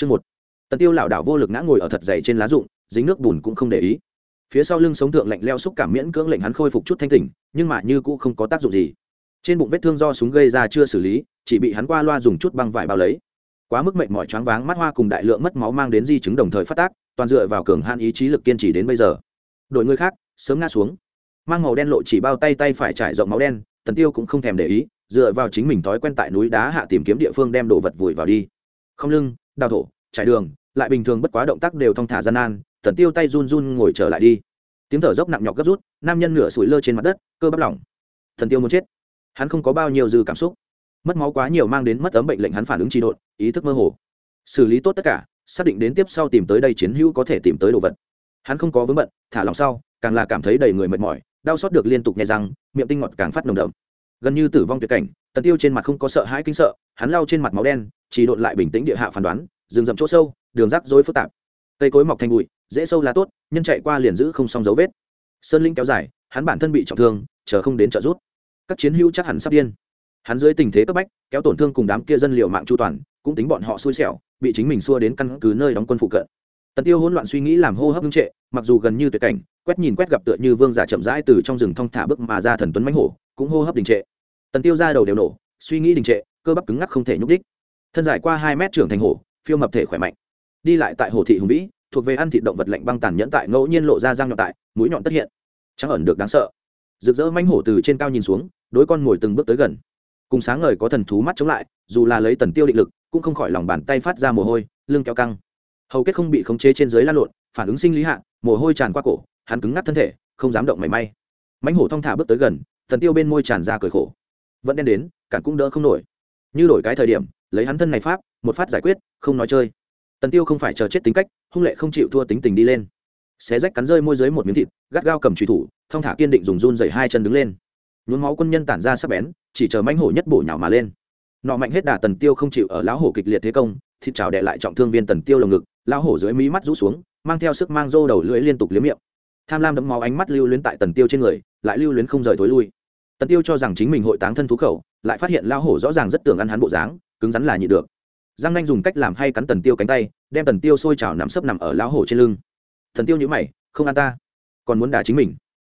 chương một. Tần tiêu lảo đảo vô lực ngã ngồi ở thật dày trên lá rụng, dính nước bùn cũng không để ý. Phía sau lưng sống thượng lạnh leo xúc cảm miễn cưỡng lệnh hắn khôi phục chút thanh tỉnh, nhưng mà như cũ không có tác dụng gì. Trên bụng vết thương do súng gây ra chưa xử lý, chỉ bị hắn qua loa dùng chút băng vải bao lấy. Quá mức mệnh mỏi choáng váng, mắt hoa cùng đại lượng mất máu mang đến di chứng đồng thời phát tác, toàn dựa vào cường han ý chí lực kiên trì đến bây giờ. Đội người khác, sớm ngã xuống. Mang màu đen lộ chỉ bao tay tay phải trải rộng máu đen, tần tiêu cũng không thèm để ý, dựa vào chính mình thói quen tại núi đá hạ tìm kiếm địa phương đem đồ vật vùi vào đi. Không lưng đào thổ, trải đường, lại bình thường bất quá động tác đều thong thả gian nan, tần tiêu tay run run ngồi trở lại đi. Tiếng thở dốc nặng nhọc gấp rút, nam nhân nửa sủi lơ trên mặt đất, cơ bắp lỏng. Thần tiêu muốn chết. Hắn không có bao nhiêu dư cảm xúc. Mất máu quá nhiều mang đến mất ấm bệnh lệnh hắn phản ứng trị độn, ý thức mơ hồ. Xử lý tốt tất cả, xác định đến tiếp sau tìm tới đây chiến hữu có thể tìm tới đồ vật. Hắn không có vướng bận, thả lòng sau, càng là cảm thấy đầy người mệt mỏi, đau xót được liên tục nhẹ răng, miệng tinh ngọt càng phát nồng đậm. Gần như tử vong tuyệt cảnh, tần tiêu trên mặt không có sợ hãi kinh sợ, hắn lau trên mặt máu đen chỉ độn lại bình tĩnh địa hạ phán đoán, rừng rậm chỗ sâu, đường rắc rối phức tạp. Cây cối mọc thành bụi, dễ sâu là tốt, nhân chạy qua liền giữ không xong dấu vết. Sơn linh kéo dài, hắn bản thân bị trọng thương, chờ không đến trợ rút các chiến hữu chắc hẳn sắp điên. Hắn dưới tình thế cấp bách, kéo tổn thương cùng đám kia dân liệu mạng chu toàn, cũng tính bọn họ xui xẻo, bị chính mình xua đến căn cứ nơi đóng quân phụ cận. Tần tiêu hỗn loạn suy nghĩ làm hô hấp ngưng trệ, mặc dù gần như tuyệt cảnh, quét nhìn quét gặp tựa như vương giả chậm rãi từ trong rừng thong thả bước mà ra thần tuấn mãnh hổ, cũng hô hấp đình trệ. Tần tiêu ra đầu đều nổ, suy nghĩ đình trệ, cơ bắp cứng ngắc không thể nhúc đích thân dài qua hai mét trưởng thành hổ, phiêu mập thể khỏe mạnh. Đi lại tại hồ thị hùng vĩ, thuộc về ăn thịt động vật lạnh băng tàn nhẫn tại ngẫu nhiên lộ ra răng nhọn tại, mũi nhọn tất hiện. Chẳng ẩn được đáng sợ. Rực rỡ manh hổ từ trên cao nhìn xuống, đối con ngồi từng bước tới gần. Cùng sáng ngời có thần thú mắt chống lại, dù là lấy tần tiêu định lực, cũng không khỏi lòng bàn tay phát ra mồ hôi, lưng kéo căng. Hầu kết không bị khống chế trên dưới lan lộn, phản ứng sinh lý hạ, mồ hôi tràn qua cổ, hắn cứng ngắc thân thể, không dám động mảy may. Mánh hổ thong thả bước tới gần thần tiêu bên môi tràn ra cười khổ. Vẫn đen đến, cản cũng đỡ không nổi. Như đổi cái thời điểm lấy hắn thân này pháp, một phát giải quyết, không nói chơi. Tần tiêu không phải chờ chết tính cách, hung lệ không chịu thua tính tình đi lên. Xé rách cắn rơi môi dưới một miếng thịt, gắt gao cầm trùy thủ, thong thả kiên định dùng run dày hai chân đứng lên. Nhuốm máu quân nhân tản ra sắc bén, chỉ chờ mãnh hổ nhất bổ nhào mà lên. Nọ mạnh hết đà tần tiêu không chịu ở lão hổ kịch liệt thế công, thịt trào đệ lại trọng thương viên tần tiêu lồng ngực, lão hổ dưới mí mắt rũ xuống, mang theo sức mang rô đầu lưỡi liên tục liếm miệng. Tham lam đấm máu ánh mắt lưu luyến tại tần tiêu trên người, lại lưu luyến không rời thối lui. Tần tiêu cho rằng chính mình hội táng thân thú khẩu, lại phát hiện lão hổ rõ ràng rất tưởng ăn hắn bộ dáng cứng rắn là nhịn được. Giang nanh dùng cách làm hay cắn tần tiêu cánh tay, đem tần tiêu sôi trào nằm sấp nằm ở lão hổ trên lưng. Thần tiêu nhữ mày, không ăn ta, còn muốn đả chính mình.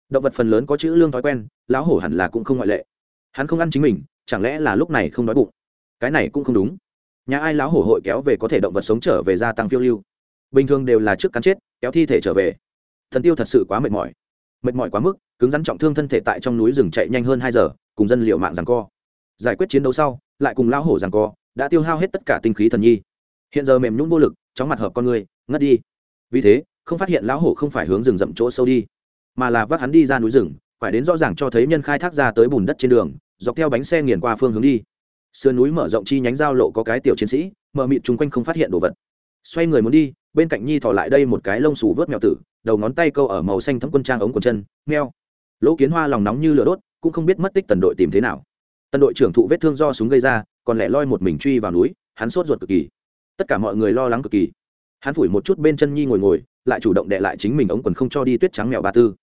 Động vật phần lớn có chữ lương thói quen, lão hổ hẳn là cũng không ngoại lệ. Hắn không ăn chính mình, chẳng lẽ là lúc này không đói bụng? Cái này cũng không đúng. Nhà ai lão hổ hội kéo về có thể động vật sống trở về gia tăng phiêu lưu? Bình thường đều là trước cắn chết, kéo thi thể trở về. Thần tiêu thật sự quá mệt mỏi. Mệt mỏi quá mức, cứng rắn trọng thương thân thể tại trong núi rừng chạy nhanh hơn hai giờ, cùng dân liệu mạng rằng co giải quyết chiến đấu sau, lại cùng lão hổ rằng co, đã tiêu hao hết tất cả tinh khí thần nhi. Hiện giờ mềm nhún vô lực, chóng mặt hợp con người, ngất đi. Vì thế, không phát hiện lão hổ không phải hướng rừng rậm chỗ sâu đi, mà là vác hắn đi ra núi rừng phải đến rõ ràng cho thấy nhân khai thác ra tới bùn đất trên đường, dọc theo bánh xe nghiền qua phương hướng đi. Sườn núi mở rộng chi nhánh giao lộ có cái tiểu chiến sĩ, mở mịt chung quanh không phát hiện đồ vật. Xoay người muốn đi, bên cạnh nhi thỏ lại đây một cái lông xù vớt mèo tử, đầu ngón tay câu ở màu xanh thấm quân trang ống quần chân, meo. Lỗ kiến hoa lòng nóng như lửa đốt, cũng không biết mất tích tần đội tìm thế nào. Tân đội trưởng thụ vết thương do súng gây ra, còn lẻ loi một mình truy vào núi, hắn sốt ruột cực kỳ. Tất cả mọi người lo lắng cực kỳ. Hắn phủi một chút bên chân nhi ngồi ngồi, lại chủ động đệ lại chính mình ống quần không cho đi tuyết trắng mèo ba tư.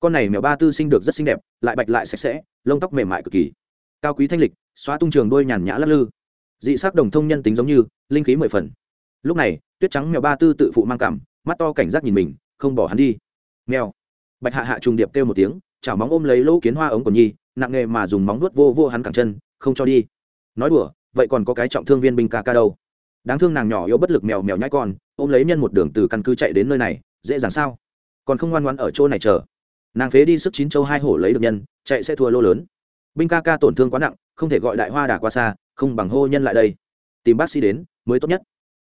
Con này mèo ba tư sinh được rất xinh đẹp, lại bạch lại sạch sẽ, lông tóc mềm mại cực kỳ. Cao quý thanh lịch, xóa tung trường đôi nhàn nhã lắc lư. Dị sắc đồng thông nhân tính giống như, linh khí mười phần. Lúc này, tuyết trắng mèo ba tư tự phụ mang cảm, mắt to cảnh giác nhìn mình, không bỏ hắn đi. Mèo. Bạch hạ hạ trùng điệp kêu một tiếng chảo móng ôm lấy lỗ kiến hoa ống của nhi, nặng nghề mà dùng móng nuốt vô vô hắn cẳng chân, không cho đi. Nói đùa, vậy còn có cái trọng thương viên binh ca ca đâu. Đáng thương nàng nhỏ yếu bất lực mèo mèo nhãi con, ôm lấy nhân một đường từ căn cứ chạy đến nơi này, dễ dàng sao? Còn không ngoan ngoan ở chỗ này chờ. Nàng phế đi sức chín châu hai hổ lấy được nhân, chạy sẽ thua lô lớn. Binh ca ca tổn thương quá nặng, không thể gọi đại hoa đà qua xa, không bằng hô nhân lại đây. Tìm bác sĩ đến, mới tốt nhất.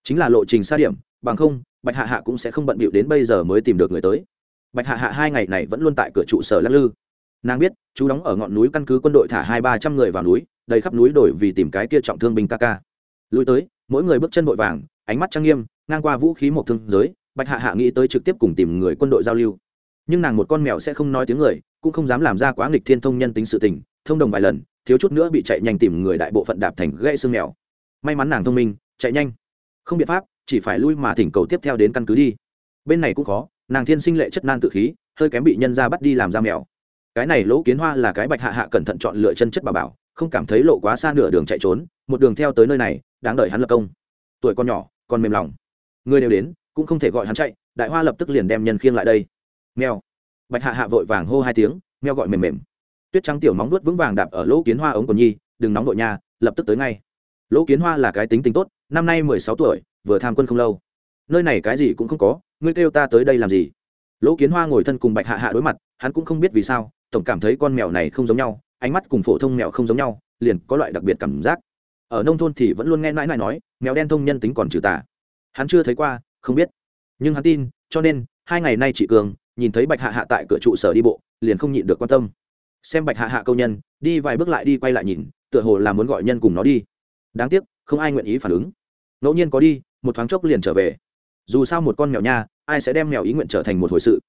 Chính là lộ trình xa điểm, bằng không, bạch hạ hạ cũng sẽ không bận bịu đến bây giờ mới tìm được người tới bạch hạ hạ hai ngày này vẫn luôn tại cửa trụ sở lắc lư. Nàng biết, chú đóng ở ngọn núi căn cứ quân đội thả hai ba trăm người vào núi, đầy khắp núi đổi vì tìm cái kia trọng thương binh ca ca. Lùi tới, mỗi người bước chân vội vàng, ánh mắt trang nghiêm, ngang qua vũ khí một thương giới, bạch hạ hạ nghĩ tới trực tiếp cùng tìm người quân đội giao lưu. Nhưng nàng một con mèo sẽ không nói tiếng người, cũng không dám làm ra quá nghịch thiên thông nhân tính sự tình, thông đồng vài lần, thiếu chút nữa bị chạy nhanh tìm người đại bộ phận đạp thành gãy xương mèo. May mắn nàng thông minh, chạy nhanh. Không biện pháp, chỉ phải lui mà thỉnh cầu tiếp theo đến căn cứ đi. Bên này cũng khó nàng thiên sinh lệ chất nan tự khí, hơi kém bị nhân ra bắt đi làm da mèo. Cái này lỗ kiến hoa là cái bạch hạ hạ cẩn thận chọn lựa chân chất bà bảo, không cảm thấy lộ quá xa nửa đường chạy trốn, một đường theo tới nơi này, đáng đợi hắn lập công. Tuổi con nhỏ, còn mềm lòng. Người đều đến, cũng không thể gọi hắn chạy, đại hoa lập tức liền đem nhân khiêng lại đây. Mèo. Bạch hạ hạ vội vàng hô hai tiếng, mèo gọi mềm mềm. Tuyết trắng tiểu móng nuốt vững vàng đạp ở lỗ kiến hoa ống của nhi, đừng nóng vội nha, lập tức tới ngay. Lỗ kiến hoa là cái tính tính tốt, năm nay mười sáu tuổi, vừa tham quân không lâu. Nơi này cái gì cũng không có ngươi kêu ta tới đây làm gì? Lỗ kiến hoa ngồi thân cùng bạch hạ hạ đối mặt, hắn cũng không biết vì sao, tổng cảm thấy con mèo này không giống nhau, ánh mắt cùng phổ thông mèo không giống nhau, liền có loại đặc biệt cảm giác. Ở nông thôn thì vẫn luôn nghe mãi mãi nói, mèo đen thông nhân tính còn trừ tà. Hắn chưa thấy qua, không biết. Nhưng hắn tin, cho nên, hai ngày nay chị cường, nhìn thấy bạch hạ hạ tại cửa trụ sở đi bộ, liền không nhịn được quan tâm. Xem bạch hạ hạ câu nhân, đi vài bước lại đi quay lại nhìn, tựa hồ là muốn gọi nhân cùng nó đi. Đáng tiếc, không ai nguyện ý phản ứng. Ngẫu nhiên có đi, một thoáng chốc liền trở về dù sao một con mèo nha, ai sẽ đem mèo ý nguyện trở thành một hồi sự?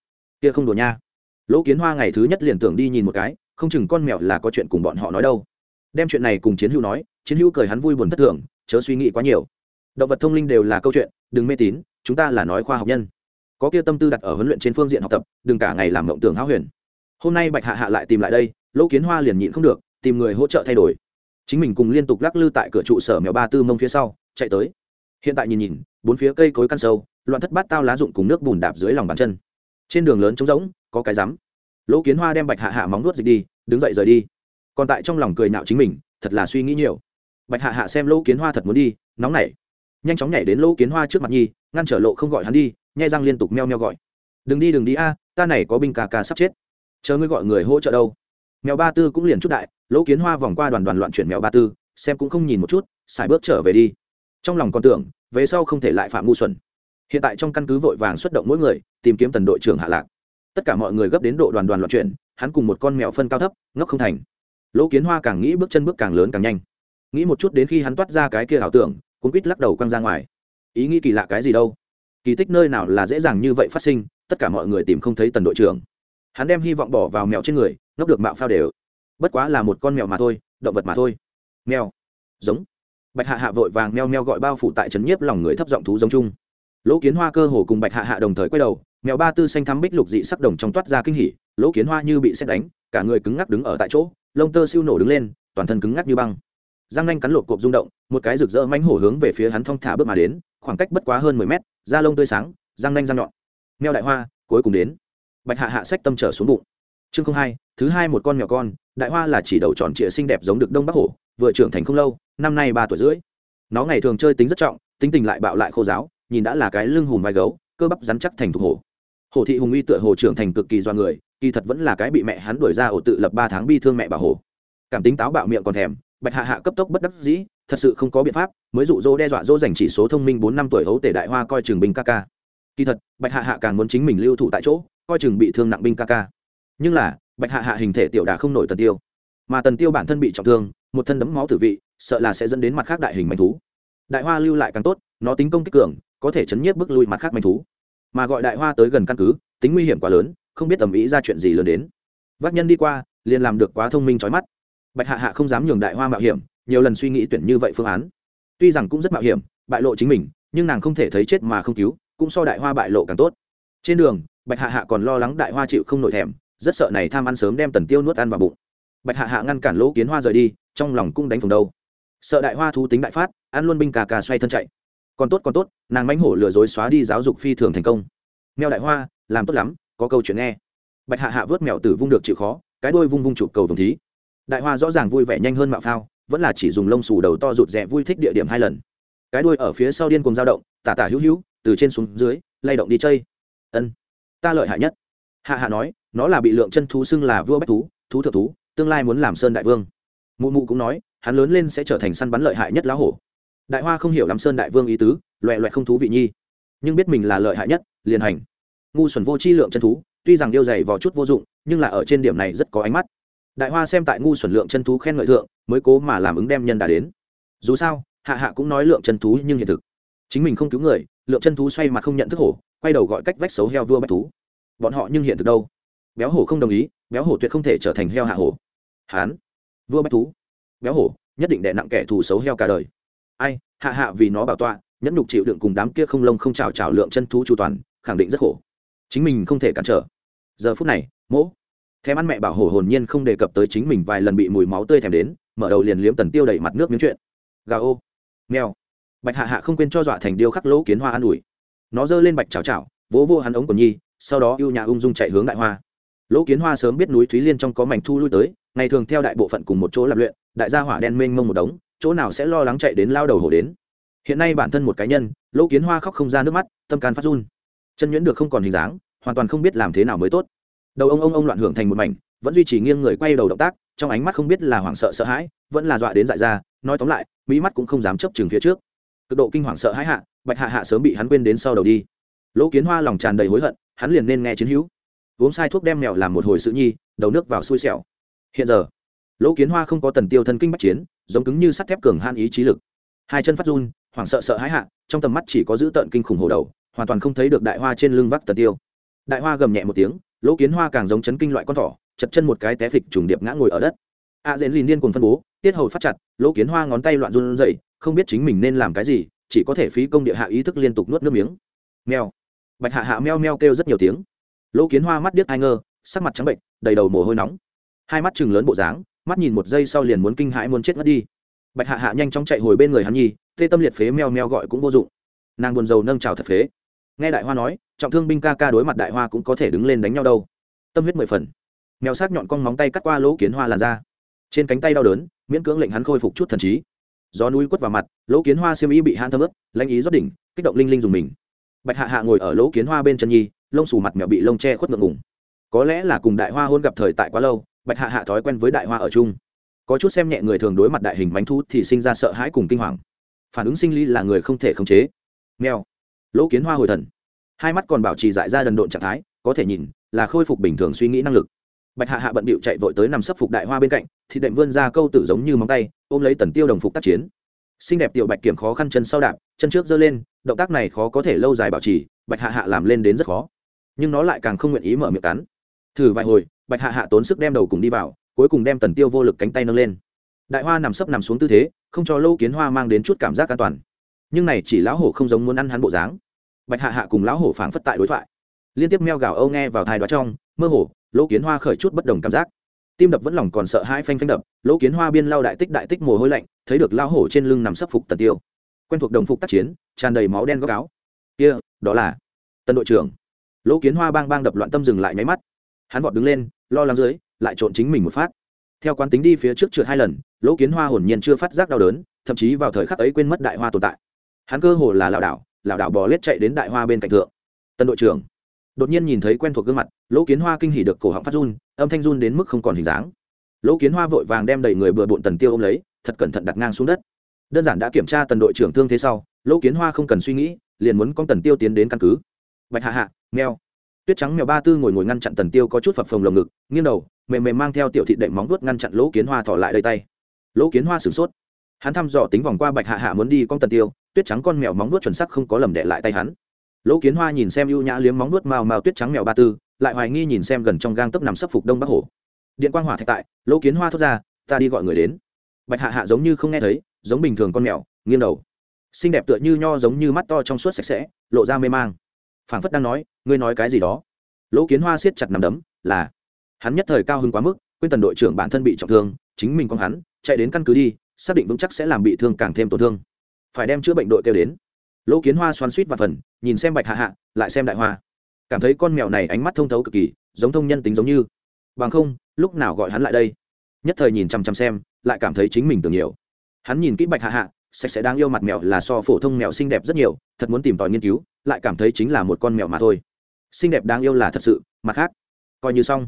Kia không đùa nha. Lỗ kiến hoa ngày thứ nhất liền tưởng đi nhìn một cái, không chừng con mèo là có chuyện cùng bọn họ nói đâu. Đem chuyện này cùng chiến hữu nói, chiến hữu cười hắn vui buồn thất thường, chớ suy nghĩ quá nhiều. Động vật thông linh đều là câu chuyện, đừng mê tín, chúng ta là nói khoa học nhân. Có kia tâm tư đặt ở huấn luyện trên phương diện học tập, đừng cả ngày làm mộng tưởng háo huyền. Hôm nay bạch hạ hạ lại tìm lại đây, lỗ kiến hoa liền nhịn không được, tìm người hỗ trợ thay đổi. Chính mình cùng liên tục lắc lư tại cửa trụ sở mèo ba tư mông phía sau, chạy tới. Hiện tại nhìn nhìn bốn phía cây cối căn sâu, loạn thất bát tao lá rụng cùng nước bùn đạp dưới lòng bàn chân. Trên đường lớn trống rỗng, có cái rắm. Lỗ kiến hoa đem bạch hạ hạ móng nuốt dịch đi, đứng dậy rời đi. Còn tại trong lòng cười nạo chính mình, thật là suy nghĩ nhiều. Bạch hạ hạ xem lỗ kiến hoa thật muốn đi, nóng nảy. Nhanh chóng nhảy đến lỗ kiến hoa trước mặt nhi, ngăn trở lộ không gọi hắn đi, nhai răng liên tục meo meo gọi. Đừng đi đừng đi a, ta này có binh cà cà sắp chết. Chờ ngươi gọi người hỗ trợ đâu. Mèo ba tư cũng liền chút đại, lỗ kiến hoa vòng qua đoàn đoàn loạn chuyển mèo ba tư, xem cũng không nhìn một chút xài bước trở về đi. Trong lòng còn tưởng về sau không thể lại phạm ngu xuẩn. Hiện tại trong căn cứ vội vàng xuất động mỗi người, tìm kiếm tần đội trưởng hạ lạc. Tất cả mọi người gấp đến độ đoàn đoàn loạn chuyển, hắn cùng một con mèo phân cao thấp, ngốc không thành. Lỗ kiến hoa càng nghĩ bước chân bước càng lớn càng nhanh. Nghĩ một chút đến khi hắn toát ra cái kia ảo tưởng cũng quýt lắc đầu quăng ra ngoài. Ý nghĩ kỳ lạ cái gì đâu? Kỳ tích nơi nào là dễ dàng như vậy phát sinh, tất cả mọi người tìm không thấy tần đội trưởng. Hắn đem hy vọng bỏ vào mèo trên người, ngốc được mạo phao đều. Bất quá là một con mèo mà thôi, động vật mà thôi. Mèo. Giống bạch hạ hạ vội vàng meo meo gọi bao phủ tại trấn nhiếp lòng người thấp giọng thú giống chung. Lỗ kiến hoa cơ hồ cùng bạch hạ hạ đồng thời quay đầu, mèo ba tư xanh thắm bích lục dị sắc đồng trong toát ra kinh hỉ, lỗ kiến hoa như bị xét đánh, cả người cứng ngắc đứng ở tại chỗ, lông tơ siêu nổ đứng lên, toàn thân cứng ngắc như băng. Giang nanh cắn lột cộp rung động, một cái rực rỡ mánh hổ hướng về phía hắn thong thả bước mà đến, khoảng cách bất quá hơn mười mét, da lông tươi sáng, giang nanh răng nhọn. Mèo đại hoa, cuối cùng đến. Bạch hạ hạ sách tâm trở xuống bụng. Chương không hai, thứ hai một con mèo con, đại hoa là chỉ đầu tròn trịa xinh đẹp giống được đông bắc hổ vừa trưởng thành không lâu, năm nay ba tuổi rưỡi. Nó ngày thường chơi tính rất trọng, tính tình lại bạo lại khô giáo, nhìn đã là cái lưng hùm vai gấu, cơ bắp rắn chắc thành thục hổ. Hổ thị hùng uy tựa hồ trưởng thành cực kỳ do người, kỳ thật vẫn là cái bị mẹ hắn đuổi ra ổ tự lập ba tháng bi thương mẹ bà hổ. Cảm tính táo bạo miệng còn thèm, bạch hạ hạ cấp tốc bất đắc dĩ, thật sự không có biện pháp, mới dụ dỗ đe dọa dỗ dành chỉ số thông minh bốn năm tuổi hấu tể đại hoa coi trường binh ca ca. Kỳ thật, bạch hạ hạ càng muốn chính mình lưu thủ tại chỗ, coi chừng bị thương nặng binh ca ca. Nhưng là, bạch hạ hạ hình thể tiểu đà không nổi tần tiêu. Mà tần tiêu bản thân bị trọng thương một thân đấm máu tử vị, sợ là sẽ dẫn đến mặt khác đại hình manh thú. Đại hoa lưu lại càng tốt, nó tính công kích cường, có thể chấn nhiếp bước lui mặt khác manh thú. Mà gọi đại hoa tới gần căn cứ, tính nguy hiểm quá lớn, không biết tầm ý ra chuyện gì lớn đến. Vác nhân đi qua, liền làm được quá thông minh trói mắt. Bạch hạ hạ không dám nhường đại hoa mạo hiểm, nhiều lần suy nghĩ tuyển như vậy phương án. Tuy rằng cũng rất mạo hiểm, bại lộ chính mình, nhưng nàng không thể thấy chết mà không cứu, cũng so đại hoa bại lộ càng tốt. Trên đường, bạch hạ hạ còn lo lắng đại hoa chịu không nổi thèm, rất sợ này tham ăn sớm đem tần tiêu nuốt ăn vào bụng bạch hạ hạ ngăn cản lỗ kiến hoa rời đi, trong lòng cũng đánh phồng đâu sợ đại hoa thú tính đại phát, ăn luôn binh cà cà xoay thân chạy. Còn tốt còn tốt, nàng mánh hổ lừa dối xóa đi giáo dục phi thường thành công. Mèo đại hoa, làm tốt lắm, có câu chuyện nghe. Bạch hạ hạ vớt mèo tử vung được chịu khó, cái đôi vung vung chụp cầu vồng thí. Đại hoa rõ ràng vui vẻ nhanh hơn mạo phao, vẫn là chỉ dùng lông xù đầu to rụt rè vui thích địa điểm hai lần. Cái đuôi ở phía sau điên cùng dao động, tả tả hữu hữu, từ trên xuống dưới, lay động đi chơi. Ân, ta lợi hại nhất. Hạ hạ nói, nó là bị lượng chân thú xưng là vua bách thú thú thượng thú tương lai muốn làm sơn đại vương. Mụ mụ cũng nói, hắn lớn lên sẽ trở thành săn bắn lợi hại nhất lá hổ. Đại hoa không hiểu làm sơn đại vương ý tứ, loẹ loẹ không thú vị nhi. Nhưng biết mình là lợi hại nhất, liền hành. Ngu xuẩn vô chi lượng chân thú, tuy rằng điêu dày vò chút vô dụng, nhưng là ở trên điểm này rất có ánh mắt. Đại hoa xem tại ngu xuẩn lượng chân thú khen ngợi thượng, mới cố mà làm ứng đem nhân đà đến. Dù sao, hạ hạ cũng nói lượng chân thú nhưng hiện thực. Chính mình không cứu người, lượng chân thú xoay mặt không nhận thức hổ, quay đầu gọi cách vách xấu heo vua bách thú. Bọn họ nhưng hiện thực đâu? Béo hổ không đồng ý, béo hổ tuyệt không thể trở thành heo hạ hổ hán. Vua bách thú. Béo hổ, nhất định đè nặng kẻ thù xấu heo cả đời. Ai, hạ hạ vì nó bảo tọa, nhẫn nhục chịu đựng cùng đám kia không lông không trào trào lượng chân thú chu toàn, khẳng định rất khổ. Chính mình không thể cản trở. Giờ phút này, mỗ. Thèm ăn mẹ bảo hổ hồn nhiên không đề cập tới chính mình vài lần bị mùi máu tươi thèm đến, mở đầu liền liếm tần tiêu đẩy mặt nước miếng chuyện. Gà ô. Mèo bạch hạ hạ không quên cho dọa thành điêu khắc lỗ kiến hoa an ủi. Nó giơ lên bạch chào chào vỗ vô hắn ống của nhi, sau đó ưu nhà ung dung chạy hướng đại hoa. Lỗ kiến hoa sớm biết núi thúy liên trong có mảnh thu lui tới ngày thường theo đại bộ phận cùng một chỗ làm luyện, đại gia hỏa đen mênh mông một đống, chỗ nào sẽ lo lắng chạy đến lao đầu hổ đến. Hiện nay bản thân một cá nhân, lỗ kiến hoa khóc không ra nước mắt, tâm can phát run. Chân nhuyễn được không còn hình dáng, hoàn toàn không biết làm thế nào mới tốt. Đầu ông ông ông loạn hưởng thành một mảnh, vẫn duy trì nghiêng người quay đầu động tác, trong ánh mắt không biết là hoảng sợ sợ hãi, vẫn là dọa đến dại ra, nói tóm lại, mỹ mắt cũng không dám chấp chừng phía trước. Cực độ kinh hoàng sợ hãi hạ, bạch hạ hạ sớm bị hắn quên đến sau đầu đi. Lỗ kiến hoa lòng tràn đầy hối hận, hắn liền nên nghe chiến hữu. Uống sai thuốc đem mèo làm một hồi sự nhi, đầu nước vào xui xẻo hiện giờ lỗ kiến hoa không có tần tiêu thân kinh bắt chiến giống cứng như sắt thép cường han ý trí lực. Hai chân phát run hoảng sợ sợ hãi hạ trong tầm mắt chỉ có giữ tợn kinh khủng hồ đầu hoàn toàn không thấy được đại hoa trên lưng vác tần tiêu. Đại hoa gầm nhẹ một tiếng lỗ kiến hoa càng giống chấn kinh loại con thỏ chật chân một cái té phịch trùng điệp ngã ngồi ở đất. A à, dễn lìn điên cùng phân bố tiết hầu phát chặt lỗ kiến hoa ngón tay loạn run rẩy không biết chính mình nên làm cái gì chỉ có thể phí công địa hạ ý thức liên tục nuốt nước miếng. Meo bạch hạ hạ meo meo kêu rất nhiều tiếng. Lỗ kiến hoa mắt điếc ai ngơ sắc mặt trắng bệnh đầy đầu mồ hôi nóng hai mắt chừng lớn bộ dáng, mắt nhìn một giây sau liền muốn kinh hãi muốn chết ngất đi. Bạch hạ hạ nhanh chóng chạy hồi bên người hắn nhi, tê tâm liệt phế meo meo gọi cũng vô dụng. Nàng buồn rầu nâng trào thật phế. Nghe đại hoa nói, trọng thương binh ca ca đối mặt đại hoa cũng có thể đứng lên đánh nhau đâu. Tâm huyết mười phần. Mèo sát nhọn con móng tay cắt qua lỗ kiến hoa làn ra trên cánh tay đau đớn, miễn cưỡng lệnh hắn khôi phục chút thần trí. Gió núi quất vào mặt, lỗ kiến hoa siêu ý bị han thơm ướp lãnh ý rót đỉnh, kích động linh linh dùng mình. Bạch hạ hạ ngồi ở lỗ kiến hoa bên chân nhi, lông xù mặt mèo bị lông che khuất ngượng ngùng. Có lẽ là cùng đại hoa hôn gặp thời tại quá lâu bạch hạ hạ thói quen với đại hoa ở chung. Có chút xem nhẹ người thường đối mặt đại hình bánh thu thì sinh ra sợ hãi cùng kinh hoàng. Phản ứng sinh lý là người không thể khống chế. Nghèo lỗ kiến hoa hồi thần. Hai mắt còn bảo trì dại ra đần độn trạng thái, có thể nhìn là khôi phục bình thường suy nghĩ năng lực. Bạch hạ hạ bận bịu chạy vội tới nằm sấp phục đại hoa bên cạnh thì đệm vươn ra câu tử giống như móng tay, ôm lấy tần tiêu đồng phục tác chiến. Xinh đẹp tiểu bạch kiểm khó khăn chân sau đạp, chân trước giơ lên, động tác này khó có thể lâu dài bảo trì, bạch hạ hạ làm lên đến rất khó. Nhưng nó lại càng không nguyện ý mở miệng cắn. Thử vài hồi bạch hạ hạ tốn sức đem đầu cùng đi vào, cuối cùng đem tần tiêu vô lực cánh tay nâng lên. Đại hoa nằm sấp nằm xuống tư thế, không cho lâu kiến hoa mang đến chút cảm giác an toàn. Nhưng này chỉ lão hổ không giống muốn ăn hắn bộ dáng. Bạch hạ hạ cùng lão hổ phảng phất tại đối thoại. Liên tiếp meo gào âu nghe vào thai đó trong, mơ hồ lỗ kiến hoa khởi chút bất đồng cảm giác. Tim đập vẫn lòng còn sợ hai phanh phanh đập lỗ kiến hoa biên lao đại tích đại tích mồ hôi lạnh, thấy được lao hổ trên lưng nằm sấp phục tần tiêu. Quen thuộc đồng phục tác chiến, tràn đầy máu đen góc áo. Kia, đó là tân đội trưởng. Lỗ kiến hoa bang bang đập loạn tâm dừng lại nháy mắt. Hắn vọt đứng lên lo lắng dưới, lại trộn chính mình một phát. Theo quán tính đi phía trước trượt hai lần, lỗ kiến hoa hồn nhiên chưa phát giác đau đớn, thậm chí vào thời khắc ấy quên mất đại hoa tồn tại. Hắn cơ hồ là lảo đảo lảo đảo bò lết chạy đến đại hoa bên cạnh thượng. Tân đội trưởng đột nhiên nhìn thấy quen thuộc gương mặt, lỗ kiến hoa kinh hỉ được cổ họng phát run, âm thanh run đến mức không còn hình dáng. Lỗ kiến hoa vội vàng đem đầy người bừa bộn tần tiêu ôm lấy, thật cẩn thận đặt ngang xuống đất. Đơn giản đã kiểm tra tần đội trưởng thương thế sau, lỗ kiến hoa không cần suy nghĩ, liền muốn con tần tiêu tiến đến căn cứ. Bạch hạ hạ, nghèo tuyết trắng mèo ba tư ngồi ngồi ngăn chặn tần tiêu có chút phập phồng lồng ngực, nghiêng đầu, mềm mềm mang theo tiểu thị đệm móng vuốt ngăn chặn lỗ kiến hoa thỏ lại đầy tay. Lỗ kiến hoa sửng sốt. Hắn thăm dò tính vòng qua bạch hạ hạ muốn đi con tần tiêu, tuyết trắng con mèo móng vuốt chuẩn sắc không có lầm đệ lại tay hắn. Lỗ kiến hoa nhìn xem ưu nhã liếm móng vuốt màu màu tuyết trắng mèo ba tư, lại hoài nghi nhìn xem gần trong gang tấp nằm sấp phục đông bắc hổ điện quang hỏa thạch tại, lỗ kiến hoa thốt ra, ta đi gọi người đến. Bạch hạ hạ giống như không nghe thấy, giống bình thường con mèo, nghiêng đầu. Xinh đẹp tựa như nho giống như mắt to trong suốt sạch sẽ, lộ ra mê mang phảng phất đang nói, ngươi nói cái gì đó? Lỗ kiến hoa siết chặt nằm đấm, là, hắn nhất thời cao hứng quá mức, quên tần đội trưởng bản thân bị trọng thương, chính mình con hắn, chạy đến căn cứ đi, xác định vững chắc sẽ làm bị thương càng thêm tổn thương. Phải đem chữa bệnh đội kêu đến. Lỗ kiến hoa xoắn suýt và phần, nhìn xem bạch hạ hạ, lại xem đại hoa. Cảm thấy con mèo này ánh mắt thông thấu cực kỳ, giống thông nhân tính giống như. Bằng không, lúc nào gọi hắn lại đây? Nhất thời nhìn chăm chăm xem, lại cảm thấy chính mình tưởng nhiều. Hắn nhìn kỹ bạch hạ hạ, sạch sẽ đáng yêu mặt mèo là so phổ thông mèo xinh đẹp rất nhiều, thật muốn tìm tòi nghiên cứu lại cảm thấy chính là một con mèo mà thôi. Xinh đẹp đáng yêu là thật sự, mặt khác, coi như xong.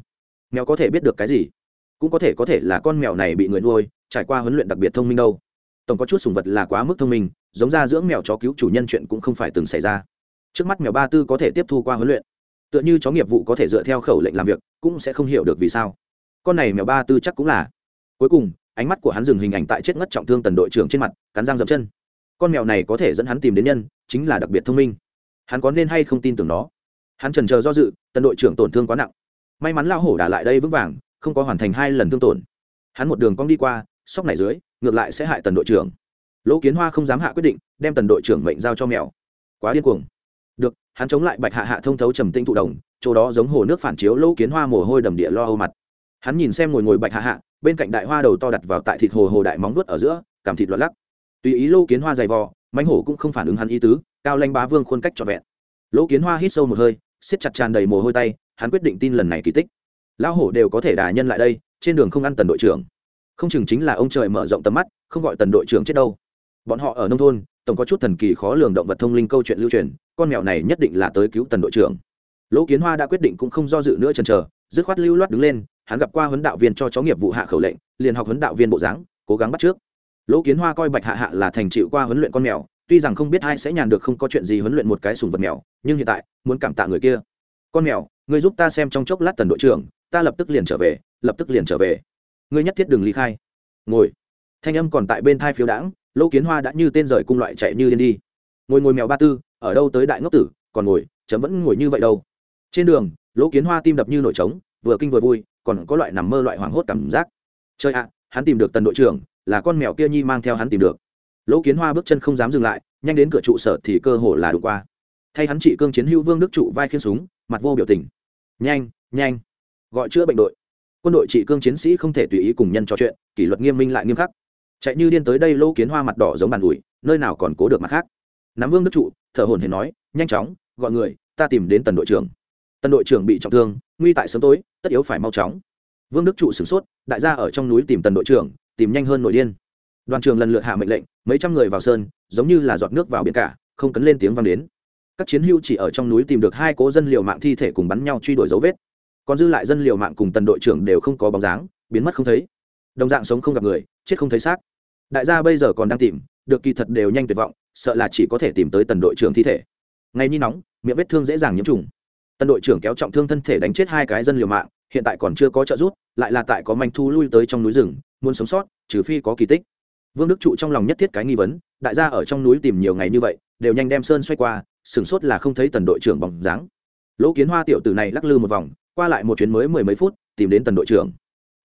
Mèo có thể biết được cái gì? Cũng có thể có thể là con mèo này bị người nuôi, trải qua huấn luyện đặc biệt thông minh đâu. Tổng có chút sùng vật là quá mức thông minh, giống ra dưỡng mèo chó cứu chủ nhân chuyện cũng không phải từng xảy ra. Trước mắt mèo ba tư có thể tiếp thu qua huấn luyện. Tựa như chó nghiệp vụ có thể dựa theo khẩu lệnh làm việc, cũng sẽ không hiểu được vì sao. Con này mèo ba tư chắc cũng là. Cuối cùng, ánh mắt của hắn dừng hình ảnh tại chết ngất trọng thương tần đội trưởng trên mặt, cắn răng dậm chân. Con mèo này có thể dẫn hắn tìm đến nhân, chính là đặc biệt thông minh hắn có nên hay không tin tưởng nó? Hắn trần chờ do dự tần đội trưởng tổn thương quá nặng. May mắn lao hổ đả lại đây vững vàng, không có hoàn thành hai lần thương tổn. Hắn một đường cong đi qua, sóc này dưới, ngược lại sẽ hại tần đội trưởng. Lỗ kiến hoa không dám hạ quyết định, đem tần đội trưởng mệnh giao cho mèo. Quá điên cuồng. Được, hắn chống lại bạch hạ hạ thông thấu trầm tinh thụ đồng chỗ đó giống hồ nước phản chiếu lỗ kiến hoa mồ hôi đầm địa lo âu mặt. Hắn nhìn xem ngồi ngồi bạch hạ hạ, bên cạnh đại hoa đầu to đặt vào tại thịt hồ hồ đại móng vuốt ở giữa, cảm thịt loạt lắc. Tùy ý lỗ kiến hoa dày vò mánh hổ cũng không phản ứng hắn ý tứ cao lanh bá vương khuôn cách trọn vẹn. Lỗ kiến hoa hít sâu một hơi, siết chặt tràn đầy mồ hôi tay, hắn quyết định tin lần này kỳ tích. Lão hổ đều có thể đà nhân lại đây, trên đường không ăn tần đội trưởng. Không chừng chính là ông trời mở rộng tầm mắt, không gọi tần đội trưởng chết đâu. Bọn họ ở nông thôn, tổng có chút thần kỳ khó lường động vật thông linh câu chuyện lưu truyền, con mèo này nhất định là tới cứu tần đội trưởng. Lỗ kiến hoa đã quyết định cũng không do dự nữa chần chờ, dứt khoát lưu loát đứng lên, hắn gặp qua huấn đạo viên cho chó nghiệp vụ hạ khẩu lệnh, liền học huấn đạo viên bộ dáng, cố gắng bắt trước. Lỗ kiến hoa coi bạch hạ hạ là thành chịu qua huấn luyện con mèo tuy rằng không biết ai sẽ nhàn được không có chuyện gì huấn luyện một cái sùng vật mèo, nhưng hiện tại, muốn cảm tạ người kia. Con mèo người giúp ta xem trong chốc lát tần đội trưởng, ta lập tức liền trở về, lập tức liền trở về. Ngươi nhất thiết đừng ly khai. Ngồi. Thanh âm còn tại bên thai phiếu đãng, lỗ kiến hoa đã như tên rời cung loại chạy như điên đi. Ngồi ngồi mèo ba tư, ở đâu tới đại ngốc tử, còn ngồi, chấm vẫn ngồi như vậy đâu. Trên đường, lỗ kiến hoa tim đập như nổi trống, vừa kinh vừa vui, còn có loại nằm mơ loại hoảng hốt cảm giác. Chơi ạ, hắn tìm được tần đội trưởng, là con mèo kia nhi mang theo hắn tìm được lỗ kiến hoa bước chân không dám dừng lại, nhanh đến cửa trụ sở thì cơ hồ là đụng qua. Thay hắn trị cương chiến hữu vương đức trụ vai khiên súng, mặt vô biểu tình. Nhanh nhanh, gọi chữa bệnh đội. Quân đội trị cương chiến sĩ không thể tùy ý cùng nhân trò chuyện, kỷ luật nghiêm minh lại nghiêm khắc. Chạy như điên tới đây lỗ kiến hoa mặt đỏ giống bàn ủi, nơi nào còn cố được mặt khác. Nắm vương đức trụ, thở hồn hển nói, nhanh chóng, gọi người, ta tìm đến tần đội trưởng. Tần đội trưởng bị trọng thương, nguy tại sớm tối, tất yếu phải mau chóng. Vương đức trụ sửng sốt, đại gia ở trong núi tìm tần đội trưởng, tìm nhanh hơn nội điên đoàn trường lần lượt hạ mệnh lệnh, mấy trăm người vào sơn, giống như là giọt nước vào biển cả, không cấn lên tiếng vang đến. Các chiến hưu chỉ ở trong núi tìm được hai cố dân liều mạng thi thể cùng bắn nhau truy đuổi dấu vết. Còn dư lại dân liều mạng cùng tần đội trưởng đều không có bóng dáng, biến mất không thấy. Đồng dạng sống không gặp người, chết không thấy xác. Đại gia bây giờ còn đang tìm, được kỳ thật đều nhanh tuyệt vọng, sợ là chỉ có thể tìm tới tần đội trưởng thi thể. Ngay nhi nóng, miệng vết thương dễ dàng nhiễm trùng. Tần đội trưởng kéo trọng thương thân thể đánh chết hai cái dân liều mạng, hiện tại còn chưa có trợ giúp, lại là tại có manh thu lui tới trong núi rừng, muốn sống sót, trừ phi có kỳ tích vương đức trụ trong lòng nhất thiết cái nghi vấn, đại gia ở trong núi tìm nhiều ngày như vậy, đều nhanh đem sơn xoay qua, sửng sốt là không thấy tần đội trưởng bóng dáng. Lỗ kiến hoa tiểu tử này lắc lư một vòng, qua lại một chuyến mới mười mấy phút, tìm đến tần đội trưởng.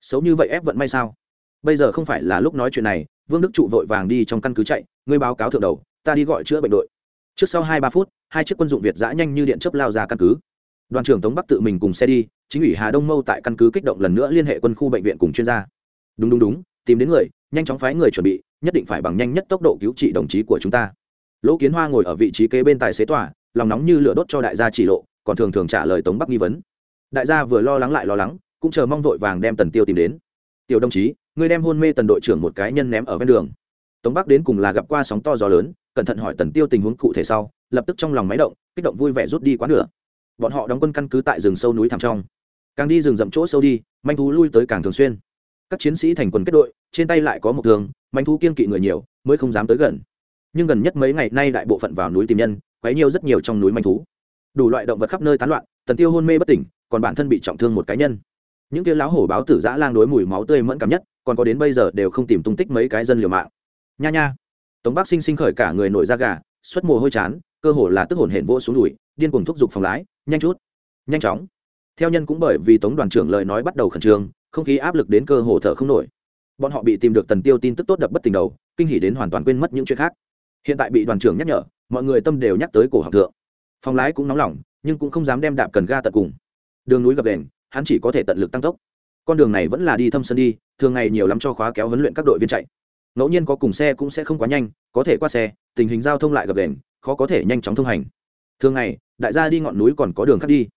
Xấu như vậy ép vận may sao? Bây giờ không phải là lúc nói chuyện này, vương đức trụ vội vàng đi trong căn cứ chạy, ngươi báo cáo thượng đầu, ta đi gọi chữa bệnh đội. Trước sau hai ba phút, hai chiếc quân dụng việt giã nhanh như điện chấp lao ra căn cứ. Đoàn trưởng tống bắc tự mình cùng xe đi, chính ủy hà đông mâu tại căn cứ kích động lần nữa liên hệ quân khu bệnh viện cùng chuyên gia. Đúng đúng đúng, tìm đến người nhanh chóng phái người chuẩn bị, nhất định phải bằng nhanh nhất tốc độ cứu trị đồng chí của chúng ta. Lỗ kiến hoa ngồi ở vị trí kế bên tài xế tòa, lòng nóng như lửa đốt cho đại gia chỉ lộ, còn thường thường trả lời tống bắc nghi vấn. Đại gia vừa lo lắng lại lo lắng, cũng chờ mong vội vàng đem tần tiêu tìm đến. Tiểu đồng chí, ngươi đem hôn mê tần đội trưởng một cái nhân ném ở ven đường. Tống bắc đến cùng là gặp qua sóng to gió lớn, cẩn thận hỏi tần tiêu tình huống cụ thể sau, lập tức trong lòng máy động, kích động vui vẻ rút đi quá nửa bọn họ đóng quân căn cứ tại rừng sâu núi thẳm trong. Càng đi rừng rậm chỗ sâu đi, manh thú lui tới càng thường xuyên các chiến sĩ thành quần kết đội, trên tay lại có một thường manh thú kiên kỵ người nhiều, mới không dám tới gần. Nhưng gần nhất mấy ngày nay đại bộ phận vào núi tìm nhân, quấy nhiều rất nhiều trong núi manh thú. Đủ loại động vật khắp nơi tán loạn, tần tiêu hôn mê bất tỉnh, còn bản thân bị trọng thương một cá nhân. Những kia láo hổ báo tử giã lang đối mùi máu tươi mẫn cảm nhất, còn có đến bây giờ đều không tìm tung tích mấy cái dân liều mạng. Nha nha. Tống bác sinh sinh khởi cả người nổi da gà, xuất mồ hôi chán, cơ hồ là tức hồn hển vỗ xuống đùi, điên cuồng thúc giục phòng lái. Nhanh chút. Nhanh chóng. Theo nhân cũng bởi vì tống đoàn trưởng lời nói bắt đầu khẩn trương không khí áp lực đến cơ hồ thở không nổi. Bọn họ bị tìm được tần tiêu tin tức tốt đập bất tình đầu, kinh hỉ đến hoàn toàn quên mất những chuyện khác. Hiện tại bị đoàn trưởng nhắc nhở, mọi người tâm đều nhắc tới cổ học thượng. Phòng lái cũng nóng lòng, nhưng cũng không dám đem đạp cần ga tận cùng. Đường núi gập đền, hắn chỉ có thể tận lực tăng tốc. Con đường này vẫn là đi thâm sân đi, thường ngày nhiều lắm cho khóa kéo huấn luyện các đội viên chạy. Ngẫu nhiên có cùng xe cũng sẽ không quá nhanh, có thể qua xe, tình hình giao thông lại gập đền, khó có thể nhanh chóng thông hành. Thường ngày, đại gia đi ngọn núi còn có đường khác đi.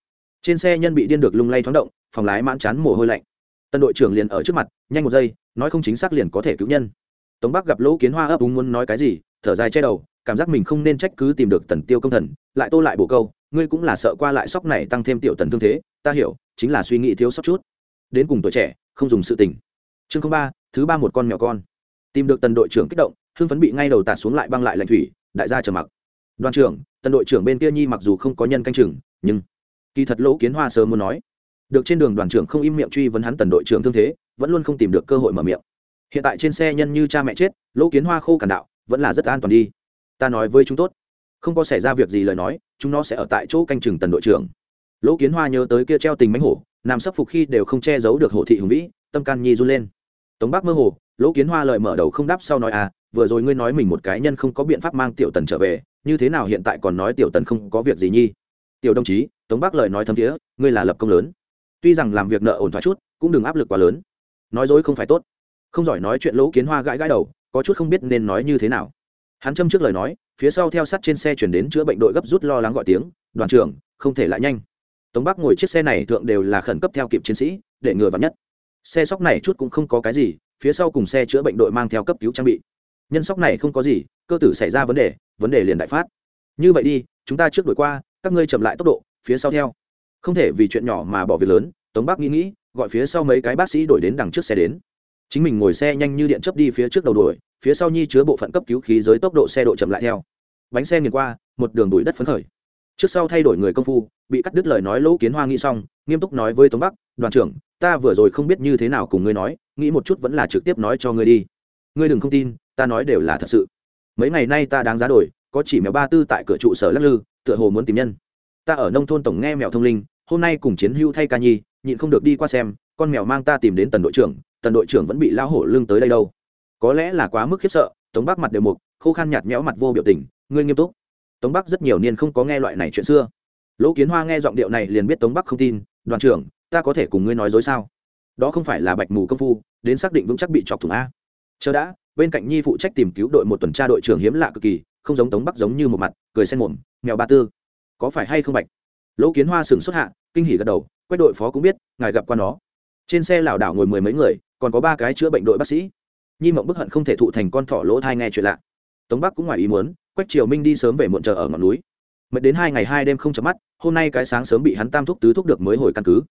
Trên xe nhân bị điên được lung lay thoáng động, phòng lái mãn chán mồ hôi lạnh tân đội trưởng liền ở trước mặt, nhanh một giây, nói không chính xác liền có thể cứu nhân. Tống bắc gặp lỗ kiến hoa ấp úng muốn nói cái gì, thở dài che đầu, cảm giác mình không nên trách cứ tìm được tần tiêu công thần, lại tô lại bổ câu, ngươi cũng là sợ qua lại sóc này tăng thêm tiểu tần thương thế, ta hiểu, chính là suy nghĩ thiếu sót chút. Đến cùng tuổi trẻ, không dùng sự tình. Chương ba, thứ ba một con mèo con. Tìm được tần đội trưởng kích động, hưng phấn bị ngay đầu tạt xuống lại băng lại lạnh thủy, đại gia trầm mặc. Đoàn trưởng, tần đội trưởng bên kia nhi mặc dù không có nhân canh chừng, nhưng kỳ thật lỗ kiến hoa sớm muốn nói được trên đường đoàn trưởng không im miệng truy vấn hắn tần đội trưởng thương thế, vẫn luôn không tìm được cơ hội mở miệng. Hiện tại trên xe nhân như cha mẹ chết, lỗ kiến hoa khô cản đạo, vẫn là rất an toàn đi. Ta nói với chúng tốt. Không có xảy ra việc gì lời nói, chúng nó sẽ ở tại chỗ canh chừng tần đội trưởng. Lỗ kiến hoa nhớ tới kia treo tình mánh hổ, nằm sấp phục khi đều không che giấu được hổ thị hùng vĩ, tâm can nhi run lên. Tống bác mơ hồ, lỗ kiến hoa lời mở đầu không đáp sau nói à vừa rồi ngươi nói mình một cái nhân không có biện pháp mang tiểu tần trở về, như thế nào hiện tại còn nói tiểu tần không có việc gì nhi? Tiểu đồng chí, tống bác lời nói thấm thiế, ngươi là lập công lớn tuy rằng làm việc nợ ổn thỏa chút, cũng đừng áp lực quá lớn. Nói dối không phải tốt. Không giỏi nói chuyện lỗ kiến hoa gãi gãi đầu, có chút không biết nên nói như thế nào. Hắn châm trước lời nói, phía sau theo sát trên xe chuyển đến chữa bệnh đội gấp rút lo lắng gọi tiếng, đoàn trưởng, không thể lại nhanh. Tống bắc ngồi chiếc xe này thượng đều là khẩn cấp theo kịp chiến sĩ, để ngừa vắn nhất. Xe sóc này chút cũng không có cái gì, phía sau cùng xe chữa bệnh đội mang theo cấp cứu trang bị. Nhân sóc này không có gì, cơ tử xảy ra vấn đề vấn đề liền đại phát. Như vậy đi, chúng ta trước đuổi qua, các ngươi chậm lại tốc độ, phía sau theo không thể vì chuyện nhỏ mà bỏ việc lớn, tống bắc nghĩ nghĩ, gọi phía sau mấy cái bác sĩ đổi đến đằng trước xe đến. Chính mình ngồi xe nhanh như điện chấp đi phía trước đầu đuổi, phía sau nhi chứa bộ phận cấp cứu khí giới tốc độ xe độ chậm lại theo. Bánh xe nghiền qua, một đường đuổi đất phấn khởi. Trước sau thay đổi người công phu, bị cắt đứt lời nói lỗ kiến hoa nghĩ xong, nghiêm túc nói với tống bắc, đoàn trưởng, ta vừa rồi không biết như thế nào cùng ngươi nói, nghĩ một chút vẫn là trực tiếp nói cho ngươi đi. Ngươi đừng không tin, ta nói đều là thật sự. Mấy ngày nay ta đáng giá đổi, có chỉ mèo ba tư tại cửa trụ sở lắc lư, tựa hồ muốn tìm nhân ta ở nông thôn tổng nghe mèo thông linh, hôm nay cùng chiến hưu thay ca nhi, nhịn không được đi qua xem, con mèo mang ta tìm đến tần đội trưởng, tần đội trưởng vẫn bị lao hổ lưng tới đây đâu. Có lẽ là quá mức khiếp sợ, tống bắc mặt đều mục, khô khan nhạt nhẽo mặt vô biểu tình, ngươi nghiêm túc. Tống bắc rất nhiều niên không có nghe loại này chuyện xưa. Lỗ kiến hoa nghe giọng điệu này liền biết tống bắc không tin, đoàn trưởng, ta có thể cùng ngươi nói dối sao? Đó không phải là bạch mù công phu, đến xác định vững chắc bị chọc thủng a. Chờ đã, bên cạnh nhi phụ trách tìm cứu đội một tuần tra đội trưởng hiếm lạ cực kỳ, không giống tống bắc giống như một mặt, cười xen mồm, mèo ba tư có phải hay không bạch? Lỗ kiến hoa sừng xuất hạ, kinh hỉ gật đầu, quách đội phó cũng biết, ngài gặp qua nó. Trên xe lảo đảo ngồi mười mấy người, còn có ba cái chữa bệnh đội bác sĩ. Nhi mộng bức hận không thể thụ thành con thỏ lỗ thai nghe chuyện lạ. Tống bắc cũng ngoài ý muốn, quách triều minh đi sớm về muộn chờ ở ngọn núi. Mệt đến hai ngày hai đêm không chấm mắt, hôm nay cái sáng sớm bị hắn tam thúc tứ thúc được mới hồi căn cứ.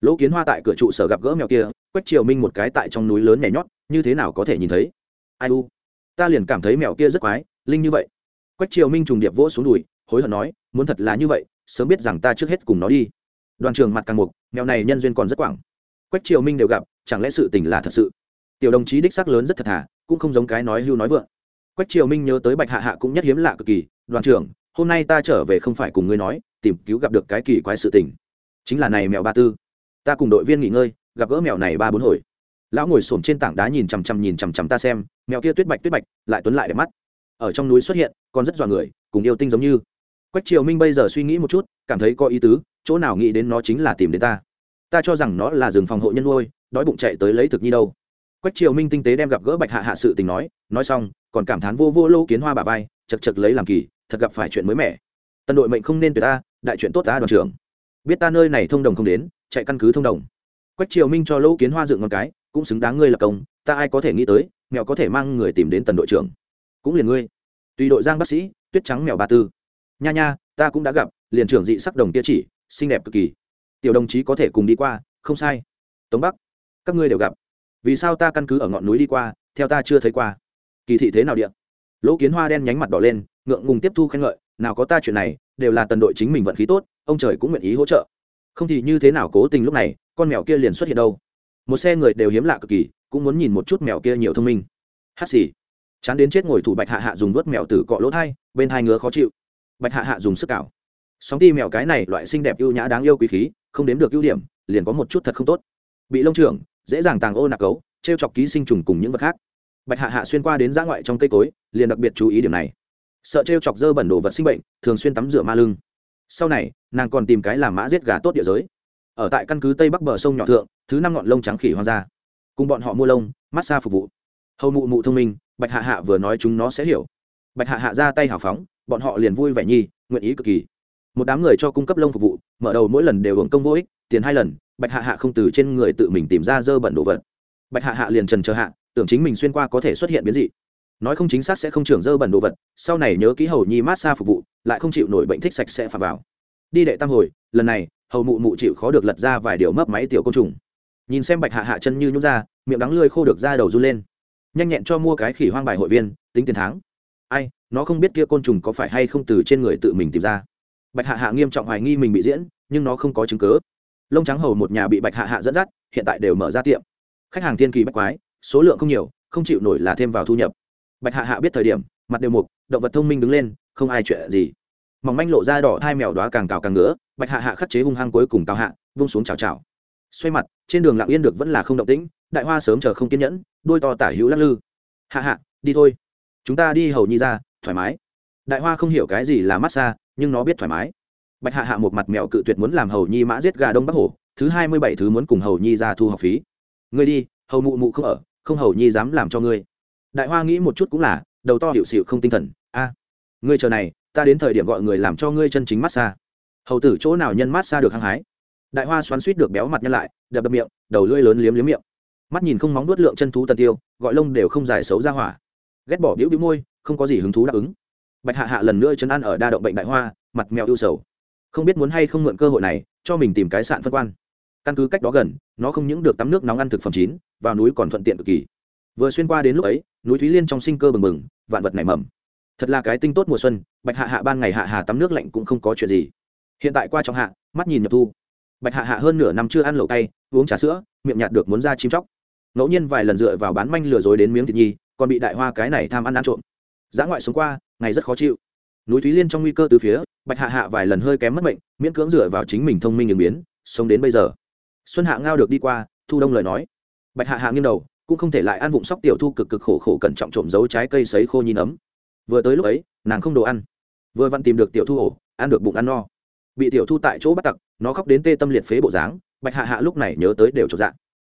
Lỗ kiến hoa tại cửa trụ sở gặp gỡ mèo kia, quách triều minh một cái tại trong núi lớn nhảy nhót, như thế nào có thể nhìn thấy? Ai u? Ta liền cảm thấy mèo kia rất quái, linh như vậy. Quách triều minh trùng điệp vỗ xuống đùi hối hận nói, muốn thật là như vậy, sớm biết rằng ta trước hết cùng nó đi. Đoàn trường mặt càng mục, mèo này nhân duyên còn rất quảng. Quách triều minh đều gặp, chẳng lẽ sự tình là thật sự? Tiểu đồng chí đích sắc lớn rất thật thà cũng không giống cái nói hưu nói vượng. Quách triều minh nhớ tới bạch hạ hạ cũng nhất hiếm lạ cực kỳ, đoàn trưởng, hôm nay ta trở về không phải cùng ngươi nói, tìm cứu gặp được cái kỳ quái sự tình. Chính là này mèo ba tư. Ta cùng đội viên nghỉ ngơi, gặp gỡ mèo này ba bốn hồi. Lão ngồi xổm trên tảng đá nhìn chằm chằm nhìn chằm chằm ta xem, mèo kia tuyết bạch tuyết bạch, lại tuấn lại đẹp mắt. Ở trong núi xuất hiện, còn rất dọa người, cùng yêu tinh giống như quách triều minh bây giờ suy nghĩ một chút, cảm thấy có ý tứ, chỗ nào nghĩ đến nó chính là tìm đến ta. Ta cho rằng nó là rừng phòng hộ nhân nuôi, đói bụng chạy tới lấy thực nhi đâu. Quách triều minh tinh tế đem gặp gỡ bạch hạ hạ sự tình nói nói xong, còn cảm thán vô vô lô kiến hoa bà vai, chật chật lấy làm kỳ, thật gặp phải chuyện mới mẻ. Tân đội mệnh không nên tuyệt ta, đại chuyện tốt ta đoàn trưởng. Biết ta nơi này thông đồng không đến, chạy căn cứ thông đồng. Quách triều minh cho lô kiến hoa dựng ngón cái, cũng xứng đáng ngươi là công, ta ai có thể nghĩ tới, mèo có thể mang người tìm đến tần đội trưởng. Cũng liền ngươi. Tùy đội giang bác sĩ, tuyết trắng mèo ba tư nha nha, ta cũng đã gặp, liền trưởng dị sắc đồng kia chỉ, xinh đẹp cực kỳ. Tiểu đồng chí có thể cùng đi qua, không sai. Tống bắc, các ngươi đều gặp. Vì sao ta căn cứ ở ngọn núi đi qua, theo ta chưa thấy qua? Kỳ thị thế nào điện lỗ kiến hoa đen nhánh mặt đỏ lên, ngượng ngùng tiếp thu khen ngợi, nào có ta chuyện này, đều là tần đội chính mình vận khí tốt, ông trời cũng nguyện ý hỗ trợ. Không thì như thế nào cố tình lúc này, con mèo kia liền xuất hiện đâu? Một xe người đều hiếm lạ cực kỳ, cũng muốn nhìn một chút mèo kia nhiều thông minh. Hát xì. Chán đến chết ngồi thủ bạch hạ hạ dùng vớt mèo tử cọ lỗ thai, bên hai ngứa khó chịu bạch hạ hạ dùng sức cào. Sóng ti mèo cái này loại xinh đẹp ưu nhã đáng yêu quý khí, không đếm được ưu điểm, liền có một chút thật không tốt. Bị lông trưởng, dễ dàng tàng ô nạc cấu t r e o chọc ký sinh trùng cùng những vật khác. Bạch hạ hạ xuyên qua đến dã ngoại trong cây cối, liền đặc biệt chú ý điểm này. Sợ t r e o chọc dơ bẩn đồ vật sinh bệnh, thường xuyên tắm rửa ma lưng. Sau này, nàng còn tìm cái làm mã giết gà tốt địa giới. Ở tại căn cứ tây bắc bờ sông nhỏ thượng, thứ năm ngọn lông trắng khỉ hoang ra. Cùng bọn họ mua lông massage phục vụ. Hầu mụ mụ thông minh, bạch hạ hạ vừa nói chúng nó sẽ hiểu. Bạch hạ hạ ra tay hào phóng bọn họ liền vui vẻ nhi, nguyện ý cực kỳ. Một đám người cho cung cấp lông phục vụ, mở đầu mỗi lần đều hưởng công vô ích, tiền hai lần, bạch hạ hạ không từ trên người tự mình tìm ra dơ bẩn đồ vật. Bạch hạ hạ liền trần chờ hạ, tưởng chính mình xuyên qua có thể xuất hiện biến dị. Nói không chính xác sẽ không trưởng dơ bẩn đồ vật, sau này nhớ ký hầu nhi mát xa phục vụ, lại không chịu nổi bệnh thích sạch sẽ phà vào. Đi đệ tam hồi, lần này, hầu mụ mụ chịu khó được lật ra vài điều mấp máy tiểu côn trùng. Nhìn xem bạch hạ hạ chân như nhút ra, miệng đắng lươi khô được ra đầu run lên. Nhanh nhẹn cho mua cái khỉ hoang bài hội viên, tính tiền tháng ai, nó không biết kia côn trùng có phải hay không từ trên người tự mình tìm ra. Bạch hạ hạ nghiêm trọng hoài nghi mình bị diễn, nhưng nó không có chứng cứ. lông trắng hầu một nhà bị bạch hạ hạ dẫn dắt, hiện tại đều mở ra tiệm. Khách hàng thiên kỳ bách quái, số lượng không nhiều, không chịu nổi là thêm vào thu nhập. Bạch hạ hạ biết thời điểm, mặt đều mục, động vật thông minh đứng lên, không ai chuyện gì. Mỏng manh lộ ra đỏ hai mèo đoá càng cào càng ngứa, bạch hạ hạ khắc chế hung hăng cuối cùng cao hạ, vung xuống chào chào xoay mặt, trên đường lặng yên được vẫn là không động tĩnh, đại hoa sớm chờ không kiên nhẫn, đôi to tả hữu lắc lư. Hạ hạ, đi thôi chúng ta đi hầu nhi ra, thoải mái. Đại hoa không hiểu cái gì là massage nhưng nó biết thoải mái. Bạch hạ hạ một mặt mẹo cự tuyệt muốn làm hầu nhi mã giết gà đông bắc hổ thứ hai mươi bảy thứ muốn cùng hầu nhi ra thu học phí. Ngươi đi, hầu mụ mụ không ở, không hầu nhi dám làm cho ngươi. Đại hoa nghĩ một chút cũng là, đầu to hiệu xịu không tinh thần. A, ngươi chờ này, ta đến thời điểm gọi người làm cho ngươi chân chính mát xa. Hầu tử chỗ nào nhân mát xa được hăng hái? Đại hoa xoắn suýt được béo mặt nhân lại, đập đập miệng, đầu lưỡi lớn liếm liếm miệng. Mắt nhìn không móng nuốt lượng chân thú tần tiêu, gọi lông đều không dài xấu ra hỏa ghét bỏ biểu bĩu môi, không có gì hứng thú đáp ứng. Bạch hạ hạ lần nữa chấn an ở đa động bệnh đại hoa, mặt mèo ưu sầu. Không biết muốn hay không mượn cơ hội này, cho mình tìm cái sạn phân quan. Căn cứ cách đó gần, nó không những được tắm nước nóng ăn thực phẩm chín, vào núi còn thuận tiện cực kỳ. Vừa xuyên qua đến lúc ấy, núi thúy liên trong sinh cơ bừng bừng, vạn vật nảy mầm. Thật là cái tinh tốt mùa xuân, bạch hạ hạ ban ngày hạ hà tắm nước lạnh cũng không có chuyện gì. Hiện tại qua trong hạ, mắt nhìn nhập thu. Bạch hạ hạ hơn nửa năm chưa ăn lẩu cay, uống trà sữa, miệng nhạt được muốn ra chim chóc. Ngẫu nhiên vài lần dựa vào bán manh lừa dối đến miếng thịt nhi còn bị đại hoa cái này tham ăn ăn trộm. Giã ngoại xuống qua, ngày rất khó chịu. Núi thúy liên trong nguy cơ từ phía, bạch hạ hạ vài lần hơi kém mất mệnh, miễn cưỡng dựa vào chính mình thông minh ứng biến, sống đến bây giờ. Xuân hạ ngao được đi qua, thu đông lời nói. Bạch hạ hạ nghiêng đầu, cũng không thể lại ăn vụng sóc tiểu thu cực cực khổ khổ cẩn trọng trộm giấu trái cây sấy khô nhìn ấm vừa tới lúc ấy, nàng không đồ ăn. Vừa vặn tìm được tiểu thu ổ, ăn được bụng ăn no. Bị tiểu thu tại chỗ bắt tặc, nó khóc đến tê tâm liệt phế bộ dáng, bạch hạ hạ lúc này nhớ tới đều trọn dạng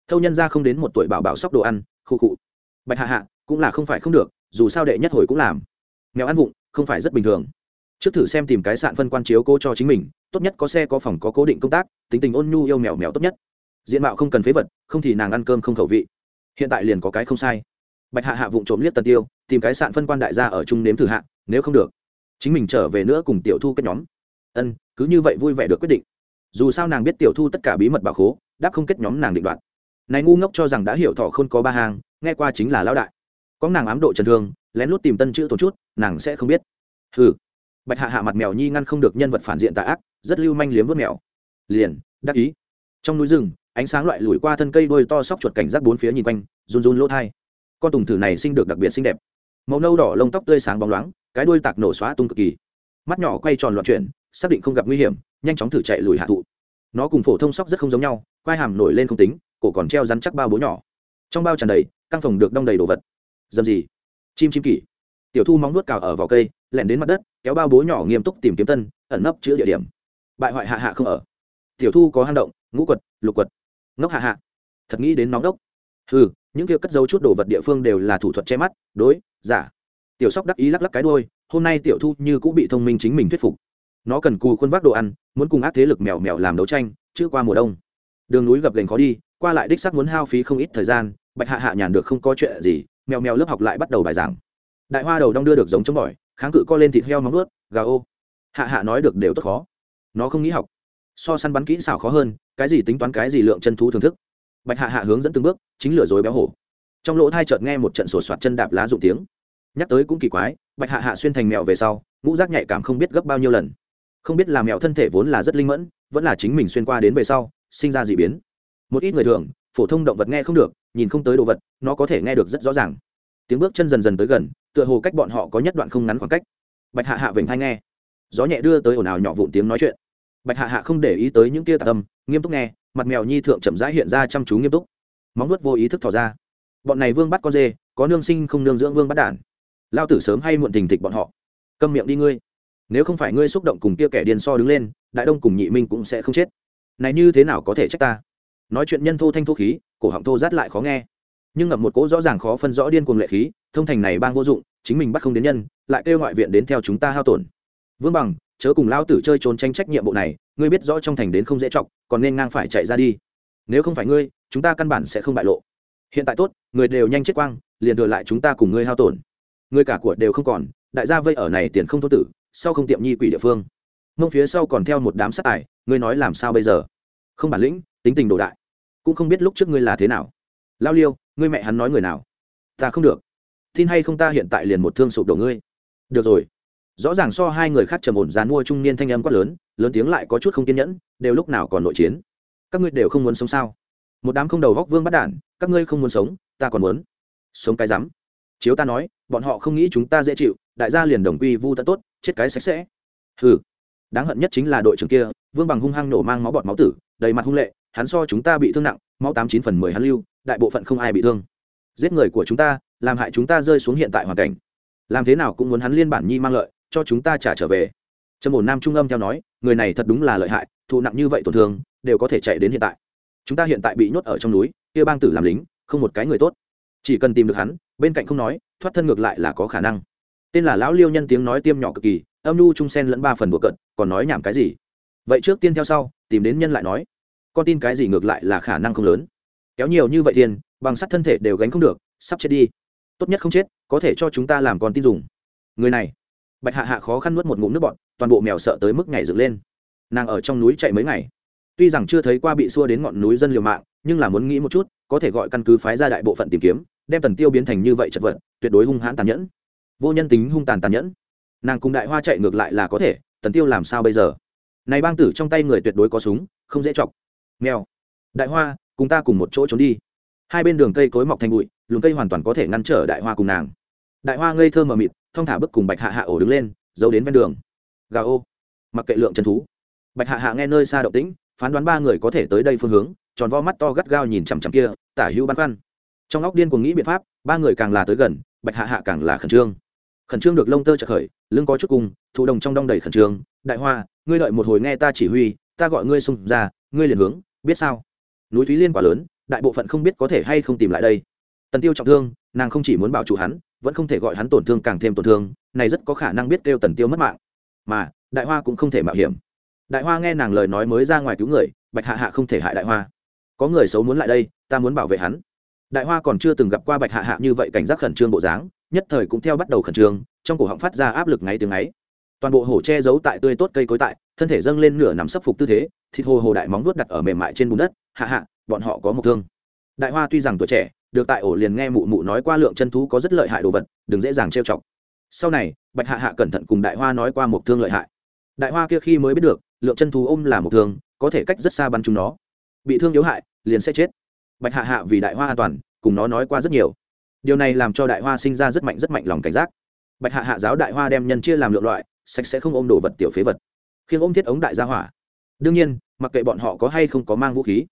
thâu nhân ra không đến một tuổi bảo bảo sóc đồ ăn, khu khụ. bạch hạ hạ cũng là không phải không được, dù sao đệ nhất hồi cũng làm. Mèo ăn vụng, không phải rất bình thường. Trước thử xem tìm cái sạn phân quan chiếu cô cho chính mình, tốt nhất có xe có phòng có cố định công tác, tính tình ôn nhu yêu mèo mèo tốt nhất. Diện mạo không cần phế vật, không thì nàng ăn cơm không khẩu vị. Hiện tại liền có cái không sai. Bạch hạ hạ vụng trộm liếc tần tiêu, tìm cái sạn phân quan đại gia ở chung nếm thử hạ, nếu không được, chính mình trở về nữa cùng tiểu thu kết nhóm. Ân, cứ như vậy vui vẻ được quyết định. Dù sao nàng biết tiểu thu tất cả bí mật bảo khố, đáp không kết nhóm nàng định đoạt. Này ngu ngốc cho rằng đã hiểu thọ không có ba hàng nghe qua chính là lão đại có nàng ám độ trần thương, lén lút tìm tân chữ tổn chút, nàng sẽ không biết. Ừ bạch hạ hạ mặt mèo nhi ngăn không được nhân vật phản diện tà ác, rất lưu manh liếm vớt mèo. Liền, đắc ý. Trong núi rừng, ánh sáng loại lùi qua thân cây đôi to sóc chuột cảnh giác bốn phía nhìn quanh, run run lỗ thai. Con tùng thử này sinh được đặc biệt xinh đẹp. Màu nâu đỏ lông tóc tươi sáng bóng loáng, cái đuôi tạc nổ xóa tung cực kỳ. Mắt nhỏ quay tròn loạn chuyển, xác định không gặp nguy hiểm, nhanh chóng thử chạy lùi hạ thụ. Nó cùng phổ thông sóc rất không giống nhau, quai hàm nổi lên không tính, cổ còn treo rắn chắc bao bố nhỏ. Trong bao tràn đầy, căng phòng được đong đầy đồ vật dầm gì? Chim chim kỷ. Tiểu thu móng nuốt cào ở vào cây, lẻn đến mặt đất, kéo bao bố nhỏ nghiêm túc tìm kiếm tân, ẩn nấp chữ địa điểm. Bại hoại hạ hạ không ở. Tiểu thu có hang động, ngũ quật, lục quật. Ngốc hạ hạ. Thật nghĩ đến nóng đốc. Ừ những kia cất dấu chút đồ vật địa phương đều là thủ thuật che mắt, đối, giả. Tiểu sóc đắc ý lắc lắc cái đôi hôm nay tiểu thu như cũng bị thông minh chính mình thuyết phục. Nó cần cù khuôn vác đồ ăn, muốn cùng ác thế lực mèo mèo làm đấu tranh, chứ qua mùa đông. Đường núi gập gành khó đi, qua lại đích sắc muốn hao phí không ít thời gian, bạch hạ hạ nhàn được không có chuyện gì mèo mèo lớp học lại bắt đầu bài giảng. Đại hoa đầu đong đưa được giống chống bỏi, kháng cự co lên thịt heo móng ướt gà ô. Hạ hạ nói được đều tốt khó. Nó không nghĩ học. So săn bắn kỹ xảo khó hơn, cái gì tính toán cái gì lượng chân thú thưởng thức. Bạch hạ hạ hướng dẫn từng bước, chính lừa dối béo hổ. Trong lỗ thai chợt nghe một trận sổ soạt chân đạp lá rụng tiếng. Nhắc tới cũng kỳ quái, bạch hạ hạ xuyên thành mèo về sau, ngũ rác nhạy cảm không biết gấp bao nhiêu lần. Không biết là mèo thân thể vốn là rất linh mẫn, vẫn là chính mình xuyên qua đến về sau, sinh ra d ị biến. Một ít người thường phổ thông động vật nghe không được, nhìn không tới đồ vật, nó có thể nghe được rất rõ ràng. Tiếng bước chân dần dần tới gần, tựa hồ cách bọn họ có nhất đoạn không ngắn khoảng cách. Bạch hạ hạ vểnh hay nghe. Gió nhẹ đưa tới ồn ào nhỏ vụn tiếng nói chuyện. Bạch hạ hạ không để ý tới những tia tạ tâm nghiêm túc nghe, mặt mèo nhi thượng chậm rãi hiện ra chăm chú nghiêm túc. Móng nuốt vô ý thức thỏ ra. Bọn này vương bắt con dê, có nương sinh không nương dưỡng vương bắt đản. Lao tử sớm hay muộn tình thịch bọn họ. Câm miệng đi ngươi. Nếu không phải ngươi xúc động cùng kia kẻ điên so đứng lên, đại đông cùng nhị minh cũng sẽ không chết. Này như thế nào có thể trách ta? Nói chuyện nhân thô thanh thô khí, cổ họng thô rát lại khó nghe. Nhưng ngập một cỗ rõ ràng khó phân rõ điên cuồng lệ khí, thông thành này bang vô dụng, chính mình bắt không đến nhân, lại kêu ngoại viện đến theo chúng ta hao tổn. Vương bằng, chớ cùng lao tử chơi trốn tranh trách nhiệm bộ này, ngươi biết rõ trong thành đến không dễ chọc, còn nên ngang phải chạy ra đi. Nếu không phải ngươi, chúng ta căn bản sẽ không bại lộ. Hiện tại tốt, người đều nhanh chết quang, liền thừa lại chúng ta cùng ngươi hao tổn. Người cả của đều không còn, đại gia vây ở này tiền không thô tử, sau không tiệm nhi quỷ địa phương. Mông phía sau còn theo một đám sát tài, ngươi nói làm sao bây giờ? Không bản lĩnh tính tình đồ đại. Cũng không biết lúc trước ngươi là thế nào. Lao liêu, ngươi mẹ hắn nói người nào? Ta không được. Tin hay không ta hiện tại liền một thương sụp đổ ngươi. Được rồi. Rõ ràng so hai người khác trầm ổn dán mua trung niên thanh âm quát lớn lớn tiếng lại có chút không kiên nhẫn, đều lúc nào còn nội chiến. Các ngươi đều không muốn sống sao? Một đám không đầu góc vương bắt đản các ngươi không muốn sống, ta còn muốn sống cái rắm. Chiếu ta nói, bọn họ không nghĩ chúng ta dễ chịu, đại gia liền đồng quy vu tận tốt, chết cái sạch sẽ. Hừ. Đáng hận nhất chính là đội trưởng kia, vương bằng hung hăng nổ mang máu bọt máu tử, đầy mặt hung lệ hắn so chúng ta bị thương nặng, máu tám chín phần mười hắn lưu, đại bộ phận không ai bị thương. Giết người của chúng ta, làm hại chúng ta rơi xuống hiện tại hoàn cảnh. Làm thế nào cũng muốn hắn liên bản nhi mang lợi, cho chúng ta trả trở về. Trâm ổn nam trung âm theo nói, người này thật đúng là lợi hại, thụ nặng như vậy tổn thương, đều có thể chạy đến hiện tại. Chúng ta hiện tại bị nhốt ở trong núi, kia bang tử làm lính, không một cái người tốt. Chỉ cần tìm được hắn, bên cạnh không nói, thoát thân ngược lại là có khả năng. Tên là lão liêu nhân tiếng nói tiêm nhỏ cực kỳ, âm nhu trung sen lẫn ba phần bùa cận còn nói nhảm cái gì? Vậy trước tiên theo sau, tìm đến nhân lại nói con tin cái gì ngược lại là khả năng không lớn. Kéo nhiều như vậy tiền, bằng sắt thân thể đều gánh không được, sắp chết đi. Tốt nhất không chết, có thể cho chúng ta làm con tin dùng. Người này. Bạch hạ hạ khó khăn nuốt một ngụm nước bọn toàn bộ mèo sợ tới mức ngày dựng lên. Nàng ở trong núi chạy mấy ngày. Tuy rằng chưa thấy qua bị xua đến ngọn núi dân liều mạng, nhưng là muốn nghĩ một chút, có thể gọi căn cứ phái ra đại bộ phận tìm kiếm, đem tần tiêu biến thành như vậy chật vật, tuyệt đối hung hãn tàn nhẫn. Vô nhân tính hung tàn tàn nhẫn. Nàng cùng đại hoa chạy ngược lại là có thể, tần tiêu làm sao bây giờ? Này bang tử trong tay người tuyệt đối có súng, không dễ chọc nghèo đại hoa, cùng ta cùng một chỗ trốn đi. Hai bên đường cây cối mọc thành bụi luồng cây hoàn toàn có thể ngăn trở đại hoa cùng nàng. Đại hoa ngây thơ mờ mịt, thong thả bước cùng bạch hạ hạ ổ đứng lên, giấu đến ven đường. Gà ô. Mặc kệ lượng chân thú. Bạch hạ hạ nghe nơi xa động tĩnh, phán đoán ba người có thể tới đây phương hướng, tròn vo mắt to gắt gao nhìn chằm chằm kia, tả hữu băn khoăn. Trong óc điên cuồng nghĩ biện pháp, ba người càng là tới gần, bạch hạ hạ càng là khẩn trương. Khẩn trương được lông tơ chợt khởi, lưng có chút cùng thụ đồng trong đong đầy khẩn trương. Đại hoa, ngươi đợi một hồi nghe ta chỉ huy, ta gọi ngươi xung ra, ngươi liền hướng biết sao? Núi thúy liên quá lớn, đại bộ phận không biết có thể hay không tìm lại đây. Tần tiêu trọng thương, nàng không chỉ muốn bảo chủ hắn, vẫn không thể gọi hắn tổn thương càng thêm tổn thương, này rất có khả năng biết kêu tần tiêu mất mạng. Mà, đại hoa cũng không thể mạo hiểm. Đại hoa nghe nàng lời nói mới ra ngoài cứu người, bạch hạ hạ không thể hại đại hoa. Có người xấu muốn lại đây, ta muốn bảo vệ hắn. Đại hoa còn chưa từng gặp qua bạch hạ hạ như vậy cảnh giác khẩn trương bộ dáng, nhất thời cũng theo bắt đầu khẩn trương, trong cổ họng phát ra áp lực ngáy tiếng ấy toàn bộ hổ che giấu tại tươi tốt cây cối tại, thân thể dâng lên nửa nằm sấp phục tư thế, thịt hồ hồ đại móng vuốt đặt ở mềm mại trên bùn đất, hạ hạ, bọn họ có một thương. Đại hoa tuy rằng tuổi trẻ, được tại ổ liền nghe mụ mụ nói qua lượng chân thú có rất lợi hại đồ vật, đừng dễ dàng trêu chọc. Sau này, bạch hạ hạ cẩn thận cùng đại hoa nói qua một thương lợi hại. Đại hoa kia khi mới biết được, lượng chân thú ôm là một thương, có thể cách rất xa bắn chúng nó. Bị thương yếu hại, liền sẽ chết. Bạch hạ hạ vì đại hoa an toàn, cùng nó nói qua rất nhiều. Điều này làm cho đại hoa sinh ra rất mạnh rất mạnh lòng cảnh giác. Bạch hạ hạ giáo đại hoa đem nhân chia làm lượng loại sạch sẽ không ôm đồ vật tiểu phế vật. Khiến ôm thiết ống đại gia hỏa. Đương nhiên, mặc kệ bọn họ có hay không có mang vũ khí,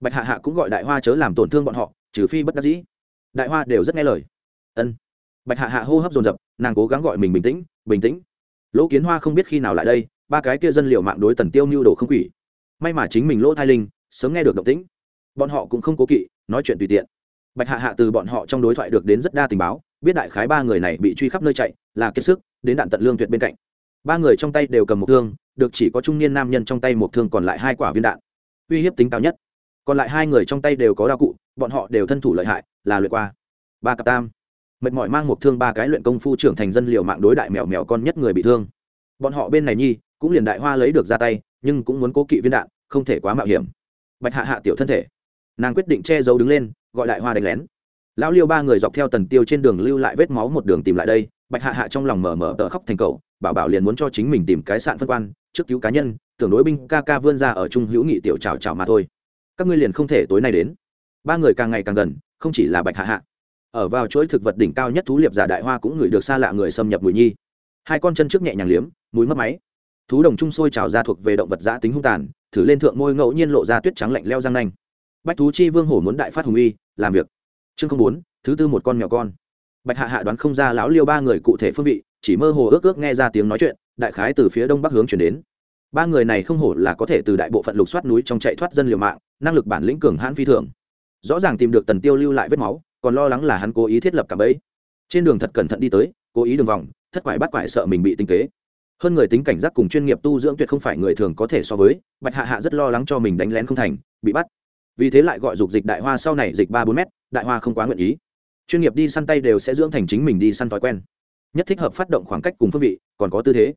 bạch hạ hạ cũng gọi đại hoa chớ làm tổn thương bọn họ, trừ phi bất đắc dĩ. Đại hoa đều rất nghe lời. Ân. Bạch hạ hạ hô hấp dồn dập, nàng cố gắng gọi mình bình tĩnh bình tĩnh. Lỗ kiến hoa không biết khi nào lại đây, ba cái kia dân liệu mạng đối tần tiêu mưu đồ không quỷ. May mà chính mình lỗ thai linh, sớm nghe được động tĩnh. Bọn họ cũng không cố kỵ, nói chuyện tùy tiện. Bạch hạ hạ từ bọn họ trong đối thoại được đến rất đa tình báo, biết đại khái ba người này bị truy khắp nơi chạy, là kiệt sức, đến đạn tận lương tuyệt bên cạnh ba người trong tay đều cầm một thương, được chỉ có trung niên nam nhân trong tay một thương còn lại hai quả viên đạn. Uy hiếp tính cao nhất. Còn lại hai người trong tay đều có đao cụ, bọn họ đều thân thủ lợi hại, là luyện qua. Ba cặp tam. Mệt mỏi mang một thương ba cái luyện công phu trưởng thành dân liều mạng đối đại mèo mèo con nhất người bị thương. Bọn họ bên này nhi, cũng liền đại hoa lấy được ra tay, nhưng cũng muốn cố kỵ viên đạn, không thể quá mạo hiểm. Bạch hạ hạ tiểu thân thể. Nàng quyết định che giấu đứng lên, gọi đại hoa đánh lén. Lão liêu ba người dọc theo tần tiêu trên đường lưu lại vết máu một đường tìm lại đây bạch hạ hạ trong lòng mở mở tờ khóc thành cầu bảo bảo liền muốn cho chính mình tìm cái sạn phân quan, trước cứu cá nhân, tưởng đối binh ca ca vươn ra ở trung hữu nghị tiểu trào trào mà thôi. Các ngươi liền không thể tối nay đến. Ba người càng ngày càng gần, không chỉ là bạch hạ hạ. Ở vào chuỗi thực vật đỉnh cao nhất thú liệp giả đại hoa cũng ngửi được xa lạ người xâm nhập mùi nhi. Hai con chân trước nhẹ nhàng liếm, mũi mất máy. Thú đồng trung sôi trào ra thuộc về động vật giã tính hung tàn, thử lên thượng môi ngẫu nhiên lộ ra tuyết trắng lạnh leo răng nanh. Bách thú chi vương hổ muốn đại phát hùng uy, làm việc. Chương không bốn, thứ tư một con mèo con bạch hạ hạ đoán không ra lão liêu ba người cụ thể phương vị, chỉ mơ hồ ước ước nghe ra tiếng nói chuyện, đại khái từ phía đông bắc hướng chuyển đến. Ba người này không hổ là có thể từ đại bộ phận lục soát núi trong chạy thoát dân liều mạng, năng lực bản lĩnh cường hãn phi thường. Rõ ràng tìm được tần tiêu lưu lại vết máu, còn lo lắng là hắn cố ý thiết lập cả bẫy. Trên đường thật cẩn thận đi tới, cố ý đường vòng, thất quải bắt quải sợ mình bị tinh kế. Hơn người tính cảnh giác cùng chuyên nghiệp tu dưỡng tuyệt không phải người thường có thể so với, bạch hạ hạ rất lo lắng cho mình đánh lén không thành, bị bắt. Vì thế lại gọi dục dịch đại hoa sau này dịch ba bốn m đại hoa không quá nguyện ý chuyên nghiệp đi săn tay đều sẽ dưỡng thành chính mình đi săn thói quen. Nhất thích hợp phát động khoảng cách cùng phương vị, còn có tư thế.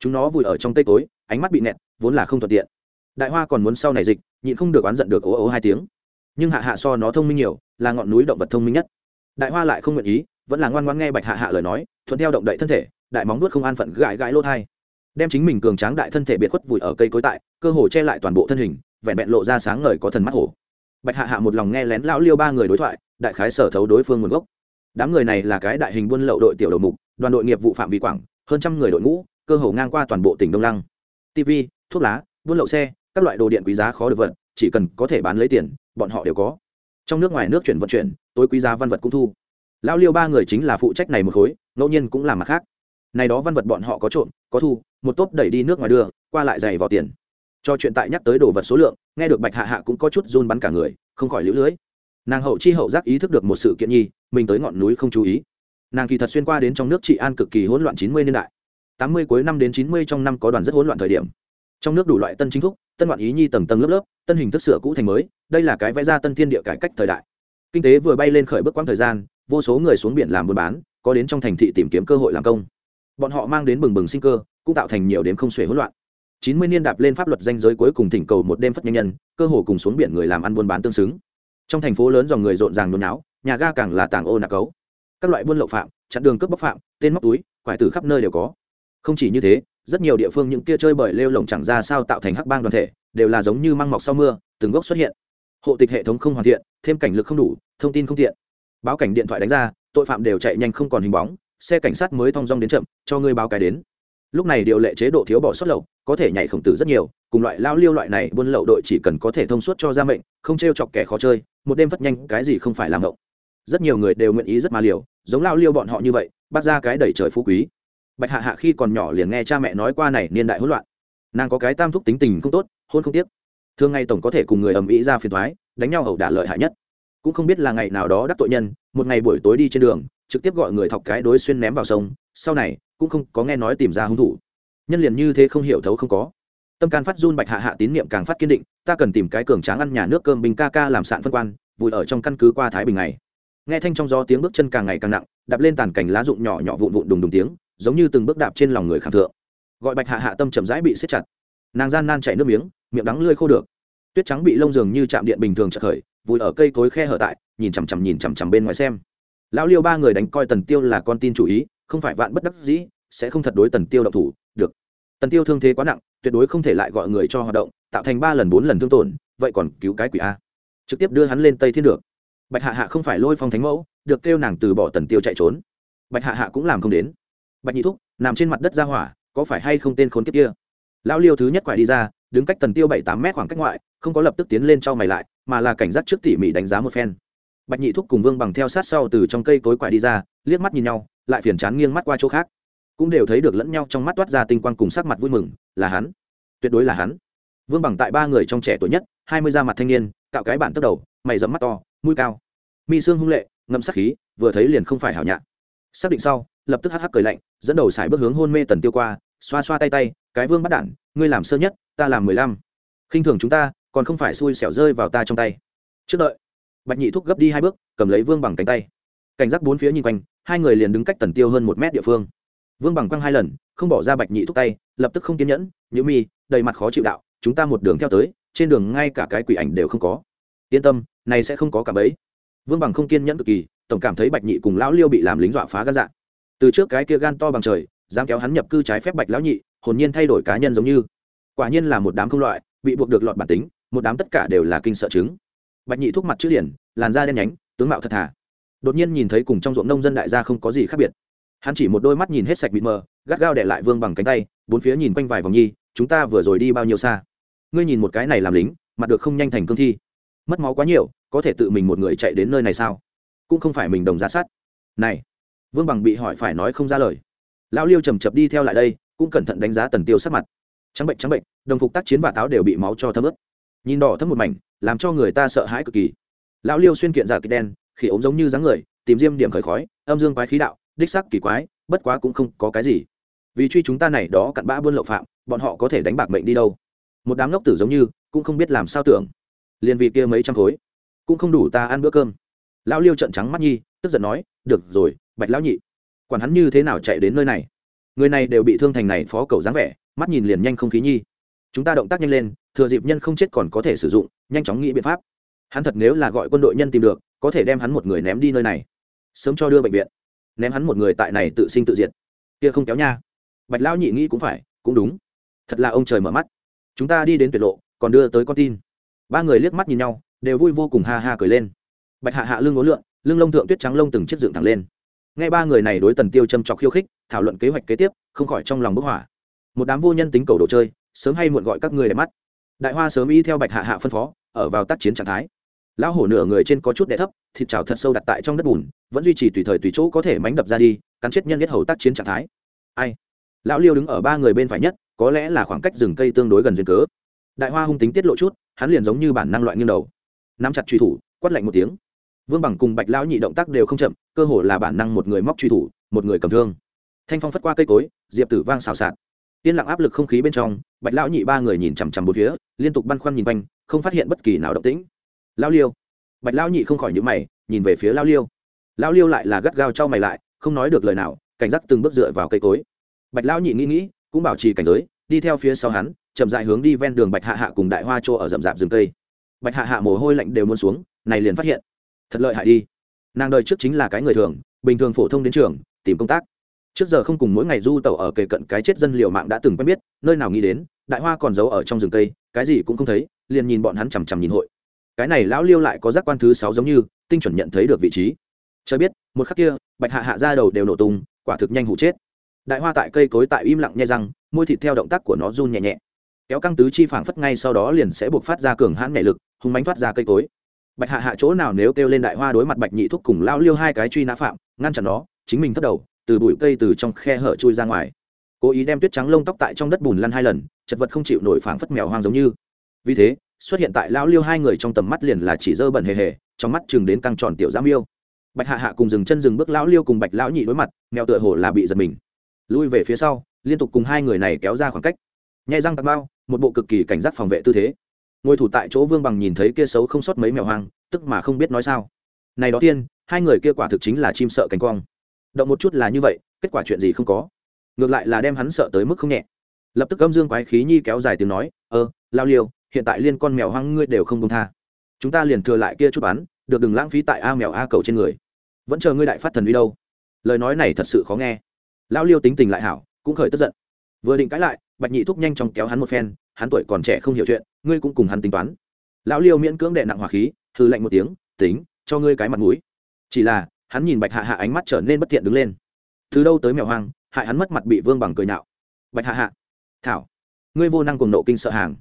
Chúng nó vùi ở trong tay tối ánh mắt bị nẹt, vốn là không thuận tiện. Đại hoa còn muốn sau này dịch, nhịn không được oán giận được ố ố hai tiếng. Nhưng hạ hạ so nó thông minh nhiều, là ngọn núi động vật thông minh nhất. Đại hoa lại không nguyện ý, vẫn là ngoan ngoan nghe bạch hạ hạ lời nói, thuận theo động đậy thân thể, đại móng nuốt không an phận gãi gãi lỗ thai. Đem chính mình cường tráng đại thân thể biệt khuất vùi ở cây cối tại, cơ hồ che lại toàn bộ thân hình, vẹn vẹn lộ ra sáng ngời có thần mắt hổ bạch hạ hạ một lòng nghe lén lão liêu ba người đối thoại, đại khái sở thấu đối phương nguồn gốc. Đám người này là cái đại hình buôn lậu đội tiểu đầu mục, đoàn đội nghiệp vụ phạm vi quảng, hơn trăm người đội ngũ, cơ hồ ngang qua toàn bộ tỉnh đông lăng. Tv thuốc lá, buôn lậu xe, các loại đồ điện quý giá khó được vận, chỉ cần có thể bán lấy tiền, bọn họ đều có. Trong nước ngoài nước chuyển vận chuyển, tối quý giá văn vật cũng thu. Lão liêu ba người chính là phụ trách này một khối, ngẫu nhiên cũng làm mặt khác. Này đó văn vật bọn họ có trộm, có thu, một tốp đẩy đi nước ngoài đưa, qua lại dày vào tiền. Cho chuyện tại nhắc tới đồ vật số lượng nghe được bạch hạ hạ cũng có chút run bắn cả người không khỏi lũ lưới. Nàng hậu chi hậu giác ý thức được một sự kiện nhi mình tới ngọn núi không chú ý. Nàng kỳ thật xuyên qua đến trong nước trị an cực kỳ hỗn loạn chín mươi niên đại. Tám mươi cuối năm đến chín mươi trong năm có đoàn rất hỗn loạn thời điểm. Trong nước đủ loại tân chính thức, tân loạn ý nhi tầng tầng lớp lớp tân hình thức sửa cũ thành mới đây là cái vẽ ra tân thiên địa cải cách thời đại. Kinh tế vừa bay lên khởi bước quãng thời gian vô số người xuống biển làm buôn bán có đến trong thành thị tìm kiếm cơ hội làm công. Bọn họ mang đến bừng bừng sinh cơ cũng tạo thành nhiều đếm không xuể hỗn loạn chín mươi niên đạp lên pháp luật danh giới cuối cùng thỉnh cầu một đêm phất nhanh nhân, cơ hồ cùng xuống biển người làm ăn buôn bán tương xứng. Trong thành phố lớn dòng người rộn ràng nôn náo, nhà ga càng là tàng ô nạc cấu. Các loại buôn lậu phạm, chặn đường cướp bóc phạm, tên móc túi, quải tử khắp nơi đều có. Không chỉ như thế, rất nhiều địa phương những kia chơi bời lêu lồng chẳng ra sao tạo thành hắc bang đoàn thể, đều là giống như măng mọc sau mưa, từng gốc xuất hiện. Hộ tịch hệ thống không hoàn thiện, thêm cảnh lực không đủ, thông tin không tiện. Báo cảnh điện thoại đánh ra, tội phạm đều chạy nhanh không còn hình bóng, xe cảnh sát mới thong dong đến chậm, cho ngươi báo cái đến lúc này điều lệ chế độ thiếu bỏ xuất lậu, có thể nhảy khổng tử rất nhiều, cùng loại lao liêu loại này buôn lậu đội chỉ cần có thể thông suốt cho ra mệnh, không t r e o chọc kẻ khó chơi, một đêm vất nhanh cái gì không phải làm ngộng. Rất nhiều người đều nguyện ý rất mà liều, giống lao liêu bọn họ như vậy bắt ra cái đẩy trời phú quý. Bạch hạ hạ khi còn nhỏ liền nghe cha mẹ nói qua này niên đại hỗn loạn. Nàng có cái tam thúc tính tình không tốt, hôn không tiếc. Thường ngày tổng có thể cùng người ầm ĩ ra phiền thoái đánh nhau ẩu đả lợi hại nhất. Cũng không biết là ngày nào đó đắc tội nhân, một ngày buổi tối đi trên đường, trực tiếp gọi người thọc cái đối xuyên ném vào sông sau này cũng không có nghe nói tìm ra hung thủ. Nhân liền như thế không hiểu thấu không có. Tâm can phát run bạch hạ hạ tín niệm càng phát kiên định, ta cần tìm cái cường tráng ăn nhà nước cơm bình ca ca làm sạn phân quan vùi ở trong căn cứ qua thái bình này nghe thanh trong gió tiếng bước chân càng ngày càng nặng, đạp lên tàn cảnh lá rụng nhỏ nhỏ vụn vụn đùng đùng tiếng, giống như từng bước đạp trên lòng người khảm thượng. Gọi bạch hạ hạ tâm chậm rãi bị siết chặt. Nàng gian nan chảy nước miếng, miệng đắng lươi khô được. Tuyết trắng bị lông dường như chạm điện bình thường chợt khởi vùi ở cây cối khe hở tại, nhìn chằm chằm nhìn chằm chằm bên ngoài xem. Lão liêu ba người đánh coi tần tiêu là con tin chủ ý không phải vạn bất đắc dĩ, sẽ không thật đối tần tiêu động thủ, được. Tần tiêu thương thế quá nặng, tuyệt đối không thể lại gọi người cho hoạt động, tạo thành ba lần bốn lần thương tổn, vậy còn cứu cái quỷ a. Trực tiếp đưa hắn lên tây thiên được. Bạch hạ hạ không phải lôi phong thánh mẫu, được kêu nàng từ bỏ tần tiêu chạy trốn. Bạch hạ hạ cũng làm không đến. Bạch nhị thúc, nằm trên mặt đất ra hỏa, có phải hay không tên khốn kiếp kia? Lão liêu thứ nhất quải đi ra, đứng cách tần tiêu bảy tám mét khoảng cách ngoại, không có lập tức tiến lên cho mày lại, mà là cảnh giác trước tỉ mỉ đánh giá một phen bạch nhị thúc cùng vương bằng theo sát sau từ trong cây cối quại đi ra, liếc mắt nhìn nhau, lại phiền chán nghiêng mắt qua chỗ khác. Cũng đều thấy được lẫn nhau trong mắt toát ra tinh quang cùng sắc mặt vui mừng, là hắn. Tuyệt đối là hắn. Vương bằng tại ba người trong trẻ tuổi nhất, hai mươi da mặt thanh niên, cạo cái bản tốc đầu, mày dẫm mắt to, mũi cao. Mi xương hung lệ ngâm sắc khí, vừa thấy liền không phải hảo nhạc. Xác định sau, lập tức hắc hắc cười lạnh, dẫn đầu xài bước hướng hôn mê tần tiêu qua, xoa xoa tay tay, cái vương bắt đản ngươi làm sơ nhất, ta làm mười lăm. Khinh thường chúng ta, còn không phải xui xẻo rơi vào ta trong tay. Trước đợi bạch nhị thúc gấp đi hai bước, cầm lấy vương bằng cánh tay. Cảnh giác bốn phía nhìn quanh, hai người liền đứng cách tần tiêu hơn một mét địa phương. Vương bằng quăng hai lần, không bỏ ra bạch nhị thúc tay, lập tức không kiên nhẫn, nhữ mi, đầy mặt khó chịu đạo, chúng ta một đường theo tới, trên đường ngay cả cái quỷ ảnh đều không có. Yên tâm, này sẽ không có cả bấy. Vương bằng không kiên nhẫn cực kỳ, tổng cảm thấy bạch nhị cùng lão liêu bị làm lính dọa phá gan dạ từ trước cái kia gan to bằng trời, dám kéo hắn nhập cư trái phép bạch lão nhị, hồn nhiên thay đổi cá nhân giống như. Quả nhiên là một đám không loại, bị buộc được lọt bản tính, một đám tất cả đều là kinh sợ chứng bạch nhị thuốc mặt chữ điển làn da đen nhánh, tướng mạo thật thà. Đột nhiên nhìn thấy cùng trong ruộng nông dân đại gia không có gì khác biệt. Hắn chỉ một đôi mắt nhìn hết sạch bị mờ, gắt gao để lại vương bằng cánh tay, bốn phía nhìn quanh vài vòng nhi, chúng ta vừa rồi đi bao nhiêu xa? Ngươi nhìn một cái này làm lính, mặt được không nhanh thành cương thi. Mất máu quá nhiều, có thể tự mình một người chạy đến nơi này sao? Cũng không phải mình đồng giá sát. Này, vương bằng bị hỏi phải nói không ra lời. Lão liêu chầm chập đi theo lại đây, cũng cẩn thận đánh giá tần tiêu sắc mặt. Trắng bệnh trắng bệnh, đồng phục tác chiến và táo đều bị máu cho thấm ướt nhìn đỏ thấm một mảnh, làm cho người ta sợ hãi cực kỳ. Lão liêu xuyên kiện giả kịch đen, khi ống giống như dáng người, tìm diêm điểm khởi khói, âm dương quái khí đạo, đích sắc kỳ quái, bất quá cũng không có cái gì. Vì truy chúng ta này đó cặn bã buôn lậu phạm, bọn họ có thể đánh bạc mệnh đi đâu? Một đám ngốc tử giống như, cũng không biết làm sao tưởng. Liền vì kia mấy trăm khối, cũng không đủ ta ăn bữa cơm. Lão liêu trợn trắng mắt nhi, tức giận nói, được rồi, bạch lão nhị, quản hắn như thế nào chạy đến nơi này? Người này đều bị thương thành này phó cầu dáng vẻ, mắt nhìn liền nhanh không khí nhi chúng ta động tác nhanh lên, thừa dịp nhân không chết còn có thể sử dụng, nhanh chóng nghĩ biện pháp. Hắn thật nếu là gọi quân đội nhân tìm được, có thể đem hắn một người ném đi nơi này. Sớm cho đưa bệnh viện. Ném hắn một người tại này tự sinh tự diệt. Kia không kéo nha. Bạch lão nhị nghĩ cũng phải, cũng đúng. Thật là ông trời mở mắt. Chúng ta đi đến tuyệt lộ, còn đưa tới con tin. Ba người liếc mắt nhìn nhau, đều vui vô cùng ha ha cười lên. Bạch hạ hạ lưng ngố lượn, lưng lông thượng tuyết trắng lông từng chiếc dựng thẳng lên. Ngay ba người này đối tần tiêu châm trọc khiêu khích, thảo luận kế hoạch kế tiếp, không khỏi trong lòng bức hỏa. Một đám vô nhân tính cầu đồ chơi sớm hay muộn gọi các người để mắt. Đại hoa sớm y theo bạch hạ hạ phân phó, ở vào tác chiến trạng thái. Lão hổ nửa người trên có chút đẻ thấp, thịt trào thật sâu đặt tại trong đất bùn, vẫn duy trì tùy thời tùy chỗ có thể mánh đập ra đi, cắn chết nhân nhất hầu tác chiến trạng thái. Ai? Lão liêu đứng ở ba người bên phải nhất, có lẽ là khoảng cách rừng cây tương đối gần duyên cớ. Đại hoa hung tính tiết lộ chút, hắn liền giống như bản năng loại nghiêng đầu. Nắm chặt truy thủ, quát lạnh một tiếng. Vương bằng cùng bạch lão nhị động tác đều không chậm, cơ hồ là bản năng một người móc truy thủ, một người cầm thương. Thanh phong phất qua cây cối, diệp tử vang xào xạc yên lặng áp lực không khí bên trong, bạch lão nhị ba người nhìn chằm chằm bốn phía, liên tục băn khoăn nhìn quanh, không phát hiện bất kỳ nào động tĩnh. Lao liêu. Bạch lão nhị không khỏi nhữ mày, nhìn về phía lao liêu. Lao liêu lại là gắt gao trao mày lại, không nói được lời nào, cảnh giác từng bước dựa vào cây cối. Bạch lão nhị nghĩ nghĩ, cũng bảo trì cảnh giới, đi theo phía sau hắn, chậm dại hướng đi ven đường bạch hạ hạ cùng đại hoa chỗ ở rậm rạp rừng cây. Bạch hạ hạ mồ hôi lạnh đều muốn xuống, này liền phát hiện. Thật lợi hại đi. Nàng đời trước chính là cái người thường, bình thường phổ thông đến trường, tìm công tác trước giờ không cùng mỗi ngày du tàu ở kề cận cái chết dân liệu mạng đã từng quen biết, nơi nào nghĩ đến, đại hoa còn giấu ở trong rừng cây, cái gì cũng không thấy, liền nhìn bọn hắn chằm chằm nhìn hội. Cái này lão liêu lại có giác quan thứ sáu giống như, tinh chuẩn nhận thấy được vị trí. Cho biết, một khắc kia, bạch hạ hạ ra đầu đều nổ tung, quả thực nhanh hụ chết. Đại hoa tại cây cối tại im lặng nhẹ răng, môi thịt theo động tác của nó run nhẹ nhẹ. Kéo căng tứ chi phảng phất ngay sau đó liền sẽ buộc phát ra cường hãn nhảy lực hùng bánh thoát ra cây cối. Bạch hạ hạ chỗ nào nếu kêu lên đại hoa đối mặt bạch nhị thúc cùng lao liêu hai cái truy nã phạm, ngăn chặn nó, chính mình thất đầu từ bụi cây từ trong khe hở chui ra ngoài. Cố ý đem tuyết trắng lông tóc tại trong đất bùn lăn hai lần, chật vật không chịu nổi phảng phất mèo hoang giống như. Vì thế, xuất hiện tại lão liêu hai người trong tầm mắt liền là chỉ dơ bẩn hề hề, trong mắt chừng đến căng tròn tiểu giám yêu bạch hạ hạ cùng dừng chân dừng bước lão liêu cùng bạch lão nhị đối mặt, mèo tựa hồ là bị giật mình. Lui về phía sau, liên tục cùng hai người này kéo ra khoảng cách. Nhai răng tạc bao, một bộ cực kỳ cảnh giác phòng vệ tư thế. Ngồi thủ tại chỗ vương bằng nhìn thấy kia xấu không sót mấy mèo hoang, tức mà không biết nói sao. Này đó tiên, hai người kia quả thực chính là chim sợ cánh quang động một chút là như vậy, kết quả chuyện gì không có. Ngược lại là đem hắn sợ tới mức không nhẹ. Lập tức âm dương quái khí nhi kéo dài tiếng nói ơ lao liêu, hiện tại liên con mèo hoang ngươi đều không công tha. Chúng ta liền thừa lại kia chút bắn, được đừng lãng phí tại a mèo a cầu trên người. Vẫn chờ ngươi đại phát thần uy đâu. Lời nói này thật sự khó nghe. Lao liêu tính tình lại hảo, cũng khởi tức giận. Vừa định cãi lại, bạch nhị thúc nhanh chóng kéo hắn một phen, hắn tuổi còn trẻ không hiểu chuyện, ngươi cũng cùng hắn tính toán. Lão liêu miễn cưỡng đệ nặng hỏa khí hư lạnh một tiếng, tính, cho ngươi cái mặt mũi. Chỉ là hắn nhìn bạch hạ hạ ánh mắt trở nên bất thiện đứng lên. Từ đâu tới mèo hoang, hại hắn mất mặt bị vương bằng cười nhạo bạch hạ hạ, thảo, ngươi vô năng cùng nộ kinh sợ hàng.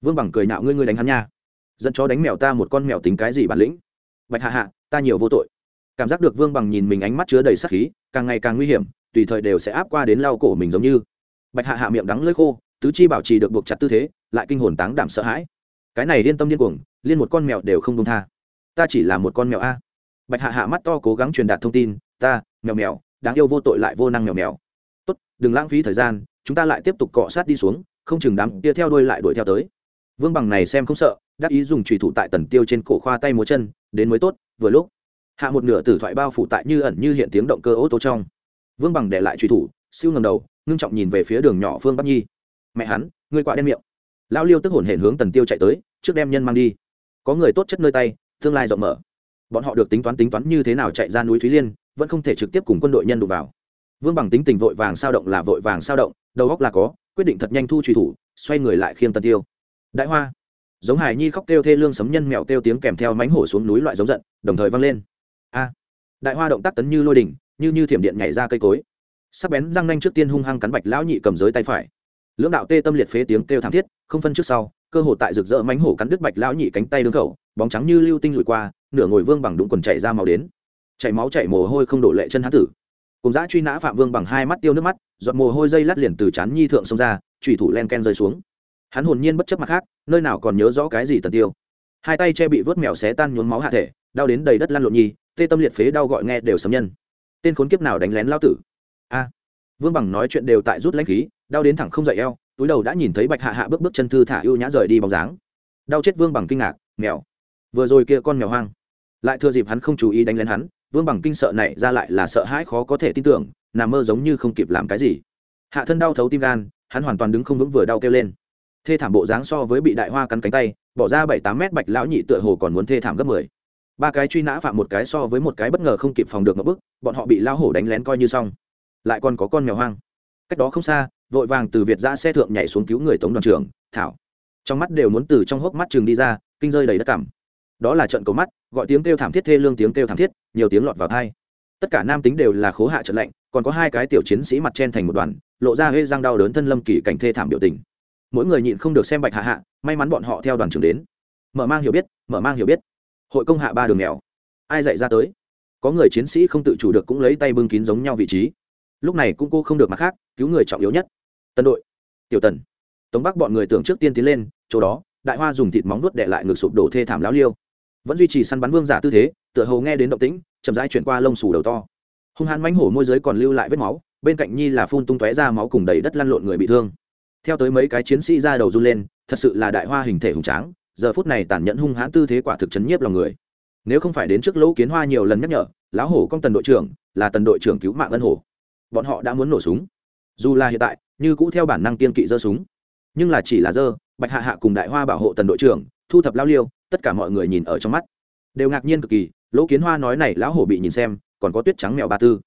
Vương bằng cười nhạo ngươi ngươi đánh hắn nha. Dẫn chó đánh mèo ta một con mèo tính cái gì bản lĩnh? Bạch hạ hạ, ta nhiều vô tội. Cảm giác được vương bằng nhìn mình ánh mắt chứa đầy sắc khí, càng ngày càng nguy hiểm, tùy thời đều sẽ áp qua đến lau cổ mình giống như. Bạch hạ hạ miệng đắng lơi khô, tứ chi bảo trì được buộc chặt tư thế, lại kinh hồn táng đảm sợ hãi. Cái này liên tâm điên cuồng, liên một con mèo đều không đông tha. Ta chỉ là một con mèo a bạch hạ hạ mắt to cố gắng truyền đạt thông tin, ta, mèo mèo, đáng yêu vô tội lại vô năng mèo mèo. Tốt, đừng lãng phí thời gian, chúng ta lại tiếp tục cọ sát đi xuống, không chừng đám kia theo đuôi lại đuổi theo tới. Vương bằng này xem không sợ, đắc ý dùng trùy thủ tại tần tiêu trên cổ khoa tay múa chân, đến mới tốt, vừa lúc. Hạ một nửa tử thoại bao phủ tại như ẩn như hiện tiếng động cơ ô tô trong. Vương bằng để lại trùy thủ, siêu ngầm đầu, ngưng trọng nhìn về phía đường nhỏ phương bắc nhi. Mẹ hắn, ngươi quạ đen miệng. Lão liêu tức hồn hển hướng tần tiêu chạy tới, trước đem nhân mang đi. Có người tốt chất nơi tay, tương lai rộng mở bọn họ được tính toán tính toán như thế nào chạy ra núi thúy liên, vẫn không thể trực tiếp cùng quân đội nhân đụng vào. Vương bằng tính tình vội vàng sao động là vội vàng sao động, đầu góc là có, quyết định thật nhanh thu truy thủ, xoay người lại khiêng tân tiêu. Đại hoa. Giống hải nhi khóc kêu thê lương sấm nhân mèo kêu tiếng kèm theo mánh hổ xuống núi loại giống giận, đồng thời vang lên. A. Đại hoa động tác tấn như lôi đỉnh, như như thiểm điện nhảy ra cây cối. Sắc bén răng nanh trước tiên hung hăng cắn bạch lão nhị cầm giới tay phải. Lưỡng đạo tê tâm liệt phế tiếng kêu thảm thiết, không phân trước sau, cơ hồ tại rực rỡ mánh hổ cắn đứt bạch lão nhị cánh tay đứng khẩu bóng trắng như lưu tinh lùi qua, nửa ngồi vương bằng đụng quần chạy ra máu đến. Chạy máu chạy mồ hôi không đổ lệ chân hán tử. Cùng dã truy nã phạm vương bằng hai mắt tiêu nước mắt, giọt mồ hôi dây lát liền từ chán nhi thượng xông ra trùy thủ len ken rơi xuống. Hắn hồn nhiên bất chấp mặt khác, nơi nào còn nhớ rõ cái gì tần tiêu. Hai tay che bị vớt mèo xé tan nhuốm máu hạ thể, đau đến đầy đất lăn lộn nhi tê tâm liệt phế đau gọi nghe đều sấm nhân. Tên khốn kiếp nào đánh lén lao tử? A. Vương bằng nói chuyện đều tại rút lãnh khí, đau đến thẳng không dậy eo, túi đầu đã nhìn thấy bạch hạ hạ bước bước chân thư thả ưu nhã rời đi bóng dáng. Đau chết vương bằng kinh ngạc, mèo vừa rồi kia con mèo hoang. Lại thừa dịp hắn không chú ý đánh lén hắn, vương bằng kinh sợ này ra lại là sợ hãi khó có thể tin tưởng, nằm mơ giống như không kịp làm cái gì. Hạ thân đau thấu tim gan, hắn hoàn toàn đứng không vững vừa đau kêu lên. Thê thảm bộ dáng so với bị đại hoa cắn cánh tay, bỏ ra bảy tám mét bạch lão nhị tựa hồ còn muốn thê thảm gấp mười. Ba cái truy nã phạm một cái so với một cái bất ngờ không kịp phòng được ngập bức, bọn họ bị lao hổ đánh lén coi như xong. Lại còn có con mèo hoang. Cách đó không xa, vội vàng từ việt ra xe thượng nhảy xuống cứu người tống đoàn trưởng, thảo. Trong mắt đều muốn từ trong hốc mắt trường đi ra, kinh rơi đầy đất cảm đó là trận cầu mắt, gọi tiếng kêu thảm thiết thê lương tiếng kêu thảm thiết, nhiều tiếng lọt vào thai tất cả nam tính đều là khố hạ trận lạnh, còn có hai cái tiểu chiến sĩ mặt chen thành một đoàn, lộ ra hê răng đau đớn thân lâm kỳ cảnh thê thảm biểu tình. Mỗi người nhịn không được xem bạch hạ hạ, may mắn bọn họ theo đoàn trưởng đến. Mở mang hiểu biết, mở mang hiểu biết. Hội công hạ ba đường mèo ai dạy ra tới? Có người chiến sĩ không tự chủ được cũng lấy tay bưng kín giống nhau vị trí. Lúc này cũng cô không được mặt khác, cứu người trọng yếu nhất. Tân đội. Tiểu tần. Tống bắc bọn người tưởng trước tiên tiến lên, chỗ đó, đại hoa dùng thịt móng nuốt đệ lại ngực sụp đổ thê thảm lão liêu vẫn duy trì săn bắn vương giả tư thế, tựa hồ nghe đến động tĩnh, chậm rãi chuyển qua lông xù đầu to. Hung hãn mánh hổ môi giới còn lưu lại vết máu, bên cạnh nhi là phun tung tóe ra máu cùng đầy đất lăn lộn người bị thương. Theo tới mấy cái chiến sĩ ra đầu run lên, thật sự là đại hoa hình thể hùng tráng, giờ phút này tàn nhẫn hung hãn tư thế quả thực chấn nhiếp lòng người. Nếu không phải đến trước lỗ kiến hoa nhiều lần nhắc nhở, lão hổ công tần đội trưởng, là tần đội trưởng cứu mạng ân hổ. Bọn họ đã muốn nổ súng. Dù là hiện tại, như cũ theo bản năng kiên kỵ giơ súng. Nhưng là chỉ là dơ bạch hạ hạ cùng đại hoa bảo hộ tần đội trưởng, thu thập lao liêu tất cả mọi người nhìn ở trong mắt. Đều ngạc nhiên cực kỳ, lỗ kiến hoa nói này lão hổ bị nhìn xem, còn có tuyết trắng mèo ba tư.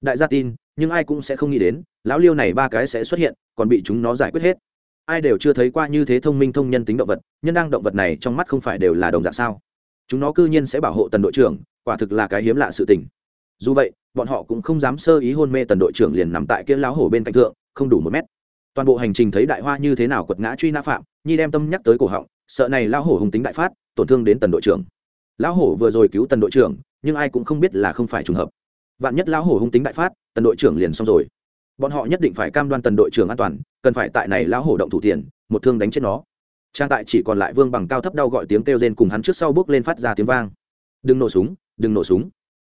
Đại gia tin, nhưng ai cũng sẽ không nghĩ đến, lão liêu này ba cái sẽ xuất hiện, còn bị chúng nó giải quyết hết. Ai đều chưa thấy qua như thế thông minh thông nhân tính động vật, nhân đang động vật này trong mắt không phải đều là đồng dạng sao? Chúng nó cư nhiên sẽ bảo hộ tần đội trưởng, quả thực là cái hiếm lạ sự tình. Dù vậy, bọn họ cũng không dám sơ ý hôn mê tần đội trưởng liền nằm tại kia lão hổ bên cạnh thượng, không đủ một mét. Toàn bộ hành trình thấy đại hoa như thế nào quật ngã truy nã phạm, nhi đem tâm nhắc tới cổ họng sợ này lão hổ hùng tính đại phát, tổn thương đến tần đội trưởng. Lão hổ vừa rồi cứu tần đội trưởng, nhưng ai cũng không biết là không phải trùng hợp. Vạn nhất lão hổ hung tính đại phát, tần đội trưởng liền xong rồi. Bọn họ nhất định phải cam đoan tần đội trưởng an toàn, cần phải tại này lão hổ động thủ tiền, một thương đánh chết nó. Trang tại chỉ còn lại vương bằng cao thấp đau gọi tiếng kêu rên cùng hắn trước sau bước lên phát ra tiếng vang. Đừng nổ súng, đừng nổ súng.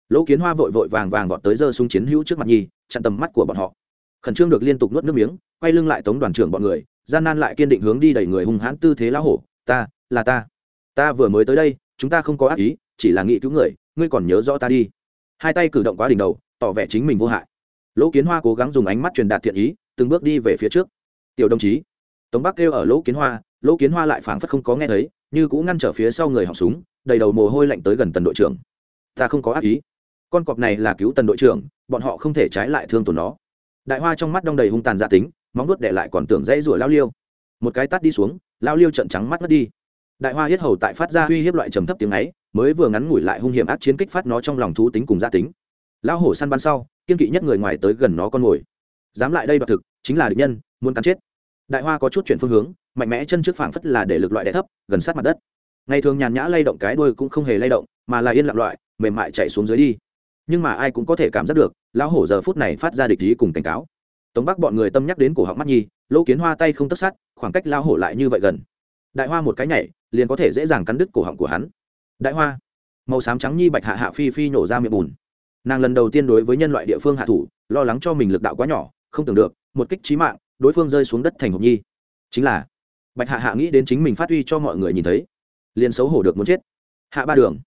Lỗ kiến hoa vội vội vàng vàng vọt tới giơ súng chiến hữu trước mặt nhi, chặn tầm mắt của bọn họ. Khẩn trương được liên tục nuốt nước miếng, quay lưng lại tống đoàn trưởng bọn người, gian nan lại kiên định hướng đi đẩy người hung hãn tư thế lão hổ ta, là ta. Ta vừa mới tới đây, chúng ta không có ác ý, chỉ là nghĩ cứu người, ngươi còn nhớ rõ ta đi. Hai tay cử động quá đỉnh đầu, tỏ vẻ chính mình vô hại. Lỗ kiến hoa cố gắng dùng ánh mắt truyền đạt thiện ý, từng bước đi về phía trước. Tiểu đồng chí, tống bắc kêu ở lỗ kiến hoa, lỗ kiến hoa lại phảng phất không có nghe thấy, như cũng ngăn trở phía sau người họng súng, đầy đầu mồ hôi lạnh tới gần tần đội trưởng. Ta không có ác ý. Con cọp này là cứu tần đội trưởng, bọn họ không thể trái lại thương tổn nó. Đại hoa trong mắt đong đầy hung tàn dạ tính, móng nuốt để lại còn tưởng dãy rủa lao liêu. Một cái tắt đi xuống lao liêu trận trắng mắt mất đi. Đại hoa yết hầu tại phát ra uy hiếp loại trầm thấp tiếng ấy, mới vừa ngắn ngủi lại hung hiểm ác chiến kích phát nó trong lòng thú tính cùng gia tính. Lão hổ săn bắn sau, kiên kỵ nhất người ngoài tới gần nó con mồi dám lại đây đoạt thực, chính là địch nhân, muốn cắn chết. Đại hoa có chút chuyển phương hướng, mạnh mẽ chân trước phảng phất là để lực loại đẻ thấp, gần sát mặt đất. Ngày thường nhàn nhã lay động cái đuôi cũng không hề lay động, mà là yên lặng loại, mềm mại chạy xuống dưới đi. Nhưng mà ai cũng có thể cảm giác được, lão hổ giờ phút này phát ra địch ý cùng cảnh cáo. Tống bắc bọn người tâm nhắc đến cổ họng mắt nhi lỗ kiến hoa tay không tất sát, khoảng cách lao hổ lại như vậy gần. Đại hoa một cái nhảy, liền có thể dễ dàng cắn đứt cổ họng của hắn. Đại hoa, màu xám trắng nhi bạch hạ hạ phi phi nhổ ra miệng bùn. Nàng lần đầu tiên đối với nhân loại địa phương hạ thủ, lo lắng cho mình lực đạo quá nhỏ, không tưởng được, một kích trí mạng, đối phương rơi xuống đất thành hộp nhi. Chính là, bạch hạ hạ nghĩ đến chính mình phát huy cho mọi người nhìn thấy, liền xấu hổ được muốn chết. Hạ ba đường.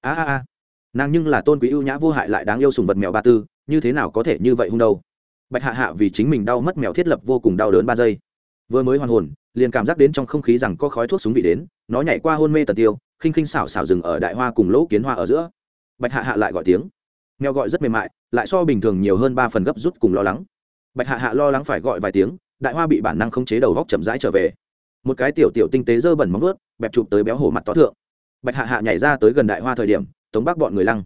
A a a. Nàng nhưng là tôn quý ưu nhã vô hại lại đáng yêu sùng vật mèo ba tư, như thế nào có thể như vậy hung đâu? Bạch hạ hạ vì chính mình đau mất mèo thiết lập vô cùng đau đớn ba giây. Vừa mới hoàn hồn, liền cảm giác đến trong không khí rằng có khói thuốc súng vị đến, nó nhảy qua hôn mê tần tiêu, khinh khinh xảo xảo dừng ở đại hoa cùng lỗ kiến hoa ở giữa. Bạch hạ hạ lại gọi tiếng. Mèo gọi rất mềm mại, lại so bình thường nhiều hơn ba phần gấp rút cùng lo lắng. Bạch hạ hạ lo lắng phải gọi vài tiếng, đại hoa bị bản năng không chế đầu góc chậm rãi trở về. Một cái tiểu tiểu tinh tế dơ bẩn móng ướt bẹp chụp tới béo hổ mặt tó thượng. Bạch hạ hạ nhảy ra tới gần đại hoa thời điểm, tống bác bọn người lăng.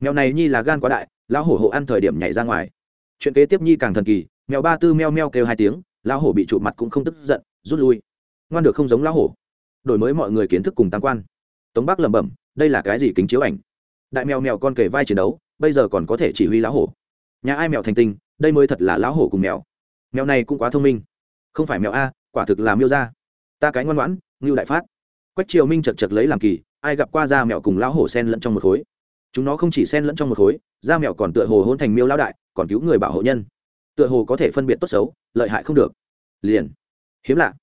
Mèo này nhi là gan quá đại, lão hổ hộ ăn thời điểm nhảy ra ngoài chuyện kế tiếp nhi càng thần kỳ, mèo ba tư meo meo kêu hai tiếng, lão hổ bị trụ mặt cũng không tức giận, rút lui. Ngoan được không giống lão hổ. Đổi mới mọi người kiến thức cùng tam quan. Tống bắc lẩm bẩm, đây là cái gì kính chiếu ảnh? Đại mèo mèo con kể vai chiến đấu, bây giờ còn có thể chỉ huy lão hổ. Nhà ai mèo thành tinh, đây mới thật là lão hổ cùng mèo. Mèo này cũng quá thông minh. Không phải mèo a, quả thực là miêu ra ta cái ngoan ngoãn, ngưu đại phát. Quách triều minh chật chật lấy làm kỳ, ai gặp qua da mèo cùng lão hổ sen lẫn trong một khối? Chúng nó không chỉ sen lẫn trong một khối, da mèo còn tựa hồ hôn thành miêu lão đại còn cứu người bảo hộ nhân. Tựa hồ có thể phân biệt tốt xấu, lợi hại không được. Liền. Hiếm lạ.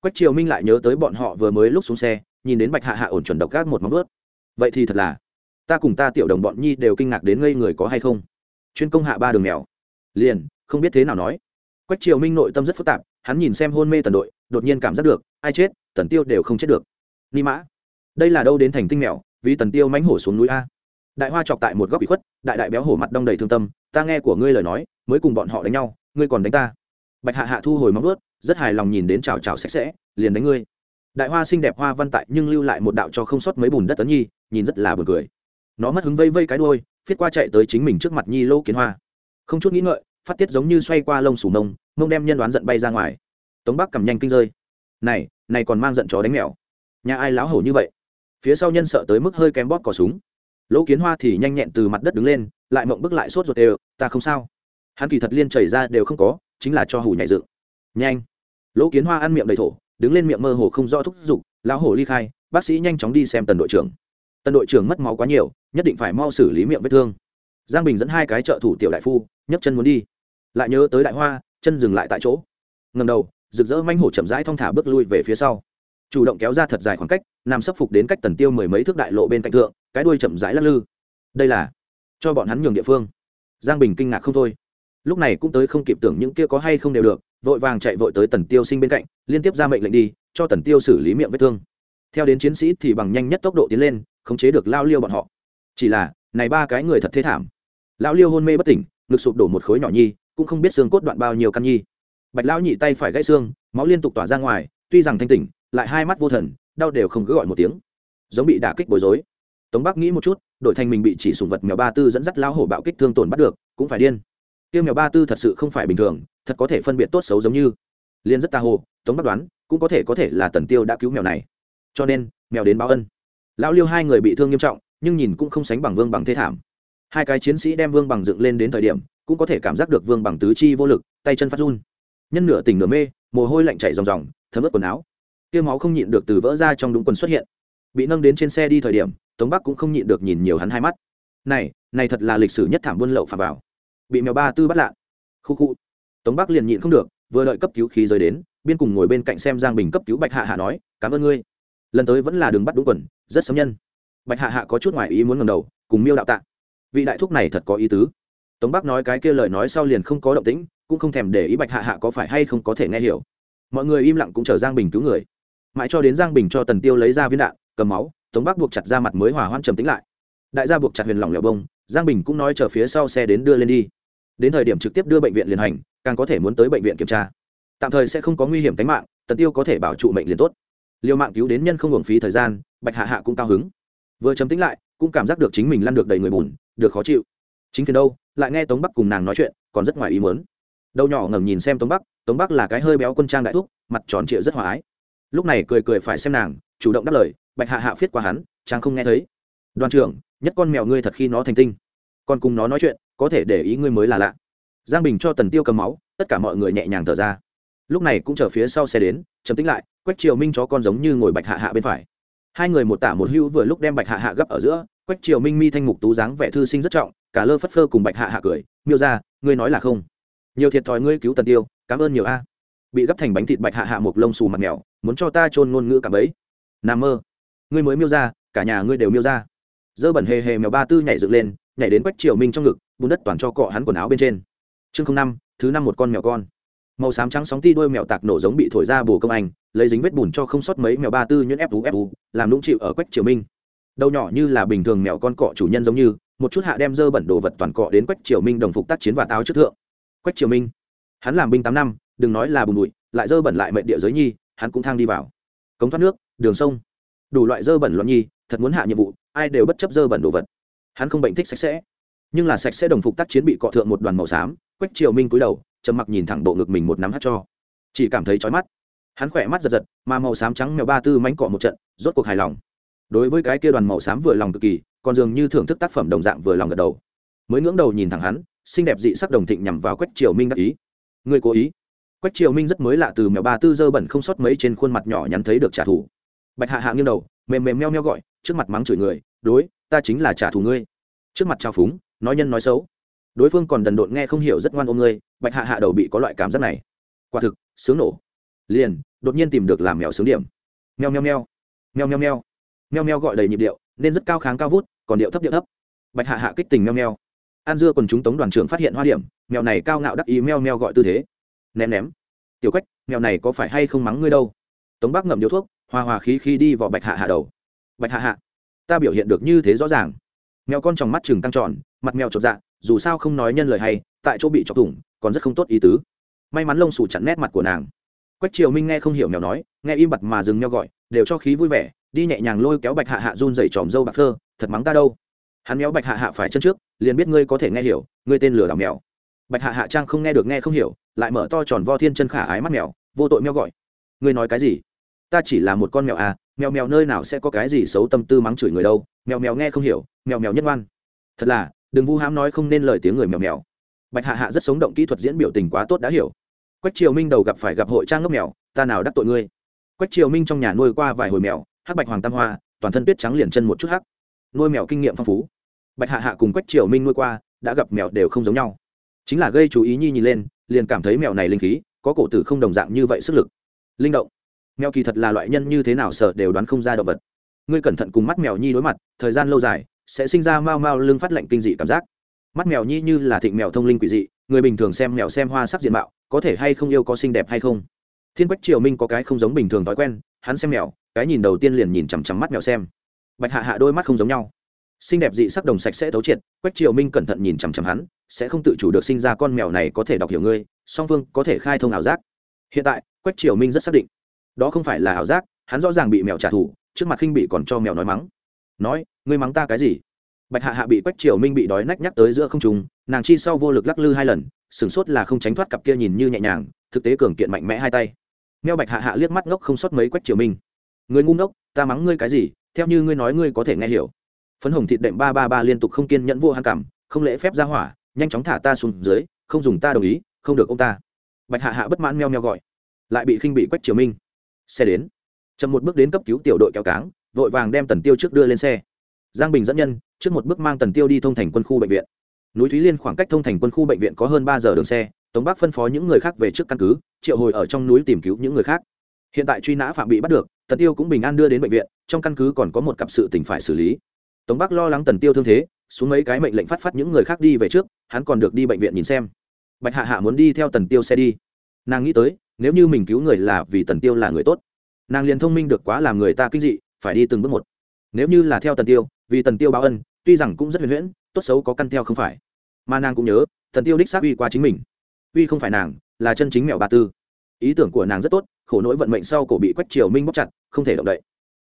Quách triều minh lại nhớ tới bọn họ vừa mới lúc xuống xe, nhìn đến bạch hạ hạ ổn chuẩn độc gác một móng ướt vậy thì thật là, ta cùng ta tiểu đồng bọn nhi đều kinh ngạc đến ngây người có hay không? Chuyên công hạ ba đường mèo. Liền, không biết thế nào nói. Quách triều minh nội tâm rất phức tạp, hắn nhìn xem hôn mê tần đội, đột nhiên cảm giác được, ai chết, tần tiêu đều không chết được. Ni mã. Đây là đâu đến thành tinh mèo, vì tần tiêu mánh hổ xuống núi a đại hoa chọc tại một góc bị khuất, đại đại béo hổ mặt đông đầy thương tâm, ta nghe của ngươi lời nói, mới cùng bọn họ đánh nhau, ngươi còn đánh ta. Bạch hạ hạ thu hồi móng ướt rất hài lòng nhìn đến chào chào sạch sẽ, liền đánh ngươi. Đại hoa xinh đẹp hoa văn tại nhưng lưu lại một đạo cho không sót mấy bùn đất tấn nhi, nhìn rất là buồn cười. Nó mất hứng vây vây cái đuôi, phiết qua chạy tới chính mình trước mặt nhi lô kiến hoa. Không chút nghĩ ngợi, phát tiết giống như xoay qua lông sủ mông mông đem nhân đoán giận bay ra ngoài. Tống bắc cầm nhanh kinh rơi. Này này còn mang giận chó đánh mèo. Nhà ai láo hổ như vậy? Phía sau nhân sợ tới mức hơi kém bóp cỏ súng lỗ kiến hoa thì nhanh nhẹn từ mặt đất đứng lên, lại mộng bức lại sốt ruột đều, ta không sao. Hắn kỳ thật liên chảy ra đều không có, chính là cho hủ nhảy dựng. Nhanh. Lỗ kiến hoa ăn miệng đầy thổ, đứng lên miệng mơ hồ không rõ thúc giục, lão hổ ly khai, bác sĩ nhanh chóng đi xem tần đội trưởng. Tần đội trưởng mất máu quá nhiều, nhất định phải mau xử lý miệng vết thương. Giang bình dẫn hai cái trợ thủ tiểu đại phu, nhấc chân muốn đi. Lại nhớ tới đại hoa, chân dừng lại tại chỗ. Ngầm đầu, rực rỡ manh hổ chậm rãi thong thả bước lui về phía sau. Chủ động kéo ra thật dài khoảng cách, nằm sấp phục đến cách tần tiêu mười mấy thước đại lộ bên cạnh thượng cái đuôi chậm rãi lắc lư. Đây là cho bọn hắn nhường địa phương. Giang bình kinh ngạc không thôi. Lúc này cũng tới không kịp tưởng những kia có hay không đều được, vội vàng chạy vội tới tần tiêu sinh bên cạnh, liên tiếp ra mệnh lệnh đi, cho tần tiêu xử lý miệng vết thương. Theo đến chiến sĩ thì bằng nhanh nhất tốc độ tiến lên, khống chế được lao liêu bọn họ. Chỉ là, này ba cái người thật thế thảm. Lão liêu hôn mê bất tỉnh, ngực sụp đổ một khối nhỏ nhi, cũng không biết xương cốt đoạn bao nhiêu căn nhi. Bạch lão nhị tay phải gãy xương, máu liên tục tỏa ra ngoài, tuy rằng thanh tỉnh, lại hai mắt vô thần, đau đều không cứ gọi một tiếng. Giống bị đả kích bối rối tống bắc nghĩ một chút đội thành mình bị chỉ sùng vật mèo ba tư dẫn dắt lao hổ bạo kích thương tổn bắt được, cũng phải điên. Tiêu mèo ba tư thật sự không phải bình thường, thật có thể phân biệt tốt xấu giống như. Liên rất ta hồ, tống bắc đoán, cũng có thể có thể là tần tiêu đã cứu mèo này. Cho nên, mèo đến báo ân. Lão liêu hai người bị thương nghiêm trọng, nhưng nhìn cũng không sánh bằng vương bằng thế thảm. Hai cái chiến sĩ đem vương bằng dựng lên đến thời điểm, cũng có thể cảm giác được vương bằng tứ chi vô lực, tay chân phát run. Nhân nửa tỉnh nửa mê, mồ hôi lạnh chảy ròng ròng, thấm ướt quần áo. Tiêu máu không nhịn được từ vỡ ra trong đúng quần xuất hiện. Bị nâng đến trên xe đi thời điểm tống bắc cũng không nhịn được nhìn nhiều hắn hai mắt. Này này thật là lịch sử nhất thảm buôn lậu phà vào. Bị mèo ba tư bắt lạ. Khu khu. Tống bắc liền nhịn không được, vừa đợi cấp cứu khí rời đến, biên cùng ngồi bên cạnh xem giang bình cấp cứu bạch hạ hạ nói, cảm ơn ngươi. Lần tới vẫn là đường bắt đúng quần, rất sớm nhân. Bạch hạ hạ có chút ngoài ý muốn ngầm đầu, cùng miêu đạo tạ. Vị đại thúc này thật có ý tứ. Tống bắc nói cái kia lời nói sau liền không có động tĩnh, cũng không thèm để ý bạch hạ hạ có phải hay không có thể nghe hiểu. Mọi người im lặng cũng chờ giang bình cứu người. Mãi cho đến giang bình cho tần tiêu lấy ra viên đạn, cầm máu tống bắc buộc chặt ra mặt mới hỏa hoan trầm tính lại. Đại gia buộc chặt huyền lỏng lẻo bông giang bình cũng nói chờ phía sau xe đến đưa lên đi. Đến thời điểm trực tiếp đưa bệnh viện liền hành càng có thể muốn tới bệnh viện kiểm tra. Tạm thời sẽ không có nguy hiểm tính mạng tần tiêu có thể bảo trụ mệnh liền tốt. Liều mạng cứu đến nhân không hưởng phí thời gian bạch hạ hạ cũng cao hứng. Vừa chấm tính lại cũng cảm giác được chính mình lăn được đầy người bùn được khó chịu. Chính phiền đâu lại nghe tống bắc cùng nàng nói chuyện còn rất ngoài ý muốn, đầu nhỏ ngẩng nhìn xem tống bắc tống bắc là cái hơi béo quân trang đại thúc mặt tròn trịa rất hòa ái. Lúc này cười cười phải xem nàng chủ động đáp lời bạch hạ hạ viết qua hắn trang không nghe thấy. Đoàn trưởng, nhất con mèo ngươi thật khi nó thành tinh. Còn cùng nó nói chuyện, có thể để ý ngươi mới là lạ. Giang bình cho tần tiêu cầm máu, tất cả mọi người nhẹ nhàng thở ra. Lúc này cũng chờ phía sau xe đến chấm tính lại, quách triều minh chó con giống như ngồi bạch hạ hạ bên phải. Hai người một tả một hữu vừa lúc đem bạch hạ hạ gấp ở giữa, quách triều minh mi thanh mục tú dáng vẻ thư sinh rất trọng, cả lơ phất phơ cùng bạch hạ hạ cười, miêu ra ngươi nói là không. Nhiều thiệt thòi ngươi cứu tần tiêu, cảm ơn nhiều a. Bị gấp thành bánh thịt bạch hạ hạ một lông xù mặt mèo, muốn cho ta chôn ngôn ngữ cảm ấy. Nà mơ ngươi mới miêu ra, cả nhà ngươi đều miêu ra. Dơ bẩn hề hề mèo ba tư nhảy dựng lên, nhảy đến quách triều minh trong ngực, bùn đất toàn cho cọ hắn quần áo bên trên. Chương năm, thứ năm một con mèo con. Màu xám trắng sóng ti đôi mèo tạc nổ giống bị thổi ra bù công anh lấy dính vết bùn cho không sót mấy mèo ba tư nhuyễn ép vú ép vú làm lũng chịu ở quách triều minh. Đầu nhỏ như là bình thường mèo con cọ chủ nhân giống như, một chút hạ đem dơ bẩn đồ vật toàn cọ đến quách triều minh đồng phục tác chiến và táo trước thượng. Quách triều minh, hắn làm binh tám năm, đừng nói là bùn bụi, lại dơ bẩn lại mệnh địa giới nhi, hắn cũng thang đi vào. Cống thoát nước, đường sông đủ loại dơ bẩn loạn nhi, thật muốn hạ nhiệm vụ, ai đều bất chấp dơ bẩn đồ vật. Hắn không bệnh thích sạch sẽ, nhưng là sạch sẽ đồng phục tác chiến bị cọ thượng một đoàn màu xám, quách triều minh cúi đầu, trầm mặc nhìn thẳng bộ ngực mình một nắm hát cho. Chỉ cảm thấy chói mắt. Hắn khỏe mắt giật giật, mà màu xám trắng mèo ba tư mánh cọ một trận, rốt cuộc hài lòng. Đối với cái kia đoàn màu xám vừa lòng cực kỳ, còn dường như thưởng thức tác phẩm đồng dạng vừa lòng gật đầu. Mới ngưỡng đầu nhìn thẳng hắn, xinh đẹp dị sắc đồng thịnh nhằm vào quách triều minh đắc ý. Người cố ý? Quách triều minh rất mới lạ từ mèo ba tư dơ bẩn không sót mấy trên khuôn mặt nhỏ nhắn thấy được trả thù bạch hạ hạ nghiêng đầu, mềm mềm meo meo gọi, trước mặt mắng chửi người, đối, ta chính là trả thù ngươi. Trước mặt trao phúng, nói nhân nói xấu. Đối phương còn đần độn nghe không hiểu rất ngoan ôm ngươi, bạch hạ hạ đầu bị có loại cảm giác này. Quả thực, sướng nổ. Liền, đột nhiên tìm được làm mèo sướng điểm. Meo meo meo. Meo meo meo. Meo meo gọi đầy nhịp điệu, nên rất cao kháng cao vút, còn điệu thấp điệu thấp. Bạch hạ hạ kích tình meo meo. An dưa còn chúng tống đoàn trưởng phát hiện hoa điểm, mèo này cao ngạo đắc ý meo meo gọi tư thế. Ném ném. Tiểu quách, mèo này có phải hay không mắng ngươi đâu? Tống bác ngậm điếu thuốc hòa hòa khí khi đi vào bạch hạ hạ đầu. Bạch hạ hạ, ta biểu hiện được như thế rõ ràng. Mèo con trong mắt chừng tăng tròn, mặt mèo chột dạ dù sao không nói nhân lời hay, tại chỗ bị chọc thủng, còn rất không tốt ý tứ. May mắn lông xù chặn nét mặt của nàng. Quách triều minh nghe không hiểu mèo nói, nghe im bặt mà dừng mèo gọi, đều cho khí vui vẻ, đi nhẹ nhàng lôi kéo bạch hạ hạ run dày tròm dâu bạc thơ. thật mắng ta đâu? Hắn méo bạch hạ hạ phải chân trước, liền biết ngươi có thể nghe hiểu, ngươi tên lừa đảo mèo. Bạch hạ hạ trang không nghe được nghe không hiểu, lại mở to tròn vo thiên chân khả ái mắt mèo, vô tội mèo gọi. Ngươi nói cái gì? Ta chỉ là một con mèo à mèo mèo nơi nào sẽ có cái gì xấu tâm tư mắng chửi người đâu, mèo mèo nghe không hiểu, mèo mèo nhất ngoan. Thật là, đừng vu hám nói không nên lời tiếng người mèo mèo. Bạch hạ hạ rất sống động kỹ thuật diễn biểu tình quá tốt đã hiểu. Quách triều minh đầu gặp phải gặp hội trang ngốc mèo, ta nào đắc tội ngươi? Quách triều minh trong nhà nuôi qua vài hồi mèo, hắc bạch hoàng tam hoa, toàn thân tuyết trắng liền chân một chút hắc. Nuôi mèo kinh nghiệm phong phú. Bạch hạ hạ cùng quách triều minh nuôi qua, đã gặp mèo đều không giống nhau. Chính là gây chú ý nhi nhìn lên, liền cảm thấy mèo này linh khí, có cổ tử không đồng dạng như vậy sức lực. Linh động mèo kỳ thật là loại nhân như thế nào sợ đều đoán không ra động vật. Ngươi cẩn thận cùng mắt mèo nhi đối mặt, thời gian lâu dài, sẽ sinh ra mau mau lưng phát lạnh kinh dị cảm giác. Mắt mèo nhi như là thịnh mèo thông linh quỷ dị, người bình thường xem mèo xem hoa sắc diện mạo, có thể hay không yêu có xinh đẹp hay không? Thiên quách triều minh có cái không giống bình thường thói quen, hắn xem mèo, cái nhìn đầu tiên liền nhìn chằm chằm mắt mèo xem. Bạch hạ hạ đôi mắt không giống nhau. Xinh đẹp dị sắc đồng sạch sẽ thấu triệt, quách triều minh cẩn thận nhìn chằm chằm hắn, sẽ không tự chủ được sinh ra con mèo này có thể đọc hiểu ngươi, song phương có thể khai thông ảo giác. Hiện tại, quách triều minh rất xác định đó không phải là ảo giác, hắn rõ ràng bị mèo trả thù, trước mặt khinh bị còn cho mèo nói mắng. Nói, ngươi mắng ta cái gì? Bạch hạ hạ bị quách triều minh bị đói nách nhắc tới giữa không trùng nàng chi sau vô lực lắc lư hai lần, sửng sốt là không tránh thoát cặp kia nhìn như nhẹ nhàng, thực tế cường kiện mạnh mẽ hai tay. Mèo bạch hạ hạ liếc mắt ngốc không sót mấy quách triều minh. Người ngu ngốc, ta mắng ngươi cái gì? Theo như ngươi nói ngươi có thể nghe hiểu. Phấn hồng thịt đệm ba ba ba liên tục không kiên nhẫn vô hăng cảm, không lễ phép ra hỏa, nhanh chóng thả ta xuống dưới, không dùng ta đồng ý, không được ông ta. Bạch hạ hạ bất mãn meo meo gọi, lại bị khinh bị quách triều minh xe đến. Chậm một bước đến cấp cứu tiểu đội kéo cáng, vội vàng đem tần tiêu trước đưa lên xe. Giang bình dẫn nhân, trước một bước mang tần tiêu đi thông thành quân khu bệnh viện. Núi thúy liên khoảng cách thông thành quân khu bệnh viện có hơn ba giờ đường xe, tống bắc phân phó những người khác về trước căn cứ, triệu hồi ở trong núi tìm cứu những người khác. Hiện tại truy nã phạm bị bắt được, tần tiêu cũng bình an đưa đến bệnh viện, trong căn cứ còn có một cặp sự tình phải xử lý. Tống bắc lo lắng tần tiêu thương thế, xuống mấy cái mệnh lệnh phát phát những người khác đi về trước, hắn còn được đi bệnh viện nhìn xem. Bạch hạ hạ muốn đi theo tần tiêu xe đi. Nàng nghĩ tới nếu như mình cứu người là vì tần tiêu là người tốt. Nàng liền thông minh được quá làm người ta kinh dị, phải đi từng bước một. Nếu như là theo tần tiêu, vì tần tiêu báo ân, tuy rằng cũng rất huyền huyễn, tốt xấu có căn theo không phải. Mà nàng cũng nhớ, tần tiêu đích xác uy qua chính mình. Uy không phải nàng, là chân chính mẹo ba tư. Ý tưởng của nàng rất tốt, khổ nỗi vận mệnh sau cổ bị quách triều minh bóc chặt, không thể động đậy.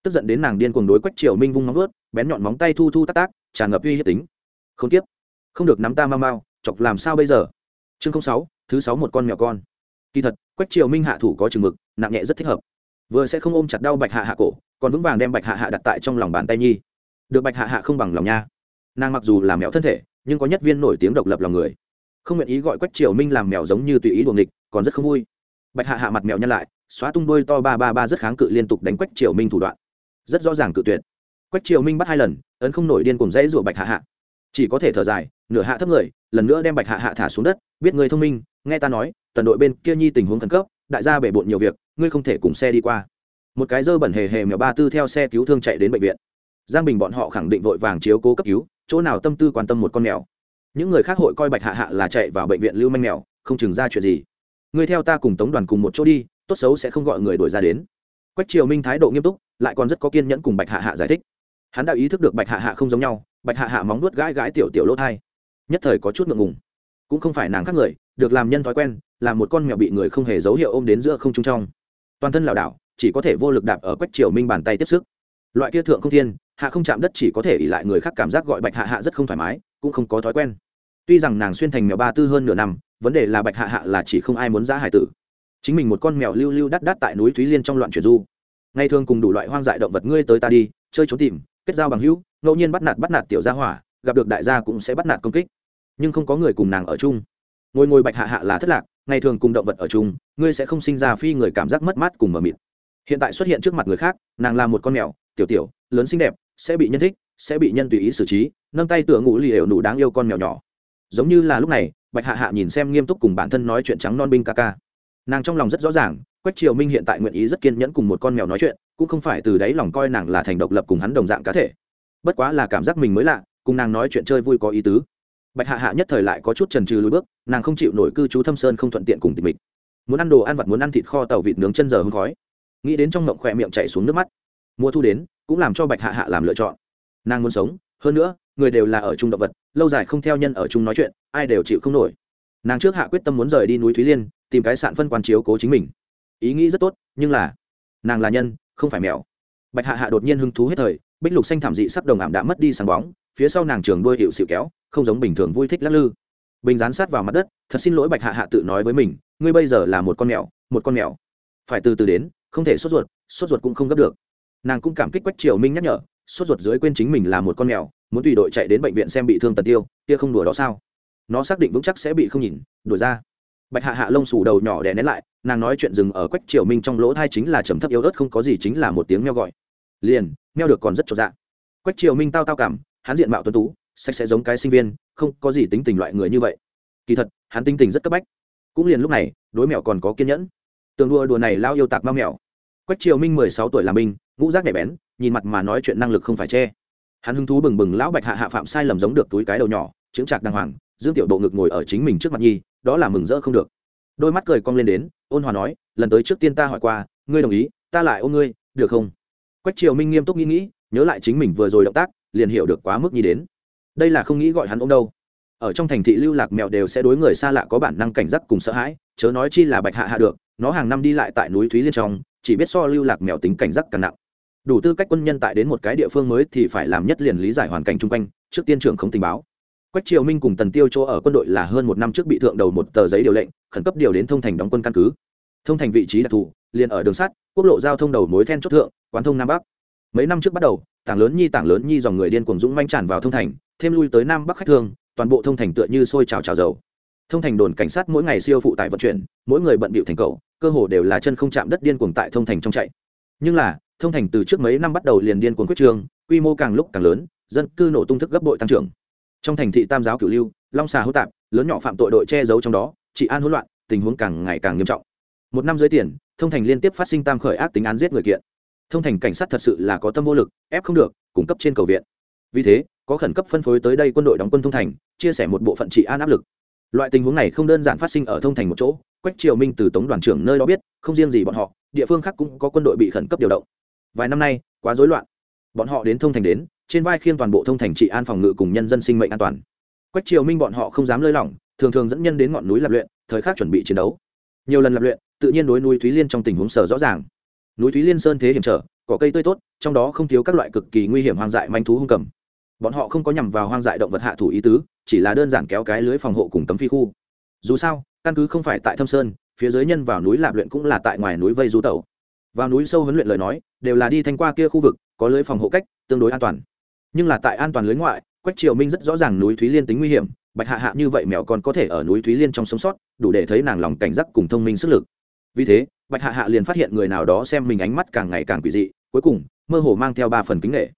Tức giận đến nàng điên cuồng đối quách triều minh vung móng vớt bén nhọn móng tay thu thu tác tác tràn ngập uy hiếp tính. Không tiếp. Không được nắm ta mau mau, chọc làm sao bây giờ? Chương sáu, thứ sáu một con mèo con. Kỳ thật quách triều minh hạ thủ có chừng mực, nặng nhẹ rất thích hợp. Vừa sẽ không ôm chặt đau bạch hạ hạ cổ, còn vững vàng đem bạch hạ hạ đặt tại trong lòng bàn tay nhi. Được bạch hạ hạ không bằng lòng nha. Nàng mặc dù là mèo thân thể, nhưng có nhất viên nổi tiếng độc lập lòng người. Không nguyện ý gọi quách triều minh làm mèo giống như tùy ý đuồng địch còn rất không vui. Bạch hạ hạ mặt mèo nhăn lại, xóa tung đôi to ba ba ba rất kháng cự liên tục đánh quách triều minh thủ đoạn. Rất rõ ràng cự tuyệt. Quách triều minh bắt hai lần, ấn không nổi điên cùng dãy rủa bạch hạ hạ. Chỉ có thể thở dài, nửa hạ thấp người, lần nữa đem bạch hạ hạ thả xuống đất, biết người thông minh, nghe ta nói tần đội bên kia nhi tình huống khẩn cấp, đại gia bể bộn nhiều việc, ngươi không thể cùng xe đi qua. Một cái dơ bẩn hề hề mèo ba tư theo xe cứu thương chạy đến bệnh viện. Giang bình bọn họ khẳng định vội vàng chiếu cố cấp cứu, chỗ nào tâm tư quan tâm một con mèo. Những người khác hội coi bạch hạ hạ là chạy vào bệnh viện lưu manh mèo, không chừng ra chuyện gì. Ngươi theo ta cùng tống đoàn cùng một chỗ đi, tốt xấu sẽ không gọi người đuổi ra đến. Quách triều minh thái độ nghiêm túc, lại còn rất có kiên nhẫn cùng bạch hạ hạ giải thích. Hắn đã ý thức được bạch hạ hạ không giống nhau, bạch hạ hạ móng nuốt gãi gãi tiểu tiểu lỗ thai. Nhất thời có chút ngượng ngùng. Cũng không phải nàng khác người, được làm nhân thói quen là một con mèo bị người không hề dấu hiệu ôm đến giữa không trung trong. Toàn thân lảo đảo, chỉ có thể vô lực đạp ở quách triều minh bàn tay tiếp sức. Loại kia thượng không thiên, hạ không chạm đất chỉ có thể ỉ lại người khác cảm giác gọi bạch hạ hạ rất không thoải mái, cũng không có thói quen. Tuy rằng nàng xuyên thành mèo ba tư hơn nửa năm, vấn đề là bạch hạ hạ là chỉ không ai muốn ra hải tử. Chính mình một con mèo lưu lưu đắt đắt tại núi thúy liên trong loạn chuyển du. Ngày thường cùng đủ loại hoang dại động vật ngươi tới ta đi, chơi trốn tìm, kết giao bằng hữu, ngẫu nhiên bắt nạt bắt nạt tiểu gia hỏa, gặp được đại gia cũng sẽ bắt nạt công kích. Nhưng không có người cùng nàng ở chung. Ngồi ngồi bạch hạ hạ là thất lạc ngày thường cùng động vật ở chung, ngươi sẽ không sinh ra phi người cảm giác mất mát cùng mờ mịt. Hiện tại xuất hiện trước mặt người khác, nàng là một con mèo, tiểu tiểu, lớn xinh đẹp, sẽ bị nhân thích, sẽ bị nhân tùy ý xử trí, nâng tay tựa ngủ lì ểu nụ đáng yêu con mèo nhỏ. Giống như là lúc này, bạch hạ hạ nhìn xem nghiêm túc cùng bản thân nói chuyện trắng non binh ca ca. Nàng trong lòng rất rõ ràng, quách triều minh hiện tại nguyện ý rất kiên nhẫn cùng một con mèo nói chuyện, cũng không phải từ đấy lòng coi nàng là thành độc lập cùng hắn đồng dạng cá thể. Bất quá là cảm giác mình mới lạ, cùng nàng nói chuyện chơi vui có ý tứ bạch hạ hạ nhất thời lại có chút trần trừ lùi bước, nàng không chịu nổi cư trú thâm sơn không thuận tiện cùng tịch mịch. Muốn ăn đồ ăn vặt muốn ăn thịt kho tàu vịt nướng chân giờ hương khói. Nghĩ đến trong mộng khỏe miệng chạy xuống nước mắt. Mùa thu đến, cũng làm cho bạch hạ hạ làm lựa chọn. Nàng muốn sống, hơn nữa, người đều là ở chung động vật, lâu dài không theo nhân ở chung nói chuyện, ai đều chịu không nổi. Nàng trước hạ quyết tâm muốn rời đi núi thúy liên, tìm cái sạn phân quan chiếu cố chính mình. Ý nghĩ rất tốt, nhưng là, nàng là nhân, không phải mèo. Bạch hạ hạ đột nhiên hứng thú hết thời, bích lục xanh thảm dị sắp đồng ảm đã mất đi sáng bóng phía sau nàng trường đuôi hiệu xịu kéo, không giống bình thường vui thích lắc lư. Bình dán sát vào mặt đất, thật xin lỗi bạch hạ hạ tự nói với mình, ngươi bây giờ là một con mèo, một con mèo. Phải từ từ đến, không thể sốt ruột sốt ruột cũng không gấp được. Nàng cũng cảm kích quách triều minh nhắc nhở, sốt ruột dưới quên chính mình là một con mèo, muốn tùy đội chạy đến bệnh viện xem bị thương tần tiêu, kia không đùa đó sao? Nó xác định vững chắc sẽ bị không nhìn, đuổi ra. Bạch hạ hạ lông xù đầu nhỏ đè nén lại, nàng nói chuyện dừng ở quách triều minh trong lỗ thai chính là trầm thấp yếu ớt không có gì chính là một tiếng meo gọi. Liền, meo được còn rất trọn dạ. Quách triều minh tao tao cảm hắn diện mạo tuấn tú, sạch sẽ giống cái sinh viên, không có gì tính tình loại người như vậy. Kỳ thật, hắn tính tình rất cấp bách. Cũng liền lúc này, đối mèo còn có kiên nhẫn. Tường đua đùa này lao yêu tạc mau mèo quách triều minh mười sáu tuổi làm binh ngũ rác nhạy bén, nhìn mặt mà nói chuyện năng lực không phải che. Hắn hứng thú bừng bừng lão bạch hạ hạ phạm sai lầm giống được túi cái đầu nhỏ, chững chạc đàng hoàng, dương tiểu độ ngực ngồi ở chính mình trước mặt nhi, đó là mừng rỡ không được. Đôi mắt cười cong lên đến, ôn hòa nói, lần tới trước tiên ta hỏi qua, ngươi đồng ý, ta lại ôm ngươi, được không? Quách triều minh nghiêm túc nghĩ nghĩ, nhớ lại chính mình vừa rồi động tác liền hiểu được quá mức nhi đến. Đây là không nghĩ gọi hắn ông đâu. Ở trong thành thị lưu lạc mèo đều sẽ đối người xa lạ có bản năng cảnh giác cùng sợ hãi, chớ nói chi là bạch hạ hạ được, nó hàng năm đi lại tại núi thúy liên trong, chỉ biết so lưu lạc mèo tính cảnh giác càng nặng. Đủ tư cách quân nhân tại đến một cái địa phương mới thì phải làm nhất liền lý giải hoàn cảnh chung quanh, trước tiên trưởng không tình báo. Quách triều minh cùng tần tiêu chỗ ở quân đội là hơn một năm trước bị thượng đầu một tờ giấy điều lệnh, khẩn cấp điều đến thông thành đóng quân căn cứ. Thông thành vị trí đặc thù, liền ở đường sắt, quốc lộ giao thông đầu mối then chốt thượng, quán thông nam bắc. Mấy năm trước bắt đầu tảng lớn nhi tảng lớn nhi dòng người điên cuồng dũng manh tràn vào thông thành, thêm lui tới nam bắc khách thương, toàn bộ thông thành tựa như sôi trào trào dầu. Thông thành đồn cảnh sát mỗi ngày siêu phụ tải vận chuyển, mỗi người bận bịu thành cầu cơ hồ đều là chân không chạm đất điên cuồng tại thông thành trong chạy. Nhưng là, thông thành từ trước mấy năm bắt đầu liền điên cuồng quyết trường, quy mô càng lúc càng lớn, dân cư nổ tung thức gấp bội tăng trưởng. Trong thành thị tam giáo cửu lưu, long xà hữu tạp, lớn nhỏ phạm tội đội che giấu trong đó, trị an hỗn loạn, tình huống càng ngày càng nghiêm trọng. Một năm dưới tiền, thông thành liên tiếp phát sinh tam khởi ác tính án giết người kiện thông thành cảnh sát thật sự là có tâm vô lực, ép không được, cung cấp trên cầu viện. Vì thế, có khẩn cấp phân phối tới đây quân đội đóng quân thông thành, chia sẻ một bộ phận trị an áp lực. Loại tình huống này không đơn giản phát sinh ở thông thành một chỗ, quách triều minh từ tống đoàn trưởng nơi đó biết, không riêng gì bọn họ, địa phương khác cũng có quân đội bị khẩn cấp điều động. Vài năm nay, quá rối loạn. Bọn họ đến thông thành đến, trên vai khiêng toàn bộ thông thành trị an phòng ngự cùng nhân dân sinh mệnh an toàn. Quách triều minh bọn họ không dám lơi lỏng, thường thường dẫn nhân đến ngọn núi lạp luyện, thời khắc chuẩn bị chiến đấu. Nhiều lần lạp luyện, tự nhiên đối núi thúy liên trong tình huống sở rõ ràng núi thúy liên sơn thế hiểm trở, cỏ cây tươi tốt, trong đó không thiếu các loại cực kỳ nguy hiểm hoang dại manh thú hung cầm. Bọn họ không có nhằm vào hoang dại động vật hạ thủ ý tứ, chỉ là đơn giản kéo cái lưới phòng hộ cùng cấm phi khu. Dù sao, căn cứ không phải tại thâm sơn, phía dưới nhân vào núi lạp luyện cũng là tại ngoài núi vây du tẩu. Vào núi sâu huấn luyện lời nói, đều là đi thanh qua kia khu vực, có lưới phòng hộ cách, tương đối an toàn. Nhưng là tại an toàn lưới ngoại, quách triều minh rất rõ ràng núi thúy liên tính nguy hiểm, bạch hạ hạ như vậy mèo còn có thể ở núi thúy liên trong sống sót, đủ để thấy nàng lòng cảnh giác cùng thông minh sức lực. Vì thế bạch hạ hạ liền phát hiện người nào đó xem mình ánh mắt càng ngày càng quỷ dị, cuối cùng, mơ hồ mang theo ba phần kính nghệ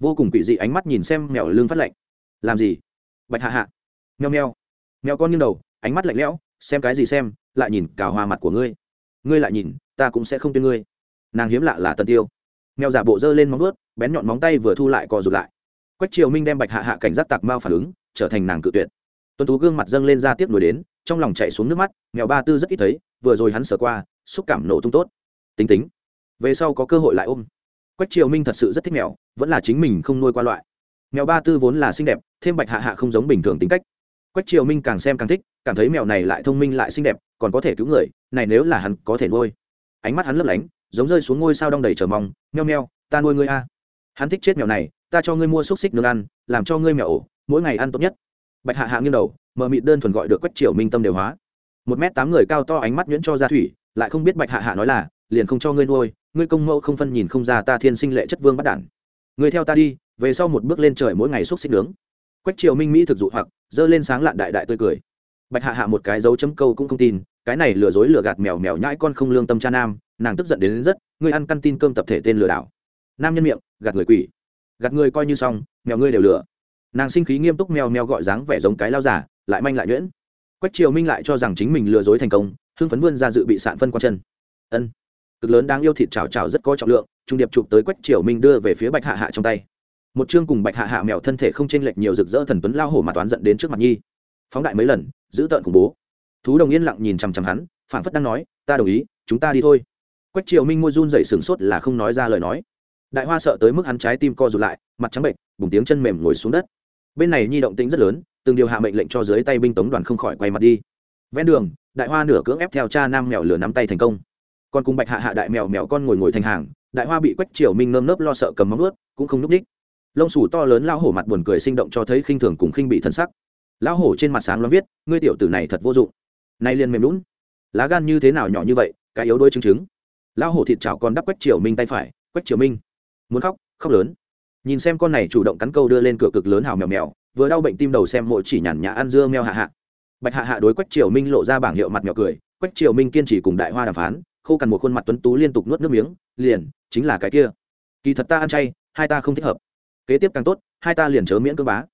vô cùng quỷ dị ánh mắt nhìn xem mèo lương phát lạnh. Làm gì? Bạch hạ hạ. Meo meo. Mèo con nghiêng đầu, ánh mắt lạnh lẽo, xem cái gì xem, lại nhìn cả hoa mặt của ngươi. Ngươi lại nhìn, ta cũng sẽ không tin ngươi. Nàng hiếm lạ là tần tiêu. Mèo giả bộ dơ lên móng vuốt, bén nhọn móng tay vừa thu lại cò rụt lại. Quách triều minh đem bạch hạ hạ cảnh giác tạc mao phản ứng, trở thành nàng cự tuyệt. Tuân tú gương mặt dâng lên ra tiếp nổi đến, trong lòng chạy xuống nước mắt, mèo ba tư rất ít thấy, vừa rồi hắn sờ qua xúc cảm nổ tung tốt. Tính tính. Về sau có cơ hội lại ôm. Quách triều minh thật sự rất thích mèo, vẫn là chính mình không nuôi qua loại. Mèo ba tư vốn là xinh đẹp, thêm bạch hạ hạ không giống bình thường tính cách. Quách triều minh càng xem càng thích, cảm thấy mèo này lại thông minh lại xinh đẹp, còn có thể cứu người, này nếu là hắn có thể nuôi. Ánh mắt hắn lấp lánh, giống rơi xuống ngôi sao đong đầy chờ mong meo meo ta nuôi ngươi a. Hắn thích chết mèo này, ta cho ngươi mua xúc xích nương ăn, làm cho ngươi mèo ổ, mỗi ngày ăn tốt nhất. Bạch hạ hạ nghiêng đầu mờ mịt đơn thuần gọi được quách triều minh tâm đều hóa. Một m tám người cao to ánh mắt nhuyễn cho ra thủy lại không biết bạch hạ hạ nói là liền không cho ngươi nuôi ngươi công mẫu không phân nhìn không ra ta thiên sinh lệ chất vương bắt đản. Ngươi theo ta đi về sau một bước lên trời mỗi ngày xúc xích nướng. Quách triều minh mỹ thực dụ hoặc dơ lên sáng lạn đại đại tươi cười. Bạch hạ hạ một cái dấu chấm câu cũng không tin cái này lừa dối lừa gạt mèo mèo nhãi con không lương tâm cha nam nàng tức giận đến, đến rất ngươi ăn căn tin cơm tập thể tên lừa đảo. Nam nhân miệng gạt người quỷ. Gạt người coi như xong mèo ngươi đều lừa. Nàng sinh khí nghiêm túc mèo mèo gọi dáng vẻ giống cái lao giả lại manh lại nhuyễn. Quách triều minh lại cho rằng chính mình lừa dối thành công hưng phấn vươn ra dự bị sạn phân quan chân. Ân. Cực lớn đáng yêu thịt chảo chảo rất có trọng lượng, trung điệp chụp tới quách triều minh đưa về phía bạch hạ hạ trong tay. Một chương cùng bạch hạ hạ mèo thân thể không chênh lệch nhiều rực rỡ thần tuấn lao hổ mà toán giận đến trước mặt nhi. Phóng đại mấy lần, giữ tợn khủng bố. Thú đồng yên lặng nhìn chằm chằm hắn phản phất đang nói, ta đồng ý, chúng ta đi thôi. Quách triều minh môi run dậy sừng sốt là không nói ra lời nói. Đại hoa sợ tới mức hắn trái tim co rụt lại, mặt trắng bệnh bùng tiếng chân mềm ngồi xuống đất. Bên này nhi động tĩnh rất lớn, từng điều hạ mệnh lệnh cho dưới tay binh tống đoàn không khỏi quay mặt đi. Ven đường đại hoa nửa cưỡng ép theo cha nam mèo lửa nắm tay thành công. Còn cùng bạch hạ hạ đại mèo mèo con ngồi ngồi thành hàng, đại hoa bị quách triều minh nơm nớp lo sợ cầm móng ướt cũng không núp ních. Lông sủ to lớn lao hổ mặt buồn cười sinh động cho thấy khinh thường cùng khinh bị thân sắc. Lão hổ trên mặt sáng loáng viết, ngươi tiểu tử này thật vô dụng. Nay liền mềm lún lá gan như thế nào nhỏ như vậy, cái yếu đôi chứng chứng. Lão hổ thịt chảo còn đắp quách triều minh tay phải, quách triều minh, muốn khóc khóc lớn. Nhìn xem con này chủ động cắn câu đưa lên cửa cực lớn hào mèo mèo, vừa đau bệnh tim đầu xem mỗi chỉ nhàn nhã ăn dưa mèo hạ hạ bạch hạ hạ đối quách triều minh lộ ra bảng hiệu mặt nhỏ cười, quách triều minh kiên trì cùng đại hoa đàm phán, khô cằn một khuôn mặt tuấn tú liên tục nuốt nước miếng, liền, chính là cái kia. Kỳ thật ta ăn chay, hai ta không thích hợp. Kế tiếp càng tốt, hai ta liền chớ miễn cưỡng bá.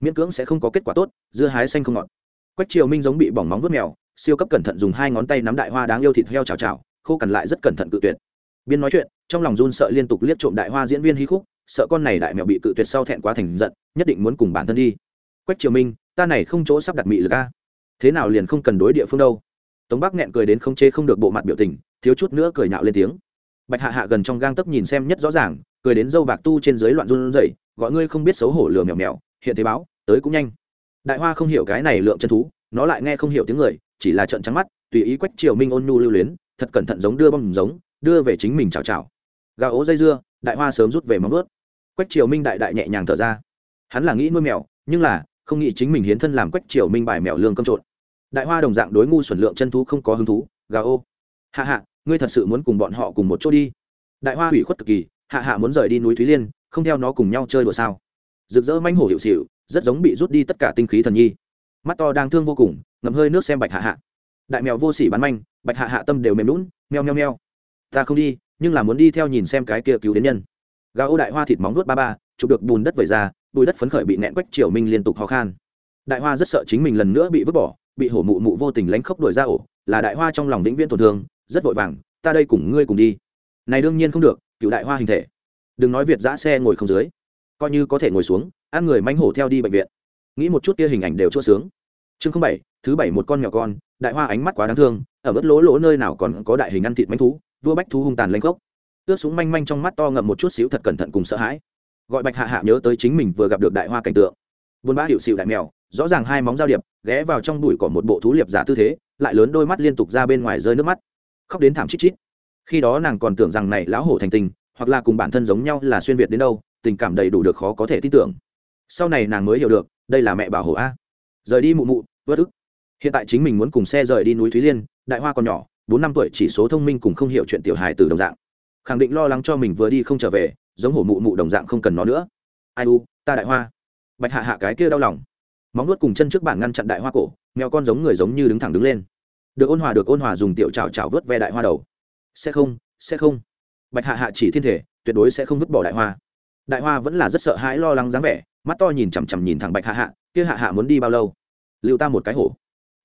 Miễn cưỡng sẽ không có kết quả tốt, dưa hái xanh không ngọt. Quách triều minh giống bị bỏng móng vớt mèo, siêu cấp cẩn thận dùng hai ngón tay nắm đại hoa đáng yêu thịt heo chào chào khô cằn lại rất cẩn thận cự tuyệt. Biên nói chuyện, trong lòng run sợ liên tục liếc trộm đại hoa diễn viên hí khúc, sợ con này đại mèo bị cự tuyệt sau thẹn quá thành giận, nhất định muốn cùng bản thân đi. Quách triều minh, ta này không chỗ sắp đặt mị lực a thế nào liền không cần đối địa phương đâu. Tống bắc nghẹn cười đến không chế không được bộ mặt biểu tình, thiếu chút nữa cười nhạo lên tiếng. Bạch hạ hạ gần trong gang tấp nhìn xem nhất rõ ràng, cười đến dâu bạc tu trên dưới loạn run rẩy, gọi ngươi không biết xấu hổ lừa mèo mèo, hiện thế báo, tới cũng nhanh. Đại hoa không hiểu cái này lượng chân thú, nó lại nghe không hiểu tiếng người, chỉ là trận trắng mắt, tùy ý quách triều minh ôn nhu lưu luyến, thật cẩn thận giống đưa bom giống, đưa về chính mình chào chào gà ố dây dưa, đại hoa sớm rút về móng vớt quách triều minh đại đại nhẹ nhàng thở ra. Hắn là nghĩ nuôi mèo, nhưng là không nghĩ chính mình hiến thân làm quách triều minh bài mèo lương cơm trộn. Đại hoa đồng dạng đối ngu xuẩn lượng chân thú không có hứng thú, gà ô. Hạ hạ, ngươi thật sự muốn cùng bọn họ cùng một chỗ đi. Đại hoa hủy khuất cực kỳ, hạ hạ muốn rời đi núi thúy liên, không theo nó cùng nhau chơi đùa sao? Rực rỡ manh hổ hiệu xịu rất giống bị rút đi tất cả tinh khí thần nhi. Mắt to đang thương vô cùng, ngậm hơi nước xem bạch hạ hạ. Đại mèo vô sỉ bắn manh, bạch hạ hạ tâm đều mềm lún meo meo meo. Ta không đi, nhưng là muốn đi theo nhìn xem cái kia cứu đến nhân. Gà ô đại hoa thịt móng nuốt ba ba, chụp được bùn đất vẩy ra bùi đất phấn khởi bị nẹn quách triều minh liên tục ho khan. Đại hoa rất sợ chính mình lần nữa bị vứt bỏ, bị hổ mụ mụ vô tình lánh khóc đuổi ra ổ, là đại hoa trong lòng vĩnh viễn tổn thương, rất vội vàng, ta đây cùng ngươi cùng đi. Này đương nhiên không được, cựu đại hoa hình thể. Đừng nói việt giã xe ngồi không dưới, coi như có thể ngồi xuống, ăn người manh hổ theo đi bệnh viện. Nghĩ một chút kia hình ảnh đều chua sướng. Chương không bảy, thứ bảy một con nhỏ con, đại hoa ánh mắt quá đáng thương, ở bất lỗ lỗ nơi nào còn có đại hình ăn thịt manh thú, vua bách thú hung tàn lanh khốc ước súng manh manh trong mắt to ngậm một chút xíu thật cẩn thận cùng sợ hãi gọi bạch hạ hạ nhớ tới chính mình vừa gặp được đại hoa cảnh tượng. Buôn bã hiệu xịu đại mèo, rõ ràng hai móng giao điệp, ghé vào trong bụi cỏ một bộ thú liệp giả tư thế, lại lớn đôi mắt liên tục ra bên ngoài rơi nước mắt. Khóc đến thảm chít chít. Khi đó nàng còn tưởng rằng này lão hổ thành tình, hoặc là cùng bản thân giống nhau là xuyên việt đến đâu, tình cảm đầy đủ được khó có thể tin tưởng. Sau này nàng mới hiểu được, đây là mẹ bảo hổ a. Rời đi mụ mụ vớt ức. Hiện tại chính mình muốn cùng xe rời đi núi thúy liên, đại hoa còn nhỏ, bốn năm tuổi chỉ số thông minh cùng không hiểu chuyện tiểu hài từ đồng dạng. Khẳng định lo lắng cho mình vừa đi không trở về giống hổ mụ mụ đồng dạng không cần nó nữa. Ai u, ta đại hoa. Bạch hạ hạ cái kia đau lòng. Móng nuốt cùng chân trước bản ngăn chặn đại hoa cổ, mèo con giống người giống như đứng thẳng đứng lên. Được ôn hòa, được ôn hòa dùng tiểu chảo chảo vớt ve đại hoa đầu. Sẽ không sẽ không. Bạch hạ hạ chỉ thiên thể, tuyệt đối sẽ không vứt bỏ đại hoa. Đại hoa vẫn là rất sợ hãi lo lắng dáng vẻ, mắt to nhìn chằm chằm nhìn thẳng bạch hạ hạ, kia hạ hạ muốn đi bao lâu? Lưu ta một cái hổ.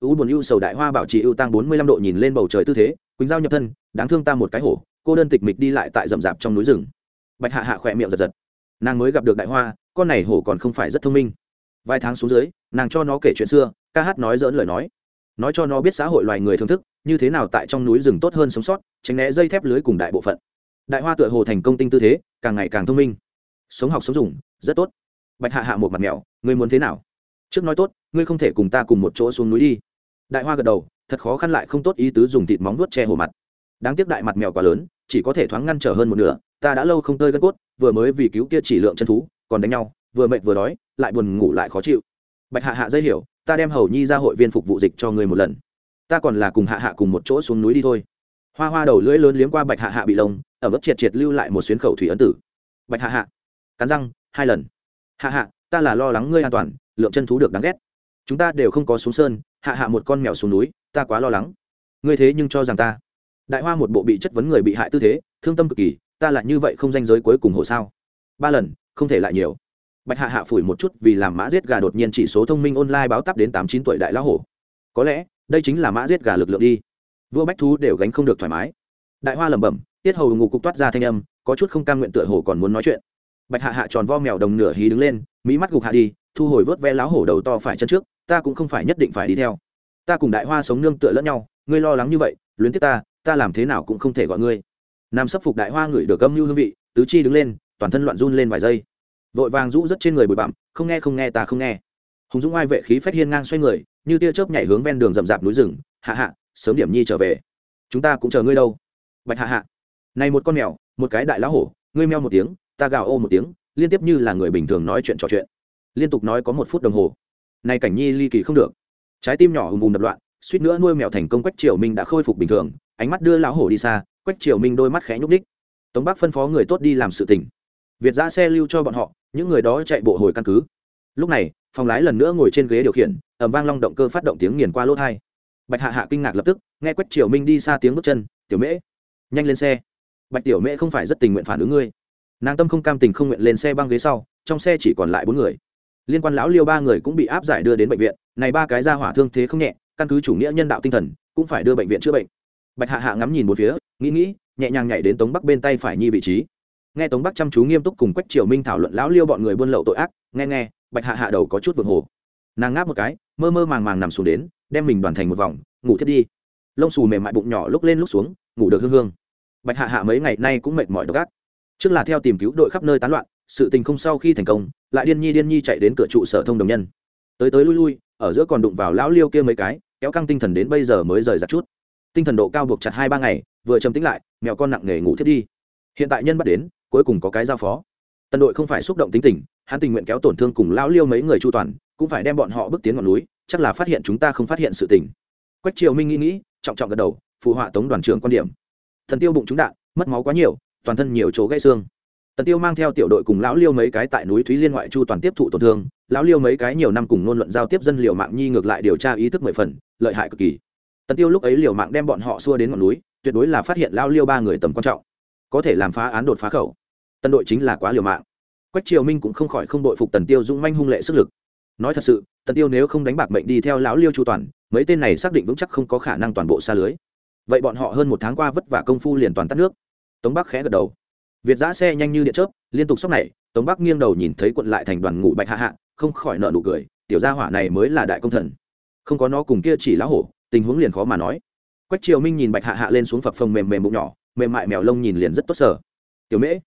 U buồn ưu sầu đại hoa bảo trì ưu tăng bốn mươi lăm độ nhìn lên bầu trời tư thế, quỳnh giao nhập thân, đáng thương ta một cái hổ, cô đơn tịch mịch đi lại tại rậm rạp trong núi rừng bạch hạ hạ khỏe miệng giật giật. Nàng mới gặp được đại hoa, con này hổ còn không phải rất thông minh. Vài tháng xuống dưới, nàng cho nó kể chuyện xưa, ca hát nói dỡn lời nói. Nói cho nó biết xã hội loài người thưởng thức, như thế nào tại trong núi rừng tốt hơn sống sót, tránh né dây thép lưới cùng đại bộ phận. Đại hoa tựa hồ thành công tinh tư thế, càng ngày càng thông minh. Sống học sống dùng, rất tốt. Bạch hạ hạ một mặt mèo ngươi muốn thế nào? Trước nói tốt, ngươi không thể cùng ta cùng một chỗ xuống núi đi. Đại hoa gật đầu, thật khó khăn lại không tốt ý tứ dùng thịt móng vuốt che hồ mặt. Đáng tiếc đại mặt mèo quá lớn, chỉ có thể thoáng ngăn trở hơn một nửa ta đã lâu không tơi gân cốt, vừa mới vì cứu kia chỉ lượng chân thú, còn đánh nhau, vừa mệt vừa đói, lại buồn ngủ lại khó chịu. Bạch hạ hạ dây hiểu, ta đem hầu nhi ra hội viên phục vụ dịch cho ngươi một lần. Ta còn là cùng hạ hạ cùng một chỗ xuống núi đi thôi. Hoa hoa đầu lưỡi lớn liếm qua bạch hạ hạ bị lông, ở mức triệt triệt lưu lại một xuyến khẩu thủy ấn tử. Bạch hạ hạ, cắn răng, hai lần. Hạ hạ, ta là lo lắng ngươi an toàn, lượng chân thú được đáng ghét. Chúng ta đều không có xuống sơn, hạ hạ một con mèo xuống núi, ta quá lo lắng. Ngươi thế nhưng cho rằng ta. Đại hoa một bộ bị chất vấn người bị hại tư thế, thương tâm cực kỳ ta lại như vậy không danh giới cuối cùng hồ sao? Ba lần, không thể lại nhiều. Bạch hạ hạ phủi một chút vì làm mã giết gà đột nhiên chỉ số thông minh online báo tắp đến tám chín tuổi đại lão hổ. Có lẽ, đây chính là mã giết gà lực lượng đi. Vua bách thú đều gánh không được thoải mái. Đại hoa lẩm bẩm, tiết hầu ngủ cục toát ra thanh âm, có chút không cam nguyện tựa hồ còn muốn nói chuyện. Bạch hạ hạ tròn vo mèo đồng nửa hí đứng lên, mỹ mắt gục hạ đi, thu hồi vớt ve láo hổ đầu to phải chân trước, ta cũng không phải nhất định phải đi theo. Ta cùng đại hoa sống nương tựa lẫn nhau, ngươi lo lắng như vậy, luyến tiếc ta ta làm thế nào cũng không thể gọi ngươi nam sắp phục đại hoa ngửi được âm mưu hương vị, tứ chi đứng lên, toàn thân loạn run lên vài giây. Vội vàng rũ rất trên người bụi bặm, không nghe không nghe ta không nghe. Hùng dũng ai vệ khí phách hiên ngang xoay người, như tia chớp nhảy hướng ven đường rậm rạp núi rừng. Hạ hạ, sớm điểm nhi trở về. Chúng ta cũng chờ ngươi đâu. Bạch hạ hạ. Này một con mèo, một cái đại lão hổ, ngươi meo một tiếng, ta gào ô một tiếng, liên tiếp như là người bình thường nói chuyện trò chuyện. Liên tục nói có một phút đồng hồ. Này cảnh nhi ly kỳ không được. Trái tim nhỏ hùng hùng đập loạn, suýt nữa nuôi mèo thành công quách triều minh đã khôi phục bình thường, ánh mắt đưa lão hổ đi xa quách triều minh đôi mắt khẽ nhúc ních tống bắc phân phó người tốt đi làm sự tình. Việt giã xe lưu cho bọn họ, những người đó chạy bộ hồi căn cứ. Lúc này, phòng lái lần nữa ngồi trên ghế điều khiển ẩm vang long động cơ phát động tiếng nghiền qua lỗ thai. Bạch hạ hạ kinh ngạc lập tức, nghe quách triều minh đi xa tiếng bước chân, tiểu mễ, nhanh lên xe. Bạch tiểu mễ không phải rất tình nguyện phản ứng ngươi. Nàng tâm không cam tình không nguyện lên xe băng ghế sau, trong xe chỉ còn lại bốn người. Liên quan lão liêu ba người cũng bị áp giải đưa đến bệnh viện, này ba cái ra hỏa thương thế không nhẹ, căn cứ chủ nghĩa nhân đạo tinh thần, cũng phải đưa bệnh viện chữa bệnh bạch hạ hạ ngắm nhìn một phía, nghĩ nghĩ, nhẹ nhàng nhảy đến tống bắc bên tay phải nhi vị trí. Nghe tống bắc chăm chú nghiêm túc cùng quách triều minh thảo luận lão liêu bọn người buôn lậu tội ác, nghe nghe, bạch hạ hạ đầu có chút vượng hồ. Nàng ngáp một cái, mơ mơ màng màng nằm xuống đến, đem mình đoàn thành một vòng, ngủ thiết đi. Lông xù mềm mại bụng nhỏ lúc lên lúc xuống, ngủ được hương hương. Bạch hạ hạ mấy ngày nay cũng mệt mỏi độc ác. Trước là theo tìm cứu đội khắp nơi tán loạn, sự tình không sau khi thành công, lại điên nhi điên nhi chạy đến cửa trụ sở thông đồng nhân. Tới tới lui lui, ở giữa còn đụng vào lão liêu kia mấy cái, kéo căng tinh thần đến bây giờ mới rời giặt chút tinh thần độ cao buộc chặt hai ba ngày, vừa chấm tính lại, mèo con nặng nghề ngủ thiết đi. Hiện tại nhân bắt đến, cuối cùng có cái giao phó. Tần đội không phải xúc động tính tình, hắn tình nguyện kéo tổn thương cùng lão liêu mấy người chu toàn, cũng phải đem bọn họ bước tiến ngọn núi, chắc là phát hiện chúng ta không phát hiện sự tình. Quách triều minh nghĩ nghĩ, trọng trọng gật đầu, phụ họa tống đoàn trưởng quan điểm. Thần tiêu bụng trúng đạn, mất máu quá nhiều, toàn thân nhiều chỗ gãy xương. Tần tiêu mang theo tiểu đội cùng lão liêu mấy cái tại núi thúy liên ngoại chu toàn tiếp thụ tổn thương, lão liêu mấy cái nhiều năm cùng nôn luận giao tiếp dân liều mạng nhi ngược lại điều tra ý thức mười phần, lợi hại cực kỳ tần tiêu lúc ấy liều mạng đem bọn họ xua đến ngọn núi, tuyệt đối là phát hiện lão liêu ba người tầm quan trọng, có thể làm phá án đột phá khẩu. Tân đội chính là quá liều mạng. Quách triều minh cũng không khỏi không đội phục tần tiêu dũng manh hung lệ sức lực. Nói thật sự, tần tiêu nếu không đánh bạc mệnh đi theo lão liêu chu toàn, mấy tên này xác định vững chắc không có khả năng toàn bộ xa lưới. Vậy bọn họ hơn một tháng qua vất vả công phu liền toàn tắt nước. Tống bắc khẽ gật đầu. Việt giã xe nhanh như điện chớp, liên tục sốc này, tống bắc nghiêng đầu nhìn thấy quận lại thành đoàn ngủ bạch hạ hạ, không khỏi nợ nụ cười, tiểu gia hỏa này mới là đại công thần. Không có nó cùng kia chỉ lá hổ tình huống liền khó mà nói. Quách triều minh nhìn bạch hạ hạ lên xuống phập phồng mềm mềm bụng nhỏ, mềm mại mèo lông nhìn liền rất tốt sở tiểu mễ.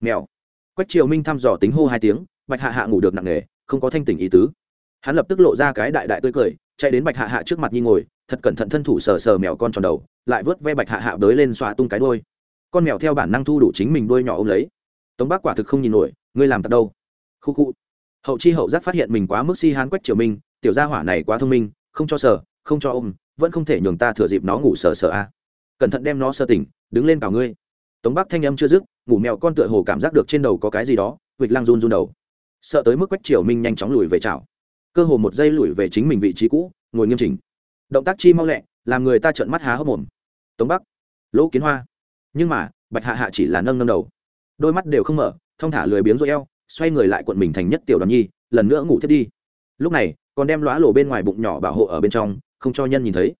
Mèo. Quách triều minh thăm dò tính hô hai tiếng, bạch hạ hạ ngủ được nặng nề, không có thanh tỉnh ý tứ. Hắn lập tức lộ ra cái đại đại tươi cười, chạy đến bạch hạ hạ trước mặt nhi ngồi, thật cẩn thận thân thủ sờ sờ mèo con tròn đầu, lại vớt ve bạch hạ hạ đới lên xoa tung cái đôi con mèo theo bản năng thu đủ chính mình đuôi nhỏ ôm lấy. Tống bác quả thực không nhìn nổi, ngươi làm thật đâu? Khu khu. Hậu chi hậu giác phát hiện mình quá mức si hán quách triều minh, tiểu gia hỏa này quá thông minh, không cho sờ, không cho ôm vẫn không thể nhường ta thừa dịp nó ngủ sờ sờ a. Cẩn thận đem nó sơ tỉnh, đứng lên cào ngươi. Tống bắc thanh âm chưa dứt, ngủ mèo con tựa hồ cảm giác được trên đầu có cái gì đó, vịt lăng run run đầu. Sợ tới mức quách triều minh nhanh chóng lùi về chảo cơ hồ một giây lùi về chính mình vị trí cũ, ngồi nghiêm chỉnh. Động tác chi mau lẹ, làm người ta trợn mắt há hốc mồm. Tống bắc, lỗ kiến hoa. Nhưng mà, bạch hạ hạ chỉ là nâng nâng đầu. Đôi mắt đều không mở, thong thả lười biếng rồi eo, xoay người lại cuộn mình thành nhất tiểu đoàn nhi, lần nữa ngủ thiết đi. Lúc này, còn đem lóa lổ bên ngoài bụng nhỏ bảo hộ ở bên trong không cho nhân nhìn thấy.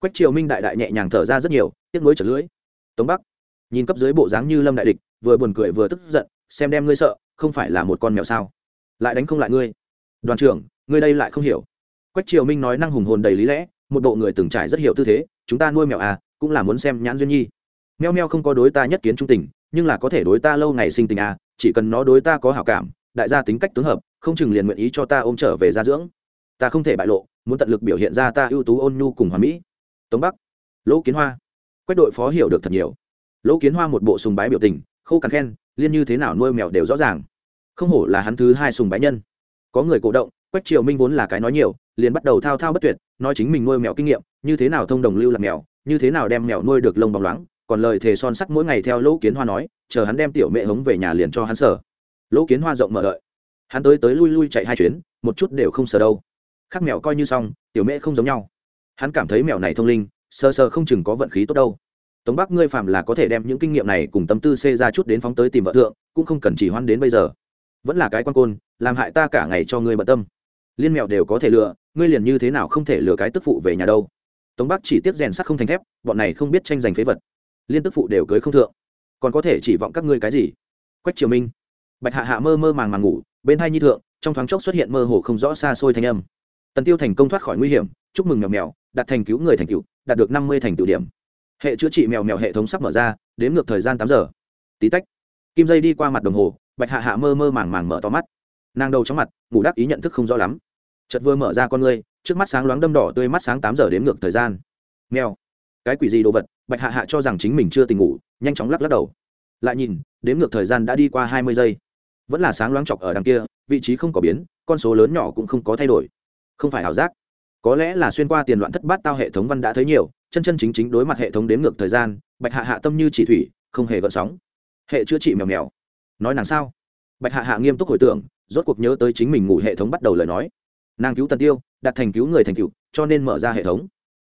Quách triều minh đại đại nhẹ nhàng thở ra rất nhiều, tiếc nuối trở lưỡi. Tống bắc, nhìn cấp dưới bộ dáng như lâm đại địch, vừa buồn cười vừa tức giận, xem đem ngươi sợ, không phải là một con mèo sao? Lại đánh không lại ngươi. Đoàn trưởng, ngươi đây lại không hiểu. Quách triều minh nói năng hùng hồn đầy lý lẽ, một bộ người từng trải rất hiểu tư thế, chúng ta nuôi mèo à cũng là muốn xem nhãn duyên nhi. Meo meo không có đối ta nhất kiến trung tình, nhưng là có thể đối ta lâu ngày sinh tình à chỉ cần nó đối ta có hảo cảm, đại gia tính cách tướng hợp, không chừng liền nguyện ý cho ta ôm trở về gia dưỡng. Ta không thể bại lộ muốn tận lực biểu hiện ra ta ưu tú ôn nhu cùng hoàn mỹ. Tống bắc, lỗ kiến hoa. Quách đội phó hiểu được thật nhiều. Lỗ kiến hoa một bộ sùng bái biểu tình, khô cằn khen, liên như thế nào nuôi mèo đều rõ ràng. Không hổ là hắn thứ hai sùng bái nhân. Có người cổ động, quách triều minh vốn là cái nói nhiều, liền bắt đầu thao thao bất tuyệt, nói chính mình nuôi mèo kinh nghiệm, như thế nào thông đồng lưu lạc mèo, như thế nào đem mèo nuôi được lông bóng loáng, còn lời thề son sắt mỗi ngày theo lỗ kiến hoa nói, chờ hắn đem tiểu mẹ hống về nhà liền cho hắn sở. Lỗ kiến hoa rộng mở đợi. Hắn tới tới lui lui chạy hai chuyến, một chút đều không sờ đâu khác mèo coi như xong, tiểu mẹ không giống nhau. Hắn cảm thấy mèo này thông linh sơ sơ không chừng có vận khí tốt đâu. Tống bắc, ngươi phạm là có thể đem những kinh nghiệm này cùng tâm tư xê ra chút đến phóng tới tìm vợ thượng, cũng không cần chỉ hoan đến bây giờ. Vẫn là cái quan côn, làm hại ta cả ngày cho ngươi bận tâm. Liên mèo đều có thể lựa, ngươi liền như thế nào không thể lừa cái tức phụ về nhà đâu. Tống bắc chỉ tiếp rèn sắt không thành thép, bọn này không biết tranh giành phế vật. Liên tức phụ đều cưới không thượng. Còn có thể chỉ vọng các ngươi cái gì? Quách triều minh. Bạch hạ hạ mơ mơ màng màng ngủ, bên hai nhi thượng, trong thoáng chốc xuất hiện mơ hồ không rõ xa xôi thanh âm tần tiêu thành công thoát khỏi nguy hiểm, chúc mừng mèo mèo đạt thành cứu người thành cựu đạt được năm mươi thành tựu điểm. Hệ chữa trị mèo mèo hệ thống sắp mở ra đếm ngược thời gian tám giờ. Tí tách. Kim dây đi qua mặt đồng hồ, bạch hạ hạ mơ mơ màng màng mở to mắt. Nàng đầu trong mặt, ngủ đắc ý nhận thức không rõ lắm. Chật vừa mở ra con ngươi, trước mắt sáng loáng đâm đỏ tươi mắt sáng tám giờ đếm ngược thời gian. Mèo. Cái quỷ gì đồ vật? Bạch hạ hạ cho rằng chính mình chưa tỉnh ngủ, nhanh chóng lắc lắc đầu. Lại nhìn đếm ngược thời gian đã đi qua hai mươi giây. Vẫn là sáng loáng chọc ở đằng kia, vị trí không có biến, con số lớn nhỏ cũng không có thay đổi không phải ảo giác. Có lẽ là xuyên qua tiền loạn thất bát tao hệ thống văn đã thấy nhiều, chân chân chính chính đối mặt hệ thống đếm ngược thời gian, bạch hạ hạ tâm như chỉ thủy, không hề gợn sóng. Hệ chữa trị mèo mèo. Nói nàng sao? Bạch hạ hạ nghiêm túc hồi tưởng, rốt cuộc nhớ tới chính mình ngủ hệ thống bắt đầu lời nói. Nàng cứu tần tiêu, đặt thành cứu người thành cựu cho nên mở ra hệ thống.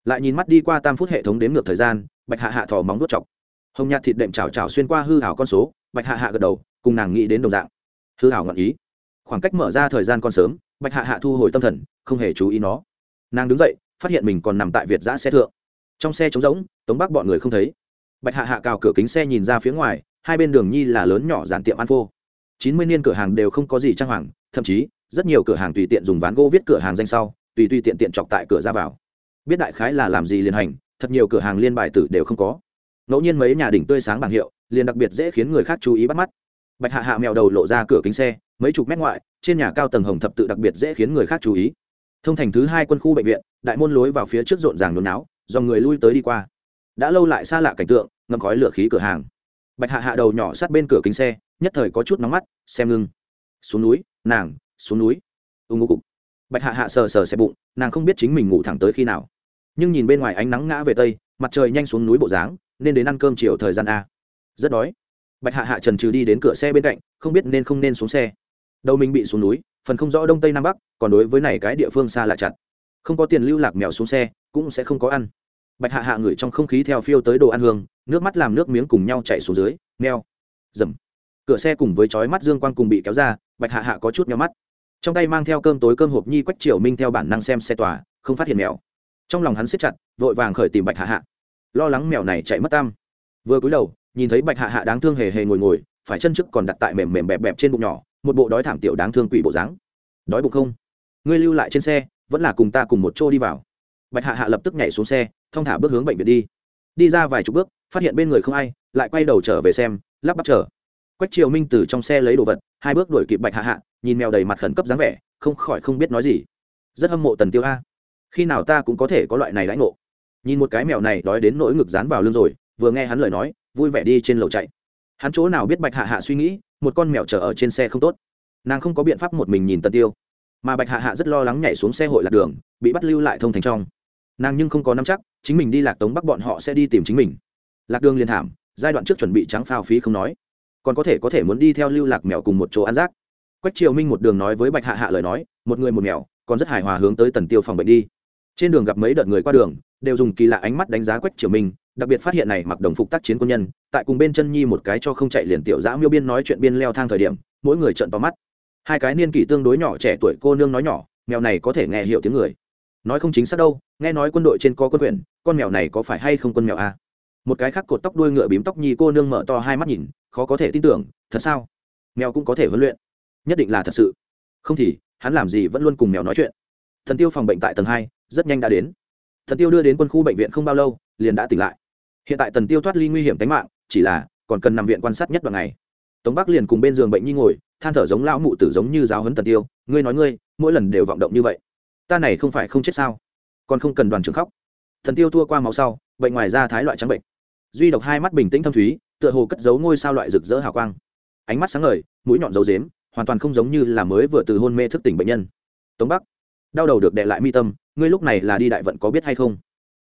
Lại nhìn mắt đi qua tam phút hệ thống đếm ngược thời gian, bạch hạ hạ thò móng đốt chọc. Hồng nhạt thịt đệm chảo chảo xuyên qua hư hảo con số, bạch hạ hạ gật đầu, cùng nàng nghĩ đến đồng dạng. Hư hảo ngọn ý. Khoảng cách mở ra thời gian còn sớm bạch hạ hạ thu hồi tâm thần, không hề chú ý nó. Nàng đứng dậy, phát hiện mình còn nằm tại việt giã xe thượng. Trong xe trống rỗng, tống bắc bọn người không thấy. Bạch hạ hạ cào cửa kính xe nhìn ra phía ngoài, hai bên đường nhi là lớn nhỏ giản tiệm ăn phô. Chín mươi niên cửa hàng đều không có gì trang hoàng, thậm chí, rất nhiều cửa hàng tùy tiện dùng ván gỗ viết cửa hàng danh sau, tùy tùy tiện tiện chọc tại cửa ra vào. Biết đại khái là làm gì liên hành, thật nhiều cửa hàng liên bài tử đều không có. Ngẫu nhiên mấy nhà đỉnh tươi sáng bảng hiệu, liền đặc biệt dễ khiến người khác chú ý bắt mắt bạch hạ hạ mèo đầu lộ ra cửa kính xe, mấy chục mét ngoại, trên nhà cao tầng hồng thập tự đặc biệt dễ khiến người khác chú ý. Thông thành thứ hai quân khu bệnh viện, đại môn lối vào phía trước rộn ràng nôn náo, do người lui tới đi qua. Đã lâu lại xa lạ cảnh tượng ngầm khói lửa khí cửa hàng. Bạch hạ hạ đầu nhỏ sát bên cửa kính xe, nhất thời có chút nóng mắt, xem ngưng. Xuống núi, nàng, xuống núi. Ưng ngô cục. Bạch hạ hạ sờ sờ xe bụng, nàng không biết chính mình ngủ thẳng tới khi nào. Nhưng nhìn bên ngoài ánh nắng ngã về tây, mặt trời nhanh xuống núi bộ dáng, nên đến ăn cơm chiều thời gian a. Rất đói bạch hạ hạ trần trừ đi đến cửa xe bên cạnh, không biết nên không nên xuống xe. Đầu mình bị xuống núi, phần không rõ đông tây nam bắc, còn đối với này cái địa phương xa lạ chặt. Không có tiền lưu lạc mèo xuống xe, cũng sẽ không có ăn. Bạch hạ hạ ngửi trong không khí theo phiêu tới đồ ăn hương, nước mắt làm nước miếng cùng nhau chạy xuống dưới, meo, dầm. Cửa xe cùng với chói mắt dương quang cùng bị kéo ra, bạch hạ hạ có chút nhau mắt. Trong tay mang theo cơm tối cơm hộp nhi quách triều minh theo bản năng xem xe tòa, không phát hiện mèo. Trong lòng hắn siết chặt, vội vàng khởi tìm bạch hạ hạ. Lo lắng mèo này chạy mất tam vừa cúi đầu, nhìn thấy bạch hạ hạ đáng thương hề hề ngồi ngồi, phải chân trước còn đặt tại mềm mềm bẹp bẹp trên bụng nhỏ, một bộ đói thảm tiểu đáng thương quỷ bộ dáng. Đói bụng không? Ngươi lưu lại trên xe, vẫn là cùng ta cùng một chỗ đi vào. Bạch hạ hạ lập tức nhảy xuống xe, thong thả bước hướng bệnh viện đi. Đi ra vài chục bước, phát hiện bên người không ai, lại quay đầu trở về xem, lắp bắp chờ. Quách triều minh từ trong xe lấy đồ vật, hai bước đuổi kịp bạch hạ hạ, nhìn mèo đầy mặt khẩn cấp dáng vẻ, không khỏi không biết nói gì. Rất hâm mộ tần tiêu a. Khi nào ta cũng có thể có loại này đãi ngộ. Nhìn một cái mèo này đói đến nỗi ngực dán vào lưng rồi vừa nghe hắn lời nói, vui vẻ đi trên lầu chạy. Hắn chỗ nào biết bạch hạ hạ suy nghĩ, một con mèo chở ở trên xe không tốt. Nàng không có biện pháp một mình nhìn tần tiêu. Mà bạch hạ hạ rất lo lắng nhảy xuống xe hội lạc đường, bị bắt lưu lại thông thành trong. Nàng nhưng không có nắm chắc, chính mình đi lạc tống bắc bọn họ sẽ đi tìm chính mình. Lạc đường liên thảm, giai đoạn trước chuẩn bị trắng phao phí không nói. Còn có thể có thể muốn đi theo lưu lạc mèo cùng một chỗ ăn rác. Quách triều minh một đường nói với bạch hạ hạ lời nói, một người một mèo, còn rất hài hòa hướng tới tần tiêu phòng bệnh đi trên đường gặp mấy đợt người qua đường, đều dùng kỳ lạ ánh mắt đánh giá quách triều minh, đặc biệt phát hiện này mặc đồng phục tác chiến quân nhân, tại cùng bên chân nhi một cái cho không chạy liền tiểu giã miêu biên nói chuyện biên leo thang thời điểm, mỗi người trận to mắt. Hai cái niên kỷ tương đối nhỏ trẻ tuổi cô nương nói nhỏ, mèo này có thể nghe hiểu tiếng người. Nói không chính xác đâu, nghe nói quân đội trên có quân quyền, con mèo này có phải hay không quân mèo a? À? một cái khác cột tóc đuôi ngựa bím tóc nhi cô nương mở to hai mắt nhìn, khó có thể tin tưởng, thật sao? Mèo cũng có thể huấn luyện. Nhất định là thật sự. Không thì, hắn làm gì vẫn luôn cùng mèo nói chuyện. Thần tiêu phòng bệnh tại tầng hai rất nhanh đã đến. Thần tiêu đưa đến quân khu bệnh viện không bao lâu, liền đã tỉnh lại. Hiện tại tần tiêu thoát ly nguy hiểm tính mạng, chỉ là còn cần nằm viện quan sát nhất vào ngày. Tống bắc liền cùng bên giường bệnh nhi ngồi, than thở giống lão mụ tử giống như giáo huấn tần tiêu, ngươi nói ngươi, mỗi lần đều vọng động như vậy. Ta này không phải không chết sao? Còn không cần đoàn trưởng khóc. Thần tiêu thua qua máu sau, bệnh ngoài da thái loại trắng bệnh. Duy độc hai mắt bình tĩnh thâm thúy, tựa hồ cất giấu ngôi sao loại rực rỡ hào quang. Ánh mắt sáng ngời, mũi nhọn dấu dếm, hoàn toàn không giống như là mới vừa từ hôn mê thức tỉnh bệnh nhân. Tống bắc đau đầu được đệ lại mi tâm, ngươi lúc này là đi đại vận có biết hay không?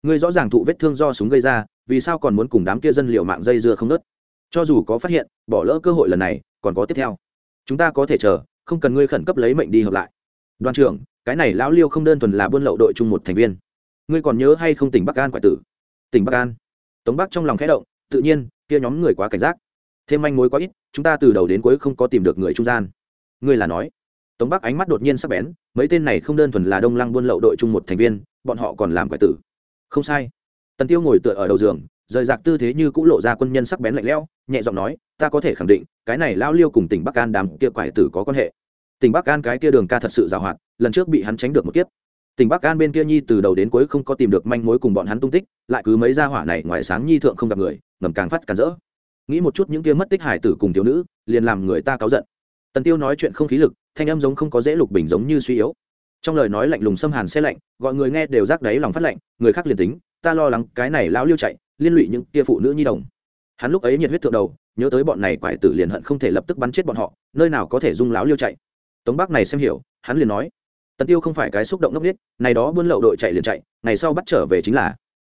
Ngươi rõ ràng thụ vết thương do súng gây ra, vì sao còn muốn cùng đám kia dân liệu mạng dây dưa không nớt cho dù có phát hiện, bỏ lỡ cơ hội lần này, còn có tiếp theo. Chúng ta có thể chờ, không cần ngươi khẩn cấp lấy mệnh đi hợp lại. Đoàn trưởng, cái này lão liêu không đơn thuần là buôn lậu đội chung một thành viên. Ngươi còn nhớ hay không tỉnh bắc an quả tử? Tỉnh bắc an. Tống bắc trong lòng khẽ động, tự nhiên, kia nhóm người quá cảnh giác. Thêm manh mối quá ít, chúng ta từ đầu đến cuối không có tìm được người trung gian. Ngươi là nói tống bắc ánh mắt đột nhiên sắc bén, mấy tên này không đơn thuần là đông lăng buôn lậu đội chung một thành viên, bọn họ còn làm quái tử. Không sai. Tần tiêu ngồi tựa ở đầu giường, rời rạc tư thế như cũng lộ ra quân nhân sắc bén lạnh lẽo, nhẹ giọng nói, ta có thể khẳng định, cái này lao liêu cùng tỉnh bắc an đám kia quải tử có quan hệ. Tỉnh bắc an cái kia đường ca thật sự giàu hoạt, lần trước bị hắn tránh được một kiếp. Tỉnh bắc an bên kia nhi từ đầu đến cuối không có tìm được manh mối cùng bọn hắn tung tích, lại cứ mấy gia hỏa này ngoài sáng nhi thượng không gặp người, ngầm càng phát càng rỡ. Nghĩ một chút những kia mất tích hải tử cùng thiếu nữ, liền làm người ta cáu giận. Tần tiêu nói chuyện không khí lực thanh âm giống không có dễ lục bình giống như suy yếu. Trong lời nói lạnh lùng xâm hàn xe lạnh, gọi người nghe đều rác đáy lòng phát lạnh, người khác liền tính, ta lo lắng cái này lão liêu chạy, liên lụy những kia phụ nữ nhi đồng. Hắn lúc ấy nhiệt huyết thượng đầu, nhớ tới bọn này quải tử liền hận không thể lập tức bắn chết bọn họ, nơi nào có thể dung láo liêu chạy. Tống bác này xem hiểu, hắn liền nói, tần tiêu không phải cái xúc động ngốc nghếch, này đó buôn lậu đội chạy liền chạy, ngày sau bắt trở về chính là,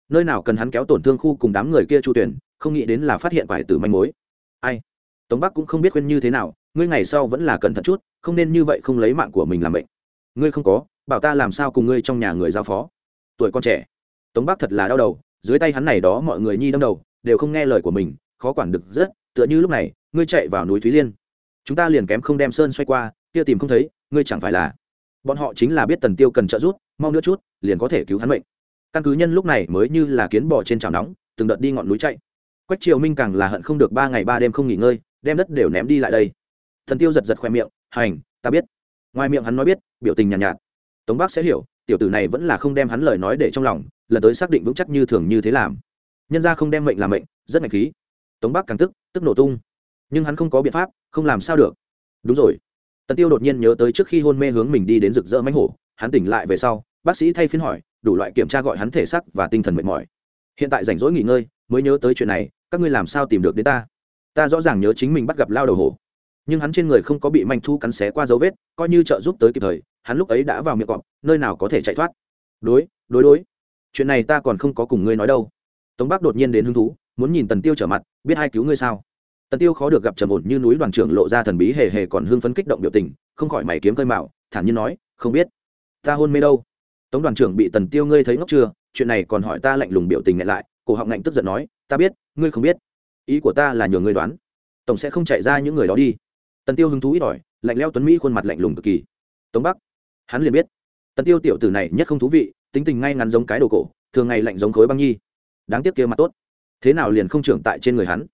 nơi nào cần hắn kéo tổn thương khu cùng đám người kia chu tuyển, không nghĩ đến là phát hiện quải tử manh mối. Ai? Tống bắc cũng không biết khuyên như thế nào ngươi ngày sau vẫn là cẩn thận chút, không nên như vậy không lấy mạng của mình làm bệnh ngươi không có, bảo ta làm sao cùng ngươi trong nhà người giao phó? Tuổi con trẻ. Tống bác thật là đau đầu, dưới tay hắn này đó mọi người nhi đâm đầu, đều không nghe lời của mình, khó quản được rất, tựa như lúc này, ngươi chạy vào núi thúy liên. Chúng ta liền kém không đem sơn xoay qua, kia tìm không thấy, ngươi chẳng phải là. Bọn họ chính là biết tần tiêu cần trợ giúp, mau nữa chút, liền có thể cứu hắn mệnh. Căn cứ nhân lúc này mới như là kiến bò trên chảo nóng, từng đợt đi ngọn núi chạy. Quách triều minh càng là hận không được ba ngày ba đêm không nghỉ ngơi, đem đất đều ném đi lại đây thần tiêu giật giật khoe miệng hành ta biết. Ngoài miệng hắn nói biết biểu tình nhàn nhạt, nhạt. Tống bác sẽ hiểu tiểu tử này vẫn là không đem hắn lời nói để trong lòng lần tới xác định vững chắc như thường như thế làm. Nhân ra không đem mệnh làm mệnh rất mạnh khí. Tống bác càng tức tức nổ tung. Nhưng hắn không có biện pháp không làm sao được. Đúng rồi. Tần tiêu đột nhiên nhớ tới trước khi hôn mê hướng mình đi đến rực rỡ mánh hổ hắn tỉnh lại về sau bác sĩ thay phiên hỏi đủ loại kiểm tra gọi hắn thể sắc và tinh thần mệt mỏi. Hiện tại rảnh rỗi nghỉ ngơi mới nhớ tới chuyện này các ngươi làm sao tìm được đến ta? Ta rõ ràng nhớ chính mình bắt gặp lao đầu hổ nhưng hắn trên người không có bị manh thu cắn xé qua dấu vết, coi như trợ giúp tới kịp thời, hắn lúc ấy đã vào miệng cọp, nơi nào có thể chạy thoát. Đối đối đối. Chuyện này ta còn không có cùng ngươi nói đâu. Tống bắc đột nhiên đến hứng thú, muốn nhìn tần tiêu trở mặt, biết hai cứu ngươi sao? Tần tiêu khó được gặp trầm ổn như núi đoàn trưởng lộ ra thần bí hề hề còn hưng phấn kích động biểu tình, không khỏi mày kiếm cơi mạo, thản nhiên nói, không biết, ta hôn mê đâu. Tống đoàn trưởng bị tần tiêu ngươi thấy ngốc chưa? Chuyện này còn hỏi ta lạnh lùng biểu tình ngại lại, cổ họng ngạnh tức giận nói, ta biết, ngươi không biết. Ý của ta là nhờ ngươi đoán. Tổng sẽ không chạy ra những người đó đi tần tiêu hứng thú ít ỏi, lạnh leo tuấn mỹ, khuôn mặt lạnh lùng cực kỳ. Tống bắc, hắn liền biết, tần tiêu tiểu tử này nhất không thú vị, tính tình ngay ngắn giống cái đồ cổ, thường ngày lạnh giống khối băng nhi. Đáng tiếc kia mặt tốt. Thế nào liền không trưởng tại trên người hắn?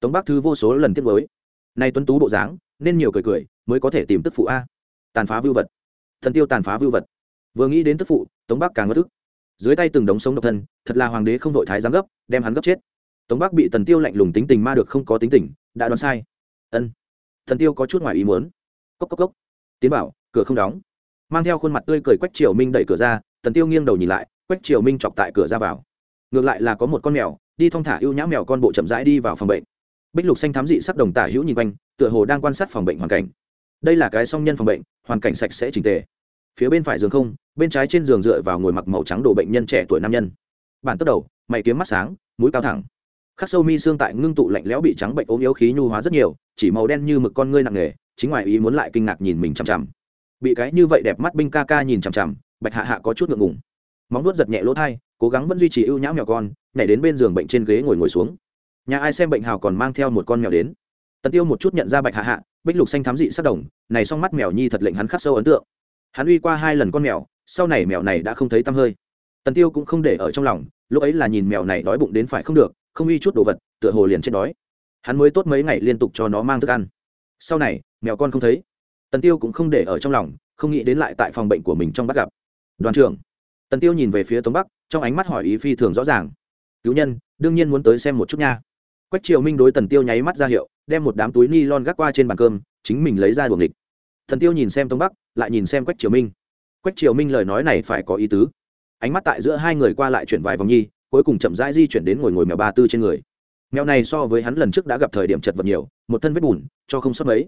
Tống bắc thư vô số lần tiếp với nay tuấn tú bộ dáng, nên nhiều cười cười, mới có thể tìm tức phụ a. Tàn phá vưu vật. Thần tiêu tàn phá vưu vật. Vừa nghĩ đến tức phụ, tống bắc càng ngất thức. Dưới tay từng đống sống độc thân, thật là hoàng đế không đội thái giám gấp, đem hắn gấp chết. Tống bắc bị tần tiêu lạnh lùng tính tình ma được không có tính tình, đã đoán sai. Ân thần tiêu có chút ngoài ý muốn. Cốc cốc cốc. Tiến bảo, cửa không đóng. Mang theo khuôn mặt tươi cười quách triều minh đẩy cửa ra tần tiêu nghiêng đầu nhìn lại, quách triều minh chọc tại cửa ra vào. Ngược lại là có một con mèo, đi thong thả ưu nhã mèo con bộ chậm rãi đi vào phòng bệnh. Bích lục xanh thám dị sắc đồng tả hữu nhìn quanh, tựa hồ đang quan sát phòng bệnh hoàn cảnh. Đây là cái song nhân phòng bệnh, hoàn cảnh sạch sẽ trình tề. Phía bên phải giường không, bên trái trên giường dựa vào ngồi mặc màu trắng đồ bệnh nhân trẻ tuổi nam nhân. Bản tốc đầu, mày kiếm mắt sáng, mũi cao thẳng khắc sâu mi xương tại ngưng tụ lạnh lẽo bị trắng bệnh ốm yếu khí nhu hóa rất nhiều, chỉ màu đen như mực con ngươi nặng nề, chính ngoài ý muốn lại kinh ngạc nhìn mình chằm chằm. Bị cái như vậy đẹp mắt binh ca ca nhìn chằm chằm, bạch hạ hạ có chút ngượng ngùng. Móng vuốt giật nhẹ lỗ thai, cố gắng vẫn duy trì ưu nhã mèo con, nhảy đến bên giường bệnh trên ghế ngồi ngồi xuống. Nhà ai xem bệnh hào còn mang theo một con mèo đến. Tần tiêu một chút nhận ra bạch hạ hạ, bích lục xanh thám dị sắc đồng, này song mắt mèo nhi thật lệnh hắn khắc sâu ấn tượng. Hắn uy qua hai lần con mèo, sau này mèo này đã không thấy tăm hơi. Tần tiêu cũng không để ở trong lòng, lúc ấy là nhìn mèo này đói bụng đến phải không được không uy chút đồ vật, tựa hồ liền chết đói. Hắn mới tốt mấy ngày liên tục cho nó mang thức ăn. Sau này, mèo con không thấy. Tần tiêu cũng không để ở trong lòng, không nghĩ đến lại tại phòng bệnh của mình trong bắt gặp. Đoàn trưởng. Tần tiêu nhìn về phía tống bắc, trong ánh mắt hỏi ý phi thường rõ ràng. Cứu nhân, đương nhiên muốn tới xem một chút nha. Quách triều minh đối tần tiêu nháy mắt ra hiệu, đem một đám túi ni lon gác qua trên bàn cơm, chính mình lấy ra đuồng địch thần tiêu nhìn xem tống bắc, lại nhìn xem quách triều minh. Quách triều minh lời nói này phải có ý tứ. Ánh mắt tại giữa hai người qua lại chuyển vài vòng nhi cuối cùng chậm rãi di chuyển đến ngồi ngồi mèo ba tư trên người. Mèo này so với hắn lần trước đã gặp thời điểm chật vật nhiều, một thân vết bùn, cho không sót mấy.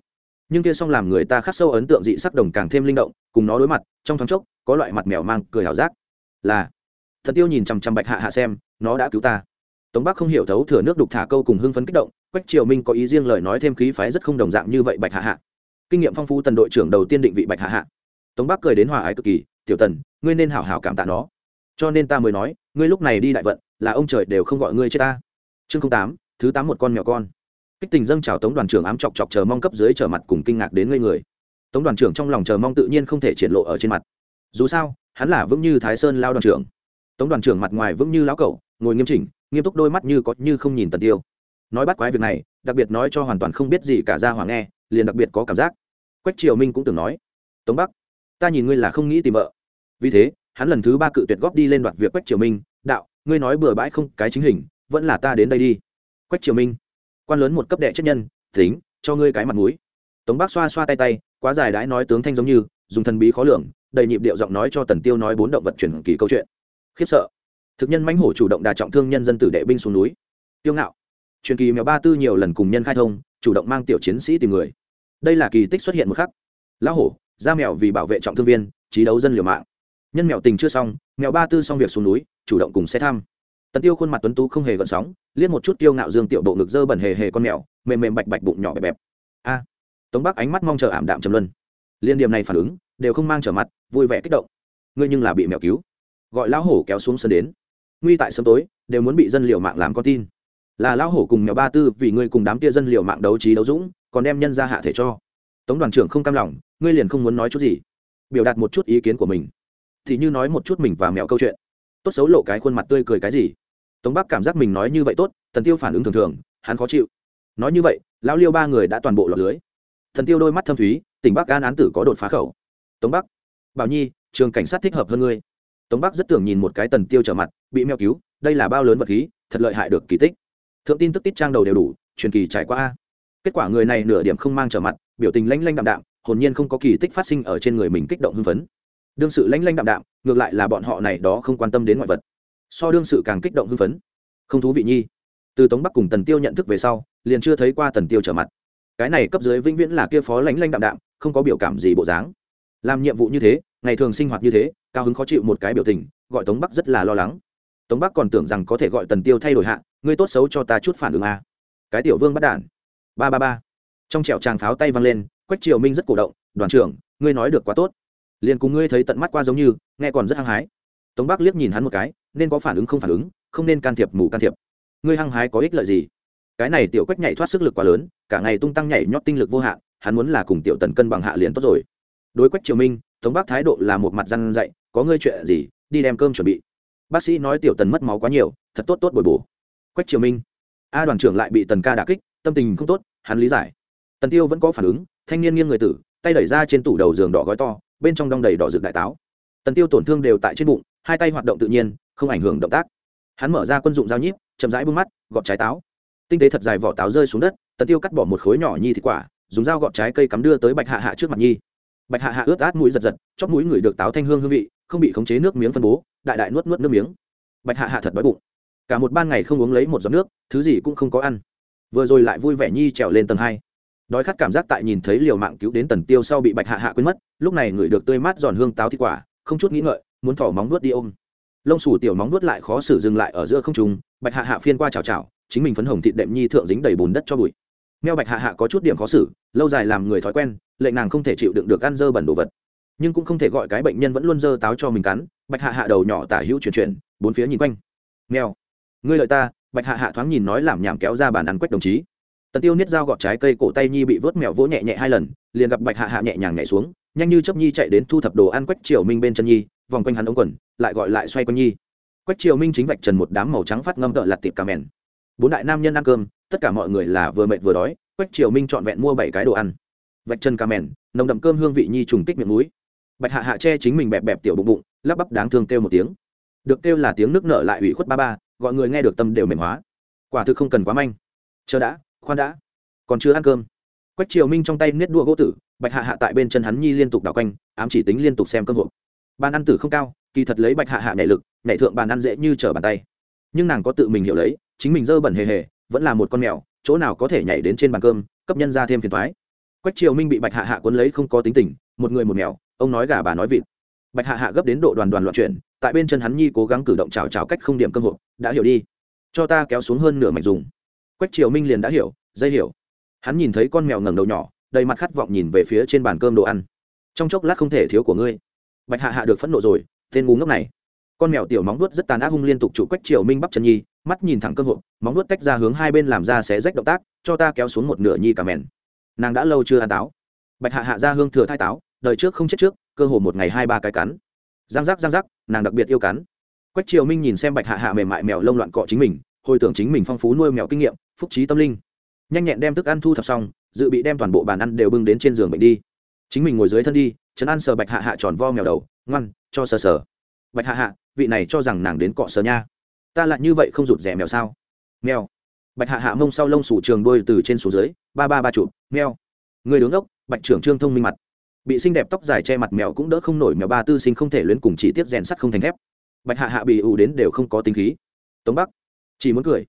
Nhưng kia xong làm người ta khắc sâu ấn tượng dị sắc đồng càng thêm linh động, cùng nó đối mặt, trong thoáng chốc, có loại mặt mèo mang cười hảo giác. Là thật tiêu nhìn chằm chằm bạch hạ hạ xem, nó đã cứu ta. Tống bắc không hiểu thấu thừa nước đục thả câu cùng hưng phấn kích động, quách triều minh có ý riêng lời nói thêm khí phái rất không đồng dạng như vậy bạch hạ hạ. Kinh nghiệm phong phú tần đội trưởng đầu tiên định vị bạch hạ hạ. Tống bắc cười đến hòa ái cực kỳ, tiểu tần, ngươi nên hảo hảo cảm tạ nó cho nên ta mới nói, ngươi lúc này đi đại vận, là ông trời đều không gọi ngươi chết ta. Chương tám, thứ tám một con mèo con. Kích tình dâng chào tống đoàn trưởng ám chọc chọc chờ mong cấp dưới trở mặt cùng kinh ngạc đến ngây người. Tống đoàn trưởng trong lòng chờ mong tự nhiên không thể triển lộ ở trên mặt. Dù sao, hắn là vững như thái sơn lao đoàn trưởng. Tống đoàn trưởng mặt ngoài vững như lão cẩu, ngồi nghiêm chỉnh, nghiêm túc đôi mắt như có như không nhìn tần tiêu. Nói bắt quái việc này, đặc biệt nói cho hoàn toàn không biết gì cả ra hoàng nghe, liền đặc biệt có cảm giác. Quách triều minh cũng từng nói, tống bắc, ta nhìn ngươi là không nghĩ tìm vợ. Vì thế hắn lần thứ ba cự tuyệt góp đi lên đoạt việc quách triều minh, đạo, ngươi nói bừa bãi không, cái chính hình, vẫn là ta đến đây đi. Quách triều minh, quan lớn một cấp đệ chất nhân, tính, cho ngươi cái mặt mũi. Tống bắc xoa xoa tay tay, quá dài đãi nói tướng thanh giống như, dùng thần bí khó lường, đầy nhịp điệu giọng nói cho tần tiêu nói bốn động vật chuyển kỳ câu chuyện. Khiếp sợ. Thực nhân mãnh hổ chủ động đà trọng thương nhân dân tử đệ binh xuống núi. Tiêu ngạo. Truyền kỳ mèo ba tư nhiều lần cùng nhân khai thông, chủ động mang tiểu chiến sĩ tìm người. Đây là kỳ tích xuất hiện một khắc. Lão hổ, da mèo vì bảo vệ trọng thương viên trí đấu dân liều mạng nhân mèo tình chưa xong mèo ba tư xong việc xuống núi, chủ động cùng xe thăm. Tần tiêu khuôn mặt tuấn tú không hề gợn sóng, liếc một chút tiêu ngạo dương tiểu bộ ngực dơ bẩn hề hề con mèo mềm mềm bạch bạch bụng nhỏ bẹp bẹp. A! Tống bắc ánh mắt mong chờ ảm đạm trầm luân. Liên điểm này phản ứng, đều không mang trở mặt, vui vẻ kích động. Ngươi nhưng là bị mèo cứu. Gọi lão hổ kéo xuống sân đến. Nguy tại sớm tối, đều muốn bị dân liều mạng làm con tin. Là lão hổ cùng mèo ba tư vì ngươi cùng đám tia dân liều mạng đấu trí đấu dũng, còn đem nhân ra hạ thể cho. Tống đoàn trưởng không cam lòng, ngươi liền không muốn nói chút gì. Biểu đạt một chút ý kiến của mình thì như nói một chút mình và mẹo câu chuyện. Tốt xấu lộ cái khuôn mặt tươi cười cái gì? Tống bắc cảm giác mình nói như vậy tốt, tần tiêu phản ứng thường thường, hắn khó chịu. Nói như vậy, lão liêu ba người đã toàn bộ lọt lưới. Thần tiêu đôi mắt thâm thúy, tỉnh bắc an án tử có đột phá khẩu. Tống bắc, bảo nhi, trường cảnh sát thích hợp hơn ngươi. Tống bắc rất tưởng nhìn một cái tần tiêu trở mặt, bị mèo cứu, đây là bao lớn vật khí, thật lợi hại được kỳ tích. Thượng tin tức tít trang đầu đều đủ, truyền kỳ trải qua a. Kết quả người này nửa điểm không mang trở mặt, biểu tình lanh lanh đạm đạm, hồn nhiên không có kỳ tích phát sinh ở trên người mình kích động hưng phấn đương sự lanh lanh đạm đạm, ngược lại là bọn họ này đó không quan tâm đến ngoại vật. So đương sự càng kích động hưng phấn. Không thú vị nhi. Từ tống bắc cùng tần tiêu nhận thức về sau, liền chưa thấy qua tần tiêu trở mặt. Cái này cấp dưới vĩnh viễn là kia phó lãnh lanh đạm đạm, không có biểu cảm gì bộ dáng. Làm nhiệm vụ như thế, ngày thường sinh hoạt như thế, cao hứng khó chịu một cái biểu tình, gọi tống bắc rất là lo lắng. Tống bắc còn tưởng rằng có thể gọi tần tiêu thay đổi hạ, ngươi tốt xấu cho ta chút phản ứng a cái tiểu vương bắt đản ba ba ba. Trong trẹo tràng pháo tay văng lên, quách triều minh rất cổ động, đoàn trưởng, ngươi nói được quá tốt liền cùng ngươi thấy tận mắt qua giống như, nghe còn rất hăng hái. Tống bắc liếc nhìn hắn một cái, nên có phản ứng không phản ứng, không nên can thiệp mù can thiệp. Ngươi hăng hái có ích lợi gì? Cái này tiểu quách nhảy thoát sức lực quá lớn, cả ngày tung tăng nhảy nhót tinh lực vô hạn, hắn muốn là cùng tiểu tần cân bằng hạ liền tốt rồi. Đối quách triều minh, tống bắc thái độ là một mặt răn dạy, có ngươi chuyện gì, đi đem cơm chuẩn bị. Bác sĩ nói tiểu tần mất máu quá nhiều, thật tốt tốt bồi bổ. Quách triều minh, a đoàn trưởng lại bị tần ca đà kích, tâm tình không tốt, hắn lý giải. Tần tiêu vẫn có phản ứng, thanh niên nghiêng người tử, tay đẩy ra trên tủ đầu giường đỏ gói to bên trong đong đầy đỏ rực đại táo. Tần tiêu tổn thương đều tại trên bụng, hai tay hoạt động tự nhiên, không ảnh hưởng động tác. Hắn mở ra quân dụng dao nhíp, chậm rãi bưng mắt, gọt trái táo. Tinh tế thật dài vỏ táo rơi xuống đất, tần tiêu cắt bỏ một khối nhỏ nhi thịt quả, dùng dao gọt trái cây cắm đưa tới bạch hạ hạ trước mặt nhi. Bạch hạ hạ ướt át mũi giật giật, chóp mũi người được táo thanh hương hương vị, không bị khống chế nước miếng phân bố, đại đại nuốt nuốt nước miếng. Bạch hạ hạ thật đói bụng. Cả một ban ngày không uống lấy một giọt nước, thứ gì cũng không có ăn. Vừa rồi lại vui vẻ nhi trèo lên tầng hai đói khát cảm giác tại nhìn thấy liều mạng cứu đến tần tiêu sau bị bạch hạ hạ quên mất, lúc này người được tươi mát giòn hương táo thịt quả, không chút nghĩ ngợi, muốn thỏ móng nuốt đi ôm. Lông sủ tiểu móng nuốt lại khó xử dừng lại ở giữa không trung, bạch hạ hạ phiên qua chào chào chính mình phấn hồng thịt đệm nhi thượng dính đầy bùn đất cho bụi. Meo bạch hạ hạ có chút điểm khó xử, lâu dài làm người thói quen, lệnh nàng không thể chịu đựng được ăn dơ bẩn đồ vật. Nhưng cũng không thể gọi cái bệnh nhân vẫn luôn dơ táo cho mình cắn, bạch hạ hạ đầu nhỏ tả hữu chuyển chuyển, bốn phía nhìn quanh. Meo ngươi lợi ta, bạch hạ hạ thoáng nhìn nói làm nhảm kéo ra bàn ăn quách đồng chí tần tiêu niết dao gọt trái cây cổ tay nhi bị vớt mèo vỗ nhẹ nhẹ hai lần, liền gặp bạch hạ hạ nhẹ nhàng nhảy xuống, nhanh như chấp nhi chạy đến thu thập đồ ăn quách triều minh bên chân nhi, vòng quanh hắn ống quần, lại gọi lại xoay quanh nhi. Quách triều minh chính vạch trần một đám màu trắng phát ngâm tợ lặt tiệp cà mèn. Bốn đại nam nhân ăn cơm, tất cả mọi người là vừa mệt vừa đói, quách triều minh trọn vẹn mua bảy cái đồ ăn. Vạch chân cà mèn, nồng đậm cơm hương vị nhi trùng kích miệng mũi bạch hạ hạ che chính mình bẹp bẹp tiểu bụng bụng, lắp bắp đáng thương kêu một tiếng. Được kêu là tiếng nước nở lại ủy khuất ba ba, gọi người nghe được tâm đều mềm hóa. Quả thực không cần quá manh. Chờ đã khoan đã. Còn chưa ăn cơm. Quách triều minh trong tay niết đua gỗ tử, bạch hạ hạ tại bên chân hắn nhi liên tục đảo quanh, ám chỉ tính liên tục xem cơm hộp. Bàn ăn tử không cao, kỳ thật lấy bạch hạ hạ nhảy lực, nhảy thượng bàn ăn dễ như trở bàn tay. Nhưng nàng có tự mình hiểu lấy, chính mình dơ bẩn hề hề, vẫn là một con mèo, chỗ nào có thể nhảy đến trên bàn cơm, cấp nhân ra thêm phiền thoái quách triều minh bị bạch hạ hạ cuốn lấy không có tính tình, một người một mèo, ông nói gà bà nói vịt. Bạch hạ hạ gấp đến độ đoàn đoàn loạn chuyển, tại bên chân hắn nhi cố gắng cử động chào chào cách không điểm cơm hộp, đã hiểu đi, cho ta kéo xuống hơn nửa mạch dùng quách triều minh liền đã hiểu, dây hiểu. Hắn nhìn thấy con mèo ngẩng đầu nhỏ, đầy mặt khát vọng nhìn về phía trên bàn cơm đồ ăn. Trong chốc lát không thể thiếu của ngươi. Bạch hạ hạ được phẫn nộ rồi, tên ngu ngốc này. Con mèo tiểu móng vuốt rất tàn ác hung liên tục trụ quách triều minh bắp chân nhi, mắt nhìn thẳng cơm hộp, móng vuốt tách ra hướng hai bên làm ra xé rách động tác, cho ta kéo xuống một nửa nhi cả mèn. Nàng đã lâu chưa ăn táo. Bạch hạ hạ ra hương thừa thai táo, đời trước không chết trước, cơ hồ một ngày hai ba cái cắn. Giang giác giang giác, nàng đặc biệt yêu cắn. Quách triều minh nhìn xem bạch hạ hạ mềm mại mèo lông loạn cọ chính mình hồi tưởng chính mình phong phú nuôi mèo kinh nghiệm, phúc trí tâm linh. Nhanh nhẹn đem thức ăn thu thập xong, dự bị đem toàn bộ bàn ăn đều bưng đến trên giường bệnh đi. Chính mình ngồi dưới thân đi chấn ăn sờ bạch hạ hạ tròn vo mèo đầu, ngoan, cho sờ sờ. Bạch hạ hạ, vị này cho rằng nàng đến cọ sờ nha. Ta lại như vậy không rụt rẻ mèo sao? Mèo. Bạch hạ hạ mông sau lông sủ trường đôi từ trên xuống dưới, ba ba ba chụp, mèo. Người đứng ốc, bạch trưởng trương thông minh mặt. Bị xinh đẹp tóc dài che mặt mèo cũng đỡ không nổi mèo ba tư sinh không thể luyến cùng chỉ tiết rèn sắt không thành thép. Bạch hạ hạ bị ù đến đều không có tính khí. Tống bắc chỉ muốn cười.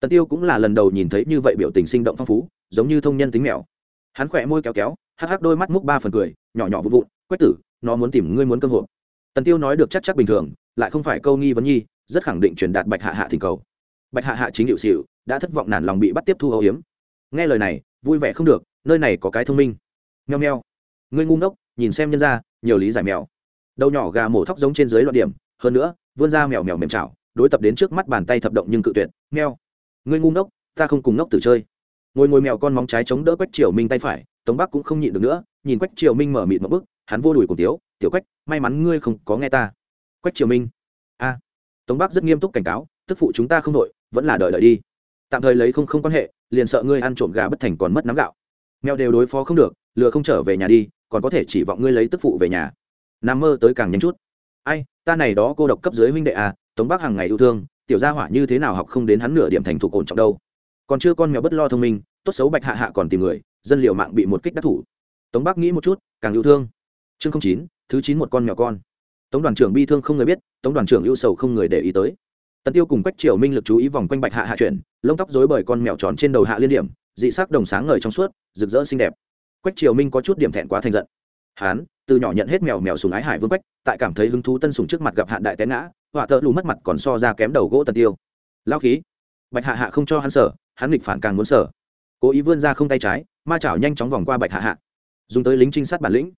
Tần tiêu cũng là lần đầu nhìn thấy như vậy biểu tình sinh động phong phú, giống như thông nhân tính mèo hắn khỏe môi kéo kéo, hắc hắc đôi mắt múc ba phần cười, nhỏ nhỏ vụn vụn quét tử, nó muốn tìm ngươi muốn cơ hội tần tiêu nói được chắc chắc bình thường, lại không phải câu nghi vấn nhi, rất khẳng định truyền đạt bạch hạ hạ thỉnh cầu. Bạch hạ hạ chính hiệu xịu đã thất vọng nản lòng bị bắt tiếp thu âu hiếm nghe lời này, vui vẻ không được, nơi này có cái thông minh. Nheo nheo ngươi ngu ngốc, nhìn xem nhân ra nhiều lý giải mèo đầu nhỏ gà mổ thóc giống trên dưới loạn điểm, hơn nữa, vươn ra mèo mèo mềm chảo đối tập đến trước mắt bàn tay thập động nhưng cự tuyệt meo ngươi ngu ngốc, ta không cùng ngốc tử chơi. Ngồi ngồi mèo con móng trái chống đỡ quách triều minh tay phải, tống bắc cũng không nhịn được nữa, nhìn quách triều minh mở mịt một bức hắn vô đùi cùng tiếu, tiểu quách, may mắn ngươi không có nghe ta. Quách triều minh? A. Tống bắc rất nghiêm túc cảnh cáo, tức phụ chúng ta không đội, vẫn là đợi đợi đi. Tạm thời lấy không không quan hệ, liền sợ ngươi ăn trộm gà bất thành còn mất nắm gạo. Mèo đều đối phó không được, lừa không trở về nhà đi, còn có thể chỉ vọng ngươi lấy tức phụ về nhà. Nằm mơ tới càng nhanh chút. Ai, ta này đó cô độc cấp dưới huynh đệ à tống bắc hàng ngày yêu thương, tiểu gia hỏa như thế nào học không đến hắn nửa điểm thành thục ổn trọng đâu. Còn chưa con mèo bất lo thông minh, tốt xấu bạch hạ hạ còn tìm người, dân liệu mạng bị một kích đắc thủ. Tống bắc nghĩ một chút, càng yêu thương. Chương chín, thứ chín một con mèo con. Tống đoàn trưởng bi thương không người biết, tống đoàn trưởng ưu sầu không người để ý tới. Tần tiêu cùng quách triều minh lực chú ý vòng quanh bạch hạ hạ chuyển, lông tóc rối bởi con mèo tròn trên đầu hạ liên điểm, dị sắc đồng sáng ngời trong suốt, rực rỡ xinh đẹp. Quách triều minh có chút điểm thẹn quá thành giận. Hán, từ nhỏ nhận hết mèo mèo sùng ái hải vương quách, tại cảm thấy hứng thú tân sùng trước mặt gặp hạn đại té ngã họa thợ lù mất mặt còn so ra kém đầu gỗ tần tiêu. Lao khí. Bạch hạ hạ không cho hắn sở, hắn nghịch phản càng muốn sở. Cố ý vươn ra không tay trái, ma chảo nhanh chóng vòng qua bạch hạ hạ. Dùng tới lính trinh sát bản lĩnh.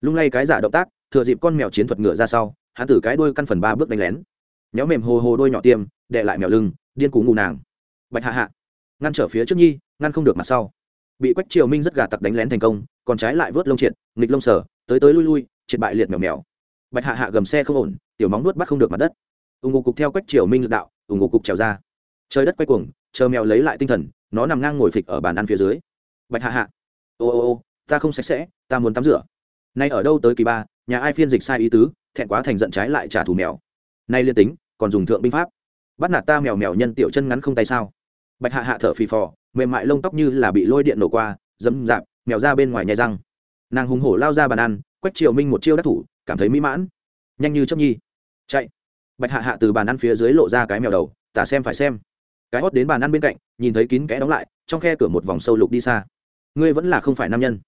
Lung lay cái giả động tác, thừa dịp con mèo chiến thuật ngựa ra sau, hắn từ cái đuôi căn phần ba bước đánh lén. Nhéo mềm hồ hồ đôi nhỏ tiêm đệ lại mèo lưng, điên cú ngủ nàng. Bạch hạ hạ. Ngăn trở phía trước nhi, ngăn không được mặt sau. Bị quách triều minh rất gà tặc đánh lén thành công, còn trái lại vớt lông triệt, nghịch lông sở, tới tới lui lui, triệt bại liệt mèo mèo bạch hạ hạ gầm xe không ổn, tiểu móng nuốt bắt không được mặt đất. Ủng ngục cục theo quách triều minh lực đạo ủng ngục cục trèo ra. Trời đất quay cuồng, chờ mèo lấy lại tinh thần, nó nằm ngang ngồi phịch ở bàn ăn phía dưới. Bạch hạ hạ. Ô ô ô, ta không sạch sẽ, ta muốn tắm rửa. Nay ở đâu tới kỳ ba, nhà ai phiên dịch sai ý tứ, thẹn quá thành giận trái lại trả thù mèo. Nay liên tính, còn dùng thượng binh pháp. Bắt nạt ta mèo mèo nhân tiểu chân ngắn không tay sao? Bạch hạ hạ thở phì phò, mềm mại lông tóc như là bị lôi điện nổ qua, dẫm dạp, mèo ra bên ngoài nhai răng. Nàng hùng hổ lao ra bàn ăn, quách triều minh một chiêu đắc thủ cảm thấy mỹ mãn. Nhanh như chấp nhi. Chạy. Bạch hạ hạ từ bàn ăn phía dưới lộ ra cái mèo đầu, tả xem phải xem. Cái hót đến bàn ăn bên cạnh, nhìn thấy kín kẽ đóng lại, trong khe cửa một vòng sâu lục đi xa. Ngươi vẫn là không phải nam nhân.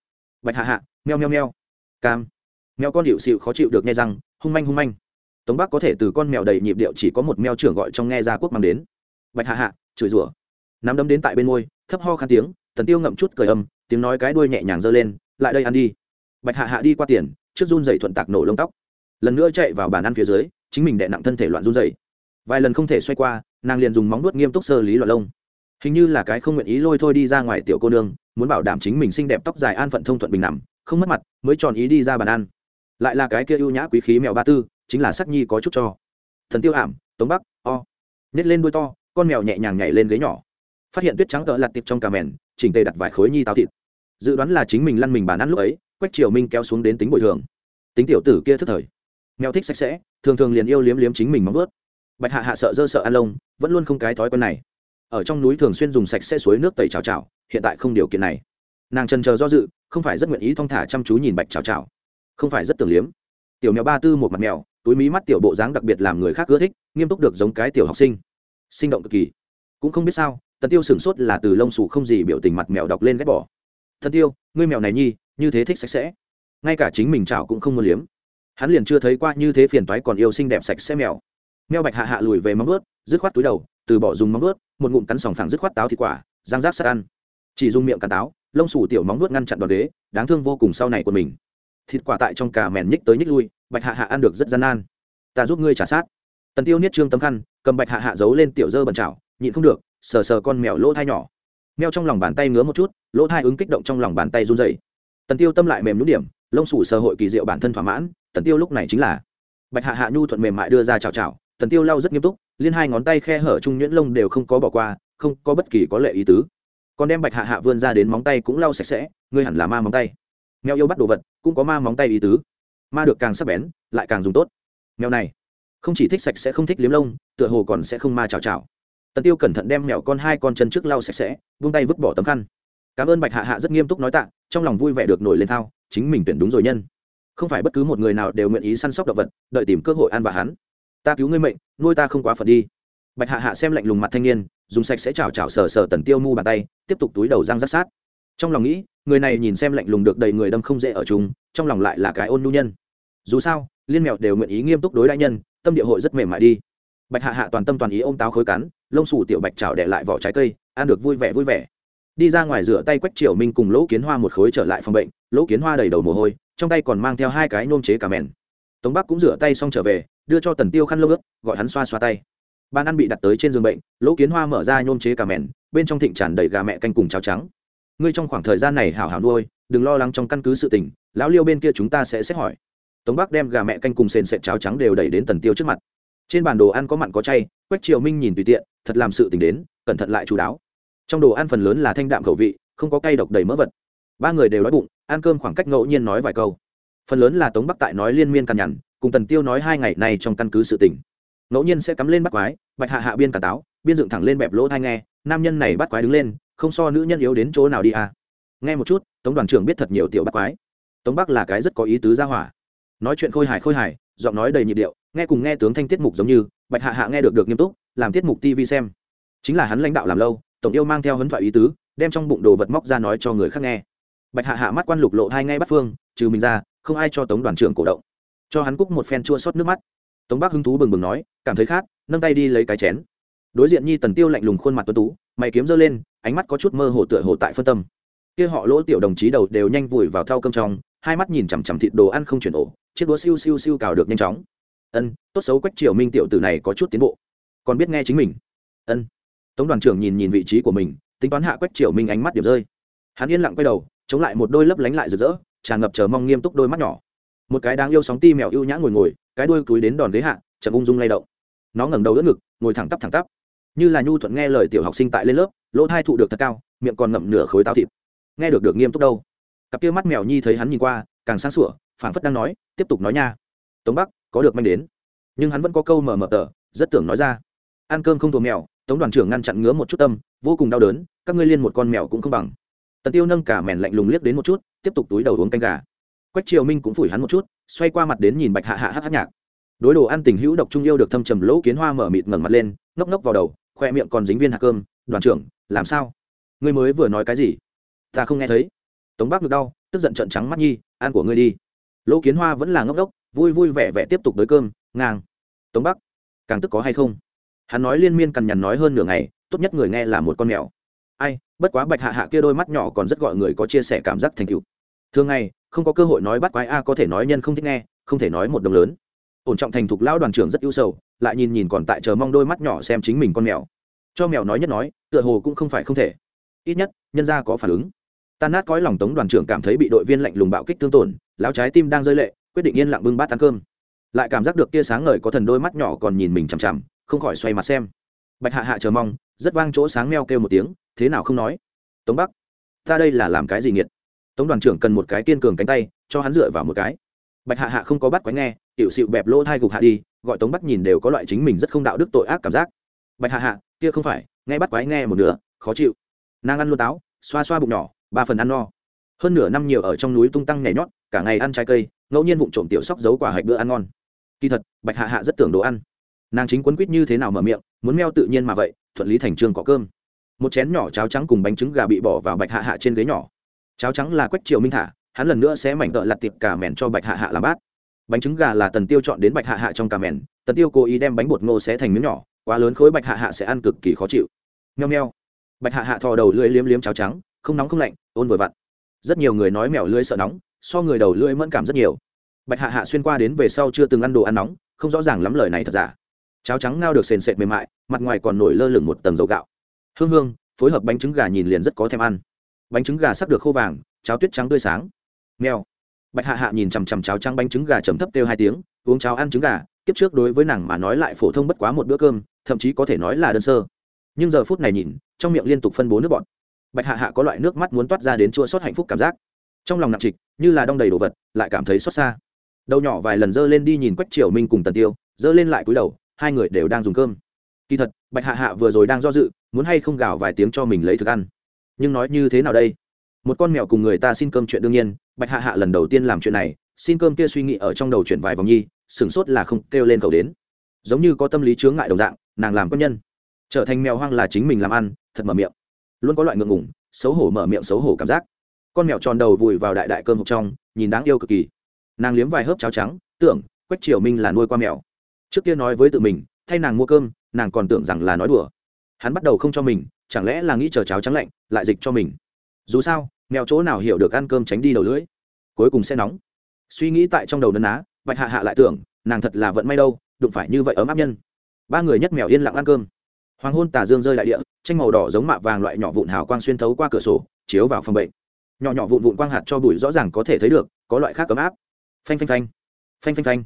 Bạch hạ hạ, meo meo meo. Cam. Mèo con hiệu xịu khó chịu được nghe rằng hung manh hung manh. Tống bắc có thể từ con mèo đầy nhịp điệu chỉ có một mèo trưởng gọi trong nghe ra quốc mang đến. Bạch hạ hạ, chửi rủa. Nắm đấm đến tại bên môi, thấp ho khan tiếng, tần tiêu ngậm chút cười âm, tiếng nói cái đuôi nhẹ nhàng giơ lên, lại đây ăn đi. Bạch hạ hạ đi qua tiền trước run dậy thuận tạc nổ lông tóc. Lần nữa chạy vào bàn ăn phía dưới, chính mình đệ nặng thân thể loạn run dậy vài lần không thể xoay qua, nàng liền dùng móng nuốt nghiêm túc sơ lý loạn lông. Hình như là cái không nguyện ý lôi thôi đi ra ngoài tiểu cô nương, muốn bảo đảm chính mình xinh đẹp tóc dài an phận thông thuận bình nằm, không mất mặt, mới tròn ý đi ra bàn ăn. Lại là cái kia ưu nhã quý khí mèo ba tư, chính là sắc nhi có chút cho. Thần tiêu ảm, tống bắc, o. Nhét lên đuôi to, con mèo nhẹ nhàng nhảy lên ghế nhỏ. Phát hiện tuyết trắng cỡ lặt tiệp trong cà mèn, chỉnh tề đặt vài khối nhi táo thịt. Dự đoán là chính mình lăn mình bàn ăn lúc ấy quách triều minh kéo xuống đến tính bồi thường. Tính tiểu tử kia thức thời. Mèo thích sạch sẽ, thường thường liền yêu liếm liếm chính mình móng vớt bạch hạ hạ sợ dơ sợ ăn lông, vẫn luôn không cái thói quen này. Ở trong núi thường xuyên dùng sạch sẽ suối nước tẩy chào chào hiện tại không điều kiện này. Nàng trần chờ do dự, không phải rất nguyện ý thong thả chăm chú nhìn bạch chào chào không phải rất tưởng liếm. Tiểu mèo ba tư một mặt mèo, túi mí mắt tiểu bộ dáng đặc biệt làm người khác ưa thích, nghiêm túc được giống cái tiểu học sinh. Sinh động cực kỳ. Cũng không biết sao, tần tiêu sửng sốt là từ lông xù không gì biểu tình mặt mèo đọc lên ghét bỏ. Thần tiêu, ngươi mèo này nhi như thế thích sạch sẽ. Ngay cả chính mình chảo cũng không muốn liếm. Hắn liền chưa thấy qua như thế phiền toái còn yêu xinh đẹp sạch sẽ mèo. Mèo bạch hạ hạ lùi về móng ướt dứt khoát túi đầu, từ bỏ dùng móng ướt một ngụm cắn sòng phẳng dứt khoát táo thịt quả, răng rác sắt ăn. Chỉ dùng miệng cắn táo, lông sủ tiểu móng ướt ngăn chặn đòn đế, đáng thương vô cùng sau này của mình. Thịt quả tại trong cà mèn nhích tới nhích lui, bạch hạ hạ ăn được rất gian nan. Ta giúp ngươi trả sát. Tần tiêu niết trương tấm khăn, cầm bạch hạ hạ giấu lên tiểu dơ bẩn chảo, nhịn không được, sờ sờ con mèo lỗ thai nhỏ. Mèo trong lòng bàn tay ngứa một chút, lỗ thai ứng kích động trong lòng bàn tay run dày tần tiêu tâm lại mềm nhũ điểm, lông sủ sờ hội kỳ diệu bản thân thỏa mãn, tần tiêu lúc này chính là. Bạch hạ hạ nhu thuận mềm mại đưa ra chào chào, tần tiêu lau rất nghiêm túc, liên hai ngón tay khe hở trung nhuyễn lông đều không có bỏ qua, không có bất kỳ có lệ ý tứ. Còn đem bạch hạ hạ vươn ra đến móng tay cũng lau sạch sẽ, ngươi hẳn là ma móng tay. Mèo yêu bắt đồ vật, cũng có ma móng tay ý tứ. Ma được càng sắc bén, lại càng dùng tốt. Mèo này, không chỉ thích sạch sẽ không thích liếm lông, tựa hồ còn sẽ không ma chào chào. Tần tiêu cẩn thận đem mèo con hai con chân trước lau sạch sẽ vung tay vứt bỏ tấm khăn. Cảm ơn bạch hạ hạ rất nghiêm túc nói tạ trong lòng vui vẻ được nổi lên thao, chính mình tuyển đúng rồi nhân. Không phải bất cứ một người nào đều nguyện ý săn sóc động vật, đợi tìm cơ hội ăn và hắn. Ta cứu ngươi mệnh, nuôi ta không quá phật đi. Bạch hạ hạ xem lạnh lùng mặt thanh niên, dùng sạch sẽ chào chào sờ sờ tần tiêu mu bàn tay, tiếp tục túi đầu răng rát sát. Trong lòng nghĩ, người này nhìn xem lạnh lùng được đầy người đâm không dễ ở chúng trong lòng lại là cái ôn nhu nhân. Dù sao, liên mèo đều nguyện ý nghiêm túc đối đại nhân, tâm địa hội rất mềm mại đi. Bạch hạ hạ toàn tâm toàn ý ôm táo khối cắn, lông xù tiểu bạch chảo để lại vỏ trái cây, ăn được vui vẻ vui vẻ đi ra ngoài rửa tay quách triều minh cùng lỗ kiến hoa một khối trở lại phòng bệnh, lỗ kiến hoa đầy đầu mồ hôi, trong tay còn mang theo hai cái nôm chế cả mèn. Tống bắc cũng rửa tay xong trở về, đưa cho tần tiêu khăn lông ướt, gọi hắn xoa xoa tay. Bàn ăn bị đặt tới trên giường bệnh, lỗ kiến hoa mở ra nhôm chế cà mèn, bên trong thịnh tràn đầy gà mẹ canh cùng cháo trắng. Ngươi trong khoảng thời gian này hảo hảo nuôi, đừng lo lắng trong căn cứ sự tình, lão liêu bên kia chúng ta sẽ xét hỏi. Tống bắc đem gà mẹ canh cùng sền sệt cháo trắng đều đẩy đến tần tiêu trước mặt. Trên bản đồ ăn có mặn có chay, quách triều minh nhìn tùy tiện, thật làm sự tình đến, cẩn thận lại chú đáo trong đồ ăn phần lớn là thanh đạm khẩu vị, không có cay độc đầy mỡ vật. Ba người đều đói bụng, ăn cơm khoảng cách ngẫu nhiên nói vài câu. Phần lớn là tống bắc tại nói liên miên cằn nhằn, cùng tần tiêu nói hai ngày này trong căn cứ sự tỉnh ngẫu nhiên sẽ cắm lên bắt quái, bạch hạ hạ biên cả táo, biên dựng thẳng lên bẹp lỗ thai nghe, nam nhân này bắt quái đứng lên, không so nữ nhân yếu đến chỗ nào đi à. Nghe một chút, tống đoàn trưởng biết thật nhiều tiểu bắt quái. Tống bắc là cái rất có ý tứ ra hỏa. Nói chuyện khôi hài khôi hài, giọng nói đầy nhịp điệu, nghe cùng nghe tướng thanh tiết mục giống như, bạch hạ hạ nghe được được nghiêm túc, làm tiết mục tv xem. Chính là hắn lãnh đạo làm lâu tổng yêu mang theo hấn thoại ý tứ, đem trong bụng đồ vật móc ra nói cho người khác nghe. Bạch hạ hạ mắt quan lục lộ hai ngay bắt phương, trừ mình ra, không ai cho tống đoàn trưởng cổ động. Cho hắn cúc một phen chua xót nước mắt. Tống bác hứng thú bừng bừng nói, cảm thấy khát, nâng tay đi lấy cái chén. Đối diện nhi tần tiêu lạnh lùng khuôn mặt tuấn tú, mày kiếm giơ lên, ánh mắt có chút mơ hồ tựa hồ tại phân tâm. Kia họ lỗ tiểu đồng chí đầu đều nhanh vùi vào thau cơm trong, hai mắt nhìn chằm chằm thịt đồ ăn không chuyển ổ, chiếc đũa siêu siêu siêu cào được nhanh chóng. Ân, tốt xấu quách triều minh tiểu tử này có chút tiến bộ. Còn biết nghe chính mình. Ân tống đoàn trưởng nhìn nhìn vị trí của mình, tính toán hạ quách triều minh ánh mắt điểm rơi. Hắn yên lặng quay đầu, chống lại một đôi lấp lánh lại rực rỡ, tràn ngập chờ mong nghiêm túc đôi mắt nhỏ. Một cái đáng yêu sóng ti mèo ưu nhã ngồi ngồi, cái đuôi cúi đến đòn ghế hạ, chậm ung dung lay động. Nó ngẩng đầu đỡ ngực, ngồi thẳng tắp thẳng tắp. Như là nhu thuận nghe lời tiểu học sinh tại lên lớp, lỗ thai thụ được thật cao, miệng còn ngậm nửa khối táo thịt. Nghe được được nghiêm túc đâu? Cặp kia mắt mèo nhi thấy hắn nhìn qua, càng sáng sủa, phảng phất đang nói, tiếp tục nói nha. Tống bắc, có được manh đến. Nhưng hắn vẫn có câu mờ mờ tờ, rất tưởng nói ra. Ăn cơm không thua mèo tống đoàn trưởng ngăn chặn ngứa một chút tâm, vô cùng đau đớn, các ngươi liên một con mèo cũng không bằng. Tần tiêu nâng cả mèn lạnh lùng liếc đến một chút, tiếp tục túi đầu uống canh gà. Quách triều minh cũng phủi hắn một chút, xoay qua mặt đến nhìn bạch hạ hạ hát hát nhạc. Đối đồ ăn tình hữu độc trung yêu được thâm trầm lỗ kiến hoa mở mịt ngẩng mặt lên, ngốc ngốc vào đầu, khoe miệng còn dính viên hạt cơm, đoàn trưởng, làm sao? Ngươi mới vừa nói cái gì? Ta không nghe thấy. Tống bác ngực đau, tức giận trợn trắng mắt nhi, ăn của ngươi đi. Lỗ kiến hoa vẫn là ngốc ngốc, vui vui vẻ vẻ tiếp tục tới cơm, ngang. Tống bắc, càng tức có hay không? Hắn nói liên miên cằn nhằn nói hơn nửa ngày, tốt nhất người nghe là một con mèo. Ai, bất quá bạch hạ hạ kia đôi mắt nhỏ còn rất gọi người có chia sẻ cảm giác thành cựu thường ngày, không có cơ hội nói bắt quái a có thể nói nhân không thích nghe, không thể nói một đồng lớn. Ổn trọng thành thục lão đoàn trưởng rất ưu sầu, lại nhìn nhìn còn tại chờ mong đôi mắt nhỏ xem chính mình con mèo. Cho mèo nói nhất nói, tựa hồ cũng không phải không thể. Ít nhất, nhân ra có phản ứng. Tan nát cõi lòng tống đoàn trưởng cảm thấy bị đội viên lạnh lùng bạo kích tương tổn, lão trái tim đang rơi lệ, quyết định yên lặng bưng bát ăn cơm. Lại cảm giác được kia sáng ngời có thần đôi mắt nhỏ còn nhìn mình chằm chằm không khỏi xoay mặt xem. Bạch hạ hạ chờ mong, rất vang chỗ sáng meo kêu một tiếng, thế nào không nói. Tống bắc, ta đây là làm cái gì nghiệt? Tống đoàn trưởng cần một cái kiên cường cánh tay, cho hắn dựa vào một cái. Bạch hạ hạ không có bắt quái nghe, tiểu xịu bẹp lỗ thai gục hạ đi, gọi tống bắc nhìn đều có loại chính mình rất không đạo đức tội ác cảm giác. Bạch hạ hạ, kia không phải, nghe bắt quái nghe một nửa, khó chịu. Nàng ăn luôn táo, xoa xoa bụng nhỏ, ba phần ăn no. Hơn nửa năm nhiều ở trong núi tung tăng nhảy nhót, cả ngày ăn trái cây, ngẫu nhiên vụn trộm tiểu sóc giấu quả hạch bữa ăn ngon. Kỳ thật, bạch hạ hạ rất tưởng đồ ăn nàng chính quấn quýt như thế nào mở miệng, muốn meo tự nhiên mà vậy, thuận lý thành trương có cơm. Một chén nhỏ cháo trắng cùng bánh trứng gà bị bỏ vào bạch hạ hạ trên ghế nhỏ. Cháo trắng là quách triều minh thả, hắn lần nữa sẽ mảnh tợ lặt tiệp cả mèn cho bạch hạ hạ làm bát. Bánh trứng gà là tần tiêu chọn đến bạch hạ hạ trong cả mèn, tần tiêu cố ý đem bánh bột ngô xé thành miếng nhỏ, quá lớn khối bạch hạ hạ sẽ ăn cực kỳ khó chịu. Nheo nheo bạch hạ hạ thò đầu lưỡi liếm liếm cháo trắng, không nóng không lạnh, ôn vừa vặn. Rất nhiều người nói mèo lưỡi sợ nóng, so người đầu lưỡi mẫn cảm rất nhiều. Bạch hạ hạ xuyên qua đến về sau chưa từng ăn đồ ăn nóng, không rõ ràng lắm lời này thật giả cháo trắng ngao được sền sệt mềm mại, mặt ngoài còn nổi lơ lửng một tầng dầu gạo. Hương hương, phối hợp bánh trứng gà nhìn liền rất có thèm ăn. Bánh trứng gà sắp được khô vàng, cháo tuyết trắng tươi sáng. Nghèo bạch hạ hạ nhìn chằm chằm cháo trắng bánh trứng gà chấm thấp kêu hai tiếng, uống cháo ăn trứng gà, kiếp trước đối với nàng mà nói lại phổ thông bất quá một bữa cơm, thậm chí có thể nói là đơn sơ. Nhưng giờ phút này nhìn, trong miệng liên tục phân bố nước bọt. Bạch hạ hạ có loại nước mắt muốn toát ra đến chua sót hạnh phúc cảm giác. Trong lòng nặng trịch, như là đong đầy đồ vật, lại cảm thấy xót xa. Đầu nhỏ vài lần dơ lên đi nhìn quách triều minh cùng tần tiêu, dơ lên lại cúi đầu hai người đều đang dùng cơm. Kỳ thật, bạch hạ hạ vừa rồi đang do dự, muốn hay không gào vài tiếng cho mình lấy thức ăn. Nhưng nói như thế nào đây? Một con mèo cùng người ta xin cơm chuyện đương nhiên, bạch hạ hạ lần đầu tiên làm chuyện này, xin cơm kia suy nghĩ ở trong đầu chuyện vài vòng nhi, sửng sốt là không kêu lên cầu đến. Giống như có tâm lý chướng ngại đồng dạng, nàng làm quân nhân. Trở thành mèo hoang là chính mình làm ăn, thật mở miệng. Luôn có loại ngượng ngủng xấu hổ mở miệng xấu hổ cảm giác. Con mèo tròn đầu vùi vào đại đại cơm hộp trong, nhìn đáng yêu cực kỳ. Nàng liếm vài hớp cháo trắng, tưởng, quách triều minh là nuôi qua mèo trước kia nói với tự mình, thay nàng mua cơm, nàng còn tưởng rằng là nói đùa. Hắn bắt đầu không cho mình, chẳng lẽ là nghĩ chờ cháo trắng lạnh, lại dịch cho mình. Dù sao nghèo chỗ nào hiểu được ăn cơm tránh đi đầu lưỡi, cuối cùng sẽ nóng. Suy nghĩ tại trong đầu nấn á bạch hạ hạ lại tưởng, nàng thật là vận may đâu, đụng phải như vậy ấm áp nhân. Ba người nhất mèo yên lặng ăn cơm. Hoàng hôn tà dương rơi đại địa, tranh màu đỏ giống mạ vàng loại nhỏ vụn hào quang xuyên thấu qua cửa sổ, chiếu vào phòng bệnh. Nhỏ nhỏ vụn vụn quang hạt cho bụi rõ ràng có thể thấy được, có loại khác cấm áp. Phanh phanh phanh. Phanh phanh phanh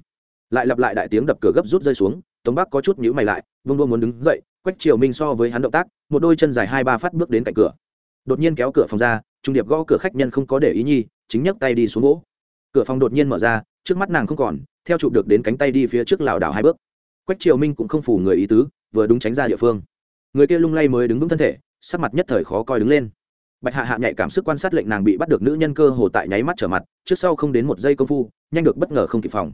lại lặp lại đại tiếng đập cửa gấp rút rơi xuống, tống bắc có chút nhữ mày lại, vương đua muốn đứng dậy, quách triều minh so với hắn động tác, một đôi chân dài hai ba phát bước đến cạnh cửa. Đột nhiên kéo cửa phòng ra, trung điệp gõ cửa khách nhân không có để ý nhi, chính nhấc tay đi xuống gỗ. Cửa phòng đột nhiên mở ra, trước mắt nàng không còn, theo chụp được đến cánh tay đi phía trước lảo đảo hai bước. Quách triều minh cũng không phủ người ý tứ, vừa đúng tránh ra địa phương. Người kia lung lay mới đứng vững thân thể, sắc mặt nhất thời khó coi đứng lên. Bạch hạ hạ nhạy cảm sức quan sát lệnh nàng bị bắt được nữ nhân cơ hồ tại nháy mắt trở mặt, trước sau không đến một giây công phu, nhanh được bất ngờ không kịp phòng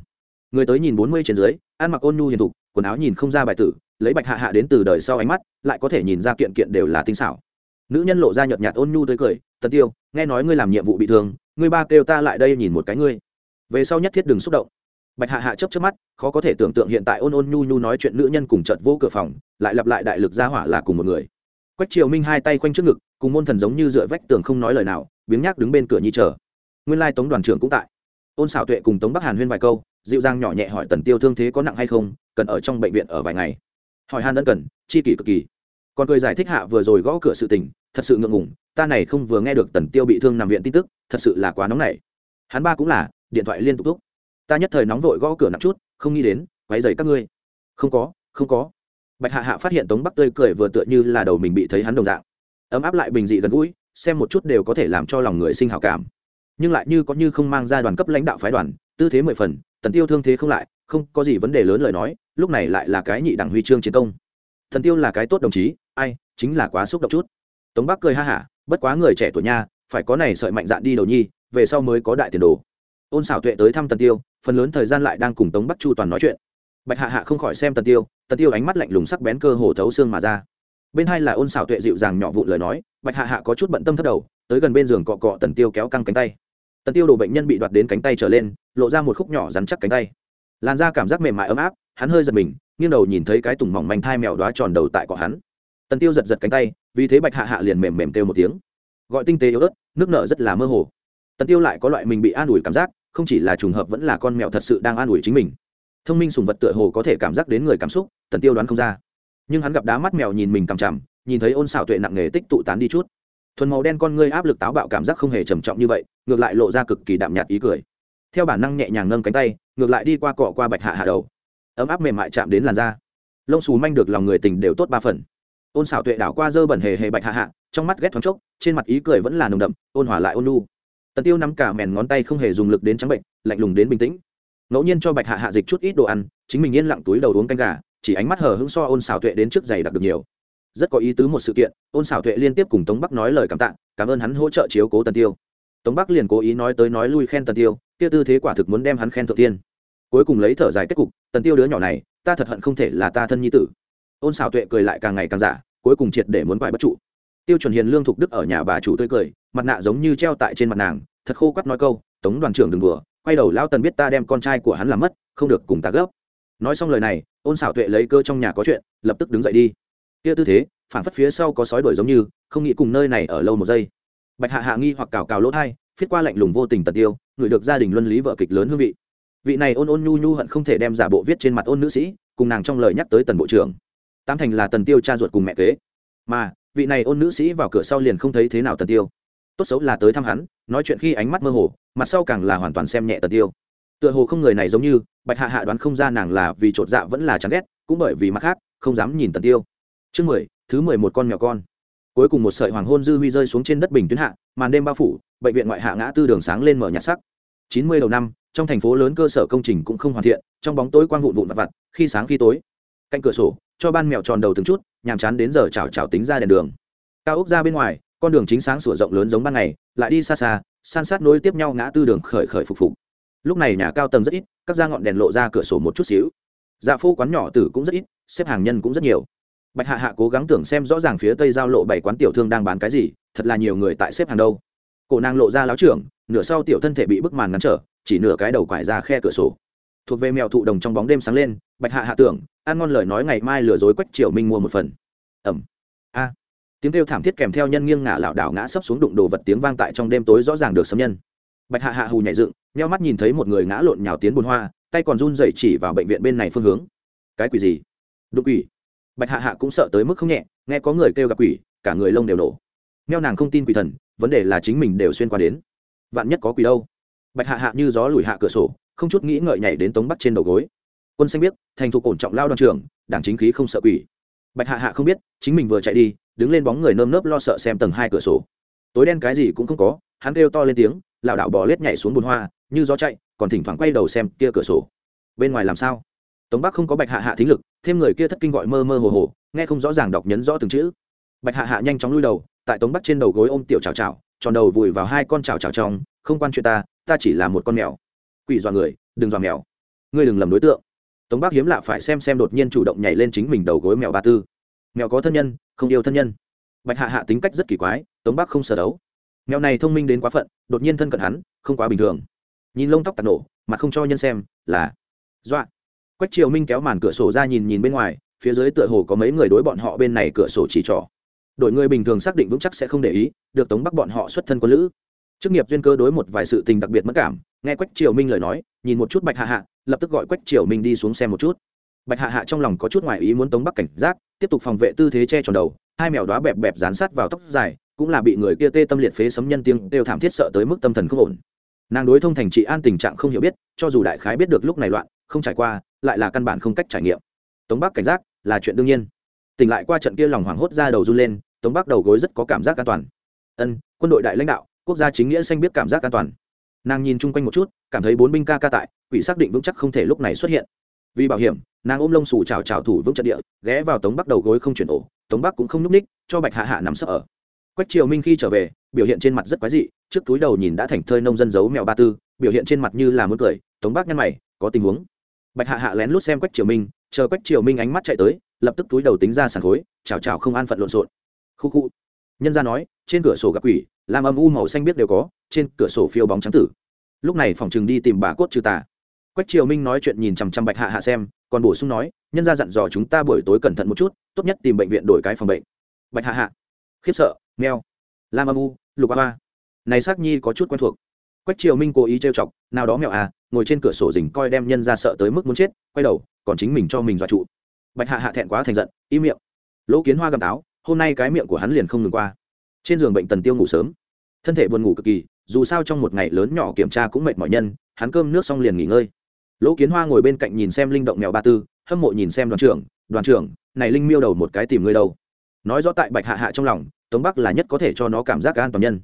người tới nhìn bốn mươi trên dưới, ăn mặc ôn nhu hiền thục, quần áo nhìn không ra bài tử, lấy bạch hạ hạ đến từ đời sau ánh mắt, lại có thể nhìn ra kiện kiện đều là tinh xảo. Nữ nhân lộ ra nhợt nhạt ôn nhu tới cười, tần tiêu, nghe nói ngươi làm nhiệm vụ bị thương, ngươi ba kêu ta lại đây nhìn một cái ngươi. Về sau nhất thiết đừng xúc động. Bạch hạ hạ chấp chớp mắt, khó có thể tưởng tượng hiện tại ôn ôn nhu nhu nói chuyện nữ nhân cùng trận vô cửa phòng, lại lặp lại đại lực ra hỏa là cùng một người. Quách triều minh hai tay quanh trước ngực, cùng môn thần giống như dựa vách tường không nói lời nào, biếng nhác đứng bên cửa nhi chờ. Nguyên lai tống đoàn trưởng cũng tại. Ôn xảo tuệ cùng tống bắc hàn huyên vài câu dịu dàng nhỏ nhẹ hỏi tần tiêu thương thế có nặng hay không, cần ở trong bệnh viện ở vài ngày. Hỏi hàn ân cần, chi kỷ cực kỳ. Còn cười giải thích hạ vừa rồi gõ cửa sự tình, thật sự ngượng ngùng, ta này không vừa nghe được tần tiêu bị thương nằm viện tin tức, thật sự là quá nóng nảy. Hắn ba cũng là, điện thoại liên tục thúc. Ta nhất thời nóng vội gõ cửa nặng chút, không nghĩ đến, quấy dày các ngươi. Không có không có. Bạch hạ hạ phát hiện tống bắc tươi cười vừa tựa như là đầu mình bị thấy hắn đồng dạng. Ấm áp lại bình dị gần gũi, xem một chút đều có thể làm cho lòng người sinh hào cảm. Nhưng lại như có như không mang ra đoàn cấp lãnh đạo phái đoàn tư thế mười phần, tần tiêu thương thế không lại, không có gì vấn đề lớn lời nói, lúc này lại là cái nhị đẳng huy chương chiến công. Thần tiêu là cái tốt đồng chí, ai, chính là quá xúc động chút. Tống bắc cười ha hả, bất quá người trẻ tuổi nha, phải có này sợi mạnh dạn đi đầu nhi, về sau mới có đại tiền đồ. Ôn xảo tuệ tới thăm tần tiêu, phần lớn thời gian lại đang cùng tống bắc chu toàn nói chuyện. Bạch hạ hạ không khỏi xem tần tiêu tần tiêu ánh mắt lạnh lùng sắc bén cơ hồ thấu xương mà ra. Bên hai là ôn xảo tuệ dịu dàng nhỏ vụn lời nói, bạch hạ hạ có chút bận tâm thất đầu, tới gần bên giường cọ cọ tần tiêu kéo căng cánh tay tần tiêu đồ bệnh nhân bị đoạt đến cánh tay trở lên, lộ ra một khúc nhỏ rắn chắc cánh tay. Làn da cảm giác mềm mại ấm áp, hắn hơi giật mình, nghiêng đầu nhìn thấy cái tùng mỏng manh thai mèo đoá tròn đầu tại cỏ hắn. Tần tiêu giật giật cánh tay, vì thế bạch hạ hạ liền mềm mềm kêu một tiếng. Gọi tinh tế yếu ớt, nước nở rất là mơ hồ. Tần tiêu lại có loại mình bị an ủi cảm giác, không chỉ là trùng hợp vẫn là con mèo thật sự đang an ủi chính mình. Thông minh sùng vật tựa hồ có thể cảm giác đến người cảm xúc, tần tiêu đoán không ra. Nhưng hắn gặp đá mắt mèo nhìn mình cằm chằm, nhìn thấy ôn xảo tuệ nặng nề tích tụ tán đi chút thuần màu đen con ngươi áp lực táo bạo cảm giác không hề trầm trọng như vậy, ngược lại lộ ra cực kỳ đạm nhạt ý cười. Theo bản năng nhẹ nhàng nâng cánh tay, ngược lại đi qua cọ qua bạch hạ hạ đầu. Ấm áp mềm mại chạm đến làn da. Lông xù manh được lòng người tình đều tốt ba phần. Ôn xảo tuệ đảo qua dơ bẩn hề hề bạch hạ hạ, trong mắt ghét thoáng chốc, trên mặt ý cười vẫn là nồng đậm, ôn hòa lại ôn lu tần tiêu nắm cả mèn ngón tay không hề dùng lực đến trắng bệnh, lạnh lùng đến bình tĩnh. Ngẫu nhiên cho bạch hạ hạ dịch chút ít đồ ăn, chính mình yên lặng túi đầu uống canh gà, chỉ ánh mắt hờ hững so ôn xảo tuệ đến trước giày đặc được nhiều rất có ý tứ một sự kiện ôn xảo tuệ liên tiếp cùng tống bắc nói lời cảm tạ, cảm ơn hắn hỗ trợ chiếu cố tần tiêu. Tống bắc liền cố ý nói tới nói lui khen tần tiêu, kia tư thế quả thực muốn đem hắn khen thượng tiên. Cuối cùng lấy thở dài kết cục, tần tiêu đứa nhỏ này, ta thật hận không thể là ta thân nhi tử. Ôn xảo tuệ cười lại càng ngày càng giả, cuối cùng triệt để muốn quại bất trụ. Tiêu chuẩn hiền lương thục đức ở nhà bà chủ tươi cười, mặt nạ giống như treo tại trên mặt nàng, thật khô quắt nói câu, tống đoàn trưởng đừng đùa, quay đầu lao tần biết ta đem con trai của hắn làm mất, không được cùng ta gấp. Nói xong lời này ôn xảo tuệ lấy cơ trong nhà có chuyện, lập tức đứng dậy đi kia tư thế phản phất phía sau có sói đuổi giống như, không nghĩ cùng nơi này ở lâu một giây. Bạch hạ hạ nghi hoặc cào cào lỗ thai, phiết qua lạnh lùng vô tình tật tiêu, người được gia đình luân lý vợ kịch lớn hương vị. Vị này ôn ôn nhu nhu hận không thể đem giả bộ viết trên mặt ôn nữ sĩ, cùng nàng trong lời nhắc tới tần bộ trưởng. Tam thành là tần tiêu cha ruột cùng mẹ kế. Mà, vị này ôn nữ sĩ vào cửa sau liền không thấy thế nào tần tiêu. Tốt xấu là tới thăm hắn, nói chuyện khi ánh mắt mơ hồ, mặt sau càng là hoàn toàn xem nhẹ tần tiêu. Tựa hồ không người này giống như, bạch hạ hạ đoán không ra nàng là vì chột dạ vẫn là chán ghét, cũng bởi vì mặt khác, không dám nhìn tần tiêu chương mười, thứ mười một con mèo con. Cuối cùng một sợi hoàng hôn dư huy rơi xuống trên đất bình tuyến hạ, màn đêm bao phủ, bệnh viện ngoại hạ ngã tư đường sáng lên mở nhạt sắc. Chín mươi đầu năm, trong thành phố lớn cơ sở công trình cũng không hoàn thiện, trong bóng tối quang vụn vụn vặt vặt, khi sáng khi tối. Cạnh cửa sổ, cho ban mèo tròn đầu từng chút, nhàm chán đến giờ chào chào tính ra đèn đường. Cao ốc ra bên ngoài, con đường chính sáng sủa rộng lớn giống ban ngày, lại đi xa xa, san sát nối tiếp nhau ngã tư đường khởi khởi phục phục. Lúc này nhà cao tầng rất ít, các da ngọn đèn lộ ra cửa sổ một chút xíu. Dạ phô quán nhỏ tử cũng rất ít, xếp hàng nhân cũng rất nhiều bạch hạ hạ cố gắng tưởng xem rõ ràng phía tây giao lộ bảy quán tiểu thương đang bán cái gì, thật là nhiều người tại xếp hàng đâu. Cổ nàng lộ ra láo trưởng, nửa sau tiểu thân thể bị bức màn ngăn trở, chỉ nửa cái đầu quải ra khe cửa sổ. Thuộc về mèo thụ đồng trong bóng đêm sáng lên, bạch hạ hạ tưởng, ăn ngon lời nói ngày mai lừa dối quách triều minh mua một phần. Ẩm. A. Tiếng kêu thảm thiết kèm theo nhân nghiêng ngả lảo đảo ngã sấp xuống đụng đồ vật tiếng vang tại trong đêm tối rõ ràng được xâm nhân. Bạch hạ hạ hù nhảy dựng, nheo mắt nhìn thấy một người ngã lộn nhào tiến bùn hoa, tay còn run dậy chỉ vào bệnh viện bên này phương hướng. Cái quỷ gì? Đụng quỷ bạch hạ hạ cũng sợ tới mức không nhẹ, nghe có người kêu gặp quỷ, cả người lông đều nổ. Meo nàng không tin quỷ thần, vấn đề là chính mình đều xuyên qua đến. Vạn nhất có quỷ đâu? Bạch hạ hạ như gió lùi hạ cửa sổ, không chút nghĩ ngợi nhảy đến tống bắc trên đầu gối. Quân xanh biết, thành thục ổn trọng lao đoàn trường đảng chính khí không sợ quỷ. Bạch hạ hạ không biết, chính mình vừa chạy đi, đứng lên bóng người nơm nớp lo sợ xem tầng hai cửa sổ. Tối đen cái gì cũng không có, hắn kêu to lên tiếng, lảo đảo bò lết nhảy xuống bùn hoa, như gió chạy, còn thỉnh thoảng quay đầu xem kia cửa sổ. Bên ngoài làm sao? Tống bắc không có bạch hạ hạ thính lực, thêm người kia thất kinh gọi mơ mơ hồ hồ, nghe không rõ ràng đọc nhấn rõ từng chữ. Bạch hạ hạ nhanh chóng lui đầu, tại tống bắc trên đầu gối ôm tiểu chào chào tròn đầu vùi vào hai con chào chào trong, không quan chuyện ta ta chỉ là một con mèo. Quỷ dọa người, đừng dọa mèo. Ngươi đừng lầm đối tượng. Tống bắc hiếm lạ phải xem xem đột nhiên chủ động nhảy lên chính mình đầu gối mèo ba tư. Mèo có thân nhân, không yêu thân nhân. Bạch hạ hạ tính cách rất kỳ quái, tống bắc không sở đấu. Mèo này thông minh đến quá phận, đột nhiên thân cận hắn, không quá bình thường. Nhìn lông tóc tạt nổ, mặt không cho nhân xem, là dọa quách triều minh kéo màn cửa sổ ra nhìn nhìn bên ngoài, phía dưới tựa hồ có mấy người đối bọn họ bên này cửa sổ chỉ trỏ. Đội người bình thường xác định vững chắc sẽ không để ý, được tống bắc bọn họ xuất thân quân lữ. Chức nghiệp duyên cơ đối một vài sự tình đặc biệt mất cảm, nghe quách triều minh lời nói, nhìn một chút bạch hạ hạ, lập tức gọi quách triều minh đi xuống xem một chút. Bạch hạ hạ trong lòng có chút ngoài ý muốn tống bắc cảnh giác, tiếp tục phòng vệ tư thế che tròn đầu, hai mèo đóa bẹp bẹp dán sát vào tóc dài, cũng là bị người kia tê tâm liệt phế sấm nhân tiếng đều thảm thiết sợ tới mức tâm thần không ổn. Nàng đối thông thành trị an tình trạng không hiểu biết, cho dù đại khái biết được lúc này loạn, không trải qua lại là căn bản không cách trải nghiệm. Tống bắc cảnh giác là chuyện đương nhiên. Tỉnh lại qua trận kia lòng hoảng hốt ra đầu run lên, tống bắc đầu gối rất có cảm giác an toàn. Ân, quân đội đại lãnh đạo, quốc gia chính nghĩa xanh biết cảm giác an toàn. Nàng nhìn chung quanh một chút, cảm thấy bốn binh ca ca tại, quỷ xác định vững chắc không thể lúc này xuất hiện. Vì bảo hiểm, nàng ôm lông xù chào chào thủ vững trận địa, ghé vào tống bắc đầu gối không chuyển ổ, tống bắc cũng không núp ních cho bạch hạ hạ nằm sấp ở. Quách triều minh khi trở về, biểu hiện trên mặt rất quái dị, trước túi đầu nhìn đã thành thơi nông dân giấu mèo ba tư, biểu hiện trên mặt như là muốn cười, tống bắc nhăn mày, có tình huống bạch hạ hạ lén lút xem quách triều minh, chờ quách triều minh ánh mắt chạy tới, lập tức túi đầu tính ra sàn khối chào chào không an phận lộn xộn. Khu khu. Nhân ra nói, trên cửa sổ gặp quỷ, làm âm u màu xanh biết đều có, trên cửa sổ phiêu bóng trắng tử. Lúc này phòng chừng đi tìm bà cốt trừ tà. Quách triều minh nói chuyện nhìn chằm chằm bạch hạ hạ xem, còn bổ sung nói, nhân ra dặn dò chúng ta buổi tối cẩn thận một chút, tốt nhất tìm bệnh viện đổi cái phòng bệnh. Bạch hạ hạ. Khiếp sợ Meo. lam âm u, lục ba ba. Này xác nhi có chút quen thuộc quách triều minh cố ý trêu chọc, nào đó mẹo à ngồi trên cửa sổ rình coi đem nhân ra sợ tới mức muốn chết, quay đầu, còn chính mình cho mình dọa trụ. Bạch hạ hạ thẹn quá thành giận, im miệng. Lỗ kiến hoa gầm táo hôm nay cái miệng của hắn liền không ngừng qua. Trên giường bệnh tần tiêu ngủ sớm. Thân thể buồn ngủ cực kỳ, dù sao trong một ngày lớn nhỏ kiểm tra cũng mệt mỏi nhân, hắn cơm nước xong liền nghỉ ngơi. Lỗ kiến hoa ngồi bên cạnh nhìn xem linh động mèo ba tư, hâm mộ nhìn xem đoàn trưởng đoàn trưởng, này linh miêu đầu một cái tìm ngươi đâu? Nói rõ tại bạch hạ hạ trong lòng, tống bắc là nhất có thể cho nó cảm giác an toàn nhân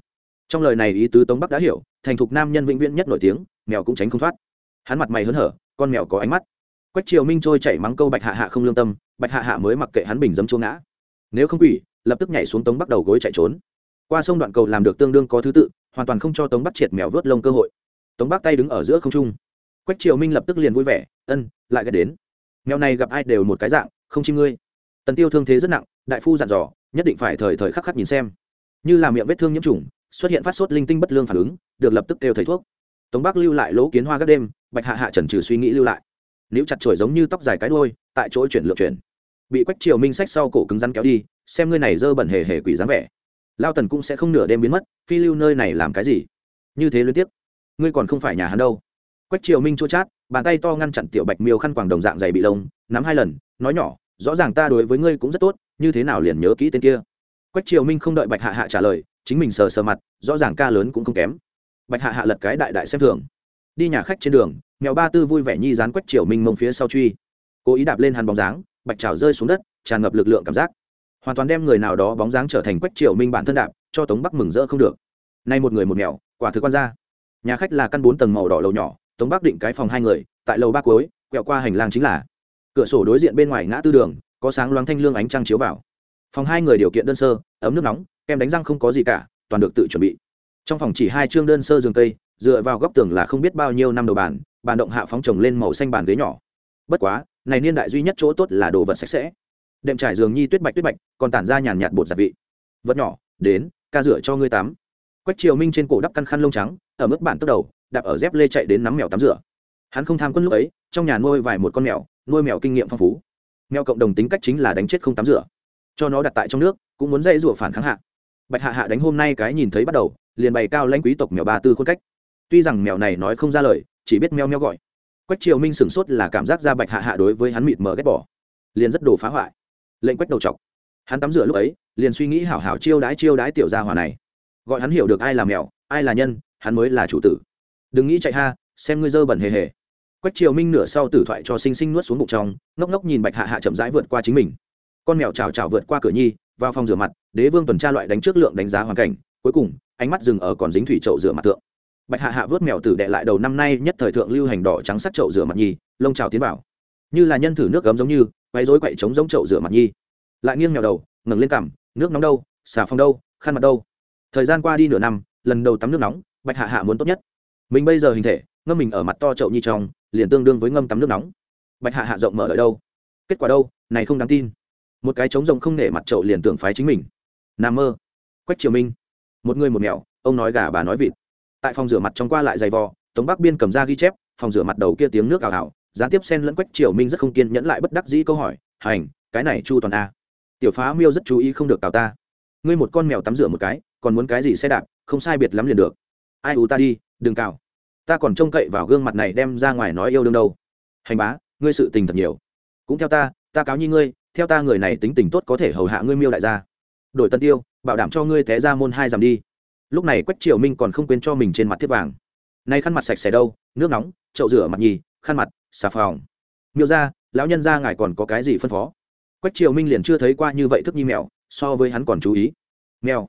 trong lời này ý tứ tống bắc đã hiểu, thành thục nam nhân vĩnh viễn nhất nổi tiếng, mèo cũng tránh không thoát. Hắn mặt mày hớn hở, con mèo có ánh mắt. Quách triều minh trôi chảy mắng câu bạch hạ hạ không lương tâm, bạch hạ hạ mới mặc kệ hắn bình dấm chuông ngã. Nếu không quỷ, lập tức nhảy xuống tống bắc đầu gối chạy trốn. Qua sông đoạn cầu làm được tương đương có thứ tự, hoàn toàn không cho tống bắc triệt mèo vớt lông cơ hội. Tống bắc tay đứng ở giữa không trung. Quách triều minh lập tức liền vui vẻ, ân, lại gần đến. Mèo này gặp ai đều một cái dạng, không chi ngươi. Tần tiêu thương thế rất nặng, đại phu dặn dò, nhất định phải thời thời khắc khắc nhìn xem. Như là miệng vết thương nhiễm trùng xuất hiện phát sốt linh tinh bất lương phản ứng, được lập tức kêu thầy thuốc. Tống bắc lưu lại lỗ kiến hoa các đêm, bạch hạ hạ trần trừ suy nghĩ lưu lại. Nếu chặt chổi giống như tóc dài cái đôi tại chỗ chuyển lượng chuyển. Bị quách triều minh sách sau cổ cứng rắn kéo đi, xem ngươi này dơ bẩn hề hề quỷ dáng vẻ. Lao tần cũng sẽ không nửa đêm biến mất, phi lưu nơi này làm cái gì? Như thế liên tiếp ngươi còn không phải nhà hắn đâu. Quách triều minh chua chát, bàn tay to ngăn chặn tiểu bạch miêu khăn quàng đồng dạng dày bị lông, nắm hai lần, nói nhỏ, rõ ràng ta đối với ngươi cũng rất tốt, như thế nào liền nhớ kỹ tên kia? Quách triều minh không đợi bạch hạ hạ trả lời chính mình sờ sờ mặt, rõ ràng ca lớn cũng không kém. Bạch hạ hạ lật cái đại đại xem thường. Đi nhà khách trên đường, mèo ba tư vui vẻ nhi dán quách triều minh mông phía sau truy. Cố ý đạp lên hắn bóng dáng, bạch trào rơi xuống đất, tràn ngập lực lượng cảm giác. Hoàn toàn đem người nào đó bóng dáng trở thành quách triều minh bản thân đạp, cho tống bắc mừng rỡ không được. Nay một người một mèo, quả thực quan ra nhà khách là căn bốn tầng màu đỏ lầu nhỏ, tống bắc định cái phòng hai người, tại lầu ba cuối, quẹo qua hành lang chính là cửa sổ đối diện bên ngoài ngã tư đường, có sáng loáng thanh lương ánh trăng chiếu vào. Phòng hai người điều kiện đơn sơ, ấm nước nóng kem đánh răng không có gì cả, toàn được tự chuẩn bị. Trong phòng chỉ hai chương đơn sơ giường cây, dựa vào góc tường là không biết bao nhiêu năm đầu bàn bàn động hạ phóng trồng lên màu xanh bàn ghế nhỏ. Bất quá, này niên đại duy nhất chỗ tốt là đồ vật sạch sẽ. Đệm trải giường nhi tuyết bạch tuyết bạch, còn tản ra nhàn nhạt bột giặt vị. Vật nhỏ, đến, ca rửa cho ngươi tắm. Quách triều minh trên cổ đắp căn khăn lông trắng, ở mức bản tốc đầu, đạp ở dép lê chạy đến nắm mèo tắm rửa. Hắn không tham quân lúc ấy, trong nhà nuôi vài một con mèo, nuôi mèo kinh nghiệm phong phú. Mèo cộng đồng tính cách chính là đánh chết không tắm rửa. Cho nó đặt tại trong nước, cũng muốn dây rủa phản kháng hạ bạch hạ hạ đánh hôm nay cái nhìn thấy bắt đầu, liền bày cao lãnh quý tộc mèo ba tư khuôn cách. Tuy rằng mèo này nói không ra lời, chỉ biết meo meo gọi. Quách triều minh sửng sốt là cảm giác ra bạch hạ hạ đối với hắn mịt mờ ghét bỏ. Liền rất đồ phá hoại. Lệnh quách đầu chọc. Hắn tắm rửa lúc ấy, liền suy nghĩ hảo hảo chiêu đãi chiêu đãi tiểu gia hỏa này. Gọi hắn hiểu được ai là mèo, ai là nhân, hắn mới là chủ tử. Đừng nghĩ chạy ha, xem ngươi dơ bẩn hề hề. Quách triều minh nửa sau tử thoại cho sinh sinh nuốt xuống bụng trong, ngốc ngốc nhìn bạch hạ hạ chậm rãi vượt qua chính mình. Con mèo chào chào vượt qua cửa nhi, vào phòng rửa mặt đế vương tuần tra loại đánh trước lượng đánh giá hoàn cảnh, cuối cùng, ánh mắt dừng ở còn dính thủy chậu rửa mặt tượng bạch hạ hạ vớt mèo tử đệ lại đầu năm nay nhất thời thượng lưu hành đỏ trắng sắc chậu rửa mặt nhi, lông trào tiến vào. Như là nhân thử nước gấm giống như quay rối quậy trống giống chậu rửa mặt nhi. Lại nghiêng mèo đầu, ngẩng lên cằm, nước nóng đâu, xà phòng đâu, khăn mặt đâu. Thời gian qua đi nửa năm, lần đầu tắm nước nóng, bạch hạ hạ muốn tốt nhất. Mình bây giờ hình thể, ngâm mình ở mặt to chậu nhi trong, liền tương đương với ngâm tắm nước nóng. Bạch hạ hạ rộng mở đợi đâu? Kết quả đâu? Này không đáng tin. Một cái trống rồng không nể mặt chậu liền tưởng phái chính mình. Nam mơ. Quách triều minh. Một người một mèo ông nói gà bà nói vịt. Tại phòng rửa mặt trong qua lại giày vò, tống bắc biên cầm ra ghi chép, phòng rửa mặt đầu kia tiếng nước ảo ảo gián tiếp sen lẫn quách triều minh rất không kiên nhẫn lại bất đắc dĩ câu hỏi, hành, cái này chu toàn a tiểu phá miêu rất chú ý không được cào ta. Ngươi một con mèo tắm rửa một cái, còn muốn cái gì xe đạp, không sai biệt lắm liền được. Ai ú ta đi, đừng cào. Ta còn trông cậy vào gương mặt này đem ra ngoài nói yêu đương đâu. Hành bá, ngươi sự tình thật nhiều. Cũng theo ta ta cáo như ngươi, theo ta người này tính tình tốt có thể hầu hạ ngươi miêu đại gia đổi tân tiêu, bảo đảm cho ngươi té ra môn hai dằm đi. Lúc này quách triều minh còn không quên cho mình trên mặt thiết vàng. Nay khăn mặt sạch sẽ đâu, nước nóng, chậu rửa mặt nhì, khăn mặt, xà phòng. Miêu ra, lão nhân ra ngài còn có cái gì phân phó? Quách triều minh liền chưa thấy qua như vậy thức nhi mèo, so với hắn còn chú ý. Mèo.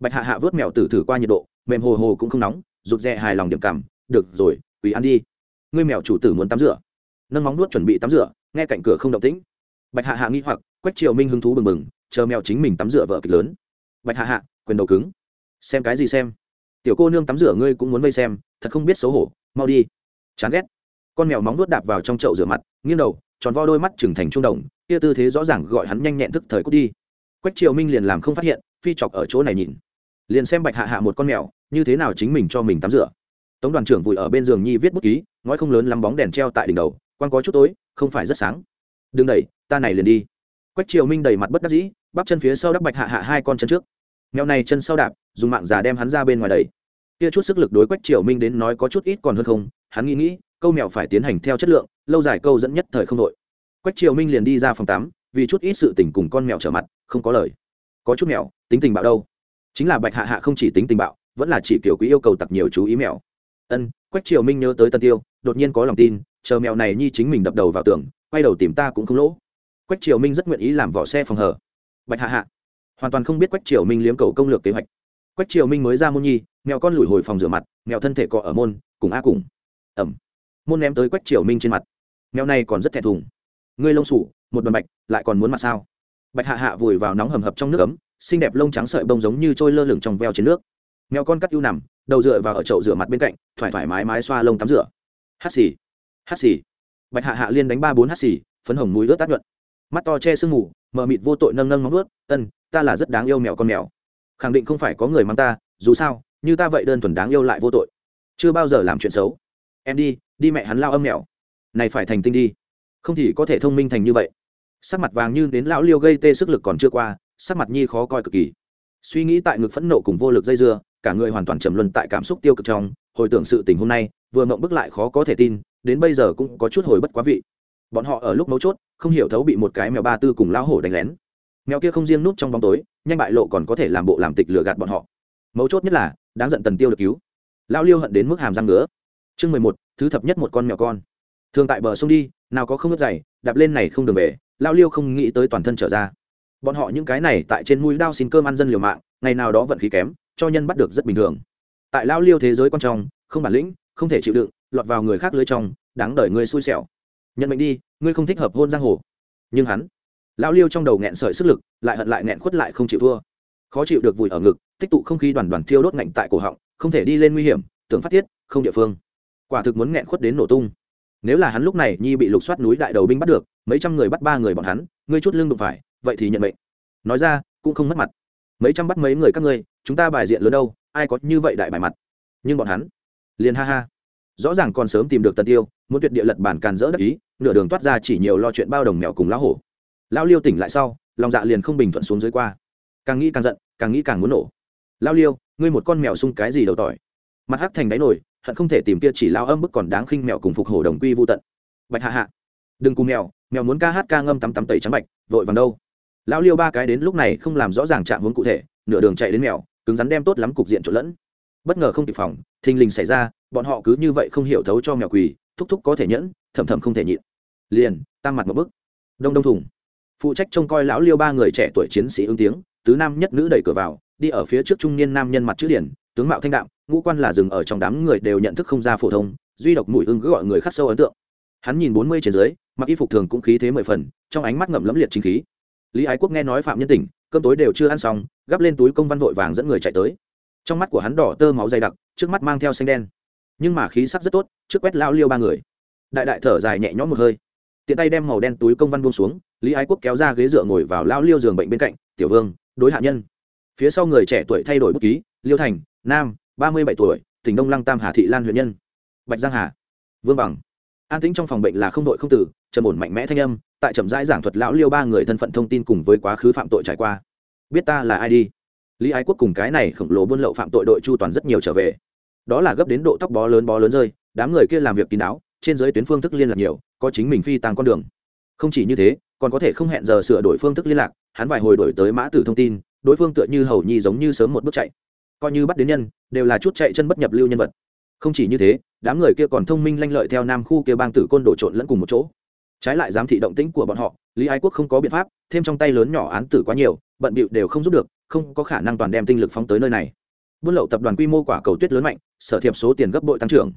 Bạch hạ hạ vớt mèo tử thử qua nhiệt độ, mềm hồ hồ cũng không nóng, rụt rè hài lòng điểm cảm, được rồi ủy ăn đi. Ngươi mèo chủ tử muốn tắm rửa. Nâng móng nuốt chuẩn bị tắm rửa, nghe cạnh cửa không động tĩnh. Bạch hạ hạ nghi hoặc, quách triều minh hứng thú bừng bừng chờ mèo chính mình tắm rửa vợ kịch lớn. Bạch hạ hạ, quyền đầu cứng. Xem cái gì xem? Tiểu cô nương tắm rửa ngươi cũng muốn vây xem, thật không biết xấu hổ, mau đi. Chán ghét. Con mèo móng nuốt đạp vào trong chậu rửa mặt, nghiêng đầu, tròn vo đôi mắt trừng thành trung đồng, kia tư thế rõ ràng gọi hắn nhanh nhẹn thức thời cút đi. Quách triều minh liền làm không phát hiện, phi chọc ở chỗ này nhìn. Liền xem bạch hạ hạ một con mèo, như thế nào chính mình cho mình tắm rửa. Tống đoàn trưởng vùi ở bên giường nhi viết bút ký ngói không lớn lắm bóng đèn treo tại đỉnh đầu quan có chút tối, không phải rất sáng. Đừng đẩy, ta này liền đi quách triều minh đầy mặt bất đắc dĩ, bắp chân phía sau đắp bạch hạ hạ hai con chân trước. Mèo này chân sau đạp, dùng mạng già đem hắn ra bên ngoài đầy kia chút sức lực đối quách triều minh đến nói có chút ít còn hơn không, hắn nghĩ nghĩ, câu mèo phải tiến hành theo chất lượng, lâu dài câu dẫn nhất thời không đội. Quách triều minh liền đi ra phòng tắm, vì chút ít sự tình cùng con mèo trở mặt, không có lời. Có chút mèo, tính tình bạo đâu. Chính là bạch hạ hạ không chỉ tính tình bạo, vẫn là chỉ kiểu quý yêu cầu tặc nhiều chú ý mèo. Ân, quách triều minh nhớ tới tân tiêu, đột nhiên có lòng tin, chờ mèo này nhi chính mình đập đầu vào tường, quay đầu tìm ta cũng không lỗ quách triều minh rất nguyện ý làm vỏ xe phòng hở. Bạch hạ hạ, hoàn toàn không biết quách triều minh liếm cầu công lược kế hoạch. Quách triều minh mới ra môn nhi, mèo con lủi hồi phòng rửa mặt, mèo thân thể cọ ở môn, cùng a cùng. Ẩm. Môn ném tới quách triều minh trên mặt. Mèo này còn rất thẹn thùng. Ngươi lông sủ, một đoàn bạch, lại còn muốn mặt sao? Bạch hạ hạ vùi vào nóng hầm hập trong nước ấm, xinh đẹp lông trắng sợi bông giống như trôi lơ lửng trong veo trên nước. Mèo con cắt ưu nằm, đầu dựa vào ở chậu rửa mặt bên cạnh, thoải thoải mái mái xoa lông tắm rửa. Hát xì hát xì. Bạch hạ hạ liên đánh ba bốn hát xì, phấn hồng mũi ướt tát nhuận mắt to che sương mù, mờ mịt vô tội nâng nâng móng ướt ân, ta là rất đáng yêu mèo con mèo. Khẳng định không phải có người mang ta, dù sao, như ta vậy đơn thuần đáng yêu lại vô tội. Chưa bao giờ làm chuyện xấu. Em đi đi mẹ hắn lao âm mèo. Này phải thành tinh đi. Không thì có thể thông minh thành như vậy. Sắc mặt vàng như đến lão liêu gây tê sức lực còn chưa qua, sắc mặt nhi khó coi cực kỳ. Suy nghĩ tại ngực phẫn nộ cùng vô lực dây dưa, cả người hoàn toàn trầm luân tại cảm xúc tiêu cực trong. Hồi tưởng sự tình hôm nay, vừa mộng bức lại khó có thể tin, đến bây giờ cũng có chút hồi bất quá vị bọn họ ở lúc mấu chốt, không hiểu thấu bị một cái mèo ba tư cùng lão hổ đánh lén. Mèo kia không riêng nút trong bóng tối, nhanh bại lộ còn có thể làm bộ làm tịch lừa gạt bọn họ. Mấu chốt nhất là, đáng giận tần tiêu được cứu. Lão liêu hận đến mức hàm răng nữa chương mười một, thứ thập nhất một con mèo con. Thường tại bờ sông đi, nào có không ướt dày, đạp lên này không đường về, lão liêu không nghĩ tới toàn thân trở ra. Bọn họ những cái này tại trên mũi đao xin cơm ăn dân liều mạng, ngày nào đó vận khí kém, cho nhân bắt được rất bình thường. Tại lão liêu thế giới quan trọng, không bản lĩnh, không thể chịu đựng, lọt vào người khác lưới trong, đáng đời người xui xẻo nhận mệnh đi, ngươi không thích hợp hôn giang hồ. Nhưng hắn, lão liêu trong đầu nghẹn sợi sức lực, lại hận lại nghẹn khuất lại không chịu thua. Khó chịu được vùi ở ngực, tích tụ không khí đoàn đoàn thiêu đốt ngạnh tại cổ họng, không thể đi lên nguy hiểm, tưởng phát tiết, không địa phương. Quả thực muốn nghẹn khuất đến nổ tung. Nếu là hắn lúc này nhi bị lục soát núi đại đầu binh bắt được, mấy trăm người bắt ba người bọn hắn, ngươi chút lưng đụng phải, vậy thì nhận mệnh. Nói ra, cũng không mất mặt. Mấy trăm bắt mấy người các ngươi, chúng ta bài diện lớn đâu, ai có như vậy đại bài mặt? Nhưng bọn hắn, liền ha ha rõ ràng còn sớm tìm được tần tiêu, muốn tuyệt địa lật bản càn dỡ đắc ý, nửa đường toát ra chỉ nhiều lo chuyện bao đồng mèo cùng lão hổ. Lão liêu tỉnh lại sau, lòng dạ liền không bình thuận xuống dưới qua. Càng nghĩ càng giận, càng nghĩ càng muốn nổ. Lão liêu, ngươi một con mèo sung cái gì đầu tỏi? Mặt hắc thành đáy nổi, hận không thể tìm kia chỉ lao âm bức còn đáng khinh mèo cùng phục hổ đồng quy vô tận. Bạch hạ hạ, đừng cùng mèo mèo muốn ca hát ca ngâm tắm tắm tẩy trắng bạch, vội vàng đâu? Lão liêu ba cái đến lúc này không làm rõ ràng trạng huống cụ thể, nửa đường chạy đến mèo, cứng rắn đem tốt lắm cục diện trộn lẫn bất ngờ không kịp phòng, thình lình xảy ra, bọn họ cứ như vậy không hiểu thấu cho mèo quỳ, thúc thúc có thể nhẫn, thầm thầm không thể nhịn. Liền tăng mặt một bức đông đông thùng. Phụ trách trông coi lão liêu ba người trẻ tuổi chiến sĩ ứng tiếng, tứ nam nhất nữ đẩy cửa vào, đi ở phía trước trung niên nam nhân mặt chữ điển, tướng mạo thanh đạm, ngũ quan là dừng ở trong đám người đều nhận thức không ra phổ thông, duy độc mùi ưng cứ gọi người khắc sâu ấn tượng. Hắn nhìn bốn mươi trên dưới, mặc y phục thường cũng khí thế mười phần, trong ánh mắt ngậm lẫm liệt chính khí. Lý ái quốc nghe nói phạm nhân tỉnh, cơm tối đều chưa ăn xong, gắp lên túi công văn vội vàng dẫn người chạy tới trong mắt của hắn đỏ tơ máu dày đặc, trước mắt mang theo xanh đen. Nhưng mà khí sắc rất tốt, trước quét lao liêu ba người. Đại đại thở dài nhẹ nhõm một hơi. Tiện tay đem màu đen túi công văn buông xuống, lý ái quốc kéo ra ghế dựa ngồi vào lao liêu giường bệnh bên cạnh, tiểu vương, đối hạ nhân. Phía sau người trẻ tuổi thay đổi bút ký, liêu thành, nam, ba mươi bảy tuổi, tỉnh đông lăng tam hà thị lan huyện nhân. Bạch giang hà, vương bằng. An tĩnh trong phòng bệnh là không đội không tử, trầm ổn mạnh mẽ thanh âm, tại trầm rãi giảng thuật lão liêu ba người thân phận thông tin cùng với quá khứ phạm tội trải qua. Biết ta là ai đi? Lý ái quốc cùng cái này khổng lồ buôn lậu phạm tội đội chu toàn rất nhiều trở về. Đó là gấp đến độ tóc bó lớn bó lớn rơi, đám người kia làm việc kín đáo, trên giới tuyến phương thức liên lạc nhiều, có chính mình phi tăng con đường. Không chỉ như thế, còn có thể không hẹn giờ sửa đổi phương thức liên lạc, hắn vài hồi đổi tới mã tử thông tin, đối phương tựa như hầu nhi giống như sớm một bước chạy. Coi như bắt đến nhân, đều là chút chạy chân bất nhập lưu nhân vật. Không chỉ như thế, đám người kia còn thông minh lanh lợi theo nam khu kia bang tử côn đổ trộn lẫn cùng một chỗ. Trái lại giám thị động tĩnh của bọn họ, lý ái quốc không có biện pháp, thêm trong tay lớn nhỏ án tử quá nhiều, bận bịu đều không giúp được không có khả năng toàn đem tinh lực phóng tới nơi này. Buôn lậu tập đoàn quy mô quả cầu tuyết lớn mạnh, sở thiệp số tiền gấp bội tăng trưởng.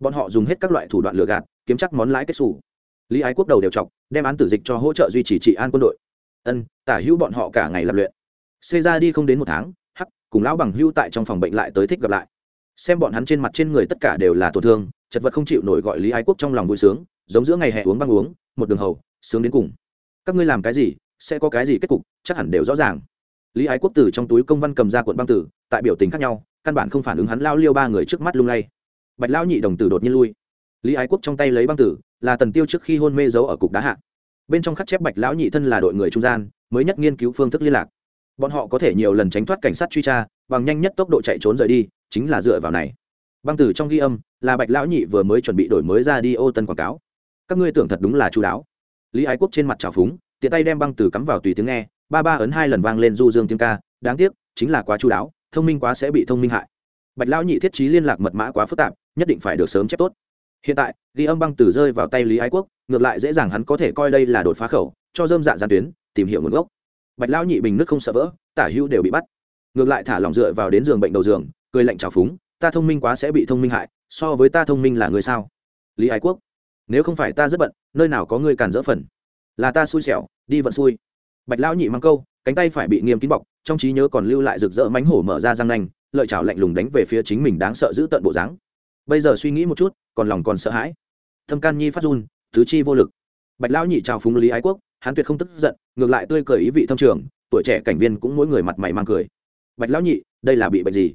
Bọn họ dùng hết các loại thủ đoạn lừa gạt, kiếm chắc món lãi kết xù. Lý ái quốc đầu đều chọc, đem án tử dịch cho hỗ trợ duy trì trị an quân đội. Ân, tả hữu bọn họ cả ngày làm luyện. Xê ra đi không đến một tháng, hắc, cùng lão bằng hưu tại trong phòng bệnh lại tới thích gặp lại. Xem bọn hắn trên mặt trên người tất cả đều là tổn thương, chật vật không chịu nổi gọi lý ái quốc trong lòng vui sướng, giống giữa ngày hè uống băng uống, một đường hầu, sướng đến cùng. Các ngươi làm cái gì, sẽ có cái gì kết cục, chắc hẳn đều rõ ràng lý ái quốc tử trong túi công văn cầm ra cuộn băng tử, tại biểu tình khác nhau, căn bản không phản ứng hắn lao liêu ba người trước mắt lung lay. Bạch lão nhị đồng tử đột nhiên lui. Lý ái quốc trong tay lấy băng tử, là tần tiêu trước khi hôn mê giấu ở cục đá hạ. Bên trong khắc chép bạch lão nhị thân là đội người trung gian, mới nhất nghiên cứu phương thức liên lạc. Bọn họ có thể nhiều lần tránh thoát cảnh sát truy tra, bằng nhanh nhất tốc độ chạy trốn rời đi, chính là dựa vào này. Băng tử trong ghi âm, là bạch lão nhị vừa mới chuẩn bị đổi mới ra đi ô tân quảng cáo. Các ngươi tưởng thật đúng là chú đáo. Lý ái quốc trên mặt trào phúng, tiện tay đem băng tử cắm vào tùy tiếng nghe ba ba ấn hai lần vang lên du dương tiếng ca, đáng tiếc, chính là quá chú đáo, thông minh quá sẽ bị thông minh hại. Bạch lão nhị thiết trí liên lạc mật mã quá phức tạp, nhất định phải được sớm chép tốt. Hiện tại, ghi âm băng tử rơi vào tay lý ái quốc, ngược lại dễ dàng hắn có thể coi đây là đột phá khẩu, cho dơm dạ gián tuyến, tìm hiểu nguồn gốc. Bạch lão nhị bình nước không sợ vỡ, tả hữu đều bị bắt. Ngược lại thả lỏng dựa vào đến giường bệnh đầu giường, cười lạnh trào phúng, ta thông minh quá sẽ bị thông minh hại, so với ta thông minh là người sao? Lý ái quốc, nếu không phải ta rất bận, nơi nào có người cản dỡ phần? Là ta xui xẻo, đi vận xui bạch lão nhị mang câu, cánh tay phải bị nghiêm kín bọc, trong trí nhớ còn lưu lại rực rỡ mánh hổ mở ra răng nanh, lợi chảo lạnh lùng đánh về phía chính mình đáng sợ giữ tận bộ dáng. Bây giờ suy nghĩ một chút, còn lòng còn sợ hãi. Thâm can nhi phát run, tứ chi vô lực. Bạch lão nhị chào phúng lý ái quốc, hắn tuyệt không tức giận, ngược lại tươi cười ý vị thâm trường, tuổi trẻ cảnh viên cũng mỗi người mặt mày mang cười. Bạch lão nhị, đây là bị bệnh gì?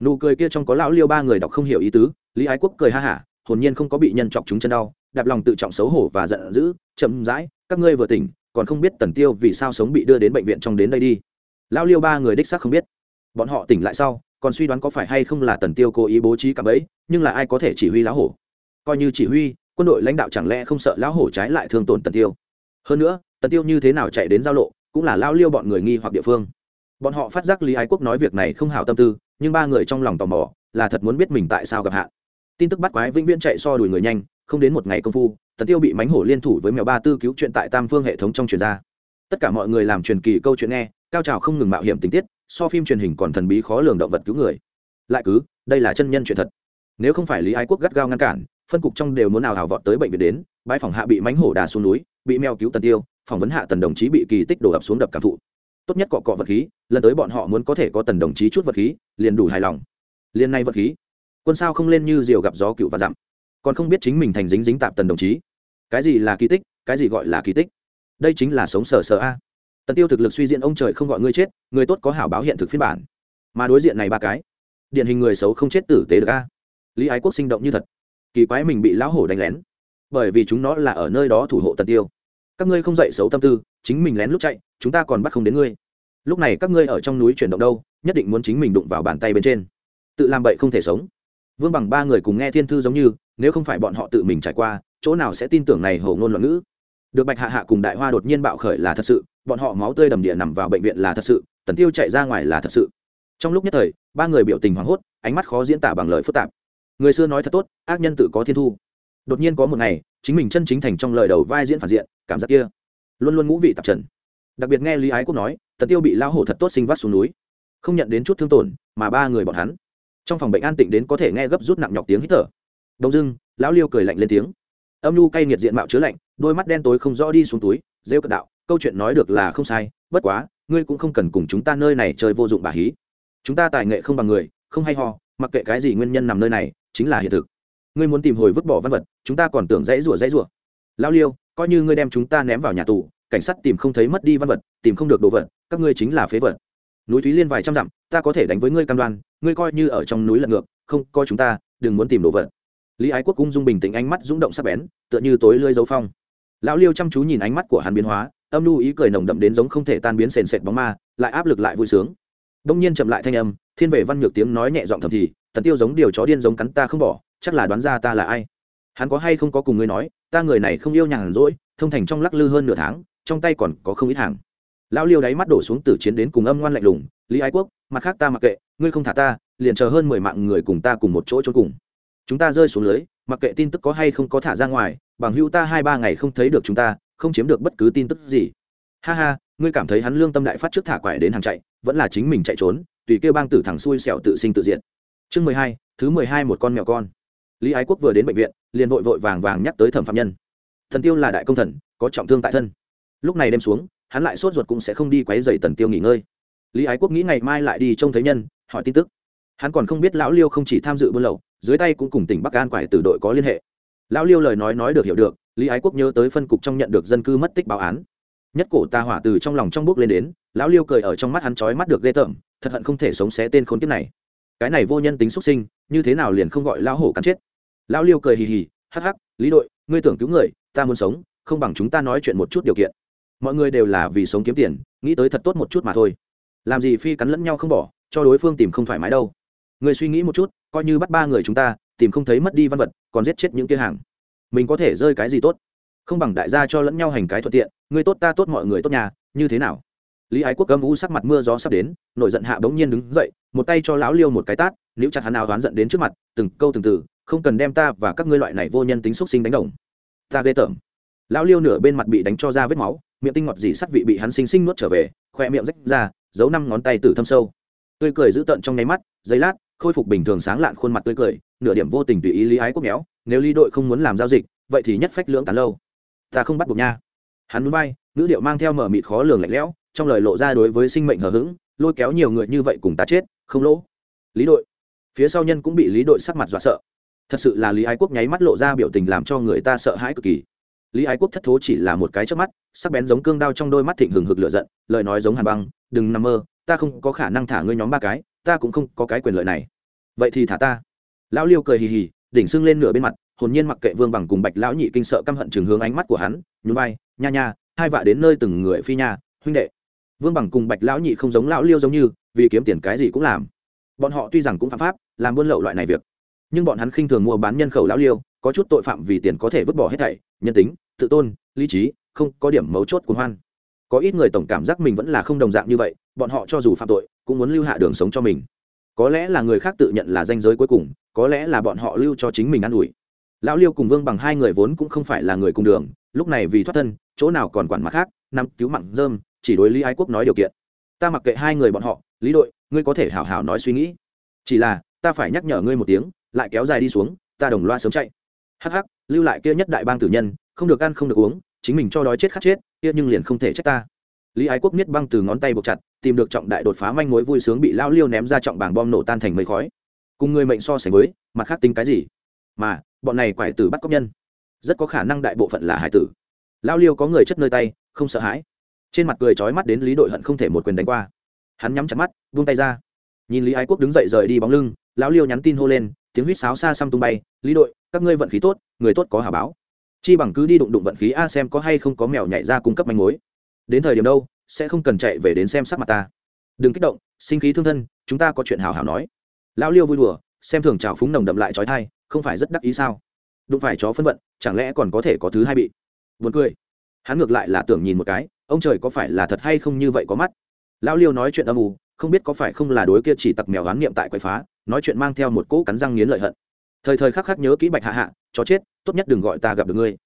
Nụ cười kia trong có lão liêu ba người đọc không hiểu ý tứ, lý ái quốc cười ha hả, hồn nhiên không có bị nhân chọc chúng chân đau, đạp lòng tự trọng xấu hổ và giận dữ, chậm rãi, các ngươi vừa tỉnh còn không biết tần tiêu vì sao sống bị đưa đến bệnh viện trong đến đây đi. Lão liêu ba người đích xác không biết. Bọn họ tỉnh lại sau, còn suy đoán có phải hay không là tần tiêu cố ý bố trí cạm ấy nhưng là ai có thể chỉ huy lão hổ? Coi như chỉ huy, quân đội lãnh đạo chẳng lẽ không sợ lão hổ trái lại thương tổn tần tiêu? Hơn nữa, tần tiêu như thế nào chạy đến giao lộ, cũng là lao liêu bọn người nghi hoặc địa phương. Bọn họ phát giác lý ái quốc nói việc này không hào tâm tư, nhưng ba người trong lòng tò mò, là thật muốn biết mình tại sao gặp hạn. Tin tức bắt quái vĩnh viễn chạy so đuổi người nhanh, không đến một ngày công phu tần tiêu bị mánh hổ liên thủ với mèo ba tư cứu chuyện tại tam phương hệ thống trong truyền ra. Tất cả mọi người làm truyền kỳ câu chuyện nghe, cao trào không ngừng mạo hiểm tình tiết, so phim truyền hình còn thần bí khó lường động vật cứu người. Lại cứ, đây là chân nhân chuyện thật. Nếu không phải lý ái quốc gắt gao ngăn cản, phân cục trong đều muốn nào hào vọt tới bệnh viện đến, bãi phòng hạ bị mánh hổ đà xuống núi, bị mèo cứu tần tiêu, phỏng vấn hạ tần đồng chí bị kỳ tích đổ ập xuống đập cảm thụ. Tốt nhất cọ cọ vật khí, lần tới bọn họ muốn có thể có tần đồng chí chút vật khí, liền đủ hài lòng. Liền nay vật khí, quân sao không lên như diều gặp gió cựu và dặm còn không biết chính mình thành dính dính tạp tần đồng chí. Cái gì là kỳ tích, cái gì gọi là kỳ tích? Đây chính là sống sờ sờ a. Tần tiêu thực lực suy diễn ông trời không gọi ngươi chết, người tốt có hảo báo hiện thực phiên bản. Mà đối diện này ba cái, điển hình người xấu không chết tử tế được a. Lý ái quốc sinh động như thật. Kỳ quái mình bị lão hổ đánh lén. Bởi vì chúng nó là ở nơi đó thủ hộ tần tiêu. Các ngươi không dậy xấu tâm tư, chính mình lén lúc chạy, chúng ta còn bắt không đến ngươi. Lúc này các ngươi ở trong núi chuyển động đâu, nhất định muốn chính mình đụng vào bàn tay bên trên. Tự làm bậy không thể sống. Vương bằng ba người cùng nghe thiên thư giống như nếu không phải bọn họ tự mình trải qua, chỗ nào sẽ tin tưởng này hầu ngôn loạn ngữ? Được bạch hạ hạ cùng đại hoa đột nhiên bạo khởi là thật sự, bọn họ máu tươi đầm địa nằm vào bệnh viện là thật sự, tần tiêu chạy ra ngoài là thật sự. Trong lúc nhất thời, ba người biểu tình hoảng hốt, ánh mắt khó diễn tả bằng lời phức tạp. Người xưa nói thật tốt, ác nhân tự có thiên thu. Đột nhiên có một ngày, chính mình chân chính thành trong lời đầu vai diễn phản diện, cảm giác kia luôn luôn ngũ vị tạp trần. Đặc biệt nghe lý ái quốc nói, tần tiêu bị lao hổ thật tốt sinh vắt xuống núi. Không nhận đến chút thương tổn, mà ba người bọn hắn, trong phòng bệnh an tịnh đến có thể nghe gấp rút nặng nhọc tiếng hít thở đông dưng lão liêu cười lạnh lên tiếng. Âm nhu cay nghiệt diện mạo chứa lạnh, đôi mắt đen tối không rõ đi xuống túi, rêu cận đạo, câu chuyện nói được là không sai, bất quá, ngươi cũng không cần cùng chúng ta nơi này chơi vô dụng bà hí. Chúng ta tài nghệ không bằng người, không hay ho, mặc kệ cái gì nguyên nhân nằm nơi này, chính là hiện thực. Ngươi muốn tìm hồi vứt bỏ văn vật, chúng ta còn tưởng dãy rủa dãy rủa. Lao liêu, coi như ngươi đem chúng ta ném vào nhà tù, cảnh sát tìm không thấy mất đi văn vật, tìm không được đồ vật, các ngươi chính là phế vật. Núi thúy liên vài trăm dặm, ta có thể đánh với ngươi cam đoan, ngươi coi như ở trong núi lật ngược, không coi chúng ta, đừng muốn tìm đồ vật lý ái quốc cung dung bình tĩnh ánh mắt rung động sắc bén, tựa như tối lưới dấu phong. Lão liêu chăm chú nhìn ánh mắt của hắn biến hóa, âm lưu ý cười nồng đậm đến giống không thể tan biến sền sệt bóng ma, lại áp lực lại vui sướng. Đông nhiên chậm lại thanh âm, thiên Vệ văn nhược tiếng nói nhẹ giọng thầm thì, tần tiêu giống điều chó điên giống cắn ta không bỏ, chắc là đoán ra ta là ai? Hắn có hay không có cùng ngươi nói, ta người này không yêu nhàn rỗi, thông thành trong lắc lư hơn nửa tháng, trong tay còn có không ít hàng. Lão liêu đáy mắt đổ xuống từ chiến đến cùng âm ngoan lạnh lùng, lý ái quốc, mặt khác ta mặc kệ, ngươi không thả ta, liền chờ hơn mười mạng người cùng ta cùng một chỗ trốn cùng chúng ta rơi xuống lưới, mặc kệ tin tức có hay không có thả ra ngoài, bằng hữu ta hai ba ngày không thấy được chúng ta, không chiếm được bất cứ tin tức gì. Ha ha, ngươi cảm thấy hắn lương tâm đại phát trước thả quải đến hàng chạy, vẫn là chính mình chạy trốn, tùy kêu bang tử thẳng xui xẻo tự sinh tự diện chương mười hai, thứ mười hai một con mèo con. Lý ái quốc vừa đến bệnh viện, liền vội vội vàng vàng nhắc tới thẩm phạm nhân. Thần tiêu là đại công thần, có trọng thương tại thân. Lúc này đem xuống, hắn lại sốt ruột cũng sẽ không đi quấy dày tần tiêu nghỉ ngơi. Lý ái quốc nghĩ ngày mai lại đi trông thấy nhân, hỏi tin tức hắn còn không biết lão liêu không chỉ tham dự buôn lậu, dưới tay cũng cùng tỉnh bắc an quải từ đội có liên hệ. Lão liêu lời nói nói được hiểu được, lý ái quốc nhớ tới phân cục trong nhận được dân cư mất tích báo án. Nhất cổ ta hỏa từ trong lòng trong bước lên đến, lão liêu cười ở trong mắt hắn trói mắt được ghê tởm, thật hận không thể sống xé tên khốn kiếp này. Cái này vô nhân tính xuất sinh, như thế nào liền không gọi lão hổ cắn chết? Lão liêu cười hì hì, hắc hắc, lý đội, ngươi tưởng cứu người, ta muốn sống, không bằng chúng ta nói chuyện một chút điều kiện. Mọi người đều là vì sống kiếm tiền, nghĩ tới thật tốt một chút mà thôi. Làm gì phi cắn lẫn nhau không bỏ, cho đối phương tìm không thoải mái đâu người suy nghĩ một chút, coi như bắt ba người chúng ta, tìm không thấy mất đi văn vật, còn giết chết những kia hàng. Mình có thể rơi cái gì tốt? Không bằng đại gia cho lẫn nhau hành cái thuận tiện người tốt ta tốt mọi người tốt nhà, như thế nào? Lý ái quốc cấm u sắc mặt mưa gió sắp đến, nổi giận hạ bỗng nhiên đứng dậy, một tay cho lão liêu một cái tát nếu chặt hắn nào đoán giận đến trước mặt, từng câu từng từ, không cần đem ta và các ngươi loại này vô nhân tính xúc sinh đánh đồng. Ta ghê tởm. Lão liêu nửa bên mặt bị đánh cho ra vết máu, miệng tinh ngọt dì sắt vị bị hắn sinh sinh nuốt trở về, khoe miệng rách ra, giấu năm ngón tay tử thâm sâu. Tươi cười giữ tận trong nháy mắt, giây lát khôi phục bình thường sáng lạn khuôn mặt tươi cười, nửa điểm vô tình tùy ý lý ái quốc méo, nếu lý đội không muốn làm giao dịch, vậy thì nhất phách lưỡng tán lâu. Ta không bắt buộc nha. Hắn núi bay, ngữ điệu mang theo mở mịt khó lường lạnh lẽo, trong lời lộ ra đối với sinh mệnh hờ hững, lôi kéo nhiều người như vậy cùng ta chết, không lỗ. Lý đội. Phía sau nhân cũng bị lý đội sắc mặt dọa sợ. Thật sự là lý ái quốc nháy mắt lộ ra biểu tình làm cho người ta sợ hãi cực kỳ. Lý ái quốc thất thố chỉ là một cái trước mắt, sắc bén giống cương đao trong đôi mắt thịnh hừng hực lửa giận, lời nói giống hàn băng, đừng nằm mơ, ta không có khả năng thả ngươi nhóm ba cái, ta cũng không có cái quyền lợi này vậy thì thả ta. Lão liêu cười hì hì, đỉnh sưng lên nửa bên mặt, hồn nhiên mặc kệ vương bằng cùng bạch lão nhị kinh sợ căm hận chừng hướng ánh mắt của hắn, nhún vai, nha nha, hai vạ đến nơi từng người phi nha, huynh đệ. Vương bằng cùng bạch lão nhị không giống lão liêu giống như, vì kiếm tiền cái gì cũng làm. Bọn họ tuy rằng cũng phạm pháp, làm buôn lậu loại này việc, nhưng bọn hắn khinh thường mua bán nhân khẩu lão liêu, có chút tội phạm vì tiền có thể vứt bỏ hết thảy, nhân tính, tự tôn, lý trí, không có điểm mấu chốt của hoan. Có ít người tổng cảm giác mình vẫn là không đồng dạng như vậy, bọn họ cho dù phạm tội, cũng muốn lưu hạ đường sống cho mình có lẽ là người khác tự nhận là danh giới cuối cùng, có lẽ là bọn họ lưu cho chính mình ă n ủi. Lão liêu cùng vương bằng hai người vốn cũng không phải là người cùng đường, lúc này vì thoát thân, chỗ nào còn quản mặt khác, nắm cứu mặn dơm chỉ đối lý ái quốc nói điều kiện. Ta mặc kệ hai người bọn họ, lý đội, ngươi có thể hảo hảo nói suy nghĩ. Chỉ là, ta phải nhắc nhở ngươi một tiếng, lại kéo dài đi xuống, ta đồng loa sớm chạy. Hắc hắc, lưu lại kia nhất đại bang tử nhân, không được ăn không được uống, chính mình cho đói chết khát chết, kia nhưng liền không thể trách ta. Lý ái quốc miết băng từ ngón tay buộc chặt tìm được trọng đại đột phá manh mối vui sướng bị lao liêu ném ra trọng bảng bom nổ tan thành mây khói. Cùng người mệnh so sánh với, mặt khác tính cái gì? Mà, bọn này quải tử bắt cóc nhân, rất có khả năng đại bộ phận là hải tử. Lao liêu có người chất nơi tay, không sợ hãi. Trên mặt cười trói mắt đến lý đội hận không thể một quyền đánh qua. Hắn nhắm chặt mắt vung tay ra. Nhìn lý ái quốc đứng dậy rời đi bóng lưng, lão liêu nhắn tin hô lên, tiếng huýt sáo xa xăm tung bay, lý đội, các ngươi vận khí tốt, người tốt có hà báo. Chi bằng cứ đi đụng đụng vận khí a xem có hay không có mèo nhảy ra cung cấp manh mối. Đến thời điểm đâu sẽ không cần chạy về đến xem sắc mặt ta. Đừng kích động, sinh khí thương thân, chúng ta có chuyện hào hào nói. Lão liêu vui đùa, xem thường trào phúng nồng đậm lại trói thai, không phải rất đắc ý sao? Đụng phải chó phân vận, chẳng lẽ còn có thể có thứ hai bị? Buồn cười. Hắn ngược lại là tưởng nhìn một cái, ông trời có phải là thật hay không như vậy có mắt? Lão liêu nói chuyện âm u, không biết có phải không là đối kia chỉ tặc mèo oán niệm tại quậy phá, nói chuyện mang theo một cỗ cắn răng nghiến lợi hận. Thời thời khắc khắc nhớ kỹ bạch hạ hạ, chó chết, tốt nhất đừng gọi ta gặp được ngươi.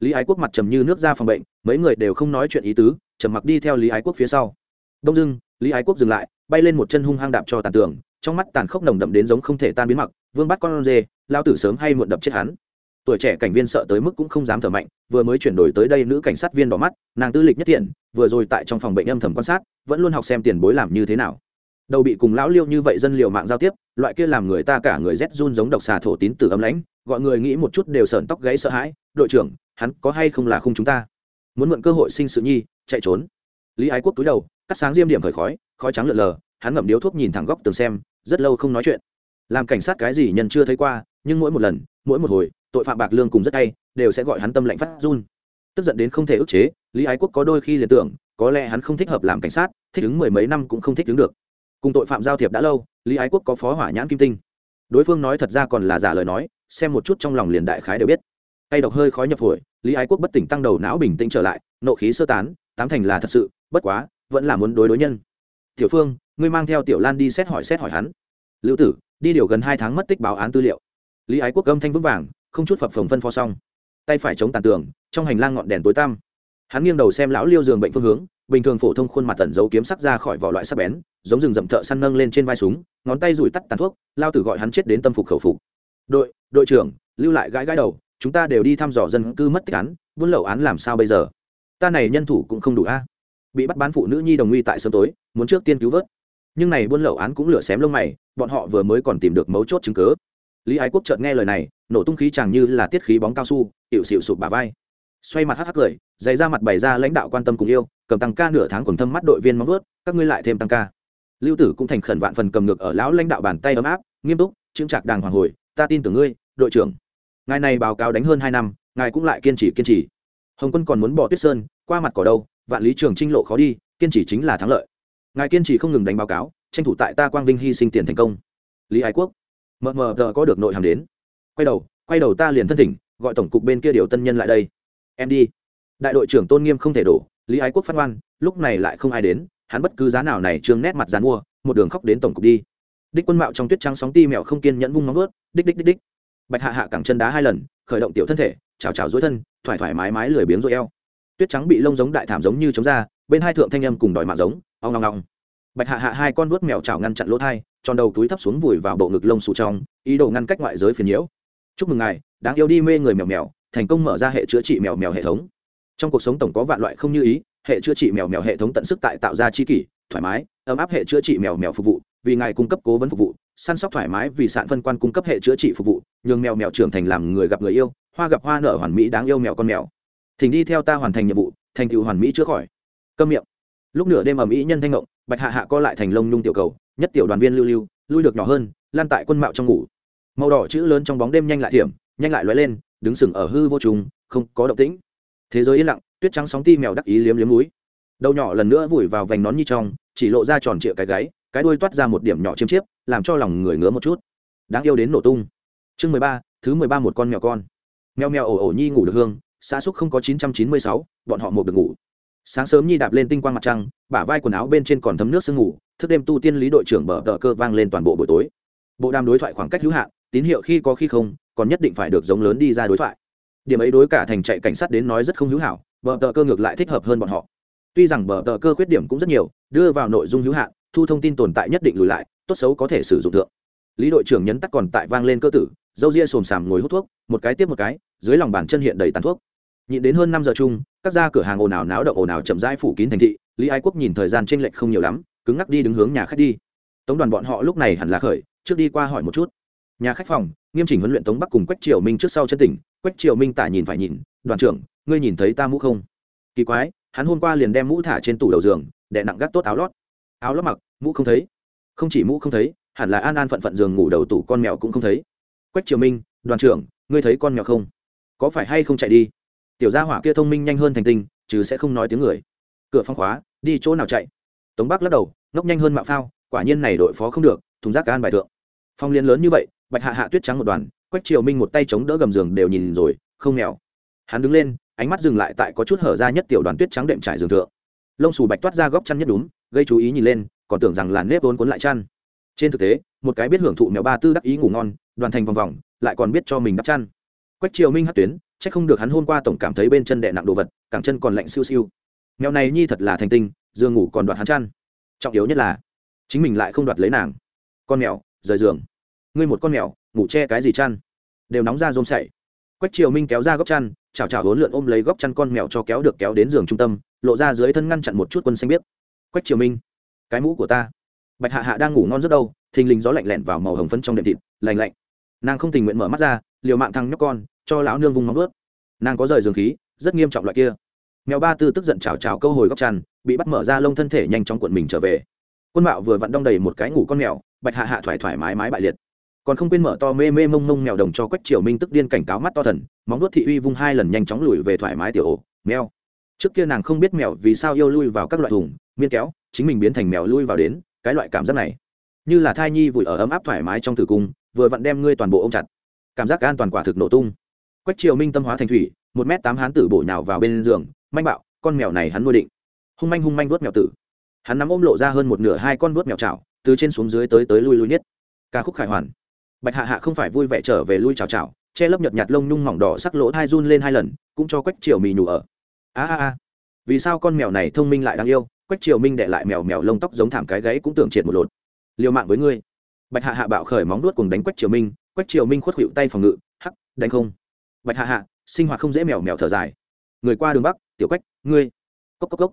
Lý ái quốc mặt trầm như nước ra phòng bệnh, mấy người đều không nói chuyện ý tứ trầm mặc đi theo lý ái quốc phía sau. Đông dưng lý ái quốc dừng lại, bay lên một chân hung hăng đạp cho tàn tường, trong mắt tàn khốc nồng đậm đến giống không thể tan biến mặc, vương bắt con dê lao tử sớm hay muộn đập chết hắn. Tuổi trẻ cảnh viên sợ tới mức cũng không dám thở mạnh, vừa mới chuyển đổi tới đây nữ cảnh sát viên đỏ mắt, nàng tư lịch nhất thiện vừa rồi tại trong phòng bệnh âm thầm quan sát, vẫn luôn học xem tiền bối làm như thế nào. Đầu bị cùng lão liêu như vậy dân liều mạng giao tiếp, loại kia làm người ta cả người rét run giống độc xà thổ tín từ âm lãnh, gọi người nghĩ một chút đều sờn tóc gáy sợ hãi, đội trưởng, hắn có hay không là khung chúng ta? Muốn mượn cơ hội sinh sự nhi, chạy trốn. Lý ái quốc túi đầu, cắt sáng diêm điểm khởi khói khói trắng lợn lờ, hắn ngậm điếu thuốc nhìn thẳng góc tường xem, rất lâu không nói chuyện. Làm cảnh sát cái gì nhân chưa thấy qua, nhưng mỗi một lần, mỗi một hồi, tội phạm bạc lương cùng rất hay, đều sẽ gọi hắn tâm lạnh phát run. Tức giận đến không thể ức chế, lý ái quốc có đôi khi liền tưởng, có lẽ hắn không thích hợp làm cảnh sát, thích ứng mười mấy năm cũng không thích ứng được. Cùng tội phạm giao thiệp đã lâu, lý ái quốc có phó hỏa nhãn kim tinh. Đối phương nói thật ra còn là giả lời nói, xem một chút trong lòng liền đại khái đều biết. Tay độc hơi khói nhập phổi lý ái quốc bất tỉnh tăng đầu não bình tĩnh trở lại, nộ khí sơ tán, tám thành là thật sự, bất quá, vẫn là muốn đối đối nhân. Tiểu phương, ngươi mang theo tiểu lan đi xét hỏi xét hỏi hắn. Lưu tử, đi điều gần hai tháng mất tích báo án tư liệu. Lý ái quốc âm thanh vững vàng, không chút phập phồng phân phó xong. Tay phải chống tàn tường, trong hành lang ngọn đèn tối tăm. Hắn nghiêng đầu xem lão liêu giường bệnh phương hướng, bình thường phổ thông khuôn mặt tẩn giấu kiếm sắc ra khỏi vỏ loại sắc bén, giống rừng rậm thợ săn nâng lên trên vai súng, ngón tay rủi tắt tàn thuốc, lao tử gọi hắn chết đến tâm phục khẩu phục. Đội đội trưởng, lưu lại gãi gãi đầu chúng ta đều đi thăm dò dân cư mất tích án, buôn lậu án làm sao bây giờ? Ta này nhân thủ cũng không đủ a. Bị bắt bán phụ nữ nhi đồng nguy tại sớm tối, muốn trước tiên cứu vớt. Nhưng này buôn lậu án cũng lửa xém lông mày, bọn họ vừa mới còn tìm được mấu chốt chứng cớ lý ái quốc chợt nghe lời này, nổ tung khí chàng như là tiết khí bóng cao su, tiểu xịu sụp bà vai. Xoay mặt hắc hắc cười dày ra mặt bày ra lãnh đạo quan tâm cùng yêu, cầm tăng ca nửa tháng còn thâm mắt đội viên móng vớt các ngươi lại thêm tăng ca. Lưu tử cũng thành khẩn vạn phần cầm ngược ở lão lãnh đạo bàn tay ấm áp, nghiêm túc, chững chạc đàng hoàng hồi, ta tin tưởng ngươi, đội trưởng ngài này báo cáo đánh hơn hai năm, ngài cũng lại kiên trì kiên trì. Hồng quân còn muốn bỏ tuyết sơn, qua mặt cỏ đâu, vạn lý trường trinh lộ khó đi, kiên trì chính là thắng lợi. Ngài kiên trì không ngừng đánh báo cáo, tranh thủ tại ta quang vinh hy sinh tiền thành công. Lý ái quốc. Mờ mờ tờ có được nội hàm đến. Quay đầu quay đầu ta liền thân thỉnh, gọi tổng cục bên kia điều tân nhân lại đây. Em đi. Đại đội trưởng tôn nghiêm không thể đổ, lý ái quốc phát ngoan, lúc này lại không ai đến, hắn bất cứ giá nào này trương nét mặt dán mua, một đường khóc đến tổng cục đi. Đích quân mạo trong tuyết trắng sóng ti mèo không kiên nhẫn vung móng vớt đích đích đích đích bạch hạ hạ cẳng chân đá hai lần, khởi động tiểu thân thể chào chào dối thân, thoải thoải mái mái lười biếng rồi eo. Tuyết trắng bị lông giống đại thảm giống như chống ra, bên hai thượng thanh âm cùng đòi mạng giống, ong ngong ngong bạch hạ hạ hai con vuốt mèo chảo ngăn chặn lỗ thai, tròn đầu túi thấp xuống vùi vào bộ ngực lông sụ trong, ý đồ ngăn cách ngoại giới phiền nhiễu. Chúc mừng ngài, đáng yêu đi mê người mèo mèo, thành công mở ra hệ chữa trị mèo mèo hệ thống. Trong cuộc sống tổng có vạn loại không như ý, hệ chữa trị mèo mèo hệ thống tận sức tại tạo ra chi kỷ, thoải mái, ấm áp hệ chữa trị mèo mèo phục vụ, vì ngài cung cấp cố vấn phục vụ săn sóc thoải mái vì sạn phân quan cung cấp hệ chữa trị phục vụ, nhường mèo mèo trưởng thành làm người gặp người yêu, hoa gặp hoa nở hoàn mỹ đáng yêu mèo con mèo. Thỉnh đi theo ta hoàn thành nhiệm vụ, thành tựu hoàn mỹ chữa khỏi. Câm miệng. Lúc nửa đêm ầm ĩ nhân thanh ngộng, bạch hạ hạ co lại thành lông nhung tiểu cầu, nhất tiểu đoàn viên lưu lưu, lui được nhỏ hơn, lan tại quân mạo trong ngủ. Màu đỏ chữ lớn trong bóng đêm nhanh lại thiểm, nhanh lại lóe lên, đứng sừng ở hư vô trùng, không có động tĩnh. Thế giới yên lặng, tuyết trắng sóng ti mèo đắc ý liếm liếm núi. Đầu nhỏ lần nữa vùi vào vành nón như trong, chỉ lộ ra tròn trịa cái gáy, cái đuôi toát ra một điểm nhỏ chiêm chiếp làm cho lòng người ngứa một chút. Đáng yêu đến nổ tung. Chương mười ba, thứ mười ba một con mèo con. Mèo mèo ổ ổ nhi ngủ được hương xa xúc không có chín trăm chín mươi sáu, bọn họ một được ngủ. Sáng sớm nhi đạp lên tinh quang mặt trăng, bả vai quần áo bên trên còn thấm nước sương ngủ thức đêm tu tiên lý đội trưởng bờ tờ cơ vang lên toàn bộ buổi tối. Bộ đàm đối thoại khoảng cách hữu hạn, tín hiệu khi có khi không, còn nhất định phải được giống lớn đi ra đối thoại. Điểm ấy đối cả thành chạy cảnh sát đến nói rất không hữu hảo bờ tờ cơ ngược lại thích hợp hơn bọn họ. Tuy rằng bờ tờ cơ khuyết điểm cũng rất nhiều, đưa vào nội dung hữu hạn, thu thông tin tồn tại nhất định lùi lại tốt xấu có thể sử dụng thượng. Lý đội trưởng nhấn tắc còn tại vang lên cơ tử, dâu ria xồm xàm ngồi hút thuốc, một cái tiếp một cái, dưới lòng bàn chân hiện đầy tàn thuốc. Nhịn đến hơn năm giờ chung, các gia cửa hàng ồn ào náo động ồn ào chậm rãi phủ kín thành thị, lý ái quốc nhìn thời gian tranh lệch không nhiều lắm, cứng ngắc đi đứng hướng nhà khách đi. Tống đoàn bọn họ lúc này hẳn là khởi, trước đi qua hỏi một chút. Nhà khách phòng, nghiêm chỉnh huấn luyện tống bắc cùng quách triều minh trước sau chân tỉnh, quách triều minh tả nhìn phải nhìn, đoàn trưởng, ngươi nhìn thấy ta mũ không? Kỳ quái, hắn hôm qua liền đem mũ thả trên tủ đầu giường để nặng gác tốt áo lót. Áo lót mặc, mũ không thấy không chỉ mũ không thấy, hẳn là an an phận phận giường ngủ đầu tủ con mèo cũng không thấy. Quách triều minh, đoàn trưởng, ngươi thấy con mèo không? Có phải hay không chạy đi? Tiểu gia hỏa kia thông minh nhanh hơn thành tinh, chứ sẽ không nói tiếng người. Cửa phong khóa, đi chỗ nào chạy? Tống bắc lắc đầu, ngốc nhanh hơn mạo phao, quả nhiên này đội phó không được, thùng rác an bài thượng. Phong liên lớn như vậy, bạch hạ hạ tuyết trắng một đoàn, quách triều minh một tay chống đỡ gầm giường đều nhìn rồi, không mèo. Hắn đứng lên, ánh mắt dừng lại tại có chút hở ra nhất tiểu đoàn tuyết trắng đệm trải giường thượng. Lông xù bạch toát ra góc chăn nhất đúng, gây chú ý nhìn lên còn tưởng rằng là nếp vốn cuốn lại chăn. Trên thực tế, một cái biết hưởng thụ mèo ba tư đắc ý ngủ ngon, đoàn thành vòng vòng, lại còn biết cho mình đắp chăn. Quách triều minh hát tuyến c h ắ c không được hắn hôm qua tổng cảm thấy bên chân đè nặng đồ vật, cẳng chân còn lạnh siêu siêu. Mèo này nhi thật là thành tinh, giường ngủ còn đoạt hắn chăn. Trọng yếu nhất là, chính mình lại không đoạt lấy nàng. Con mèo, rời giường. Ngươi một con mèo, ngủ che cái gì chăn? Đều nóng ra rôm sậy. Quách triều minh kéo ra góc chăn chào chào hốn lượn ôm lấy góc chăn con mèo cho kéo được kéo đến giường trung tâm, lộ ra dưới thân ngăn chặn một chút quân xanh biết quách triều minh cái mũ của ta. Bạch hạ hạ đang ngủ ngon rất đâu, thình lình gió lạnh lẹn vào màu hồng phấn trong đệm thịt lành lạnh. Nàng không tình nguyện mở mắt ra, liều mạng thăng nhóc con, cho lão nương vùng móng ướt nàng có rời giường khí, rất nghiêm trọng loại kia. Mèo ba tư tức giận chào chào câu hồi góc tràn, bị bắt mở ra lông thân thể nhanh chóng cuộn mình trở về. Quân mạo vừa vặn đong đầy một cái ngủ con mèo, bạch hạ hạ thoải thoải mái mái bại liệt. Còn không quên mở to mê mê mông mông mèo đồng cho quách triều minh tức điên cảnh cáo mắt to thần, móng nuốt thị uy vung hai lần nhanh chóng lùi về thoải mái tiểu ổ, mèo. Trước kia nàng không biết mèo vì sao yêu lui vào các loại thùng, miên kéo chính mình biến thành mèo lui vào đến, cái loại cảm giác này. Như là thai nhi vùi ở ấm áp thoải mái trong tử cung, vừa vặn đem ngươi toàn bộ ô m chặt. Cảm giác an toàn quả thực nổ tung. Quách triều minh tâm hóa thành thủy, một m tám hán tử bổ nhào vào bên giường, manh bạo, con mèo này hắn nuôi định. Hung manh hung manh vớt mèo tử. Hắn nắm ôm lộ ra hơn một nửa hai con vớt mèo chảo, từ trên xuống dưới tới tới lui lui nhất. Ca khúc khải hoàn. Bạch hạ hạ không phải vui vẻ trở về lui chào chào, che lấp nhợt nhạt lông nhung mỏng đỏ sắc lỗ hai run lên hai lần, cũng cho quách triều mì nhủ ở. A a a. Vì sao con mèo này thông minh lại đáng yêu? Quách triều minh để lại mèo mèo lông tóc giống thảm cái gáy cũng tưởng triệt một lột. Liều mạng với ngươi. Bạch hạ hạ bạo khởi móng đuốt cùng đánh quách triều minh, quách triều minh khuất hữu tay phòng ngự, hắc, đánh không. Bạch hạ hạ, sinh hoạt không dễ mèo mèo thở dài. Người qua đường bắc, tiểu quách, ngươi. Cốc cốc cốc.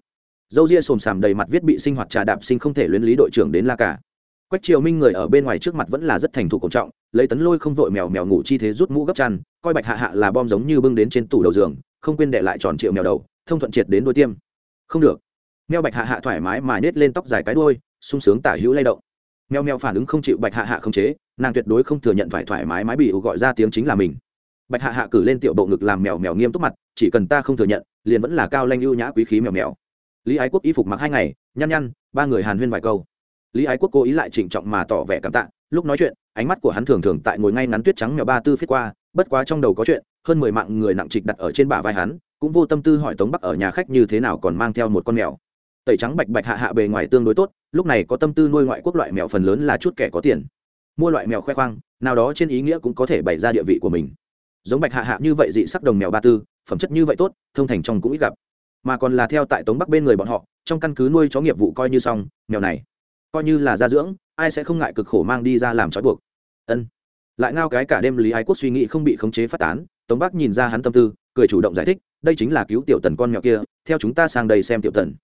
Dâu ria xồm xàm đầy mặt viết bị sinh hoạt trà đạp sinh không thể luyến lý đội trưởng đến la cả. Quách triều minh người ở bên ngoài trước mặt vẫn là rất thành thục cổ trọng, lấy tấn lôi không vội mèo mèo ngủ chi thế rút mũ gấp chăn, coi bạch hạ hạ là bom giống như bưng đến trên tủ đầu giường, không quên để lại tròn triệu mèo đầu, thông thuận triệt đến đôi tiêm. Không được mèo bạch hạ hạ thoải mái mà nết lên tóc dài cái đuôi, sung sướng tả hữu lay động. Mèo mèo phản ứng không chịu bạch hạ hạ không chế, nàng tuyệt đối không thừa nhận thoải thoải mái mái bị gọi ra tiếng chính là mình. Bạch hạ hạ cử lên tiểu bộ ngực làm mèo mèo nghiêm túc mặt, chỉ cần ta không thừa nhận, liền vẫn là cao lanh ưu nhã quý khí mèo mèo. Lý ái quốc y phục mặc hai ngày, nhăn nhăn, ba người hàn huyên vài câu. Lý ái quốc cố ý lại trịnh trọng mà tỏ vẻ cảm tạ, lúc nói chuyện, ánh mắt của hắn thường thường tại ngồi ngay ngắn tuyết trắng mèo ba tư phiết qua, bất quá trong đầu có chuyện, hơn mười mạng người nặng trịch đặt ở trên bả vai hắn, cũng vô tâm tư hỏi tống bắc ở nhà khách như thế nào còn mang theo một con mèo tẩy trắng bạch bạch hạ hạ bề ngoài tương đối tốt, lúc này có tâm tư nuôi ngoại quốc loại mèo phần lớn là chút kẻ có tiền. Mua loại mèo khoe khoang, nào đó trên ý nghĩa cũng có thể bày ra địa vị của mình. Giống bạch hạ hạ như vậy dị sắc đồng mèo ba tư, phẩm chất như vậy tốt, thông thành trong cũng ít gặp. Mà còn là theo tại tống bắc bên người bọn họ, trong căn cứ nuôi chó nghiệp vụ coi như xong, mèo này coi như là gia dưỡng, ai sẽ không ngại cực khổ mang đi ra làm trói buộc. Ân. Lại ngao cái cả đêm lý ái quốc suy nghĩ không bị khống chế phát tán, tống bắc nhìn ra hắn tâm tư, cười chủ động giải thích, đây chính là cứu tiểu tần con mèo kia, theo chúng ta sang đây xem tiểu tần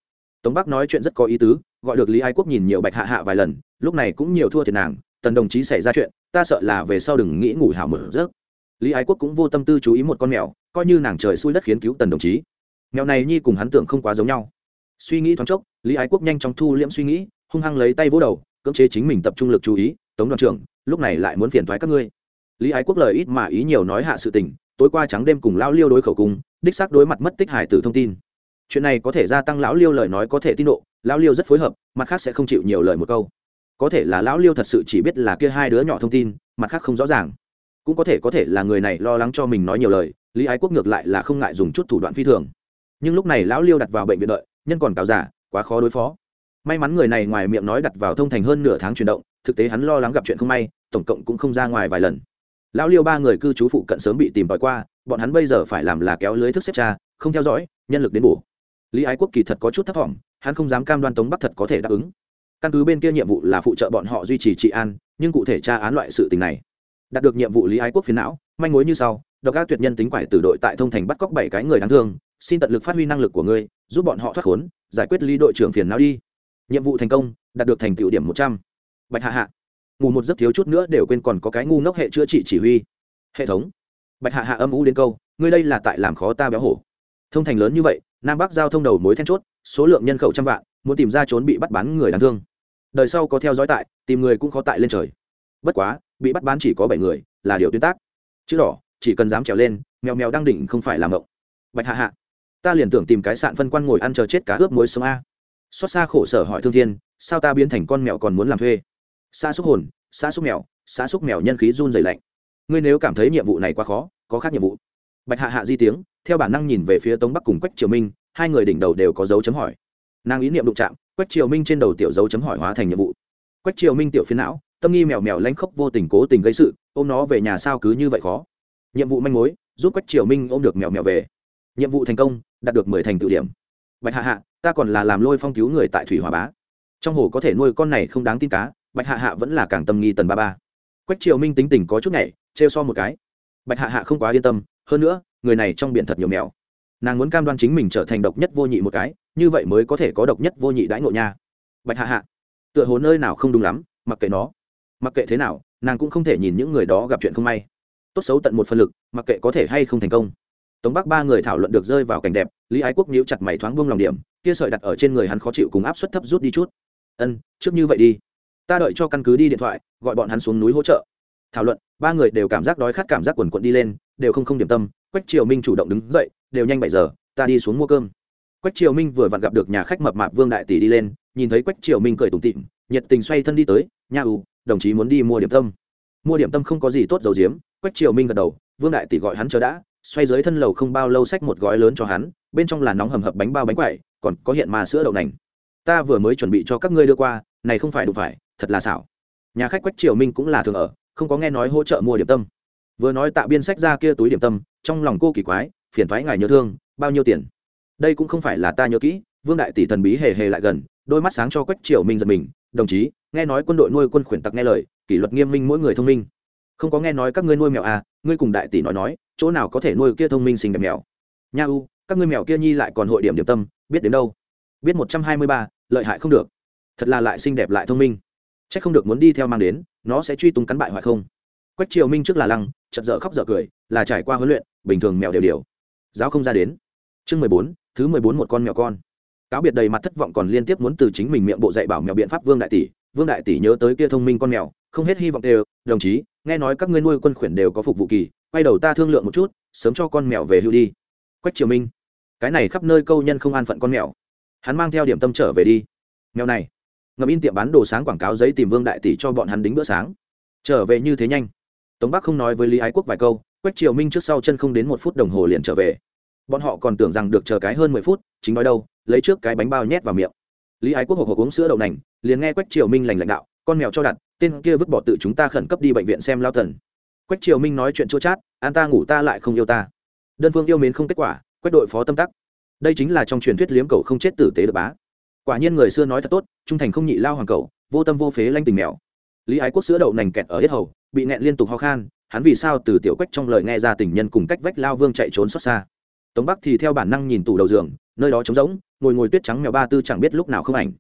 tống bắc nói chuyện rất có ý tứ, gọi được lý ái quốc nhìn nhiều bạch hạ hạ vài lần, lúc này cũng nhiều thua thiệt nàng, tần đồng chí xảy ra chuyện, ta sợ là về sau đừng nghĩ ngủ hảo mở rớt lý ái quốc cũng vô tâm tư chú ý một con mèo, coi như nàng trời xui đất khiến cứu tần đồng chí. Mèo này nhi cùng hắn tưởng không quá giống nhau. Suy nghĩ thoáng chốc, lý ái quốc nhanh chóng thu liễm suy nghĩ, hung hăng lấy tay vỗ đầu, cưỡng chế chính mình tập trung lực chú ý, tống đoàn trưởng, lúc này lại muốn phiền thoái các ngươi. Lý ái quốc lời ít mà ý nhiều nói hạ sự tình, tối qua trắng đêm cùng lao liêu đối khẩu cung, đích xác đối mặt mất tích hải tử thông tin chuyện này có thể gia tăng lão liêu lời nói có thể tin độ, lão liêu rất phối hợp, mặt khác sẽ không chịu nhiều lời một câu. Có thể là lão liêu thật sự chỉ biết là kia hai đứa nhỏ thông tin, mặt khác không rõ ràng. Cũng có thể có thể là người này lo lắng cho mình nói nhiều lời, lý ái quốc ngược lại là không ngại dùng chút thủ đoạn phi thường. Nhưng lúc này lão liêu đặt vào bệnh viện đợi, nhân còn cáo giả, quá khó đối phó. May mắn người này ngoài miệng nói đặt vào thông thành hơn nửa tháng chuyển động, thực tế hắn lo lắng gặp chuyện không may, tổng cộng cũng không ra ngoài vài lần. Lão liêu ba người cư trú phụ cận sớm bị tìm tòi qua, bọn hắn bây giờ phải làm là kéo lưới thức xếp cha không theo dõi, nhân lực đến bổ lý ái quốc kỳ thật có chút thấp t hắn không dám cam đoan tống bắc thật có thể đáp ứng. Căn cứ bên kia nhiệm vụ là phụ trợ bọn họ duy trì trị an, nhưng cụ thể tra án loại sự tình này, đạt được nhiệm vụ lý ái quốc phiến não, manh mối như sau, độc các tuyệt nhân tính quải từ đội tại thông thành bắt cóc bảy cái người đáng thương, xin tận lực phát huy năng lực của ngươi, giúp bọn họ thoát khốn, giải quyết lý đội trưởng phiền não đi. Nhiệm vụ thành công, đạt được thành tựu điểm một trăm. Bạch hạ hạ. Ngủ một giấc thiếu chút nữa đều quên còn có cái ngu ngốc hệ chữa trị chỉ huy. Hệ thống. Bạch hạ hạ âm u đến câu, ngươi đây là tại làm khó ta béo hổ. Thông thành lớn như vậy nam bắc giao thông đầu mối then chốt, số lượng nhân khẩu trăm vạn, muốn tìm ra trốn bị bắt bán người đáng thương. Đời sau có theo dõi tại, tìm người cũng khó tại lên trời. Bất quá, bị bắt bán chỉ có bảy người, là điều tuyên tác. Chữ đỏ, chỉ cần dám trèo lên, mèo mèo đang đỉnh không phải làm mộng. Bạch hạ hạ, ta liền tưởng tìm cái sạn phân quan ngồi ăn chờ chết cá ướp muối sống a. Xót xa khổ sở hỏi thương thiên, sao ta biến thành con mèo còn muốn làm thuê? Xa xúc hồn xa xúc mèo xa xúc mèo nhân khí run dày lạnh. Ngươi nếu cảm thấy nhiệm vụ này quá khó, có khác nhiệm vụ. Bạch hạ hạ di tiếng theo bản năng nhìn về phía tống bắc cùng quách triều minh, hai người đỉnh đầu đều có dấu chấm hỏi. Nàng ý niệm đụng chạm, quách triều minh trên đầu tiểu dấu chấm hỏi hóa thành nhiệm vụ. Quách triều minh tiểu phiến não, tâm nghi mèo mèo lanh khóc vô tình cố tình gây sự, ôm nó về nhà sao cứ như vậy khó. Nhiệm vụ manh mối, giúp quách triều minh ôm được mèo mèo về. Nhiệm vụ thành công, đạt được mười thành tự điểm. Bạch hạ hạ, ta còn là làm lôi phong cứu người tại thủy hòa bá. Trong hồ có thể nuôi con này không đáng tin cá, bạch hạ hạ vẫn là càng tâm nghi tần ba ba. Quách triều minh tính tình có chút nhảy trêu so một cái. Bạch hạ hạ không quá yên tâm hơn nữa, người này trong biển thật nhiều mèo. Nàng muốn cam đoan chính mình trở thành độc nhất vô nhị một cái, như vậy mới có thể có độc nhất vô nhị đãi ngộ nha. Bạch hạ hạ, tựa hồ nơi nào không đúng lắm, mặc kệ nó. Mặc kệ thế nào, nàng cũng không thể nhìn những người đó gặp chuyện không may. Tốt xấu tận một phân lực, mặc kệ có thể hay không thành công. Tống bắc ba người thảo luận được rơi vào cảnh đẹp, lý ái quốc nhíu chặt mày thoáng buông lòng điểm, kia sợi đặt ở trên người hắn khó chịu cùng áp suất thấp rút đi chút. Ân, trước như vậy đi. Ta đợi cho căn cứ đi điện thoại, gọi bọn hắn xuống núi hỗ trợ. Thảo luận, ba người đều cảm giác đói khát cảm giác quần quận đi lên đều không không điểm tâm, quách triều minh chủ động đứng dậy, đều nhanh bảy giờ, ta đi xuống mua cơm. Quách triều minh vừa vặn gặp được nhà khách mập mạp vương đại tỷ đi lên, nhìn thấy quách triều minh cười tủm tịm nhiệt tình xoay thân đi tới, nha ưu, đồng chí muốn đi mua điểm tâm. Mua điểm tâm không có gì tốt dầu diếm, quách triều minh gật đầu, vương đại tỷ gọi hắn chờ đã, xoay dưới thân lầu không bao lâu xách một gói lớn cho hắn, bên trong là nóng hầm hập bánh bao bánh quậy còn có hiện mà sữa đậu nành. Ta vừa mới chuẩn bị cho các ngươi đưa qua, này không phải đủ phải, thật là xảo. Nhà khách quách triều minh cũng là thường ở, không có nghe nói hỗ trợ mua điểm tâm vừa nói tạ biên sách ra kia túi điểm tâm, trong lòng cô kỳ quái, phiền thoái ngài nhớ thương, bao nhiêu tiền? Đây cũng không phải là ta nhớ kỹ, vương đại tỷ thần bí hề hề lại gần, đôi mắt sáng cho quách triều minh giật mình, đồng chí, nghe nói quân đội nuôi quân khuyển tặc nghe lời, kỷ luật nghiêm minh mỗi người thông minh. Không có nghe nói các ngươi nuôi mèo à ngươi cùng đại tỷ nói nói, chỗ nào có thể nuôi kia thông minh xinh đẹp mèo? Nha u, các ngươi mèo kia nhi lại còn hội điểm điểm tâm, biết đến đâu? Biết một trăm hai mươi ba, lợi hại không được. Thật là lại xinh đẹp lại thông minh. C h ắ c không được muốn đi theo mang đến, nó sẽ truy tung cắn bại hoại không? Quách triều minh trước là lăng chật dở khóc dở cười, là trải qua huấn luyện, bình thường mèo đều điều giáo không ra đến. Chương mười bốn, thứ mười bốn một con mèo con. Cáo biệt đầy mặt thất vọng còn liên tiếp muốn từ chính mình miệng bộ dạy bảo mèo biện pháp vương đại tỷ. Vương đại tỷ nhớ tới kia thông minh con mèo, không hết hy vọng đều. Đồng chí, nghe nói các ngươi nuôi quân khuyển đều có phục vụ kỳ, quay đầu ta thương lượng một chút, sớm cho con mèo về hưu đi. Quách triều minh. Cái này khắp nơi câu nhân không an phận con mèo. Hắn mang theo điểm tâm trở về đi. Mèo này. Ngầm in tiệm bán đồ sáng quảng cáo giấy tìm vương đại tỷ cho bọn hắn đính bữa sáng. Trở về như thế nhanh tống bắc không nói với lý ái quốc vài câu, quách triều minh trước sau chân không đến một phút đồng hồ liền trở về. Bọn họ còn tưởng rằng được chờ cái hơn mười phút, chính nói đâu, lấy trước cái bánh bao nhét vào miệng. Lý ái quốc hộp hộp uống sữa đậu nành, liền nghe quách triều minh lành lãnh đạo, con mèo cho đặt, tên kia vứt bỏ tự chúng ta khẩn cấp đi bệnh viện xem lao thần. Quách triều minh nói chuyện chua chát, an ta ngủ ta lại không yêu ta. Đơn phương yêu mến không kết quả, quách đội phó tâm tắc. Đây chính là trong truyền thuyết liếm cầu không chết tử tế được bá. Quả nhiên người xưa nói thật tốt, trung thành không nhị lao hoàng cầu, vô tâm vô phế lanh tình mèo lý ái quốc sữa đậu nành kẹt ở hết hầu, bị nẹn liên tục ho khan, hắn vì sao từ tiểu quách trong lời nghe ra tình nhân cùng cách vách lao vương chạy trốn xót xa. Tống bắc thì theo bản năng nhìn tủ đầu giường, nơi đó trống rỗng, ngồi ngồi tuyết trắng mèo ba tư chẳng biết lúc nào không ảnh.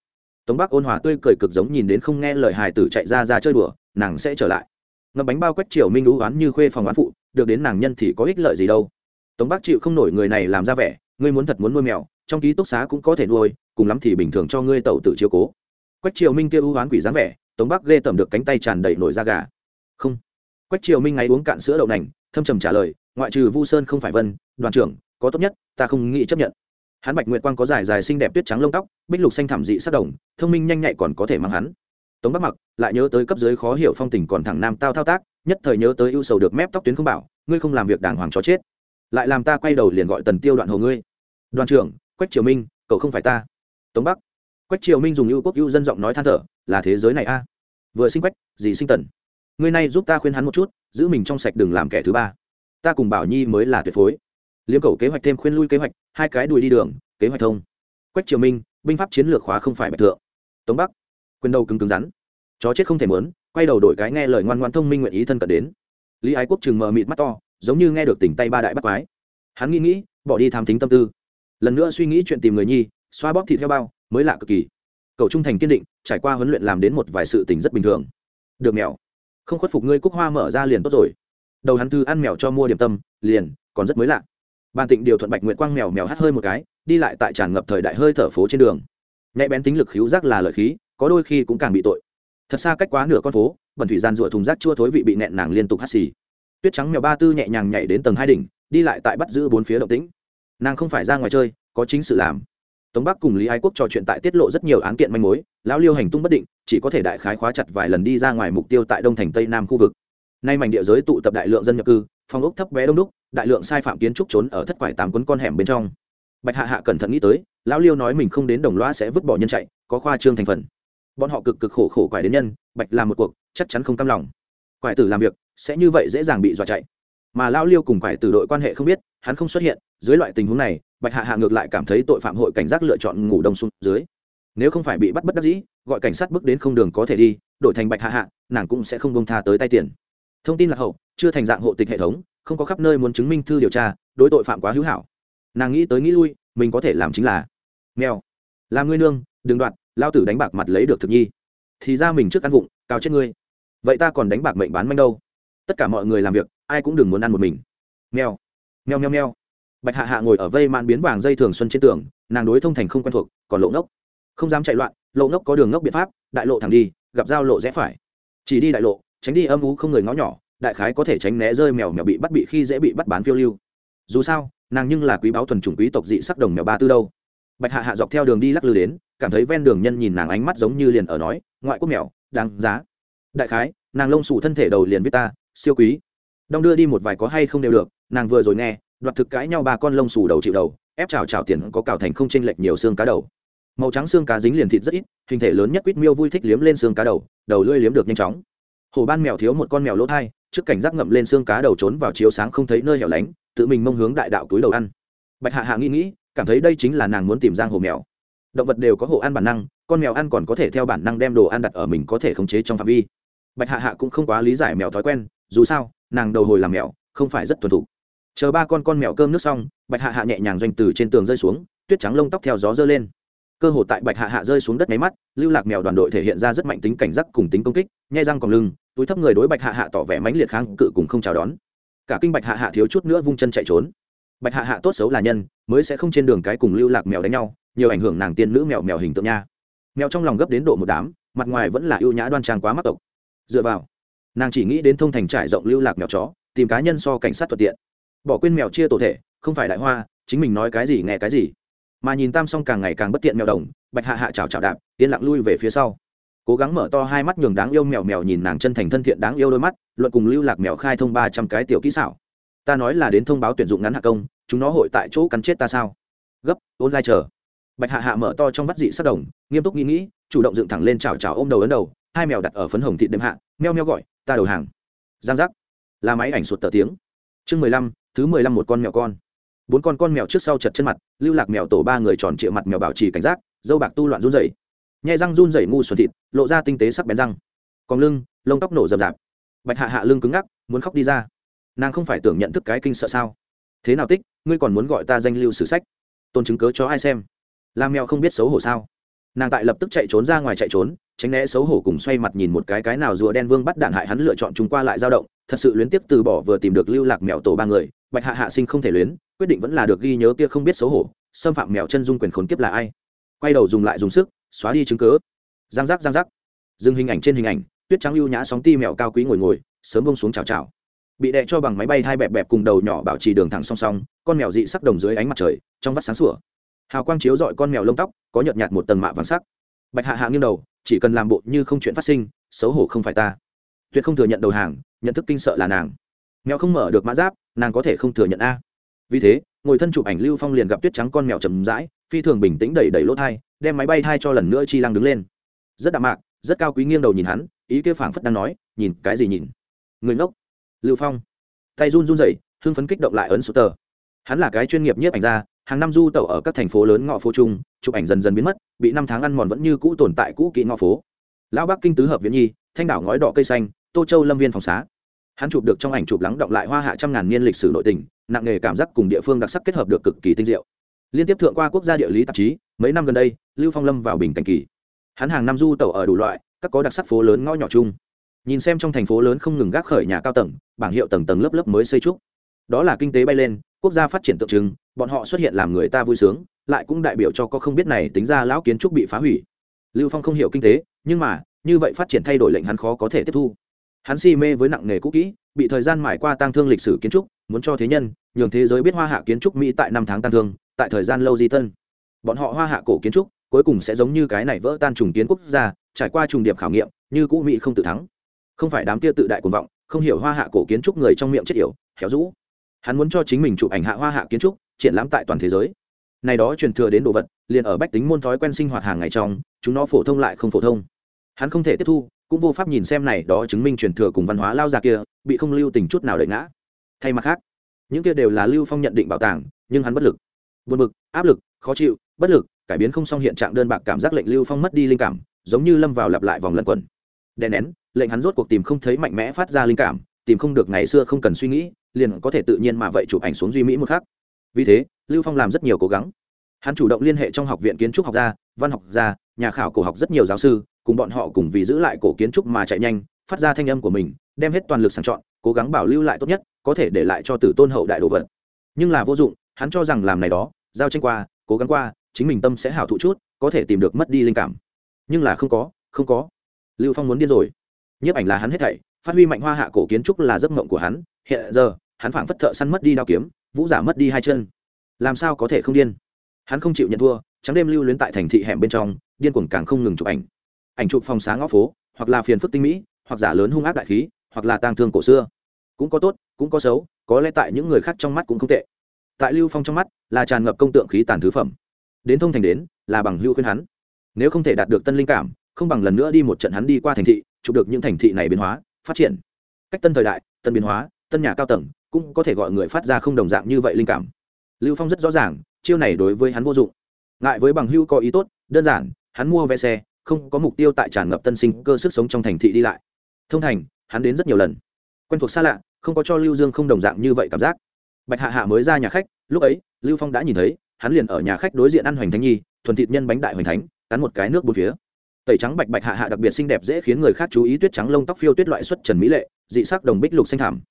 Tống bắc ôn hòa tươi cười cực giống nhìn đến không nghe lời hài tử chạy ra ra chơi đùa, nàng sẽ trở lại. Ngậm bánh bao quách triều minh đũ oán như khuê phòng oán phụ, được đến nàng nhân thì có ích lợi gì đâu. Tống bắc chịu không nổi người này làm ra vẻ, ngươi muốn thật muốn nuôi mèo, trong ký túc xá cũng có thể nuôi, cùng lắm thì bình thường cho ngươi tẩu tự chiếu cố. Quách triều minh kia ưu oán quỷ dáng vẻ tống bắc ghê tẩm được cánh tay tràn đầy nổi da gà. Không. Quách triều minh ngày uống cạn sữa đậu nành, thâm trầm trả lời, ngoại trừ vu sơn không phải vân, đoàn trưởng, có tốt nhất, ta không nghĩ chấp nhận. Hắn bạch nguyệt quang có dài dài xinh đẹp tuyết trắng lông tóc, bích lục xanh thảm dị sắc đồng, thông minh nhanh nhạy còn có thể mang hắn. Tống bắc mặc, lại nhớ tới cấp dưới khó hiểu phong tình còn thẳng nam tao thao tác, nhất thời nhớ tới ưu sầu được mép tóc tuyến không bảo, ngươi không làm việc đàng hoàng cho chết. Lại làm ta quay đầu liền gọi tần tiêu đoạn hồ ngươi. Đoàn trưởng, quách triều minh, cậu không phải ta. Tống bắc quách triều minh dùng ưu quốc ưu dân giọng nói than thở, là thế giới này a. Vừa sinh quách, gì sinh tần? Người này giúp ta khuyên hắn một chút, giữ mình trong sạch đừng làm kẻ thứ ba. Ta cùng bảo nhi mới là tuyệt phối. Liếm cầu kế hoạch thêm khuyên lui kế hoạch, hai cái đùi đi đường, kế hoạch thông. Quách triều minh, binh pháp chiến lược khóa không phải bạch thượng. Tống bắc, quyền đầu cứng cứng rắn. Chó chết không thể mớn, quay đầu đổi cái nghe lời ngoan ngoan thông minh nguyện ý thân cận đến. Lý ái quốc chừng mờ mịt mắt to, giống như nghe được tỉnh tay ba đại bắt quái. Hắn nghĩ nghĩ, bỏ đi tham tính tâm tư. Lần nữa suy nghĩ chuyện tìm người nhi, xoa bóp thịt theo bao mới lạ cực kỳ. Cậu trung thành kiên định, trải qua huấn luyện làm đến một vài sự tình rất bình thường. Được mèo. Không khuất phục ngươi cúc hoa mở ra liền tốt rồi. Đầu hắn thư ăn mèo cho mua điểm tâm, liền, còn rất mới lạ. Bàn tịnh điều thuận bạch nguyện quang mèo mèo hắt hơi một cái, đi lại tại tràn ngập thời đại hơi thở phố trên đường. Nhạy bén tính lực khiếu giác là lợi khí, có đôi khi cũng càng bị tội. Thật xa cách quá nửa con phố, bẩn thủy gian rụa thùng rác chua thối vị bị nẹn nàng liên tục hắt xì. Tuyết trắng mèo ba tư nhẹ nhàng nhảy đến tầng hai đỉnh, đi lại tại bắt giữ bốn phía động tĩnh. Nàng không phải ra ngoài chơi, có chính sự làm tống bắc cùng lý ái quốc trò chuyện tại tiết lộ rất nhiều án kiện manh mối, lão liêu hành tung bất định, chỉ có thể đại khái khóa chặt vài lần đi ra ngoài mục tiêu tại đông thành tây nam khu vực. Nay mảnh địa giới tụ tập đại lượng dân nhập cư, phong ốc thấp bé đông đúc, đại lượng sai phạm kiến trúc trốn ở thất quải tám quấn con hẻm bên trong. Bạch hạ hạ cẩn thận nghĩ tới, lão liêu nói mình không đến đồng loa sẽ vứt bỏ nhân chạy, có khoa trương thành phần. Bọn họ cực cực khổ khổ quải đến nhân, bạch làm một cuộc, chắc chắn không cam lòng. Quải tử làm việc, sẽ như vậy dễ dàng bị dọa chạy. Mà lão liêu cùng quải tử đội quan hệ không biết, hắn không xuất hiện, dưới loại tình huống này bạch hạ hạ ngược lại cảm thấy tội phạm hội cảnh giác lựa chọn ngủ đông xuống dưới. Nếu không phải bị bắt bất đắc dĩ, gọi cảnh sát bước đến không đường có thể đi, đổi thành bạch hạ hạ, nàng cũng sẽ không bông tha tới tay tiền. Thông tin là hậu, chưa thành dạng hộ tịch hệ thống, không có khắp nơi muốn chứng minh thư điều tra, đối tội phạm quá hữu hảo. Nàng nghĩ tới nghĩ lui, mình có thể làm chính là nghèo làm ngươi nương, đừng đoạt, lao tử đánh bạc mặt lấy được thực nhi. Thì ra mình trước ăn vụng cao chết ngươi. Vậy ta còn đánh bạc mệnh bán manh đâu? Tất cả mọi người làm việc, ai cũng đừng muốn ăn một mình. Nghèo nghèo nghèo nghèo bạch hạ hạ ngồi ở vây mạn biến vàng dây thường xuân trên tường, nàng đối thông thành không quen thuộc, còn lộ ngốc. Không dám chạy loạn, lộ ngốc có đường ngốc biện pháp, đại lộ thẳng đi, gặp giao lộ rẽ phải. Chỉ đi đại lộ, tránh đi âm ú không người ngõ nhỏ, đại khái có thể tránh né rơi mèo mèo bị bắt bị khi dễ bị bắt bán phiêu lưu. Dù sao, nàng nhưng là quý báo thuần chủng quý tộc dị sắc đồng mèo ba tư đâu. Bạch hạ hạ dọc theo đường đi lắc lư đến, cảm thấy ven đường nhân nhìn nàng ánh mắt giống như liền ở nói, ngoại quốc mèo, đáng giá. Đại khái, nàng lông xù thân thể đầu liền viết ta, siêu quý. Đong đưa đi một vài có hay không đều được, nàng vừa rồi nghe đoạt thực cãi nhau ba con lông xù đầu chịu đầu, ép chào chào tiền có cào thành không chênh lệch nhiều xương cá đầu. Màu trắng xương cá dính liền thịt rất ít, hình thể lớn nhất quýt miêu vui thích liếm lên xương cá đầu đầu lưỡi liếm được nhanh chóng. Hồ ban mèo thiếu một con mèo lỗ thai, trước cảnh giác ngậm lên xương cá đầu trốn vào chiếu sáng không thấy nơi hẻo lánh, tự mình mông hướng đại đạo túi đầu ăn. Bạch hạ hạ nghĩ nghĩ, cảm thấy đây chính là nàng muốn tìm giang hồ mèo. Động vật đều có hộ ăn bản năng, con mèo ăn còn có thể theo bản năng đem đồ ăn đặt ở mình có thể khống chế trong phạm vi. Bạch hạ hạ cũng không quá lý giải mèo thói quen, dù sao, nàng đầu hồi làm mèo, không phải rất thuần thục chờ ba con con mèo cơm nước xong, bạch hạ hạ nhẹ nhàng doanh từ trên tường rơi xuống, tuyết trắng lông tóc theo gió dơ lên. Cơ hồ tại bạch hạ hạ rơi xuống đất máy mắt, lưu lạc mèo đoàn đội thể hiện ra rất mạnh tính cảnh giác cùng tính công kích, nhai răng còn lưng, túi thấp người đối bạch hạ hạ tỏ vẻ mãnh liệt kháng cự cùng không chào đón. Cả kinh bạch hạ hạ thiếu chút nữa vung chân chạy trốn. Bạch hạ hạ tốt xấu là nhân, mới sẽ không trên đường cái cùng lưu lạc mèo đánh nhau, nhiều ảnh hưởng nàng tiên nữ mèo mèo hình tượng nha. Mèo trong lòng gấp đến độ một đám, mặt ngoài vẫn là ưu nhã đoan trang quá mắc tộc. Dựa vào, nàng chỉ nghĩ đến thông thành trải rộng lưu lạc mèo chó, tìm cá nhân so cảnh sát thuận tiện bỏ quên mèo chia tổ thể, không phải đại hoa, chính mình nói cái gì nghe cái gì. Mà nhìn tam song càng ngày càng bất tiện mèo đồng, bạch hạ hạ chào chào đạp, yên lặng lui về phía sau. Cố gắng mở to hai mắt nhường đáng yêu mèo mèo nhìn nàng chân thành thân thiện đáng yêu đôi mắt, luận cùng lưu lạc mèo khai thông ba trăm cái tiểu kỹ xảo. Ta nói là đến thông báo tuyển dụng ngắn hạ công, chúng nó hội tại chỗ cắn chết ta sao? Gấp ôn lai chờ. Bạch hạ hạ mở to trong vắt dị sắc đồng, nghiêm túc nghĩ nghĩ, chủ động dựng thẳng lên chào chào ôm đầu ấn đầu, hai mèo đặt ở phấn hồng thịt đêm hạ, meo meo gọi, ta đầu hàng. Giang giác. Là máy ảnh sụt tờ tiếng. Chương mười lăm thứ mười lăm một con mèo con. Bốn con con mèo trước sau chật chân mặt, lưu lạc mèo tổ ba người tròn trịa mặt mèo bảo trì cảnh giác, dâu bạc tu loạn run rẩy. Nhai răng run rẩy ngu xuẩn thịt, lộ ra tinh tế sắc bén răng. Còn lưng, lông tóc nổ rậm rạp. Bạch hạ hạ lưng cứng ngắc, muốn khóc đi ra. Nàng không phải tưởng nhận thức cái kinh sợ sao? Thế nào tích, ngươi còn muốn gọi ta danh lưu sử sách? Tôn chứng cớ cho ai xem? Làm mèo không biết xấu hổ sao? Nàng tại lập tức chạy trốn ra ngoài chạy trốn, tránh né xấu hổ cùng xoay mặt nhìn một cái cái nào rùa đen vương bắt đạn hại hắn lựa chọn chúng qua lại dao động, thật sự luyến tiếp từ bỏ vừa tìm được lưu lạc mèo tổ ba người bạch hạ hạ sinh không thể luyến, quyết định vẫn là được ghi nhớ kia không biết xấu hổ, xâm phạm mèo chân dung quyền khốn kiếp là ai. Quay đầu dùng lại dùng sức, xóa đi chứng cớ giang giác giang giác. Dừng hình ảnh trên hình ảnh, tuyết trắng ưu nhã sóng ti mèo cao quý ngồi ngồi, sớm bông xuống chào chào bị đè cho bằng máy bay hai bẹp bẹp cùng đầu nhỏ bảo trì đường thẳng song song, con mèo dị sắc đồng dưới ánh mặt trời, trong vắt sáng sủa. Hào quang chiếu dọi con mèo lông tóc, có nhợt nhạt một tầng mạ vàng sắc. Bạch hạ hạ nghiêng đầu, chỉ cần làm bộ như không chuyện phát sinh, xấu hổ không phải ta. Tuyệt không thừa nhận đầu hàng, nhận thức kinh sợ là nàng. Mèo không mở được mã giáp nàng có thể không thừa nhận a. Vì thế, ngồi thân chụp ảnh lưu phong liền gặp tuyết trắng con mèo chầm rãi, phi thường bình tĩnh đẩy đẩy lỗ thai, đem máy bay thai cho lần nữa chi lăng đứng lên. Rất đạm mạc, rất cao quý nghiêng đầu nhìn hắn, ý kia phảng phất đang nói, nhìn cái gì nhìn? Người ngốc. Lưu phong tay run run rẩy, hưng phấn kích động lại ấn số tờ. Hắn là cái chuyên nghiệp nhiếp ảnh ra hàng năm du tẩu ở các thành phố lớn ngõ phố chung, chụp ảnh dần dần biến mất, bị năm tháng ăn mòn vẫn như cũ tồn tại cũ kỹ ngõ phố. Lão bắc kinh tứ hợp viện nhi, thanh đảo ngói đỏ cây xanh, tô châu lâm viên phòng xá hắn chụp được trong ảnh chụp lắng động lại hoa hạ trăm ngàn niên lịch sử nội tình, nặng nghề cảm giác cùng địa phương đặc sắc kết hợp được cực kỳ tinh diệu. Liên tiếp thượng qua quốc gia địa lý tạp chí, mấy năm gần đây, lưu phong lâm vào bình cảnh kỳ. Hắn hàng năm du tàu ở đủ loại, các có đặc sắc phố lớn ngõ nhỏ chung. Nhìn xem trong thành phố lớn không ngừng gác khởi nhà cao tầng, bảng hiệu tầng tầng lớp lớp mới xây trúc. Đó là kinh tế bay lên, quốc gia phát triển tượng trưng, bọn họ xuất hiện làm người ta vui sướng, lại cũng đại biểu cho có không biết này tính ra lão kiến trúc bị phá hủy. Lưu phong không hiểu kinh tế, nhưng mà, như vậy phát triển thay đổi lệnh hắn khó có thể tiếp thu hắn si mê với nặng nghề cũ kỹ, bị thời gian mải qua tăng thương lịch sử kiến trúc, muốn cho thế nhân, nhường thế giới biết hoa hạ kiến trúc mỹ tại năm tháng tăng thương, tại thời gian lâu di tân. Bọn họ hoa hạ cổ kiến trúc, cuối cùng sẽ giống như cái này vỡ tan trùng kiến quốc gia, trải qua trùng điệp khảo nghiệm, như cũ mỹ không tự thắng. Không phải đám kia tự đại cuồng vọng, không hiểu hoa hạ cổ kiến trúc người trong miệng chết yểu héo rũ. Hắn muốn cho chính mình chụp ảnh hạ hoa hạ kiến trúc, triển lãm tại toàn thế giới. Này đó truyền thừa đến đồ vật, liền ở bách tính môn thói quen sinh hoạt hàng ngày trong, chúng nó phổ thông lại không phổ thông. Hắn không thể tiếp thu cũng vô pháp nhìn xem này đó chứng minh truyền thừa cùng văn hóa lao ra kia, bị không lưu tình chút nào đợi ngã. Thay mặt khác, những kia đều là lưu phong nhận định bảo tàng, nhưng hắn bất lực. Buồn bực, áp lực, khó chịu, bất lực, cải biến không xong hiện trạng đơn bạc cảm giác lệnh lưu phong mất đi linh cảm, giống như lâm vào lặp lại vòng lẩn quẩn. Đè nén, lệnh hắn rốt cuộc tìm không thấy mạnh mẽ phát ra linh cảm, tìm không được ngày xưa không cần suy nghĩ, liền có thể tự nhiên mà vậy chụp ảnh xuống duy mỹ một khắc. Vì thế, lưu phong làm rất nhiều cố gắng. Hắn chủ động liên hệ trong học viện kiến trúc học gia, văn học gia nhà khảo cổ học rất nhiều giáo sư, cùng bọn họ cùng vì giữ lại cổ kiến trúc mà chạy nhanh, phát ra thanh âm của mình, đem hết toàn lực sàng chọn, cố gắng bảo lưu lại tốt nhất, có thể để lại cho tử tôn hậu đại đồ vật. Nhưng là vô dụng, hắn cho rằng làm này đó, giao tranh qua, cố gắng qua, chính mình tâm sẽ hảo thụ chút, có thể tìm được mất đi linh cảm. Nhưng là không có không có. Lưu phong muốn điên rồi. Nhiếp ảnh là hắn hết thảy, phát huy mạnh hoa hạ cổ kiến trúc là giấc mộng của hắn, hiện giờ, hắn phảng phất thợ săn mất đi đao kiếm, vũ giả mất đi hai chân. Làm sao có thể không điên? Hắn không chịu nhận thua, trắng đêm lưu luyến tại thành thị hẻm bên trong điên cuồng càng không ngừng chụp ảnh. Ảnh chụp phòng sáng ngõ phố, hoặc là phiền phức tinh mỹ, hoặc giả lớn hung ác đại khí, hoặc là tang thương cổ xưa. Cũng có tốt, cũng có xấu, có lẽ tại những người khác trong mắt cũng không tệ. Tại lưu phong trong mắt, là tràn ngập công tượng khí tàn thứ phẩm. Đến thông thành đến, là bằng hưu khuyên hắn. Nếu không thể đạt được tân linh cảm, không bằng lần nữa đi một trận hắn đi qua thành thị, chụp được những thành thị này biến hóa, phát triển. Cách tân thời đại, tân biến hóa, tân nhà cao tầng, cũng có thể gọi người phát ra không đồng dạng như vậy linh cảm. Lưu phong rất rõ ràng, chiêu này đối với hắn vô dụng. Ngại với bằng hưu có ý tốt, đơn giản hắn mua vé xe, không có mục tiêu tại tràn ngập tân sinh cơ sức sống trong thành thị đi lại. Thông thành, hắn đến rất nhiều lần. Quen thuộc xa lạ, không có cho lưu dương không đồng dạng như vậy cảm giác. Bạch hạ hạ mới ra nhà khách, lúc ấy, lưu phong đã nhìn thấy, hắn liền ở nhà khách đối diện ăn hoành thánh nhi, thuần thịt nhân bánh đại hoành thánh, cắn một cái nước bốn phía. Tẩy trắng bạch bạch hạ hạ đặc biệt xinh đẹp dễ khiến người khác chú ý tuyết trắng lông tóc phiêu tuyết loại xuất trần mỹ lệ, dị sắc đồng bích lục xanh thảm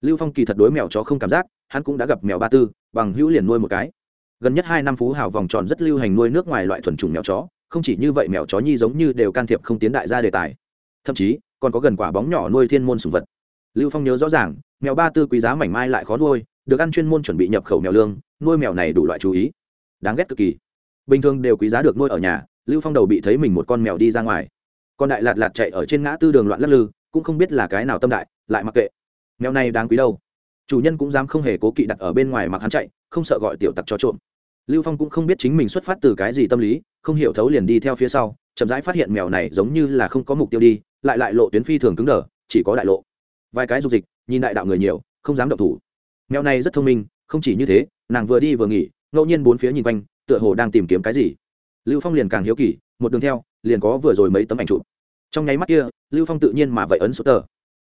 lưu phong kỳ thật đối mèo chó không cảm giác, hắn cũng đã gặp mèo ba tư, bằng hữu liền nuôi một cái. Gần nhất hai năm phú hào vòng tròn rất lưu hành nuôi nước ngoài loại thuần trùng mèo chó không chỉ như vậy mèo chó nhi giống như đều can thiệp không tiến đại gia đề tài. Thậm chí, còn có gần quả bóng nhỏ nuôi thiên môn sùng vật. Lưu phong nhớ rõ ràng, mèo ba tư quý giá mảnh mai lại khó nuôi, được ăn chuyên môn chuẩn bị nhập khẩu mèo lương, nuôi mèo này đủ loại chú ý. Đáng ghét cực kỳ. Bình thường đều quý giá được nuôi ở nhà, lưu phong đầu bị thấy mình một con mèo đi ra ngoài. Con đại lạt lạt chạy ở trên ngã tư đường loạn lắc lư, cũng không biết là cái nào tâm đại, lại mặc kệ. Mèo này đáng quý đâu? Chủ nhân cũng dám không hề cố kỵ đặt ở bên ngoài mặc hắn chạy, không sợ gọi tiểu tặc cho trộm. Lưu phong cũng không biết chính mình xuất phát từ cái gì tâm lý không hiểu thấu liền đi theo phía sau, chậm rãi phát hiện mèo này giống như là không có mục tiêu đi, lại lại lộ tuyến phi thường cứng đờ, chỉ có đại lộ. Vài cái dục dịch, nhìn đại đạo người nhiều, không dám động thủ. Mèo này rất thông minh, không chỉ như thế, nàng vừa đi vừa nghỉ, ngẫu nhiên bốn phía nhìn quanh, tựa hồ đang tìm kiếm cái gì. Lưu phong liền càng hiếu kỳ, một đường theo, liền có vừa rồi mấy tấm ảnh chụp. Trong nháy mắt kia, lưu phong tự nhiên mà vậy ấn số tờ.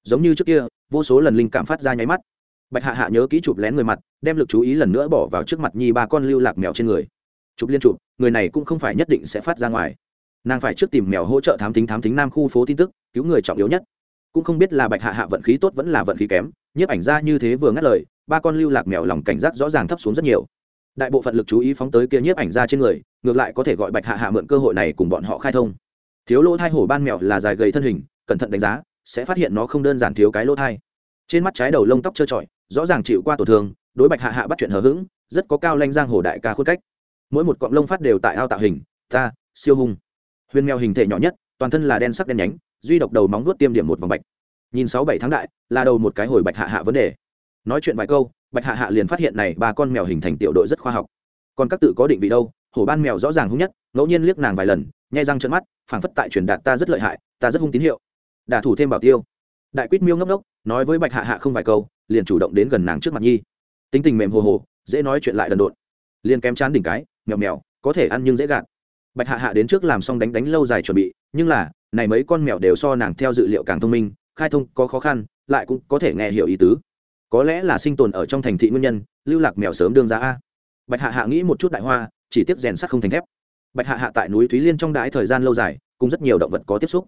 Giống như trước kia, vô số lần linh cảm phát ra nháy mắt. Bạch hạ hạ nhớ kỹ chụp lén người mặt, đem lực chú ý lần nữa bỏ vào trước mặt nhi ba con lưu lạc mèo trên người chụp liên chụp, người này cũng không phải nhất định sẽ phát ra ngoài. Nàng phải trước tìm mèo hỗ trợ thám tính thám tính nam khu phố tin tức, cứu người trọng yếu nhất. Cũng không biết là bạch hạ hạ vận khí tốt vẫn là vận khí kém, nhiếp ảnh ra như thế vừa ngắt lời, ba con lưu lạc mèo lòng cảnh giác rõ ràng thấp xuống rất nhiều. Đại bộ phận lực chú ý phóng tới kia nhiếp ảnh ra trên người, ngược lại có thể gọi bạch hạ hạ mượn cơ hội này cùng bọn họ khai thông. Thiếu lỗ thai hổ ban mèo là dài gầy thân hình, cẩn thận đánh giá, sẽ phát hiện nó không đơn giản thiếu cái lỗ thai. Trên mắt trái đầu lông tóc trơ trọi, rõ ràng chịu qua tổn thương, đối bạch hạ hạ bắt chuyện hờ hững, rất có cao lanh giang hồ đại ca khuất cách mỗi một cọng lông phát đều tại ao tạo hình, ta, siêu hung. Huyền mèo hình thể nhỏ nhất, toàn thân là đen sắc đen nhánh, duy độc đầu móng vuốt tiêm điểm một vòng bạch. Nhìn sáu bảy tháng đại, là đầu một cái hồi bạch hạ hạ vấn đề. Nói chuyện vài câu, bạch hạ hạ liền phát hiện này ba con mèo hình thành tiểu đội rất khoa học. Còn các tự có định vị đâu, hổ ban mèo rõ ràng hung nhất, ngẫu nhiên liếc nàng vài lần, nhai răng trận mắt, phảng phất tại truyền đạt ta rất lợi hại, ta rất hung tín hiệu. Đả thủ thêm bảo tiêu. Đại quýt miêu ngốc ngốc, nói với bạch hạ hạ không vài câu, liền chủ động đến gần nàng trước mặt nhi. Tính tình mềm hồ hồ, dễ nói chuyện lại đần độn. Liền kém chán đỉnh cái mèo mèo, có thể ăn nhưng dễ gạt. Bạch hạ hạ đến trước làm xong đánh đánh lâu dài chuẩn bị, nhưng là, này mấy con mèo đều so nàng theo dự liệu càng thông minh, khai thông có khó khăn, lại cũng có thể nghe hiểu ý tứ. Có lẽ là sinh tồn ở trong thành thị nguyên nhân, lưu lạc mèo sớm đương ra a. Bạch hạ hạ nghĩ một chút đại hoa, chỉ tiếp rèn sắt không thành thép. Bạch hạ hạ tại núi thúy liên trong đãi thời gian lâu dài cùng rất nhiều động vật có tiếp xúc.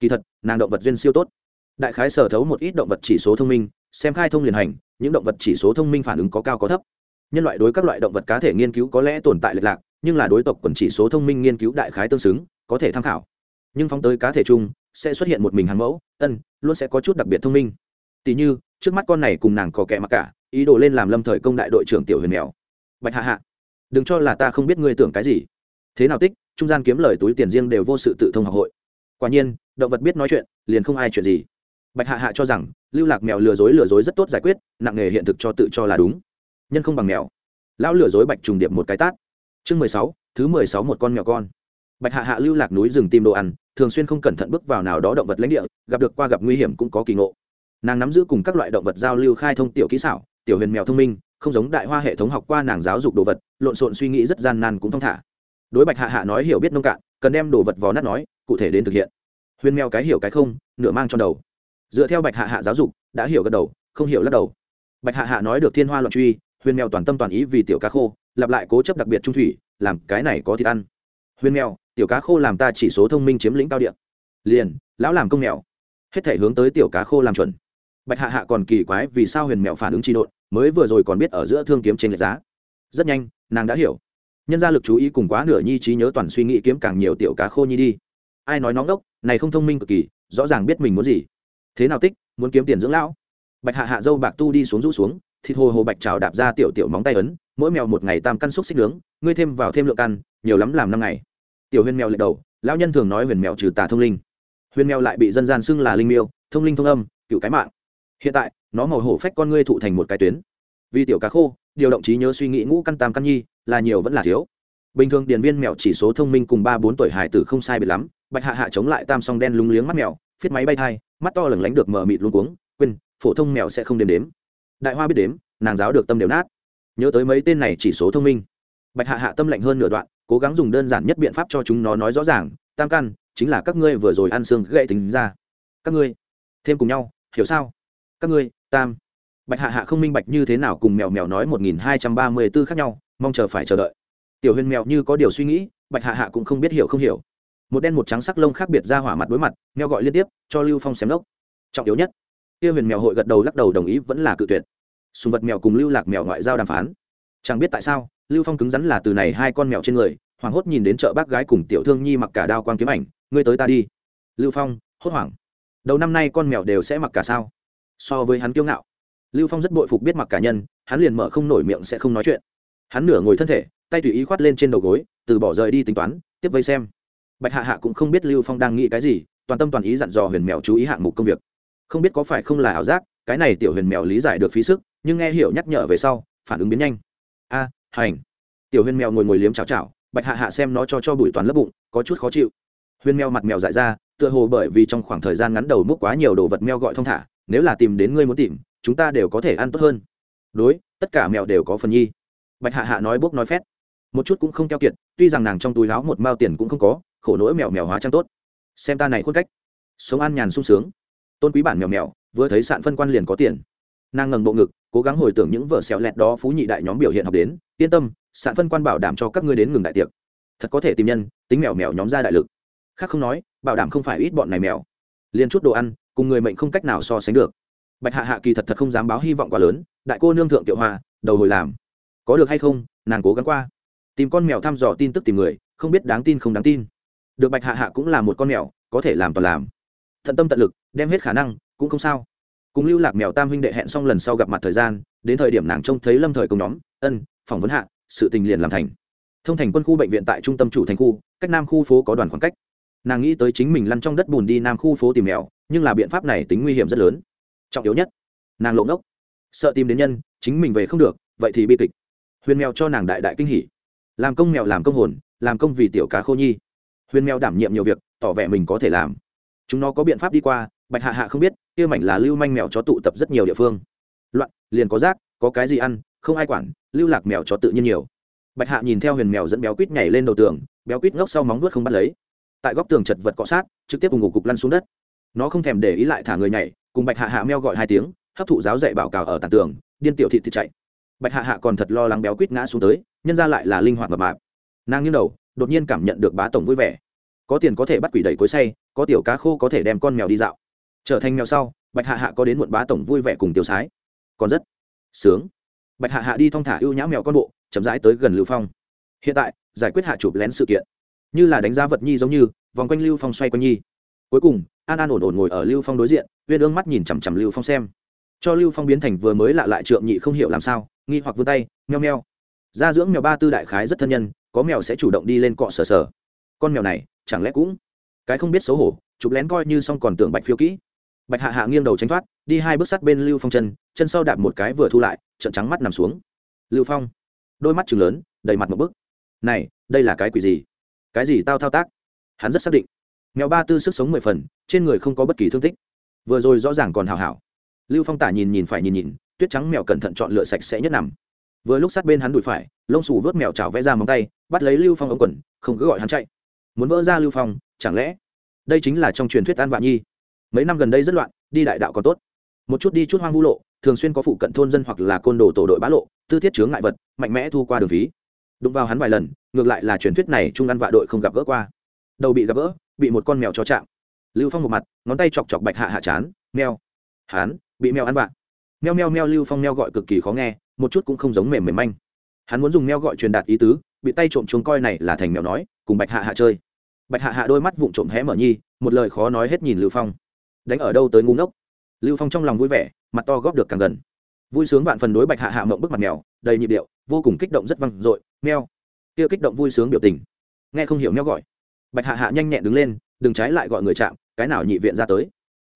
Kỳ thật, nàng động vật duyên siêu tốt. Đại khái sở thấu một ít động vật chỉ số thông minh, xem khai thông liền hành, những động vật chỉ số thông minh phản ứng có cao có thấp nhân loại đối các loại động vật cá thể nghiên cứu có lẽ tồn tại lệch lạc, nhưng là đối tộc quần chỉ số thông minh nghiên cứu đại khái tương xứng, có thể tham khảo. Nhưng phóng tới cá thể chung, sẽ xuất hiện một mình hàng mẫu, ân, luôn sẽ có chút đặc biệt thông minh. Tỉ như, trước mắt con này cùng nàng có kẻ mặc cả, ý đồ lên làm lâm thời công đại đội trưởng tiểu huyền mèo. Bạch hạ hạ, đừng cho là ta không biết ngươi tưởng cái gì. Thế nào tích, trung gian kiếm lời túi tiền riêng đều vô sự tự thông học hội. Quả nhiên, động vật biết nói chuyện, liền không ai chuyện gì. Bạch hạ hạ cho rằng, lưu lạc mèo lừa dối lừa dối rất tốt giải quyết, nặng nghề hiện thực cho tự cho là đúng nhân không bằng mèo. Lão lừa dối bạch trùng điệp một cái tát. Chương mười sáu, thứ mười sáu một con mèo con. Bạch hạ hạ lưu lạc núi rừng tìm đồ ăn, thường xuyên không cẩn thận bước vào nào đó động vật lãnh địa, gặp được qua gặp nguy hiểm cũng có kỳ ngộ. Nàng nắm giữ cùng các loại động vật giao lưu khai thông tiểu kỹ xảo, tiểu huyền mèo thông minh, không giống đại hoa hệ thống học qua nàng giáo dục đồ vật, lộn xộn suy nghĩ rất gian nan cũng thong thả. Đối bạch hạ hạ nói hiểu biết nông cạn, cần đem đồ vật vò nát nói, cụ thể đến thực hiện. Huyền mèo cái hiểu cái không, nửa mang trong đầu. Dựa theo bạch hạ hạ giáo dục, đã hiểu gật đầu, không hiểu lắc đầu. Bạch hạ hạ nói được thiên hoa loạn truy huyền mèo toàn tâm toàn ý vì tiểu cá khô, lặp lại cố chấp đặc biệt trung thủy, làm cái này có thịt ăn. Huyền mèo, tiểu cá khô làm ta chỉ số thông minh chiếm lĩnh cao điện liền, lão làm công mèo. Hết thể hướng tới tiểu cá khô làm chuẩn. Bạch hạ hạ còn kỳ quái vì sao huyền mèo phản ứng trị độn, mới vừa rồi còn biết ở giữa thương kiếm trên lệch giá. Rất nhanh, nàng đã hiểu. Nhân gia lực chú ý cùng quá nửa nhi trí nhớ toàn suy nghĩ kiếm càng nhiều tiểu cá khô nhi đi. Ai nói nóng đốc, này không thông minh cực kỳ, rõ ràng biết mình muốn gì. Thế nào tích, muốn kiếm tiền dưỡng lão? Bạch hạ hạ dâu bạc tu đi xuống rũ xuống thịt hồ hồ bạch trào đạp ra tiểu tiểu móng tay ấn, mỗi mèo một ngày tam căn xúc xích nướng, ngươi thêm vào thêm lượng căn, nhiều lắm làm năm ngày. Tiểu huyền mèo lệ đầu, lão nhân thường nói huyền mèo trừ tà thông linh. Huyền mèo lại bị dân gian xưng là linh miêu, thông linh thông âm, cựu cái mạng. Hiện tại, nó màu hổ phách con ngươi thụ thành một cái tuyến. Vì tiểu cá khô, điều động trí nhớ suy nghĩ ngũ căn tam căn nhi, là nhiều vẫn là thiếu. Bình thường điền viên mèo chỉ số thông minh cùng ba bốn tuổi hải tử không sai biệt lắm, bạch hạ hạ chống lại tam song đen lúng liếng mắt mèo, phiết máy bay thai, mắt to lửng lánh được mờ mịt luôn cuống, quên, phổ thông mèo sẽ không đếm đếm đại hoa biết đếm, nàng giáo được tâm đều nát. Nhớ tới mấy tên này chỉ số thông minh. Bạch hạ hạ tâm lạnh hơn nửa đoạn, cố gắng dùng đơn giản nhất biện pháp cho chúng nó nói rõ ràng, tam căn, chính là các ngươi vừa rồi ăn xương gậy tính ra. Các ngươi, thêm cùng nhau, hiểu sao? Các ngươi, tam. Bạch hạ hạ không minh bạch như thế nào cùng mèo mèo nói một nghìn hai trăm ba mươi b ố khác nhau, mong chờ phải chờ đợi. Tiểu huyền mèo như có điều suy nghĩ, bạch hạ hạ cũng không biết hiểu không hiểu. Một đen một trắng sắc lông khác biệt ra hỏa mặt đối mặt, mèo gọi liên tiếp, cho lưu phong xem lốc. Trọng yếu nhất tiêu huyền mèo hội gật đầu lắc đầu đồng ý vẫn là cự tuyệt. Sùng vật mèo cùng lưu lạc mèo ngoại giao đàm phán. Chẳng biết tại sao, lưu phong cứng rắn là từ này hai con mèo trên người, hoảng hốt nhìn đến chợ bác gái cùng tiểu thương nhi mặc cả đao quang kiếm ảnh, ngươi tới ta đi. Lưu phong, hốt hoảng. Đầu năm nay con mèo đều sẽ mặc cả sao? So với hắn kiêu ngạo. Lưu phong rất bội phục biết mặc cả nhân, hắn liền mở không nổi miệng sẽ không nói chuyện. Hắn nửa ngồi thân thể, tay tùy ý khoát lên trên đầu gối, từ bỏ rời đi tính toán, tiếp vây xem. Bạch hạ hạ cũng không biết lưu phong đang nghĩ cái gì, toàn tâm toàn ý dặn dò huyền mèo chú ý hạng mục công việc không biết có phải không là ảo giác, cái này tiểu huyền mèo lý giải được phí sức, nhưng nghe hiểu nhắc nhở về sau, phản ứng biến nhanh. A, hành. Tiểu huyền mèo ngồi ngồi liếm cháo chảo, bạch hạ hạ xem nó cho cho bụi toàn lớp bụng, có chút khó chịu. Huyền mèo mặt mèo dại ra, tựa hồ bởi vì trong khoảng thời gian ngắn đầu múc quá nhiều đồ vật mèo gọi thong thả, nếu là tìm đến ngươi muốn tìm, chúng ta đều có thể ăn tốt hơn. Đối, tất cả mèo đều có phần nhi. Bạch hạ hạ nói bốc nói phét. Một chút cũng không keo kiệt, tuy rằng nàng trong túi láo một mao tiền cũng không có, khổ nỗi mèo mèo hóa trang tốt. Xem ta này khuôn cách. Sống ăn nhàn sung sướng tôn quý bản mèo mèo vừa thấy sạn phân quan liền có tiền. Nàng ngẩng bộ ngực cố gắng hồi tưởng những vở xẹo lẹt đó phú nhị đại nhóm biểu hiện học đến yên tâm sạn phân quan bảo đảm cho các ngươi đến ngừng đại tiệc. Thật có thể tìm nhân tính mèo mèo nhóm ra đại lực. Khác không nói bảo đảm không phải ít bọn này mèo. Liền chút đồ ăn cùng người mệnh không cách nào so sánh được. Bạch hạ hạ kỳ thật thật không dám báo hy vọng quá lớn đại cô nương thượng tiểu hòa, đầu hồi làm. Có được hay không nàng cố gắng qua. Tìm con mèo thăm dò tin tức tìm người không biết đáng tin không đáng tin. Được bạch hạ hạ cũng là một con mèo có thể làm toàn làm. Thận tâm tận lực đem hết khả năng, cũng không sao. Cùng lưu lạc mèo tam huynh đệ hẹn xong lần sau gặp mặt thời gian, đến thời điểm nàng trông thấy lâm thời công nhóm, ân, phỏng vấn hạ, sự tình liền làm thành. Thông thành quân khu bệnh viện tại trung tâm chủ thành khu, cách nam khu phố có đoàn khoảng cách. Nàng nghĩ tới chính mình lăn trong đất bùn đi nam khu phố tìm mèo, nhưng là biện pháp này tính nguy hiểm rất lớn. Trọng yếu nhất, nàng lộn ngốc. Sợ tìm đến nhân, chính mình về không được, vậy thì bi kịch. Huyền mèo cho nàng đại đại kinh hỉ. Làm công mèo làm công hồn, làm công vì tiểu cá khô nhi. Huyền mèo đảm nhiệm nhiều việc, tỏ vẻ mình có thể làm. Chúng nó có biện pháp đi qua bạch hạ hạ không biết, kia mảnh là lưu manh mèo chó tụ tập rất nhiều địa phương. Loạn, liền có rác, có cái gì ăn, không ai quản, lưu lạc mèo chó tự nhiên nhiều. Bạch hạ nhìn theo huyền mèo dẫn béo quýt nhảy lên đầu tường, béo quýt ngốc sau móng vuốt không bắt lấy. Tại góc tường chật vật cọ sát, trực tiếp cùng ngủ cục lăn xuống đất. Nó không thèm để ý lại thả người nhảy, cùng bạch hạ hạ meo gọi hai tiếng, hấp thụ giáo dạy bảo cào ở tàn tường, điên tiểu thị thịt chạy. Bạch hạ hạ còn thật lo lắng béo quýt ngã xuống tới, nhân ra lại là linh hoạt mập mạp. Nàng nghiêng đầu, đột nhiên cảm nhận được bá tổng vui vẻ. Có tiền có thể bắt quỷ đẩy cối say có tiểu cá khô có thể đem con mèo đi dạo trở thành mèo sau, bạch hạ hạ có đến muộn bá tổng vui vẻ cùng tiêu sái. Còn rất sướng. Bạch hạ hạ đi thong thả ưu nhã mèo con bộ, chậm rãi tới gần lưu phong. Hiện tại, giải quyết hạ chụp lén sự kiện. Như là đánh giá vật nhi giống như, vòng quanh lưu phong xoay quanh nhi. Cuối cùng, an an ổn ổn ngồi ở lưu phong đối diện, uyên ương mắt nhìn chằm chằm lưu phong xem. Cho lưu phong biến thành vừa mới lạ lại trượng nhị không hiểu làm sao, nghi hoặc vươn tay, meo meo. Gia dưỡng mèo ba tư đại khái rất thân nhân, có mèo sẽ chủ động đi lên cọ sờ sờ. Con mèo này, chẳng lẽ cũng cái không biết xấu hổ, chụp lén coi như xong còn tưởng bạch phiêu kỹ bạch hạ hạ nghiêng đầu tránh thoát, đi hai bước sát bên lưu phong chân chân sau đạp một cái vừa thu lại trận trắng mắt nằm xuống. Lưu phong, đôi mắt chừng lớn, đầy mặt một bức. Này, đây là cái quỷ gì? Cái gì tao thao tác? Hắn rất xác định. Mèo ba tư sức sống mười phần, trên người không có bất kỳ thương tích. Vừa rồi rõ ràng còn hào hảo. Lưu phong tả nhìn nhìn phải nhìn nhìn, tuyết trắng mèo cẩn thận chọn lựa sạch sẽ nhất nằm. Vừa lúc sát bên hắn đùi phải, lông xù vớt mèo chảo vẽ ra móng tay, bắt lấy lưu phong ống quần, không cứ gọi hắn chạy. Muốn vỡ ra lưu phong, chẳng lẽ đây chính là trong truyền thuyết an vạn nhi? Mấy năm gần đây rất loạn, đi đại đạo còn tốt. Một chút đi chút hoang vu lộ, thường xuyên có phụ cận thôn dân hoặc là côn đồ tổ đội bá lộ, tư thiết chướng ngại vật, mạnh mẽ thu qua đường phí. Đụng vào hắn vài lần, ngược lại là truyền thuyết này trung ăn vạ đội không gặp gỡ qua. Đầu bị gặp gỡ, bị một con mèo cho chạm. Lưu phong một mặt, ngón tay chọc chọc bạch hạ hạ chán, mèo. Hắn bị mèo ăn vạ. Meo meo meo lưu phong meo gọi cực kỳ khó nghe, một chút cũng không giống mềm mềm manh. Hắn muốn dùng meo gọi truyền đạt ý tứ, bị tay trộm chuông coi này là thành mèo nói, cùng bạch hạ hạ chơi. Bạch hạ hạ đôi mắt vụng trộm hé mở nhi, một lời khó nói hết nhìn lưu phong đánh ở đâu tới ngu ngốc. Lưu phong trong lòng vui vẻ, mặt to góp được càng gần. Vui sướng vạn phần đối bạch hạ hạ mộng bức mặt mèo, đầy nhịp điệu, vô cùng kích động rất văng dội, meo. Kia kích động vui sướng biểu tình. Nghe không hiểu meo gọi. Bạch hạ hạ nhanh nhẹn đứng lên, đừng trái lại gọi người chạm, cái nào nhị viện ra tới.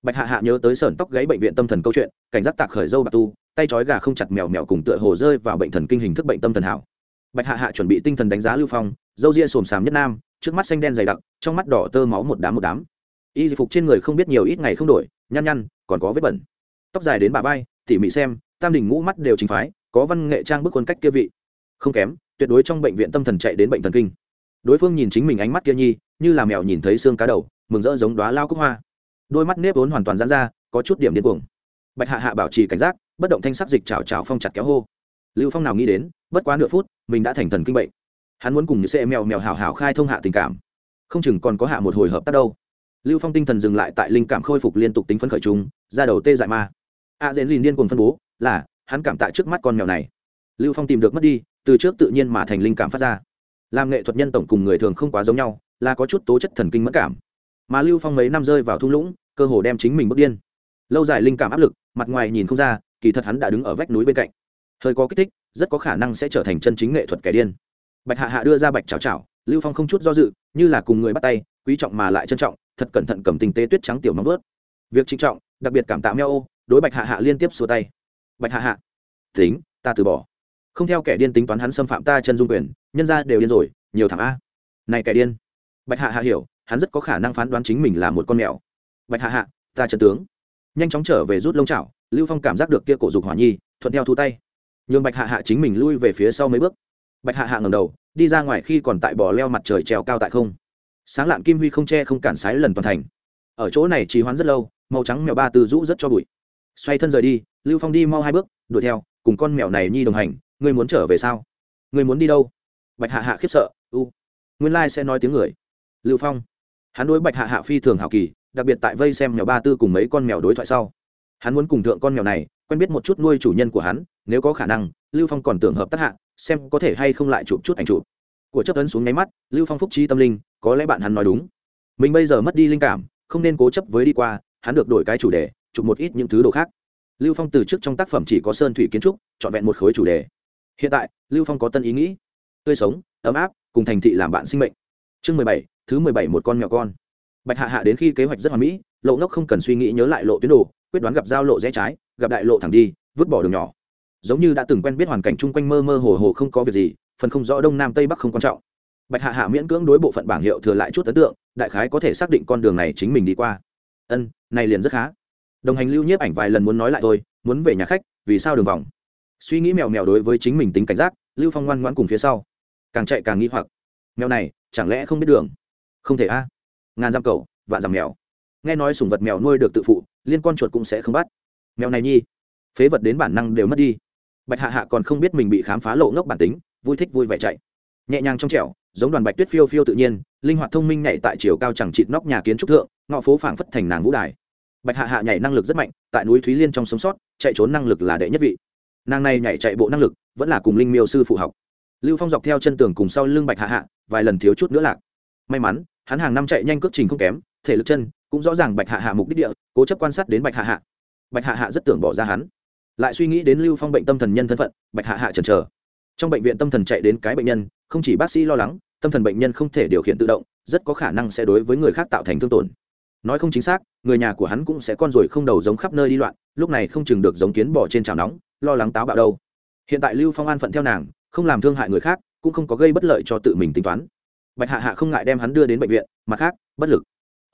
Bạch hạ hạ nhớ tới sởn tóc gáy bệnh viện tâm thần câu chuyện, cảnh giác tạc khởi dâu bạc tu, tay trói gà không chặt mèo mèo cùng tựa hồ rơi vào bệnh thần kinh hình thức bệnh tâm thần hảo. Bạch hạ hạ chuẩn bị tinh thần đánh giá lưu phong, dâu ria xồm xàm nhất nam, trước mắt xanh đen dày đặc, trong mắt đỏ tơ máu một đám một đám y phục trên người không biết nhiều ít ngày không đổi, nhăn nhăn, còn có vết bẩn. Tóc dài đến bà vai, tỉ mỉ xem, tam đình ngũ mắt đều chính phái, có văn nghệ trang bức quân cách kia vị. Không kém, tuyệt đối trong bệnh viện tâm thần chạy đến bệnh thần kinh. Đối phương nhìn chính mình ánh mắt kia nhi, như là mèo nhìn thấy xương cá đầu, mừng rỡ giống đoá lao cúc hoa. Đôi mắt nếp vốn hoàn toàn giãn ra, có chút điểm điên cuồng. Bạch hạ hạ bảo trì cảnh giác, bất động thanh sắc dịch chảo chảo phong chặt kéo hô. Lưu phong nào nghĩ đến, bất quá nửa phút, mình đã thành thần kinh bệnh. Hắn muốn cùng những xe mèo mèo hào hào khai thông hạ tình cảm. Không chừng còn có hạ một hồi hợp tác đâu lưu phong tinh thần dừng lại tại linh cảm khôi phục liên tục tính phấn khởi chúng ra đầu tê dại ma a dễn lìn điên cuồng phân bố, là, hắn cảm tại trước mắt con mèo này. Lưu phong tìm được mất đi, từ trước tự nhiên mà thành linh cảm phát ra. Làm nghệ thuật nhân tổng cùng người thường không quá giống nhau, là có chút tố chất thần kinh mất cảm. Mà lưu phong mấy năm rơi vào thung lũng, cơ hồ đem chính mình bước điên. Lâu dài linh cảm áp lực, mặt ngoài nhìn không ra, kỳ thật hắn đã đứng ở vách núi bên cạnh. Hơi có kích thích, rất có khả năng sẽ trở thành chân chính nghệ thuật kẻ điên. Bạch hạ hạ đưa ra bạch chào chào lưu phong không chút do dự, như là cùng người bắt tay, quý trọng mà lại trân trọng thật cẩn thận cầm tinh tế tuyết trắng tiểu móng vớt việc trinh trọng, đặc biệt cảm tạ meo ô đối bạch hạ hạ liên tiếp xua tay. Bạch hạ hạ, tính, ta từ bỏ. Không theo kẻ điên tính toán hắn xâm phạm ta chân dung quyền, nhân ra đều điên rồi, nhiều thằng a. Này kẻ điên. Bạch hạ hạ hiểu, hắn rất có khả năng phán đoán chính mình là một con mèo. Bạch hạ hạ, ta chân tướng. Nhanh chóng trở về rút lông chảo, lưu phong cảm giác được kia cổ dục hỏa nhi, thuận theo thu tay. Nhường bạch hạ hạ chính mình lui về phía sau mấy bước. Bạch hạ hạ ngầm đầu, đi ra ngoài khi còn tại bò leo mặt trời trèo cao tại không sáng lạn kim huy không che không cản sái lần toàn thành. Ở chỗ này trì hoãn rất lâu, màu trắng mèo ba từ rũ rất cho bụi. Xoay thân rời đi, lưu phong đi mau hai bước, đuổi theo, cùng con mèo này nhi đồng hành, ngươi muốn trở về sao? Ngươi muốn đi đâu? Bạch hạ hạ khiếp sợ, u, nguyên lai sẽ nói tiếng người. Lưu phong, hắn đối bạch hạ hạ phi thường hào kỳ, đặc biệt tại vây xem mèo ba tư cùng mấy con mèo đối thoại sau. Hắn muốn cùng thượng con mèo này, quen biết một chút nuôi chủ nhân của hắn, nếu có khả năng, lưu phong còn tưởng hợp tác hạ, xem có thể hay không lại chụp chút ảnh chụp của chấp ấn xuống nháy mắt, lưu phong phúc trí tâm linh, có lẽ bạn hắn nói đúng. Mình bây giờ mất đi linh cảm, không nên cố chấp với đi qua, hắn được đổi cái chủ đề, chụp một ít những thứ đồ khác. Lưu phong từ trước trong tác phẩm chỉ có sơn thủy kiến trúc, trọn vẹn một khối chủ đề. Hiện tại, lưu phong có tân ý nghĩ. Tươi sống, ấm áp, cùng thành thị làm bạn sinh mệnh. Chương mười bảy, thứ mười bảy một con mèo con. Bạch hạ hạ đến khi kế hoạch rất hoàn mỹ, lộ ngốc không cần suy nghĩ nhớ lại lộ tuyến đồ, quyết đoán gặp giao lộ rẽ trái, gặp đại lộ thẳng đi, vứt bỏ đường nhỏ giống như đã từng quen biết hoàn cảnh chung quanh mơ mơ hồ hồ không có việc gì, phần không rõ đông nam tây bắc không quan trọng. Bạch hạ hạ miễn cưỡng đối bộ phận bảng hiệu thừa lại chút ấn tượng, đại khái có thể xác định con đường này chính mình đi qua. Ân, này liền rất khá. Đồng hành lưu nhiếp ảnh vài lần muốn nói lại thôi, muốn về nhà khách, vì sao đường vòng? Suy nghĩ mèo mèo đối với chính mình tính cảnh giác, lưu phong ngoan ngoãn cùng phía sau. Càng chạy càng nghi hoặc. Mèo này, chẳng lẽ không biết đường? Không thể a. Ngàn dăm cầu, vạn dằm mèo. Nghe nói sùng vật mèo nuôi được tự phụ, liên con chuột cũng sẽ không bắt. Mèo này nhi, phế vật đến bản năng đều mất đi bạch hạ hạ còn không biết mình bị khám phá lộ ngốc bản tính, vui thích vui vẻ chạy. Nhẹ nhàng trong trẻo, giống đoàn bạch tuyết phiêu phiêu tự nhiên, linh hoạt thông minh nhảy tại chiều cao chẳng trịt nóc nhà kiến trúc thượng ngõ phố phảng phất thành nàng vũ đài. Bạch hạ hạ nhảy năng lực rất mạnh, tại núi thúy liên trong sống sót, chạy trốn năng lực là đệ nhất vị. Nàng này nhảy chạy bộ năng lực, vẫn là cùng linh miêu sư phụ học. Lưu phong dọc theo chân tường cùng sau lưng bạch hạ hạ, vài lần thiếu chút nữa lạc. May mắn, hắn hàng năm chạy nhanh cước trình không kém, thể lực chân, cũng rõ ràng bạch hạ hạ mục đích địa, cố chấp quan sát đến bạch hạ hạ. Bạch hạ hạ rất tưởng bỏ ra hắn lại suy nghĩ đến lưu phong bệnh tâm thần nhân thân phận, bạch hạ hạ chần trờ trong bệnh viện tâm thần chạy đến cái bệnh nhân, không chỉ bác sĩ lo lắng, tâm thần bệnh nhân không thể điều khiển tự động, rất có khả năng sẽ đối với người khác tạo thành thương tổn. Nói không chính xác, người nhà của hắn cũng sẽ con rồi không đầu giống khắp nơi đi loạn, lúc này không chừng được giống kiến bỏ trên chảo nóng, lo lắng táo bạo đâu. Hiện tại lưu phong an phận theo nàng, không làm thương hại người khác, cũng không có gây bất lợi cho tự mình tính toán. Bạch hạ hạ không ngại đem hắn đưa đến bệnh viện, mặt khác, bất lực.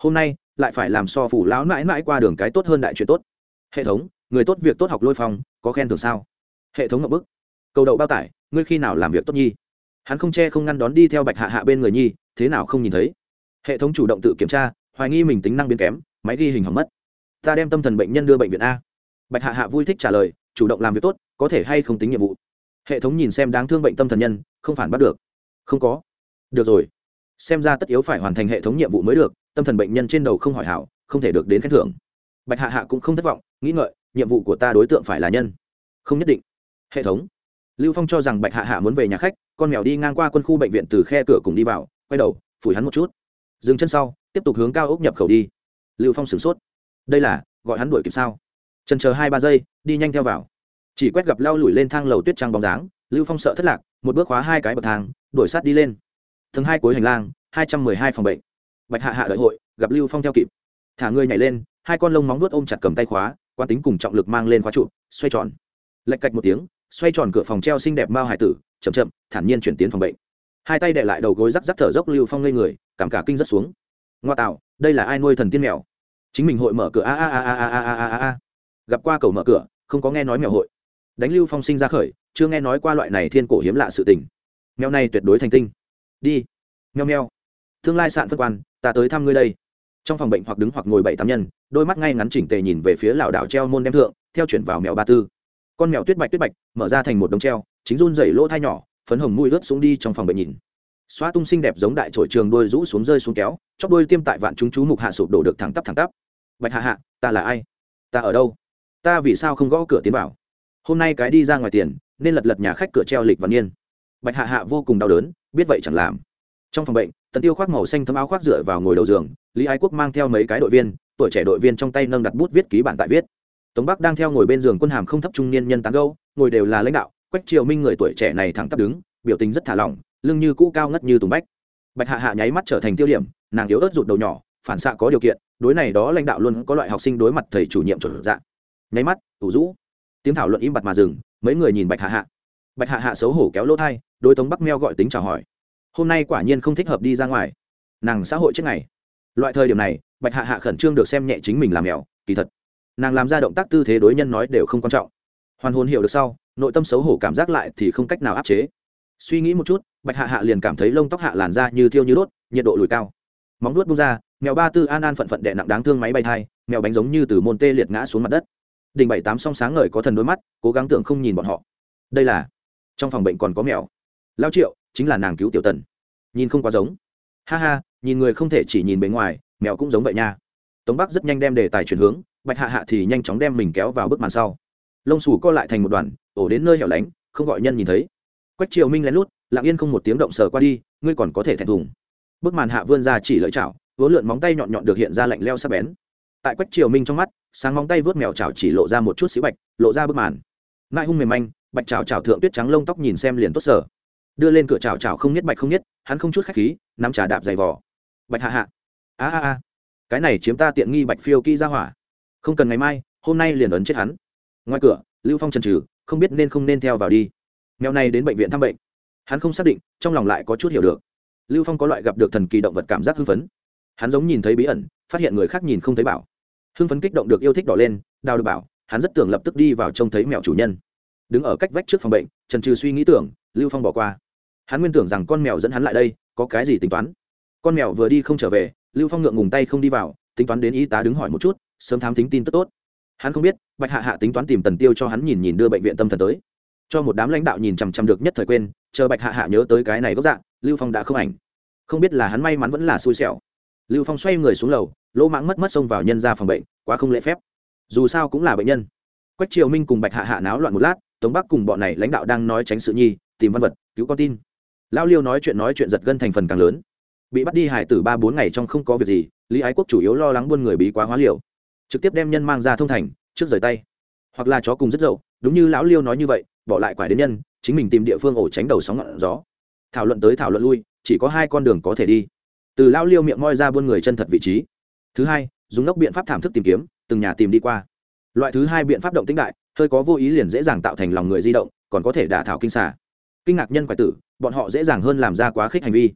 Hôm nay, lại phải làm so phủ lão mãi mãi qua đường cái tốt hơn đại chuyện tốt. Hệ thống người tốt việc tốt học lôi phong, có khen thưởng sao? Hệ thống ngậm bức. Cầu đậu bao tải, ngươi khi nào làm việc tốt nhi? Hắn không che không ngăn đón đi theo bạch hạ hạ bên người nhi, thế nào không nhìn thấy? Hệ thống chủ động tự kiểm tra, hoài nghi mình tính năng biến kém, máy ghi hình hỏng mất. Ta đem tâm thần bệnh nhân đưa bệnh viện a. Bạch hạ hạ vui thích trả lời, chủ động làm việc tốt, có thể hay không tính nhiệm vụ? Hệ thống nhìn xem đáng thương bệnh tâm thần nhân, không phản bắt được. Không có. Được rồi. Xem ra tất yếu phải hoàn thành hệ thống nhiệm vụ mới được, tâm thần bệnh nhân trên đầu không hỏi hảo, không thể được đến khen thưởng. Bạch hạ hạ cũng không thất vọng, nghĩ ngợi nhiệm vụ của ta đối tượng phải là nhân. Không nhất định. Hệ thống. Lưu phong cho rằng bạch hạ hạ muốn về nhà khách, con mèo đi ngang qua quân khu bệnh viện từ khe cửa cùng đi vào, quay đầu, phủi hắn một chút. Dừng chân sau, tiếp tục hướng cao ốc nhập khẩu đi. Lưu phong sửng sốt. Đây là, gọi hắn đuổi kịp sao? Trần chờ hai ba giây, đi nhanh theo vào. Chỉ quét gặp lao lủi lên thang lầu tuyết trăng bóng dáng, lưu phong sợ thất lạc, một bước khóa hai cái bậc thang, đuổi sát đi lên. Tầng hai cuối hành lang, hai trăm mười hai phòng bệnh. Bạch hạ hạ đợi hội, gặp lưu phong theo kịp. Thả người nhảy lên, hai con lông móng vuốt ôm chặt cầm tay khóa quan tính cùng trọng lực mang lên khóa trụ, xoay tròn. Lạch cạch một tiếng, xoay tròn cửa phòng treo xinh đẹp mao hải tử, chậm chậm, thản nhiên chuyển tiến phòng bệnh. Hai tay đệ lại đầu gối rắc rắc thở dốc lưu phong lên người, cảm cả kinh rất xuống. Ngoa tạo, đây là ai nuôi thần tiên mèo? Chính mình hội mở cửa, a a a a a a a a a gặp qua cầu mở cửa, không có nghe nói mèo hội. Đánh lưu phong sinh ra khởi, chưa nghe nói qua loại này thiên cổ hiếm lạ sự tình. Mèo này tuyệt đối thành tinh. Đi, mèo mèo. Tương lai sạn phân quan, ta tới thăm ngươi đây trong phòng bệnh hoặc đứng hoặc ngồi bảy tám nhân, đôi mắt ngay ngắn chỉnh tề nhìn về phía lảo đảo treo môn đem thượng, theo chuyển vào mèo ba tư. Con mèo tuyết bạch tuyết bạch, mở ra thành một đống treo, chính run dày lỗ thai nhỏ, phấn hồng mũi ướt xuống đi trong phòng bệnh nhìn. Xóa tung xinh đẹp giống đại trổi trường đôi rũ xuống rơi xuống kéo chóc đôi tiêm tại vạn chúng chú mục hạ sụp đổ được thẳng tắp thẳng tắp. Bạch hạ hạ, ta là ai? Ta ở đâu? Ta vì sao không gõ cửa tiến vào? Hôm nay cái đi ra ngoài tiền, nên lật lật nhà khách cửa treo lịch và niên. Bạch hạ hạ vô cùng đau đớn, biết vậy chẳng làm trong phòng bệnh, tần tiêu khoác màu xanh thấm áo khoác dựa vào ngồi đầu giường, lý ái quốc mang theo mấy cái đội viên, tuổi trẻ đội viên trong tay nâng đặt bút viết ký bản tại viết. Tống bắc đang theo ngồi bên giường quân hàm không thấp trung niên nhân tán gâu ngồi đều là lãnh đạo, quách triều minh người tuổi trẻ này thẳng tắp đứng, biểu tình rất thả lỏng, lưng như cũ cao ngất như tùng bách. Bạch hạ hạ nháy mắt trở thành tiêu điểm, nàng yếu ớt rụt đầu nhỏ, phản xạ có điều kiện, đối này đó lãnh đạo luôn có loại học sinh đối mặt thầy chủ nhiệm chuẩn dạng. Nháy mắt, ủ rũ. Tiếng thảo luận im bặt mà dừng, mấy người nhìn bạch hạ hạ. Bạch hạ hạ xấu hổ kéo lỗ thai đôi tống bắc meo gọi tính chào hỏi hôm nay quả nhiên không thích hợp đi ra ngoài. Nàng xã hội trước ngày. Loại thời điểm này, bạch hạ hạ khẩn trương được xem nhẹ chính mình làm mèo kỳ thật. Nàng làm ra động tác tư thế đối nhân nói đều không quan trọng. Hoàn hồn hiểu được sau, nội tâm xấu hổ cảm giác lại thì không cách nào áp chế. Suy nghĩ một chút, bạch hạ hạ liền cảm thấy lông tóc hạ làn da như thiêu như đốt, nhiệt độ lùi cao. Móng nuốt bung ra, mèo ba tư an an phận phận đệ nặng đáng thương máy bay thai, mèo bánh giống như từ môn tê liệt ngã xuống mặt đất. Đỉnh bảy tám song sáng ngời có thần đôi mắt, cố gắng tưởng không nhìn bọn họ. Đây là, trong phòng bệnh còn có mèo. Lao triệu chính là nàng cứu tiểu tần. Nhìn không quá giống. Ha ha, nhìn người không thể chỉ nhìn bề ngoài, mèo cũng giống vậy nha. Tống bắc rất nhanh đem đề tài chuyển hướng, bạch hạ hạ thì nhanh chóng đem mình kéo vào bức màn sau. Lông xù co lại thành một đoàn ổ đến nơi hẻo lánh, không gọi nhân nhìn thấy. Quách triều minh lén lút, lặng yên không một tiếng động sờ qua đi, ngươi còn có thể thẹn thùng. Bức màn hạ vươn ra chỉ lợi chảo, vỗ lượn móng tay nhọn nhọn được hiện ra lạnh leo sắc bén. Tại quách triều minh trong mắt, sáng móng tay vớt mèo chảo chỉ lộ ra một chút xíu bạch, lộ ra bức màn. Mai hung mềm manh, bạch chảo chảo thượng tuyết trắng lông tóc nhìn xem liền tốt sở đưa lên cửa chào chào không nhất bạch không nhất, hắn không chút khách khí, nắm trà đạp dày vỏ bạch hạ hạ. A a a. Cái này chiếm ta tiện nghi bạch phiêu kỹ ra hỏa. Không cần ngày mai, hôm nay liền ấn chết hắn. Ngoài cửa, lưu phong trần trừ không biết nên không nên theo vào đi. Mèo này đến bệnh viện thăm bệnh. Hắn không xác định, trong lòng lại có chút hiểu được. Lưu phong có loại gặp được thần kỳ động vật cảm giác hưng phấn. Hắn giống nhìn thấy bí ẩn, phát hiện người khác nhìn không thấy bảo. Hưng phấn kích động được yêu thích đỏ lên, đào được bảo, hắn rất tưởng lập tức đi vào trông thấy mèo chủ nhân. Đứng ở cách vách trước phòng bệnh trần trừ suy nghĩ tưởng lưu phong bỏ qua. Hắn nguyên tưởng rằng con mèo dẫn hắn lại đây, có cái gì tính toán? Con mèo vừa đi không trở về, lưu phong ngượng ngùng tay không đi vào, tính toán đến y tá đứng hỏi một chút, sớm thám tính tin tức tốt. Hắn không biết, bạch hạ hạ tính toán tìm tần tiêu cho hắn nhìn nhìn đưa bệnh viện tâm thần tới. Cho một đám lãnh đạo nhìn chằm chằm được nhất thời quên, chờ bạch hạ hạ nhớ tới cái này gốc dạng lưu phong đã không ảnh. Không biết là hắn may mắn vẫn là xui xẻo. Lưu phong xoay người xuống lầu, lỗ mãng mất mất xông vào nhân ra phòng bệnh, quá không lễ phép. Dù sao cũng là bệnh nhân. Quách triều minh cùng bạch hạ hạ náo loạn một lát, tống bắc cùng bọn này lãnh đạo đang nói tránh sự nhi tìm văn vật, cứu con tin. Lao liêu nói chuyện nói chuyện giật gân thành phần càng lớn. Bị bắt đi hải tử ba bốn ngày trong không có việc gì, lý ái quốc chủ yếu lo lắng buôn người bí quá hóa liều. Trực tiếp đem nhân mang ra thông thành, trước rời tay. Hoặc là chó cùng rất dậu, đúng như lão liêu nói như vậy, bỏ lại quả đến nhân, chính mình tìm địa phương ổ tránh đầu sóng ngọn gió. Thảo luận tới thảo luận lui, chỉ có hai con đường có thể đi. Từ lão liêu miệng moi ra buôn người chân thật vị trí. Thứ hai, dùng nốc biện pháp thảm thức tìm kiếm, từng nhà tìm đi qua. Loại thứ hai biện pháp động tĩnh đại, hơi có vô ý liền dễ dàng tạo thành lòng người di động, còn có thể đả thảo kinh xả kinh ngạc nhân quái tử, bọn họ dễ dàng hơn làm ra quá khích hành vi.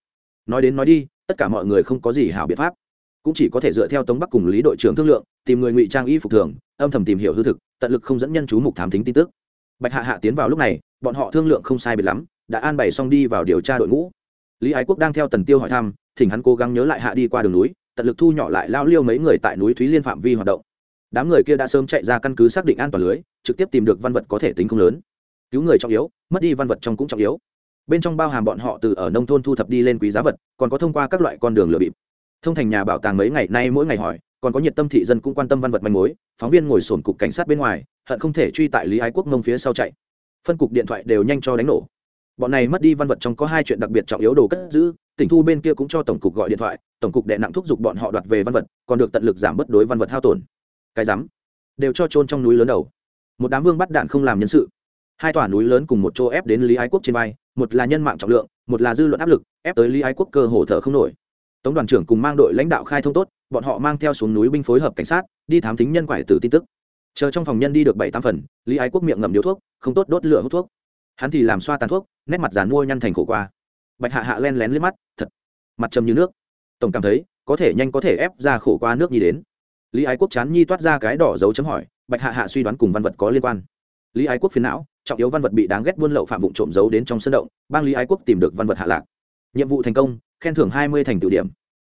Nói đến nói đi, tất cả mọi người không có gì hảo biện pháp. Cũng chỉ có thể dựa theo tống bắc cùng lý đội trưởng thương lượng, tìm người ngụy trang y phục thường, âm thầm tìm hiểu hư thực, tận lực không dẫn nhân chú mục thám thính tin tức. Bạch hạ hạ tiến vào lúc này, bọn họ thương lượng không sai biệt lắm, đã an bày xong đi vào điều tra đội ngũ. Lý ái quốc đang theo tần tiêu hỏi thăm, thỉnh hắn cố gắng nhớ lại hạ đi qua đường núi, tận lực thu nhỏ lại lao liêu mấy người tại núi thúy liên phạm vi hoạt động. Đám người kia đã sớm chạy ra căn cứ xác định an toàn lưới, trực tiếp tìm được văn vật có thể tính không lớn cứu người trọng yếu, mất đi văn vật trong cũng trọng yếu. Bên trong bao hàm bọn họ từ ở nông thôn thu thập đi lên quý giá vật, còn có thông qua các loại con đường lừa bịp. Thông thành nhà bảo tàng mấy ngày nay mỗi ngày hỏi, còn có nhiệt tâm thị dân cũng quan tâm văn vật manh mối, phóng viên ngồi sổn cục cảnh sát bên ngoài, hận không thể truy tại lý ái quốc mông phía sau chạy. Phân cục điện thoại đều nhanh cho đánh nổ. Bọn này mất đi văn vật trong có hai chuyện đặc biệt trọng yếu đồ cất giữ, tỉnh thu bên kia cũng cho tổng cục gọi điện thoại, tổng cục đệ nặng thúc giục bọn họ đoạt về văn vật, còn được tận lực giảm bớt đối văn vật hao tổn. Cái rắm đều cho trôn trong núi lớn đầu. Một đám vương bắt đạn không làm nhân sự hai tòa núi lớn cùng một chỗ ép đến lý ái quốc trên vai, một là nhân mạng trọng lượng, một là dư luận áp lực, ép tới lý ái quốc cơ hồ thở không nổi. Tống đoàn trưởng cùng mang đội lãnh đạo khai thông tốt, bọn họ mang theo xuống núi binh phối hợp cảnh sát, đi thám tính nhân quải từ tin tức. Chờ trong phòng nhân đi được bảy tám phần, lý ái quốc miệng ngậm điếu thuốc, không tốt đốt lửa hút thuốc. Hắn thì làm xoa tàn thuốc, nét mặt giàn mua nhăn thành khổ qua. Bạch hạ hạ len lén liếc mắt, thật, mặt trầm như nước. Tổng cảm thấy, có thể nhanh có thể ép ra khổ qua nước nhi đến. Lý ái quốc chán nhi toát ra cái đỏ dấu chấm hỏi, bạch hạ hạ suy đoán cùng văn vật có liên quan. Lý ái quốc phiền não trọng yếu văn vật bị đáng ghét buôn lậu phạm vụ trộm giấu đến trong sân động, bang lý ái quốc tìm được văn vật hạ lạc. Nhiệm vụ thành công, khen thưởng hai mươi thành tựu điểm.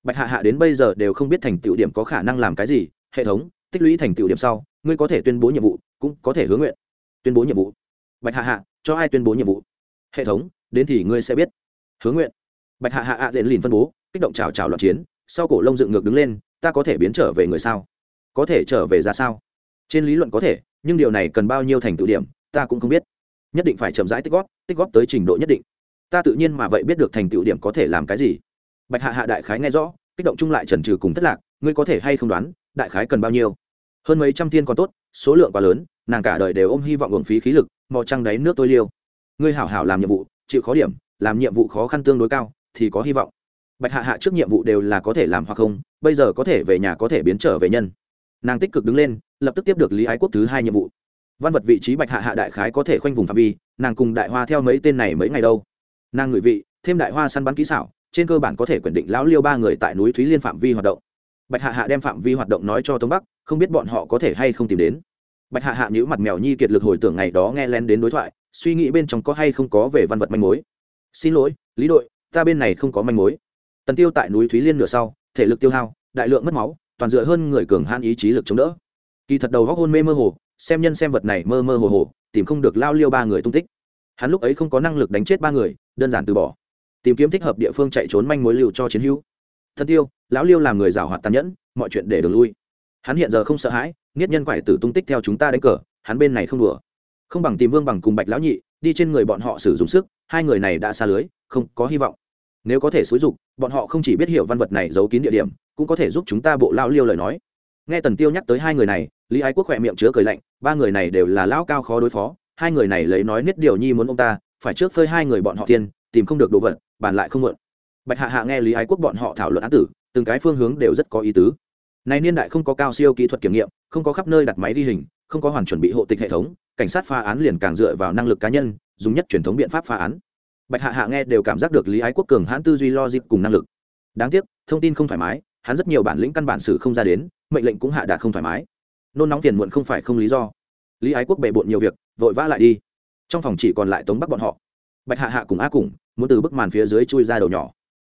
Bạch hạ hạ đến bây giờ đều không biết thành tựu điểm có khả năng làm cái gì, hệ thống, tích lũy thành tựu điểm sau, ngươi có thể tuyên bố nhiệm vụ, cũng có thể hướng nguyện. Tuyên bố nhiệm vụ. Bạch hạ hạ, cho ai tuyên bố nhiệm vụ? Hệ thống, đến thì ngươi sẽ biết. Hướng nguyện. Bạch hạ hạ ạ đến lìn phân bố, kích động chào chào loạn chiến, sau cổ lông dựng ngược đứng lên, ta có thể biến trở về người sao? Có thể trở về ra sao? Trên lý luận có thể, nhưng điều này cần bao nhiêu thành tựu điểm? Ta cũng không biết. Nhất định phải chậm rãi tích góp tích góp tới trình độ nhất định. Ta tự nhiên mà vậy biết được thành tựu điểm có thể làm cái gì. Bạch hạ hạ đại khái nghe rõ, kích động chung lại trần trừ cùng thất lạc, ngươi có thể hay không đoán, đại khái cần bao nhiêu? Hơn mấy trăm thiên còn tốt, số lượng quá lớn, nàng cả đời đều ôm hy vọng hưởng phí khí lực, mò trăng đáy nước tôi liêu. Ngươi hảo hảo làm nhiệm vụ, chịu khó điểm, làm nhiệm vụ khó khăn tương đối cao, thì có hy vọng. Bạch hạ hạ trước nhiệm vụ đều là có thể làm hoặc không, bây giờ có thể về nhà có thể biến trở về nhân. Nàng tích cực đứng lên, lập tức tiếp được lý ái quốc thứ hai nhiệm vụ văn vật vị trí bạch hạ hạ đại khái có thể khoanh vùng phạm vi, nàng cùng đại hoa theo mấy tên này mấy ngày đâu. Nàng ngửi vị, thêm đại hoa săn bắn kỹ xảo, trên cơ bản có thể quyển định lão liêu ba người tại núi thúy liên phạm vi hoạt động. Bạch hạ hạ đem phạm vi hoạt động nói cho tống bắc, không biết bọn họ có thể hay không tìm đến. Bạch hạ hạ nhữ mặt mèo nhi kiệt lực hồi tưởng ngày đó nghe lén đến đối thoại, suy nghĩ bên trong có hay không có về văn vật manh mối. Xin lỗi, lý đội, ta bên này không có manh mối. Tần tiêu tại núi thúy liên nửa sau, thể lực tiêu hao, đại lượng mất máu, toàn dựa hơn người cường han ý chí lực chống đỡ. Kỳ thật đầu góc hôn mê mơ hồ xem nhân xem vật này mơ mơ hồ hồ, tìm không được lao liêu ba người tung tích. Hắn lúc ấy không có năng lực đánh chết ba người, đơn giản từ bỏ. Tìm kiếm thích hợp địa phương chạy trốn manh mối lưu cho chiến hữu. Thân tiêu, lão liêu làm người giảo hoạt tàn nhẫn, mọi chuyện để đường lui. Hắn hiện giờ không sợ hãi, nghiết nhân quải tử tung tích theo chúng ta đánh cờ, hắn bên này không đùa. Không bằng tìm vương bằng cùng bạch lão nhị, đi trên người bọn họ sử dụng sức, hai người này đã xa lưới, không có hy vọng. Nếu có thể xúi dục, bọn họ không chỉ biết hiểu văn vật này giấu kín địa điểm, cũng có thể giúp chúng ta bộ lao liêu lời nói. Nghe tần tiêu nhắc tới hai người này lý ái quốc khỏe miệng chứa cười lạnh, ba người này đều là lão cao khó đối phó, hai người này lấy nói nết điều nhi muốn ông ta, phải trước phơi hai người bọn họ tiên tìm không được đồ vật, bàn lại không mượn. Bạch hạ hạ nghe lý ái quốc bọn họ thảo luận án tử, từng cái phương hướng đều rất có ý tứ. Này niên đại không có cao siêu kỹ thuật kiểm nghiệm, không có khắp nơi đặt máy ghi hình, không có hoàn chuẩn bị hộ tịch hệ thống, cảnh sát phá án liền càng dựa vào năng lực cá nhân, dùng nhất truyền thống biện pháp phá án. Bạch hạ hạ nghe đều cảm giác được lý ái quốc cường hãn tư duy logic cùng năng lực. Đáng tiếc, thông tin không thoải mái, hắn rất nhiều bản lĩnh căn bản xử không ra đến, mệnh lệnh cũng hạ đạt không thoải mái nôn nóng phiền muộn không phải không lý do. Lý ái quốc bề bộn nhiều việc, vội vã lại đi. Trong phòng chỉ còn lại tống bắc bọn họ. Bạch hạ hạ cùng a cùng muốn từ bức màn phía dưới chui ra đầu nhỏ.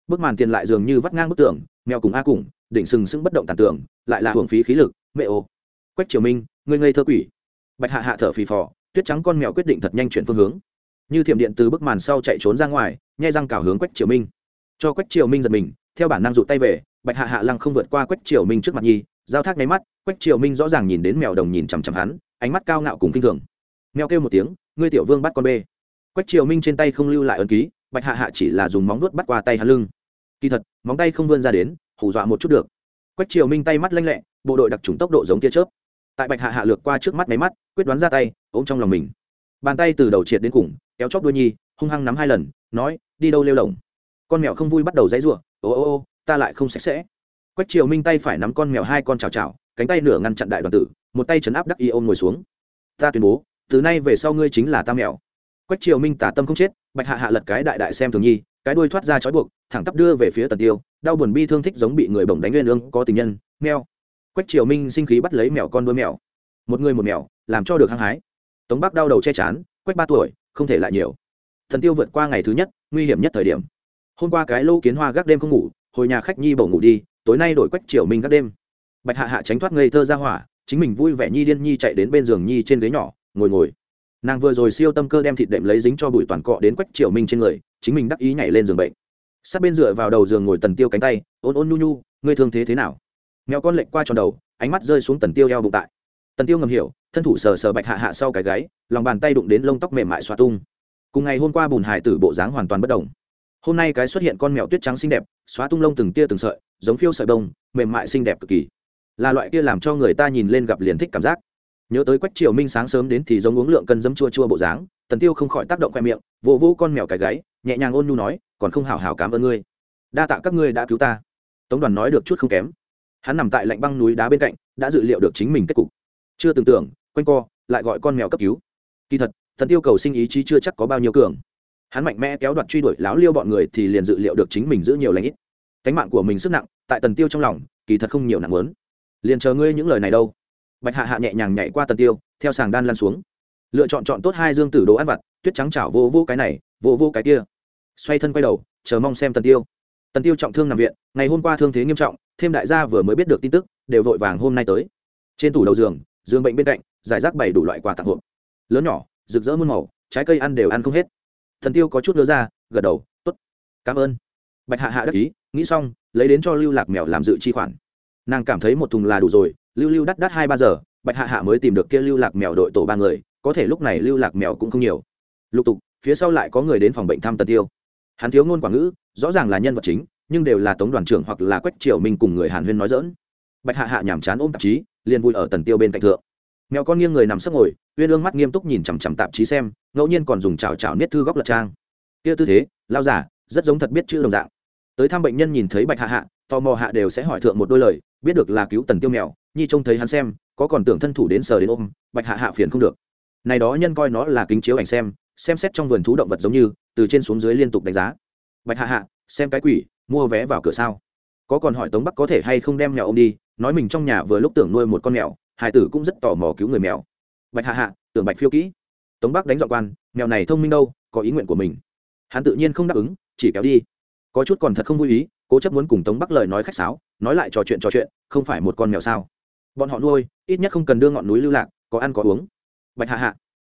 Bức màn tiền lại dường như vắt ngang bức tường, mèo cùng a cùng, đỉnh sừng sững bất động tàn tường, lại là hưởng phí khí lực, mẹ ô. Quách triều minh người ngây thơ quỷ. Bạch hạ hạ thở phì phò, tuyết trắng con mèo quyết định thật nhanh chuyển phương hướng. Như thiểm điện từ bức màn sau chạy trốn ra ngoài, nhai răng cào hướng quách triều minh. Cho quách triều minh giật mình, theo bản năng rụt tay về, bạch hạ hạ lăng không vượt qua quách triều minh trước mặt nhi giao thác nháy mắt, quách triều minh rõ ràng nhìn đến mèo đồng nhìn chằm chằm hắn, ánh mắt cao ngạo cùng kinh thường. Mèo kêu một tiếng, ngươi tiểu vương bắt con bê. Quách triều minh trên tay không lưu lại ấn ký, bạch hạ hạ chỉ là dùng móng nuốt bắt qua tay hắn lưng. Kỳ thật, móng tay không vươn ra đến, hù dọa một chút được. Quách triều minh tay mắt lanh lẹ, bộ đội đặc trùng tốc độ giống tia chớp. Tại bạch hạ hạ lược qua trước mắt máy mắt, quyết đoán ra tay, ôm trong lòng mình. Bàn tay từ đầu triệt đến cùng, kéo chóp đuôi nhi, hung hăng nắm hai lần, nói, đi đâu lêu lỏng con mèo không vui bắt đầu dãy rủa, ô ô ô, ta lại không sạch sẽ quách triều minh tay phải nắm con mèo hai con chào chào cánh tay nửa ngăn chặn đại đoàn tử, một tay chấn áp đắc y ôm ngồi xuống. Ta tuyên bố, từ nay về sau ngươi chính là ta mèo. Quách triều minh tả tâm không chết, bạch hạ hạ lật cái đại đại xem thường nhi, cái đuôi thoát ra chói buộc, thẳng tắp đưa về phía tần tiêu, đau buồn bi thương thích giống bị người bổng đánh nguyên ương, có tình nhân, mèo. Quách triều minh sinh khí bắt lấy mèo con đuôi mèo. Một người một mèo, làm cho được hăng hái. Tống bắc đau đầu che chán, quách ba tuổi, không thể lại nhiều. Thần tiêu vượt qua ngày thứ nhất, nguy hiểm nhất thời điểm. Hôm qua cái lô kiến hoa gác đêm không ngủ, hồi nhà khách nhi bầu ngủ đi tối nay đổi quách triều minh các đêm. Bạch hạ hạ tránh thoát ngây thơ ra hỏa, chính mình vui vẻ nhi điên nhi chạy đến bên giường nhi trên ghế nhỏ, ngồi ngồi. Nàng vừa rồi siêu tâm cơ đem thịt đệm lấy dính cho bụi toàn cọ đến quách triều minh trên người, chính mình đắc ý nhảy lên giường bệnh. Sát bên dựa vào đầu giường ngồi tần tiêu cánh tay, ôn ôn nhu nhu, ngươi thương thế thế nào? Mèo con lệnh qua tròn đầu, ánh mắt rơi xuống tần tiêu eo bụng tại. Tần tiêu ngầm hiểu, thân thủ sờ sờ bạch hạ hạ sau cái gáy, lòng bàn tay đụng đến lông tóc mềm mại xoa tung. Cùng ngày hôm qua bùn hải tử bộ dáng hoàn toàn bất đồng hôm nay cái xuất hiện con mèo tuyết trắng xinh đẹp, xóa tung lông từng tia từng sợi, giống phiêu sợi bông mềm mại xinh đẹp cực kỳ. Là loại kia làm cho người ta nhìn lên gặp liền thích cảm giác. Nhớ tới quách triều minh sáng sớm đến thì giống uống lượng cân dấm chua chua bộ dáng, tần tiêu không khỏi tác động khoe miệng, vỗ vỗ con mèo cái gáy, nhẹ nhàng ôn nhu nói, còn không hào hào cảm ơn ngươi. Đa tạ các ngươi đã cứu ta. Tống đoàn nói được chút không kém. Hắn nằm tại lạnh băng núi đá bên cạnh, đã dự liệu được chính mình kết cục. Chưa từng tưởng, quanh co, lại gọi con mèo cấp cứu. Kỳ thật thần tiêu cầu sinh ý chí chưa chắc có bao nhiêu cường hắn mạnh mẽ kéo đoạt truy đuổi láo liêu bọn người thì liền dự liệu được chính mình giữ nhiều lãnh ít. Cánh mạng của mình sức nặng, tại tần tiêu trong lòng, kỳ thật không nhiều nặng lớn. Liền chờ ngươi những lời này đâu. Bạch hạ hạ nhẹ nhàng nhảy qua tần tiêu, theo sàng đan lan xuống. Lựa chọn chọn tốt hai dương tử đồ ăn vặt, tuyết trắng chảo vô vô cái này, vô vô cái kia. Xoay thân quay đầu, chờ mong xem tần tiêu. Tần tiêu trọng thương nằm viện, ngày hôm qua thương thế nghiêm trọng, thêm đại gia vừa mới biết được tin tức, đều vội vàng hôm nay tới. Trên tủ đầu giường giường bệnh bên cạnh, giải rác bày đủ loại quà tặng hộp. Lớn nhỏ, rực rỡ muôn màu, trái cây ăn đều ăn không hết thần tiêu có chút đưa ra, gật đầu, tốt, cảm ơn. Bạch hạ hạ đắc ý, nghĩ xong, lấy đến cho lưu lạc mèo làm dự chi khoản. Nàng cảm thấy một thùng là đủ rồi, lưu lưu đắt đắt hai ba giờ, bạch hạ hạ mới tìm được kia lưu lạc mèo đội tổ ba người, có thể lúc này lưu lạc mèo cũng không nhiều. Lục tục, phía sau lại có người đến phòng bệnh thăm tần tiêu. Hắn thiếu ngôn quảng ngữ, rõ ràng là nhân vật chính, nhưng đều là tống đoàn trưởng hoặc là quách triều minh cùng người hàn huyên nói dỡn bạch hạ hạ nhàm chán ôm tạp chí, liền vui ở tần tiêu bên cạnh thượng mèo con nghiêng người nằm sấp ngồi, uyên ương mắt nghiêm túc nhìn chằm chằm tạp chí xem, ngẫu nhiên còn dùng chào chào niết thư góc lật trang. Kia tư thế lao giả rất giống thật biết chữ đồng dạng. Tới thăm bệnh nhân nhìn thấy bạch hạ hạ, tò mò hạ đều sẽ hỏi thượng một đôi lời, biết được là cứu tần tiêu mèo, nhi trông thấy hắn xem, có còn tưởng thân thủ đến sờ đến ôm, bạch hạ hạ phiền không được. Này đó nhân coi nó là kính chiếu ảnh xem xem xét trong vườn thú động vật giống như, từ trên xuống dưới liên tục đánh giá. Bạch hạ hạ, xem cái quỷ, mua vé vào cửa sao? Có còn hỏi tống bắc có thể hay không đem mèo ông đi, nói mình trong nhà vừa lúc tưởng nuôi một con mèo hải tử cũng rất tò mò cứu người mèo. Bạch hạ hạ, tưởng bạch phiêu kỹ. Tống bắc đánh dọn quan, mèo này thông minh đâu, có ý nguyện của mình. Hắn tự nhiên không đáp ứng, chỉ kéo đi. Có chút còn thật không vui ý, cố chấp muốn cùng tống bắc lời nói khách sáo, nói lại trò chuyện trò chuyện, không phải một con mèo sao. Bọn họ nuôi, ít nhất không cần đưa ngọn núi lưu lạc, có ăn có uống. Bạch hạ hạ,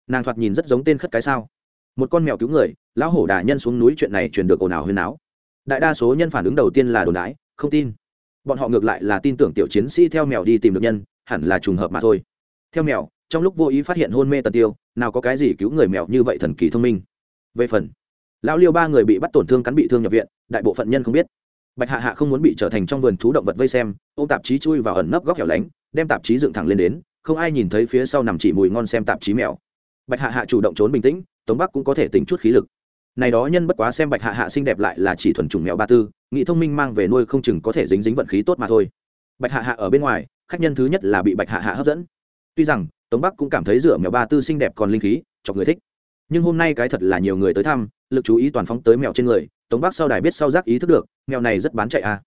nàng thoạt nhìn rất giống tên khất cái sao. Một con mèo cứu người, lão hổ đà nhân xuống núi chuyện này truyền được ồn ào huyên áo đại đa số nhân phản ứng đầu tiên là đồn đái, không tin bọn họ ngược lại là tin tưởng tiểu chiến sĩ theo mèo đi tìm được nhân, hẳn là trùng hợp mà thôi. Theo mèo, trong lúc vô ý phát hiện hôn mê tần tiêu, nào có cái gì cứu người mèo như vậy thần kỳ thông minh. Về phần, lão liêu ba người bị bắt tổn thương cắn bị thương nhập viện, đại bộ phận nhân không biết. Bạch hạ hạ không muốn bị trở thành trong vườn thú động vật vây xem ô tạp chí chui vào ẩn nấp góc hẻo lánh, đem tạp chí dựng thẳng lên đến, không ai nhìn thấy phía sau nằm chỉ mùi ngon xem tạp chí mèo. Bạch hạ hạ chủ động trốn bình tĩnh, tống bắc cũng có thể tỉnh chút khí lực này đó nhân bất quá xem bạch hạ hạ xinh đẹp lại là chỉ thuần trùng mèo ba tư, nghĩ thông minh mang về nuôi không chừng có thể dính dính vận khí tốt mà thôi. Bạch hạ hạ ở bên ngoài, khách nhân thứ nhất là bị bạch hạ hạ hấp dẫn. Tuy rằng, tống bắc cũng cảm thấy rửa mèo ba tư xinh đẹp còn linh khí cho người thích. Nhưng hôm nay cái thật là nhiều người tới thăm, lực chú ý toàn phóng tới mèo trên người, tống bắc sau đài biết sau giác ý thức được, mèo này rất bán chạy à.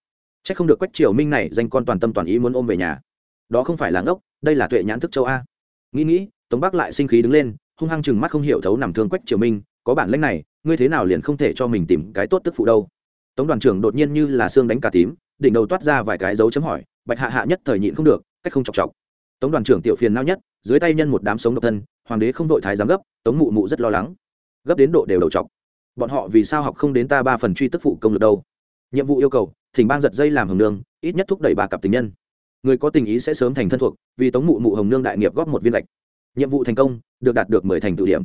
c h ắ c không được quách triều minh này danh con toàn tâm toàn ý muốn ôm về nhà. Đó không phải là ngốc, đây là tuệ nhãn thức châu a. Nghĩ nghĩ, tống bắc lại sinh khí đứng lên, hung hăng chừng mắt không hiểu thấu nằm thương quách triều minh có bản lãnh này, ngươi thế nào liền không thể cho mình tìm cái tốt tức phụ đâu? Tống đoàn trưởng đột nhiên như là xương đánh cả tím, đỉnh đầu toát ra vài cái dấu chấm hỏi, bạch hạ hạ nhất thời nhịn không được, cách không chọc chọc. Tống đoàn trưởng tiểu phiền nao nhất, dưới tay nhân một đám sống độc thân, hoàng đế không vội thái giám gấp, tống mụ mụ rất lo lắng. Gấp đến độ đều đầu chọc. Bọn họ vì sao học không đến ta ba phần truy tức phụ công lực đâu? Nhiệm vụ yêu cầu, thỉnh bang giật dây làm hồng nương, ít nhất thúc đẩy ba cặp tình nhân. Người có tình ý sẽ sớm thành thân thuộc, vì tống mụ mụ hồng nương đại nghiệp góp một viên lệch. Nhiệm vụ thành công, được đạt được mười thành tự điểm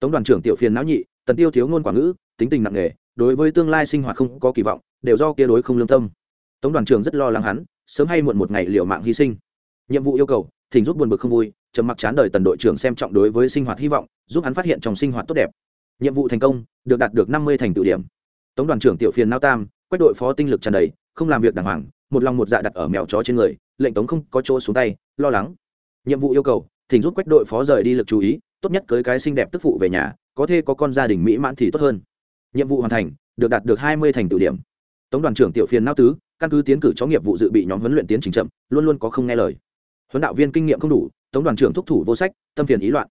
tống đoàn trưởng tiểu phiền não nhị, tần tiêu thiếu ngôn quả ngữ, tính tình nặng nề, đối với tương lai sinh hoạt không có kỳ vọng, đều do kia đối không lương tâm. Tống đoàn trưởng rất lo lắng hắn, sớm hay muộn một ngày liều mạng hy sinh. Nhiệm vụ yêu cầu, thỉnh giúp buồn bực không vui, trầm mặc chán đời tần đội trưởng xem trọng đối với sinh hoạt hy vọng, giúp hắn phát hiện trong sinh hoạt tốt đẹp. Nhiệm vụ thành công, được đạt được năm mươi thành tự điểm. Tống đoàn trưởng tiểu phiền nao tam, quách đội phó tinh lực tràn đầy, không làm việc đàng hoàng, một lòng một dạ đặt ở mèo chó trên người, lệnh tống không có chỗ xuống tay, lo lắng. Nhiệm vụ yêu cầu, thỉnh rút quách đội phó rời đi lực chú ý tốt nhất cưới cái xinh đẹp tức phụ về nhà, có thể có con gia đình mỹ mãn thì tốt hơn. Nhiệm vụ hoàn thành, được đạt được hai mươi thành tựu điểm. Tống đoàn trưởng tiểu phiền nao tứ, căn cứ tiến cử cho nghiệp vụ dự bị nhóm huấn luyện tiến trình chậm, luôn luôn có không nghe lời. Huấn đạo viên kinh nghiệm không đủ, tống đoàn trưởng thúc thủ vô sách, tâm phiền ý loạn.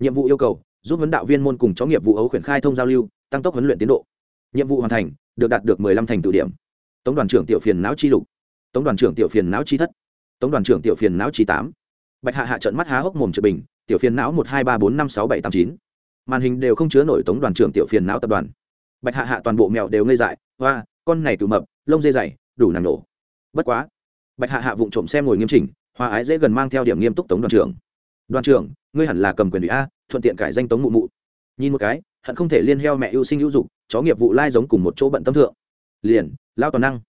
Nhiệm vụ yêu cầu, giúp huấn đạo viên môn cùng chó nghiệp vụ ấu khuyển khai thông giao lưu, tăng tốc huấn luyện tiến độ. Nhiệm vụ hoàn thành, được đạt được mười lăm thành tựu điểm. Tống đoàn trưởng tiểu phiền não chi lục. Tống đoàn trưởng tiểu phiền não chi thất. Tống đoàn trưởng tiểu phiền não chi tám. Bạch hạ hạ trận mắt há hốc mồm trợ bình tiểu phiền não một hai ba bốn năm sáu bảy tám chín. Màn hình đều không chứa nổi tống đoàn trưởng tiểu phiền não tập đoàn. Bạch hạ hạ toàn bộ mèo đều ngây dại, hoa, con này cử mập, lông dê dày, đủ nàng nổ. Bất quá, bạch hạ hạ vụng trộm xem ngồi nghiêm chỉnh, hoa ái dễ gần mang theo điểm nghiêm túc tống đoàn trưởng. Đoàn trưởng, ngươi hẳn là cầm quyền ủy a, thuận tiện cải danh tống mụ mụ. Nhìn một cái, hận không thể liên heo mẹ ưu sinh hữu dục, chó nghiệp vụ lai giống cùng một chỗ bận tâm thượng. Liền, lao toàn năng.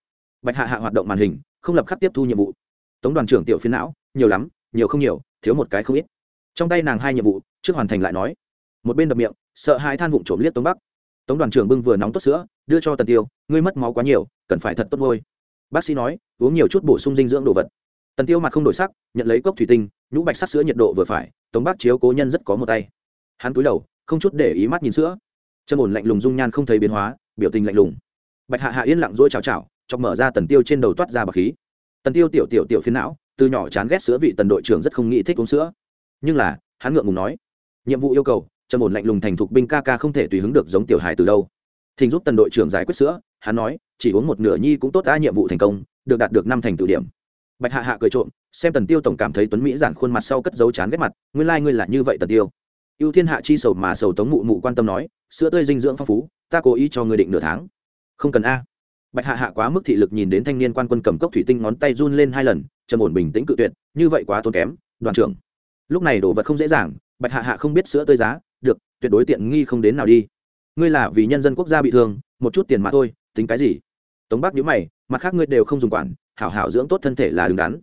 Bạch hạ hạ hoạt động màn hình, không lập khắc tiếp thu nhiệm vụ. Tống đoàn trưởng tiểu phiến não, nhiều lắm, nhiều không nhiều, thiếu một cái không ít trong tay nàng hai nhiệm vụ, trước hoàn thành lại nói. Một bên đập miệng, sợ hai than vụng trộm liếc tống bắc. Tống đoàn trưởng bưng vừa nóng tốt sữa, đưa cho tần tiêu, ngươi mất máu quá nhiều, cần phải thật tốt ngôi bác sĩ nói, uống nhiều chút bổ sung dinh dưỡng đồ vật. Tần tiêu mặt không đổi sắc, nhận lấy cốc thủy tinh, nhũ bạch sắc sữa nhiệt độ vừa phải, tống bác chiếu cố nhân rất có một tay. Hắn cúi đầu, không chút để ý mắt nhìn sữa. Chân ổn lạnh lùng dung nhan không thấy biến hóa, biểu tình lạnh lùng. Bạch hạ hạ yên lặng dỗi chào chào, chọc mở ra tần tiêu trên đầu toát ra bạc khí. Tần tiêu tiểu tiểu tiểu phiến não, từ nhỏ chán ghét sữa vị tần đội trưởng rất không nghĩ thích uống sữa nhưng là, hắn ngượng ngùng nói, nhiệm vụ yêu cầu trần ổn lạnh lùng thành thục binh ca ca không thể tùy hứng được giống tiểu hài từ đâu. Thình giúp tần đội trưởng giải quyết sữa, hắn nói, chỉ uống một nửa nhi cũng tốt đã nhiệm vụ thành công, được đạt được năm thành tự điểm. Bạch hạ hạ cười trộm, xem tần tiêu tổng cảm thấy tuấn mỹ giản khuôn mặt sau cất dấu chán ghét mặt, nguyên lai là như vậy tần tiêu. Ưu thiên hạ chi sầu mà sầu tống mụ mụ quan tâm nói, sữa tươi dinh dưỡng phong phú, ta cố ý cho ngươi định nửa tháng. Không cần a. Bạch hạ hạ quá mức thị lực nhìn đến thanh niên quan quân cầm cốc thủy tinh ngón tay run lên hai lần, trầm ổn bình tĩnh cự tuyệt, như vậy quá tốn kém, đoàn trưởng lúc này đồ vật không dễ dàng, bạch hạ hạ không biết sữa tươi giá, được, tuyệt đối tiện nghi không đến nào đi. Ngươi là vì nhân dân quốc gia bị thương, một chút tiền mà thôi, tính cái gì? Tống bắc nhữ mày, mặt khác ngươi đều không dùng quản, hảo hảo dưỡng tốt thân thể là đứng đắn.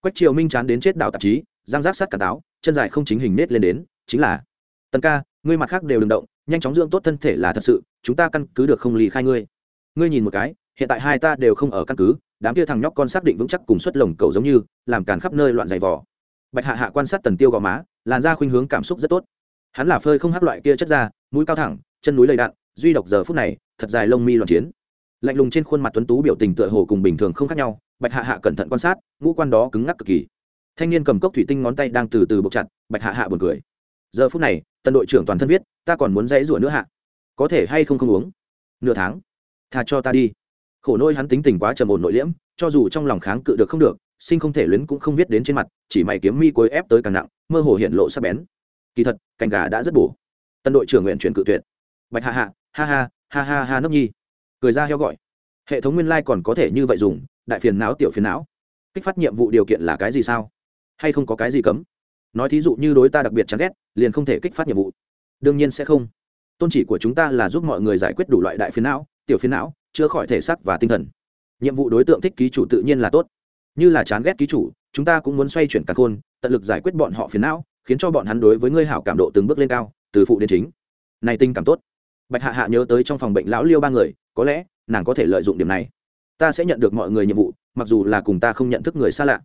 Quách triều minh chán đến chết đảo tạp chí giang giác sát cả táo, chân dài không chính hình nết lên đến, chính là, tần ca, ngươi mặt khác đều đừng động, nhanh chóng dưỡng tốt thân thể là thật sự, chúng ta căn cứ được không lì khai ngươi. Ngươi nhìn một cái, hiện tại hai ta đều không ở căn cứ, đám kia thằng nhóc con xác định vững chắc cùng xuất lồng cầu giống như, làm càn khắp nơi loạn giày vò bạch hạ hạ quan sát tần tiêu gò má, làn da khuynh hướng cảm xúc rất tốt. Hắn là phơi không hát loại kia chất da, mũi cao thẳng, chân núi lầy đạn, duy độc giờ phút này, thật dài lông mi loạn chiến. Lạnh lùng trên khuôn mặt tuấn tú biểu tình tựa hồ cùng bình thường không khác nhau, bạch hạ hạ cẩn thận quan sát, ngũ quan đó cứng ngắc cực kỳ. Thanh niên cầm cốc thủy tinh ngón tay đang từ từ bộc chặt, bạch hạ hạ buồn cười. Giờ phút này tân đội trưởng toàn thân viết, ta còn muốn dãy rủa nữa hạ có thể hay không không uống? Nửa tháng. Thà cho ta đi. Khổ nôi hắn tính tình quá trầm ổn nội liễm, cho dù trong lòng kháng cự được không được sinh không thể luyến cũng không viết đến trên mặt, chỉ mày kiếm mi cuối ép tới càng nặng, mơ hồ hiện lộ sắc bén. Kỳ thật, cành gà đã rất bổ. Tân đội trưởng nguyện chuyển cự tuyệt. Bạch hạ hạ, ha ha ha ha ha nấp nhi. Cười ra heo gọi. Hệ thống nguyên lai、like、còn có thể như vậy dùng, đại phiền não tiểu phiền não. Kích phát nhiệm vụ điều kiện là cái gì sao? Hay không có cái gì cấm? Nói thí dụ như đối ta đặc biệt chán ghét, liền không thể kích phát nhiệm vụ. Đương nhiên sẽ không. Tôn chỉ của chúng ta là giúp mọi người giải quyết đủ loại đại phiền não, tiểu phiền não, chữa khỏi thể xác và tinh thần. Nhiệm vụ đối tượng thích ký chủ tự nhiên là tốt như là chán ghét ký chủ, chúng ta cũng muốn xoay chuyển cả khôn, tận lực giải quyết bọn họ phiền não, khiến cho bọn hắn đối với ngươi hảo cảm độ từng bước lên cao, từ phụ đến chính. Này tinh cảm tốt. Bạch hạ hạ nhớ tới trong phòng bệnh lão liêu ba người, có lẽ, nàng có thể lợi dụng điểm này. Ta sẽ nhận được mọi người nhiệm vụ, mặc dù là cùng ta không nhận thức người xa lạ.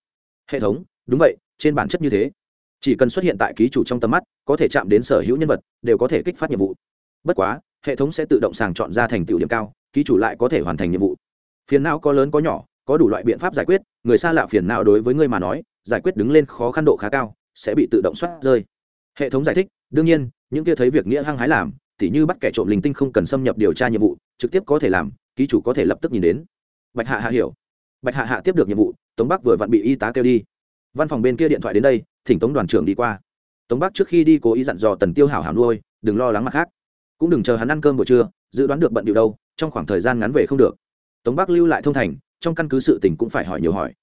Hệ thống, đúng vậy, trên bản chất như thế. Chỉ cần xuất hiện tại ký chủ trong tầm mắt, có thể chạm đến sở hữu nhân vật, đều có thể kích phát nhiệm vụ. Bất quá, hệ thống sẽ tự động sàng chọn ra thành tựu điểm cao, ký chủ lại có thể hoàn thành nhiệm vụ. Phiền não có lớn có nhỏ có đủ loại biện pháp giải quyết, người xa lạ phiền não đối với ngươi mà nói, giải quyết đứng lên khó khăn độ khá cao, sẽ bị tự động soát rơi. Hệ thống giải thích, đương nhiên, những kia thấy việc nghĩa hăng hái làm, tỉ như bắt kẻ trộm linh tinh không cần xâm nhập điều tra nhiệm vụ, trực tiếp có thể làm, ký chủ có thể lập tức nhìn đến. Bạch hạ hạ hiểu. Bạch hạ hạ tiếp được nhiệm vụ, tống bắc vừa vặn bị y tá kêu đi. Văn phòng bên kia điện thoại đến đây, thỉnh tống đoàn trưởng đi qua. Tống bắc trước khi đi cố ý dặn dò tần tiêu hảo hảo nuôi, đừng lo lắng mặt khác. Cũng đừng chờ hắn ăn cơm buổi trưa, dự đoán được bận điệu đâu, trong khoảng thời gian ngắn về không được. Tống bắc lưu lại thông thành trong căn cứ sự tình cũng phải hỏi nhiều hỏi.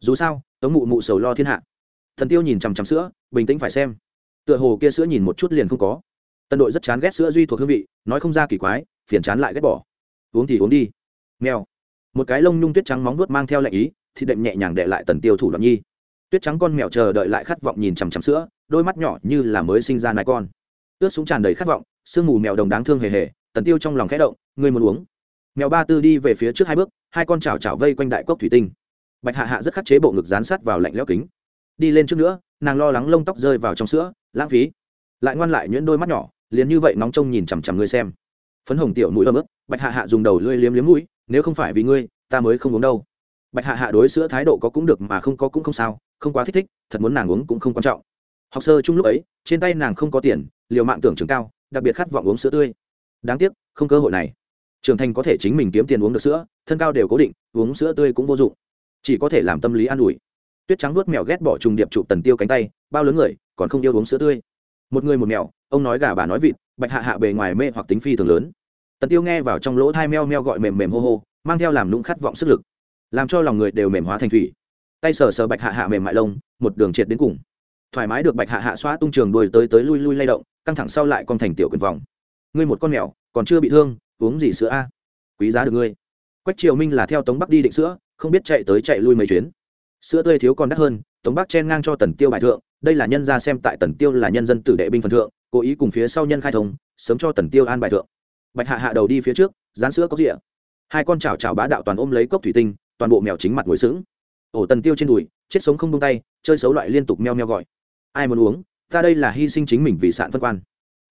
Dù sao, tống mụ mụ sầu lo thiên hạ. Thần tiêu nhìn chằm chằm sữa, bình tĩnh phải xem. Tựa hồ kia sữa nhìn một chút liền không có. Tân đội rất chán ghét sữa duy thuộc hương vị, nói không ra kỳ quái, phiền chán lại ghét bỏ. Uống thì uống đi. Mèo. Một cái lông nhung tuyết trắng móng nuốt mang theo lệnh ý, thì đệm nhẹ nhàng đệ lại tần tiêu thủ đoạn nhi. Tuyết trắng con mèo chờ đợi lại khát vọng nhìn chằm chằm sữa, đôi mắt nhỏ như là mới sinh ra nai con. Ướt súng tràn đầy khát vọng, sương mù mèo đồng đáng thương hề hề, tần tiêu trong lòng khẽ động, ngươi muốn uống? Mèo ba tư đi về phía trước hai bước hai con chảo chảo vây quanh đại cốc thủy tinh. Bạch hạ hạ rất khắc chế bộ ngực dán sát vào lạnh lẽo kính. Đi lên trước nữa, nàng lo lắng lông tóc rơi vào trong sữa, lãng phí. Lại ngoan lại nhuyễn đôi mắt nhỏ, liền như vậy nóng trông nhìn chằm chằm ngươi xem. Phấn hồng tiểu mũi ấm ức bạch hạ hạ dùng đầu lưỡi liếm liếm mũi, nếu không phải vì ngươi, ta mới không uống đâu. Bạch hạ hạ đối sữa thái độ có cũng được mà không có cũng không sao, không quá thích thích, thật muốn nàng uống cũng không quan trọng. Học sơ chung lúc ấy, trên tay nàng không có tiền, liều mạng tưởng trường cao, đặc biệt khát vọng uống sữa tươi. Đáng tiếc, không cơ hội này trưởng thành có thể chính mình kiếm tiền uống được sữa, thân cao đều cố định, uống sữa tươi cũng vô dụng. Chỉ có thể làm tâm lý an ủi. Tuyết trắng vuốt mèo ghét bỏ trùng điệp chụp tần tiêu cánh tay, bao lớn người, còn không yêu uống sữa tươi. Một người một mèo, ông nói gà bà nói vịt, bạch hạ hạ bề ngoài mê hoặc tính phi thường lớn. Tần tiêu nghe vào trong lỗ thai meo meo gọi mềm mềm hô hô, mang theo làm nũng khát vọng sức lực, làm cho lòng người đều mềm hóa thành thủy. Tay sờ sờ bạch hạ hạ mềm mại lông, một đường triệt đến cùng. Thoải mái được bạch hạ hạ xóa tung trường đuôi tới tới lui lui lay động, căng thẳng sau lại con thành tiểu quyền vòng. Ngươi một con mèo, còn chưa bị thương uống gì sữa a? Quý giá được ngươi. Quách triều minh là theo tống bắc đi định sữa, không biết chạy tới chạy lui mấy chuyến. Sữa tươi thiếu còn đắt hơn, tống bắc chen ngang cho tần tiêu bài thượng, đây là nhân ra xem tại tần tiêu là nhân dân tử đệ binh phần thượng, cố ý cùng phía sau nhân khai thông, sớm cho tần tiêu an bài thượng. Bạch hạ hạ đầu đi phía trước, dán sữa có rịa hai con chảo chảo bá đạo toàn ôm lấy cốc thủy tinh, toàn bộ mèo chính mặt ngồi sững. Ổ tần tiêu trên đùi, chết sống không buông tay, chơi xấu loại liên tục meo meo gọi. Ai muốn uống, ta đây là hy sinh chính mình vì sạn phân quan.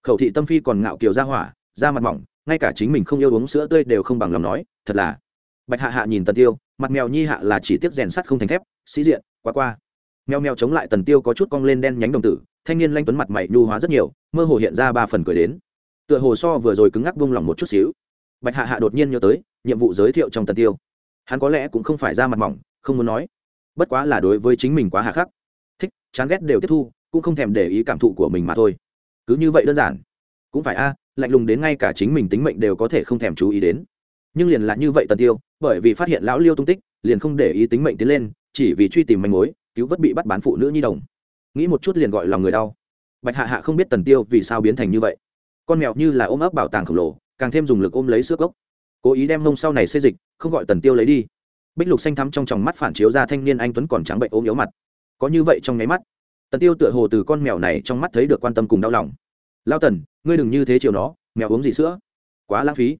Khẩu thị tâm phi còn ngạo kiều ra hỏa, da mặt mỏng ngay cả chính mình không yêu uống sữa tươi đều không bằng lòng nói, thật là. Bạch hạ hạ nhìn tần tiêu, mặt mèo nhi hạ là chỉ tiếp rèn sắt không thành thép, sĩ diện, quá qua. Mèo mèo chống lại tần tiêu có chút cong lên đen nhánh đồng tử, thanh niên lanh tuấn mặt mày nhu hóa rất nhiều, mơ hồ hiện ra ba phần cười đến. Tựa hồ so vừa rồi cứng ngắc vung lòng một chút xíu. Bạch hạ hạ đột nhiên nhớ tới, nhiệm vụ giới thiệu trong tần tiêu. Hắn có lẽ cũng không phải ra mặt mỏng, không muốn nói. Bất quá là đối với chính mình quá hạ khắc. Thích, chán ghét đều tiếp thu, cũng không thèm để ý cảm thụ của mình mà thôi. Cứ như vậy đơn giản. Cũng phải a lạnh lùng đến ngay cả chính mình tính mệnh đều có thể không thèm chú ý đến. Nhưng liền là như vậy tần tiêu, bởi vì phát hiện lão liêu tung tích, liền không để ý tính mệnh tiến lên, chỉ vì truy tìm manh mối, cứu vớt bị bắt bán phụ nữ nhi đồng. Nghĩ một chút liền gọi lòng người đau. Bạch hạ hạ không biết tần tiêu vì sao biến thành như vậy. Con mèo như là ôm ấp bảo tàng khổng lồ, càng thêm dùng lực ôm lấy sữa cốc cố ý đem mông sau này xây dịch, không gọi tần tiêu lấy đi. Bích lục xanh thắm trong tròng mắt phản chiếu ra thanh niên anh tuấn còn trắng bệnh ốm yếu mặt. Có như vậy trong nháy mắt, tần tiêu tựa hồ từ con mèo này trong mắt thấy được quan tâm cùng đau lòng lao tần, ngươi đừng như thế chiều nó, mèo uống gì sữa? Quá lãng phí.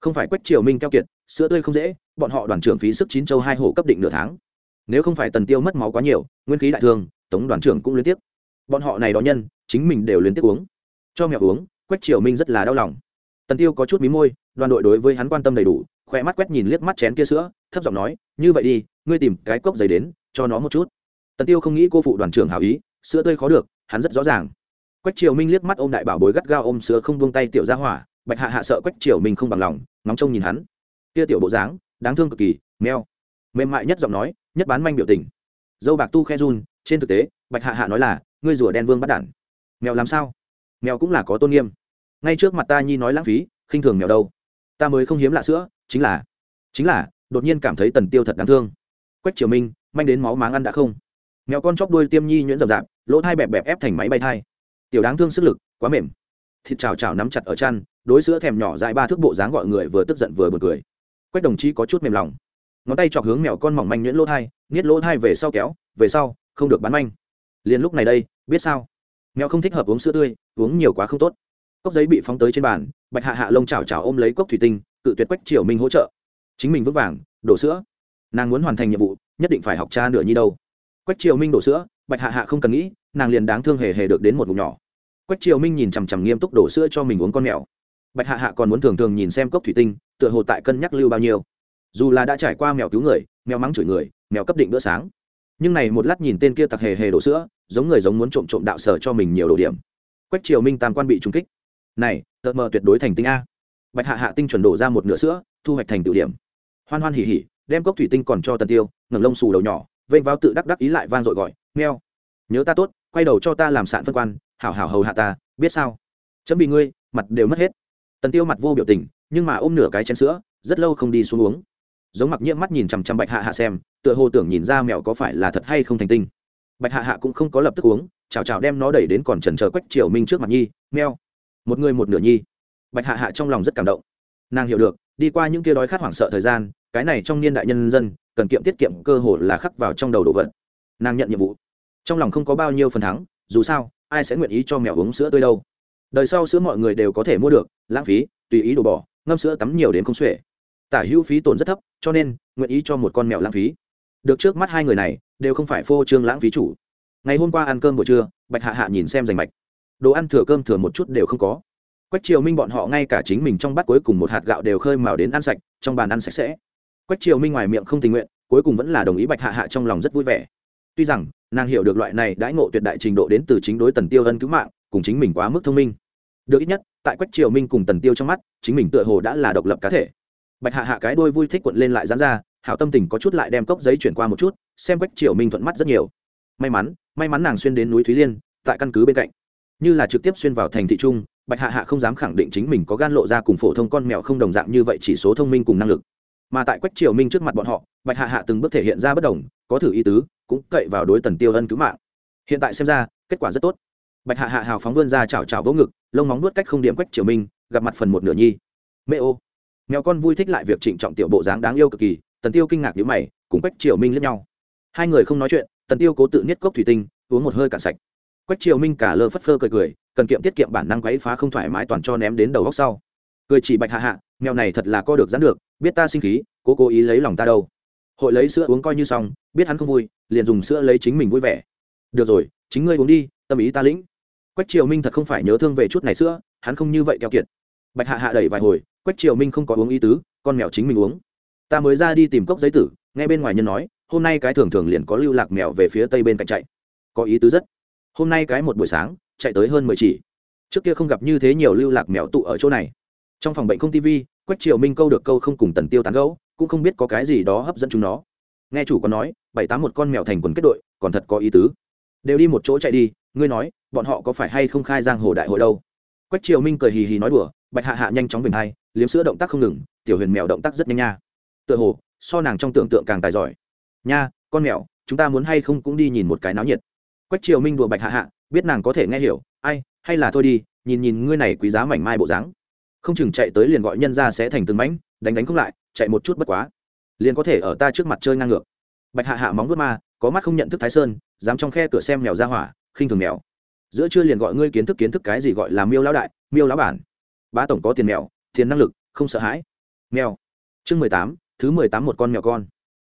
Không phải quách triều minh keo kiệt, sữa tươi không dễ, bọn họ đoàn trưởng phí sức chín châu hai hộ cấp định nửa tháng. Nếu không phải tần tiêu mất máu quá nhiều, nguyên khí đại thương, tống đoàn trưởng cũng liên tiếp. Bọn họ này đó nhân, chính mình đều liên tiếp uống. Cho mèo uống, quách triều minh rất là đau lòng. Tần tiêu có chút mí môi, đoàn đội đối với hắn quan tâm đầy đủ, khỏe mắt quét nhìn liếc mắt chén kia sữa, thấp giọng nói, như vậy đi, ngươi tìm cái cốc giấy đến, cho nó một chút. Tần tiêu không nghĩ cô phụ đoàn trưởng hảo ý, sữa tươi khó được, hắn rất rõ ràng quách triều minh liếc mắt ôm đại bảo bối gắt gao ôm sứa không buông tay tiểu ra hỏa, bạch hạ hạ sợ quách triều minh không bằng lòng, ngóng trông nhìn hắn. Kia tiểu bộ dáng, đáng thương cực kỳ, meo. Mềm mại nhất giọng nói, nhất bán manh biểu tình. Dâu bạc tu khe run, trên thực tế, bạch hạ hạ nói là, ngươi rủa đen vương bắt đản. Mèo làm sao? Mèo cũng là có tôn nghiêm. Ngay trước mặt ta nhi nói lãng phí, khinh thường mèo đâu? Ta mới không hiếm lạ sữa, chính là chính là, đột nhiên cảm thấy tần tiêu thật đáng thương. Quách triều minh, manh đến máu máng ăn đã không. Mèo con chóc đuôi tiêm nhi nhuyễn rậm rạp, lỗ thai bẹp bẹp ép thành máy bay thai tiểu đáng thương sức lực, quá mềm. Thịt chào chào nắm chặt ở chăn, đối sữa thèm nhỏ dại ba thước bộ dáng gọi người vừa tức giận vừa bật cười. Quách đồng chí có chút mềm lòng. Ngón tay chọc hướng mèo con mỏng manh nhuyễn lỗ thai niết lỗ thai về sau kéo, về sau, không được bán manh. Liền lúc này đây, biết sao? Mèo không thích hợp uống sữa tươi, uống nhiều quá không tốt. Cốc giấy bị phóng tới trên bàn, bạch hạ hạ lông chào chào ôm lấy cốc thủy tinh, cự tuyệt quách triều minh hỗ trợ. Chính mình vững vàng, đổ sữa. Nàng muốn hoàn thành nhiệm vụ, nhất định phải học cha nửa nhi đâu. Quách triều minh đổ sữa, bạch hạ hạ không cần nghĩ nàng liền đáng thương hề hề được đến một ngụm nhỏ. Quách triều minh nhìn chằm chằm nghiêm túc đổ sữa cho mình uống con mèo. Bạch hạ hạ còn muốn thường thường nhìn xem cốc thủy tinh, tựa hồ tại cân nhắc lưu bao nhiêu. Dù là đã trải qua mèo cứu người, mèo mắng chửi người, mèo cấp định bữa sáng. Nhưng này một lát nhìn tên kia tặc hề hề đổ sữa, giống người giống muốn trộm trộm đạo sở cho mình nhiều đồ điểm. Quách triều minh tam quan bị trúng kích. Này tợt mờ tuyệt đối thành tinh a. Bạch hạ hạ tinh chuẩn đổ ra một nửa sữa, thu hoạch thành tiểu điểm. Hoan hoan hỉ hỉ, đem cốc thủy tinh còn cho tần tiêu, ngẩng lông xù đầu nhỏ, vênh vào tự đắc đắc ý lại vang dội gọi meo nhớ ta tốt quay đầu cho ta làm sạn phân quan, hảo hảo hầu hạ ta, biết sao? Chấm bị ngươi, mặt đều mất hết. Tần tiêu mặt vô biểu tình, nhưng mà ôm nửa cái chén sữa, rất lâu không đi xuống uống. Giống mặc nhiễm mắt nhìn chằm chằm bạch hạ hạ xem, tựa hồ tưởng nhìn ra mèo có phải là thật hay không thành tinh. Bạch hạ hạ cũng không có lập tức uống, chào chào đem nó đẩy đến còn trần chờ quách triều minh trước mặt nhi meo một người một nửa nhi. Bạch hạ hạ trong lòng rất cảm động. Nàng hiểu được, đi qua những kia đói khát hoảng sợ thời gian, cái này trong niên đại nhân dân, cần kiệm tiết kiệm cơ hồ là khắc vào trong đầu đồ vật. Nàng nhận nhiệm vụ trong lòng không có bao nhiêu phần thắng, dù sao, ai sẽ nguyện ý cho mèo uống sữa tươi đâu. Đời sau sữa mọi người đều có thể mua được, lãng phí, tùy ý đổ bỏ, ngâm sữa tắm nhiều đến không xuể. Tả hữu phí tổn rất thấp, cho nên, nguyện ý cho một con mèo lãng phí. Được trước mắt hai người này, đều không phải phô trương lãng phí chủ. Ngày hôm qua ăn cơm buổi trưa, bạch hạ hạ nhìn xem rành mạch. Đồ ăn thừa cơm thừa một chút đều không có. Quách triều minh bọn họ ngay cả chính mình trong bát cuối cùng một hạt gạo đều khơi mào đến ăn sạch, trong bàn ăn sạch sẽ. Quách triều minh ngoài miệng không tình nguyện, cuối cùng vẫn là đồng ý bạch hạ hạ trong lòng rất vui vẻ. Tuy rằng nàng hiểu được loại này đãi ngộ tuyệt đại trình độ đến từ chính đối tần tiêu ân cứu mạng, cùng chính mình quá mức thông minh. Được ít nhất, tại quách triều minh cùng tần tiêu trong mắt, chính mình tựa hồ đã là độc lập cá thể. Bạch hạ hạ cái đôi vui thích quận lên lại dán ra, hảo tâm tình có chút lại đem cốc giấy chuyển qua một chút, xem quách triều minh thuận mắt rất nhiều. May mắn may mắn nàng xuyên đến núi thúy liên, tại căn cứ bên cạnh. Như là trực tiếp xuyên vào thành thị trung bạch hạ hạ không dám khẳng định chính mình có gan lộ ra cùng phổ thông con mèo không đồng dạng như vậy chỉ số thông minh cùng năng lực. Mà tại quách triều minh trước mặt bọn họ bạch hạ hạ từng bước thể hiện ra bất đồng, có thử ý tứ, cũng cậy vào đối tần tiêu ân cứu mạng. Hiện tại xem ra, kết quả rất tốt. Bạch hạ hạ hào phóng vươn ra chảo chảo vỗ ngực, lông móng nuốt cách không điểm quách triều minh, gặp mặt phần một nửa nhi. Mê ô. Mèo con vui thích lại việc trịnh trọng tiểu bộ dáng đáng yêu cực kỳ, tần tiêu kinh ngạc nhíu mày, cùng quách triều minh lẫn nhau. Hai người không nói chuyện, tần tiêu cố tự niết cốc thủy tinh, uống một hơi cạn sạch. Quách triều minh cả lơ phất phơ cười cười, cần kiệm tiết kiệm bản năng quấy phá không thoải mái toàn cho ném đến đầu góc sau. Cười chỉ bạch hạ hạ, mèo này thật là co được dán được, biết ta sinh khí, cố cố ý lấy lòng ta đâu hội lấy sữa uống coi như xong, biết hắn không vui, liền dùng sữa lấy chính mình vui vẻ. Được rồi, chính ngươi uống đi, tâm ý ta lĩnh. Quách triều minh thật không phải nhớ thương về chút này sữa, hắn không như vậy keo kiệt. Bạch hạ hạ đẩy vài hồi, quách triều minh không có uống ý tứ, con mèo chính mình uống. Ta mới ra đi tìm cốc giấy tử, nghe bên ngoài nhân nói, hôm nay cái thường thường liền có lưu lạc mèo về phía tây bên cạnh chạy. Có ý tứ rất. Hôm nay cái một buổi sáng, chạy tới hơn mười chỉ. Trước kia không gặp như thế nhiều lưu lạc mèo tụ ở chỗ này. Trong phòng bệnh không tv quách triều minh câu được câu không cùng tần tiêu tán gấu cũng không biết có cái gì đó hấp dẫn chúng nó. Nghe chủ có nói, bảy tám một con mèo thành quần kết đội, còn thật có ý tứ. Đều đi một chỗ chạy đi, ngươi nói, bọn họ có phải hay không khai giang hồ đại hội đâu? Quách triều minh cười hì hì nói đùa, bạch hạ hạ nhanh chóng vểnh hai, liếm sữa động tác không ngừng, tiểu huyền mèo động tác rất nhanh nha. Tựa hồ, so nàng trong tưởng tượng càng tài giỏi. Nha, con mèo, chúng ta muốn hay không cũng đi nhìn một cái náo nhiệt. Quách triều minh đùa bạch hạ hạ, biết nàng có thể nghe hiểu, ai, hay là thôi đi, nhìn nhìn ngươi này quý giá mảnh mai bộ dáng. Không chừng chạy tới liền gọi nhân ra sẽ thành từng mảnh, đánh đánh không lại chạy một chút bất quá. Liền có thể ở ta trước mặt chơi ngang ngược. Bạch hạ hạ móng vuốt ma, có mắt không nhận thức thái sơn, dám trong khe cửa xem mèo ra hỏa, khinh thường mèo. Giữa trưa liền gọi ngươi kiến thức kiến thức cái gì gọi là miêu lão đại, miêu lão bản. Bá tổng có tiền mèo, tiền năng lực, không sợ hãi. Mèo. Chương mười tám, thứ mười tám một con mèo con.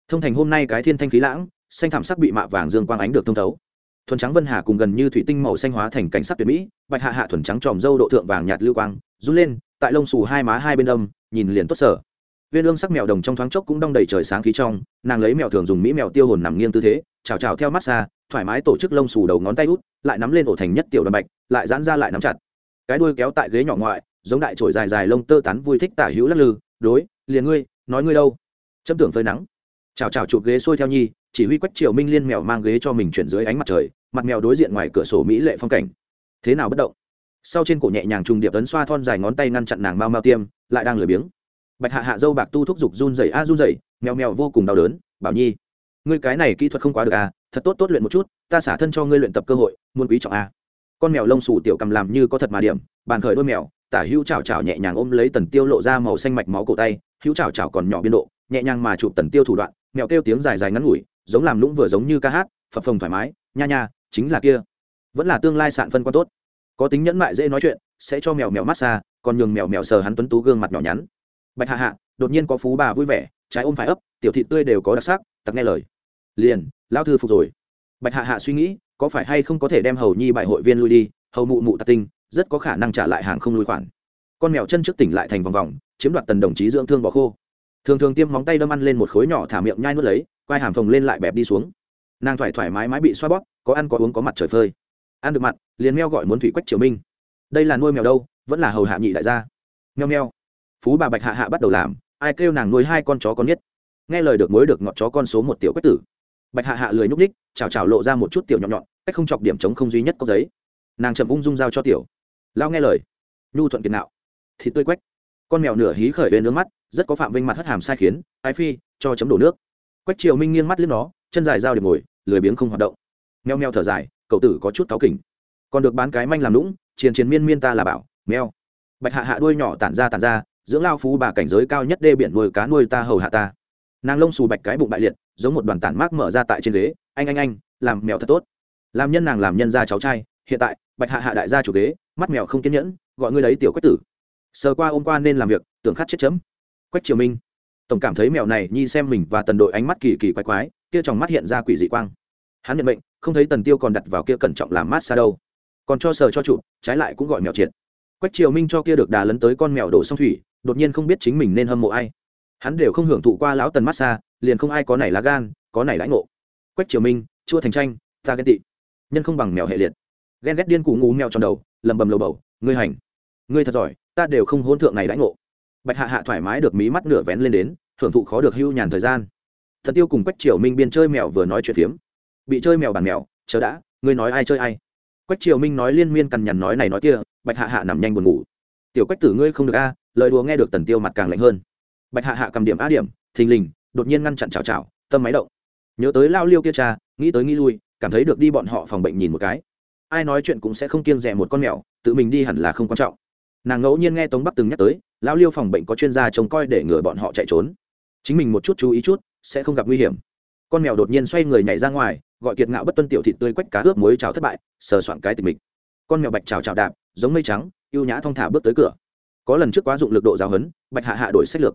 Thông thành hôm nay cái thiên thanh khí lãng, xanh thảm sắc bị mạ vàng dương quang ánh được thông thấu. Thuần trắng vân hà cùng gần như thủy tinh màu xanh hóa thành cảnh sắc tuyệt mỹ, bạch hạ hạ thuần trắng tròm dâu độ thượng vàng nhạt lưu quang, run lên, tại lông xù hai má hai bên đông nhìn liền tốt sở viên ương sắc mèo đồng trong thoáng chốc cũng đong đầy trời sáng khí trong, nàng lấy mèo thường dùng mỹ mèo tiêu hồn nằm nghiêng tư thế, chào chào theo massage thoải mái tổ chức lông xù đầu ngón tay út, lại nắm lên ổ thành nhất tiểu đoàn bạch, lại giãn ra lại nắm chặt. Cái đuôi kéo tại ghế nhỏ ngoại, giống đại trội dài dài lông tơ tán vui thích tả hữu lắc lư, đối, liền ngươi, nói ngươi đâu? Chấm tưởng phơi nắng. Chào chào chụp ghế xuôi theo nhi, chỉ huy quách triều minh liên mèo mang ghế cho mình chuyển dưới ánh mặt trời, mặt mèo đối diện ngoài cửa sổ mỹ lệ phong cảnh. Thế nào bất động? Sau trên cổ nhẹ nhàng trùng điệp tấn xoa thon dài ngón tay ngăn chặn nàng mau mau tiêm, lại đang lười biếng bạch hạ hạ dâu bạc tu thúc giục run rẩy a run rẩy, mèo mèo vô cùng đau đớn, bảo nhi, ngươi cái này kỹ thuật không quá được à thật tốt tốt luyện một chút, ta xả thân cho ngươi luyện tập cơ hội, muốn quý trọng a. Con mèo lông xù tiểu cầm làm như có thật mà điểm, bàn khởi đôi mèo, tả hữu chảo chảo nhẹ nhàng ôm lấy tần tiêu lộ ra màu xanh mạch máu cổ tay, hữu chảo chảo còn nhỏ biên độ, nhẹ nhàng mà chụp tần tiêu thủ đoạn, mèo kêu tiếng dài dài ngắn ngủi, giống làm lũng vừa giống như ca hát, phập phồng thoải mái, nha nha, chính là kia, vẫn là tương lai sạn phân quan tốt, có tính nhẫn mại dễ nói chuyện, sẽ cho mèo mèo massage còn nhường mèo mèo sờ hắn tuấn tú gương mặt nhỏ nhắn bạch hạ hạ, đột nhiên có phú bà vui vẻ, trái ôm phải ấp, tiểu thị tươi đều có đặc sắc, tặc nghe lời. Liền lao thư phục rồi. Bạch hạ hạ suy nghĩ, có phải hay không có thể đem hầu nhi bại hội viên lui đi, hầu mụ mụ tạc tinh, rất có khả năng trả lại hàng không lui khoản. Con mèo chân trước tỉnh lại thành vòng vòng, chiếm đoạt tần đồng chí dưỡng thương bỏ khô. Thường thường tiêm móng tay đâm ăn lên một khối nhỏ thả miệng nhai nuốt lấy, quai hàm phồng lên lại bẹp đi xuống. Nàng thoải thoải mái mái bị xoa bóp, có ăn có uống có mặt trời phơi. Ăn được mặt, liền meo gọi muốn thủy quách triều minh. Đây là nuôi mèo đâu, vẫn là hầu hạ nhị đại gia. Meo meo phú bà bạch hạ hạ bắt đầu làm, ai kêu nàng nuôi hai con chó con nhất. Nghe lời được mối được ngọt chó con số một tiểu quách tử. Bạch hạ hạ lười nhúc ních chào chào lộ ra một chút tiểu nhọn nhọn, cách không chọc điểm chống không duy nhất có giấy. Nàng chậm ung dung giao cho tiểu. Lao nghe lời. Nhu thuận kiệt nạo. Thịt tươi quách. Con mèo nửa hí khởi bên nước mắt, rất có phạm vinh mặt hất hàm sai khiến ai phi, cho chấm đổ nước. Quách triều minh nghiêng mắt liếc nó, chân dài dao điểm ngồi, lười biếng không hoạt động. Meo meo thở dài, cậu tử có chút cáu kỉnh. Còn được bán cái manh làm lũng chiến chiến miên miên ta là bảo, meo. Bạch hạ hạ đuôi nhỏ tản ra tản ra dưỡng lao phú bà cảnh giới cao nhất đê biển nuôi cá nuôi ta hầu hạ ta. Nàng lông xù bạch cái bụng bại liệt, giống một đoàn tản mát mở ra tại trên ghế. Anh anh anh, làm mèo thật tốt. Làm nhân nàng làm nhân gia cháu trai. Hiện tại, bạch hạ hạ đại gia chủ ghế, mắt mèo không kiên nhẫn, gọi ngươi đấy tiểu quách tử. Sờ qua ôm qua nên làm việc, tưởng khát chết chấm. Quách triều minh. Tổng cảm thấy mèo này nhi xem mình và tần đội ánh mắt kỳ kỳ quái quái, kia trong mắt hiện ra quỷ dị quang. Hắn nhận mệnh, không thấy tần tiêu còn đặt vào kia cẩn trọng làm mát xa đâu. Còn cho sờ cho chủ trái lại cũng gọi mèo triệt. Quách triều minh cho kia được đà lấn tới con mèo đổ sông thủy đột nhiên không biết chính mình nên hâm mộ ai. Hắn đều không hưởng thụ qua lão tần massage, liền không ai có này lá gan có này lãi ngộ. Quách triều minh chua thành tranh ta ghen tị. Nhân không bằng mèo hệ liệt. Ghen ghét điên cụ ngủ mèo tròn đầu lầm bầm lầu bầu ngươi hành. Ngươi thật giỏi ta đều không hôn thượng này lãi ngộ. Bạch hạ hạ thoải mái được mí mắt nửa vén lên đến hưởng thụ khó được hưu nhàn thời gian. Thật tiêu cùng quách triều minh biên chơi mèo vừa nói chuyện phiếm. Bị chơi mèo bàn mèo chờ đã ngươi nói ai chơi ai? Quách triều minh nói liên miên cằn nhằn nói này nói kia bạch hạ hạ nằm nhanh buồn ngủ. Tiểu quách tử ngươi không được a lời đùa nghe được tần tiêu mặt càng lạnh hơn. Bạch hạ hạ cầm điểm a điểm, thình lình, đột nhiên ngăn chặn chào chào tâm máy động. Nhớ tới lao liêu kia cha, nghĩ tới nghĩ lui, cảm thấy được đi bọn họ phòng bệnh nhìn một cái. Ai nói chuyện cũng sẽ không kiêng rẻ một con mèo, tự mình đi hẳn là không quan trọng. Nàng ngẫu nhiên nghe tống bắc từng nhắc tới, lao liêu phòng bệnh có chuyên gia trông coi để ngừa bọn họ chạy trốn. Chính mình một chút chú ý chút, sẽ không gặp nguy hiểm. Con mèo đột nhiên xoay người nhảy ra ngoài, gọi kiệt ngạo bất tuân tiểu thịt tươi quách cá ướp muối chào thất bại, sờ soạn cái tình mình. con mèo bạch chào chào đạp, giống mây trắng, ưu nhã thong thả bước tới cửa có lần trước quá dụng lực độ giáo hấn bạch hạ hạ đổi sách lược.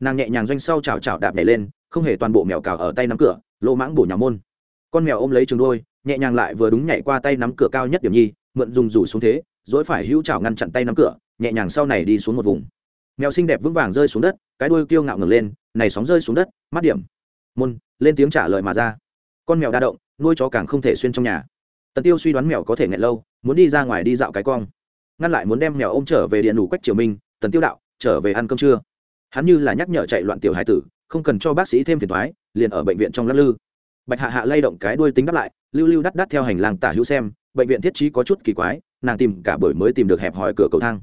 Nàng nhẹ nhàng doanh sau chào chào đạp nhảy lên, không hề toàn bộ mèo cào ở tay nắm cửa, lỗ mãng bổ nhà môn. Con mèo ôm lấy trường đôi nhẹ nhàng lại vừa đúng nhảy qua tay nắm cửa cao nhất điểm nhi, mượn dùng rủ xuống thế, dỗi phải hữu chảo ngăn chặn tay nắm cửa, nhẹ nhàng sau này đi xuống một vùng. Mèo xinh đẹp vững vàng rơi xuống đất, cái đuôi kiêu ngạo ngẩng lên, này sóng rơi xuống đất, mắt điểm. Môn, lên tiếng trả lời mà ra. Con mèo đa động, nuôi chó càng không thể xuyên trong nhà. Tần tiêu suy đoán mèo có thể nghẹn lâu, muốn đi ra ngoài đi dạo cái cong ngăn lại muốn đem mèo ôm trở về điện đủ quách triều minh, tần tiêu đạo, trở về ăn cơm trưa. Hắn như là nhắc nhở chạy loạn tiểu hải tử, không cần cho bác sĩ thêm phiền thoái liền ở bệnh viện trong lắc lư. Bạch hạ hạ lay động cái đuôi tính đáp lại, lưu lưu đắt đắt theo hành lang tả hữu xem, bệnh viện thiết trí có chút kỳ quái, nàng tìm cả buổi mới tìm được hẹp hòi cửa cầu thang.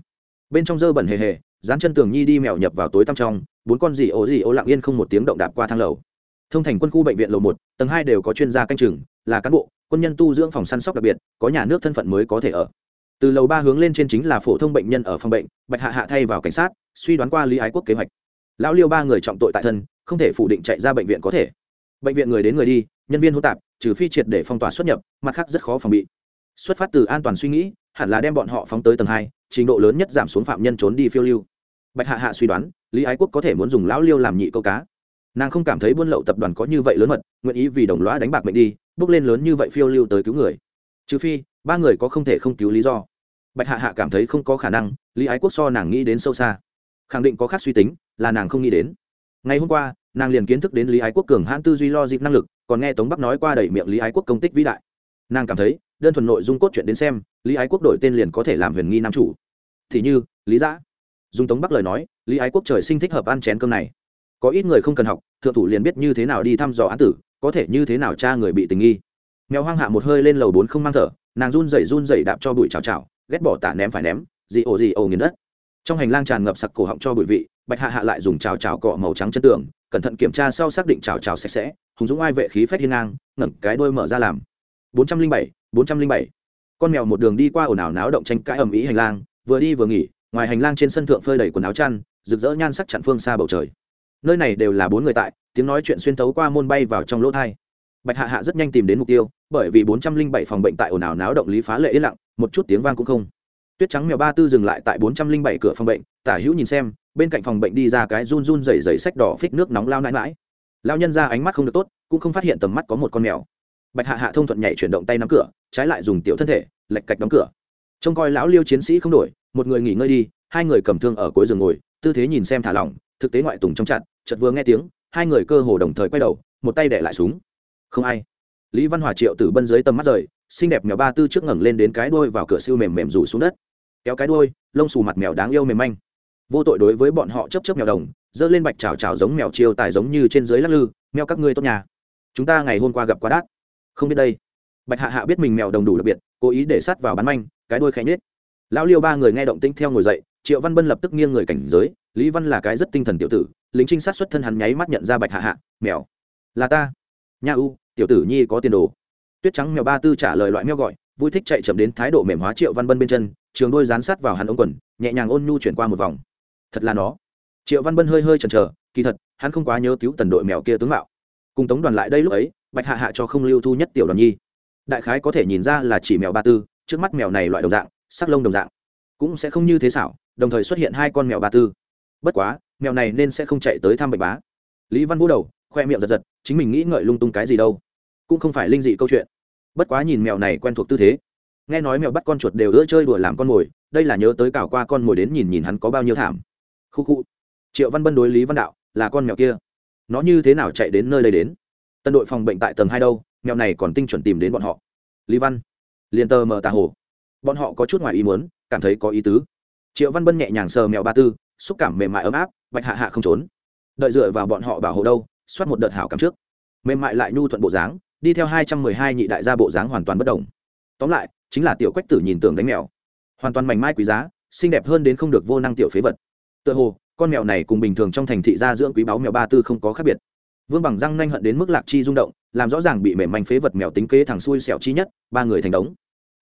Bên trong dơ bẩn hề hề, dán chân tường nhi đi mèo nhập vào tối tăm trong, bốn con gì ố gì ố lặng yên không một tiếng động đạp qua thang lầu. Thông thành quân khu bệnh viện lầu một, tầng hai đều có chuyên gia canh chừng, là cán bộ, quân nhân tu dưỡng phòng săn sóc đặc biệt, có nhà nước thân phận mới có thể ở từ lầu ba hướng lên trên chính là phổ thông bệnh nhân ở phòng bệnh, bạch hạ hạ thay vào cảnh sát, suy đoán qua lý ái quốc kế hoạch. Lão liêu ba người trọng tội tại thân, không thể phủ định chạy ra bệnh viện có thể. Bệnh viện người đến người đi, nhân viên hô tạp, trừ phi triệt để phong tỏa xuất nhập, mặt khác rất khó phòng bị. Xuất phát từ an toàn suy nghĩ, hẳn là đem bọn họ phóng tới tầng hai, trình độ lớn nhất giảm xuống phạm nhân trốn đi phiêu lưu. Bạch hạ hạ suy đoán, lý ái quốc có thể muốn dùng lão liêu làm nhị câu cá. Nàng không cảm thấy buôn lậu tập đoàn có như vậy lớn mật, nguyện ý vì đồng lõa đánh bạc mệnh đi, bước lên lớn như vậy phiêu lưu tới cứu người. Trừ phi, ba người có không thể không cứu lý do bạch hạ hạ cảm thấy không có khả năng, lý ái quốc so nàng nghĩ đến sâu xa. Khẳng định có khác suy tính, là nàng không nghĩ đến. Ngày hôm qua, nàng liền kiến thức đến lý ái quốc cường hãn tư duy lo dịp năng lực, còn nghe tống bắc nói qua đẩy miệng lý ái quốc công tích vĩ đại. Nàng cảm thấy, đơn thuần nội dung cốt truyện đến xem, lý ái quốc đổi tên liền có thể làm huyền nghi nam chủ. Thì như, lý giã. Dùng tống bắc lời nói, lý ái quốc trời sinh thích hợp ăn chén cơm này. Có ít người không cần học, thượng thủ liền biết như thế nào đi thăm dò án tử, có thể như thế nào cha người bị tình nghi. Mèo hoang hạ một hơi lên lầu bốn không mang thở, nàng run rẩy run rẩy đạp cho bụi chào chào ghét bỏ tả ném phải ném dị ổ dị ổ nghiền đất. Trong hành lang tràn ngập sặc cổ họng cho bụi vị, bạch hạ hạ lại dùng trào trào cọ màu trắng chân tường, cẩn thận kiểm tra sau xác định trào trào sạch sẽ, hùng dũng ai vệ khí phép hiên ngang, ngẩng cái đôi mở ra làm. Bốn trăm linh bảy, bốn trăm linh bảy. Con mèo một đường đi qua ồn ào náo động tranh cãi ầm ĩ hành lang, vừa đi vừa nghỉ, ngoài hành lang trên sân thượng phơi đầy quần áo chăn, rực rỡ nhan sắc chặn phương xa bầu trời. Nơi này đều là bốn người tại, tiếng nói chuyện xuyên thấu qua môn bay vào trong lỗ thai bạch hạ hạ rất nhanh tìm đến mục tiêu, bởi vì bốn trăm linh bảy phòng bệnh tại ồn ào náo động lý phá lệ yên lặng, một chút tiếng vang cũng không. Tuyết trắng mèo ba tư dừng lại tại bốn trăm linh bảy cửa phòng bệnh, tả hữu nhìn xem, bên cạnh phòng bệnh đi ra cái run run rẩy rẩy sách đỏ phích nước nóng lao nãi mãi lao nhân ra ánh mắt không được tốt, cũng không phát hiện tầm mắt có một con mèo. Bạch hạ hạ thông thuận nhảy chuyển động tay nắm cửa, trái lại dùng tiểu thân thể, lệch cạch đóng cửa. Trông coi lão liêu chiến sĩ không đổi, một người nghỉ ngơi đi, hai người cầm thương ở cuối giường ngồi, tư thế nhìn xem thả lỏng, thực tế ngoại tùng trong chặt, chợt vừa nghe tiếng, hai người cơ hồ đồng thời quay đầu, một tay để lại súng không ai. Lý văn hòa triệu tử bân dưới tầm mắt rời, xinh đẹp mèo ba tư trước ngẩng lên đến cái đuôi vào cửa siêu mềm mềm rủ xuống đất. Kéo cái đuôi, lông xù mặt mèo đáng yêu mềm manh. Vô tội đối với bọn họ chấp chấp mèo đồng dơ lên bạch chào chào giống mèo chiều tài giống như trên dưới lắc lư, mèo các ngươi tốt nhà. Chúng ta ngày hôm qua gặp quá đắt. Không biết đây. Bạch hạ hạ biết mình mèo đồng đủ đặc biệt, cố ý để sát vào bắn manh, cái đuôi khẽ nhết lão liêu ba người nghe động tinh theo ngồi dậy, triệu văn bân lập tức nghiêng người cảnh giới, lý văn là cái rất tinh thần tiểu tử, lính trinh sát xuất thân hắn nháy mắt nhận ra bạch hạ hạ, mèo, là ta, nha u tiểu tử nhi có tiền đồ. Tuyết trắng mèo ba tư trả lời loại mèo gọi, vui thích chạy chậm đến thái độ mềm hóa triệu văn bân bên chân, trường đôi dán sát vào hắn ống quần, nhẹ nhàng ôn nhu chuyển qua một vòng. Thật là nó. Triệu văn bân hơi hơi chần chờ, kỳ thật, hắn không quá nhớ cứu tần đội mèo kia tướng mạo. Cùng tống đoàn lại đây lúc ấy, bạch hạ hạ cho không lưu thu nhất tiểu đoàn nhi. Đại khái có thể nhìn ra là chỉ mèo ba tư, trước mắt mèo này loại đồng dạng, sắc lông đồng dạng. Cũng sẽ không như thế xảo, đồng thời xuất hiện hai con mèo ba tư. Bất quá, mèo này nên sẽ không chạy tới thăm bệnh bá. Lý văn vũ đầu, khoe miệng giật giật, chính mình nghĩ ngợi lung tung cái gì đâu cũng không phải linh dị câu chuyện. Bất quá nhìn mèo này quen thuộc tư thế, nghe nói mèo bắt con chuột đều ưa chơi đùa làm con mồi, đây là nhớ tới cào qua con mồi đến nhìn nhìn hắn có bao nhiêu thảm. Khu khu. Triệu văn bân đối lý văn đạo, là con mèo kia. Nó như thế nào chạy đến nơi đây đến? Tân đội phòng bệnh tại tầng hai đâu, mèo này còn tinh chuẩn tìm đến bọn họ. Lý văn. Liền tờ mờ tà hồ. Bọn họ có chút ngoài ý muốn, cảm thấy có ý tứ. Triệu văn bân nhẹ nhàng sờ mèo ba tư, xúc cảm mềm mại ấm áp bạch hạ hạ không trốn. Đợi dựa vào bọn họ bảo hộ đâu xoát một đợt hảo cảm trước. Mềm mại lại nhu thuận bộ dáng đi theo hai trăm mười hai nhị đại gia bộ dáng hoàn toàn bất đồng. Tóm lại, chính là tiểu quách tử nhìn tưởng đánh mèo. Hoàn toàn mảnh mai quý giá, xinh đẹp hơn đến không được vô năng tiểu phế vật. Tựa hồ, con mèo này cùng bình thường trong thành thị gia dưỡng quý báu mèo ba tư không có khác biệt. Vương bằng răng nanh hận đến mức lạc chi rung động, làm rõ ràng bị mềm manh phế vật mèo tính kế thằng xui xẻo chi nhất, ba người thành đống.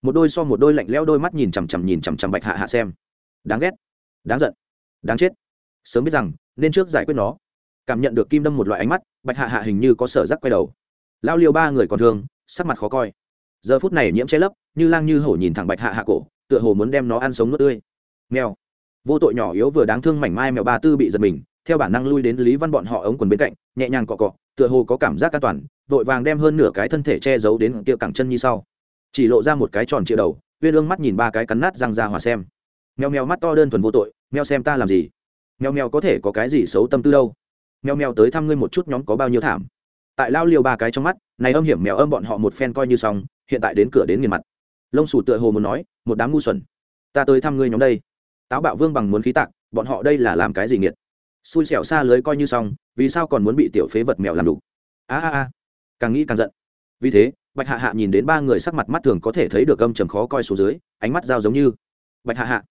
Một đôi so một đôi lạnh lẽo đôi mắt nhìn chằm chằm nhìn chằm chằm bạch hạ hạ xem. Đáng ghét, đáng giận, đáng chết. Sớm biết rằng, nên trước giải quyết nó. Cảm nhận được kim đâm một loại ánh mắt, bạch hạ hạ hình như có sở giác quay đầu lao liêu ba người còn thương, sắc mặt khó coi. Giờ phút này nhiễm che lấp, như lang như hổ nhìn thẳng bạch hạ hạ cổ, tựa hồ muốn đem nó ăn sống nước tươi. Mèo. Vô tội nhỏ yếu vừa đáng thương mảnh mai mèo ba tư bị giật mình, theo bản năng lui đến lý văn bọn họ ống quần bên cạnh, nhẹ nhàng cọ cọ, tựa hồ có cảm giác an toàn, vội vàng đem hơn nửa cái thân thể che giấu đến kia cẳng chân như sau. Chỉ lộ ra một cái tròn trịa đầu, uyên ương mắt nhìn ba cái cắn nát răng ra hòa xem. Mèo mèo mắt to đơn thuần vô tội, mèo xem ta làm gì? Mèo mèo có thể có cái gì xấu tâm tư đâu? Mèo mèo tới thăm ngươi một chút nhóm có bao nhiêu thảm? Tại lao liều ba cái trong mắt, này âm hiểm mèo âm bọn họ một phen coi như xong, hiện tại đến cửa đến nghiền mặt. Lông sủ tựa hồ muốn nói, một đám ngu xuẩn, ta tới thăm ngươi nhóm đây. Táo bạo vương bằng muốn khí tạc, bọn họ đây là làm cái gì nghiệt? Xui xẻo xa lưới coi như xong, vì sao còn muốn bị tiểu phế vật mèo làm đủ a a a, càng nghĩ càng giận. Vì thế, bạch hạ hạ nhìn đến ba người sắc mặt mắt thường có thể thấy được âm trầm khó coi xuống dưới, ánh mắt dao giống như, bạch hạ hạ.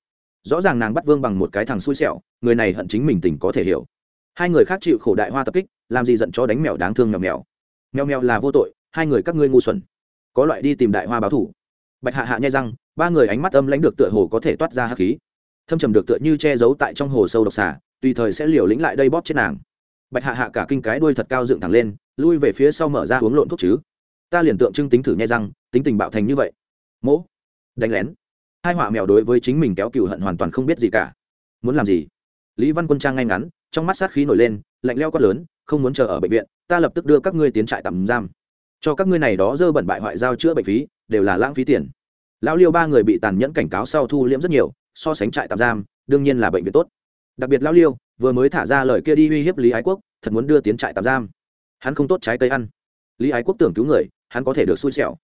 Rõ ràng nàng bắt vương bằng một cái thằng xui xẻo, người này hận chính mình tình có thể hiểu. Hai người khác chịu khổ đại hoa tập kích làm gì giận cho đánh mèo đáng thương mèo mèo. Mèo mèo là vô tội, hai người các ngươi ngu xuẩn. Có loại đi tìm đại hoa báo thủ. Bạch hạ hạ nhai răng, ba người ánh mắt âm lãnh được tựa hồ có thể toát ra hắc khí. Thâm trầm được tựa như che giấu tại trong hồ sâu độc xà, tùy thời sẽ liều lĩnh lại đây bóp chết nàng. Bạch hạ hạ cả kinh cái đuôi thật cao dựng thẳng lên, lui về phía sau mở ra uống lộn thuốc chứ. Ta liền tượng trưng tính thử nhai răng, tính tình bạo thành như vậy. Mỗ, đánh lén. Hai họa mèo đối với chính mình kéo cừu hận hoàn toàn không biết gì cả. Muốn làm gì? Lý văn quân trang ngay ngắn, trong mắt sát khí nổi lên, lạnh leo quát lớn không muốn chờ ở bệnh viện, ta lập tức đưa các ngươi tiến trại tạm giam. Cho các ngươi này đó dơ bẩn bại hoại giao chữa bệnh phí, đều là lãng phí tiền. Lão liêu ba người bị tàn nhẫn cảnh cáo sau thu liễm rất nhiều, so sánh trại tạm giam, đương nhiên là bệnh viện tốt. Đặc biệt lão liêu vừa mới thả ra lời kia đi uy hiếp lý ái quốc, thật muốn đưa tiến trại tạm giam. Hắn không tốt trái cây ăn. Lý ái quốc tưởng cứu người, hắn có thể được xui xẻo.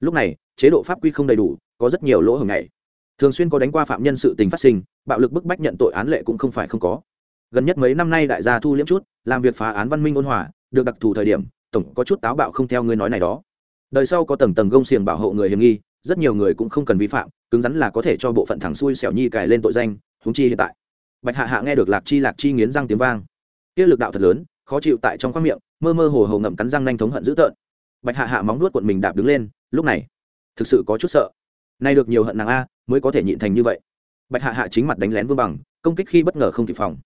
Lúc này, chế độ pháp quy không đầy đủ, có rất nhiều lỗ hổng này thường xuyên có đánh qua phạm nhân sự tình phát sinh, bạo lực bức bách nhận tội án lệ cũng không phải không có gần nhất mấy năm nay đại gia thu liễm chút, làm việc phá án văn minh ôn hòa, được đặc thù thời điểm, tổng có chút táo bạo không theo ngươi nói này đó. Đời sau có tầng tầng gông xiềng bảo hộ người hiểm nghi, rất nhiều người cũng không cần vi phạm, cứng rắn là có thể cho bộ phận thẳng xuôi xẻo nhi cài lên tội danh húng chi hiện tại. Bạch hạ hạ nghe được lạc chi lạc chi nghiến răng tiếng vang. Tiết lực đạo thật lớn, khó chịu tại trong khoang miệng, mơ mơ hồ hồ ngậm cắn răng nhanh thống hận dữ tợn. Bạch hạ hạ móng nuốt cuộn mình đạp đứng lên, lúc này, thực sự có chút sợ. Nay được nhiều hận nàng a, mới có thể nhịn thành như vậy. Bạch hạ hạ chính mặt đánh lén vương bằng, công kích khi bất ngờ không kịp phòng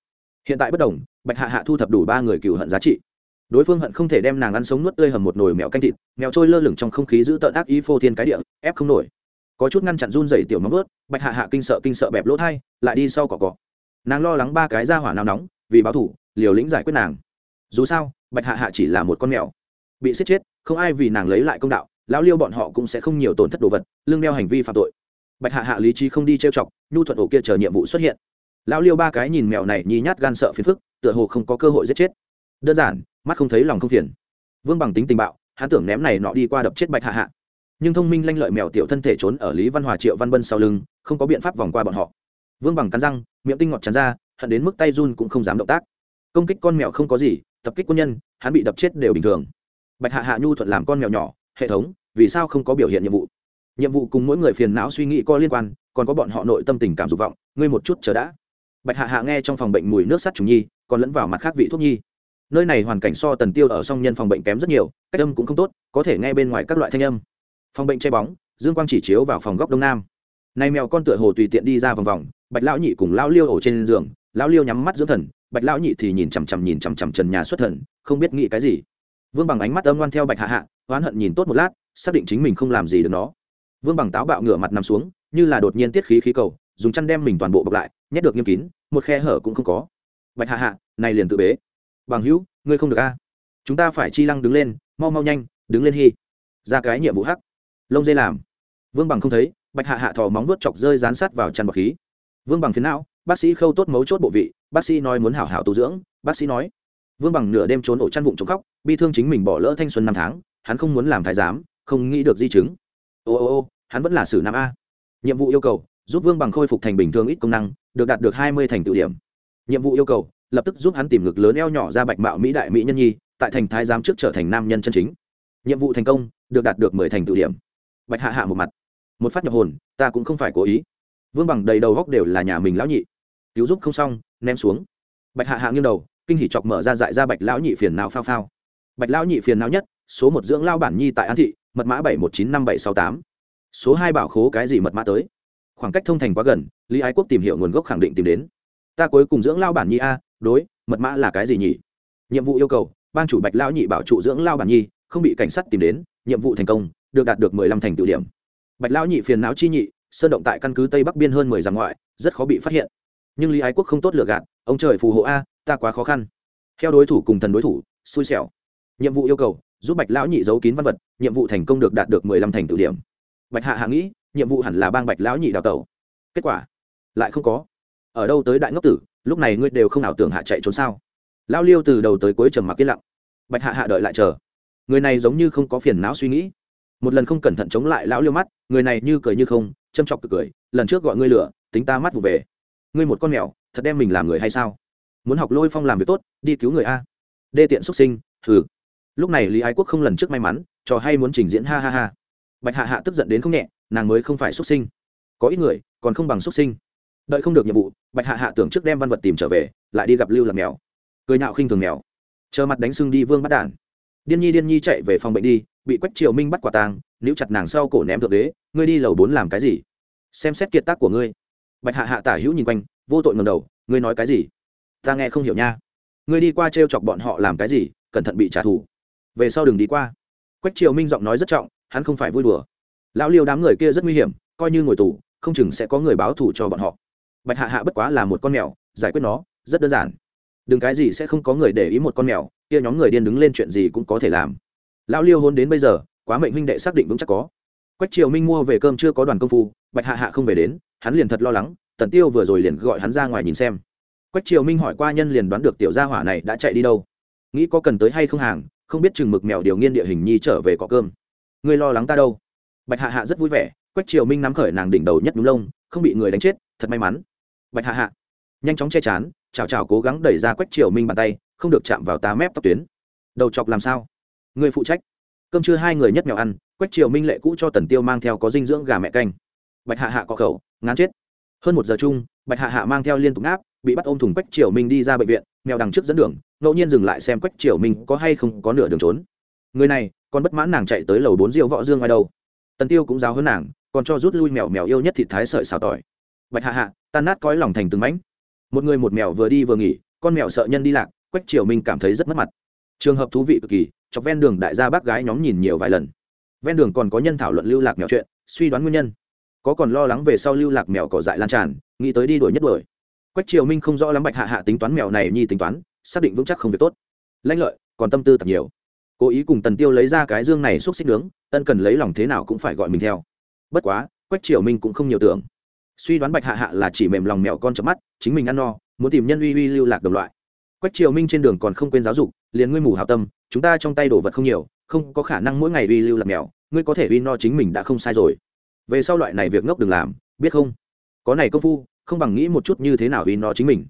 hiện tại bất đồng, bạch hạ hạ thu thập đủ ba người cựu hận giá trị. Đối phương hận không thể đem nàng ăn sống nuốt tươi hầm một nồi mèo canh thịt, mèo trôi lơ lửng trong không khí giữ tợn ác ý phô thiên cái địa, ép không nổi. Có chút ngăn chặn run dày tiểu móng vớt bạch hạ hạ kinh sợ kinh sợ bẹp lỗ thai, lại đi sau cỏ cỏ nàng lo lắng ba cái ra hỏa nào nóng, vì báo thủ, liều lĩnh giải quyết nàng. Dù sao, bạch hạ hạ chỉ là một con mèo. Bị giết chết, không ai vì nàng lấy lại công đạo, lão liêu bọn họ cũng sẽ không nhiều tổn thất đồ vật, lương đeo hành vi phạm tội. Bạch hạ hạ lý trí không đi trêu chọc, nhu thuận ổ kia chờ nhiệm vụ xuất hiện lão liêu ba cái nhìn mèo này nhí nhát gan sợ phiền phức, tựa hồ không có cơ hội giết chết. Đơn giản, mắt không thấy lòng không phiền. Vương bằng tính tình bạo, hắn tưởng ném này nọ đi qua đập chết bạch hạ hạ. Nhưng thông minh lanh lợi mèo tiểu thân thể trốn ở lý văn hòa, triệu văn bân sau lưng, không có biện pháp vòng qua bọn họ. Vương bằng cắn răng, miệng tinh ngọt chắn ra, hận đến mức tay run cũng không dám động tác. Công kích con mèo không có gì, tập kích quân nhân, hắn bị đập chết đều bình thường. Bạch hạ hạ nhu thuận làm con mèo nhỏ, hệ thống, vì sao không có biểu hiện nhiệm vụ? Nhiệm vụ cùng mỗi người phiền não suy nghĩ có liên quan, còn có bọn họ nội tâm tình cảm dục vọng, ngươi một chút chờ đã bạch hạ hạ nghe trong phòng bệnh mùi nước sắt trùng nhi, còn lẫn vào mặt khác vị thuốc nhi. Nơi này hoàn cảnh so tần tiêu ở song nhân phòng bệnh kém rất nhiều, cách âm cũng không tốt, có thể nghe bên ngoài các loại thanh âm. Phòng bệnh che bóng, dương quang chỉ chiếu vào phòng góc đông nam. Nay mèo con tựa hồ tùy tiện đi ra vòng vòng, bạch lão nhị cùng lão liêu ổ trên giường, lão liêu nhắm mắt dưỡng thần, bạch lão nhị thì nhìn chằm chằm nhìn chằm chằm trần nhà xuất thần, không biết nghĩ cái gì. Vương bằng ánh mắt âm ngoan theo bạch hạ hạ, oán hận nhìn tốt một lát, xác định chính mình không làm gì được nó. Vương bằng táo bạo ngửa mặt nằm xuống, như là đột nhiên tiết khí khí cầu, dùng chăn đem mình toàn bộ bọc lại nhét được nghiêm kín, một khe hở cũng không có. Bạch hạ hạ, này liền tự bế. Bằng hữu, ngươi không được a. Chúng ta phải chi lăng đứng lên, mau mau nhanh, đứng lên hy ra cái nhiệm vụ hắc. Lông dây làm. Vương bằng không thấy, bạch hạ hạ thò móng vuốt chọc rơi dán sát vào chăn bọc khí. Vương bằng phiến não, bác sĩ khâu tốt mấu chốt bộ vị, bác sĩ nói muốn hảo hảo tu dưỡng, bác sĩ nói. Vương bằng nửa đêm trốn ổ chăn vụng trống khóc, bi thương chính mình bỏ lỡ thanh xuân năm tháng, hắn không muốn làm thái giám, không nghĩ được di chứng. Ô ô ô, hắn vẫn là sử nam a. Nhiệm vụ yêu cầu giúp vương bằng khôi phục thành bình thường ít công năng, được đạt được hai mươi thành tự điểm. Nhiệm vụ yêu cầu, lập tức giúp hắn tìm ngực lớn eo nhỏ ra bạch mạo mỹ đại mỹ nhân nhi, tại thành thái giám trước trở thành nam nhân chân chính. Nhiệm vụ thành công, được đạt được mười thành tự điểm. Bạch hạ hạ một mặt. Một phát nhập hồn, ta cũng không phải cố ý. Vương bằng đầy đầu góc đều là nhà mình lão nhị. Cứu giúp không xong, ném xuống. Bạch hạ hạ nghiêng đầu, kinh hỉ chọc mở ra dại ra bạch lão nhị phiền não phao phao. Bạch lão nhị phiền não nhất, số một dưỡng lao bản nhi tại an thị, mật mã bảy một chín năm bảy sáu tám. Số hai bảo khố cái gì mật mã tới? Khoảng cách thông thành quá gần, lý ái quốc tìm hiểu nguồn gốc khẳng định tìm đến. Ta cuối cùng dưỡng lao bản nhi a, đối, mật mã là cái gì nhỉ? Nhiệm vụ yêu cầu ban chủ bạch lão nhị bảo trụ dưỡng lao bản nhi, không bị cảnh sát tìm đến, nhiệm vụ thành công, được đạt được mười lăm thành tự điểm. Bạch lão nhị phiền não chi nhị, sơn động tại căn cứ tây bắc biên hơn mười dặm ngoại, rất khó bị phát hiện. Nhưng lý ái quốc không tốt lựa gạt, ông trời phù hộ a, ta quá khó khăn. Theo đối thủ cùng thần đối thủ, xui xẻo. Nhiệm vụ yêu cầu, giúp bạch lão nhị giấu kín văn vật, nhiệm vụ thành công được đạt được mười lăm thành tự điểm. Bạch hạ hạ nghĩ nhiệm vụ hẳn là bang bạch lão nhị đào tẩu. Kết quả? Lại không có. Ở đâu tới đại ngốc tử, lúc này ngươi đều không nào tưởng hạ chạy trốn sao? Lao liêu từ đầu tới cuối trầm mặc yên lặng. Bạch hạ hạ đợi lại chờ. Người này giống như không có phiền não suy nghĩ. Một lần không cẩn thận chống lại lão liêu mắt, người này như cười như không, châm chọc cực cười, lần trước gọi ngươi lửa, tính ta mắt vụ về. Ngươi một con mèo, thật đem mình làm người hay sao? Muốn học lôi phong làm việc tốt, đi cứu người a. Đê tiện xuất sinh thử. lúc này lý ái quốc không lần trước may mắn, trò hay muốn trình diễn ha ha ha. Bạch hạ hạ tức giận đến không nhẹ nàng mới không phải xuất sinh. Có ít người, còn không bằng xuất sinh. Đợi không được nhiệm vụ, bạch hạ hạ tưởng trước đem văn vật tìm trở về, lại đi gặp lưu làm mèo. Cười nhạo khinh thường mèo. Chờ mặt đánh sưng đi vương bắt đản. Điên nhi điên nhi chạy về phòng bệnh đi, bị quách triều minh bắt quả tang, níu chặt nàng sau cổ ném thượng ghế, ngươi đi lầu bốn làm cái gì? Xem xét kiệt tác của ngươi. Bạch hạ hạ tả hữu nhìn quanh, vô tội ngầm đầu, ngươi nói cái gì? Ta nghe không hiểu nha. Ngươi đi qua t r e o chọc bọn họ làm cái gì, cẩn thận bị trả thù. Về sau đừng đi qua. Quách triều minh giọng nói rất trọng, hắn không phải vui đùa lão liêu đám người kia rất nguy hiểm, coi như ngồi tù, không chừng sẽ có người báo thù cho bọn họ. Bạch hạ hạ bất quá là một con mèo, giải quyết nó, rất đơn giản. Đừng cái gì sẽ không có người để ý một con mèo, kia nhóm người điên đứng lên chuyện gì cũng có thể làm. Lão liêu hôn đến bây giờ, quá mệnh huynh đệ xác định vững chắc có. Quách triều minh mua về cơm chưa có đoàn công phu, bạch hạ hạ không về đến, hắn liền thật lo lắng, tần tiêu vừa rồi liền gọi hắn ra ngoài nhìn xem. Quách triều minh hỏi qua nhân liền đoán được tiểu gia hỏa này đã chạy đi đâu. Nghĩ có cần tới hay không hàng, không biết chừng mực mèo điều nghiên địa hình nhi trở về có cơm. Ngươi lo lắng ta đâu? Bạch hạ hạ rất vui vẻ, quách triều minh nắm khởi nàng đỉnh đầu nhất đúng lông, không bị người đánh chết, thật may mắn. Bạch hạ hạ, nhanh chóng che chắn chào chào cố gắng đẩy ra quách triều minh bàn tay, không được chạm vào tá mép tóc tuyến. Đầu chọc làm sao? Người phụ trách. Cơm trưa hai người nhất mèo ăn, quách triều minh lệ cũ cho tần tiêu mang theo có dinh dưỡng gà mẹ canh. Bạch hạ hạ có khẩu, ngán chết. Hơn một giờ chung, bạch hạ hạ mang theo liên tục áp bị bắt ôm thùng quách triều minh đi ra bệnh viện, mèo đằng trước dẫn đường, ngẫu nhiên dừng lại xem quách triều minh có hay không có nửa đường trốn. Người này, còn bất mãn nàng chạy tới lầu bốn rượu võ dương ngoài đâu tần tiêu cũng giáo hơn nàng, còn cho rút lui mèo mèo yêu nhất thịt thái sợi xào tỏi. Bạch hạ hạ tan nát cõi lòng thành từng mảnh. Một người một mèo vừa đi vừa nghỉ, con mèo sợ nhân đi lạc, quách triều minh cảm thấy rất mất mặt. Trường hợp thú vị cực kỳ, chọc ven đường đại gia bác gái nhóm nhìn nhiều vài lần. Ven đường còn có nhân thảo luận lưu lạc mèo chuyện, suy đoán nguyên nhân. Có còn lo lắng về sau lưu lạc mèo cỏ dại lan tràn, nghĩ tới đi đuổi nhất đuổi. Quách triều minh không rõ lắm bạch hạ hạ tính toán mèo này nhi tính toán, xác định vững chắc không việc tốt. Lãnh lợi, còn tâm tư thật nhiều. Cố ý cùng tần tiêu lấy ra cái dương này xúc xích nướng ân cần lấy lòng thế nào cũng phải gọi mình theo. Bất quá, quách triều minh cũng không nhiều tưởng. Suy đoán bạch hạ hạ là chỉ mềm lòng mèo con chậm mắt, chính mình ăn no, muốn tìm nhân uy uy lưu lạc đồng loại. Quách triều minh trên đường còn không quên giáo dục, liền ngươi mù hào tâm, chúng ta trong tay đồ vật không nhiều, không có khả năng mỗi ngày uy lưu lạc mèo ngươi có thể uy no chính mình đã không sai rồi. Về sau loại này việc ngốc đừng làm, biết không? Có này công phu, không bằng nghĩ một chút như thế nào uy no chính mình.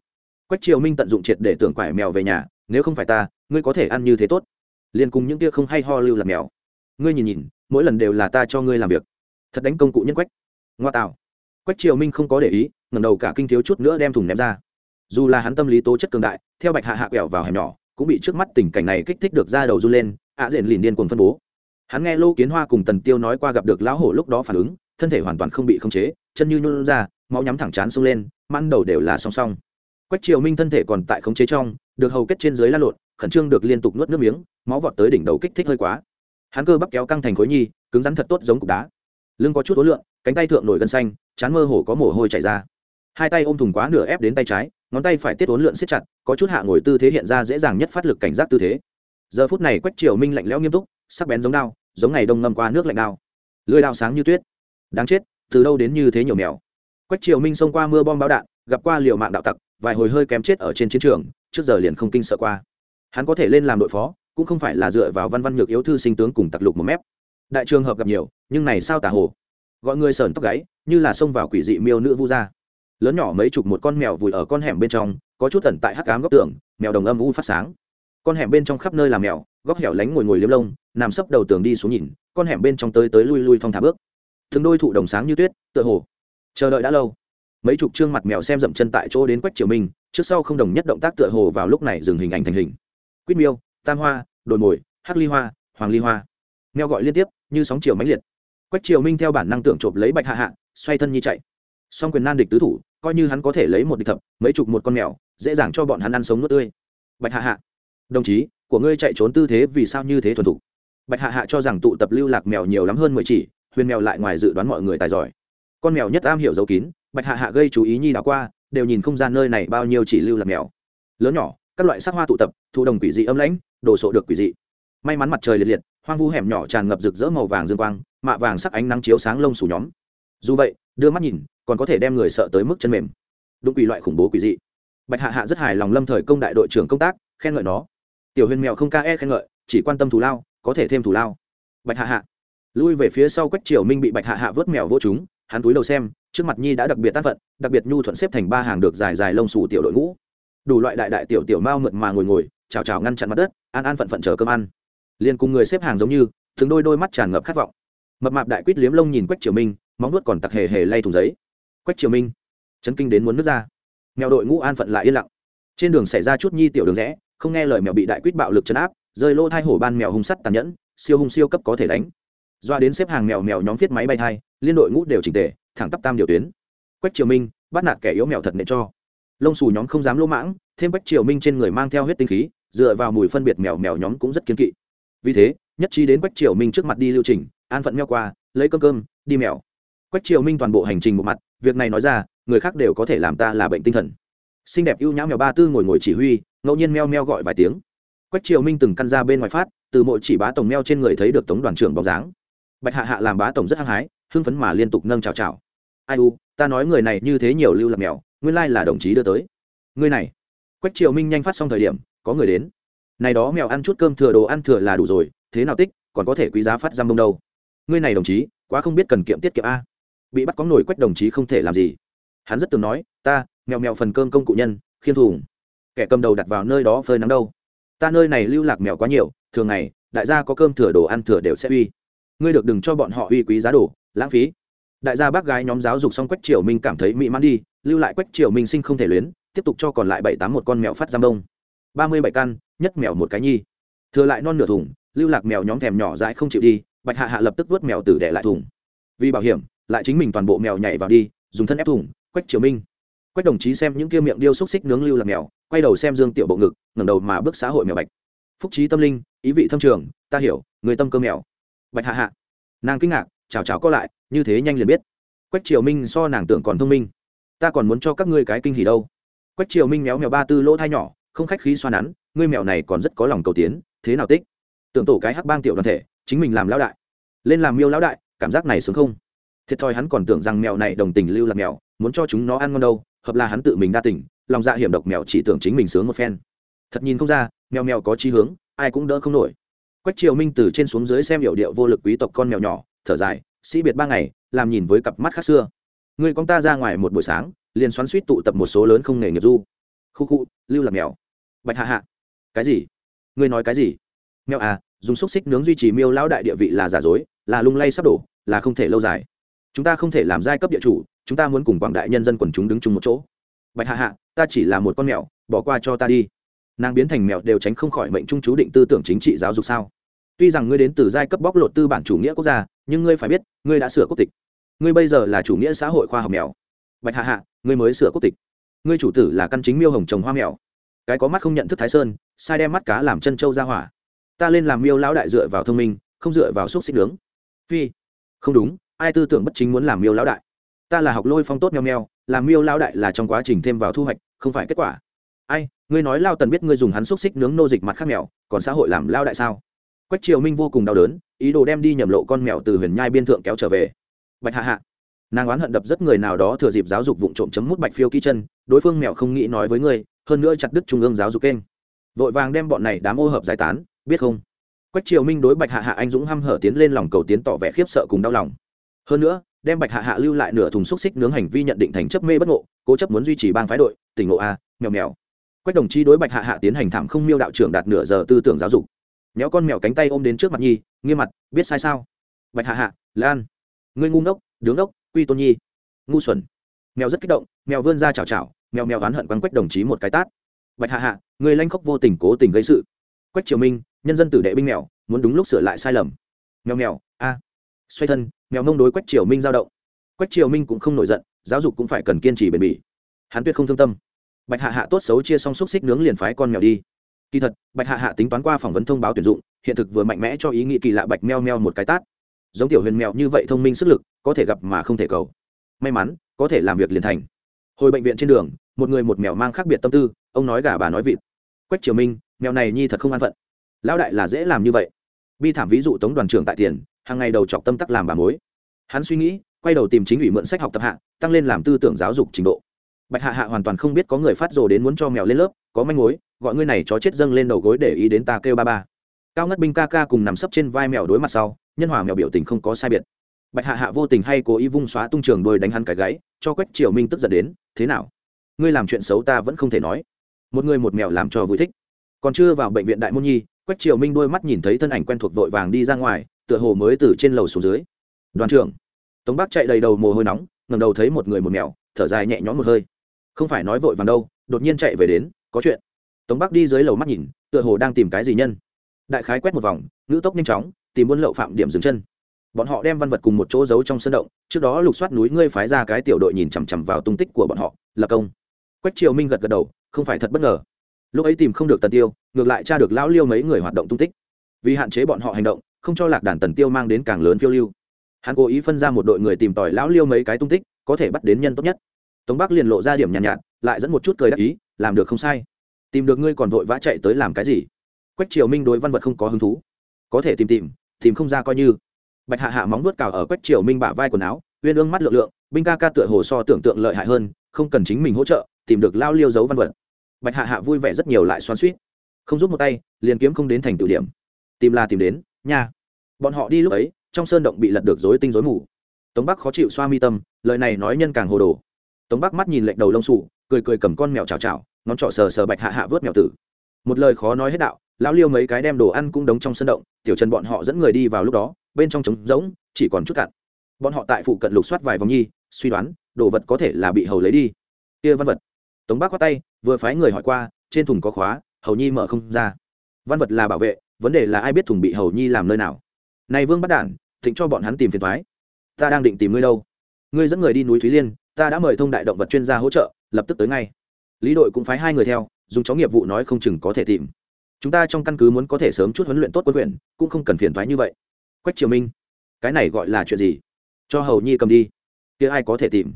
Quách triều minh tận dụng triệt để tưởng quải mèo về nhà, nếu không phải ta, ngươi có thể ăn như thế tốt. Liền cùng những kia không hay ho lưu lạc mèo. Ngươi nhìn nhìn mỗi lần đều là ta cho ngươi làm việc. Thật đánh công cụ nhân quách. Ngoa tạo. Quách triều minh không có để ý ngầm đầu cả kinh thiếu chút nữa đem thùng ném ra. Dù là hắn tâm lý tố chất cường đại, theo bạch hạ hạ quẹo vào hẻm nhỏ, cũng bị trước mắt tình cảnh này kích thích được ra đầu run lên, ạ à diện lìn điên cuồng phân bố. Hắn nghe lô kiến hoa cùng tần tiêu nói qua gặp được lão hổ lúc đó phản ứng, thân thể hoàn toàn không bị khống chế, chân như nhún ra, máu nhắm thẳng chán sông lên, mãn đầu đều là song song. Quách triều minh thân thể còn tại khống chế trong, được hầu kết trên dưới la lộn, khẩn trương được liên tục nuốt nước miếng, máu vọt tới đỉnh đầu kích thích hơi quá hắn cơ bắp kéo căng thành khối nhi, cứng rắn thật tốt giống cục đá. Lưng có chút ối lượng, cánh tay thượng nổi gân xanh, chán mơ hồ có mồ hôi chảy ra. Hai tay ôm thùng quá nửa ép đến tay trái, ngón tay phải tiết ốn lượn siết chặt, có chút hạ ngồi tư thế hiện ra dễ dàng nhất phát lực cảnh giác tư thế. Giờ phút này quách triều minh lạnh lẽo nghiêm túc, sắc bén giống đao, giống ngày đông ngâm qua nước lạnh đao. Lưới đao sáng như tuyết. Đáng chết, từ đâu đến như thế nhiều mèo. Quách triều minh xông qua mưa bom bão đạn, gặp qua liều mạng đạo tặc, vài hồi hơi kém chết ở trên chiến trường, trước giờ liền không kinh sợ qua. Hắn có thể lên làm đội phó cũng không phải là dựa vào văn văn nhược yếu thư sinh tướng cùng tặc lục một mép. Đại trường hợp gặp nhiều, nhưng này sao tả hồ? Gọi người sờn tóc gáy, như là xông vào quỷ dị miêu nữ vu gia. Lớn nhỏ mấy chục một con mèo vùi ở con hẻm bên trong, có chút tẩn tại hắc cám góc tường, mèo đồng âm u phát sáng. Con hẻm bên trong khắp nơi là mèo, góc hẻo lánh ngồi ngồi liếm lông, nằm sấp đầu tường đi xuống nhìn, con hẻm bên trong tới tới lui lui thong thả bước. Thường đôi thụ đồng sáng như tuyết, tựa hồ. Chờ đợi đã lâu. Mấy chục trương mặt mèo xem dậm chân tại chỗ đến quách triều minh, trước sau không đồng nhất động tác tựa hồ vào lúc này dừng hình ảnh thành hình. Quýt miêu tam hoa, đồi mồi, hắc ly hoa, hoàng ly hoa. Mèo gọi liên tiếp, như sóng chiều mãnh liệt. Quách triều minh theo bản năng tưởng chộp lấy bạch hạ hạ, xoay thân nhi chạy. Song quyền nan địch tứ thủ, coi như hắn có thể lấy một địch thập, mấy chục một con mèo, dễ dàng cho bọn hắn ăn sống nuốt tươi. Bạch hạ hạ, đồng chí, của ngươi chạy trốn tư thế vì sao như thế thuần thục? Bạch hạ hạ cho rằng tụ tập lưu lạc mèo nhiều lắm hơn mười chỉ, huyền mèo lại ngoài dự đoán mọi người tài giỏi. Con mèo nhất am hiểu dấu kín, bạch hạ hạ gây chú ý nhi đ qua, đều nhìn không gian nơi này bao nhiêu chỉ lưu lạc mèo. Lớn nhỏ, các loại sắc hoa tụ tập thụ đồng quỷ dị âm lãnh đồ sộ được quỷ dị. May mắn mặt trời liệt liệt, hoang vu hẻm nhỏ tràn ngập rực rỡ màu vàng dương quang, mạ vàng sắc ánh nắng chiếu sáng lông sủ nhóm. Dù vậy, đưa mắt nhìn, còn có thể đem người sợ tới mức chân mềm. Đúng quỷ loại khủng bố quỷ dị. Bạch hạ hạ rất hài lòng lâm thời công đại đội trưởng công tác, khen ngợi nó. Tiểu huyền mèo không ca e khen ngợi, chỉ quan tâm thù lao, có thể thêm thù lao. Bạch hạ hạ. Lui về phía sau quách triều minh bị bạch hạ hạ vớt mèo vô chúng, hắn túi đầu xem, trước mặt nhi đã đặc biệt tác phận, đặc biệt nhu thuận xếp thành ba hàng được dài dài lông xù tiểu đội ngũ. Đủ loại đại đại tiểu tiểu mao mượt mà ngồi ngồi chào chào ngăn chặn mặt đất, an an phận phận chờ cơm ăn. Liền cùng người xếp hàng giống như thường đôi đôi mắt tràn ngập khát vọng. Mập mạp đại quýt liếm lông nhìn quách triều minh, móng nuốt còn tặc hề hề lay thùng giấy. Quách triều minh, chấn kinh đến muốn nước ra. Mèo đội ngũ an phận lại yên lặng. Trên đường xảy ra chút nhi tiểu đường rẽ, không nghe lời mèo bị đại quýt bạo lực chấn áp, rơi lô thai hổ ban mèo hung sắt tàn nhẫn, siêu hung siêu cấp có thể đánh. Doa đến xếp hàng mèo mèo nhóm viết máy bay thai, liên đội ngũ đều chỉnh tề, thẳng tắp tam điều tuyến. Quách triều minh, bắt nạt kẻ yếu mèo thật nệ cho. Lông xù nhóm không dám lỗ mãng, thêm quách triều minh trên người mang theo huyết tinh khí dựa vào mùi phân biệt mèo mèo nhóm cũng rất kiên kỵ. Vì thế, nhất trí đến quách triều minh trước mặt đi lưu trình, an phận meo qua, lấy cơm cơm, đi mèo. Quách triều minh toàn bộ hành trình một mặt, việc này nói ra, người khác đều có thể làm ta là bệnh tinh thần. Xinh đẹp ưu nhã mèo ba tư ngồi ngồi chỉ huy, ngẫu nhiên meo meo gọi vài tiếng. Quách triều minh từng căn ra bên ngoài phát, từ mỗi chỉ bá tổng meo trên người thấy được tống đoàn trưởng bóng dáng. Bạch hạ hạ làm bá tổng rất hăng hái, hưng phấn mà liên tục nâng chào chào. Ai u, ta nói người này như thế nhiều lưu lạc mèo, nguyên lai là đồng chí đưa tới. Người này. Quách triều minh nhanh phát xong thời điểm có người đến. Này đó mèo ăn chút cơm thừa đồ ăn thừa là đủ rồi, thế nào tích, còn có thể quý giá phát giam bông đâu. Ngươi này đồng chí, quá không biết cần kiệm tiết kiệm a. Bị bắt có nổi quách đồng chí không thể làm gì. Hắn rất từng nói, ta, mèo mèo phần cơm công cụ nhân khiên thùng. Kẻ cầm đầu đặt vào nơi đó phơi nắng đâu. Ta nơi này lưu lạc mèo quá nhiều, thường ngày, đại gia có cơm thừa đồ ăn thừa đều sẽ uy. Ngươi được đừng cho bọn họ uy quý giá đồ, lãng phí. Đại gia bác gái nhóm giáo dục xong quách triều minh cảm thấy mỹ mãn đi, lưu lại quách triều minh sinh không thể luyến, tiếp tục cho còn lại bảy tám một con mèo phát giam đông ba mươi bảy căn, nhất mèo một cái nhi. Thừa lại non nửa thùng, lưu lạc mèo nhóm thèm nhỏ dãi không chịu đi, bạch hạ hạ lập tức vớt mèo tử để lại thùng. Vì bảo hiểm, lại chính mình toàn bộ mèo nhảy vào đi, dùng thân ép thùng, quách triều minh. Quách đồng chí xem những kia miệng điêu xúc xích nướng lưu lạc mèo, quay đầu xem dương tiểu bộ ngực, ngẩng đầu mà bước xã hội mèo bạch. Phúc trí tâm linh, ý vị thâm trường, ta hiểu, người tâm cơ mèo. Bạch hạ hạ. Nàng kinh ngạc, chào chào có lại, như thế nhanh liền biết. Quách triều minh so nàng tưởng còn thông minh. Ta còn muốn cho các ngươi cái kinh hỉ đâu. Quách triều minh méo mèo ba tư lỗ thai nhỏ không khách khí xoa nắn, ngươi mèo này còn rất có lòng cầu tiến, thế nào tích? Tưởng tổ cái hắc bang tiểu đoàn thể, chính mình làm lão đại. Lên làm miêu lão đại, cảm giác này sướng không? Thiệt thòi hắn còn tưởng rằng mèo này đồng tình lưu là mèo muốn cho chúng nó ăn ngon đâu, hợp là hắn tự mình đa tỉnh lòng dạ hiểm độc mèo chỉ tưởng chính mình sướng một phen. Thật nhìn không ra mèo mèo có chí hướng, ai cũng đỡ không nổi. Quách triều minh từ trên xuống dưới xem hiểu điệu vô lực quý tộc con mèo nhỏ, thở dài, sĩ biệt ba ngày, làm nhìn với cặp mắt khác xưa. Người con ta ra ngoài một buổi sáng, liền xoắn suýt tụ tập một số lớn không nghề nghiệp du. Khu khu, lưu là mèo bạch hạ hạ. Cái gì? Ngươi nói cái gì? Mèo à dùng xúc xích nướng duy trì miêu lão đại địa vị là giả dối, là lung lay sắp đổ, là không thể lâu dài. Chúng ta không thể làm giai cấp địa chủ, chúng ta muốn cùng quảng đại nhân dân quần chúng đứng chung một chỗ. Bạch hạ hạ, ta chỉ là một con mèo, bỏ qua cho ta đi. Nàng biến thành mèo đều tránh không khỏi mệnh trung chú định tư tưởng chính trị giáo dục sao? Tuy rằng ngươi đến từ giai cấp bóc lột tư bản chủ nghĩa quốc gia, nhưng ngươi phải biết, ngươi đã sửa quốc tịch. Ngươi bây giờ là chủ nghĩa xã hội khoa học mèo. Bạch hạ hạ, ngươi mới sửa quốc tịch. Ngươi chủ tử là căn chính miêu hồng trồng hoa mèo cái có mắt không nhận thức thái sơn sai đem mắt cá làm chân trâu ra hỏa. Ta lên làm miêu lão đại dựa vào thông minh không dựa vào xúc xích nướng. Phi không đúng ai tư tưởng bất chính muốn làm miêu lão đại? Ta là học lôi phong tốt nheo nheo, làm miêu lão đại là trong quá trình thêm vào thu hoạch không phải kết quả. Ai ngươi nói lao tần biết ngươi dùng hắn xúc xích nướng nô dịch mặt khác mèo còn xã hội làm lao đại sao? Quách triều minh vô cùng đau đớn ý đồ đem đi nhầm lộ con mèo từ huyền nhai biên thượng kéo trở về. Bạch hạ hạ nàng oán hận đập rất người nào đó thừa dịp giáo dục vụ trộm chấm mút bạch phiêu kỹ chân, đối phương mèo không nghĩ nói với ngươi, hơn nữa chặt đứt trung ương giáo dục kênh. Vội vàng đem bọn này đám ô hợp giải tán, biết không? Quách triều minh đối bạch hạ hạ anh dũng hăm hở tiến lên lòng cầu tiến tỏ vẻ khiếp sợ cùng đau lòng. Hơn nữa, đem bạch hạ hạ lưu lại nửa thùng xúc xích nướng hành vi nhận định thành chấp mê bất ngộ, cố chấp muốn duy trì bang phái đội, tỉnh ngộ a, mèo mèo. Quách đồng chí đối bạch hạ hạ tiến hành thảm không miêu đạo trưởng đạt nửa giờ tư tưởng giáo dục. Nhéo con mèo cánh tay ôm đến trước mặt nhi, nghiêm mặt, biết sai sao? Bạch hạ hạ, lan. Ngươi ngu ngốc, đứng ngốc quy tôn nhi. Ngu xuẩn. Mèo rất kích động, mèo vươn ra chào chào mèo mèo oán hận quăng quách đồng chí một cái tát. Bạch hạ hạ, người lanh khóc vô tình cố tình gây sự. Quách triều minh, nhân dân tử đệ binh mèo, muốn đúng lúc sửa lại sai lầm. Mèo mèo, a. Xoay thân, mèo mông đối quách triều minh giao động. Quách triều minh cũng không nổi giận, giáo dục cũng phải cần kiên trì bền bỉ. Hắn tuyệt không thương tâm. Bạch hạ hạ tốt xấu chia xong xúc xích nướng liền phái con mèo đi. Kỳ thật, bạch hạ hạ tính toán qua phỏng vấn thông báo tuyển dụng, hiện thực vừa mạnh mẽ cho ý nghĩ kỳ lạ bạch meo meo một cái tát giống tiểu huyền mèo như vậy thông minh sức lực, có thể gặp mà không thể cầu. May mắn, có thể làm việc liền thành. Hồi bệnh viện trên đường, một người một mèo mang khác biệt tâm tư, ông nói gà bà nói vịt. Quách triều minh, mèo này nhi thật không an phận. Lão đại là dễ làm như vậy. Bi thảm ví dụ tống đoàn trưởng tại tiền, hàng ngày đầu chọc tâm tắc làm bà mối. Hắn suy nghĩ, quay đầu tìm chính ủy mượn sách học tập hạ, tăng lên làm tư tưởng giáo dục trình độ. Bạch hạ hạ hoàn toàn không biết có người phát rồ đến muốn cho mèo lên lớp, có manh mối, gọi ngươi này chó chết dâng lên đầu gối để ý đến ta kêu ba ba. Cao ngất binh ca ca cùng nằm sấp trên vai mèo đối mặt sau nhân hòa mèo biểu tình không có sai biệt. Bạch hạ hạ vô tình hay cố ý vung xóa tung trường đôi đánh hắn cái gáy, cho quách triều minh tức giận đến, thế nào? Ngươi làm chuyện xấu ta vẫn không thể nói. Một người một mèo làm cho vui thích. Còn chưa vào bệnh viện đại môn nhi, quách triều minh đôi mắt nhìn thấy thân ảnh quen thuộc vội vàng đi ra ngoài, tựa hồ mới từ trên lầu xuống dưới. Đoàn trưởng. Tống bắc chạy đầy đầu mồ hôi nóng ngầm đầu thấy một người một mèo, thở dài nhẹ nhõm một hơi. Không phải nói vội vàng đâu, đột nhiên chạy về đến, có chuyện. Tống bắc đi dưới lầu mắt nhìn, tựa hồ đang tìm cái gì nhân. Đại khái quét một vòng, ngữ tốc nhanh chóng tìm buôn lậu phạm điểm dừng chân. Bọn họ đem văn vật cùng một chỗ giấu trong sân động trước đó lục soát núi ngươi phái ra cái tiểu đội nhìn chằm chằm vào tung tích của bọn họ là công. Quách triều minh gật gật đầu không phải thật bất ngờ. Lúc ấy tìm không được tần tiêu ngược lại tra được lão liêu mấy người hoạt động tung tích. Vì hạn chế bọn họ hành động không cho lạc đàn tần tiêu mang đến càng lớn phiêu lưu. Hắn cố ý phân ra một đội người tìm tòi lão liêu mấy cái tung tích có thể bắt đến nhân tốt nhất. Tống bắc liền lộ ra điểm nhàn nhạt, nhạt lại dẫn một chút cười đắc ý làm được không sai. Tìm được ngươi còn vội vã chạy tới làm cái gì? Quách triều minh đối văn vật không có hứng thú. Có thể tìm tìm tìm không ra coi như. Bạch hạ hạ móng vuốt cào ở quách triều minh bả vai quần áo, uyên ương mắt lượng lượng, binh ca ca tựa hồ so tưởng tượng lợi hại hơn, không cần chính mình hỗ trợ, tìm được lao liêu dấu văn vật. Bạch hạ hạ vui vẻ rất nhiều lại xoắn suýt không giúp một tay, liền kiếm không đến thành tự điểm. Tìm là tìm đến, nha. Bọn họ đi lúc ấy, trong sơn động bị lật được rối tinh rối mù. Tống bắc khó chịu xoa mi tâm, lời này nói nhân càng hồ đồ. Tống bắc mắt nhìn lệnh đầu lông sụ cười cười cầm con mèo chào chào, ngón trọ sờ sờ bạch hạ hạ vớt mèo tử. Một lời khó nói hết đạo lão liêu mấy cái đem đồ ăn cũng đống trong sân động, tiểu trần bọn họ dẫn người đi vào lúc đó, bên trong trống rỗng, chỉ còn chút cạn bọn họ tại phụ cận lục soát vài vòng nhi, suy đoán, đồ vật có thể là bị hầu lấy đi. Kia văn vật. Tống bác khoát tay, vừa phái người hỏi qua, trên thùng có khóa, hầu nhi mở không ra. Văn vật là bảo vệ, vấn đề là ai biết thùng bị hầu nhi làm nơi nào. Này vương bắt đản, thịnh cho bọn hắn tìm phiền thoái ta đang định tìm ngươi đâu. Ngươi dẫn người đi núi thúy liên, ta đã mời thông đại động vật chuyên gia hỗ trợ, lập tức tới ngay. Lý đội cũng phái hai người theo, dùng chó nghiệp vụ nói không chừng có thể tìm chúng ta trong căn cứ muốn có thể sớm chút huấn luyện tốt quân huyện, cũng không cần phiền thoái như vậy. Quách triều minh, cái này gọi là chuyện gì? Cho hầu nhi cầm đi. Kia ai có thể tìm?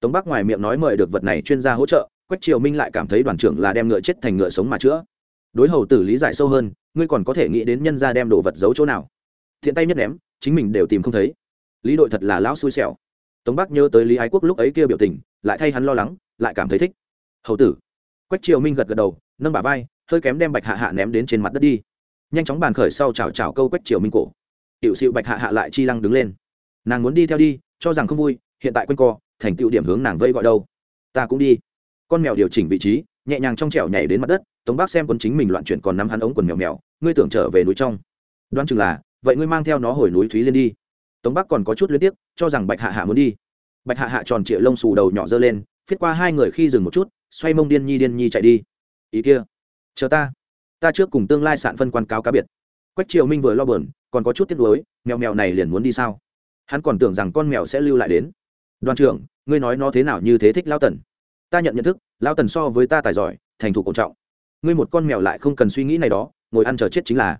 Tống bắc ngoài miệng nói mời được vật này chuyên gia hỗ trợ, quách triều minh lại cảm thấy đoàn trưởng là đem ngựa chết thành ngựa sống mà chữa. Đối hầu tử lý giải sâu hơn, ngươi còn có thể nghĩ đến nhân gia đem đồ vật giấu chỗ nào? Thiện tay nhất ném, chính mình đều tìm không thấy. Lý đội thật là lão xui xẻo. Tống bắc nhớ tới lý ái quốc lúc ấy kia biểu tình, lại thay hắn lo lắng, lại cảm thấy thích. Hầu tử, quách triều minh gật gật đầu, nâng bả vai hơi kém đem bạch hạ hạ ném đến trên mặt đất đi nhanh chóng bàn khởi sau chào chào câu quách triều minh cổ hiệu sự bạch hạ hạ lại chi lăng đứng lên nàng muốn đi theo đi cho rằng không vui hiện tại quanh co thành tựu điểm hướng nàng vây gọi đâu ta cũng đi con mèo điều chỉnh vị trí nhẹ nhàng trong trẻo nhảy đến mặt đất tống bác xem quân chính mình loạn chuyển còn nắm hắn ống quần mèo mèo ngươi tưởng trở về núi trong đoán chừng là vậy ngươi mang theo nó hồi núi thúy liên đi tống bác còn có chút liên tiếp cho rằng bạch hạ hạ muốn đi bạch hạ hạ tròn trịa lông xù đầu nhỏ dơ lên phiết qua hai người khi dừng một chút xoay mông điên nhi điên nhi chạy đi ý kia chờ ta. Ta trước cùng tương lai sạn phân quan cáo cá biệt. Quách triều minh vừa lo bờn còn có chút tiếc nuối, mèo mèo này liền muốn đi sao? Hắn còn tưởng rằng con mèo sẽ lưu lại đến. Đoàn trưởng, ngươi nói nó thế nào như thế thích lao tần? Ta nhận nhận thức lao tần so với ta tài giỏi, thành thục cổ trọng. Ngươi một con mèo lại không cần suy nghĩ này đó, ngồi ăn chờ chết chính là.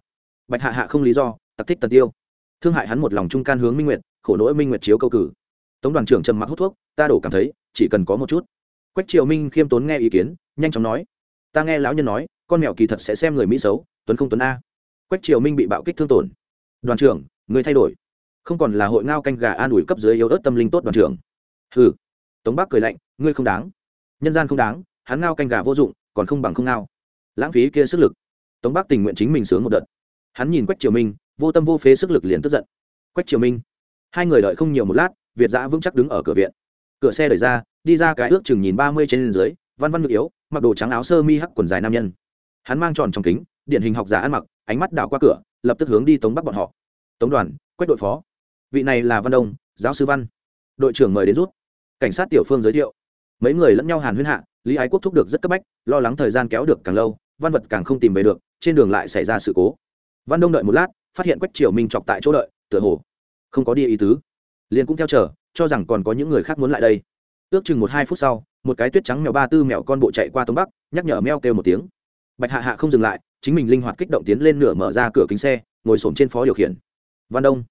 Bạch hạ hạ không lý do, tặc thích tần tiêu. Thương hại hắn một lòng trung can hướng minh nguyệt, khổ nỗi minh nguyệt chiếu câu cử. Tống đoàn trưởng trầm mặc hút thuốc, ta đổ cảm thấy, chỉ cần có một chút. Quách triều minh khiêm tốn nghe ý kiến, nhanh chóng nói. Ta nghe lão nhân nói con mèo kỳ thật sẽ xem người mỹ xấu, tuấn không tuấn a. Quách triều minh bị bạo kích thương tổn. Đoàn trưởng, người thay đổi. Không còn là hội ngao canh gà an ủi cấp dưới yếu ớt tâm linh tốt đoàn trưởng. Hừ. Tống bắc cười lạnh, ngươi không đáng. Nhân gian không đáng, hắn ngao canh gà vô dụng, còn không bằng không ngao. Lãng phí kia sức lực. Tống bắc tình nguyện chính mình sướng một đợt. Hắn nhìn quách triều minh, vô tâm vô phế sức lực liền tức giận. Quách triều minh. Hai người đợi không nhiều một lát, việt giã vững chắc đứng ở cửa viện. Cửa xe đẩy ra, đi ra cái ước chừng nhìn ba mươi trên dưới, văn văn ngực yếu, mặc đồ trắng áo sơ mi hắc quần dài nam nhân hắn mang tròn trong kính, điển hình học giả ăn mặc, ánh mắt đảo qua cửa, lập tức hướng đi tống bắc bọn họ. Tống đoàn quách đội phó. Vị này là văn đông, giáo sư văn. Đội trưởng mời đến rút. Cảnh sát tiểu phương giới thiệu. Mấy người lẫn nhau hàn huyên hạ, lý ái quốc thúc được rất cấp bách, lo lắng thời gian kéo được càng lâu, văn vật càng không tìm về được, trên đường lại xảy ra sự cố. Văn đông đợi một lát, phát hiện quách triều minh chọc tại chỗ đợi, tựa hồ không có đi ý tứ. Liền cũng theo chờ, cho rằng còn có những người khác muốn lại đây. Ước chừng một hai phút sau, một cái tuyết trắng mèo ba tư mèo con bộ chạy qua tống bắc, nhắc nhở meo kêu một tiếng bạch hạ hạ không dừng lại, chính mình linh hoạt kích động tiến lên nửa mở ra cửa kính xe, ngồi xổm trên phó điều khiển. Văn đông.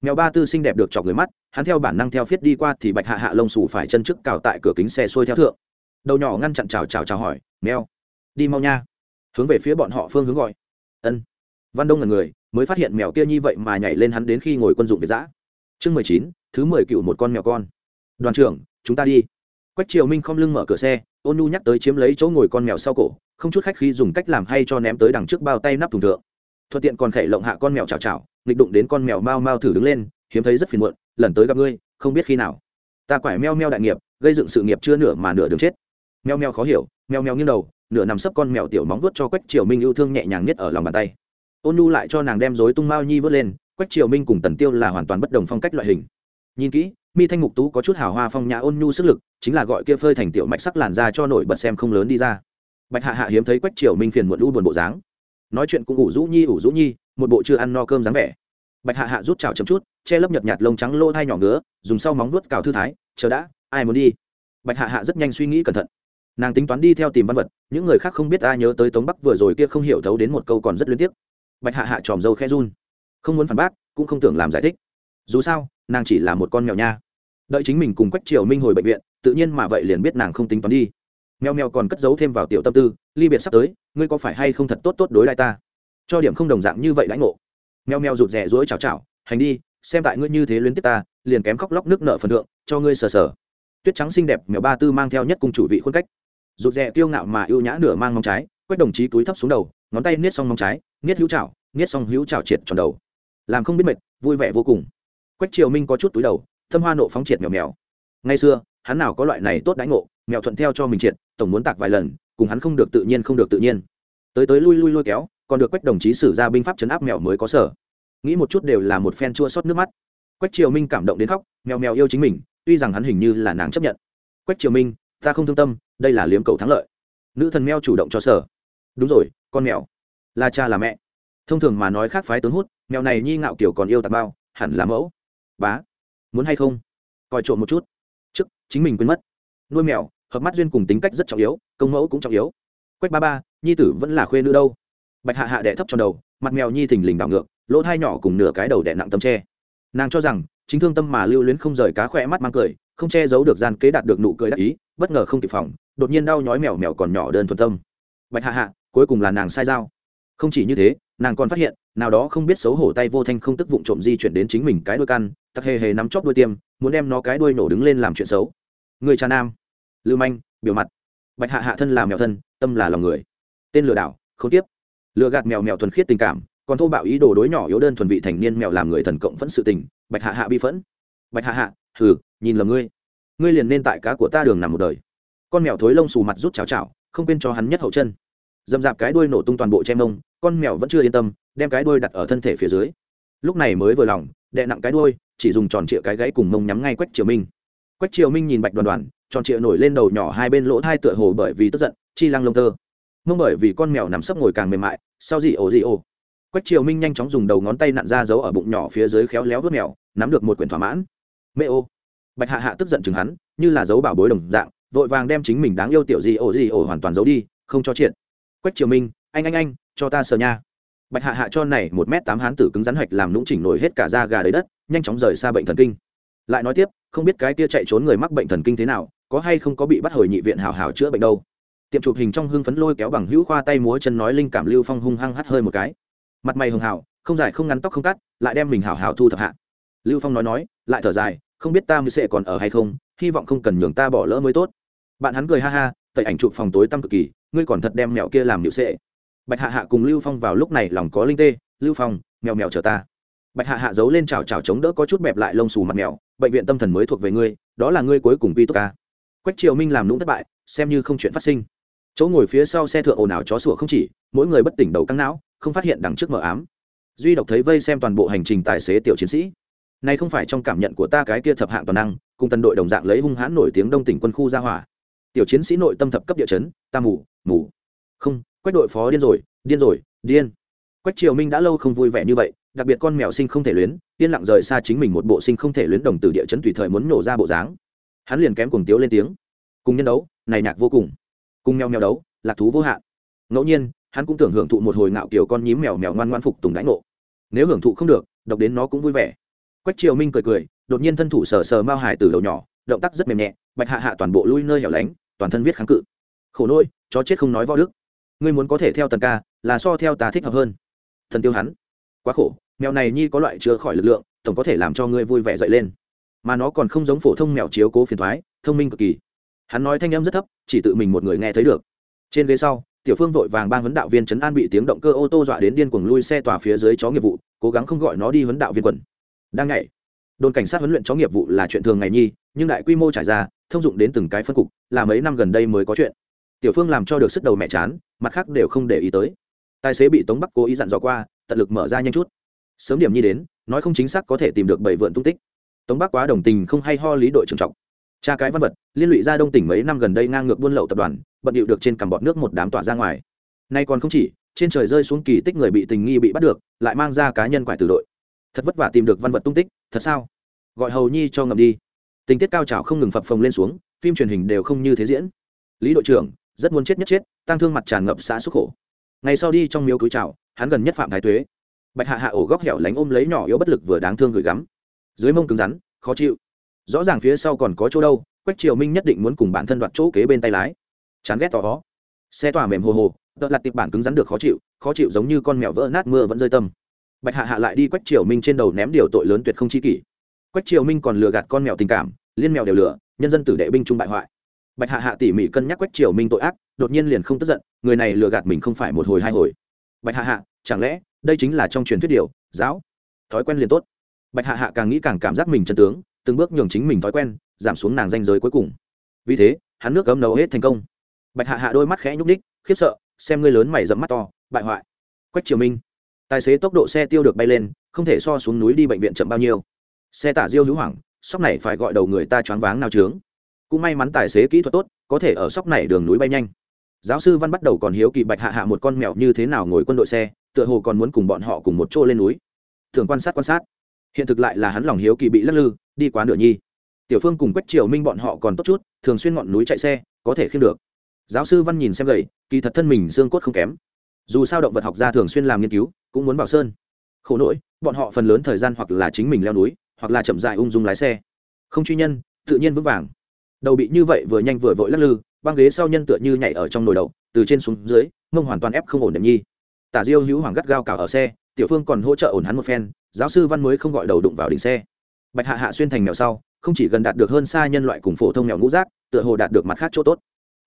Mèo ba tư xinh đẹp được chọc người mắt, hắn theo bản năng theo phiết đi qua thì bạch hạ hạ lông xù phải chân trước cào tại cửa kính xe xuôi theo thượng. Đầu nhỏ ngăn chặn chào chào chào hỏi, mèo, đi mau nha. Hướng về phía bọn họ phương hướng gọi. Ân. Văn đông là người, mới phát hiện mèo kia như vậy mà nhảy lên hắn đến khi ngồi quân dụng việt giã chương mười chín, thứ mười cựu một con mèo con. Đoàn trưởng, chúng ta đi quách triều minh không lưng mở cửa xe, ôn nhu nhắc tới chiếm lấy chỗ ngồi con mèo sau cổ, không chút khách khi dùng cách làm hay cho ném tới đằng trước bao tay nắp thùng thượng. Thuận tiện còn khẩy lộng hạ con mèo chào chào, nghịch đụng đến con mèo mau mau thử đứng lên, hiếm thấy rất phiền muộn, lần tới gặp ngươi, không biết khi nào. Ta quải meo meo đại nghiệp, gây dựng sự nghiệp chưa nửa mà nửa đường chết. Meo meo khó hiểu, meo meo nghiêng đầu, nửa nằm sấp con mèo tiểu móng vuốt cho quách triều minh yêu thương nhẹ nhàng nhất ở lòng bàn tay. Ôn nhu lại cho nàng đem rối tung mao nhi vớt lên, quách triều minh cùng tần tiêu là hoàn toàn bất đồng phong cách loại hình. Nhìn kỹ, mi thanh mục tú có chút hào hoa phong nhã ôn nhu sức lực chính là gọi kia phơi thành tiểu mạch sắc làn ra cho nổi bật xem không lớn đi ra. Bạch hạ hạ hiếm thấy quách triều minh phiền muộn u buồn bộ dáng. Nói chuyện cũng ủ rũ nhi, ủ rũ nhi, một bộ chưa ăn no cơm dáng vẻ. Bạch hạ hạ rút chảo chấm chút, che lấp nhợt nhạt lông trắng lô thai nhỏ ngứa, dùng sau móng vuốt cào thư thái, chờ đã, ai muốn đi? Bạch hạ hạ rất nhanh suy nghĩ cẩn thận. Nàng tính toán đi theo tìm văn vật, những người khác không biết ai nhớ tới tống bắc vừa rồi kia không hiểu thấu đến một câu còn rất liên tiếp bạch hạ hạ tròm dâu khe run. Không muốn phản bác, cũng không tưởng làm giải thích. Dù sao, nàng chỉ là một con mèo nha đợi chính mình cùng quách triều minh hồi bệnh viện, tự nhiên mà vậy liền biết nàng không tính toán đi. Mèo mèo còn cất giấu thêm vào tiểu tâm tư, ly biệt sắp tới, ngươi có phải hay không thật tốt tốt đối lại ta? Cho điểm không đồng dạng như vậy lãnh ngộ. Mèo mèo rụt rè rỗi chào chào, hành đi, xem tại ngươi như thế luyến tiếp ta, liền kém khóc lóc nước nợ phần thượng, cho ngươi sờ sờ. Tuyết trắng xinh đẹp mèo ba tư mang theo nhất cùng chủ vị khuôn cách. Rụt rè kiêu ngạo mà ưu nhã nửa mang mong trái, quách đồng chí túi thấp xuống đầu, ngón tay niết xong mong trái, niết hữu chảo, niết xong hữu chảo triệt tròn đầu. Làm không biết mệt, vui vẻ vô cùng. Quách triều minh có chút túi đầu thâm hoa nộ phóng triệt mèo mèo. Ngay xưa, hắn nào có loại này tốt đánh ngộ, mèo thuận theo cho mình triệt, tổng muốn tạc vài lần, cùng hắn không được tự nhiên không được tự nhiên. Tới tới lui lui lôi kéo, còn được quách đồng chí sử ra binh pháp chấn áp mèo mới có sở. Nghĩ một chút đều là một phen chua xót nước mắt. Quách triều minh cảm động đến khóc, mèo mèo yêu chính mình, tuy rằng hắn hình như là nàng chấp nhận. Quách triều minh, ta không thương tâm, đây là liếm cầu thắng lợi. Nữ thần mèo chủ động cho sở. Đúng rồi, con mèo. Là cha là mẹ. Thông thường mà nói khác phái tướng hút, mèo này nhi ngạo kiểu còn yêu tạc bao, hẳn là mẫu. Bá muốn hay không? Coi trộm một chút. Trước, chính mình quên mất. Nuôi mèo, hợp mắt duyên cùng tính cách rất trọng yếu, công mẫu cũng trọng yếu. Quách ba ba, nhi tử vẫn là khuê nữ đâu? Bạch hạ hạ đẻ thấp trong đầu, mặt mèo nhi thình lình đảo ngược, lỗ thai nhỏ cùng nửa cái đầu đẻ nặng tấm tre. Nàng cho rằng, chính thương tâm mà lưu luyến không rời cá khỏe mắt mang cười, không che giấu được gian kế đạt được nụ cười đắc ý, bất ngờ không kịp phòng, đột nhiên đau nhói mèo mèo còn nhỏ đơn thuần tâm. Bạch hạ hạ, cuối cùng là nàng sai dao không chỉ như thế, nàng còn phát hiện, nào đó không biết xấu hổ tay vô thanh không tức vụng trộm di chuyển đến chính mình cái đuôi căn tặc hề hề nắm chóp đuôi tiêm, muốn đem nó cái đuôi nổ đứng lên làm chuyện xấu. Người cha nam, lưu manh, biểu mặt. Bạch hạ hạ thân là mèo thân, tâm là lòng người. Tên lừa đảo, không tiếp. Lừa gạt mèo mèo thuần khiết tình cảm, còn thô bạo ý đồ đối nhỏ yếu đơn thuần vị thành niên mèo làm người thần cộng phẫn sự tình, bạch hạ hạ bi phẫn. Bạch hạ hạ, hừ, nhìn lầm ngươi. Ngươi liền nên tại cá của ta đường nằm một đời. Con mèo thối lông xù mặt rút cháo chảo, không quên cho hắn nhất hậu chân. Dầm dạp cái đuôi nổ tung toàn bộ che mông, con mèo vẫn chưa yên tâm, đem cái đuôi đặt ở thân thể phía dưới lúc này mới vừa lòng, đè nặng cái đuôi, chỉ dùng tròn trịa cái gãy cùng mông nhắm ngay quách triều minh. Quách triều minh nhìn bạch đoàn đoàn, tròn trịa nổi lên đầu nhỏ hai bên lỗ thai tựa hồ bởi vì tức giận, chi lăng lông tơ. Mông bởi vì con mèo nằm sấp ngồi càng mềm mại, sau gì ồ gì ồ quách triều minh nhanh chóng dùng đầu ngón tay nặn ra giấu ở bụng nhỏ phía dưới khéo léo vớt mèo, nắm được một quyển thỏa mãn. Mê ô. Bạch hạ hạ tức giận chừng hắn, như là dấu bảo bối đồng dạng, vội vàng đem chính mình đáng yêu tiểu gì ồ gì ồ hoàn toàn giấu đi, không cho chuyện quách triều minh, anh anh anh, cho ta sờ nha bạch hạ hạ cho này một m tám hán tử cứng rắn hạch làm nũng chỉnh nổi hết cả da gà đầy đất, nhanh chóng rời xa bệnh thần kinh. Lại nói tiếp, không biết cái kia chạy trốn người mắc bệnh thần kinh thế nào, có hay không có bị bắt hồi nhị viện hào hào chữa bệnh đâu. Tiệm chụp hình trong hưng phấn lôi kéo bằng hữu khoa tay múa chân nói linh cảm lưu phong hung hăng hắt hơi một cái. Mặt mày hường hào không dài không ngắn tóc không cắt, lại đem mình hào hào thu thập hạ. Lưu phong nói nói, lại thở dài, không biết ta mới sẽ còn ở hay không, hy vọng không cần nhường ta bỏ lỡ mới tốt. Bạn hắn cười ha ha, tẩy ảnh chụp phòng tối tăm cực kỳ, ngươi còn thật đem mẹo kia làm nhự sệ bạch hạ hạ cùng lưu phong vào lúc này lòng có linh tê, lưu phong, mèo mèo chờ ta. Bạch hạ hạ giấu lên chào chào chống đỡ có chút bẹp lại lông xù mặt mèo, bệnh viện tâm thần mới thuộc về ngươi, đó là ngươi cuối cùng vi tốt ca quách triều minh làm lũng thất bại, xem như không chuyện phát sinh. Chỗ ngồi phía sau xe thượng ồn ào chó sủa không chỉ, mỗi người bất tỉnh đầu căng não, không phát hiện đằng trước mờ ám. Duy độc thấy vây xem toàn bộ hành trình tài xế tiểu chiến sĩ. Này không phải trong cảm nhận của ta cái kia thập hạng toàn năng, cùng tân đội đồng dạng lấy hung hãn nổi tiếng đông tỉnh quân khu ra hỏa. Tiểu chiến sĩ nội tâm thập cấp địa chấn, ta mù mù. Không quách đội phó điên rồi điên rồi, điên. Quách triều minh đã lâu không vui vẻ như vậy, đặc biệt con mèo sinh không thể luyến, yên lặng rời xa chính mình một bộ sinh không thể luyến đồng từ địa chấn tùy thời muốn nổ ra bộ dáng. Hắn liền kém cuồng tiếu lên tiếng. Cùng nhân đấu, này nhạc vô cùng. Cùng mèo mèo đấu, lạc thú vô hạn. Ngẫu nhiên, hắn cũng tưởng hưởng thụ một hồi ngạo kiểu con nhím mèo mèo ngoan ngoan phục tùng đánh nộ nếu hưởng thụ không được, độc đến nó cũng vui vẻ. Quách triều minh cười cười, đột nhiên thân thủ sờ sờ mao hải từ đầu nhỏ, động tác rất mềm nhẹ, bạch hạ hạ toàn bộ lui nơi hẻo lánh, toàn thân viết kháng cự. Khổ nỗi, chó chết không nói vo đức ngươi muốn có thể theo tần ca, là so theo ta thích hợp hơn. Thần tiêu hắn. Quá khổ, mèo này nhi có loại chữa khỏi lực lượng, tổng có thể làm cho ngươi vui vẻ dậy lên. Mà nó còn không giống phổ thông mèo chiếu cố phiền thoái, thông minh cực kỳ. Hắn nói thanh âm rất thấp, chỉ tự mình một người nghe thấy được. Trên ghế sau, tiểu phương vội vàng ban huấn đạo viên chấn an bị tiếng động cơ ô tô dọa đến điên cuồng lui xe tòa phía dưới chó nghiệp vụ, cố gắng không gọi nó đi huấn đạo viên quần. Đang ngày đồn cảnh sát huấn luyện chó nghiệp vụ là chuyện thường ngày nhi, nhưng đại quy mô trải ra, thông dụng đến từng cái phân cục, là mấy năm gần đây mới có chuyện tiểu phương làm cho được sức đầu mẹ chán, mặt khác đều không để ý tới. Tài xế bị tống bắc cố ý dặn dò qua, tận lực mở ra nhanh chút. Sớm điểm nhi đến, nói không chính xác có thể tìm được bảy vượn tung tích. Tống bắc quá đồng tình, không hay ho lý đội trưởng trọng. Cha cái văn vật, liên lụy ra đông tỉnh mấy năm gần đây ngang ngược buôn lậu tập đoàn, bận điệu được trên cằm bọt nước một đám tỏa ra ngoài. Nay còn không chỉ, trên trời rơi xuống kỳ tích người bị tình nghi bị bắt được, lại mang ra cá nhân quải từ đội. Thật vất vả tìm được văn vật tung tích, thật sao? Gọi hầu nhi cho ngầm đi. Tình tiết cao trào không ngừng phập phồng lên xuống, phim truyền hình đều không như thế diễn. Lý đội trưởng rất muốn chết nhất chết tăng thương mặt tràn ngập xã xúc khổ. Ngày sau đi trong miếu cúi trào hắn gần nhất phạm thái tuế. Bạch hạ hạ ổ góc hẻo lánh ôm lấy nhỏ yếu bất lực vừa đáng thương gửi gắm. Dưới mông cứng rắn, khó chịu. Rõ ràng phía sau còn có chỗ đâu, quách triều minh nhất định muốn cùng bản thân đoạt chỗ kế bên tay lái. Chán ghét tỏ ó. Xe tỏa mềm hồ hồ, tợ lặt tiệp bản cứng rắn được khó chịu khó chịu giống như con mèo vỡ nát mưa vẫn rơi tâm. Bạch hạ hạ lại đi quách triều minh trên đầu ném điều tội lớn tuyệt không chi kỷ. Quách triều minh còn lừa gạt con mèo tình cảm, liên mèo đều lừa, nhân dân tử đệ binh trung bại hoại bạch hạ hạ tỉ mỉ cân nhắc quách triều minh tội ác, đột nhiên liền không tức giận, người này lừa gạt mình không phải một hồi hai hồi. Bạch hạ hạ, chẳng lẽ đây chính là trong truyền thuyết điều, giáo, thói quen liền tốt? Bạch hạ hạ càng nghĩ càng cảm giác mình chân tướng, từng bước nhường chính mình thói quen, giảm xuống nàng danh giới cuối cùng. Vì thế, hắn nước cấm nấu hết thành công. Bạch hạ hạ đôi mắt khẽ nhúc ních khiếp sợ, xem ngươi lớn mày dẫm mắt to, bại hoại. Quách triều minh, tài xế tốc độ xe tiêu được bay lên, không thể so xuống núi đi bệnh viện chậm bao nhiêu. Xe tả diêu hữu hoảng, sóc này phải gọi đầu người ta choáng váng nào trướng cũng may mắn tài xế kỹ thuật tốt, có thể ở sóc này đường núi bay nhanh. Giáo sư văn bắt đầu còn hiếu kỳ bạch hạ hạ một con mèo như thế nào ngồi quân đội xe, tựa hồ còn muốn cùng bọn họ cùng một chỗ lên núi. Thường quan sát quan sát. Hiện thực lại là hắn lòng hiếu kỳ bị lắc lư, đi quá nửa nhi. Tiểu phương cùng quách triều minh bọn họ còn tốt chút, thường xuyên ngọn núi chạy xe, có thể khiêm được. Giáo sư văn nhìn xem gầy, kỳ thật thân mình xương cốt không kém. Dù sao động vật học gia thường xuyên làm nghiên cứu, cũng muốn vào sơn. Khổ nỗi, bọn họ phần lớn thời gian hoặc là chính mình leo núi, hoặc là chậm dại ung dung lái xe. Không truy nhân, tự nhiên vững vàng đầu bị như vậy vừa nhanh vừa vội lắc lư, băng ghế sau nhân tựa như nhảy ở trong nồi đậu, từ trên xuống dưới, mông hoàn toàn ép không ổn đệm nhi. Tả diêu hữu hoàng gắt gao cào ở xe, tiểu phương còn hỗ trợ ổn hắn một phen, giáo sư văn mới không gọi đầu đụng vào đỉnh xe. Bạch hạ hạ xuyên thành mèo sau, không chỉ gần đạt được hơn xa nhân loại cùng phổ thông mèo ngũ rác tựa hồ đạt được mặt khác chỗ tốt.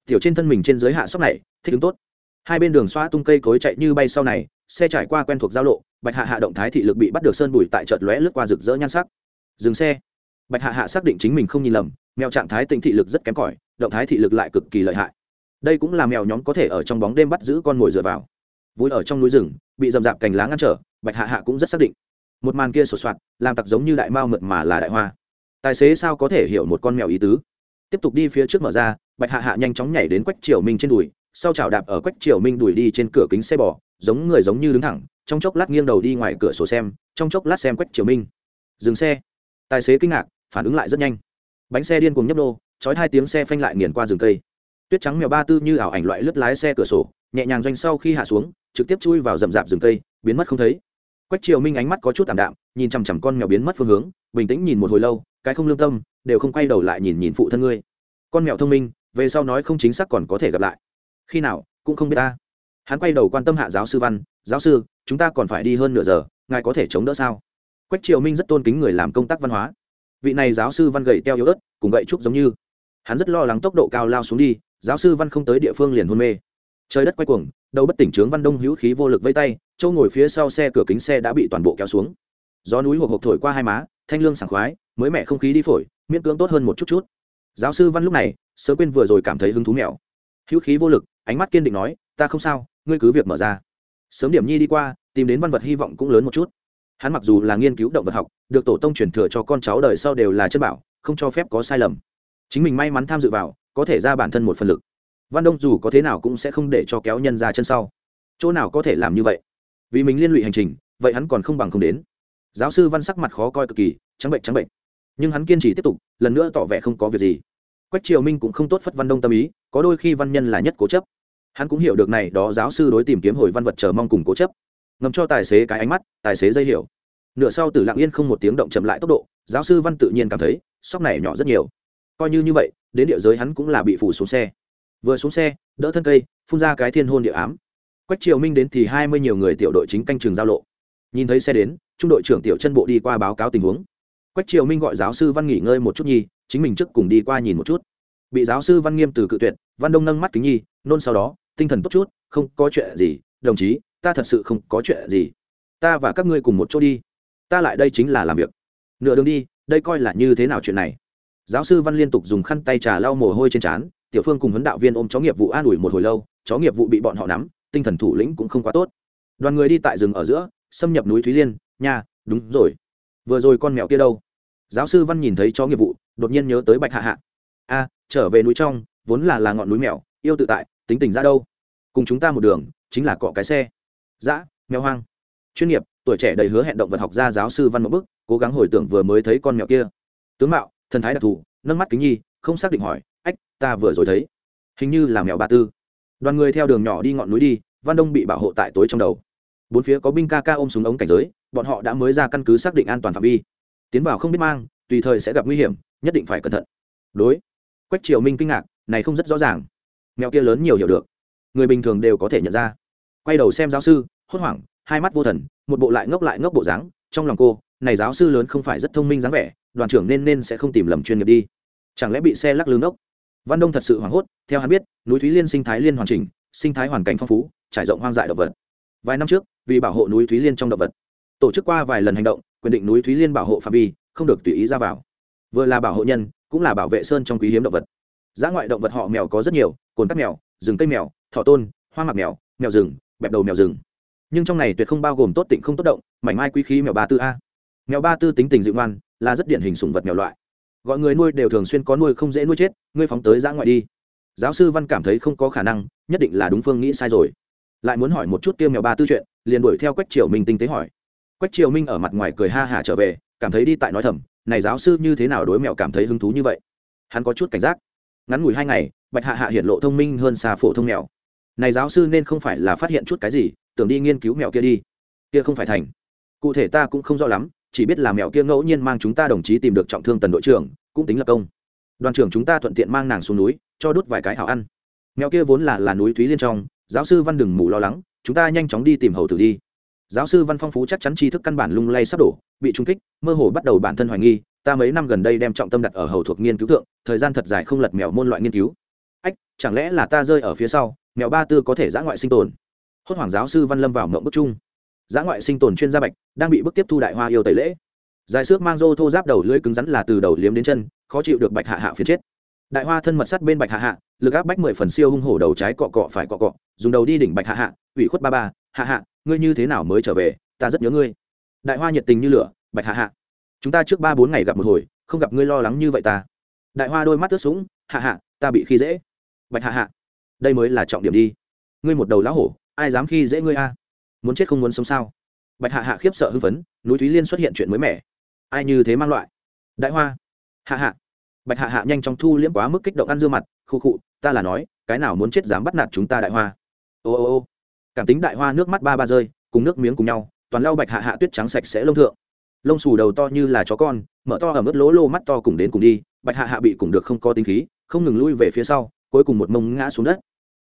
Tiểu trên thân mình trên dưới hạ sóc này, thích ứng tốt. Hai bên đường xoa tung cây cối chạy như bay sau này, xe trải qua quen thuộc giao lộ, bạch hạ hạ động thái thị lực bị bắt được sơn bùi tại chợt lóe lướt qua rực rỡ nhan sắc. Dừng xe. Bạch hạ hạ xác định chính mình không nhìn lầm mèo trạng thái tĩnh thị lực rất kém cỏi, động thái thị lực lại cực kỳ lợi hại. Đây cũng là mèo nhóm có thể ở trong bóng đêm bắt giữ con mồi dựa vào. Vui ở trong núi rừng, bị dầm dạp cành lá ngăn trở, bạch hạ hạ cũng rất xác định. Một màn kia sột soạt làm tặc giống như đại mao mượt mà là đại hoa. Tài xế sao có thể hiểu một con mèo ý tứ? Tiếp tục đi phía trước mở ra, bạch hạ hạ nhanh chóng nhảy đến quách triều minh trên đùi, sau chảo đạp ở quách triều minh đùi đi trên cửa kính xe bò, giống người giống như đứng thẳng, trong chốc lát nghiêng đầu đi ngoài cửa sổ xem, trong chốc lát xem quách triều minh. Dừng xe. Tài xế kinh ngạc, phản ứng lại rất nhanh bánh xe điên cuồng nhấp nô, chói hai tiếng xe phanh lại nghiền qua rừng cây. Tuyết trắng mèo ba tư như ảo ảnh loại lướt lái xe cửa sổ, nhẹ nhàng doanh sau khi hạ xuống, trực tiếp chui vào rậm rạp rừng cây, biến mất không thấy. Quách triều minh ánh mắt có chút tạm đạm, nhìn chằm chằm con mèo biến mất phương hướng, bình tĩnh nhìn một hồi lâu, cái không lương tâm, đều không quay đầu lại nhìn nhìn phụ thân ngươi. Con mèo thông minh, về sau nói không chính xác còn có thể gặp lại. Khi nào, cũng không biết ta. Hắn quay đầu quan tâm hạ giáo sư văn, giáo sư, chúng ta còn phải đi hơn nửa giờ, ngài có thể chống đỡ sao? Quách triều minh rất tôn kính người làm công tác văn hóa vị này giáo sư văn gậy teo yếu ớt, cùng gậy trúc giống như. Hắn rất lo lắng tốc độ cao lao xuống đi, giáo sư văn không tới địa phương liền hôn mê. Trời đất quay cuồng, đầu bất tỉnh trướng văn đông hữu khí vô lực vây tay châu ngồi phía sau xe cửa kính xe đã bị toàn bộ kéo xuống. Gió núi hộp hộp thổi qua hai má, thanh lương sảng khoái, mới mẻ không khí đi phổi, miễn cưỡng tốt hơn một chút chút. Giáo sư văn lúc này, sớm quên vừa rồi cảm thấy hứng thú mèo. Hữu khí vô lực, ánh mắt kiên định nói, ta không sao, ngươi cứ việc mở ra. Sớm điểm nhi đi qua, tìm đến văn vật hy vọng cũng lớn một chút hắn mặc dù là nghiên cứu động vật học, được tổ tông truyền thừa cho con cháu đời sau đều là chân bảo, không cho phép có sai lầm. Chính mình may mắn tham dự vào, có thể ra bản thân một phần lực. Văn đông dù có thế nào cũng sẽ không để cho kéo nhân ra chân sau. Chỗ nào có thể làm như vậy? Vì mình liên lụy hành trình, vậy hắn còn không bằng không đến. Giáo sư văn sắc mặt khó coi cực kỳ, trắng bệnh trắng bệnh. Nhưng hắn kiên trì tiếp tục, lần nữa tỏ vẻ không có việc gì. Quách triều minh cũng không tốt phất văn đông tâm ý, có đôi khi văn nhân là nhất cố chấp. Hắn cũng hiểu được này, đó giáo sư đối tìm kiếm hồi văn vật chờ mong cùng cố chấp ngầm cho tài xế cái ánh mắt, tài xế dây hiểu. Nửa sau tử lặng yên không một tiếng động chậm lại tốc độ, giáo sư văn tự nhiên cảm thấy, sóc này nhỏ rất nhiều. Coi như như vậy, đến địa giới hắn cũng là bị phủ xuống xe. Vừa xuống xe, đỡ thân cây, phun ra cái thiên hôn địa ám. Quách triều minh đến thì hai mươi nhiều người tiểu đội chính canh trường giao lộ. Nhìn thấy xe đến, trung đội trưởng tiểu chân bộ đi qua báo cáo tình huống. Quách triều minh gọi giáo sư văn nghỉ ngơi một chút nhi, chính mình trước cùng đi qua nhìn một chút. Bị giáo sư văn nghiêm từ cự tuyệt, văn đông nâng mắt kính nhi, nôn sau đó, tinh thần tốt chút, không có chuyện gì, đồng chí ta thật sự không có chuyện gì. Ta và các ngươi cùng một chỗ đi. Ta lại đây chính là làm việc. Nửa đường đi, đây coi là như thế nào chuyện này? Giáo sư văn liên tục dùng khăn tay trà lau mồ hôi trên trán, tiểu phương cùng huấn đạo viên ôm chó nghiệp vụ an ủi một hồi lâu, chó nghiệp vụ bị bọn họ nắm, tinh thần thủ lĩnh cũng không quá tốt. Đoàn người đi tại rừng ở giữa, xâm nhập núi thúy liên, nha, đúng rồi. Vừa rồi con mèo kia đâu? Giáo sư văn nhìn thấy chó nghiệp vụ, đột nhiên nhớ tới bạch hạ hạ. A, trở về núi trong, vốn là là ngọn núi mèo, yêu tự tại, tính tình ra đâu? Cùng chúng ta một đường, chính là cọ cái xe dã, mèo hoang. Chuyên nghiệp, tuổi trẻ đầy hứa hẹn động vật học gia giáo sư văn một bức, cố gắng hồi tưởng vừa mới thấy con mèo kia. Tướng mạo, thần thái đặc thù, nâng mắt kính nhi, không xác định hỏi, ách, ta vừa rồi thấy. Hình như là mèo ba tư. Đoàn người theo đường nhỏ đi ngọn núi đi, văn đông bị bảo hộ tại tối trong đầu. Bốn phía có binh ca ca ôm súng ống cảnh giới, bọn họ đã mới ra căn cứ xác định an toàn phạm vi. Tiến vào không biết mang, tùy thời sẽ gặp nguy hiểm, nhất định phải cẩn thận. Đối. Quách triều minh kinh ngạc, này không rất rõ ràng. Mèo kia lớn nhiều hiểu được. Người bình thường đều có thể nhận ra. Quay đầu xem giáo sư hốt hoảng, hai mắt vô thần, một bộ lại ngốc lại ngốc bộ dáng, trong lòng cô, này giáo sư lớn không phải rất thông minh dáng vẻ, đoàn trưởng nên nên sẽ không tìm lầm chuyên nghiệp đi. Chẳng lẽ bị xe lắc lư ngốc? Văn đông thật sự hoảng hốt, theo hắn biết, núi thúy liên sinh thái liên hoàn chỉnh, sinh thái hoàn cảnh phong phú, trải rộng hoang dại động vật. Vài năm trước, vì bảo hộ núi thúy liên trong động vật, tổ chức qua vài lần hành động, quyền định núi thúy liên bảo hộ phạm vi, không được tùy ý ra vào. Vừa là bảo hộ nhân, cũng là bảo vệ sơn trong quý hiếm động vật. Giá ngoại động vật họ mèo có rất nhiều, cồn cắt mèo, rừng cây mèo thọ tôn, hoa mạc mèo mèo rừng, bẹp đầu mèo rừng nhưng trong này tuyệt không bao gồm tốt tịnh không tốt động, mảnh mai quý khí mèo ba tư a. Mèo ba tư tính tình dịu ngoan, là rất điển hình sủng vật mèo loại. Gọi người nuôi đều thường xuyên có nuôi không dễ nuôi chết, ngươi phóng tới giã ngoại đi. Giáo sư văn cảm thấy không có khả năng, nhất định là đúng phương nghĩ sai rồi. Lại muốn hỏi một chút tiêu mèo ba tư chuyện, liền đuổi theo quách triều minh tinh tế hỏi. Quách triều minh ở mặt ngoài cười ha hả trở về, cảm thấy đi tại nói thầm, này giáo sư như thế nào đối mèo cảm thấy hứng thú như vậy? Hắn có chút cảnh giác. Ngắn ngủi hai ngày, bạch hạ hạ hiện lộ thông minh hơn xa phổ thông mèo. Này giáo sư nên không phải là phát hiện chút cái gì tưởng đi nghiên cứu mèo kia đi. Kia không phải thành. Cụ thể ta cũng không rõ lắm, chỉ biết là mèo kia ngẫu nhiên mang chúng ta đồng chí tìm được trọng thương tần đội trưởng, cũng tính là công. Đoàn trưởng chúng ta thuận tiện mang nàng xuống núi, cho đút vài cái hảo ăn. Mèo kia vốn là là núi thúy liên trong, giáo sư văn đừng mù lo lắng, chúng ta nhanh chóng đi tìm hầu tử đi. Giáo sư văn phong phú chắc chắn tri thức căn bản lung lay sắp đổ, bị trung kích, mơ hồ bắt đầu bản thân hoài nghi, ta mấy năm gần đây đem trọng tâm đặt ở hầu thuộc nghiên cứu thượng, thời gian thật dài không lật mèo môn loại nghiên cứu. Ách, chẳng lẽ là ta rơi ở phía sau mèo ba tư có thể giã ngoại sinh tồn? Hốt hoảng giáo sư văn lâm vào mộng bức chung. Giã ngoại sinh tồn chuyên gia bạch đang bị bức tiếp thu đại hoa yêu tẩy lễ. Dài xước mang rô thô giáp đầu lưỡi cứng rắn là từ đầu liếm đến chân, khó chịu được bạch hạ hạ phiến chết. Đại hoa thân mật sắt bên bạch hạ hạ, lực áp bách mười phần siêu hung hổ đầu trái cọ cọ phải cọ cọ, dùng đầu đi đỉnh bạch hạ hạ, ủy khuất ba ba, hạ hạ, ngươi như thế nào mới trở về? Ta rất nhớ ngươi. Đại hoa nhiệt tình như lửa, bạch hạ hạ, chúng ta trước ba bốn ngày gặp một hồi, không gặp ngươi lo lắng như vậy ta. Đại hoa đôi mắt ướt sũng, hạ hạ, ta bị khi dễ. Bạch hạ hạ, đây mới là trọng điểm đi. Ngươi một đầu lão hổ ai dám khi dễ ngươi a? Muốn chết không muốn sống sao? Bạch hạ hạ khiếp sợ hưng phấn, núi thúy liên xuất hiện chuyện mới mẻ. Ai như thế mang loại? Đại hoa. Hạ hạ. Bạch hạ hạ nhanh chóng thu liễm quá mức kích động ăn dưa mặt khu khụ, ta là nói, cái nào muốn chết dám bắt nạt chúng ta đại hoa. Ô ô ô. Cảm tính đại hoa nước mắt ba ba rơi, cùng nước miếng cùng nhau, toàn lau bạch hạ hạ tuyết trắng sạch sẽ lông thượng. Lông xù đầu to như là chó con, mở to ở mức lỗ lô mắt to cùng đến cùng đi, bạch hạ hạ bị cùng được không có tính khí, không ngừng lui về phía sau, cuối cùng một mông ngã xuống đất.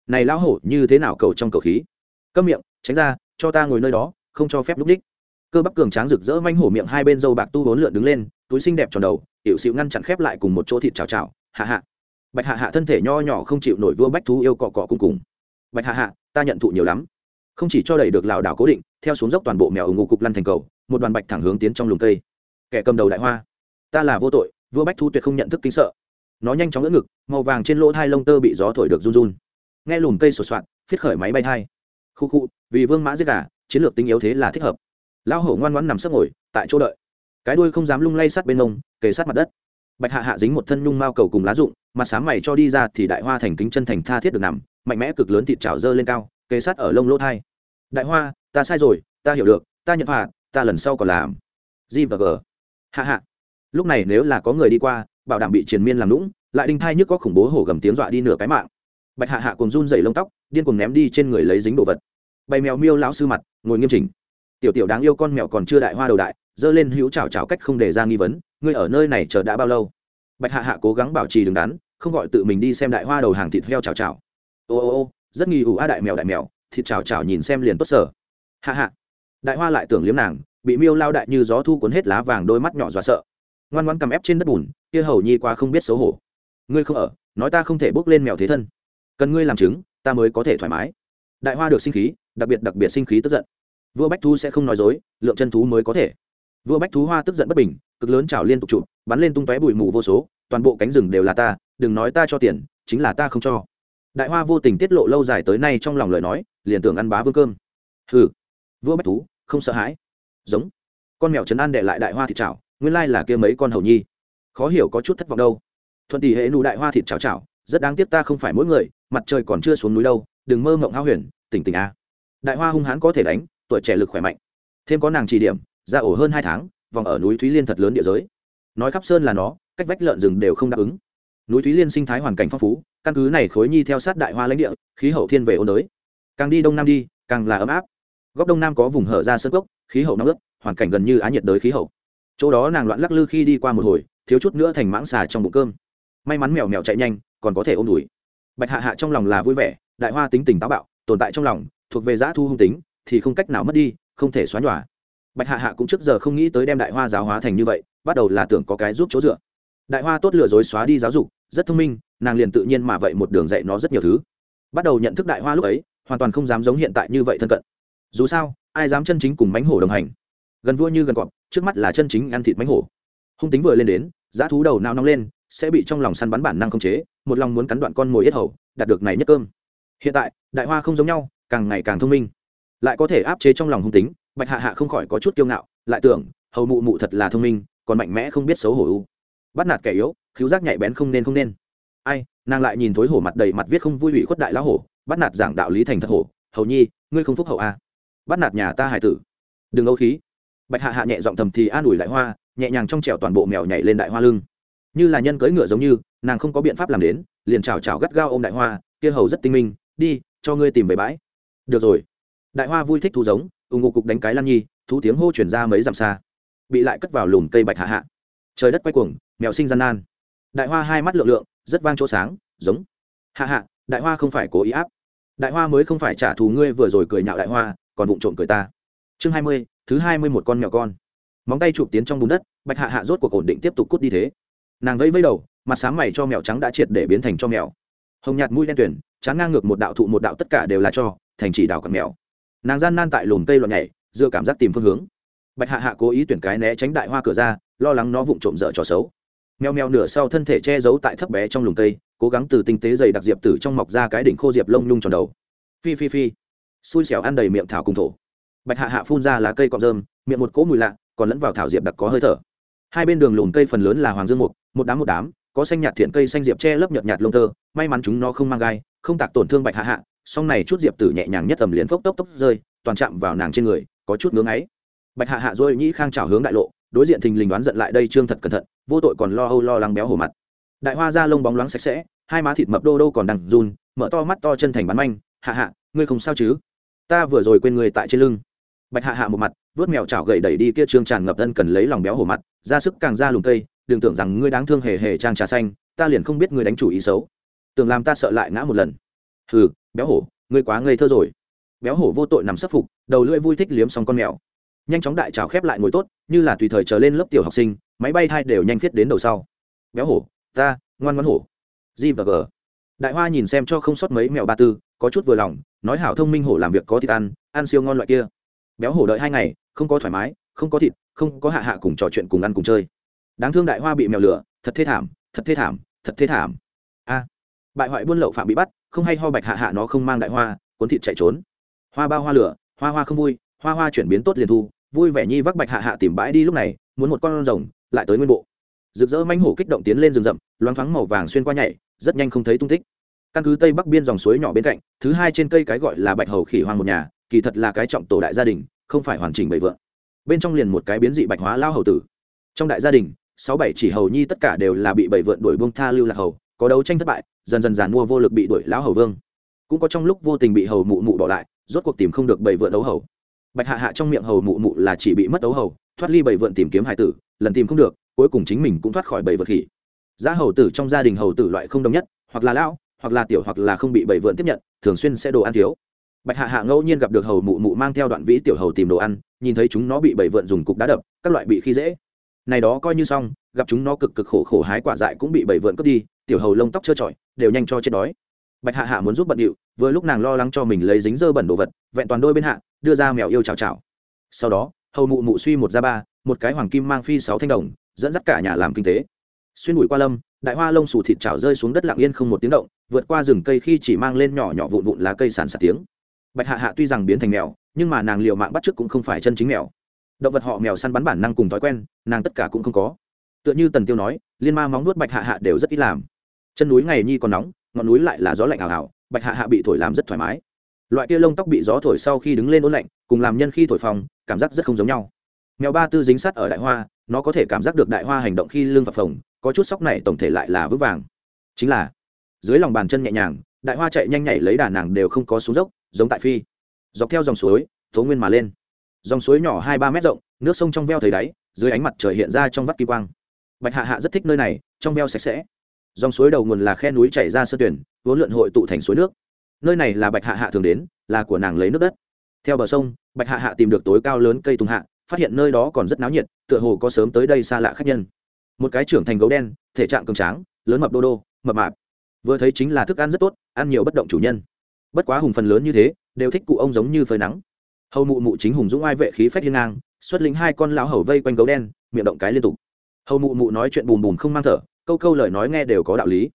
Này lão hổ, như thế nào cầu trong cầu khí? Câm miệng, tránh ra, cho ta ngồi nơi đó, không cho phép lúc đích. Cơ bắp cường tráng rực rỡ manh hổ miệng hai bên dâu bạc tu vốn lượn đứng lên, túi xinh đẹp tròn đầu hiệu xịu ngăn chặn khép lại cùng một chỗ thịt chào chào hạ hạ. Bạch hạ hạ thân thể nho nhỏ không chịu nổi vua bách thú yêu cọ cọ cùng cùng. Bạch hạ hạ, ta nhận thụ nhiều lắm. Không chỉ cho đẩy được lảo đảo cố định, theo xuống dốc toàn bộ mèo ngủ cục lăn thành cầu, một đoàn bạch thẳng hướng tiến trong lùm cây. Kẻ cầm đầu đại hoa, ta là vô tội, vua bách thu tuyệt không nhận thức kính sợ. Nó nhanh chóng ngỡ ngực, màu vàng trên lỗ thai lông tơ bị gió thổi được run run. Nghe lùm cây sột soạt, phiết khởi máy bay thai khu khu, vì vương mã giết gà, chiến lược tinh yếu thế là thích hợp. Lão hổ ngoan ngoãn nằm sấp ngồi, tại chỗ đợi. Cái đuôi không dám lung lay sát bên ông, kề sát mặt đất. Bạch hạ hạ dính một thân nhung mao cầu cùng lá rụng mặt sáng mày cho đi ra thì đại hoa thành kính chân thành tha thiết được nằm, mạnh mẽ cực lớn thịt trào dơ lên cao, kề sát ở lông lỗ thai. Đại hoa, ta sai rồi, ta hiểu được, ta nhận phạt, ta lần sau còn làm. G và g. Hạ hạ. Lúc này nếu là có người đi qua, bảo đảm bị triền miên làm lũng lại đinh thai nhức có khủng bố hổ gầm tiếng dọa đi nửa cái mạng bạch hạ hạ cùng run dày lông tóc, điên cùng ném đi trên người lấy dính đồ vật. Bày mèo miêu lão sư mặt, ngồi nghiêm chỉnh. Tiểu tiểu đáng yêu con mèo còn chưa đại hoa đầu đại dơ lên hữu chào chào cách không để ra nghi vấn, ngươi ở nơi này chờ đã bao lâu? Bạch hạ hạ cố gắng bảo trì đứng đắn, không gọi tự mình đi xem đại hoa đầu hàng thịt heo chào chào ô ô ô, rất nghi ủ a đại mèo đại mèo, thịt chào chào nhìn xem liền tốt sở. Hạ hạ. Đại hoa lại tưởng liếm nàng, bị miêu lao đại như gió thu cuốn hết lá vàng đôi mắt nhỏ dọa sợ. Ngoan ngoan cầm ép trên đất bùn, kia hầu nhi qua không biết xấu hổ. Ngươi không ở, nói ta không thể bước lên mèo thế thân cần ngươi làm chứng, ta mới có thể thoải mái. Đại hoa được sinh khí, đặc biệt đặc biệt sinh khí tức giận. Vua bách thú sẽ không nói dối, lượng chân thú mới có thể. Vua bách thú hoa tức giận bất bình, cực lớn trào liên tục chụp, bắn lên tung tóe bụi mù vô số, toàn bộ cánh rừng đều là ta, đừng nói ta cho tiền, chính là ta không cho. Đại hoa vô tình tiết lộ lâu dài tới nay trong lòng lời nói, liền tưởng ăn bá vương cơm. Hừ. Vua bách thú, không sợ hãi. Giống. Con mèo trấn an đệ lại đại hoa thịt chảo, nguyên lai là kia mấy con hầu nhi. Khó hiểu có chút thất vọng đâu. Thuận tỷ hệ nụ đại hoa thịt chảo chảo, rất đáng tiếc ta không phải mỗi người mặt trời còn chưa xuống núi đâu, đừng mơ mộng hao huyền, tỉnh tỉnh a. Đại hoa hung hãn có thể đánh, tuổi trẻ lực khỏe mạnh. Thêm có nàng chỉ điểm, ra ổ hơn hai tháng, vòng ở núi thúy liên thật lớn địa giới. Nói khắp sơn là nó, cách vách lợn rừng đều không đáp ứng. Núi thúy liên sinh thái hoàn cảnh phong phú, căn cứ này khối nhi theo sát đại hoa lãnh địa, khí hậu thiên về ôn đới. Càng đi đông nam đi, càng là ấm áp. Góc đông nam có vùng hở ra sơ cốc, khí hậu nóng ướt, hoàn cảnh gần như á nhiệt đới khí hậu. Chỗ đó nàng loạn lắc lư khi đi qua một hồi, thiếu chút nữa thành mãng xà trong bụng cơm. May mắn mèo mèo chạy nhanh, còn có thể ôm đùi bạch hạ hạ trong lòng là vui vẻ, đại hoa tính tình táo bạo, tồn tại trong lòng, thuộc về giã thu hung tính, thì không cách nào mất đi, không thể xóa nhòa. Bạch hạ hạ cũng trước giờ không nghĩ tới đem đại hoa giáo hóa thành như vậy, bắt đầu là tưởng có cái giúp chỗ dựa. Đại hoa tốt lừa dối xóa đi giáo dục, rất thông minh, nàng liền tự nhiên mà vậy một đường dạy nó rất nhiều thứ. Bắt đầu nhận thức đại hoa lúc ấy, hoàn toàn không dám giống hiện tại như vậy thân cận. Dù sao, ai dám chân chính cùng mánh hổ đồng hành? Gần vua như gần cọp, trước mắt là chân chính ăn thịt mánh hổ. Hung tính vừa lên đến giá thú đầu nao nóng lên sẽ bị trong lòng săn bắn bản năng không chế, một lòng muốn cắn đoạn con mồi yết hầu, đạt được này nhất cơm. Hiện tại, đại hoa không giống nhau, càng ngày càng thông minh. Lại có thể áp chế trong lòng hung tính, bạch hạ hạ không khỏi có chút kiêu ngạo, lại tưởng, hầu mụ mụ thật là thông minh, còn mạnh mẽ không biết xấu hổ u. Bắt nạt kẻ yếu, khiếu giác nhạy bén không nên không nên. Ai, nàng lại nhìn thối hổ mặt đầy mặt viết không vui ủy khuất đại lão hổ, bắt nạt giảng đạo lý thành thật hổ. Hầu nhi, ngươi không phúc hậu a à. bắt nạt nhà ta hải tử. Đừng âu khí. Bạch hạ hạ nhẹ giọng thầm thì an ủi đại hoa, nhẹ nhàng trong trèo toàn bộ mèo nhảy lên đại hoa lưng như là nhân cưỡi ngựa giống như, nàng không có biện pháp làm đến, liền chào chào gắt gao ô m đại hoa, kia hầu rất tinh minh, đi, cho ngươi tìm về bãi. Được rồi. Đại hoa vui thích thú giống ủng ngụ cục đánh cái lan nhi, thú tiếng hô chuyển ra mấy dặm xa. Bị lại cất vào lùm cây bạch hạ hạ. Trời đất quay cuồng, mèo sinh gian nan. Đại hoa hai mắt lượng lượng, rất vang chỗ sáng, giống. Hạ hạ, đại hoa không phải cố ý áp. Đại hoa mới không phải trả thù ngươi vừa rồi cười nhạo đại hoa, còn vụng trộm cười ta. Chương hai mươi, thứ hai mươi một con mèo con. Móng tay chụp tiến trong bùn đất, bạch hạ hạ rốt cuộc ổn định tiếp tục cút đi thế nàng vẫy vẫy đầu, mặt sáng mày cho mèo trắng đã triệt để biến thành cho mèo. Hồng nhạt mũi đen tuyển, chán ngang ngược một đạo thụ một đạo tất cả đều là cho, thành chỉ đào cặp mèo. Nàng gian nan tại lùm cây loạn nhảy, dựa cảm giác tìm phương hướng. Bạch hạ hạ cố ý tuyển cái né tránh đại hoa cửa ra, lo lắng nó vụng trộm dở trò xấu. Mèo mèo nửa sau thân thể che giấu tại thấp bé trong lùm cây, cố gắng từ tinh tế dày đặc diệp tử trong mọc ra cái đỉnh khô diệp lông nhung tròn đầu. Phi phi phi. Xui xẻo ăn đầy miệng thảo cùng thổ. Bạch hạ hạ phun ra lá cây cọp rơm, miệng một cỗ mùi lạ, còn lẫn vào thảo diệp đặc có hơi thở. Hai bên đường lùm cây phần lớn là hoàng dương mục một đám một đám, có xanh nhạt thiện cây xanh diệp che lấp nhợt nhạt lông tơ, may mắn chúng nó không mang gai, không tạc tổn thương bạch hạ hạ, song này chút diệp tử nhẹ nhàng nhất tầm liền phốc tốc tốc rơi, toàn chạm vào nàng trên người, có chút ngưỡng ấy bạch hạ hạ rồi nhĩ khang trào hướng đại lộ, đối diện thình lình đoán giận lại đây trương thật cẩn thận, vô tội còn lo âu lo lắng béo hổ mặt. Đại hoa da lông bóng loáng sạch sẽ, hai má thịt mập đô đô còn đằng run, mở to mắt to chân thành bắn manh, hạ hạ, ngươi không sao chứ? Ta vừa rồi quên người tại trên lưng. Bạch hạ hạ một mặt vớt mèo chảo gậy đẩy đi kia trương tràn ngập thân cần lấy lòng béo hổ mặt, ra sức càng ra lùng cây đừng tưởng rằng ngươi đáng thương hề hề trang trà xanh, ta liền không biết ngươi đánh chủ ý xấu. Tưởng làm ta sợ lại ngã một lần. Hừ, béo hổ, ngươi quá ngây thơ rồi. Béo hổ vô tội nằm sấp phục, đầu lưỡi vui thích liếm xong con mèo. Nhanh chóng đại trào khép lại ngồi tốt, như là tùy thời trở lên lớp tiểu học sinh, máy bay thai đều nhanh thiết đến đầu sau. Béo hổ, ta, ngoan ngoan hổ. G và g. Đại hoa nhìn xem cho không sót mấy mèo ba tư, có chút vừa lòng, nói hảo thông minh hổ làm việc có thịt ăn ăn siêu ngon loại kia. Béo hổ đợi hai ngày, không có thoải mái, không có thịt, không có hạ hạ cùng trò chuyện cùng ăn cùng chơi đáng thương đại hoa bị mèo lửa thật thê thảm, thật thê thảm, thật thê thảm. A, bại hoại buôn lậu phạm bị bắt, không hay ho bạch hạ hạ nó không mang đại hoa, cuốn thịt chạy trốn. Hoa bao hoa lửa, hoa hoa không vui, hoa hoa chuyển biến tốt liền thu, vui vẻ nhi vác bạch hạ hạ tìm bãi đi lúc này, muốn một con rồng, lại tới nguyên bộ. Rực rỡ manh hổ kích động tiến lên rừng rậm, loáng thoáng màu vàng xuyên qua nhảy, rất nhanh không thấy tung tích. Căn cứ tây bắc biên dòng suối nhỏ bên cạnh, thứ hai trên cây cái gọi là bạch hầu khỉ hoang một nhà, kỳ thật là cái trọng tổ đại gia đình, không phải hoàn chỉnh bầy vượng. Bên trong liền một cái biến dị bạch hóa lao hầu tử. Trong đại gia đình sáu bảy chỉ hầu nhi tất cả đều là bị bảy vượn đuổi buông tha lưu lạc hầu, có đấu tranh thất bại, dần dần giàn mua vô lực bị đuổi lão hầu vương. Cũng có trong lúc vô tình bị hầu mụ mụ bỏ lại, rốt cuộc tìm không được bảy vượn đấu hầu. Bạch hạ hạ trong miệng hầu mụ mụ là chỉ bị mất đấu hầu, thoát ly bảy vượn tìm kiếm hải tử, lần tìm không được, cuối cùng chính mình cũng thoát khỏi bảy vượn khỉ. Giá hầu tử trong gia đình hầu tử loại không đồng nhất, hoặc là lão, hoặc là tiểu, hoặc là không bị bảy vượn tiếp nhận, thường xuyên sẽ đồ ăn thiếu. Bạch hạ hạ ngẫu nhiên gặp được hầu mụ mụ mang theo đoạn vĩ tiểu hầu tìm đồ ăn, nhìn thấy chúng nó bị bảy vượn dùng cục đá đập, các loại bị khi dễ này đó coi như xong, gặp chúng nó cực cực khổ khổ hái quả dại cũng bị bảy vượn cướp đi, tiểu hầu lông tóc trơ trọi, đều nhanh cho chết đói. Bạch hạ hạ muốn giúp bận điệu, vừa lúc nàng lo lắng cho mình lấy dính dơ bẩn đồ vật, vẹn toàn đôi bên hạ, đưa ra mèo yêu chào chào. Sau đó, hầu mụ mụ suy một ra ba, một cái hoàng kim mang phi sáu thanh đồng, dẫn dắt cả nhà làm kinh tế. Xuyên bụi qua lâm, đại hoa lông xù thịt chảo rơi xuống đất lặng yên không một tiếng động, vượt qua rừng cây khi chỉ mang lên nhỏ nhỏ vụn vụn lá cây sàn sạt tiếng. Bạch hạ hạ tuy rằng biến thành mèo, nhưng mà nàng liệu mạng bắt chước cũng không phải chân chính mèo động vật họ mèo săn bắn bản năng cùng thói quen, nàng tất cả cũng không có. Tựa như tần tiêu nói, liên ma móng nuốt bạch hạ hạ đều rất ít làm. Chân núi ngày nhi còn nóng, ngọn núi lại là gió lạnh ảo ảo, bạch hạ hạ bị thổi làm rất thoải mái. Loại kia lông tóc bị gió thổi sau khi đứng lên ôn lạnh, cùng làm nhân khi thổi phòng cảm giác rất không giống nhau. Mèo ba tư dính sát ở đại hoa, nó có thể cảm giác được đại hoa hành động khi lưng phập phồng, có chút sóc này tổng thể lại là vững vàng. Chính là, dưới lòng bàn chân nhẹ nhàng, đại hoa chạy nhanh nhảy lấy đà nàng đều không có xuống dốc, giống tại phi. Dọc theo dòng suối, tố nguyên mà lên dòng suối nhỏ hai ba mét rộng, nước sông trong veo thấy đáy, dưới ánh mặt trời hiện ra trong vắt kỳ quang. Bạch hạ hạ rất thích nơi này, trong veo sạch sẽ. Dòng suối đầu nguồn là khe núi chảy ra sơ tuyển, vốn lượn hội tụ thành suối nước. Nơi này là bạch hạ hạ thường đến, là của nàng lấy nước đất. Theo bờ sông, bạch hạ hạ tìm được tối cao lớn cây tùng hạ, phát hiện nơi đó còn rất náo nhiệt, tựa hồ có sớm tới đây xa lạ khách nhân. Một cái trưởng thành gấu đen, thể trạng cường tráng, lớn mập đô đô, mập mạp. Vừa thấy chính là thức ăn rất tốt, ăn nhiều bất động chủ nhân. Bất quá hùng phần lớn như thế, đều thích cụ ông giống như phơi nắng hầu mụ mụ chính hùng dũng ai vệ khí phách hiên ngang, xuất lĩnh hai con lão hầu vây quanh gấu đen, miệng động cái liên tục. Hầu mụ mụ nói chuyện bùm bùm không mang thở, câu câu lời nói nghe đều có đạo lý.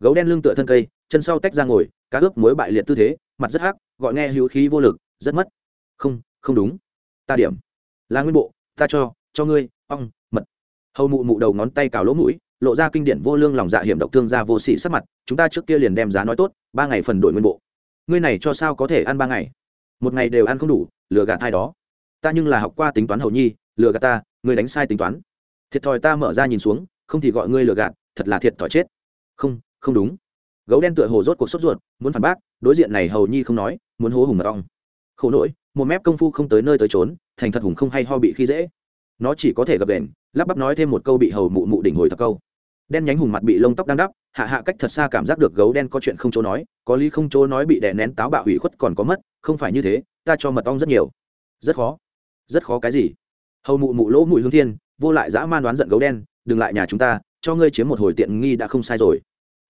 Gấu đen lưng tựa thân cây, chân sau tách ra ngồi, cá ướp muối bại liệt tư thế, mặt rất hắc, gọi nghe hữu khí vô lực, rất mất. Không không đúng. Ta điểm. Là nguyên bộ, ta cho cho ngươi, ong, mật. Hầu mụ mụ đầu ngón tay cào lỗ mũi, lộ ra kinh điển vô lương lòng dạ hiểm độc thương ra vô sĩ sắc mặt, chúng ta trước kia liền đem giá nói tốt, ba ngày phần đổi nguyên bộ. Ngươi này cho sao có thể ăn ba ngày? Một ngày đều ăn không đủ lừa gạt ai đó. Ta nhưng là học qua tính toán hầu nhi, lừa gạt ta, ngươi đánh sai tính toán. Thiệt thòi ta mở ra nhìn xuống, không thì gọi ngươi lừa gạt, thật là thiệt thòi chết. Không không đúng. Gấu đen tựa hồ rốt cuộc sốt ruột, muốn phản bác, đối diện này hầu nhi không nói, muốn hố hùng mật ong khổ nỗi, một mép công phu không tới nơi tới trốn thành thật hùng không hay ho bị khi dễ. Nó chỉ có thể gập đền, lắp bắp nói thêm một câu bị hầu mụ mụ đỉnh hồi thật câu. Đen nhánh hùng mặt bị lông tóc đang đắp, hạ hạ cách thật xa cảm giác được gấu đen có chuyện không chỗ nói, có lý không chỗ nói bị đè nén táo bạo hủy khuất còn có mất, không phải như thế ta cho mật ong rất nhiều. Rất khó. Rất khó cái gì? Hầu mụ mụ lỗ mùi hương thiên, vô lại dã man đoán giận gấu đen, đừng lại nhà chúng ta, cho ngươi chiếm một hồi tiện nghi đã không sai rồi.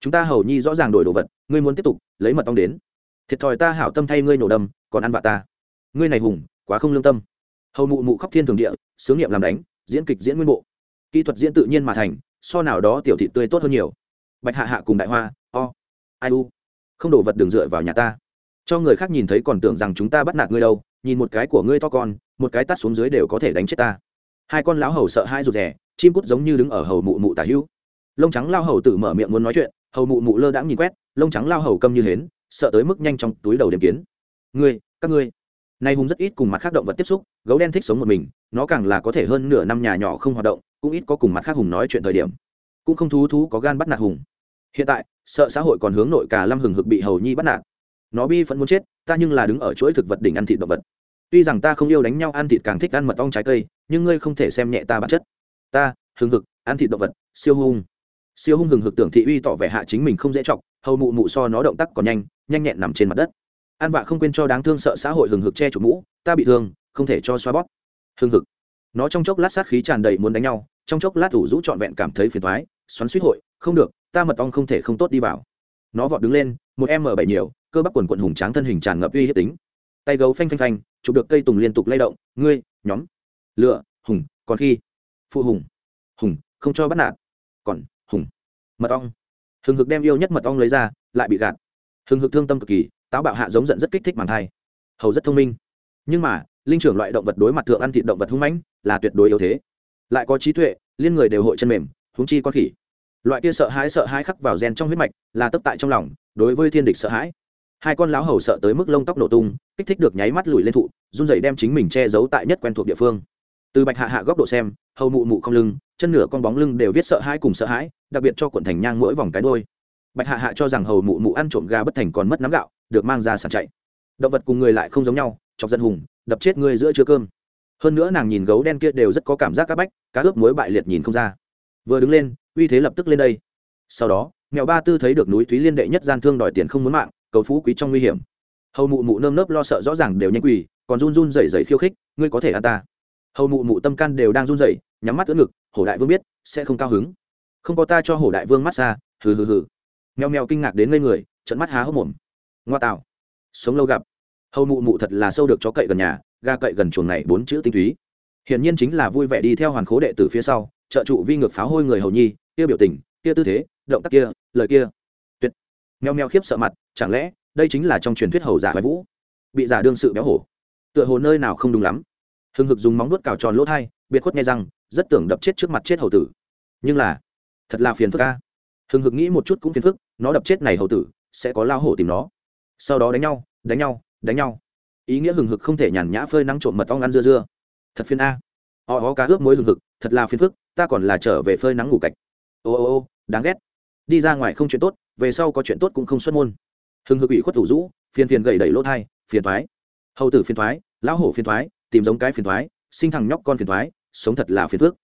Chúng ta hầu nhi rõ ràng đổi đồ vật, ngươi muốn tiếp tục, lấy mật ong đến. Thiệt thòi ta hảo tâm thay ngươi nổ đâm, còn ăn vạ ta. Ngươi này hùng, quá không lương tâm. Hầu mụ mụ khóc thiên thường địa, sướng nghiệm làm đánh, diễn kịch diễn nguyên bộ. Kỹ thuật diễn tự nhiên mà thành, so nào đó tiểu thị tươi tốt hơn nhiều. Bạch hạ hạ cùng đại hoa, o, ai u? Không đổ vật đường dựa vào nhà ta cho người khác nhìn thấy còn tưởng rằng chúng ta bắt nạt ngươi đâu, nhìn một cái của ngươi to con, một cái tắt xuống dưới đều có thể đánh chết ta. Hai con lão hầu sợ hai rụt rè, chim cút giống như đứng ở hầu mụ mụ tả hữu. Lông trắng lao hầu tự mở miệng muốn nói chuyện, hầu mụ mụ lơ đãng nhìn quét, lông trắng lao hầu câm như hến, sợ tới mức nhanh trong túi đầu đêm kiến. Ngươi, các ngươi. Nay hùng rất ít cùng mặt khác động vật tiếp xúc, gấu đen thích sống một mình, nó càng là có thể hơn nửa năm nhà nhỏ không hoạt động, cũng ít có cùng mặt khác hùng nói chuyện thời điểm. Cũng không thú thú có gan bắt nạt hùng. Hiện tại, sợ xã hội còn hướng nội cả lâm hừng hực bị hầu nhi bắt nạt nó bi vẫn muốn chết, ta nhưng là đứng ở chuỗi thực vật đỉnh ăn thịt động vật. Tuy rằng ta không yêu đánh nhau ăn thịt càng thích ăn mật ong trái cây, nhưng ngươi không thể xem nhẹ ta bản chất. Ta, hừng hực, ăn thịt động vật, siêu hung. Siêu hung hừng hực tưởng thị uy tỏ vẻ hạ chính mình không dễ chọc, hầu mụ mụ so nó động tác còn nhanh nhanh nhẹn nằm trên mặt đất. An vạ không quên cho đáng thương sợ xã hội hừng hực che chủ mũ, ta bị thương, không thể cho xoa bóp. Hừng hực. Nó trong chốc lát sát khí tràn đầy muốn đánh nhau, trong chốc lát ủ rũ trọn vẹn cảm thấy phiền thoái xoắn suýt hội, không được, ta mật ong không thể không tốt đi vào. Nó vọt đứng lên, một m bảy nhiều cơ bắp quần quận hùng tráng thân hình tràn ngập uy hiếp tính. Tay gấu phanh phanh phanh, chụp được cây tùng liên tục lay động, ngươi, nhóm, lựa, hùng, còn khi, phụ hùng hùng, không cho bắt nạt, còn, hùng, mật ong. Hừng hực đem yêu nhất mật ong lấy ra, lại bị gạt. Hừng hực thương tâm cực kỳ, táo bạo hạ giống giận rất kích thích màng thai. Hầu rất thông minh. Nhưng mà, linh trưởng loại động vật đối mặt thượng ăn thịt động vật hung mãnh, là tuyệt đối yếu thế. Lại có trí tuệ, liên người đều hội chân mềm húng chi con khỉ. Loại kia sợ hãi sợ hãi khắc vào gen trong huyết mạch, là tấp tại trong lòng, đối với thiên địch sợ hãi hai con lão hầu sợ tới mức lông tóc nổ tung, kích thích được nháy mắt lùi lên thụ, run dậy đem chính mình che giấu tại nhất quen thuộc địa phương. Từ bạch hạ hạ góc độ xem, hầu mụ mụ không lưng, chân nửa con bóng lưng đều viết sợ hãi cùng sợ hãi, đặc biệt cho quận thành nhang mỗi vòng cái đôi bạch hạ hạ cho rằng hầu mụ mụ ăn trộm gà bất thành còn mất nắm gạo, được mang ra sàn chạy. Động vật cùng người lại không giống nhau, chọc dân hùng, đập chết người giữa chưa cơm. Hơn nữa nàng nhìn gấu đen kia đều rất có cảm giác c áp bách, cá ướp muối bại liệt nhìn không ra. Vừa đứng lên, uy thế lập tức lên đây. Sau đó, mèo ba tư thấy được núi thúy liên đệ nhất gian thương đòi tiền không muốn mạng cầu phú quý trong nguy hiểm. Hầu mụ mụ nơm nớp lo sợ rõ ràng đều nhanh quỳ, còn run run rẩy rẩy khiêu khích, ngươi có thể ăn ta. Hầu mụ mụ tâm can đều đang run rẩy, nhắm mắt ưỡn ngực, hổ đại vương biết, sẽ không cao hứng. Không có ta cho hổ đại vương mắt xa, hừ hừ hừ. Mèo mèo kinh ngạc đến ngây người trận mắt há hốc mồm. Ngoa tạo, sống lâu gặp. Hầu mụ mụ thật là sâu được chó cậy gần nhà ga cậy gần chuồng này bốn chữ tinh túy. Hiển nhiên chính là vui vẻ đi theo hoàn khố đệ tử phía sau, trợ trụ vi ngược pháo hôi người hầu nhi, kia biểu tình, kia tư thế, động tác kia, lời kia. Tuyệt. Mèo mèo khiếp sợ mặt chẳng lẽ, đây chính là trong truyền thuyết hầu giả hoài vũ? Bị giả đương sự béo hổ. Tựa hồ nơi nào không đúng lắm. Hưng hực dùng móng nuốt cào tròn lỗ thai, biệt khuất nghe rằng, rất tưởng đập chết trước mặt chết hầu tử. Nhưng là, thật là phiền phức ca hưng hực nghĩ một chút cũng phiền phức, nó đập chết này hầu tử, sẽ có lao hổ tìm nó. Sau đó đánh nhau đánh nhau đánh nhau. Ý nghĩa hừng hực không thể nhàn nhã phơi nắng trộm mật ong ăn dưa dưa. Thật phiền a. Họ có cá ướp muối hừng hực, thật là phiền phức, ta còn là trở về phơi nắng ngủ cạch ô ô ô, đáng ghét. Đi ra ngoài không chuyện tốt, về sau có chuyện tốt cũng không xuất môn hưng hực ủy khuất thủ rũ, phiền phiền gậy đẩy lỗ thai, phiền thoái. Hầu tử phiền thoái, lão hổ phiền thoái, tìm giống cái phiền thoái, sinh thằng nhóc con phiền thoái, sống thật là phiền phước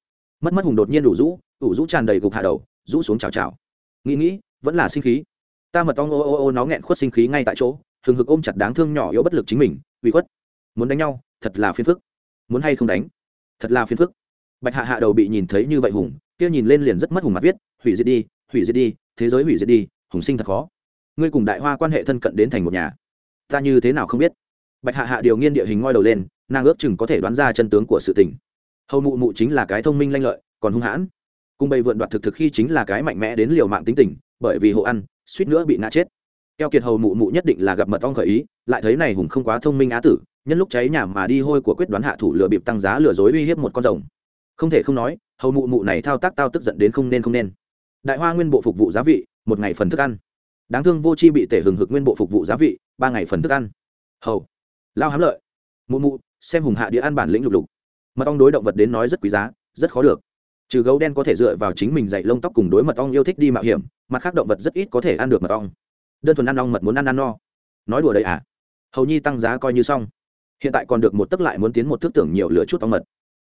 mất mất hùng đột nhiên đủ rũ, ủ rũ tràn đầy gục hạ đầu, rũ xuống chào chào nghĩ nghĩ, vẫn là sinh khí. Ta mật ong ô ô ô nó nghẹn khuất sinh khí ngay tại chỗ hừng hực ôm chặt đáng thương nhỏ yếu bất lực chính mình, ủy khuất. Muốn đánh nhau, thật là phiền phức. Muốn hay không đánh, thật là phiền phức. Bạch hạ hạ đầu bị nhìn thấy như vậy hùng, kia nhìn lên liền rất mất hùng mặt viết, hủy diệt đi, hủy diệt đi, thế giới hủy diệt đi, hùng sinh thật khó ngươi cùng đại hoa quan hệ thân cận đến thành một nhà. Ta như thế nào không biết? Bạch hạ hạ điều nghiên địa hình ngoi đầu lên, nàng ước chừng có thể đoán ra chân tướng của sự tình. Hầu mụ mụ chính là cái thông minh lanh lợi, còn hung hãn. Cùng bầy vượn đoạt thực thực khi chính là cái mạnh mẽ đến liều mạng tính tình, bởi vì hộ ăn, suýt nữa bị ngã chết. Keo kiệt hầu mụ mụ nhất định là gặp mật ong khởi ý, lại thấy này hùng không quá thông minh á tử, nhân lúc cháy nhà mà đi hôi của quyết đoán hạ thủ lừa bịp tăng giá lừa dối uy hiếp một con rồng. Không thể không nói, hầu mụ mụ này thao tác tao tức giận đến không nên không nên. Đại hoa nguyên bộ phục vụ giá vị, một ngày phần thức ăn đáng thương vô chi bị tể hừng hực nguyên bộ phục vụ giá vị, ba ngày phần thức ăn. Hầu. Lao hám lợi. Mụ mụ, xem hùng hạ địa ăn bản lĩnh lục lục. Mật ong đối động vật đến nói rất quý giá, rất khó được. Trừ gấu đen có thể dựa vào chính mình dạy lông tóc cùng đối mật ong yêu thích đi mạo hiểm, mặt khác động vật rất ít có thể ăn được mật ong. Đơn thuần ăn ong mật muốn ăn ăn no. Nói đùa đấy à? Hầu nhi tăng giá coi như xong. Hiện tại còn được một tấc lại muốn tiến một thức tưởng nhiều lửa chút ong mật.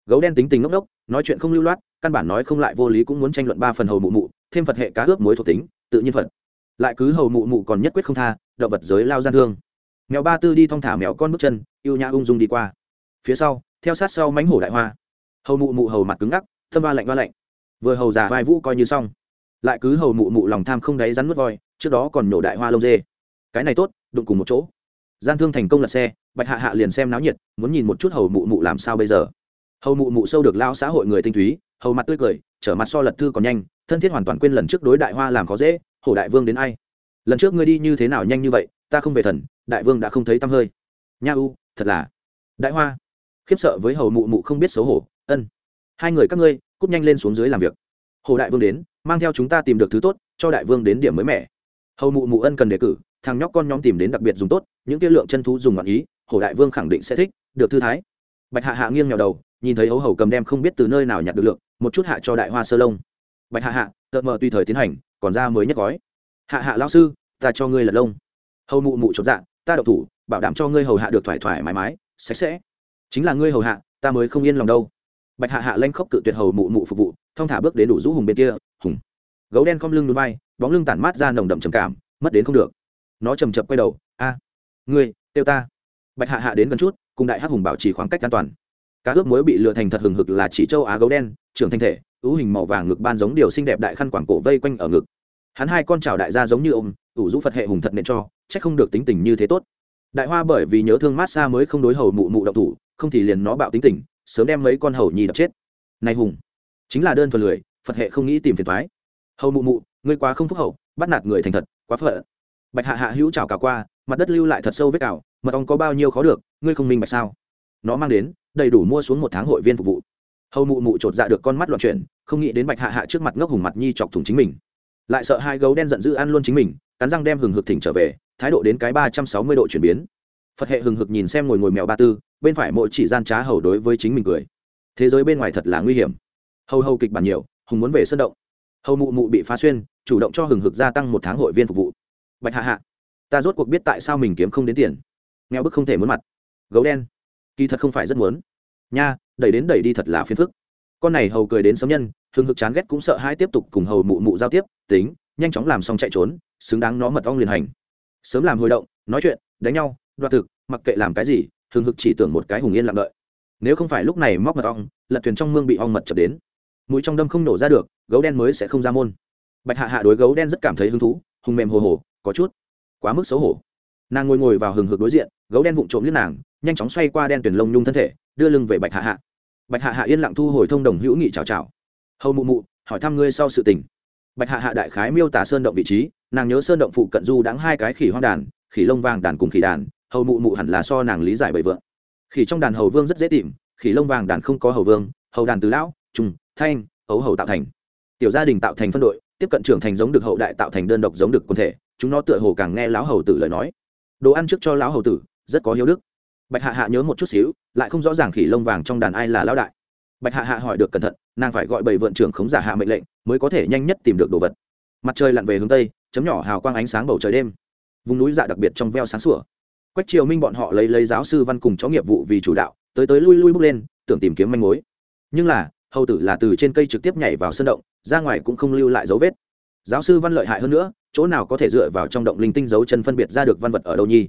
Gấu đen tính tình ngốc ngốc, nói chuyện không lưu loát, căn bản nói không lại vô lý cũng muốn tranh luận ba phần hầu mụ mụ, thêm phật hệ cá ướp muối thuộc tính, tự nhiên phật lại cứ hầu mụ mụ còn nhất quyết không tha, động vật giới lao gian thương. Mèo ba tư đi thong thả mèo con bước chân, yêu nhã ung dung đi qua. Phía sau, theo sát sau mánh hổ đại hoa. Hầu mụ mụ hầu mặt cứng ngắc thâm ba lạnh ba lạnh. Vừa hầu già vai vũ coi như xong. Lại cứ hầu mụ mụ lòng tham không đáy rắn mất voi, trước đó còn nhổ đại hoa lông dê. Cái này tốt, đụng cùng một chỗ. Gian thương thành công lật xe, bạch hạ hạ liền xem náo nhiệt, muốn nhìn một chút hầu mụ mụ làm sao bây giờ. Hầu mụ mụ sâu được lao xã hội người tinh túy, hầu mặt tươi cười, trở mặt so lật thư còn nhanh thân thiết hoàn toàn quên lần trước đối đại hoa làm khó dễ, hổ đại vương đến ai? Lần trước ngươi đi như thế nào nhanh như vậy, ta không về thần, đại vương đã không thấy tăm hơi. Nha u, thật là. Đại hoa. Khiếp sợ với hầu mụ mụ không biết xấu hổ, ân. Hai người các ngươi cúp nhanh lên xuống dưới làm việc. Hồ đại vương đến, mang theo chúng ta tìm được thứ tốt, cho đại vương đến điểm mới mẻ. Hầu mụ mụ ân cần đề cử, thằng nhóc con nhóm tìm đến đặc biệt dùng tốt, những tiêu lượng chân thú dùng ngọn ý hồ đại vương khẳng định sẽ thích, được thư thái. Bạch hạ hạ nghiêng nhào đầu, nhìn thấy hấu hầu cầm đem không biết từ nơi nào nhặt được lượng, một chút hạ cho đại hoa sơ lông bạch hạ hạ tợn mờ tùy thời tiến hành, còn ra mới nhất gói. Hạ hạ lao sư, ta cho ngươi lật lông. Hầu mụ mụ chột dạ ta đậu thủ, bảo đảm cho ngươi hầu hạ được thoải thoải mái mái, sạch sẽ. Chính là ngươi hầu hạ, ta mới không yên lòng đâu. Bạch hạ hạ lanh khóc cự tuyệt hầu mụ mụ phục vụ, thong thả bước đến đủ rũ hùng bên kia, hùng. Gấu đen cong lưng núi vai bóng lưng tản mát ra nồng đậm trầm cảm, mất đến không được. Nó chầm chập quay đầu, a, ngươi tiêu ta. Bạch hạ hạ đến gần chút, cùng đại hắc hùng bảo trì khoảng cách an toàn cá ướp muối bị lừa thành thật hừng hực là chỉ châu á gấu đen, trưởng thanh thể, ưu hình màu vàng ngực ban giống điều xinh đẹp đại khăn quảng cổ vây quanh ở ngực. Hắn hai con chảo đại gia giống như ôm ủ rũ phật hệ hùng thật nện cho trách không được tính tình như thế tốt. Đại hoa bởi vì nhớ thương mát xa mới không đối hầu mụ mụ động thủ, không thì liền nó bạo tính tình, sớm đem mấy con hầu nhi đập chết. Này hùng, chính là đơn thuần lười, phật hệ không nghĩ tìm phiền thoái hầu mụ mụ, ngươi quá không phúc hậu, bắt nạt người thành thật, quá phật bạch hạ hạ hữu trào cả qua, mặt đất lưu lại thật sâu vết cào, mật ong có bao nhiêu khó được, ngươi không minh bạch sao? Nó mang đến đầy đủ mua xuống một tháng hội viên phục vụ. Hầu mụ mụ chột dạ được con mắt loạn chuyển, không nghĩ đến bạch hạ hạ trước mặt ngốc hùng mặt nhi chọc thủng chính mình. Lại sợ hai gấu đen giận dữ ăn luôn chính mình, cắn răng đem hừng hực thỉnh trở về, thái độ đến cái ba trăm sáu mươi độ chuyển biến. Phật hệ hừng hực nhìn xem ngồi ngồi mèo ba tư, bên phải mỗi chỉ gian trá hầu đối với chính mình cười. Thế giới bên ngoài thật là nguy hiểm. Hầu hầu kịch bản nhiều, hùng muốn về sân động. Hầu mụ mụ bị phá xuyên, chủ động cho hừng hực gia tăng một tháng hội viên phục vụ. Bạch hạ hạ, ta rốt cuộc biết tại sao mình kiếm không đến tiền. Nghèo bức không thể muốn mặt. Gấu đen kỳ thật không phải rất muốn. Nha, đẩy đến đẩy đi thật là phiền phức. Con này hầu cười đến sấm nhân, hừng hực chán ghét cũng sợ hai tiếp tục cùng hầu mụ mụ giao tiếp, tính, nhanh chóng làm xong chạy trốn, xứng đáng nó mật ong liền hành. Sớm làm hồi động, nói chuyện, đánh nhau, đoạt thực, mặc kệ làm cái gì, hừng hực chỉ tưởng một cái hùng yên lặng đợi. Nếu không phải lúc này móc mật ong, lật thuyền trong mương bị ong mật chập đến. Mũi trong đâm không nổ ra được, gấu đen mới sẽ không ra môn. Bạch hạ hạ đối gấu đen rất cảm thấy hứng thú, hùng mềm hồ hồ, có chút, quá mức xấu hổ. Nàng ngồi ngồi vào hừng hực đối diện, gấu đen vụng trộm liếc nàng nhanh chóng xoay qua đen tuyển lông nhung thân thể, đưa lưng về bạch hạ hạ. Bạch hạ hạ yên lặng thu hồi thông đồng hữu nghị chào chào. Hầu mụ mụ, hỏi thăm ngươi sau sự tình. Bạch hạ hạ đại khái miêu tả sơn động vị trí, nàng nhớ sơn động phụ cận du đáng hai cái khỉ hoang đàn, khỉ lông vàng đàn cùng khỉ đàn, hầu mụ mụ hẳn là so nàng lý giải bậy vượng. Khỉ trong đàn hầu vương rất dễ tìm, khỉ lông vàng đàn không có hầu vương, hầu đàn từ lão trung thanh, ấu hầu tạo thành. Tiểu gia đình tạo thành phân đội, tiếp cận trưởng thành giống được hậu đại tạo thành đơn độc giống được quần thể, chúng nó tựa hồ càng nghe lão hầu tử lời nói. Đồ ăn trước cho lão hầu tử, rất có hiếu đức bạch hạ hạ nhớ một chút xíu, lại không rõ ràng khỉ lông vàng trong đàn ai là lão đại. Bạch hạ hạ hỏi được cẩn thận, nàng phải gọi bảy vượn trưởng khống giả hạ mệnh lệnh, mới có thể nhanh nhất tìm được đồ vật. Mặt trời lặn về hướng tây, chấm nhỏ hào quang ánh sáng bầu trời đêm. Vùng núi dạ đặc biệt trong veo sáng sủa. Quách triều minh bọn họ lấy lấy giáo sư văn cùng chó nghiệp vụ vì chủ đạo, tới tới lui lui bước lên, tưởng tìm kiếm manh mối. Nhưng là, hầu tử là từ trên cây trực tiếp nhảy vào sân động, ra ngoài cũng không lưu lại dấu vết. Giáo sư văn lợi hại hơn nữa, chỗ nào có thể dựa vào trong động linh tinh dấu chân phân biệt ra được văn vật ở đâu nhi?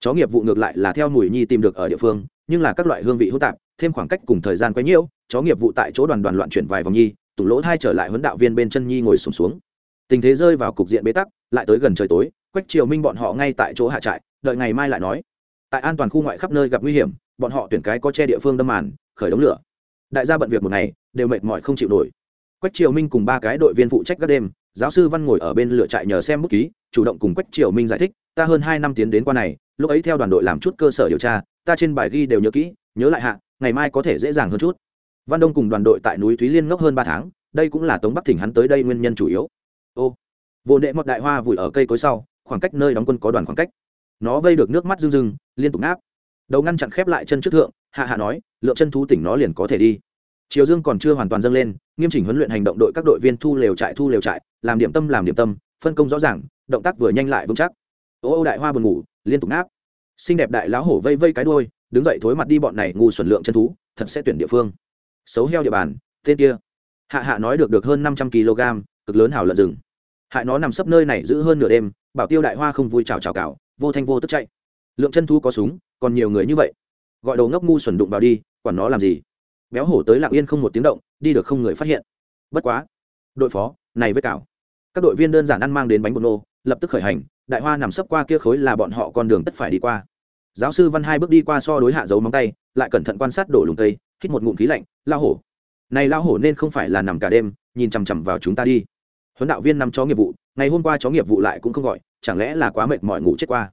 Chó nghiệp vụ ngược lại là theo mùi nhi tìm được ở địa phương nhưng là các loại hương vị hỗn tạp thêm khoảng cách cùng thời gian quấy nhiễu chó nghiệp vụ tại chỗ đoàn đoàn loạn chuyển vài vòng nhi tủ lỗ thai trở lại huấn đạo viên bên chân nhi ngồi sùng xuống, xuống. Tình thế rơi vào cục diện bế tắc lại tới gần trời tối quách triều minh bọn họ ngay tại chỗ hạ trại đợi ngày mai lại nói. Tại an toàn khu ngoại khắp nơi gặp nguy hiểm bọn họ tuyển cái có che địa phương đâm màn khởi đống lửa. Đại gia bận việc một ngày đều mệt mỏi không chịu nổi. Quách triều minh cùng ba cái đội viên phụ trách các đêm giáo sư văn ngồi ở bên lửa trại nhờ xem bút ký chủ động cùng quách triều minh giải thích ta hơn hai năm tiến đến qua này lúc ấy theo đoàn đội làm chút cơ sở điều tra, ta trên bài ghi đều nhớ kỹ, nhớ lại hạ, ngày mai có thể dễ dàng hơn chút. Văn đông cùng đoàn đội tại núi thúy liên ngốc hơn ba tháng, đây cũng là tống bắc thỉnh hắn tới đây nguyên nhân chủ yếu. Ô, vô nệ mọt đại hoa vùi ở cây cối sau, khoảng cách nơi đóng quân có đoàn khoảng cách. Nó vây được nước mắt rưng rưng, liên tục ngáp. Đầu ngăn chặn khép lại chân trước thượng, hạ hạ nói, lượng chân thú tỉnh nó liền có thể đi. Chiều dương còn chưa hoàn toàn dâng lên, nghiêm chỉnh huấn luyện hành động đội các đội viên thu lều trại, thu lều trại, làm điểm tâm, làm điểm tâm, phân công rõ ràng, động tác vừa nhanh lại vững chắc. Ô ô đại hoa buồn ngủ liên tục ngáp. Xinh đẹp đại lão hổ vây vây cái đôi đứng dậy thối mặt đi bọn này ngu xuẩn lượng chân thú, thật sẽ tuyển địa phương. Xấu heo địa bàn, tên kia. Hạ hạ nói được được hơn năm trăm kg, cực lớn hào lợn rừng. Hại nó nằm sấp nơi này giữ hơn nửa đêm, bảo tiêu đại hoa không vui chào chào cào, vô thanh vô tức chạy. Lượng chân thú có súng, còn nhiều người như vậy. Gọi đầu ngốc ngu xuẩn đụng vào đi, quản nó làm gì? Béo hổ tới lặng yên không một tiếng động, đi được không người phát hiện. Bất quá, đội phó, này với cảo các đội viên đơn giản ăn mang đến bánh bột nô, lập tức khởi hành đại hoa nằm sấp qua kia khối là bọn họ con đường tất phải đi qua. Giáo sư văn hai bước đi qua so đối hạ dấu móng tay, lại cẩn thận quan sát đổ lùng tây hít một ngụm khí lạnh lao hổ, này lao hổ nên không phải là nằm cả đêm, nhìn chằm chằm vào chúng ta đi. Huấn đạo viên nằm chó nghiệp vụ, ngày hôm qua chó nghiệp vụ lại cũng không gọi, chẳng lẽ là quá mệt mỏi ngủ chết qua?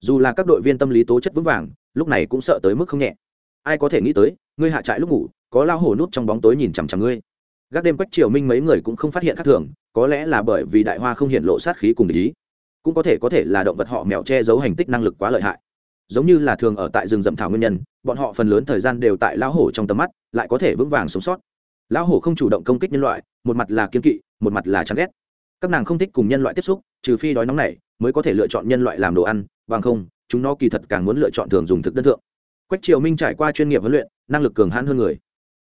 Dù là các đội viên tâm lý tố chất vững vàng, lúc này cũng sợ tới mức không nhẹ. Ai có thể nghĩ tới, ngươi hạ trại lúc ngủ, có lao hổ nút trong bóng tối nhìn chằm chằm ngươi. Gác đêm quách triều minh mấy người cũng không phát hiện khác thường, có lẽ là bởi vì đại hoa không hiện lộ sát khí cùng ý cũng có thể có thể là động vật họ mèo che giấu hành tích năng lực quá lợi hại. Giống như là thường ở tại rừng rậm thảo nguyên nhân, bọn họ phần lớn thời gian đều tại lão hổ trong tầm mắt, lại có thể vững vàng sống sót. Lão hổ không chủ động công kích nhân loại, một mặt là kiên kỵ, một mặt là chán ghét. Các nàng không thích cùng nhân loại tiếp xúc, trừ phi đói nóng này, mới có thể lựa chọn nhân loại làm đồ ăn, bằng không, chúng nó kỳ thật càng muốn lựa chọn thường dùng thực đơn thượng. Quách triều minh trải qua chuyên nghiệp huấn luyện, năng lực cường hãn hơn người.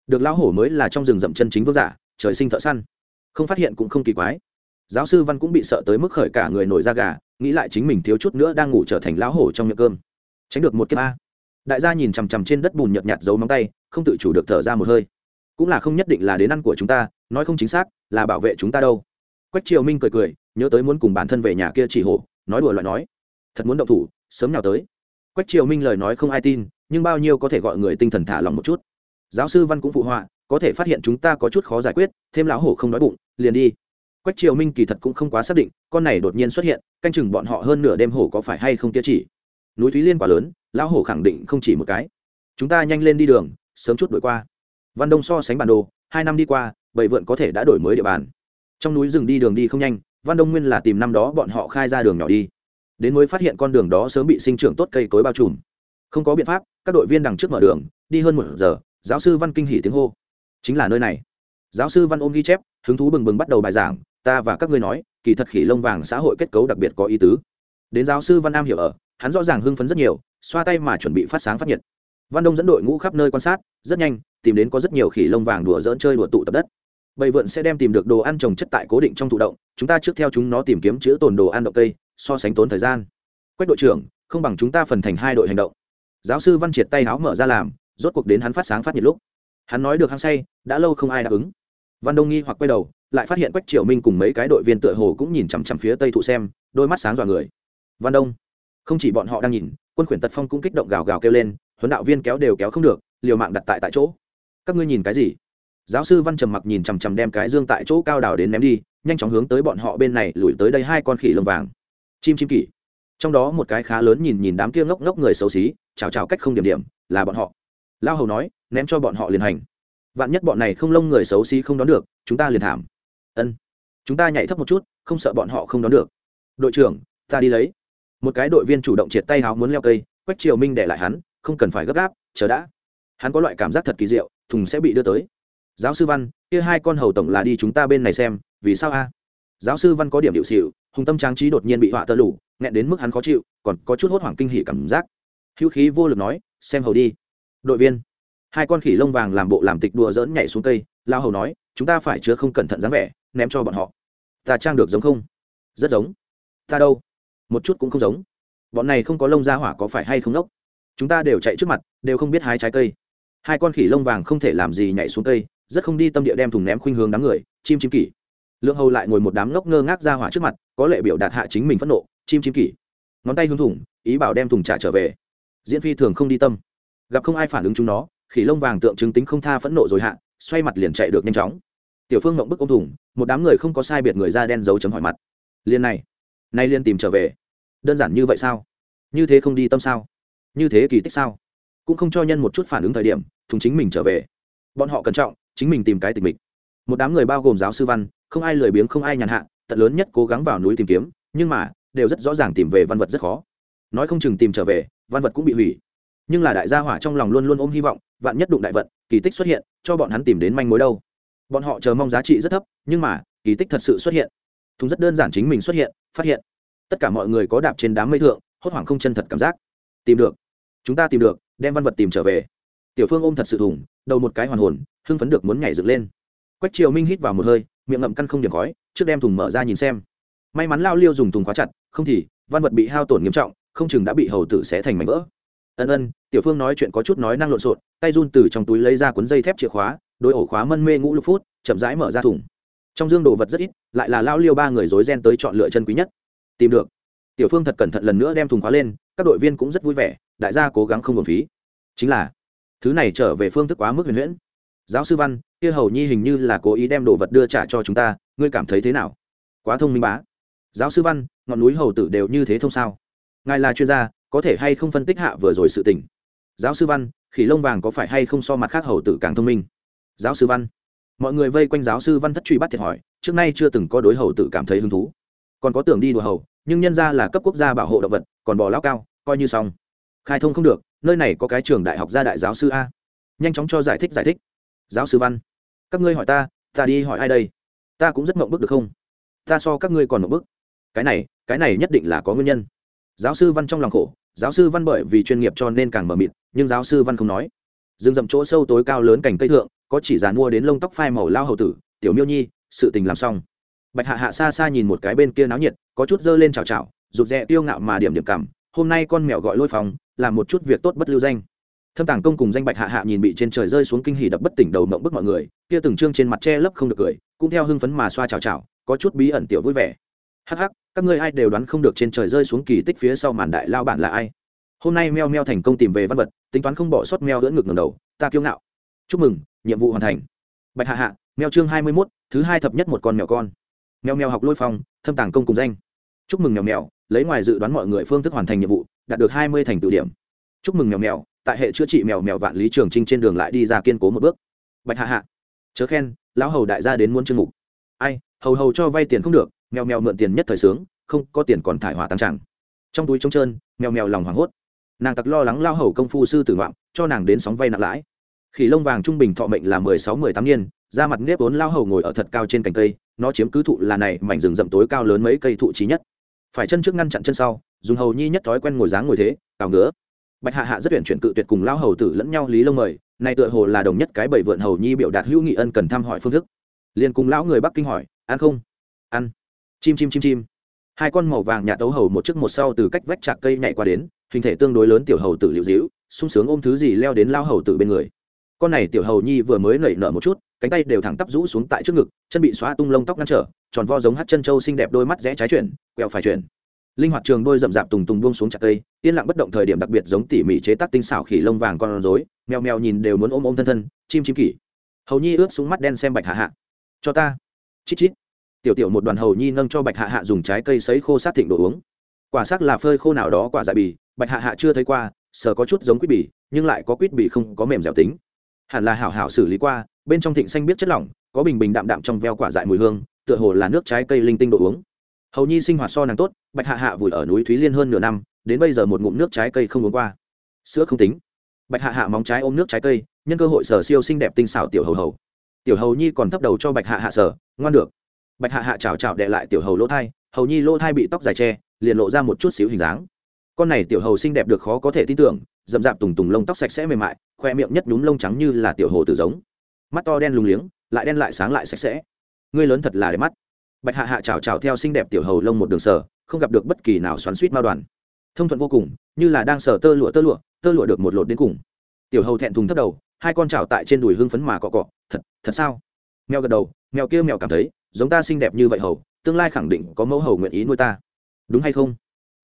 Được lão hổ mới là trong rừng rậm chân chính vương giả, trời sinh thợ săn. Không phát hiện cũng không kỳ quái giáo sư văn cũng bị sợ tới mức khởi cả người nổi da gà, nghĩ lại chính mình thiếu chút nữa đang ngủ trở thành lão hổ trong miệng cơm. Tránh được một kiếp a. Đại gia nhìn chằm chằm trên đất bùn nhợt nhạt giấu móng tay, không tự chủ được thở ra một hơi. Cũng là không nhất định là đến ăn của chúng ta, nói không chính xác, là bảo vệ chúng ta đâu. Quách triều minh cười cười, nhớ tới muốn cùng bản thân về nhà kia chỉ hổ, nói đùa loại nói. Thật muốn động thủ, sớm nào tới. Quách triều minh lời nói không ai tin, nhưng bao nhiêu có thể gọi người tinh thần thả lòng một chút. Giáo sư văn cũng phụ họa, có thể phát hiện chúng ta có chút khó giải quyết, thêm lão hổ không đói bụng, liền đi quách triều minh kỳ thật cũng không quá xác định, con này đột nhiên xuất hiện, canh chừng bọn họ hơn nửa đêm hổ có phải hay không kia chỉ. Núi thúy liên quá lớn, lão hổ khẳng định không chỉ một cái. Chúng ta nhanh lên đi đường, sớm chút đổi qua. Văn đông so sánh bản đồ, hai năm đi qua, bảy vượn có thể đã đổi mới địa bàn. Trong núi rừng đi đường đi không nhanh, văn đông nguyên là tìm năm đó bọn họ khai ra đường nhỏ đi. Đến mới phát hiện con đường đó sớm bị sinh trưởng tốt cây cối bao trùm. Không có biện pháp, các đội viên đằng trước mở đường, đi hơn một giờ, giáo sư văn kinh hỉ tiếng hô. Chính là nơi này. Giáo sư văn ôm ghi chép, hứng thú bừng bừng bắt đầu bài giảng ta và các ngươi nói, kỳ thật khỉ lông vàng xã hội kết cấu đặc biệt có ý tứ. Đến giáo sư văn nam hiểu ở, hắn rõ ràng hưng phấn rất nhiều, xoa tay mà chuẩn bị phát sáng phát nhiệt. Văn đông dẫn đội ngũ khắp nơi quan sát, rất nhanh, tìm đến có rất nhiều khỉ lông vàng đùa dỡn chơi đùa tụ tập đất. Bầy vượn sẽ đem tìm được đồ ăn trồng chất tại cố định trong thụ động, chúng ta trước theo chúng nó tìm kiếm chữ tồn đồ ăn động cây, so sánh tốn thời gian. Quách đội trưởng, không bằng chúng ta phần thành hai đội hành động. Giáo sư văn triệt tay áo mở ra làm, rốt cuộc đến hắn phát sáng phát nhiệt lúc. Hắn nói được hăng say, đã lâu không ai đáp ứng. Văn đông nghi hoặc quay đầu lại phát hiện quách triều minh cùng mấy cái đội viên tựa hồ cũng nhìn chằm chằm phía tây thụ xem, đôi mắt sáng dọa người. Văn đông, không chỉ bọn họ đang nhìn, quân khuyển tật phong cũng kích động gào gào kêu lên, huấn đạo viên kéo đều kéo không được, liều mạng đặt tại tại chỗ. Các ngươi nhìn cái gì? Giáo sư văn trầm mặc nhìn chằm chằm đem cái dương tại chỗ cao đảo đến ném đi, nhanh chóng hướng tới bọn họ bên này lùi tới đây hai con khỉ lông vàng. Chim chim kỷ trong đó một cái khá lớn nhìn nhìn đám kia ngốc ngốc người xấu xí, chào chào cách không điểm điểm, là bọn họ. Lao hầu nói, ném cho bọn họ liền hành. Vạn nhất bọn này không lông người xấu xí không đón được, chúng ta liền thảm ân. Chúng ta nhảy thấp một chút, không sợ bọn họ không đón được. Đội trưởng, ta đi lấy. Một cái đội viên chủ động triệt tay háo muốn leo cây, quách triều minh để lại hắn, không cần phải gấp gáp, chờ đã. Hắn có loại cảm giác thật kỳ diệu, thùng sẽ bị đưa tới. Giáo sư văn, kia hai con hầu tổng là đi chúng ta bên này xem, vì sao a? Giáo sư văn có điểm hiệu xịu, hùng tâm trang trí đột nhiên bị họa tơ lủ, nghẹn đến mức hắn khó chịu, còn có chút hốt hoảng kinh hỉ cảm giác. Hữu khí vô lực nói, xem hầu đi. Đội viên, hai con khỉ lông vàng làm bộ làm tịch đùa dỡn nhảy xuống cây, lao hầu nói, chúng ta phải chứa không cẩn thận dáng vẻ ném cho bọn họ. Ta trang được giống không? Rất giống. Ta đâu? Một chút cũng không giống. Bọn này không có lông ra hỏa có phải hay không nốc? Chúng ta đều chạy trước mặt, đều không biết hái trái cây. Hai con khỉ lông vàng không thể làm gì nhảy xuống cây, rất không đi tâm địa đem thùng ném khuynh hướng đám người, chim chim kỷ. Lượng hầu lại ngồi một đám ngốc ngơ ngác ra hỏa trước mặt, có lệ biểu đạt hạ chính mình phẫn nộ, chim chim kỷ. Ngón tay hướng thủng, ý bảo đem thùng trả trở về. Diễn phi thường không đi tâm. Gặp không ai phản ứng chúng nó, khỉ lông vàng tượng trưng tính không tha phẫn nộ rồi hạ, xoay mặt liền chạy được nhanh chóng tiểu phương mộng bức ôm thủng một đám người không có sai biệt người da đen dấu chấm hỏi mặt. Liên này, nay liên tìm trở về. Đơn giản như vậy sao? Như thế không đi tâm sao? Như thế kỳ tích sao? Cũng không cho nhân một chút phản ứng thời điểm, thùng chính mình trở về. Bọn họ cẩn trọng, chính mình tìm cái tình mình một đám người bao gồm giáo sư văn, không ai lười biếng, không ai nhàn hạ, tận lớn nhất cố gắng vào núi tìm kiếm, nhưng mà, đều rất rõ ràng tìm về văn vật rất khó. Nói không chừng tìm trở về, văn vật cũng bị hủy. Nhưng là đại gia hỏa trong lòng luôn luôn ôm hy vọng, vạn nhất đụng đại vận, kỳ tích xuất hiện, cho bọn hắn tìm đến manh mối đâu bọn họ chờ mong giá trị rất thấp, nhưng mà, kỳ tích thật sự xuất hiện. Thùng rất đơn giản chính mình xuất hiện, phát hiện. Tất cả mọi người có đạp trên đám mây thượng, hốt hoảng không chân thật cảm giác. Tìm được. Chúng ta tìm được, đem văn vật tìm trở về. Tiểu phương ôm thật sự thủng đầu một cái hoàn hồn, hưng phấn được muốn nhảy dựng lên. Quách triều minh hít vào một hơi, miệng ngậm căn không điểm khói, trước đem thùng mở ra nhìn xem. May mắn lao liêu dùng thùng khóa chặt, không thì, văn vật bị hao tổn nghiêm trọng, không chừng đã bị hầu tử xé thành mảnh vỡ. Ân ân, tiểu phương nói chuyện có chút nói năng lộn xộn, tay run từ trong túi lấy ra cuốn dây thép chìa khóa đôi ổ khóa mân mê ngũ lục phút, chậm rãi mở ra thùng. Trong dương đồ vật rất ít, lại là lao liêu ba người dối ren tới chọn lựa chân quý nhất. Tìm được. Tiểu phương thật cẩn thận lần nữa đem thùng khóa lên, các đội viên cũng rất vui vẻ, đại gia cố gắng không hồn phí. Chính là, thứ này trở về phương thức quá mức huyền huyễn. Giáo sư văn, kia hầu nhi hình như là cố ý đem đồ vật đưa trả cho chúng ta, ngươi cảm thấy thế nào? Quá thông minh bá. Giáo sư văn, ngọn núi hầu tử đều như thế thông sao? Ngài là chuyên gia, có thể hay không phân tích hạ vừa rồi sự tình? Giáo sư văn, khỉ lông vàng có phải hay không so mặt khác hầu tử càng thông minh? Giáo sư văn. Mọi người vây quanh giáo sư văn thất truy bắt thiệt hỏi, trước nay chưa từng có đối hầu tự cảm thấy hứng thú. Còn có tưởng đi đùa hầu, nhưng nhân ra là cấp quốc gia bảo hộ động vật, còn bò lao cao, coi như xong. Khai thông không được, nơi này có cái trường đại học gia đại giáo sư a. Nhanh chóng cho giải thích giải thích. Giáo sư văn, các ngươi hỏi ta ta đi hỏi ai đây? Ta cũng rất mộng bức được không? Ta so các ngươi còn mộng bức. Cái này cái này nhất định là có nguyên nhân. Giáo sư văn trong lòng khổ, giáo sư văn bởi vì chuyên nghiệp cho nên càng mờ mịt, nhưng giáo sư văn không nói. Rừng rậm chỗ sâu tối cao lớn cành cây thượng có chỉ dàn mua đến lông tóc phai màu lao hầu tử, tiểu miêu nhi, sự tình làm xong. Bạch hạ hạ xa xa nhìn một cái bên kia náo nhiệt, có chút dơ lên chào chào rụt rè tiêu ngạo mà điểm điểm cảm, hôm nay con mèo gọi lôi phòng làm một chút việc tốt bất lưu danh. Thâm tàng công cùng danh bạch hạ hạ nhìn bị trên trời rơi xuống kinh hỉ đập bất tỉnh đầu mộng bức mọi người, kia từng trương trên mặt che lấp không được cười, cũng theo hưng phấn mà xoa chào chào có chút bí ẩn tiểu vui vẻ. Hắc hắc, các ngươi ai đều đoán không được trên trời rơi xuống kỳ tích phía sau màn đại lao bản là ai. Hôm nay meo meo thành công tìm về văn vật, tính toán không bỏ sót meo giữa ngực ngầm đầu, ta kiêu ngạo. Chúc mừng nhiệm vụ hoàn thành. Bạch hạ hạ, mèo chương hai mươi mốt, thứ hai thập nhất một con mèo con. Mèo mèo học lôi phong, thâm tàng công cùng danh. Chúc mừng mèo mèo, lấy ngoài dự đoán mọi người phương thức hoàn thành nhiệm vụ, đạt được hai mươi thành tự điểm. Chúc mừng mèo mèo, tại hệ chữa trị mèo mèo vạn lý trường trinh trên đường lại đi ra kiên cố một bước. Bạch hạ hạ, chớ khen, lão hầu đại gia đến muốn chương mục. Ai, hầu hầu cho vay tiền không được, mèo mèo mượn tiền nhất thời sướng, không có tiền còn thải hỏa tăng tràng trong túi trống trơn, mèo mèo lòng hoảng hốt. Nàng tặc lo lắng lao hầu công phu sư tử ngoạm, cho nàng đến sóng vay nặng lãi khỉ lông vàng trung bình thọ mệnh là mười sáu, mười tám niên, da mặt nếp vốn lao hầu ngồi ở thật cao trên cành cây, nó chiếm cứ thụ là này mảnh rừng rậm tối cao lớn mấy cây thụ trí nhất. Phải chân trước ngăn chặn chân sau, dùng hầu nhi nhất thói quen ngồi dáng ngồi thế, cào ngứa. Bạch hạ hạ rất tuyển chuyển cự tuyệt cùng lao hầu tử lẫn nhau lý lông mời này tựa hồ là đồng nhất cái bảy vượn hầu nhi biểu đạt hữu nghị ân cần thăm hỏi phương thức. Liền cùng lão người bắc kinh hỏi, ăn không? Ăn. Chim chim chim chim. Hai con màu vàng nhạt đấu hầu một trước một sau từ cách vách chạc cây nhảy qua đến, hình thể tương đối lớn tiểu hầu tử liệu dĩu sung sướng ôm thứ gì leo đến lao hầu tử bên người con này tiểu hầu nhi vừa mới nảy nở một chút, cánh tay đều thẳng tắp rũ xuống tại trước ngực, chân bị xóa tung lông tóc ngăn trở, tròn vo giống hát chân trâu xinh đẹp đôi mắt rẽ trái chuyển, quẹo phải chuyển. Linh hoạt trường đôi rậm rạp tùng tùng buông xuống chặt cây, yên lặng bất động thời điểm đặc biệt giống tỉ mỉ chế tác tinh xảo khỉ lông vàng con rối, mèo mèo nhìn đều muốn ôm ôm thân thân, chim chim kỷ. Hầu nhi ướt xuống mắt đen xem bạch hạ hạ. Cho ta. Chít chít. Tiểu tiểu một đoàn hầu nhi nâng cho bạch hạ hạ dùng trái cây sấy khô sát thịnh đồ uống. Quả xác là phơi khô nào đó quả dại bì, bạch hạ hạ chưa thấy qua, sờ có chút giống quýt bì, nhưng lại có quýt bì không có mềm dẻo tính hẳn là hảo hảo xử lý qua, bên trong thịnh xanh biết chất lỏng, có bình bình đạm đạm trong veo quả dại mùi hương, tựa hồ là nước trái cây linh tinh đồ uống. Hầu nhi sinh hoạt so nàng tốt, bạch hạ hạ vùi ở núi thúy liên hơn nửa năm, đến bây giờ một ngụm nước trái cây không uống qua. Sữa không tính. Bạch hạ hạ móng trái ôm nước trái cây, nhân cơ hội sở siêu xinh đẹp tinh xảo tiểu hầu hầu. Tiểu hầu nhi còn thấp đầu cho bạch hạ hạ sở, ngoan được. Bạch hạ hạ chào chào đệ lại tiểu hầu lỗ thai, hầu nhi lỗ thai bị tóc dài che, liền lộ ra một chút xíu hình dáng con này tiểu hầu xinh đẹp được khó có thể tin tưởng dậm dạp tùng tùng lông tóc sạch sẽ mềm mại, khoe miệng nhất nhúm lông trắng như là tiểu hồ tử giống. Mắt to đen lùng liếng, lại đen lại sáng lại sạch sẽ. Ngươi lớn thật là đẹp mắt. Bạch hạ hạ chào chào theo xinh đẹp tiểu hầu lông một đường sở, không gặp được bất kỳ nào xoắn suýt mao đoàn. Thông thuận vô cùng, như là đang sờ tơ lụa tơ lụa tơ lụa được một lột đến cùng. Tiểu hầu thẹn thùng thất đầu, hai con chảo tại trên đùi hưng phấn mà cọ cọ, thật thật sao? Mèo gật đầu, mèo kia mèo cảm thấy, giống ta xinh đẹp như vậy hầu, tương lai khẳng định có mẫu hầu nguyện ý nuôi ta. Đúng hay không?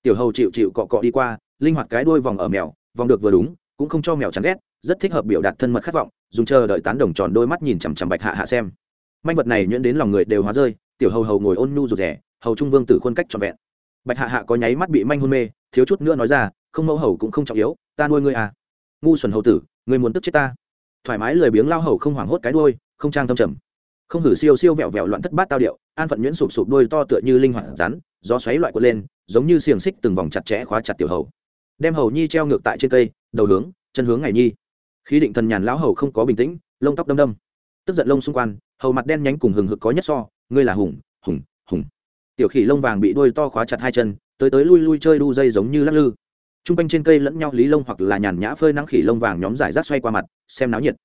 Tiểu hầu chịu chịu cọ cọ đi qua, linh hoạt cái đuôi vòng ở mèo, vòng được vừa đúng, cũng không cho mèo chán ghét, rất thích hợp biểu đạt thân mật khát vọng, dùng chờ đợi tán đồng tròn đôi mắt nhìn chằm chằm bạch hạ hạ xem. Manh vật này nhuyễn đến lòng người đều hóa rơi, tiểu hầu hầu ngồi ôn nhu rụt rẻ hầu trung vương tử khuôn cách trọn vẹn. Bạch hạ hạ có nháy mắt bị manh hôn mê, thiếu chút nữa nói ra, không mẫu hầu cũng không trọng yếu, ta nuôi ngươi à. Ngu xuẩn hầu tử, ngươi muốn tức chết ta. Thoải mái lười biếng lao hầu không hoảng hốt cái đuôi, không trang tâm trầm. Không hử siêu siêu vẹo vẹo loạn thất bát tao điệu, an phận nhuyễn sụp sụp đôi to tựa như linh hoạt rắn, gió xoáy loại quật lên giống như xiềng xích từng vòng chặt chẽ khóa chặt tiểu hầu. Đem hầu nhi treo ngược tại trên cây, đầu hướng, chân hướng ngày nhi. Khí định thần nhàn lão hầu không có bình tĩnh, lông tóc đâm đâm. Tức giận lông xung quanh, hầu mặt đen nhánh cùng hừng hực có nhất so, ngươi là hùng hùng hùng. Tiểu khỉ lông vàng bị đuôi to khóa chặt hai chân, tới tới lui lui chơi đu dây giống như lắc lư. T r u n g quanh trên cây lẫn nhau lý lông hoặc là nhàn nhã phơi nắng khỉ lông vàng nhóm giải rác xoay qua mặt, xem náo nhiệt.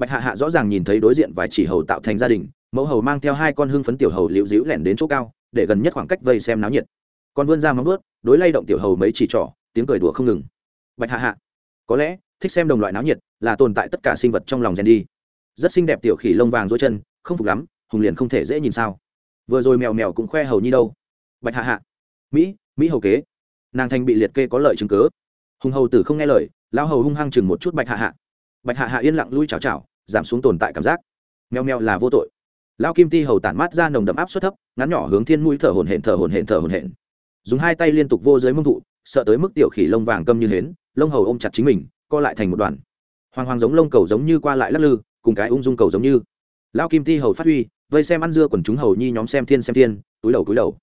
Bạch hạ hạ rõ ràng nhìn thấy đối diện vài chỉ hầu tạo thành gia đình, mẫu hầu mang theo hai con hưng phấn tiểu hầu liễu dĩu lẻn đến chỗ cao, để gần nhất khoảng cách vây xem náo nhiệt còn vươn ra móng vớt đối lay động tiểu hầu mấy chỉ trỏ, tiếng cười đùa không ngừng. Bạch hạ hạ, có lẽ, thích xem đồng loại náo nhiệt, là tồn tại tất cả sinh vật trong lòng gen đi. Rất xinh đẹp tiểu khỉ lông vàng dối chân, không phục lắm, hùng liền không thể dễ nhìn sao. Vừa rồi mèo mèo cũng khoe hầu nhi đâu. Bạch hạ hạ, mỹ mỹ hầu kế. Nàng thành bị liệt kê có lợi chứng cớ hùng hầu tử không nghe lời lao hầu hung hăng chừng một chút bạch hạ hạ. Bạch hạ hạ yên lặng lui chào chào, giảm xuống tồn tại cảm giác. Mèo mèo là vô tội. Lao kim ti hầu tản mát ra nồng đậm áp suất thấp, ngắn nhỏ hướng thiên mũi thở hồn hển thở hồn hển thở hồn hển dùng hai tay liên tục vô dưới mông thụ, sợ tới mức tiểu khỉ lông vàng câm như hến, lông hầu ôm chặt chính mình, co lại thành một đoàn. Hoàng hoàng giống lông cầu giống như qua lại lắc lư, cùng cái ung dung cầu giống như. Lao kim ti hầu phát huy, vây xem ăn dưa quần chúng hầu nhi nhóm xem thiên xem thiên, túi đầu túi đầu.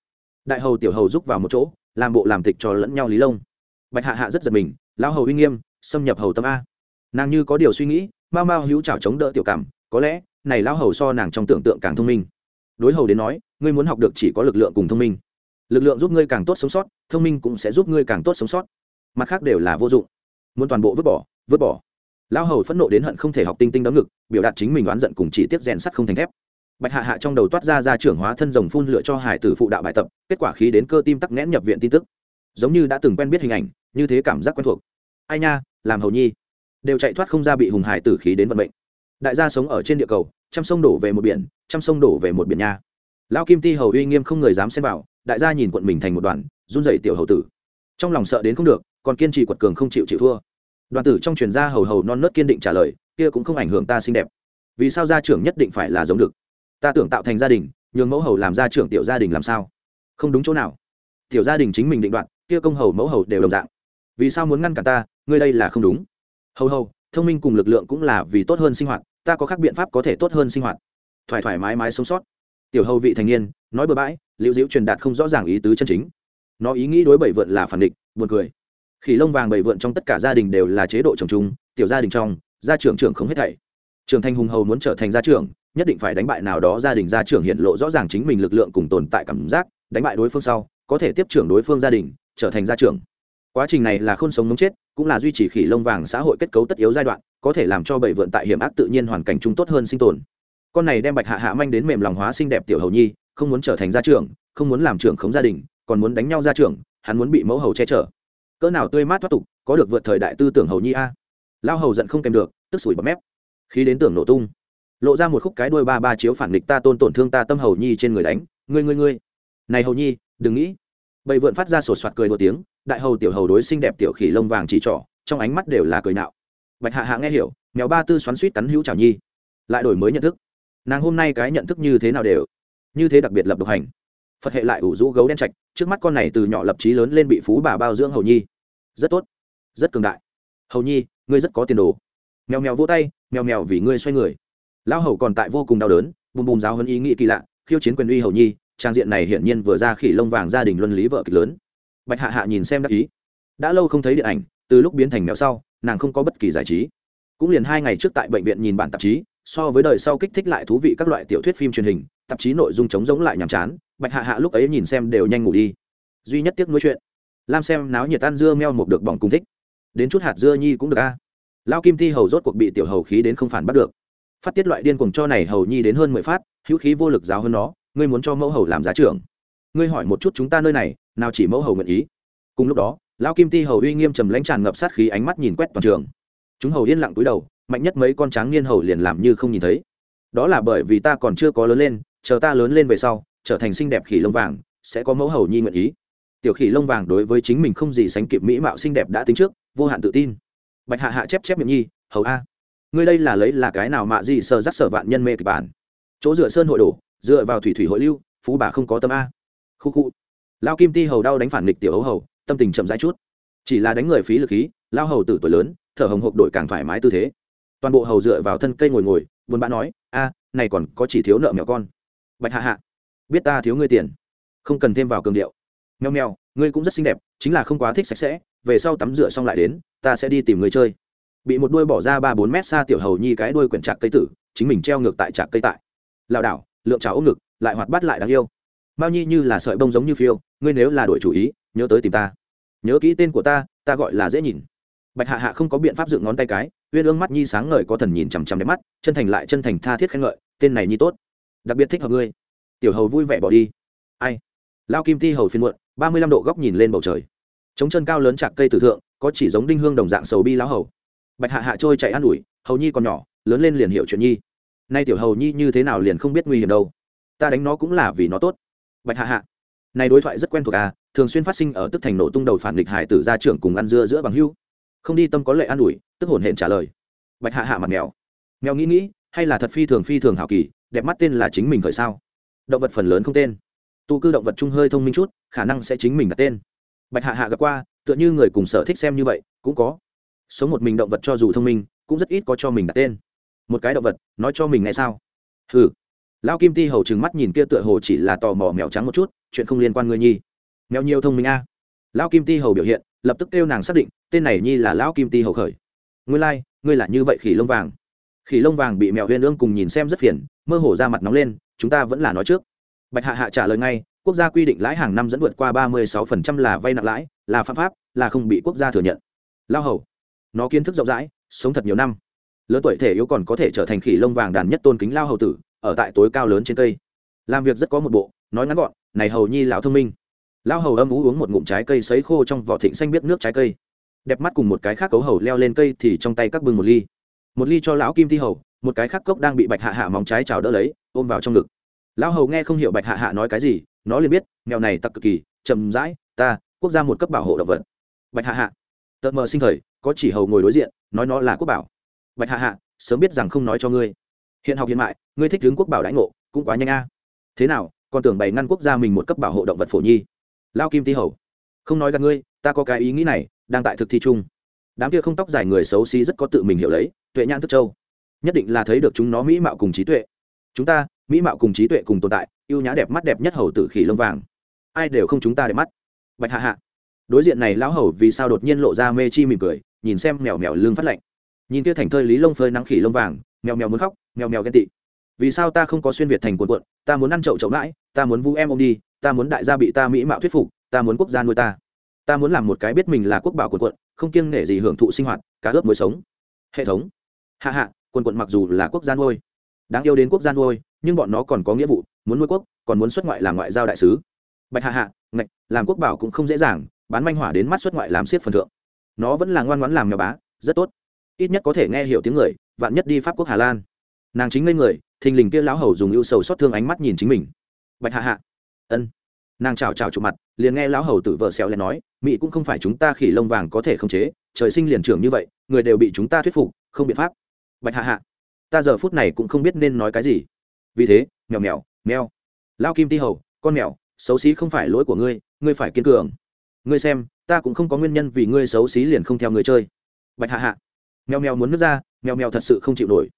Đại hầu tiểu hầu rúc vào một chỗ, làm bộ làm tịch cho lẫn nhau lý lông. Bạch hạ hạ rất giật mình, lão hầu uy nghiêm, xâm nhập hầu tâm a. Nàng như có điều suy nghĩ, mau mau hữu trào chống đỡ tiểu cảm, có lẽ, này lão hầu so nàng trong tưởng tượng càng thông minh. Đối hầu đến nói, ngươi muốn học được chỉ có lực lượng cùng thông minh lực lượng giúp ngươi càng tốt sống sót, thông minh cũng sẽ giúp ngươi càng tốt sống sót. Mặt khác đều là vô dụng. Muốn toàn bộ vứt bỏ vứt bỏ. Lão hầu phẫn nộ đến hận không thể học tinh tinh đấm ngực, biểu đạt chính mình oán giận cùng chỉ tiếp rèn sắt không thành thép. Bạch hạ hạ trong đầu toát ra ra trưởng hóa thân rồng phun lựa cho hải tử phụ đạo bài tập, kết quả khí đến cơ tim tắc nghẽn nhập viện tin tức. Giống như đã từng quen biết hình ảnh, như thế cảm giác quen thuộc. Ai nha, làm hầu nhi. Đều chạy thoát không ra bị hùng hải tử khí đến vận mệnh. Đại gia sống ở trên địa cầu, trăm sông đổ về một biển, trăm sông đổ về một biển nha. Lao kim ti hầu uy nghiêm không người dám xem vào đại gia nhìn quận mình thành một đoàn, run dậy tiểu hầu tử. Trong lòng sợ đến không được, còn kiên trì quật cường không chịu chịu thua. Đoàn tử trong truyền gia hầu hầu non nớt kiên định trả lời, kia cũng không ảnh hưởng ta xinh đẹp. Vì sao gia trưởng nhất định phải là giống được? Ta tưởng tạo thành gia đình, nhường mẫu hầu làm gia trưởng tiểu gia đình làm sao? Không đúng chỗ nào. Tiểu gia đình chính mình định đoạt, kia công hầu mẫu hầu đều đồng dạng. Vì sao muốn ngăn cản ta? Ngươi đây là không đúng. Hầu hầu, thông minh cùng lực lượng cũng là vì tốt hơn sinh hoạt, ta có các biện pháp có thể tốt hơn sinh hoạt. Thoải thoải mái mái sống sót tiểu hầu vị thành niên, nói bừa bãi, liễu diễu truyền đạt không rõ ràng ý tứ chân chính. Nó ý nghĩ đối bảy vượn là phản định buồn cười. Khỉ lông vàng bảy vượn trong tất cả gia đình đều là chế độ trồng chung, tiểu gia đình trong, gia trưởng trưởng không hết thảy. Trưởng thành hùng hầu muốn trở thành gia trưởng, nhất định phải đánh bại nào đó gia đình gia trưởng hiện lộ rõ ràng chính mình lực lượng cùng tồn tại cảm giác, đánh bại đối phương sau, có thể tiếp trưởng đối phương gia đình, trở thành gia trưởng. Quá trình này là khôn sống mống chết, cũng là duy trì khỉ lông vàng xã hội kết cấu tất yếu giai đoạn, có thể làm cho bảy vượn tại hiểm ác tự nhiên hoàn cảnh chung tốt hơn sinh tồn con này đem bạch hạ hạ manh đến mềm lòng hóa xinh đẹp tiểu hầu nhi, không muốn trở thành gia trưởng, không muốn làm trưởng khống gia đình, còn muốn đánh nhau gia trưởng, hắn muốn bị mẫu hầu che chở. Cỡ nào tươi mát thoát tục, có được vượt thời đại tư tưởng hầu nhi a. Lao hầu giận không kèm được, tức sủi bọt mép. Khi đến tưởng nổ tung, lộ ra một khúc cái đuôi ba ba chiếu phản địch ta tôn tổn thương ta tâm hầu nhi trên người đánh, ngươi ngươi ngươi. Này hầu nhi, đừng nghĩ. Bầy vượn phát ra sột soạt cười đua tiếng, đại hầu tiểu hầu đối xinh đẹp tiểu khỉ lông vàng chỉ trỏ, trong ánh mắt đều là cười nạo. Bạch hạ hạ nghe hiểu, mèo ba tư xoắn suýt cắn hữu trào nhi, lại đổi mới nhận thức nàng hôm nay cái nhận thức như thế nào đều, như thế đặc biệt lập độc hành. Phật hệ lại ủ rũ gấu đen trạch, trước mắt con này từ nhỏ lập trí lớn lên bị phú bà bao dưỡng hầu nhi. Rất tốt, rất cường đại. Hầu nhi, ngươi rất có tiền đồ. Mèo mèo vỗ tay, mèo mèo vì ngươi xoay người. Lão hầu còn tại vô cùng đau đớn, bùm bùm giáo hơn ý nghĩ kỳ lạ, khiêu chiến quyền uy hầu nhi, trang diện này hiển nhiên vừa ra khỉ lông vàng gia đình luân lý vợ kịch lớn. Bạch hạ hạ nhìn xem đắc ý. Đã lâu không thấy điện ảnh, từ lúc biến thành mèo sau, nàng không có bất kỳ giải trí. Cũng liền hai ngày trước tại bệnh viện nhìn bản tạp chí so với đời sau kích thích lại thú vị các loại tiểu thuyết phim truyền hình, tạp chí nội dung chống giống lại nhàm chán, bạch hạ hạ lúc ấy nhìn xem đều nhanh ngủ đi. Duy nhất tiếc nuối chuyện, lam xem náo nhiệt tan dưa meo một được bỏng cung thích. Đến chút hạt dưa nhi cũng được a. Lao kim thi hầu rốt cuộc bị tiểu hầu khí đến không phản bắt được. Phát tiết loại điên cuồng cho này hầu nhi đến hơn mười phát, hữu khí vô lực giáo hơn nó, ngươi muốn cho mẫu hầu làm giá trưởng. Ngươi hỏi một chút chúng ta nơi này, nào chỉ mẫu hầu nguyện ý. Cùng lúc đó lao kim ti hầu uy nghiêm trầm lãnh tràn ngập sát khí ánh mắt nhìn quét toàn trường. Chúng hầu yên lặng túi đầu mạnh nhất mấy con tráng niên hầu liền làm như không nhìn thấy. Đó là bởi vì ta còn chưa có lớn lên, chờ ta lớn lên về sau, trở thành xinh đẹp khỉ lông vàng, sẽ có mẫu hầu nhi nguyện ý. Tiểu khỉ lông vàng đối với chính mình không gì sánh kịp mỹ mạo xinh đẹp đã tính trước, vô hạn tự tin. Bạch hạ hạ chép chép miệng nhi, hầu a, ngươi đây là lấy là cái nào mạ gì sờ rắc sở vạn nhân mê kịch bản? Chỗ dựa sơn hội đổ, dựa vào thủy thủy hội lưu, phú bà không có tâm a. Khu khu. Lao kim ti hầu đau đánh phản nghịch tiểu hầu hầu, tâm tình chậm rãi chút. Chỉ là đánh người phí lực khí, lao hầu tử tuổi lớn, thở hồng hộc đổi càng thoải mái tư thế toàn bộ hầu dựa vào thân cây ngồi ngồi, buồn bã nói, a, này còn có chỉ thiếu nợ mèo con. Bạch hạ hạ, biết ta thiếu ngươi tiền, không cần thêm vào cường điệu. Mèo mèo ngươi cũng rất xinh đẹp, chính là không quá thích sạch sẽ, về sau tắm rửa xong lại đến, ta sẽ đi tìm người chơi. Bị một đuôi bỏ ra ba bốn mét xa tiểu hầu nhi cái đuôi quyển trạc cây tử, chính mình treo ngược tại trạc cây tại. Lảo đảo, lượng trào ôm ngực, lại hoạt bát lại đáng yêu. Mao nhi như là sợi bông giống như phiêu, ngươi nếu là đổi chủ ý, nhớ tới tìm ta. Nhớ kỹ tên của ta ta gọi là dễ nhìn. Bạch hạ hạ không có biện pháp dựng ngón tay cái uyên ương mắt nhi sáng ngời có thần nhìn chằm chằm đẹp mắt, chân thành lại chân thành tha thiết khen ngợi, tên này nhi tốt, đặc biệt thích hợp ngươi. Tiểu hầu vui vẻ bỏ đi. Ai? Lao kim ti hầu phiên muộn, ba mươi lăm độ góc nhìn lên bầu trời. Chống chân cao lớn chạc cây tử thượng, có chỉ giống đinh hương đồng dạng sầu bi lão hầu. Bạch hạ hạ trôi chạy an ủi, hầu nhi còn nhỏ, lớn lên liền hiểu chuyện nhi. Nay tiểu hầu nhi như thế nào liền không biết nguy hiểm đâu. Ta đánh nó cũng là vì nó tốt. Bạch hạ hạ. Này đối thoại rất quen thuộc à thường xuyên phát sinh ở tức thành nổ tung đầu phản nghịch hải tử gia trưởng cùng ăn dưa giữa bằng hưu không đi tâm có lệ an ủi, tức hồn hển trả lời. Bạch hạ hạ mặt mèo. Mèo nghĩ nghĩ, hay là thật phi thường phi thường hảo kỳ, đẹp mắt tên là chính mình khởi sao? Động vật phần lớn không tên. Tu cư động vật chung hơi thông minh chút, khả năng sẽ chính mình đặt tên. Bạch hạ hạ gặp qua, tựa như người cùng sở thích xem như vậy, cũng có. Sống một mình động vật cho dù thông minh, cũng rất ít có cho mình đặt tên. Một cái động vật, nói cho mình ngay sao? Hừ. Lão kim ti hầu trừng mắt nhìn kia tựa hồ chỉ là tò mò mèo trắng một chút, chuyện không liên quan người nhi. Mèo nhiều thông minh a. Lão kim ti hầu biểu hiện lập tức kêu nàng xác định tên này nhi là lão kim ti hầu khởi. Ngươi lai、like, ngươi là như vậy khỉ lông vàng. Khỉ lông vàng bị mèo huyên ương cùng nhìn xem rất phiền mơ hồ ra mặt nóng lên chúng ta vẫn là nói trước. Bạch hạ hạ trả lời ngay quốc gia quy định lãi hàng năm dẫn vượt qua ba mươi sáu phần trăm là vay nặng lãi là phạm pháp là không bị quốc gia thừa nhận. Lao hầu nó kiến thức rộng rãi sống thật nhiều năm. Lớn tuổi thể yếu còn có thể trở thành khỉ lông vàng đàn nhất tôn kính lao hầu tử ở tại tối cao lớn trên cây. Làm việc rất có một bộ nói ngắn gọn này hầu nhi lão thông minh lão hầu âm ú uống một ngụm trái cây sấy khô trong vỏ thịnh xanh biết nước trái cây. Đẹp mắt cùng một cái khác cấu hầu leo lên cây thì trong tay các bưng một ly. Một ly cho lão kim thi hầu, một cái khác cốc đang bị bạch hạ hạ móng trái trào đỡ lấy, ôm vào trong ngực. Lão hầu nghe không hiểu bạch hạ hạ nói cái gì, nó liền biết, mèo này tặc cực kỳ, chậm rãi, ta, quốc gia một cấp bảo hộ động vật. Bạch hạ hạ tợt mờ sinh thời, có chỉ hầu ngồi đối diện, nói nó là quốc bảo. Bạch hạ hạ, sớm biết rằng không nói cho ngươi. Hiện học hiện mại, ngươi thích hướng quốc bảo đãi ngộ, cũng quá nhanh a. Thế nào, còn tưởng bày ngăn quốc gia mình một cấp bảo hộ động vật phổ nhi? Lao kim ti hầu. Không nói gặp ngươi, ta có cái ý nghĩ này, đang tại thực thi chung. Đám kia không tóc dài người xấu xí rất có tự mình hiểu lấy, tuệ nhãn thức châu. Nhất định là thấy được chúng nó mỹ mạo cùng trí tuệ. Chúng ta, mỹ mạo cùng trí tuệ cùng tồn tại, ưu nhã đẹp mắt đẹp nhất hầu tử khỉ lông vàng. Ai đều không chúng ta đẹp mắt. Bạch hạ hạ. Đối diện này lão hầu vì sao đột nhiên lộ ra mê chi mỉm cười, nhìn xem mèo mèo lưng phát lạnh. Nhìn kia thành thơi lý lông phơi nắng khỉ lông vàng, mèo mèo muốn khóc, mèo mèo ghen tị. Vì sao ta không có xuyên việt thành cuộn cuộn, ta muốn ăn chậu chậu lãi ta muốn vu em ông đi ta muốn đại gia bị ta mỹ mạo thuyết phục, ta muốn quốc gia nuôi ta. Ta muốn làm một cái biết mình là quốc bảo quần quận, không kiêng nể gì hưởng thụ sinh hoạt, cá ướp mới sống. Hệ thống. Hạ hạ, quần quận mặc dù là quốc gia nuôi, đáng yêu đến quốc gia nuôi, nhưng bọn nó còn có nghĩa vụ, muốn nuôi quốc, còn muốn xuất ngoại làm ngoại giao đại sứ. Bạch hạ hạ, ngạch, làm quốc bảo cũng không dễ dàng, bán manh hỏa đến mắt xuất ngoại làm siết phần thượng. Nó vẫn là ngoan ngoãn làm nhà bá, rất tốt. Ít nhất có thể nghe hiểu tiếng người, vạn nhất đi pháp quốc hà lan. Nàng chính lên người, thình lình kia lão hầu dùng ưu sầu xót thương ánh mắt nhìn chính mình. Bạch hạ hạ ân. Nàng chào chào chụp mặt, liền nghe lão hầu tử vợ xéo lên nói mỹ cũng không phải chúng ta khỉ lông vàng có thể khống chế, trời sinh liền trưởng như vậy, người đều bị chúng ta thuyết phục, không biện pháp. Bạch hạ hạ, ta giờ phút này cũng không biết nên nói cái gì. Vì thế, mèo mèo mèo. Lao kim ti hầu, con mèo, xấu xí không phải lỗi của ngươi ngươi phải kiên cường. Ngươi xem, ta cũng không có nguyên nhân vì ngươi xấu xí liền không theo người chơi. Bạch hạ hạ, mèo mèo muốn nước ra, mèo mèo thật sự không chịu nổi.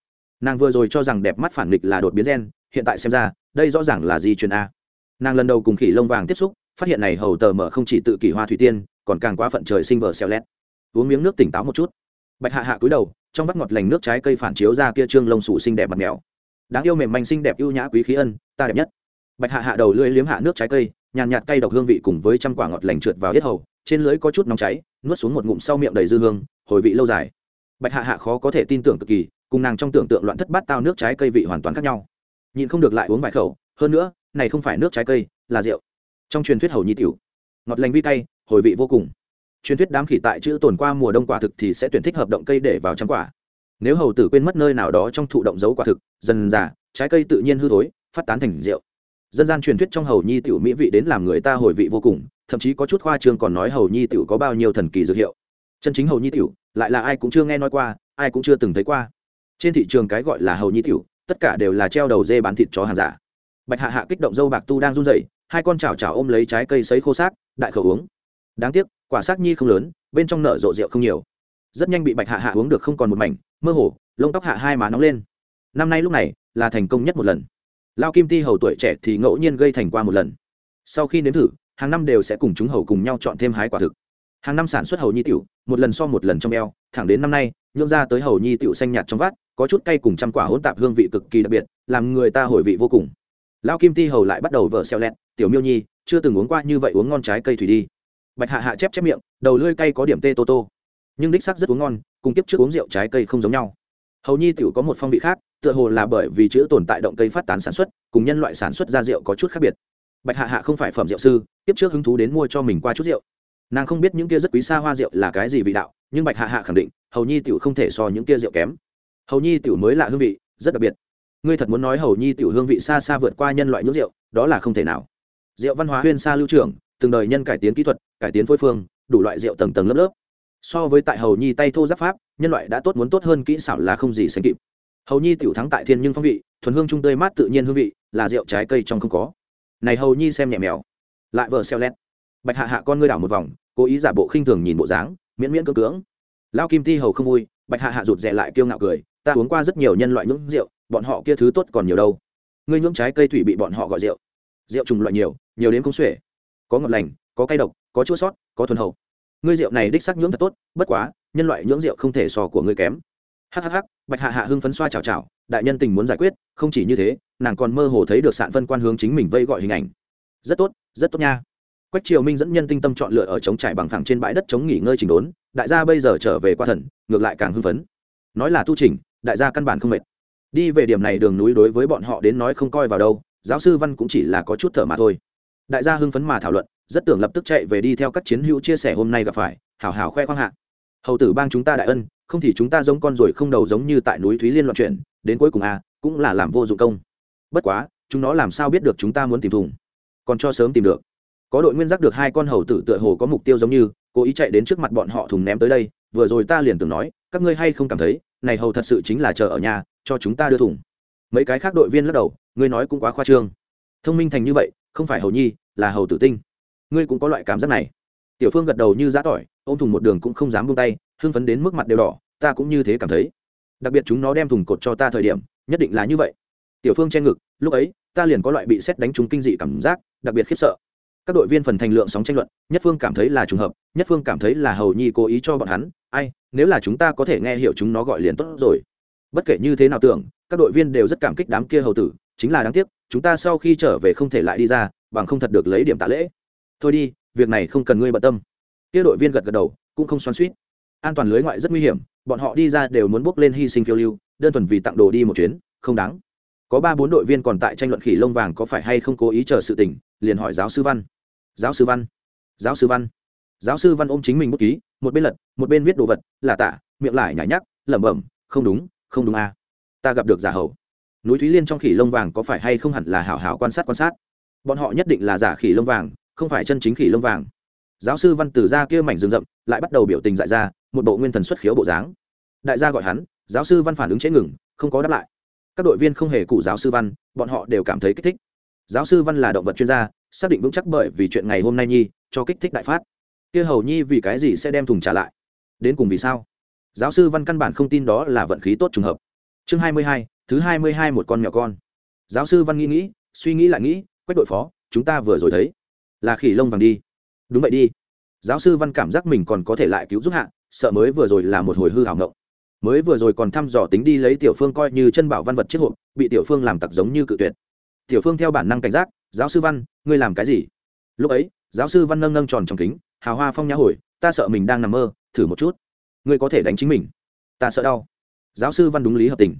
Nàng vừa rồi cho rằng đẹp mắt phản nghịch là đột biến gen, hiện tại xem ra, đây rõ ràng là di truyền a nàng lần đầu cùng khỉ lông vàng tiếp xúc, phát hiện này hầu tờ mở không chỉ tự kỷ hoa thủy tiên, còn càng quá phận trời sinh vờ xeo lét. Uống miếng nước tỉnh táo một chút. Bạch hạ hạ cúi đầu, trong vắt ngọt lành nước trái cây phản chiếu ra kia trương lông sủ xinh đẹp mặt mèo. Đáng yêu mềm manh xinh đẹp ưu nhã quý khí ân, ta đẹp nhất. Bạch hạ hạ đầu lưỡi liếm hạ nước trái cây, nhàn nhạt cay độc hương vị cùng với trăm quả ngọt lành trượt vào hết hầu, trên lưỡi có chút nóng cháy, nuốt xuống một ngụm sau miệng đầy dư hương, hồi vị lâu dài. Bạch hạ hạ khó có thể tin tưởng cực kỳ, cùng nàng trong tưởng tượng loạn thất bát tao nước trái cây vị hoàn toàn khác nhau. Nhịn không được lại uống vài khẩu, hơn nữa này không phải nước trái cây, là rượu. Trong truyền thuyết hầu nhi tiểu, ngọt lành vi cay, hồi vị vô cùng. Truyền thuyết đám khỉ tại chữ tồn qua mùa đông quả thực thì sẽ tuyển thích hợp động cây để vào trong quả. Nếu hầu tử quên mất nơi nào đó trong thụ động giấu quả thực, dần dà, trái cây tự nhiên hư thối, phát tán thành rượu. Dân gian truyền thuyết trong hầu nhi tiểu mỹ vị đến làm người ta hồi vị vô cùng, thậm chí có chút khoa trương còn nói hầu nhi tiểu có bao nhiêu thần kỳ dược hiệu. Chân chính hầu nhi tiểu, lại là ai cũng chưa nghe nói qua, ai cũng chưa từng thấy qua. Trên thị trường cái gọi là hầu nhi tiểu, tất cả đều là treo đầu dê bán thịt chó hàng giả bạch hạ hạ kích động dâu bạc tu đang run rẩy, hai con chảo chảo ôm lấy trái cây sấy khô xác, đại khẩu uống. Đáng tiếc, quả xác nhi không lớn, bên trong nở rộ rượu không nhiều. Rất nhanh bị bạch hạ hạ uống được không còn một mảnh, mơ hồ, lông tóc hạ hai má nóng lên. Năm nay lúc này, là thành công nhất một lần. Lao kim ti hầu tuổi trẻ thì ngẫu nhiên gây thành qua một lần. Sau khi nếm thử, hàng năm đều sẽ cùng chúng hầu cùng nhau chọn thêm hái quả thực. Hàng năm sản xuất hầu nhi tiểu, một lần so một lần trong eo, thẳng đến năm nay nhượng ra tới hầu nhi tiểu xanh nhạt trong vát, có chút cay cùng trăm quả hỗn tạp hương vị cực kỳ đặc biệt, làm người ta hồi vị vô cùng lao kim ti hầu lại bắt đầu vợ xeo lẹt, tiểu miêu nhi, chưa từng uống qua như vậy uống ngon trái cây thủy đi. Bạch hạ hạ chép chép miệng, đầu lưỡi cay có điểm tê tô tô. Nhưng đích sắc rất uống ngon, cùng tiếp trước uống rượu trái cây không giống nhau. Hầu nhi tiểu có một phong vị khác, tựa hồ là bởi vì chữ tồn tại động cây phát tán sản xuất, cùng nhân loại sản xuất ra rượu có chút khác biệt. Bạch hạ hạ không phải phẩm rượu sư tiếp trước hứng thú đến mua cho mình qua chút rượu. Nàng không biết những kia rất quý xa hoa rượu là cái gì vị đạo, nhưng bạch hạ hạ khẳng định, hầu nhi tiểu không thể so những kia rượu kém. Hầu nhi tiểu mới là hương vị, rất đặc biệt ngươi thật muốn nói hầu nhi tiểu hương vị xa xa vượt qua nhân loại nước rượu, đó là không thể nào. Rượu văn hóa huyên xa lưu trưởng, từng đời nhân cải tiến kỹ thuật, cải tiến phối phương, đủ loại rượu tầng tầng lớp lớp. So với tại hầu nhi tay thô giáp pháp, nhân loại đã tốt muốn tốt hơn kỹ xảo là không gì sánh kịp. Hầu nhi tiểu thắng tại thiên nhưng phong vị, thuần hương trung tươi mát tự nhiên hương vị, là rượu trái cây trong không có. Này hầu nhi xem nhẹ mèo. Lại vờ xeo lét. Bạch hạ hạ con ngươi đảo một vòng, cố ý giả bộ khinh thường nhìn bộ dáng, miễn miễn cưỡng cưỡng. Lao kim ti hầu không vui, bạch hạ hạ rụt rè lại kiêu ngạo cười, ta uống qua rất nhiều nhân loại nhũng rượu bọn họ kia thứ tốt còn nhiều đâu. Ngươi nhuộm trái cây thủy bị bọn họ gọi rượu. Rượu trùng loại nhiều nhiều đến không xuể. Có ngọt lành, có cay độc, có chua sót, có thuần hậu. Ngươi rượu này đích sắc nhuộm thật tốt, bất quá, nhân loại nhuộm rượu không thể so của ngươi kém. Hhh bạch hạ hạ hưng phấn xoa chào chào đại nhân tình muốn giải quyết, không chỉ như thế, nàng còn mơ hồ thấy được sạn phân quan hướng chính mình vây gọi hình ảnh. Rất tốt rất tốt nha. Quách triều minh dẫn nhân tinh tâm chọn lựa ở chống trải bằng phẳng trên bãi đất chống nghỉ ngơi chỉnh đốn, đại gia bây giờ trở về qua thần, ngược lại càng hưng phấn. Nói là tu trình đại gia căn bản không mệt đi về điểm này đường núi đối với bọn họ đến nói không coi vào đâu, giáo sư văn cũng chỉ là có chút thở mà thôi. Đại gia hưng phấn mà thảo luận, rất tưởng lập tức chạy về đi theo các chiến hữu chia sẻ hôm nay gặp phải, hảo hảo khoe khoang hạ. Hầu tử bang chúng ta đại ân, không thì chúng ta giống con ruồi không đầu giống như tại núi thúy liên loạn chuyển đến cuối cùng a cũng là làm vô dụng công. Bất quá, chúng nó làm sao biết được chúng ta muốn tìm thùng? Còn cho sớm tìm được. Có đội nguyên giác được hai con hầu tử tựa hồ có mục tiêu giống như, cố ý chạy đến trước mặt bọn họ thùng ném tới đây, vừa rồi ta liền tưởng nói, các ngươi hay không cảm thấy này hầu thật sự chính là chờ ở nhà, cho chúng ta đưa thủng. mấy cái khác đội viên lắc đầu, ngươi nói cũng quá khoa trương. Thông minh thành như vậy, không phải hầu nhi, là hầu tử tinh. Ngươi cũng có loại cảm giác này. Tiểu phương gật đầu như giã tỏi ô m thùng một đường cũng không dám buông tay, hưng phấn đến mức mặt đều đỏ, ta cũng như thế cảm thấy. Đặc biệt chúng nó đem thùng cột cho ta thời điểm, nhất định là như vậy. Tiểu phương che ngực, lúc ấy, ta liền có loại bị xét đánh trúng kinh dị cảm giác, đặc biệt khiếp sợ. Các đội viên phần thành lượng sóng tranh luận, nhất phương cảm thấy là trùng hợp, nhất phương cảm thấy là hầu nhi cố ý cho bọn hắn, ai nếu là chúng ta có thể nghe hiểu chúng nó gọi liền tốt rồi. Bất kể như thế nào tưởng, các đội viên đều rất cảm kích đám kia hầu tử, chính là đáng tiếc, chúng ta sau khi trở về không thể lại đi ra, bằng không thật được lấy điểm tạ lễ. Thôi đi, việc này không cần ngươi bận tâm. Kia đội viên gật gật đầu, cũng không xoắn suýt an toàn lưới ngoại rất nguy hiểm, bọn họ đi ra đều muốn bước lên hy sinh phiêu lưu, đơn thuần vì tặng đồ đi một chuyến, không đáng. Có ba bốn đội viên còn tại tranh luận khỉ lông vàng có phải hay không cố ý chờ sự tình, liền hỏi giáo sư văn. Giáo sư văn. Giáo sư văn giáo sư văn ôm chính mình bút ký, một bên lật, một bên viết đồ vật, là tả, miệng lại nhảy nhắc, lẩm bẩm, không đúng không đúng à. ta gặp được giả hầu. Núi thúy liên trong khỉ lông vàng có phải hay không hẳn là hảo hảo quan sát quan sát? Bọn họ nhất định là giả khỉ lông vàng, không phải chân chính khỉ lông vàng. Giáo sư văn từ ra kia mảnh rừng rậm, lại bắt đầu biểu tình dại ra, một bộ nguyên thần xuất khiếu bộ dáng. Đại gia gọi hắn, giáo sư văn phản ứng chế ngừng, không có đáp lại. Các đội viên không hề cụ giáo sư văn, bọn họ đều cảm thấy kích thích. Giáo sư văn là động vật chuyên gia, xác định vững chắc bởi vì chuyện ngày hôm nay nhi, cho kích thích đại phát kia hầu nhi vì cái gì sẽ đem thùng trả lại? Đến cùng vì sao? Giáo sư văn căn bản không tin đó là vận khí tốt trùng hợp. Chương hai mươi hai, thứ hai mươi hai một con mèo con. Giáo sư văn nghĩ nghĩ, suy nghĩ lại nghĩ, quách đội phó, chúng ta vừa rồi thấy, là khỉ lông vàng đi. Đúng vậy đi. Giáo sư văn cảm giác mình còn có thể lại cứu giúp hạ, sợ mới vừa rồi là một hồi hư hảo ngộng. Mới vừa rồi còn thăm dò tính đi lấy tiểu phương coi như chân bảo văn vật chiếc hộp, bị tiểu phương làm tặc giống như cự tuyệt. Tiểu phương theo bản năng cảnh giác, giáo sư văn, ngươi làm cái gì? Lúc ấy, giáo sư văn nâng nâng tròn trong kính hào hoa phong nhã hồi, ta sợ mình đang nằm mơ, thử một chút. Ngươi có thể đánh chính mình. Ta sợ đau. Giáo sư văn đúng lý hợp tình.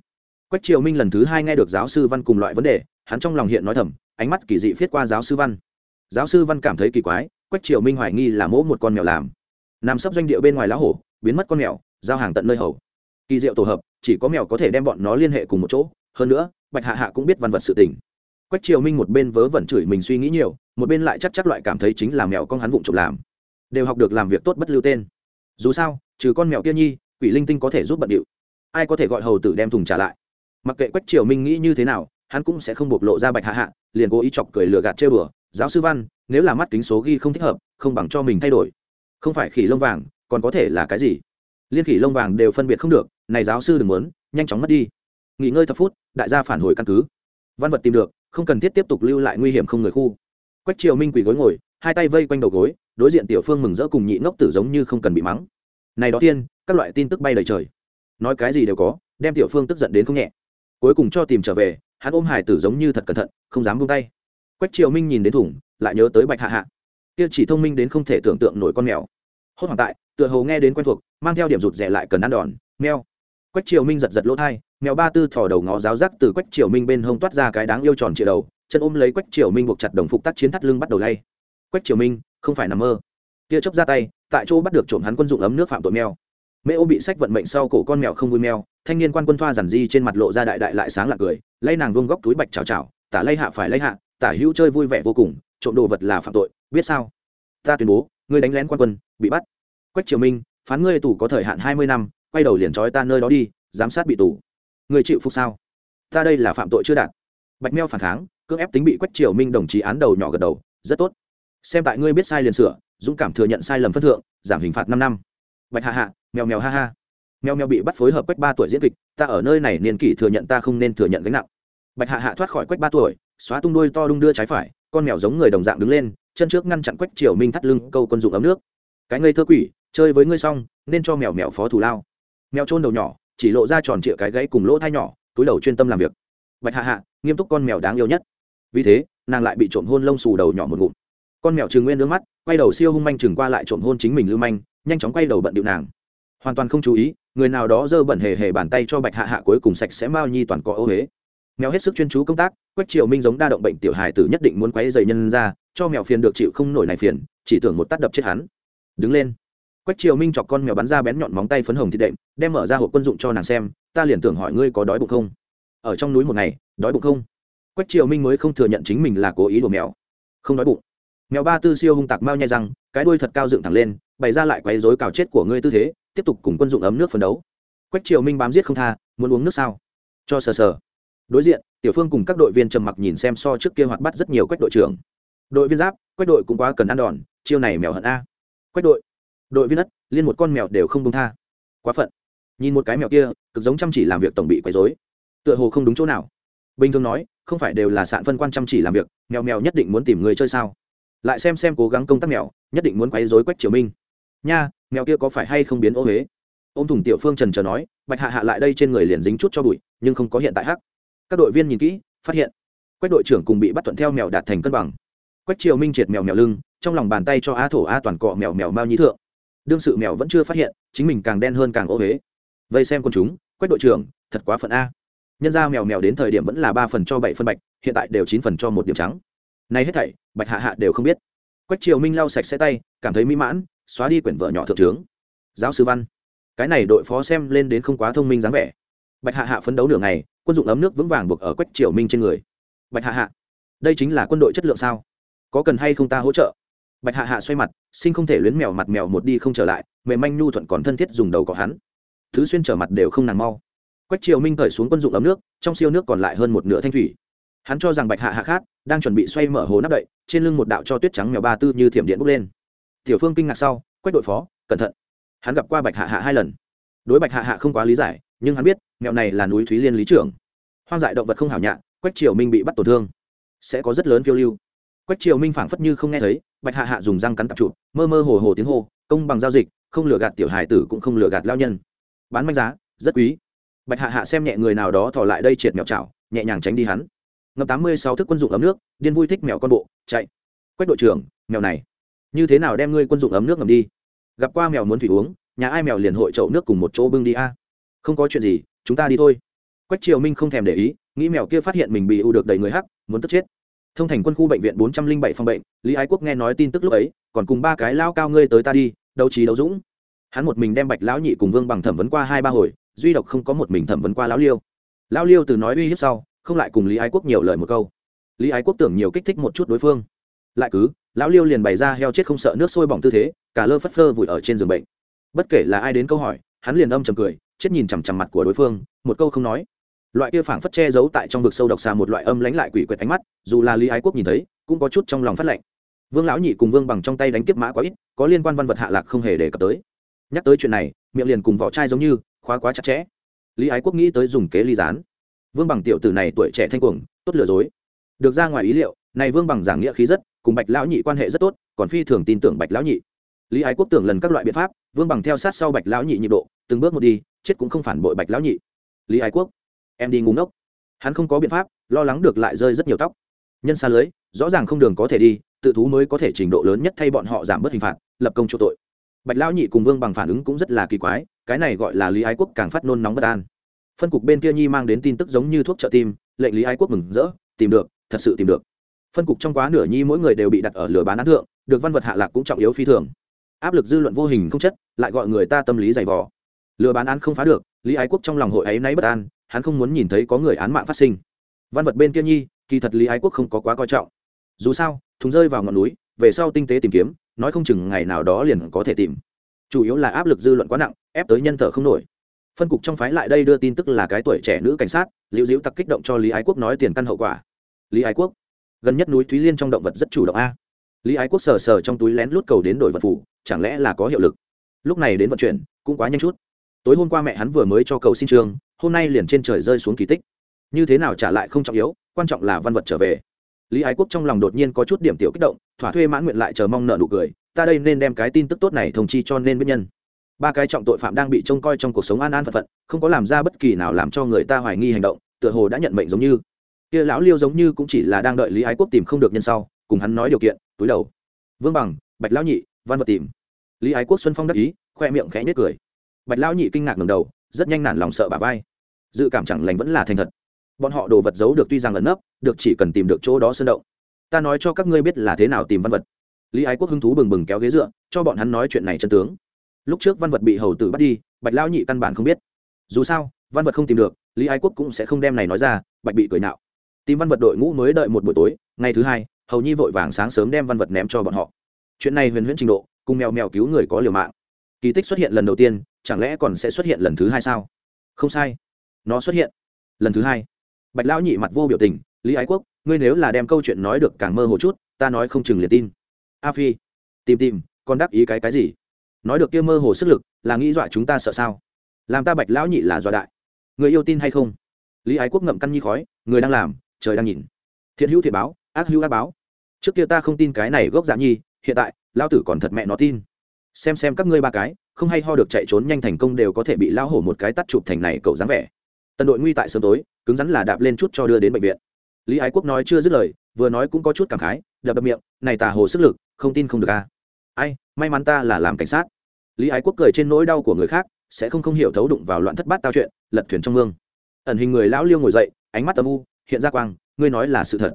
Quách triều minh lần thứ hai nghe được giáo sư văn cùng loại vấn đề, hắn trong lòng hiện nói thầm, ánh mắt kỳ dị viết qua giáo sư văn. Giáo sư văn cảm thấy kỳ quái, quách triều minh hoài nghi là mỗ một con mèo làm. Nằm sấp doanh địa bên ngoài lá hổ, biến mất con mèo, giao hàng tận nơi hầu. Kỳ diệu tổ hợp, chỉ có mèo có thể đem bọn nó liên hệ cùng một chỗ. Hơn nữa, bạch hạ hạ cũng biết văn vật sự tình. Quách triều minh một bên vớ vẩn chửi mình suy nghĩ nhiều, một bên lại chắc chắc loại cảm thấy chính là mèo con hắn vụng trộm làm đều học được làm việc tốt bất lưu tên. Dù sao, trừ con mèo kia nhi, quỷ linh tinh có thể giúp bận điệu. Ai có thể gọi hầu tử đem thùng trả lại? Mặc kệ quách triều minh nghĩ như thế nào, hắn cũng sẽ không bộc lộ ra bạch hạ hạ, liền cố ý chọc cười lừa gạt chơi bừa giáo sư văn, nếu là mắt kính số ghi không thích hợp, không bằng cho mình thay đổi. Không phải khỉ lông vàng, còn có thể là cái gì? Liên khỉ lông vàng đều phân biệt không được, này giáo sư đừng muốn, nhanh chóng mất đi. Nghỉ ngơi thập phút, đại gia phản hồi căn cứ. Văn vật tìm được, không cần thiết tiếp tục lưu lại nguy hiểm không người khu. Quách triều minh quỳ gối ngồi, hai tay vây quanh đầu gối đối diện tiểu phương mừng rỡ cùng nhị ngốc tử giống như không cần bị mắng. Này đó tiên, các loại tin tức bay đầy trời. Nói cái gì đều có, đem tiểu phương tức giận đến không nhẹ. Cuối cùng cho tìm trở về, hắn ôm hải tử giống như thật cẩn thận, không dám buông tay. Quách triều minh nhìn đến thủng, lại nhớ tới bạch hạ hạ. Kia chỉ thông minh đến không thể tưởng tượng nổi con mèo. Hốt hoảng tại, tựa hồ nghe đến quen thuộc, mang theo điểm rụt rẻ lại cần ăn đòn mèo. quách triều minh giật giật lỗ thai, mèo ba tư thò đầu ngó giáo rắc từ quách triều minh bên hông toát ra cái đáng yêu tròn trịa đầu, chân ôm lấy quách triều minh buộc chặt đồng phục tác chiến thắt lưng bắt đầu lay. Quách triều minh không phải nằm mơ. Tia chớp ra tay, tại chỗ bắt được trộm hắn quân dụng ấm nước phạm tội mèo. Mẹ ô bị sách vận mệnh sau cổ con mèo không vui mèo, thanh niên quan quân thoa giản di trên mặt lộ ra đại đại lại sáng lạc cười, lay nàng vương góc túi bạch chào chào tả lay hạ phải lay hạ, tả hữu chơi vui vẻ vô cùng, trộm đồ vật là phạm tội, biết sao? Ta tuyên bố, ngươi đánh lén quan quân, bị bắt. Quách triều minh, phán ngươi tù có thời hạn hai mươi năm, quay đầu liền trói ta nơi đó đi, giám sát bị tù. Người chịu phục sao? Ta đây là phạm tội chưa đạt. Bạch meo phản kháng, cưỡng ép tính bị quách triều minh đồng chí án đầu nhỏ gật đầu, rất tốt xem tại ngươi biết sai liền sửa, dũng cảm thừa nhận sai lầm phân thượng, giảm hình phạt năm năm. Bạch hạ hạ, mèo mèo ha ha. Mèo mèo bị bắt phối hợp quách ba tuổi diễn kịch, ta ở nơi này niên kỷ thừa nhận ta không nên thừa nhận gánh nặng. Bạch hạ hạ thoát khỏi quách ba tuổi, xóa tung đuôi to đung đưa trái phải, con mèo giống người đồng dạng đứng lên, chân trước ngăn chặn quách triều minh thắt lưng, câu quân dụng ấm nước. Cái ngây thơ quỷ, chơi với ngươi xong, nên cho mèo mèo phó thủ lao. Mèo trôn đầu nhỏ, chỉ lộ ra tròn trịa cái gãy cùng lỗ thai nhỏ, túi đầu chuyên tâm làm việc. Bạch hạ hạ, nghiêm túc con mèo đáng yêu nhất. Vì thế, nàng lại bị trộm hôn lông xù đầu nhỏ một ngụm con mèo trừng nguyên nước mắt, quay đầu siêu hung manh chừng qua lại trộm hôn chính mình lưu manh, nhanh chóng quay đầu bận điệu nàng. Hoàn toàn không chú ý, người nào đó dơ bẩn hề hề bàn tay cho bạch hạ hạ cuối cùng sạch sẽ mao nhi toàn có ô huế mèo hết sức chuyên chú công tác, quách triệu minh giống đa động bệnh tiểu hài tử nhất định muốn quấy dày nhân ra, cho mèo phiền được chịu không nổi này phiền, chỉ tưởng một tắt đập chết hắn. Đứng lên. Quách triệu minh chọc con mèo bắn ra bén nhọn móng tay phấn hồng thịt đệm, đem mở ra hộp quân dụng cho nàng xem, ta liền tưởng hỏi ngươi có đói bụng không? Ở trong núi một ngày, đói bụng không? Quách triệu minh mới không thừa nhận chính mình là cố ý đùa mèo. Không đói bụng mèo ba tư siêu hung tạc mau nhai răng, cái đuôi thật cao dựng thẳng lên, bày ra lại quấy rối cào chết của ngươi tư thế, tiếp tục cùng quân dụng ấm nước phấn đấu. Quách triều minh bám giết không tha, muốn uống nước sao? Cho sờ sờ. Đối diện, tiểu phương cùng các đội viên trầm mặc nhìn xem so trước kia hoạt bắt rất nhiều quách đội trưởng. Đội viên giáp, quách đội cũng quá cần ăn đòn, chiêu này mèo hận a. Quách đội đội viên đất liên một con mèo đều không công tha. Quá phận. Nhìn một cái mèo kia, cực giống chăm chỉ làm việc tổng bị quấy dối tựa hồ không đúng chỗ nào. Bình thường nói, không phải đều là sạn phân quan chăm chỉ làm việc, mèo mèo nhất định muốn tìm người chơi sao? Lại xem xem cố gắng công tác mèo, nhất định muốn quấy dối quách triều minh. Nha, mèo kia có phải hay không biến ô huế ô m thủng tiểu phương trần chờ nói, bạch hạ hạ lại đây trên người liền dính chút cho bụi, nhưng không có hiện tại hắc. Các đội viên nhìn kỹ, phát hiện, quách đội trưởng cùng bị bắt thuận theo mèo đạt thành cân bằng. Quách triều minh triệt mèo mèo lưng, trong lòng bàn tay cho a thổ a toàn cọ mèo mèo mao nhí thượng. Đương sự mèo vẫn chưa phát hiện, chính mình càng đen hơn càng ô huế vây xem con chúng, quách đội trưởng, thật quá phận a. Nhân ra mèo mèo đến thời điểm vẫn là ba phần cho bảy phân bạch, hiện tại đều chín phần cho một điểm trắng nay hết thảy, bạch hạ hạ đều không biết. Quách triều minh lau sạch xe tay, cảm thấy mỹ mãn, xóa đi quyển vợ nhỏ thượng trướng. Giáo sư văn, cái này đội phó xem lên đến không quá thông minh dáng vẻ. Bạch hạ hạ phấn đấu nửa ngày, quân dụng ấm nước vững vàng buộc ở quách triều minh trên người. Bạch hạ hạ, đây chính là quân đội chất lượng sao? Có cần hay không ta hỗ trợ? Bạch hạ hạ xoay mặt, sinh không thể luyến mèo mặt mèo một đi không trở lại, mềm manh nhu thuận còn thân thiết dùng đầu có hắn. Thứ xuyên trở mặt đều không nàng mau. Quách triều minh cởi xuống quân dụng ấm nước, trong siêu nước còn lại hơn một nửa thanh thủy hắn cho rằng bạch hạ hạ khát, đang chuẩn bị xoay mở hồ nắp đậy, trên lưng một đạo cho tuyết trắng mèo ba tư như thiểm điện bốc lên. Tiểu phương kinh ngạc sau, quách đội phó, cẩn thận. Hắn gặp qua bạch hạ hạ hai lần. Đối bạch hạ hạ không quá lý giải, nhưng hắn biết, mèo này là núi thúy liên lý trưởng. Hoang dại động vật không hảo nhạ, quách triều minh bị bắt tổn thương. Sẽ có rất lớn phiêu lưu. Quách triều minh phảng phất như không nghe thấy, bạch hạ hạ dùng răng cắn tập trụ, mơ mơ hồ hồ tiếng hô, công bằng giao dịch, không lừa gạt tiểu hài tử cũng không lừa gạt lao nhân. Bán manh giá, rất quý. Bạch hạ hạ xem nhẹ người nào đó thò lại đây triệt mèo chảo, nhẹ nhàng tránh đi hắn ngập tám mươi sáu thức quân dụng ấm nước, điên vui thích mèo con bộ, chạy. Quách đội trưởng, mèo này. Như thế nào đem ngươi quân dụng ấm nước ngầm đi? Gặp qua mèo muốn thủy uống, nhà ai mèo liền hội chậu nước cùng một chỗ bưng đi a. Không có chuyện gì, chúng ta đi thôi. Quách triều minh không thèm để ý, nghĩ mèo kia phát hiện mình bị u được đầy người hắc, muốn tức chết. Thông thành quân khu bệnh viện bốn trăm linh bảy phòng bệnh, lý ái quốc nghe nói tin tức lúc ấy, còn cùng ba cái lao cao ngươi tới ta đi, đấu trí đấu dũng. Hắn một mình đem bạch lão nhị cùng vương bằng thẩm vấn qua hai ba hồi, duy độc không có một mình thẩm vấn qua lão liêu. Lão liêu từ nói uy hiếp sau không lại cùng lý ái quốc nhiều lời một câu. Lý ái quốc tưởng nhiều kích thích một chút đối phương. Lại cứ, lão liêu liền bày ra heo chết không sợ nước sôi bỏng tư thế, cả lơ phất phơ vùi ở trên giường bệnh. Bất kể là ai đến câu hỏi, hắn liền âm chầm cười, chết nhìn chằm chằm mặt của đối phương, một câu không nói. Loại kia phảng phất che giấu tại trong vực sâu độc xà một loại âm lánh lại quỷ quyệt ánh mắt, dù là lý ái quốc nhìn thấy, cũng có chút trong lòng phát lệnh. Vương lão nhị cùng vương bằng trong tay đánh kiếp mã quá ít, có liên quan văn vật hạ lạc không hề đề cập tới. Nhắc tới chuyện này, miệng liền cùng vỏ chai giống như, khóa quá chặt chẽ. Lý ái quốc nghĩ tới dùng kế ly gián vương bằng tiểu tử này tuổi trẻ thanh cuồng, tốt lừa dối. Được ra ngoài ý liệu, này vương bằng giảng nghĩa khí rất, cùng bạch lão nhị quan hệ rất tốt, còn phi thường tin tưởng bạch lão nhị. Lý ái quốc tưởng lần các loại biện pháp, vương bằng theo sát sau bạch lão nhị nhịp độ, từng bước một đi, chết cũng không phản bội bạch lão nhị. Lý ái quốc, em đi ngủ ngốc. Hắn không có biện pháp, lo lắng được lại rơi rất nhiều tóc. Nhân xa lưới, rõ ràng không đường có thể đi, tự thú mới có thể trình độ lớn nhất thay bọn họ giảm bớt hình phạt, lập công chỗ tội. Bạch lão nhị cùng vương bằng phản ứng cũng rất là kỳ quái, cái này gọi là lý ái quốc càng phát nôn nóng bất an phân cục bên kia nhi mang đến tin tức giống như thuốc trợ tim, lệnh lý ái quốc mừng rỡ, tìm được, thật sự tìm được. Phân cục trong quá nửa nhi mỗi người đều bị đặt ở lửa bán án thượng, được văn vật hạ lạc cũng trọng yếu phi thường. Áp lực dư luận vô hình không chất, lại gọi người ta tâm lý dày vò. Lừa bán án không phá được, lý ái quốc trong lòng hội ấy náy bất an, hắn không muốn nhìn thấy có người án mạng phát sinh. Văn vật bên kia nhi, kỳ thật lý ái quốc không có quá coi trọng. Dù sao, thùng rơi vào ngọn núi, về sau tinh tế tìm kiếm, nói không chừng ngày nào đó liền có thể tìm. Chủ yếu là áp lực dư luận quá nặng, ép tới nhân thở không nổi phân cục trong phái lại đây đưa tin tức là cái tuổi trẻ nữ cảnh sát, liễu diễu tặc kích động cho lý ái quốc nói tiền căn hậu quả. Lý ái quốc, gần nhất núi thúy liên trong động vật rất chủ động a. Lý ái quốc sờ sờ trong túi lén lút cầu đến đổi vật phủ, chẳng lẽ là có hiệu lực? Lúc này đến vận chuyển, cũng quá nhanh chút. Tối hôm qua mẹ hắn vừa mới cho cầu xin trường, hôm nay liền trên trời rơi xuống kỳ tích. Như thế nào trả lại không trọng yếu, quan trọng là văn vật trở về. Lý ái quốc trong lòng đột nhiên có chút điểm tiểu kích động, thỏa thuê mãn nguyện lại chờ mong nợ nụ cười, ta đây nên đem cái tin tức tốt này thông chi cho nên biết nhân ba cái trọng tội phạm đang bị trông coi trong cuộc sống an an phận phận, không có làm ra bất kỳ nào làm cho người ta hoài nghi hành động, tựa hồ đã nhận mệnh giống như. Kia lão liêu giống như cũng chỉ là đang đợi lý ái quốc tìm không được nhân sau, cùng hắn nói điều kiện, túi đầu. Vương bằng, bạch lão nhị, văn vật tìm. Lý ái quốc xuân phong đắc ý, khoe miệng khẽ nết cười. Bạch lão nhị kinh ngạc ngầm đầu, rất nhanh nản lòng sợ bà vai. Dự cảm chẳng lành vẫn là thành thật. Bọn họ đồ vật giấu được tuy rằng ẩn nấp, được chỉ cần tìm được chỗ đó sơn động. Ta nói cho các ngươi biết là thế nào tìm văn vật. Lý ái quốc hứng thú bừng bừng kéo ghế dựa, cho bọn hắn nói chuyện này chân tướng lúc trước văn vật bị hầu tử bắt đi, bạch lão nhị căn bản không biết. Dù sao, văn vật không tìm được, lý ái quốc cũng sẽ không đem này nói ra, bạch bị cười nạo. Tìm văn vật đội ngũ mới đợi một buổi tối, ngày thứ hai, hầu nhi vội vàng sáng sớm đem văn vật ném cho bọn họ. Chuyện này huyền huyễn trình độ, cùng mèo mèo cứu người có liều mạng. Kỳ tích xuất hiện lần đầu tiên, chẳng lẽ còn sẽ xuất hiện lần thứ hai sao? Không sai. Nó xuất hiện lần thứ hai. Bạch lão nhị mặt vô biểu tình, lý ái quốc, ngươi nếu là đem câu chuyện nói được càng mơ hồ chút, ta nói không chừng liền tin. A phi, tìm tìm con đáp ý cái cái gì? Nói được kia mơ hồ sức lực là nghĩ dọa chúng ta sợ sao? Làm ta bạch lão nhị là dọa đại. Người yêu tin hay không? Lý ái quốc ngậm căn nhi khói, người đang làm, trời đang nhìn. Thiện hữu thiện báo, ác hữu ác báo. Trước kia ta không tin cái này gốc dạ nhi, hiện tại lao tử còn thật mẹ nó tin. Xem xem các ngươi ba cái, không hay ho được chạy trốn nhanh thành công đều có thể bị lao hổ một cái tắt chụp thành này cậu dáng vẻ. Tần đội nguy tại sớm tối, cứng rắn là đạp lên chút cho đưa đến bệnh viện. Lý ái quốc nói chưa dứt lời, vừa nói cũng có chút cảm khái, đập đập miệng, này tà hồ sức lực, không tin không được à. ai may mắn ta là làm cảnh sát. Lý ái quốc cười trên nỗi đau của người khác, sẽ không không hiểu thấu đụng vào loạn thất bát tao chuyện, lật thuyền trong mương. Ẩn hình người lão liêu ngồi dậy, ánh mắt âm u, hiện ra quang, ngươi nói là sự thật.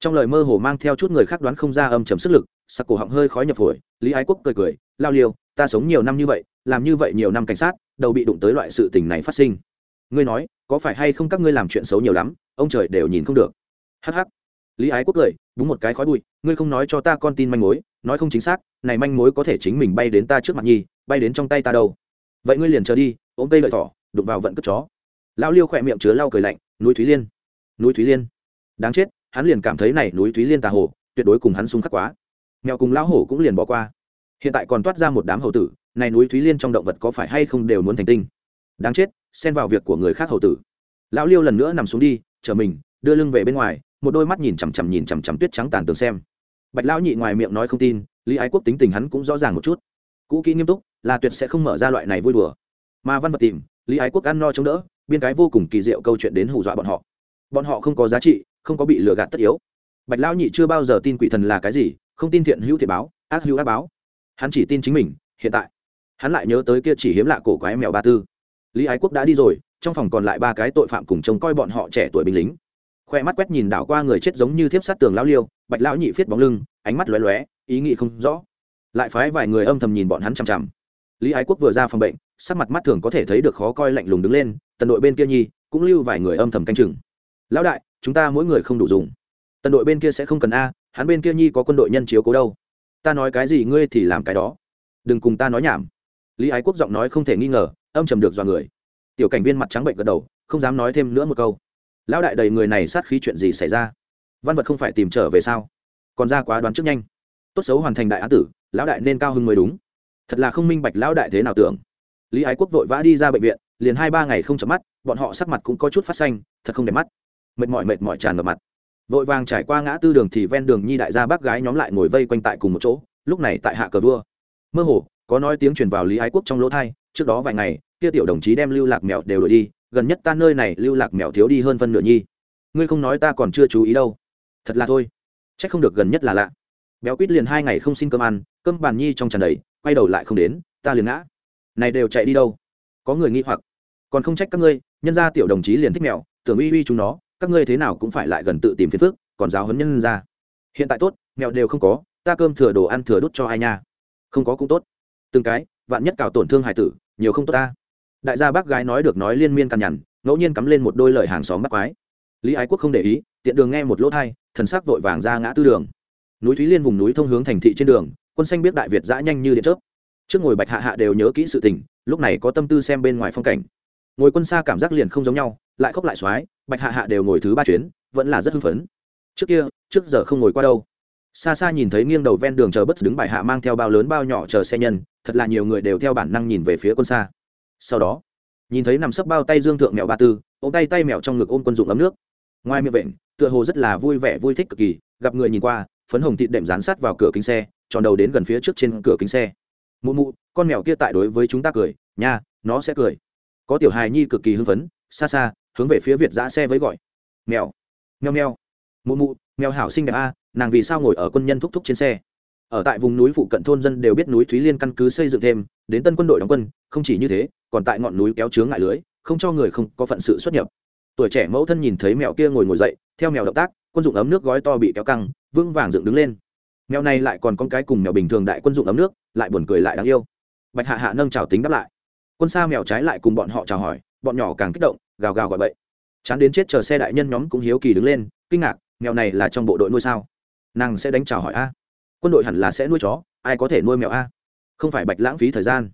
Trong lời mơ hồ mang theo chút người khác đoán không ra âm trầm sức lực sặc cổ họng hơi khói nhập phổi, lý ái quốc cười cười lao liêu, ta sống nhiều năm như vậy, làm như vậy nhiều năm cảnh sát, đầu bị đụng tới loại sự tình này phát sinh. Ngươi nói, có phải hay không các ngươi làm chuyện xấu nhiều lắm, ông trời đều nhìn không được. Hh lý ái quốc cười, búng một cái khói bụi, ngươi không nói cho ta con tin manh mối nói không chính xác, này manh mối có thể chính mình bay đến ta trước mặt nhi, bay đến trong tay ta đâu. Vậy ngươi liền chờ đi, ôm cây lợi thỏ, đụng vào vận cất chó. Lão liêu khỏe miệng chứa lau cười lạnh, núi thúy liên, núi thúy liên. Đáng chết, hắn liền cảm thấy này núi thúy liên tà hồ, tuyệt đối cùng hắn xung khắc quá. Mèo cùng lão hổ cũng liền bỏ qua. Hiện tại còn toát ra một đám hầu tử, này núi thúy liên trong động vật có phải hay không đều muốn thành tinh? Đáng chết, xen vào việc của người khác hầu tử. Lão liêu lần nữa nằm xuống đi, chờ mình, đưa lưng về bên ngoài, một đôi mắt nhìn chằm chằm nhìn chằm chằm tuyết trắng tàn tường xem bạch lão nhị ngoài miệng nói không tin, lý ái quốc tính tình hắn cũng rõ ràng một chút. Cũ kỹ nghiêm túc, là tuyệt sẽ không mở ra loại này vui đùa. Mà văn vật tìm, lý ái quốc ăn no chống đỡ, biên cái vô cùng kỳ diệu câu chuyện đến hù dọa bọn họ. Bọn họ không có giá trị, không có bị lừa gạt tất yếu. Bạch lão nhị chưa bao giờ tin quỷ thần là cái gì, không tin thiện hữu thiệt báo, ác hữu ác báo. Hắn chỉ tin chính mình, hiện tại. Hắn lại nhớ tới kia chỉ hiếm lạ cổ quái mèo ba tư. Lý ái quốc đã đi rồi, trong phòng còn lại ba cái tội phạm cùng trông coi bọn họ trẻ tuổi binh lính khoe mắt quét nhìn đảo qua người chết giống như thiếp sát tường lão liêu, bạch lão nhị phiết bóng lưng, ánh mắt lóe lóe, ý nghĩ không rõ. Lại phái vài người âm thầm nhìn bọn hắn chằm chằm. Lý ái quốc vừa ra phòng bệnh, sắc mặt mắt thường có thể thấy được khó coi lạnh lùng đứng lên, tần đội bên kia nhi, cũng lưu vài người âm thầm canh chừng. Lão đại, chúng ta mỗi người không đủ dùng. Tần đội bên kia sẽ không cần a, hắn bên kia nhi có quân đội nhân chiếu cố đâu. Ta nói cái gì ngươi thì làm cái đó. Đừng cùng ta nói nhảm. Lý ái quốc giọng nói không thể nghi ngờ, âm trầm được dọa người. Tiểu cảnh viên mặt trắng bệnh gật đầu, không dám nói thêm nữa một câu lão đại đầy người này sát khí chuyện gì xảy ra? Văn vật không phải tìm trở về sao? Còn ra quá đoán trước nhanh. Tốt xấu hoàn thành đại án tử, lão đại nên cao hơn mới đúng. Thật là không minh bạch lão đại thế nào tưởng. Lý ái quốc vội vã đi ra bệnh viện, liền hai ba ngày không chợp mắt, bọn họ sắc mặt cũng có chút phát xanh, thật không đẹp mắt. Mệt mỏi mệt mỏi tràn ngập mặt. Vội vàng trải qua ngã tư đường thì ven đường nhi đại gia bác gái nhóm lại ngồi vây quanh tại cùng một chỗ, lúc này tại hạ cờ vua. Mơ hồ, có nói tiếng truyền vào lý ái quốc trong lỗ thai trước đó vài ngày, kia tiểu đồng chí đem lưu lạc mèo đều đổi đi gần nhất ta nơi này lưu lạc mèo thiếu đi hơn phân nửa nhi. Ngươi không nói ta còn chưa chú ý đâu. Thật là thôi. C không được gần nhất là lạ. Béo quýt liền hai ngày không xin cơm ăn, cơm bàn nhi trong tràn đầy, quay đầu lại không đến, ta liền ngã. Này đều chạy đi đâu? Có người nghi hoặc. Còn không trách các ngươi, nhân ra tiểu đồng chí liền thích mèo, tưởng uy uy chúng nó, các ngươi thế nào cũng phải lại gần tự tìm phiền phức, còn giáo huấn nhân ra. Hiện tại tốt, mèo đều không có, ta cơm thừa đồ ăn thừa đốt cho ai nha. Không có cũng tốt. Từng cái, vạn nhất cào tổn thương hải tử, nhiều không tốt ta đại gia bác gái nói được nói liên miên cằn nhằn, ngẫu nhiên cắm lên một đôi lời hàng xóm bác quái. Lý ái quốc không để ý, tiện đường nghe một lỗ thai, thần sắc vội vàng ra ngã tư đường. Núi thúy liên vùng núi thông hướng thành thị trên đường, quân xanh biết đại việt dã nhanh như điện chớp. Trước ngồi bạch hạ hạ đều nhớ kỹ sự tình, lúc này có tâm tư xem bên ngoài phong cảnh. Ngồi quân xa cảm giác liền không giống nhau, lại khóc lại xoái, bạch hạ hạ đều ngồi thứ ba chuyến, vẫn là rất hưng phấn. Trước kia, trước giờ không ngồi qua đâu. Xa xa nhìn thấy nghiêng đầu ven đường chờ bất đứng bài hạ mang theo bao lớn bao nhỏ chờ xe nhân, thật là nhiều người đều theo bản năng nhìn về phía quân xa sau đó, nhìn thấy nằm sấp bao tay dương thượng mèo ba tư, ôm tay tay mèo trong ngực ôm quân dụng ấm nước. Ngoài miệng vện, tựa hồ rất là vui vẻ vui thích cực kỳ, gặp người nhìn qua, phấn hồng thịt đệm dán sát vào cửa kính xe, tròn đầu đến gần phía trước trên cửa kính xe. Mụ mụ, con mèo kia tại đối với chúng ta cười, nha, nó sẽ cười. Có tiểu hài nhi cực kỳ hưng phấn, xa xa, hướng về phía việt giã xe với gọi. Mèo mèo mèo, mụ mụ, mèo hảo sinh đẹp a, nàng vì sao ngồi ở quân nhân thúc thúc trên xe? Ở tại vùng núi phụ cận thôn dân đều biết núi thúy liên căn cứ xây dựng thêm, đến tân quân đội đóng quân, không chỉ như thế còn tại ngọn núi kéo chướng ngại lưới, không cho người không có phận sự xuất nhập. Tuổi trẻ mẫu thân nhìn thấy mèo kia ngồi ngồi dậy, theo mèo động tác, quân dụng ấm nước gói to bị kéo căng, vững vàng dựng đứng lên. Mèo này lại còn con cái cùng mèo bình thường đại quân dụng ấm nước, lại buồn cười lại đáng yêu. Bạch hạ hạ nâng chào tính đáp lại. Quân xa mèo trái lại cùng bọn họ chào hỏi, bọn nhỏ càng kích động, gào gào gọi bậy. Chán đến chết chờ xe đại nhân nhóm cũng hiếu kỳ đứng lên, kinh ngạc, mèo này là trong bộ đội nuôi sao? Nàng sẽ đánh chào hỏi a? Quân đội hẳn là sẽ nuôi chó, ai có thể nuôi mèo a? Không phải bạch lãng phí thời gian.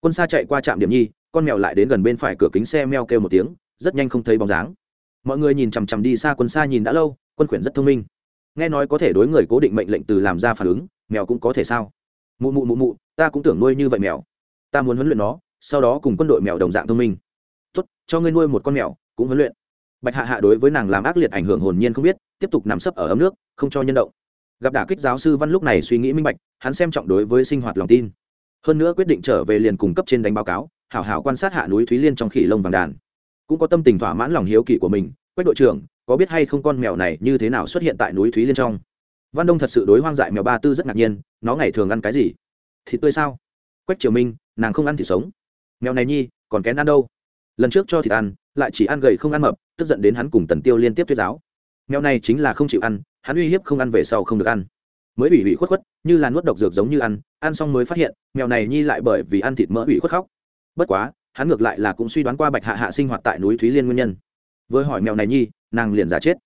Quân xa chạy qua trạm điểm nhi con mèo lại đến gần bên phải cửa kính xe meo kêu một tiếng, rất nhanh không thấy bóng dáng. Mọi người nhìn chằm chằm đi xa quân xa nhìn đã lâu, quân khuyển rất thông minh. Nghe nói có thể đối người cố định mệnh lệnh từ làm ra phản ứng, mèo cũng có thể sao? Mụ mụ mụ mụ, ta cũng tưởng nuôi như vậy mèo. Ta muốn huấn luyện nó, sau đó cùng quân đội mèo đồng dạng thông minh. Tốt, cho ngươi nuôi một con mèo, cũng huấn luyện. Bạch hạ hạ đối với nàng làm ác liệt ảnh hưởng hồn nhiên không biết, tiếp tục nằm sấp ở ấm nước, không cho nhân động. Gặp đả kích giáo sư văn lúc này suy nghĩ minh bạch, hắn xem trọng đối với sinh hoạt lòng tin. Hơn nữa quyết định trở về liền cung cấp trên đánh báo cáo hảo hảo quan sát hạ núi thúy liên trong khỉ lông vàng đàn. Cũng có tâm tình thỏa mãn lòng hiếu kỳ của mình, quách đội trưởng, có biết hay không con mèo này như thế nào xuất hiện tại núi thúy liên trong? Văn đông thật sự đối hoang dại mèo ba tư rất ngạc nhiên, nó ngày thường ăn cái gì? Thịt tươi sao? Quách triều minh, nàng không ăn thịt sống. Mèo này nhi, còn kén ăn đâu? Lần trước cho thịt ăn, lại chỉ ăn gầy không ăn mập, tức giận đến hắn cùng tần tiêu liên tiếp thuyết giáo. Mèo này chính là không chịu ăn, hắn uy hiếp không ăn về sau không được ăn. Mới ủy ủy khuất khuất, như là nuốt độc dược giống như ăn ăn xong mới phát hiện, mèo này nhi lại bởi vì ăn thịt mỡ ủy khuất khóc bất quá hắn ngược lại là cũng suy đoán qua bạch hạ hạ sinh hoạt tại núi thúy liên nguyên nhân. Vừa hỏi mèo này nhi nàng liền giả chết.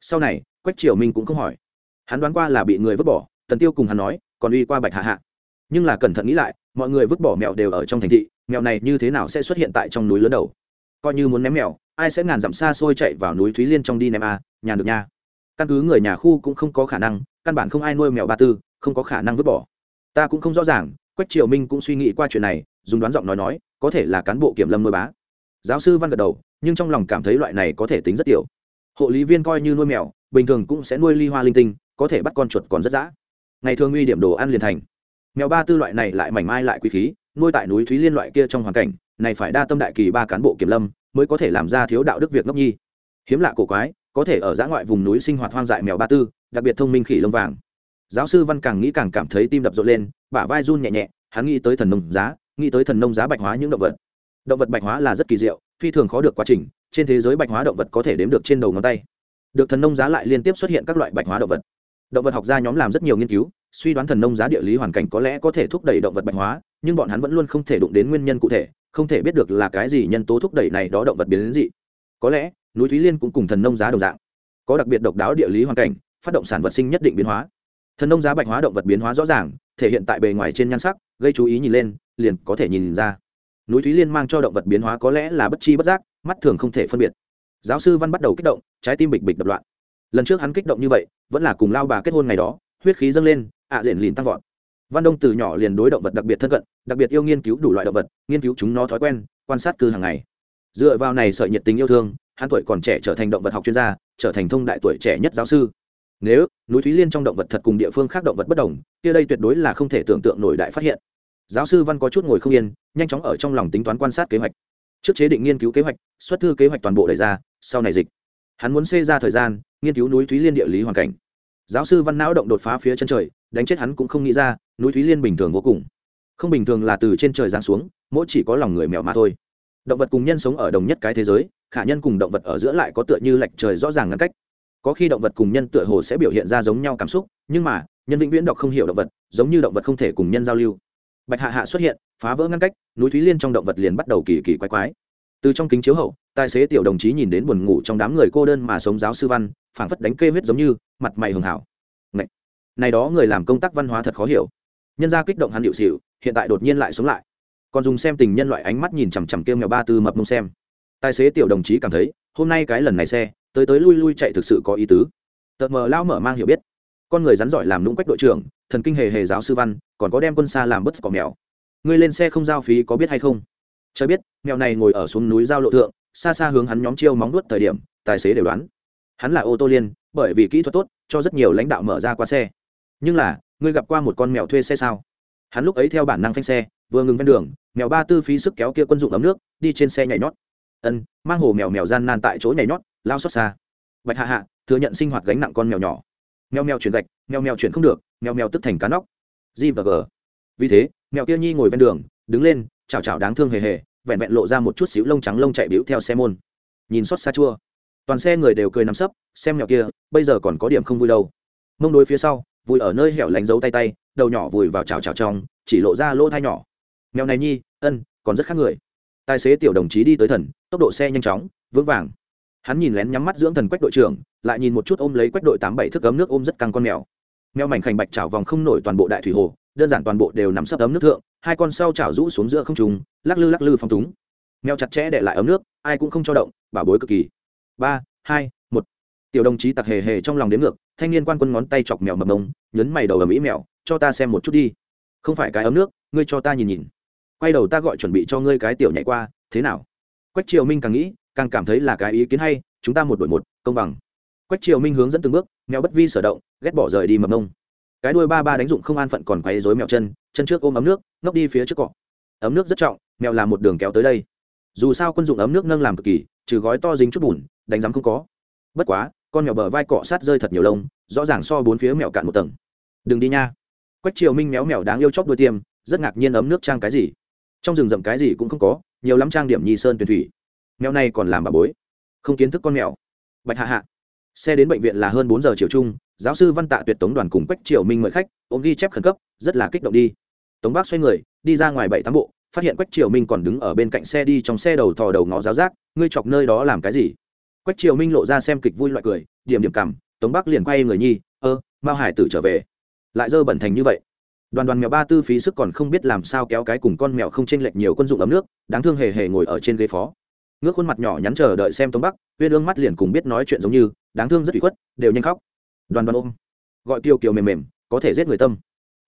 Sau này quách triều minh cũng không hỏi. Hắn đoán qua là bị người vứt bỏ tần tiêu cùng hắn nói còn uy qua bạch hạ hạ. Nhưng là cẩn thận nghĩ lại mọi người vứt bỏ mèo đều ở trong thành thị mèo này như thế nào sẽ xuất hiện tại trong núi lớn đầu? Coi như muốn ném mèo ai sẽ ngàn dặm xa xôi chạy vào núi thúy liên trong đi ném a à, nhà được nha. Căn cứ người nhà khu cũng không có khả năng căn bản không ai nuôi mèo ba tư không có khả năng vứt bỏ. Ta cũng không rõ ràng quách triều minh cũng suy nghĩ qua chuyện này dùng đoán giọng nói nói, có thể là cán bộ kiểm lâm nuôi bá. Giáo sư văn gật đầu, nhưng trong lòng cảm thấy loại này có thể tính rất tiểu. Hộ lý viên coi như nuôi mèo, bình thường cũng sẽ nuôi ly hoa linh tinh, có thể bắt con chuột còn rất dã. Ngày thường nguy điểm đồ ăn liền thành. Mèo ba tư loại này lại mảnh mai lại quý khí, nuôi tại núi thúy liên loại kia trong hoàn cảnh, này phải đa tâm đại kỳ ba cán bộ kiểm lâm, mới có thể làm ra thiếu đạo đức việc ngốc nhi. Hiếm lạ cổ quái, có thể ở giã ngoại vùng núi sinh hoạt hoang dại mèo ba tư, đặc biệt thông minh khỉ lông vàng. Giáo sư văn càng nghĩ càng cảm thấy tim đập rộn lên, bả vai run nhẹ nhẹ, hắn nghĩ tới thần nông giá nghĩ tới thần nông giá bạch hóa những động vật. Động vật bạch hóa là rất kỳ diệu, phi thường khó được quá trình, trên thế giới bạch hóa động vật có thể đếm được trên đầu ngón tay. Được thần nông giá lại liên tiếp xuất hiện các loại bạch hóa động vật. Động vật học gia nhóm làm rất nhiều nghiên cứu, suy đoán thần nông giá địa lý hoàn cảnh có lẽ có thể thúc đẩy động vật bạch hóa, nhưng bọn hắn vẫn luôn không thể đụng đến nguyên nhân cụ thể, không thể biết được là cái gì nhân tố thúc đẩy này đó động vật biến đến dị. Có lẽ, núi thúy liên cũng cùng thần nông giá đồng dạng. Có đặc biệt độc đáo địa lý hoàn cảnh, phát động sản vật sinh nhất định biến hóa. Thần nông giá bạch hóa động vật biến hóa rõ ràng, thể hiện tại bề ngoài trên nhan sắc, gây chú ý nhìn lên liền có thể nhìn ra. Núi thúy liên mang cho động vật biến hóa có lẽ là bất chi bất giác, mắt thường không thể phân biệt. Giáo sư văn bắt đầu kích động, trái tim bịch bịch đập loạn. Lần trước hắn kích động như vậy, vẫn là cùng lao bà kết hôn ngày đó, huyết khí dâng lên, ạ à lìn tăng vọt. Văn đông từ nhỏ liền đối động vật đặc biệt thân cận, đặc biệt yêu nghiên cứu đủ loại động vật, nghiên cứu chúng nó thói quen, quan sát cư hàng ngày. Dựa vào này sợi nhiệt tình yêu thương, hắn tuổi còn trẻ trở thành động vật học chuyên gia, trở thành thông đại tuổi trẻ nhất giáo sư. Nếu núi thúy liên trong động vật thật cùng địa phương khác động vật bất đồng, kia đây tuyệt đối là không thể tưởng tượng nổi đại phát hiện giáo sư văn có chút ngồi không yên, nhanh chóng ở trong lòng tính toán quan sát kế hoạch. Trước chế định nghiên cứu kế hoạch, xuất thư kế hoạch toàn bộ đề ra, sau này dịch. Hắn muốn xê ra thời gian, nghiên cứu núi thúy liên địa lý hoàn cảnh. Giáo sư văn não động đột phá phía chân trời, đánh chết hắn cũng không nghĩ ra, núi thúy liên bình thường vô cùng. Không bình thường là từ trên trời giáng xuống, mỗi chỉ có lòng người mèo mà thôi. Động vật cùng nhân sống ở đồng nhất cái thế giới, khả nhân cùng động vật ở giữa lại có tựa như lệch trời rõ ràng ngăn cách. Có khi động vật cùng nhân tựa hồ sẽ biểu hiện ra giống nhau cảm xúc, nhưng mà, nhân vĩnh viễn đọc không hiểu động vật, giống như động vật không thể cùng nhân giao lưu bạch hạ hạ xuất hiện phá vỡ ngăn cách núi thúy liên trong động vật liền bắt đầu kỳ kỳ quái quái. Từ trong kính chiếu hậu tài xế tiểu đồng chí nhìn đến buồn ngủ trong đám người cô đơn mà sống giáo sư văn phảng phất đánh kê huyết giống như mặt mày hường hảo. Này, này đó người làm công tác văn hóa thật khó hiểu. Nhân ra kích động hắn hiệu xịu hiện tại đột nhiên lại sống lại. Còn dùng xem tình nhân loại ánh mắt nhìn chằm chằm kêu mèo ba tư mập mông xem. Tài xế tiểu đồng chí cảm thấy hôm nay cái lần này xe tới tới lui lui chạy thực sự có ý tứ. Tợt mờ lao mở mang hiểu biết. Con người rắn giỏi làm nũng quách đội trưởng thần kinh hề hề giáo sư văn, còn có đem quân xa làm bất cỏ mèo. Ngươi lên xe không giao phí có biết hay không? Cho biết, mèo này ngồi ở xuống núi giao lộ thượng, xa xa hướng hắn nhóm chiêu móng nuốt thời điểm, tài xế đều đoán. Hắn là ô tô liên, bởi vì kỹ thuật tốt, cho rất nhiều lãnh đạo mở ra qua xe. Nhưng là, ngươi gặp qua một con mèo thuê xe sao? Hắn lúc ấy theo bản năng phanh xe, vừa ngừng ven đường, mèo ba tư phí sức kéo kia quân dụng ấm nước, đi trên xe nhảy nhót. Ân, mang hồ mèo mèo gian nan tại chỗ nhảy nhót, lao xót xa. Bạch hạ hạ, thừa nhận sinh hoạt gánh nặng con mèo nhỏ mèo mèo chuyển gạch, mèo mèo chuyển không được, mèo mèo tức thành cá nóc. G và g. Vì thế, mèo kia nhi ngồi ven đường, đứng lên chào chào đáng thương hề hề, vẹn vẹn lộ ra một chút xíu lông trắng lông chạy bĩu theo xe môn. Nhìn xót xa chua. Toàn xe người đều cười nằm sấp, xem mèo kia, bây giờ còn có điểm không vui đâu. Mông đối phía sau, vùi ở nơi hẻo lánh giấu tay tay, đầu nhỏ vùi vào chào chào trong, chỉ lộ ra lỗ thai nhỏ. Mèo này nhi, ân, còn rất khác người. Tài xế tiểu đồng chí đi tới thần, tốc độ xe nhanh chóng, vững vàng hắn nhìn lén nhắm mắt dưỡng thần quách đội trưởng, lại nhìn một chút ôm lấy quách đội tám bảy thước ấm nước ôm rất căng con mèo. Mèo mảnh khảnh bạch trào vòng không nổi toàn bộ đại thủy hồ, đơn giản toàn bộ đều nằm sấp ấm nước thượng, hai con sau trào rũ xuống giữa không trùng lắc lư lắc lư phong túng. Mèo chặt chẽ để lại ấm nước, ai cũng không cho động, bảo bối cực kỳ. Ba, hai, một. Tiểu đồng chí tặc hề hề trong lòng đếm ngược, thanh niên quan quân ngón tay chọc mèo mập mông, nhấn mày đầu ở mỹ mèo, cho ta xem một chút đi. Không phải cái ấm nước, ngươi cho ta nhìn nhìn. Quay đầu ta gọi chuẩn bị cho ngươi cái tiểu nhảy qua, thế nào? Quách triều minh càng nghĩ càng cảm thấy là cái ý kiến hay, chúng ta một đội một, công bằng. Quách triều minh hướng dẫn từng bước, mèo bất vi sở động, ghét bỏ rời đi mầm nông. Cái đuôi ba ba đánh dụng không an phận còn quấy dối mèo chân chân trước ôm ấm nước ngóc đi phía trước cọ. Ấm nước rất trọng, mèo làm một đường kéo tới đây. Dù sao quân dụng ấm nước nâng làm cực kỳ, trừ gói to dính chút bùn, đánh rắm không có. Bất quá, con mèo bờ vai cọ sát rơi thật nhiều lông, rõ ràng so bốn phía mèo cạn một tầng. Đừng đi nha. Quách triều minh méo mèo đáng yêu chóc đuôi tiêm, rất ngạc nhiên ấm nước trang cái gì. Trong rừng rậm cái gì cũng không có, nhiều lắm trang điểm nhi sơn tuyển thủy mèo này còn làm bà bối. Không kiến thức con mèo. Bạch hạ hạ. Xe đến bệnh viện là hơn bốn giờ chiều chung, giáo sư văn tạ tuyệt tống đoàn cùng quách triều minh mời khách, ôm ghi chép khẩn cấp, rất là kích động đi. Tống bác xoay người, đi ra ngoài bảy tám bộ, phát hiện quách triều minh còn đứng ở bên cạnh xe đi trong xe đầu thò đầu ngõ giáo giác, ngươi chọc nơi đó làm cái gì? Quách triều minh lộ ra xem kịch vui loại cười, điểm điểm cảm tống bác liền quay người nhi, ơ, mao hải tử trở về. Lại dơ bẩn thành như vậy. Đoàn đoàn mèo ba tư phí sức còn không biết làm sao kéo cái cùng con mèo không chênh lệch nhiều quân dụng ấm nước, đáng thương hề hề ngồi ở trên ghế phó ngước khuôn mặt nhỏ nhắn chờ đợi xem tống bắc huyên ương mắt liền cùng biết nói chuyện giống như, đáng thương rất bị khuất, đều nhanh khóc. Đoàn đoàn ôm. Gọi Tiêu kiều mềm mềm, có thể giết người tâm.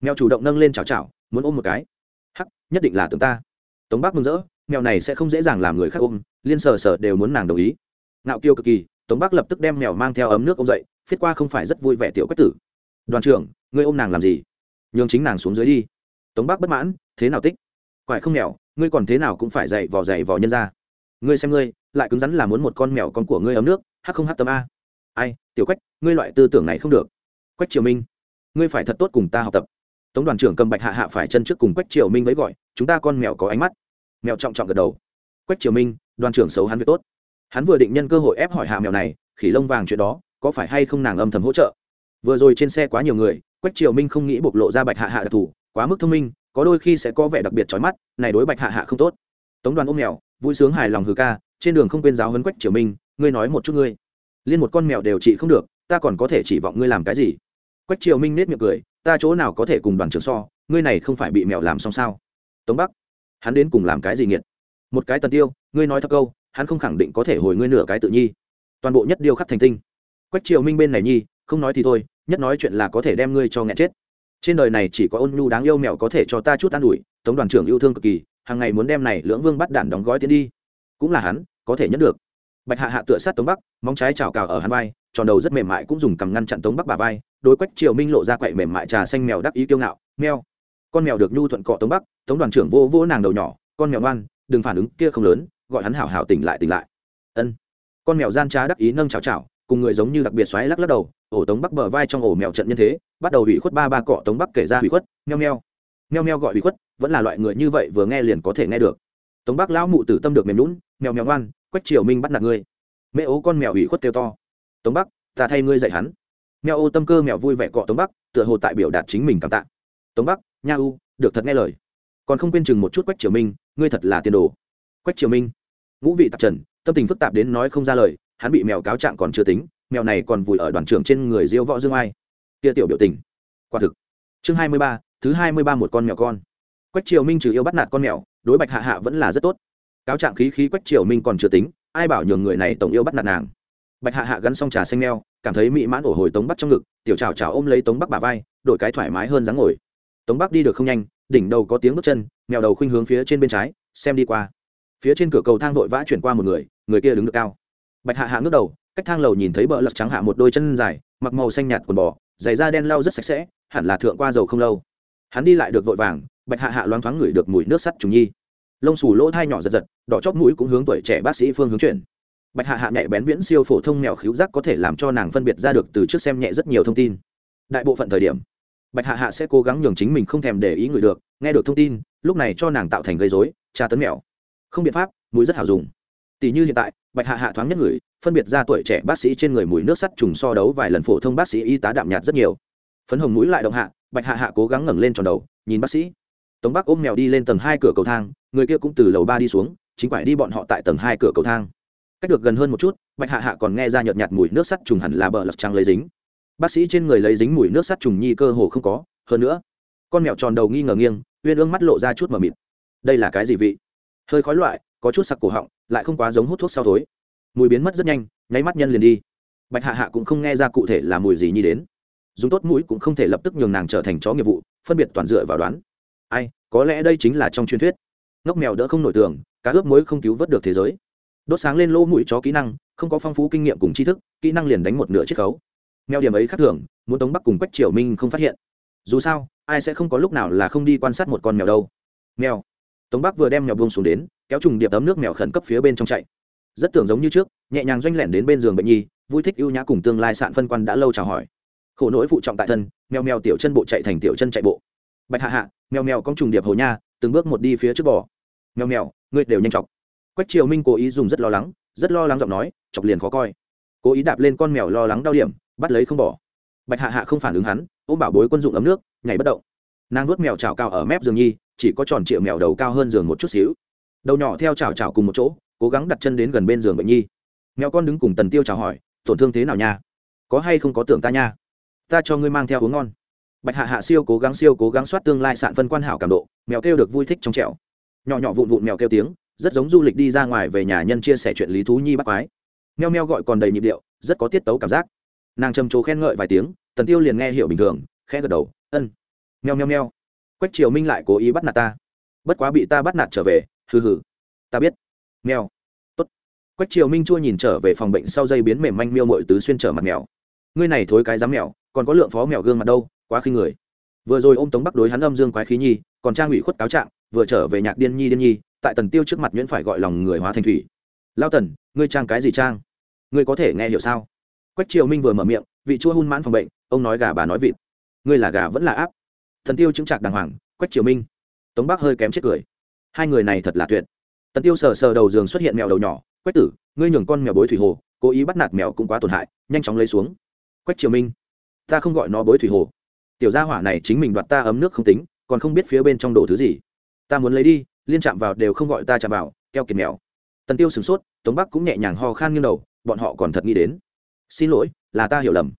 Mèo chủ động nâng lên chào chào muốn ôm một cái. Hắc, nhất định là tưởng ta. Tống bắc mừng rỡ, mèo này sẽ không dễ dàng làm người khác ôm, liên sờ sờ đều muốn nàng đồng ý. Ngạo kiêu cực kỳ, tống bắc lập tức đem mèo mang theo ấm nước ôm dậy, phiết qua không phải rất vui vẻ tiểu quách tử. Đoàn trưởng, ngươi ôm nàng làm gì? Nhường chính nàng xuống dưới đi. Tống bắc bất mãn, thế nào tích? Quại không mèo, ngươi còn thế nào cũng phải dậy vò dậy vò nhân ra ngươi xem ngươi, lại cứng rắn là muốn một con mèo con của ngươi ấm nước hắc không hắc tâm a. Ai, tiểu quách, ngươi loại tư tưởng này không được. Quách triều minh, ngươi phải thật tốt cùng ta học tập. Tống đoàn trưởng cầm bạch hạ hạ phải chân trước cùng quách triều minh với gọi, chúng ta con mèo có ánh mắt. Mèo trọng trọng gật đầu. Quách triều minh, đoàn trưởng xấu hắn việc tốt. Hắn vừa định nhân cơ hội ép hỏi hạ mèo này, khỉ lông vàng chuyện đó, có phải hay không nàng âm thầm hỗ trợ? Vừa rồi trên xe quá nhiều người, quách triều minh không nghĩ bộc lộ ra bạch hạ hạ đặc thù, quá mức thông minh, có đôi khi sẽ có vẻ đặc biệt trói mắt, này đối bạch hạ hạ không tốt tống đoàn ôm mèo, vui sướng hài lòng hừ ca, trên đường không quên giáo huấn quách triều minh, ngươi nói một chút ngươi. Liên một con mèo đều trị không được, ta còn có thể chỉ vọng ngươi làm cái gì? Quách triều minh nết miệng cười, ta chỗ nào có thể cùng đoàn trưởng so, ngươi này không phải bị mèo làm xong sao? Tống bắc, hắn đến cùng làm cái gì nghiệt? Một cái tần tiêu, ngươi nói thật câu, hắn không khẳng định có thể hồi ngươi nửa cái tự nhi. Toàn bộ nhất điêu khắc thành tinh. Quách triều minh bên này nhi, không nói thì thôi, nhất nói chuyện là có thể đem ngươi cho nghẹn chết. Trên đời này chỉ có ôn nhu đáng yêu mèo có thể cho ta chút an ủi, tống đoàn trưởng yêu thương cực kỳ hàng ngày muốn đem này lưỡng vương bắt đản đóng gói tiến đi. Cũng là hắn, có thể nhất được. Bạch hạ hạ tựa sát tống bắc, móng trái chảo cào ở hắn vai, tròn đầu rất mềm mại cũng dùng cằm ngăn chặn tống bắc bà vai đối quách triều minh lộ ra quậy mềm mại trà xanh mèo đắc ý kiêu ngạo, mèo. Con mèo được nhu thuận cọ tống bắc, tống đoàn trưởng vô vô nàng đầu nhỏ, con mèo ngoan, đừng phản ứng, kia không lớn, gọi hắn hảo hảo tỉnh lại tỉnh lại. Ân. Con mèo gian trá đắc ý nâng chào chào cùng người giống như đặc biệt xoáy lắc lắc đầu, ổ tống bắc bờ vai trong ổ mèo trận nhân thế, bắt đầu hủy khuất ba ba cọ tống bắc kể ra hủy khuất meo meo meo meo gọi hủy khuất vẫn là loại người như vậy vừa nghe liền có thể nghe được. Tống bắc lão mụ tử tâm được mềm lún mèo mèo ngoan, quách triều minh bắt nạt ngươi. Mẹ ố con mèo ủy khuất kêu to. Tống bắc, ta thay ngươi dạy hắn. Mèo ô tâm cơ mèo vui vẻ cọ tống bắc, tựa hồ tại biểu đạt chính mình cảm tạ. Tống bắc, nha u, được thật nghe lời. Còn không quên chừng một chút quách triều minh, ngươi thật là tiền đồ. Quách triều minh, ngũ vị tạp trần, tâm tình phức tạp đến nói không ra lời, hắn bị mèo cáo trạng còn chưa tính, mèo này còn vùi ở đoàn trưởng trên người diêu võ dương ai. Tia tiểu biểu tình, quả thực. Chương hai mươi ba, thứ hai mươi ba một con mèo con quách triều minh trừ yêu bắt nạt con mèo, đối bạch hạ hạ vẫn là rất tốt. Cáo trạng khí khí quách triều minh còn chưa tính, ai bảo nhường người này tổng yêu bắt nạt nàng. Bạch hạ hạ gắn xong trà xanh neo cảm thấy mỹ mãn ổ hồi tống bắc trong ngực, tiểu trào trào ôm lấy tống bắc bà vai, đổi cái thoải mái hơn dáng ngồi. Tống bắc đi được không nhanh, đỉnh đầu có tiếng bước chân, mèo đầu khuynh hướng phía trên bên trái, xem đi qua. Phía trên cửa cầu thang vội vã chuyển qua một người người kia đứng được cao. Bạch hạ hạ ngước đầu, cách thang lầu nhìn thấy bờ lật trắng hạ một đôi chân dài, mặc màu xanh nhạt quần bò, giày da đen lau rất sạch sẽ, hẳn là thượng qua dầu không lâu. Hắn đi lại được vội vàng bạch hạ hạ loáng thoáng ngửi được mùi nước sắt trùng nhi. Lông xù lỗ thai nhỏ giật giật, đỏ chóp mũi cũng hướng tuổi trẻ bác sĩ phương hướng chuyển. Bạch hạ hạ nhẹ bén viễn siêu phổ thông mèo khíu giác có thể làm cho nàng phân biệt ra được từ trước xem nhẹ rất nhiều thông tin. Đại bộ phận thời điểm, bạch hạ hạ sẽ cố gắng nhường chính mình không thèm để ý người được, nghe được thông tin, lúc này cho nàng tạo thành gây dối tra tấn mèo. Không biện pháp, mũi rất hảo dùng. Tỷ như hiện tại, bạch hạ hạ thoáng nhất người, phân biệt ra tuổi trẻ bác sĩ trên người mùi nước sắt trùng so đấu vài lần phổ thông bác sĩ y tá đạm nhạt rất nhiều. Phấn hồng mũi lại động hạ, bạch hạ hạ cố gắng ngẩng lên tròn đầu, nhìn bác sĩ tống bắc ôm mèo đi lên tầng hai cửa cầu thang, người kia cũng từ lầu ba đi xuống, chính phải đi bọn họ tại tầng hai cửa cầu thang. Cách được gần hơn một chút, bạch hạ hạ còn nghe ra nhợt nhạt mùi nước sắt trùng hẳn là bờ lật trăng lấy dính. Bác sĩ trên người lấy dính mùi nước sắt trùng nhi cơ hồ không có, hơn nữa, con mèo tròn đầu nghi ngờ nghiêng, uyên ương mắt lộ ra chút mờ mịt. Đây là cái gì vị? Hơi khói loại, có chút sặc cổ họng, lại không quá giống hút thuốc sau thối. Mùi biến mất rất nhanh, nháy mắt nhân liền đi. Bạch hạ hạ cũng không nghe ra cụ thể là mùi gì nhi đến. Dùng tốt mũi cũng không thể lập tức nhường nàng trở thành chó nghiệp vụ, phân biệt toàn dựa vào đoán ai, có lẽ đây chính là trong truyền thuyết. Ngốc mèo đỡ không nổi tường, cá ướp muối không cứu vớt được thế giới. Đốt sáng lên lỗ mũi chó kỹ năng, không có phong phú kinh nghiệm cùng tri thức, kỹ năng liền đánh một nửa chiết khấu. Mèo điểm ấy khác thường, muốn tống bắc cùng quách triều minh không phát hiện. Dù sao, ai sẽ không có lúc nào là không đi quan sát một con mèo đâu. Mèo. Tống bắc vừa đem mèo buông xuống đến, kéo trùng điệp ấm nước mèo khẩn cấp phía bên trong chạy. Rất tưởng giống như trước, nhẹ nhàng doanh lẻn đến bên giường bệnh nhi, vui thích ưu nhã cùng tương lai sạn phân quan đã lâu chào hỏi. Khổ nỗi phụ trọng tại thân, mèo mèo tiểu chân bộ chạy thành tiểu chân chạy bộ bạch hạ hạ, mèo mèo con trùng điệp hồ nha, từng bước một đi phía trước bò. Mèo mèo, ngươi đều nhanh chọc. Quách triều minh cố ý dùng rất lo lắng, rất lo lắng giọng nói, chọc liền khó coi. Cố ý đạp lên con mèo lo lắng đau điểm, bắt lấy không bỏ. Bạch hạ hạ không phản ứng hắn, ôm bảo bối quân dụng ấm nước, nhảy bất động. Nàng nuốt mèo chảo cao ở mép giường nhi, chỉ có tròn triệu mèo đầu cao hơn giường một chút xíu. Đầu nhỏ theo chảo chảo cùng một chỗ, cố gắng đặt chân đến gần bên giường bệnh nhi. Mèo con đứng cùng tần tiêu chào hỏi, tổn thương thế nào nha? Có hay không có tưởng ta nha? Ta cho ngươi mang theo uống ngon bạch hạ hạ siêu cố gắng siêu cố gắng soát tương lai sạn phân quan hảo cảm độ, mèo kêu được vui thích trong trẻo. Nhỏ nhỏ vụn vụn mèo kêu tiếng, rất giống du lịch đi ra ngoài về nhà nhân chia sẻ chuyện lý thú nhi bắt quái. Meo meo gọi còn đầy nhịp điệu, rất có tiết tấu cảm giác. Nàng trầm trồ khen ngợi vài tiếng, tần tiêu liền nghe hiểu bình thường, khẽ gật đầu, ân. Meo meo meo quách triều minh lại cố ý bắt nạt ta. Bất quá bị ta bắt nạt trở về, hừ hừ. Ta biết. Mèo. Tốt. Quách triều minh chua nhìn trở về phòng bệnh sau dây biến mềm manh miêu mội tứ xuyên trở mặt mèo. Ngươi này thối cái dám mèo, còn có lượng phó mèo gương mặt đâu quá khinh người. Vừa rồi ôm tống bắc đối hắn âm dương quái khí nhi, còn trang ủy khuất cáo trạng, vừa trở về nhạc điên nhi điên nhi, tại tần tiêu trước mặt nhuyễn phải gọi lòng người hóa thành thủy. Lao tần, ngươi trang cái gì trang? Ngươi có thể nghe hiểu sao? Quách triều minh vừa mở miệng, vị chua hun mãn phòng bệnh, ông nói gà bà nói vịt. Ngươi là gà vẫn là áp thần tiêu chứng trạc đàng hoàng, quách triều minh. Tống bắc hơi kém chết cười. Hai người này thật là tuyệt. Tần tiêu sờ sờ đầu giường xuất hiện mèo đầu nhỏ, quách tử, ngươi nhường con mèo bối thủy hồ, cố ý bắt nạt mèo cũng quá tổn hại, nhanh chóng lấy xuống. Quách triều minh, ta không gọi nó bối thủy hồ tiểu gia hỏa này chính mình đoạt ta ấm nước không tính, còn không biết phía bên trong đổ thứ gì. Ta muốn lấy đi, liên chạm vào đều không gọi ta chạm vào, keo kiệt mèo. Tần tiêu sửng sốt, tống bắc cũng nhẹ nhàng ho khan nghiêng đầu, bọn họ còn thật nghĩ đến. Xin lỗi, là ta hiểu lầm.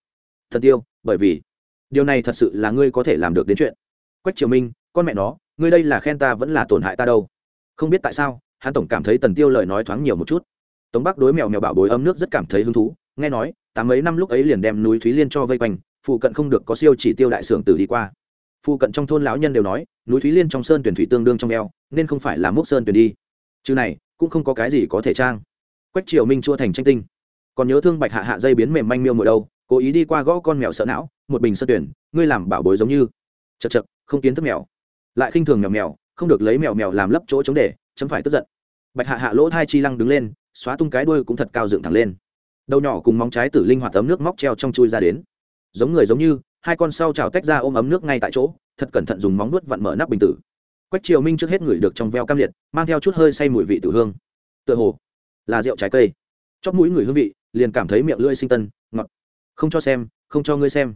Thần tiêu, bởi vì, điều này thật sự là ngươi có thể làm được đến chuyện. Quách triều minh, con mẹ nó, ngươi đây là khen ta vẫn là tổn hại ta đâu. Không biết tại sao, hắn tổng cảm thấy tần tiêu lời nói thoáng nhiều một chút. Tống bắc đối mèo mèo bảo bối ấm nước rất cảm thấy hứng thú, nghe nói, tám mấy năm lúc ấy liền đem núi thúy liên cho vây quanh phụ cận không được có siêu chỉ tiêu đại xưởng tử đi qua. Phụ cận trong thôn lão nhân đều nói, núi thúy liên trong sơn tuyển thủy tương đương trong eo, nên không phải là mốc sơn tuyển đi. Chứ này, cũng không có cái gì có thể trang. Quách triều minh chua thành tranh tinh. Còn nhớ thương bạch hạ hạ dây biến mềm manh miêu mùa đâu, cố ý đi qua gõ con mèo sợ não, một bình sơn tuyển, ngươi làm bảo bối giống như. Chật chật không kiến thức mèo. Lại khinh thường mèo mèo, không được lấy mèo mèo làm lấp chỗ chống để, chấm phải tức giận. Bạch hạ hạ lỗ thai chi lăng đứng lên, xóa tung cái đuôi cũng thật cao dựng thẳng lên. Đầu nhỏ cùng móng trái tử linh hoạt tấm nước móc treo trong chui ra đến giống người giống như, hai con sau trào tách ra ôm ấm nước ngay tại chỗ, thật cẩn thận dùng móng nuốt vặn mở nắp bình tử. Quách triều minh trước hết ngửi được trong veo cam liệt, mang theo chút hơi say mùi vị tử hương. Tựa hồ là rượu trái cây. Chóp mũi người hương vị, liền cảm thấy miệng lưỡi sinh tân, ngọt. Không cho xem, không cho ngươi xem.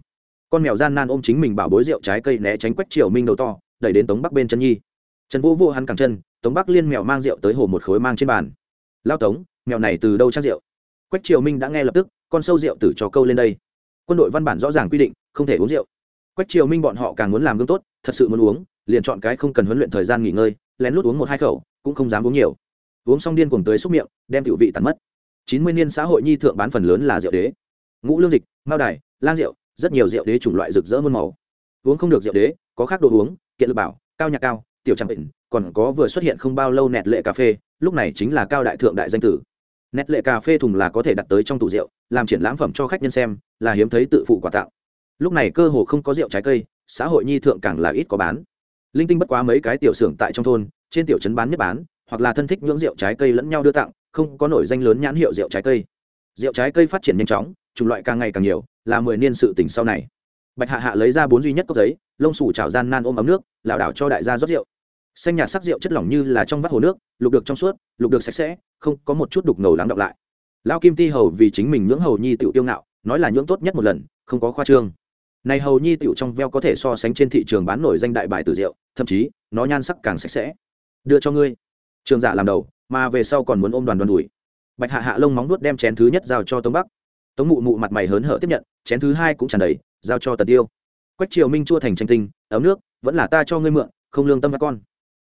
Con mèo gian nan ôm chính mình bảo bối rượu trái cây né tránh quách triều minh đầu to, đẩy đến tống bắc bên chân nhi. Trần vô vô hắn cẳng chân, tống bắc liên mèo mang rượu tới hồ một khối mang trên bàn. Lao tống, mèo này từ đâu chắc rượu? Quách triều minh đã nghe lập tức, con sâu rượu tử cho câu lên đây quân đội văn bản rõ ràng quy định, không thể uống rượu. Quách triều minh bọn họ càng muốn làm gương tốt, thật sự muốn uống, liền chọn cái không cần huấn luyện thời gian nghỉ ngơi, lén lút uống một hai khẩu, cũng không dám uống nhiều. Uống xong điên cuồng tới xúc miệng, đem tiểu vị tàn mất. Chín mươi niên xã hội nhi thượng bán phần lớn là rượu đế. Ngũ lương dịch, mao đài, lang rượu, rất nhiều rượu đế chủng loại rực rỡ muôn màu. Uống không được rượu đế, có khác đồ uống, kiện lực bảo, cao nhạc cao, tiểu trang bệnh, còn có vừa xuất hiện không bao lâu nẹt lệ cà phê, lúc này chính là cao đại thượng đại danh tử nét lệ cà phê thùng là có thể đặt tới trong tủ rượu, làm triển lãm phẩm cho khách nhân xem, là hiếm thấy tự phụ quà tặng lúc này cơ hồ không có rượu trái cây, xã hội nhi thượng càng là ít có bán. Linh tinh bất quá mấy cái tiểu xưởng tại trong thôn, trên tiểu trấn bán nhất bán, hoặc là thân thích nhưỡng rượu trái cây lẫn nhau đưa tặng, không có nổi danh lớn nhãn hiệu rượu trái cây. Rượu trái cây phát triển nhanh chóng, chủng loại càng ngày càng nhiều, là mười niên sự tỉnh sau này. Bạch hạ hạ lấy ra bốn duy nhất cốc giấy, lông sủ chảo gian nan ôm ấm nước, lảo đảo cho đại gia rót rượu xanh nhạt sắc rượu chất lỏng như là trong vắt hồ nước, lục được trong suốt, lục được sạch sẽ, không có một chút đục ngầu lắng đọng lại. Lao kim ti hầu vì chính mình nhưỡng hầu nhi tiểu tiêu ngạo, nói là nhưỡng tốt nhất một lần, không có khoa trương. Này hầu nhi tiểu trong veo có thể so sánh trên thị trường bán nổi danh đại bài từ rượu, thậm chí, nó nhan sắc càng sạch sẽ. Đưa cho ngươi. Trường giả làm đầu, mà về sau còn muốn ôm đoàn đoàn đùi bạch hạ hạ lông móng nuốt đem chén thứ nhất giao cho tống bắc. Tống mụ mụ mặt mày hớn hở tiếp nhận, chén thứ hai cũng tràn đầy, giao cho tần tiêu. Quách triều minh chua thành tranh tinh, ấm nước, vẫn là ta cho ngươi mượn, không lương tâm các con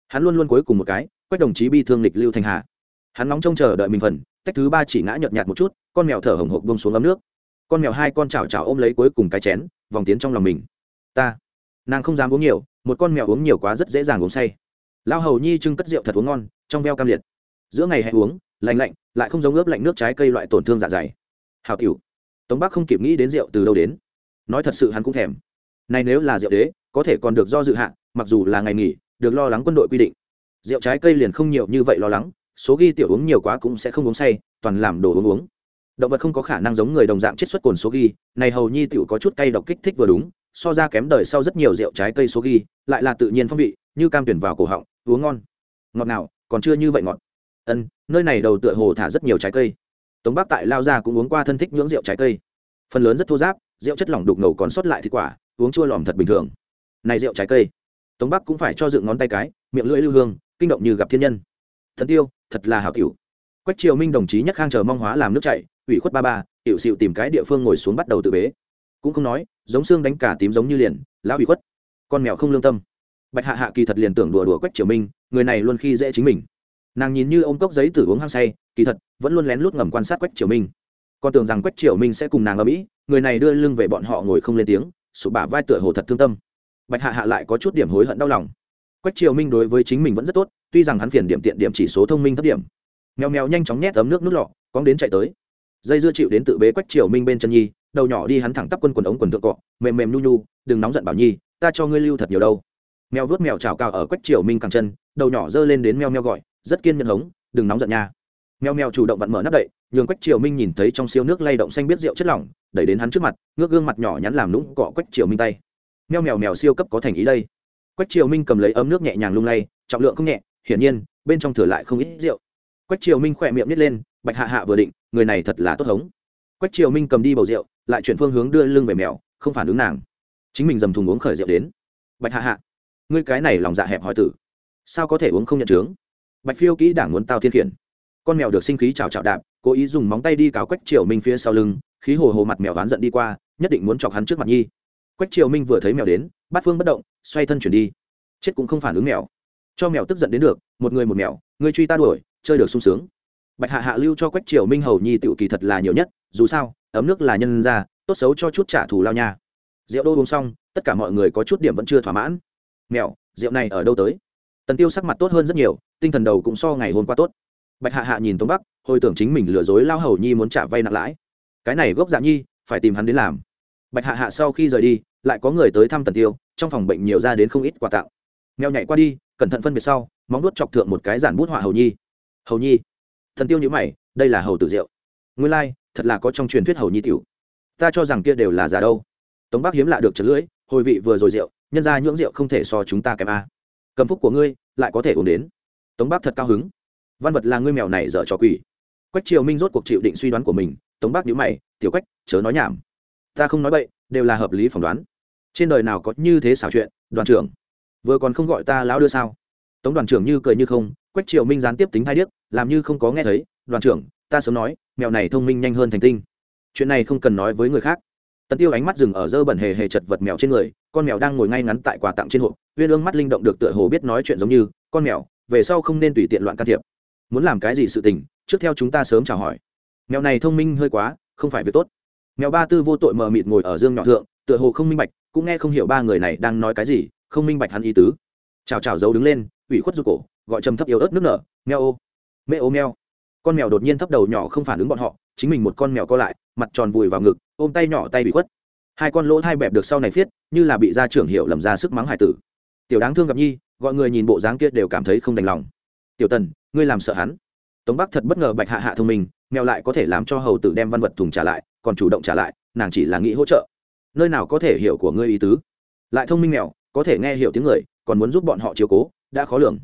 hắn luôn luôn cuối cùng một cái, quách đồng chí bi thương lịch lưu thành hà. Hắn nóng trông chờ đợi mình phần, tách thứ ba chỉ ngã nhợt nhạt một chút, con mèo thở hồng hộc bông xuống ấm nước. Con mèo hai con chảo chảo ôm lấy cuối cùng cái chén, vòng tiến trong lòng mình. Ta, nàng không dám uống nhiều, một con mèo uống nhiều quá rất dễ dàng uống say. Lao hầu nhi trưng cất rượu thật uống ngon, trong veo cam liệt. Giữa ngày hè uống lành lạnh, lại không giống ướp lạnh nước trái cây loại tổn thương dạ dày. Hào tiểu. Tống bắc không kịp nghĩ đến rượu từ đâu đến. Nói thật sự hắn cũng thèm. Này nếu là rượu đế, có thể còn được do dự hạn mặc dù là ngày nghỉ được lo lắng quân đội quy định. Rượu trái cây liền không nhiều như vậy lo lắng, số ghi tiểu uống nhiều quá cũng sẽ không uống say, toàn làm đồ uống uống. Động vật không có khả năng giống người đồng dạng chiết xuất cồn số ghi, này hầu nhi tiểu có chút cay độc kích thích vừa đúng, so ra kém đời sau rất nhiều rượu trái cây số ghi, lại là tự nhiên phong vị, như cam tuyển vào cổ họng, uống ngon. Ngọt nào còn chưa như vậy ngọt. Ân, nơi này đầu tựa hồ thả rất nhiều trái cây. Tống bác tại lao ra cũng uống qua thân thích nhưỡng rượu trái cây. Phần lớn rất thô giáp rượu chất lỏng đục ngầu còn sót lại thịt quả, uống chua lòm thật bình thường. Này rượu trái cây tống bắc cũng phải cho dựng ngón tay cái, miệng lưỡi lưu hương, kinh động như gặp thiên nhân. Thần tiêu, thật là hảo cựu quách triều minh đồng chí nhất khang chờ mong hóa làm nước chảy, ủy khuất ba ba hiệu xịu tìm cái địa phương ngồi xuống bắt đầu tự bế. Cũng không nói, giống xương đánh cả tím giống như liền, lão ủy khuất. Con mèo không lương tâm. Bạch hạ hạ kỳ thật liền tưởng đùa đùa quách triều minh, người này luôn khi dễ chính mình. Nàng nhìn như ô m cốc giấy tử uống hăng say, kỳ thật, vẫn luôn lén lút ngầm quan sát quách triều minh. Con tưởng rằng quách triều minh sẽ cùng nàng ở mỹ, người này đưa lưng về bọn họ ngồi không lên tiếng, sụp bả vai tựa hồ thật thương tâm bạch hạ hạ lại có chút điểm hối hận đau lòng. Quách triều minh đối với chính mình vẫn rất tốt, tuy rằng hắn phiền điểm tiện điểm chỉ số thông minh thấp điểm. Mèo mèo nhanh chóng nhét ấm nước nước lọ, cóng đến chạy tới. Dây dưa chịu đến tự bế quách triều minh bên chân nhi, đầu nhỏ đi hắn thẳng tắp quân quần ống quần thượng cọ, mềm mềm nhu nhu đừng nóng giận bảo nhi, ta cho ngươi lưu thật nhiều đâu. Mèo vớt mèo trào cao ở quách triều minh càng chân, đầu nhỏ giơ lên đến meo meo gọi, rất kiên nhẫn hống, đừng nóng giận nha. Mèo mèo chủ động vặn mở nắp đậy, nhường quách triều minh nhìn thấy trong siêu nước lay động xanh biết rượu chất lỏng, đẩy đến hắn trước mặt, ngước gương mặt nhỏ nhắn làm nũng cọ quách triều minh tay meo mèo mèo siêu cấp có thành ý đây. Quách triều minh cầm lấy ấm nước nhẹ nhàng lung lay, trọng lượng không nhẹ, hiển nhiên, bên trong thừa lại không ít rượu. Quách triều minh khỏe miệng nít lên, bạch hạ hạ vừa định, người này thật là tốt hống. Quách triều minh cầm đi bầu rượu, lại chuyển phương hướng đưa lưng về mèo, không phản ứng nàng. Chính mình dầm thùng uống khởi rượu đến. Bạch hạ hạ, ngươi cái này lòng dạ hẹp hỏi tử, sao có thể uống không nhận chướng? Bạch phiêu kỹ đảng muốn tao thiên khiển. Con mèo được sinh khí chào chào đạp, cố ý dùng móng tay đi cáo quách triều minh phía sau lưng, khí hồ hồ mặt mèo ván giận đi qua, nhất định muốn chọc hắn trước mặt nhi quách triều minh vừa thấy mèo đến, bát phương bất động, xoay thân chuyển đi. Chết cũng không phản ứng mèo. Cho mèo tức giận đến được, một người một mèo, người truy ta đuổi, chơi được sung sướng. Bạch hạ hạ lưu cho quách triều minh hầu nhi tiểu kỳ thật là nhiều nhất, dù sao, ấm nước là nhân ra tốt xấu cho chút trả thù lao nha. Rượu đô uống xong, tất cả mọi người có chút điểm vẫn chưa thỏa mãn. Mèo, rượu này ở đâu tới? Tần tiêu sắc mặt tốt hơn rất nhiều, tinh thần đầu cũng so ngày hôm qua tốt. Bạch hạ hạ nhìn tống bắc, hồi tưởng chính mình lừa dối lao hầu nhi muốn trả vay nặng lãi. Cái này gốc dạ nhi, phải tìm hắn đến làm. Bạch hạ hạ sau khi rời đi lại có người tới thăm tần tiêu trong phòng bệnh nhiều ra đến không ít quà tặng. Nghèo nhảy qua đi cẩn thận phân biệt sau móng nuốt chọc thượng một cái giản bút họa hầu nhi. Hầu nhi. Thần tiêu nhữ mày đây là hầu tử diệu. Nguyên lai、like, thật là có trong truyền thuyết hầu nhi tiểu. Ta cho rằng kia đều là giả đâu. Tống bác hiếm lạ được chật lưỡi hồi vị vừa rồi rượu nhân ra nhưỡng rượu không thể so chúng ta kém a. Cầm phúc của ngươi lại có thể uống đến. Tống bác thật cao hứng. Văn vật là ngươi mèo này dở cho quỷ. Quách triều minh rốt cuộc chịu định suy đoán của mình tống bác nhữ mày tiểu quách chớ nói nhảm. Ta không nói bậy đều là hợp lý phỏng đoán trên đời nào có như thế xảo chuyện, đoàn trưởng? Vừa còn không gọi ta lão đưa sao? Tống đoàn trưởng như cười như không, quách triều minh gián tiếp tính hai điếc, làm như không có nghe thấy. Đoàn trưởng, ta sớm nói mèo này thông minh nhanh hơn thành tinh. Chuyện này không cần nói với người khác. Tần tiêu ánh mắt dừng ở dơ bẩn hề hề chật vật mèo trên người, con mèo đang ngồi ngay ngắn tại quà tặng trên hộp, viên ương mắt linh động được tựa hồ biết nói chuyện giống như, con mèo về sau không nên tùy tiện loạn can thiệp. Muốn làm cái gì sự tình, trước theo chúng ta sớm chào hỏi. Mèo này thông minh hơi quá, không phải việc tốt. Mèo ba tư vô tội mờ mịt ngồi ở dương nhỏ thượng, tựa hồ không minh bạch cũng nghe không hiểu ba người này đang nói cái gì, không minh bạch hắn ý tứ. Chào chào giấu đứng lên, ủy khuất du cổ, gọi trầm thấp yếu ớt nước nở meo ô mê ô meo con mèo đột nhiên thấp đầu nhỏ không phản ứng bọn họ, chính mình một con mèo co lại, mặt tròn vùi vào ngực, ôm tay nhỏ tay bị khuất. Hai con lỗ thai bẹp được sau này phiết, như là bị gia trưởng hiểu lầm ra sức mắng hải tử. Tiểu đáng thương gặp nhi, gọi người nhìn bộ dáng kia đều cảm thấy không đành lòng. Tiểu tần, ngươi làm sợ hắn. Tống bắc thật bất ngờ bạch hạ hạ thông minh, mèo lại có thể làm cho hầu tử đem văn vật thùng trả lại, còn chủ động trả lại, nàng chỉ là nghĩ hỗ trợ nơi nào có thể hiểu của ngươi ý tứ? Lại thông minh mèo, có thể nghe hiểu tiếng người, còn muốn giúp bọn họ chiếu cố, đã khó lường.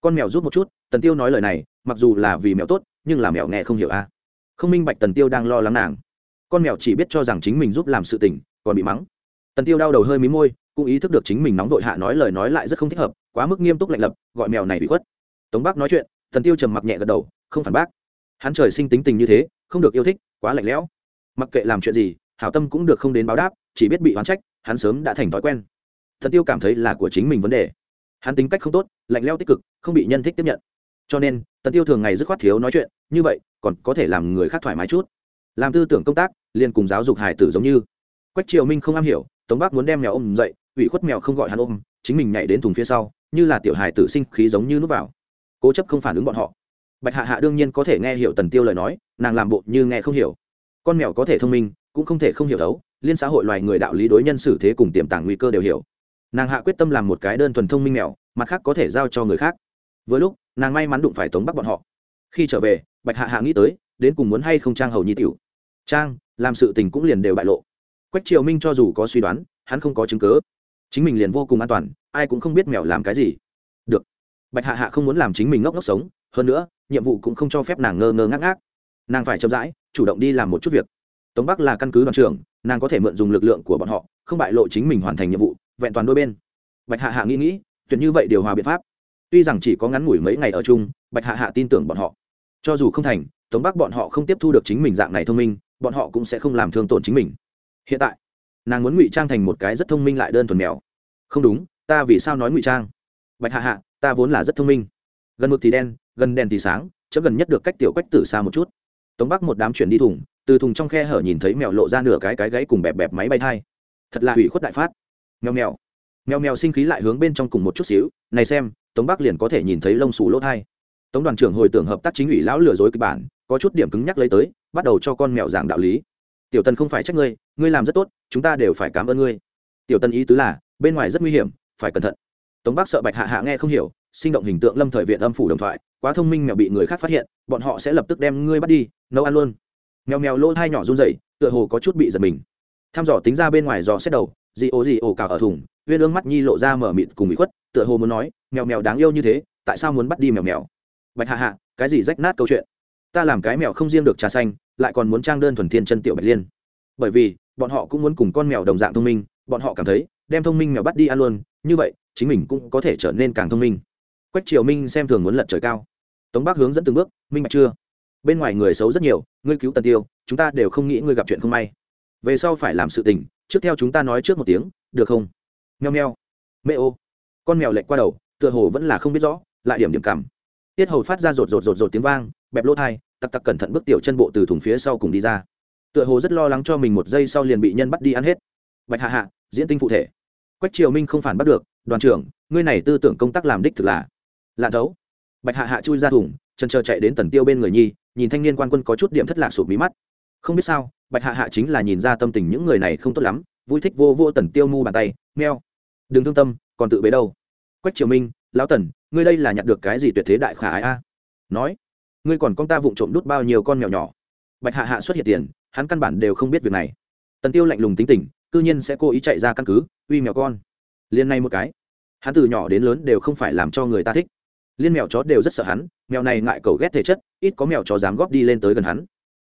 Con mèo rút một chút, tần tiêu nói lời này, mặc dù là vì mèo tốt, nhưng là mèo nghe không hiểu a không minh bạch tần tiêu đang lo lắng nàng. Con mèo chỉ biết cho rằng chính mình giúp làm sự tình, còn bị mắng. Tần tiêu đau đầu hơi mí môi, cũng ý thức được chính mình nóng vội hạ nói lời nói lại rất không thích hợp, quá mức nghiêm túc lạnh lập, gọi mèo này bị khuất. Tống bác nói chuyện, tần tiêu trầm mặc nhẹ gật đầu, không phản bác. Hắn trời sinh tính tình như thế, không được yêu thích, quá lạnh lẽo. Mặc kệ làm chuyện gì hảo tâm cũng được không đến báo đáp, chỉ biết bị oán trách, hắn sớm đã thành thói quen. Thần tiêu cảm thấy là của chính mình vấn đề. Hắn tính cách không tốt, lạnh leo tích cực, không bị nhân thích tiếp nhận. Cho nên tần tiêu thường ngày dứt khoát thiếu nói chuyện, như vậy, còn có thể làm người khác thoải mái chút. Làm tư tưởng công tác, liền cùng giáo dục hài tử giống như. Quách triều minh không am hiểu, tống bác muốn đem mèo ôm dậy, ủy khuất mèo không gọi hắn ôm, chính mình nhảy đến thùng phía sau, như là tiểu hài tử sinh khí giống như núp vào. Cố chấp không phản ứng bọn họ. Bạch hạ hạ đương nhiên có thể nghe hiểu tần tiêu lời nói, nàng làm bộ như nghe không hiểu. Con mèo có thể thông minh cũng không thể không hiểu thấu, liên xã hội loài người đạo lý đối nhân xử thế cùng tiềm tàng nguy cơ đều hiểu. Nàng hạ quyết tâm làm một cái đơn thuần thông minh mèo, mặt khác có thể giao cho người khác. Với lúc, nàng may mắn đụng phải tống bắt bọn họ. Khi trở về, bạch hạ hạ nghĩ tới, đến cùng muốn hay không trang hầu nhi tiểu. Trang, làm sự tình cũng liền đều bại lộ. Quách triều minh cho dù có suy đoán, hắn không có chứng cớ chính mình liền vô cùng an toàn, ai cũng không biết mèo làm cái gì. Được. Bạch hạ hạ không muốn làm chính mình ngốc ngốc sống, hơn nữa, nhiệm vụ cũng không cho phép nàng ngơ ngơ ngác ngác. Nàng phải chậm rãi, chủ động đi làm một chút việc tống bắc là căn cứ đoàn trưởng, nàng có thể mượn dùng lực lượng của bọn họ, không bại lộ chính mình hoàn thành nhiệm vụ, vẹn toàn đôi bên. Bạch hạ hạ nghĩ nghĩ tuyệt như vậy điều hòa biện pháp. Tuy rằng chỉ có ngắn ngủi mấy ngày ở chung, bạch hạ hạ tin tưởng bọn họ. Cho dù không thành, tống bắc bọn họ không tiếp thu được chính mình dạng này thông minh, bọn họ cũng sẽ không làm thương tổn chính mình. Hiện tại, nàng muốn ngụy trang thành một cái rất thông minh lại đơn thuần mèo. Không đúng, ta vì sao nói ngụy trang? Bạch hạ hạ, ta vốn là rất thông minh. Gần mực thì đen, gần đèn thì sáng, chớ gần nhất được cách tiểu quách tử xa một chút. Tống bắc một đám chuyển đi thủng từ thùng trong khe hở nhìn thấy mèo lộ ra nửa cái cái gáy cùng bẹp bẹp máy bay thai. Thật là hủy khuất đại phát. Mèo mèo. Mèo mèo sinh khí lại hướng bên trong cùng một chút xíu, này xem, tống bắc liền có thể nhìn thấy lông xù lỗ thai. Tống đoàn trưởng hồi tưởng hợp tác chính ủy lão lừa dối kịch bản, có chút điểm cứng nhắc lấy tới, bắt đầu cho con mèo giảng đạo lý. Tiểu tần không phải trách ngươi ngươi làm rất tốt, chúng ta đều phải cảm ơn ngươi. Tiểu tần ý tứ là, bên ngoài rất nguy hiểm, phải cẩn thận. Tống bắc sợ bạch hạ hạ nghe không hiểu, sinh động hình tượng lâm thời viện âm phủ đồng thoại, quá thông minh mèo bị người khác phát hiện, bọn họ sẽ lập tức đem ngươi bắt đi, nấu ăn luôn mèo mèo lỗ thai nhỏ run rẩy, tựa hồ có chút bị giật mình. Tham dò tính ra bên ngoài dò xét đầu dị ố dị ổ cào ở thùng huyên ương mắt nhi lộ ra mở mịt cùng bị khuất, tựa hồ muốn nói, mèo mèo đáng yêu như thế, tại sao muốn bắt đi mèo mèo? Bạch hạ hạ, cái gì rách nát câu chuyện? Ta làm cái mèo không riêng được trà xanh, lại còn muốn trang đơn thuần thiên chân tiểu bạch liên. Bởi vì, bọn họ cũng muốn cùng con mèo đồng dạng thông minh, bọn họ cảm thấy, đem thông minh mèo bắt đi ăn luôn, như vậy, chính mình cũng có thể trở nên càng thông minh. Quách triều minh xem thường muốn lật trời cao. Tống bắc hướng dẫn từng bước, minh bạch chưa? Bên ngoài người xấu rất nhiều, ngươi cứu tần tiêu, chúng ta đều không nghĩ ngươi gặp chuyện không may. Về sau phải làm sự tình, trước theo chúng ta nói trước một tiếng, được không? Nheo nheo mẹ ô con mèo lệch qua đầu, tựa hồ vẫn là không biết rõ, lại điểm điểm cảm. Tiết hầu phát ra rột rột rột rột tiếng vang, bẹp lỗ thai, tặc tặc cẩn thận bước tiểu chân bộ từ thùng phía sau cùng đi ra. Tựa hồ rất lo lắng cho mình một giây sau liền bị nhân bắt đi ăn hết. Bạch hạ hạ, diễn tinh phụ thể. Quách triều minh không phản bắt được, đoàn trưởng, ngươi này tư tưởng công tác làm đích thực là. Lạ thấu. Bạch hạ hạ chui ra thùng chân chờ chạy đến tần tiêu bên người nhi, nhìn thanh niên quan quân có chút điểm thất lạc sụp mí mắt. Không biết sao, bạch hạ hạ chính là nhìn ra tâm tình những người này không tốt lắm, vui thích vô vô tần tiêu mu bàn tay meo đừng thương tâm, còn tự bế đâu. Quách triều minh, lão tần, ngươi đây là nhặt được cái gì tuyệt thế đại khả ái a? Nói, ngươi còn con ta vụng trộm đút bao nhiêu con mèo nhỏ. Bạch hạ hạ xuất hiện tiền, hắn căn bản đều không biết việc này. Tần tiêu lạnh lùng tính tình, cư nhiên sẽ cố ý chạy ra căn cứ, uy mèo con. Liên này một cái, hắn từ nhỏ đến lớn đều không phải làm cho người ta thích liên mèo chó đều rất sợ hắn, mèo này ngại cầu ghét thể chất, ít có mèo chó dám góp đi lên tới gần hắn.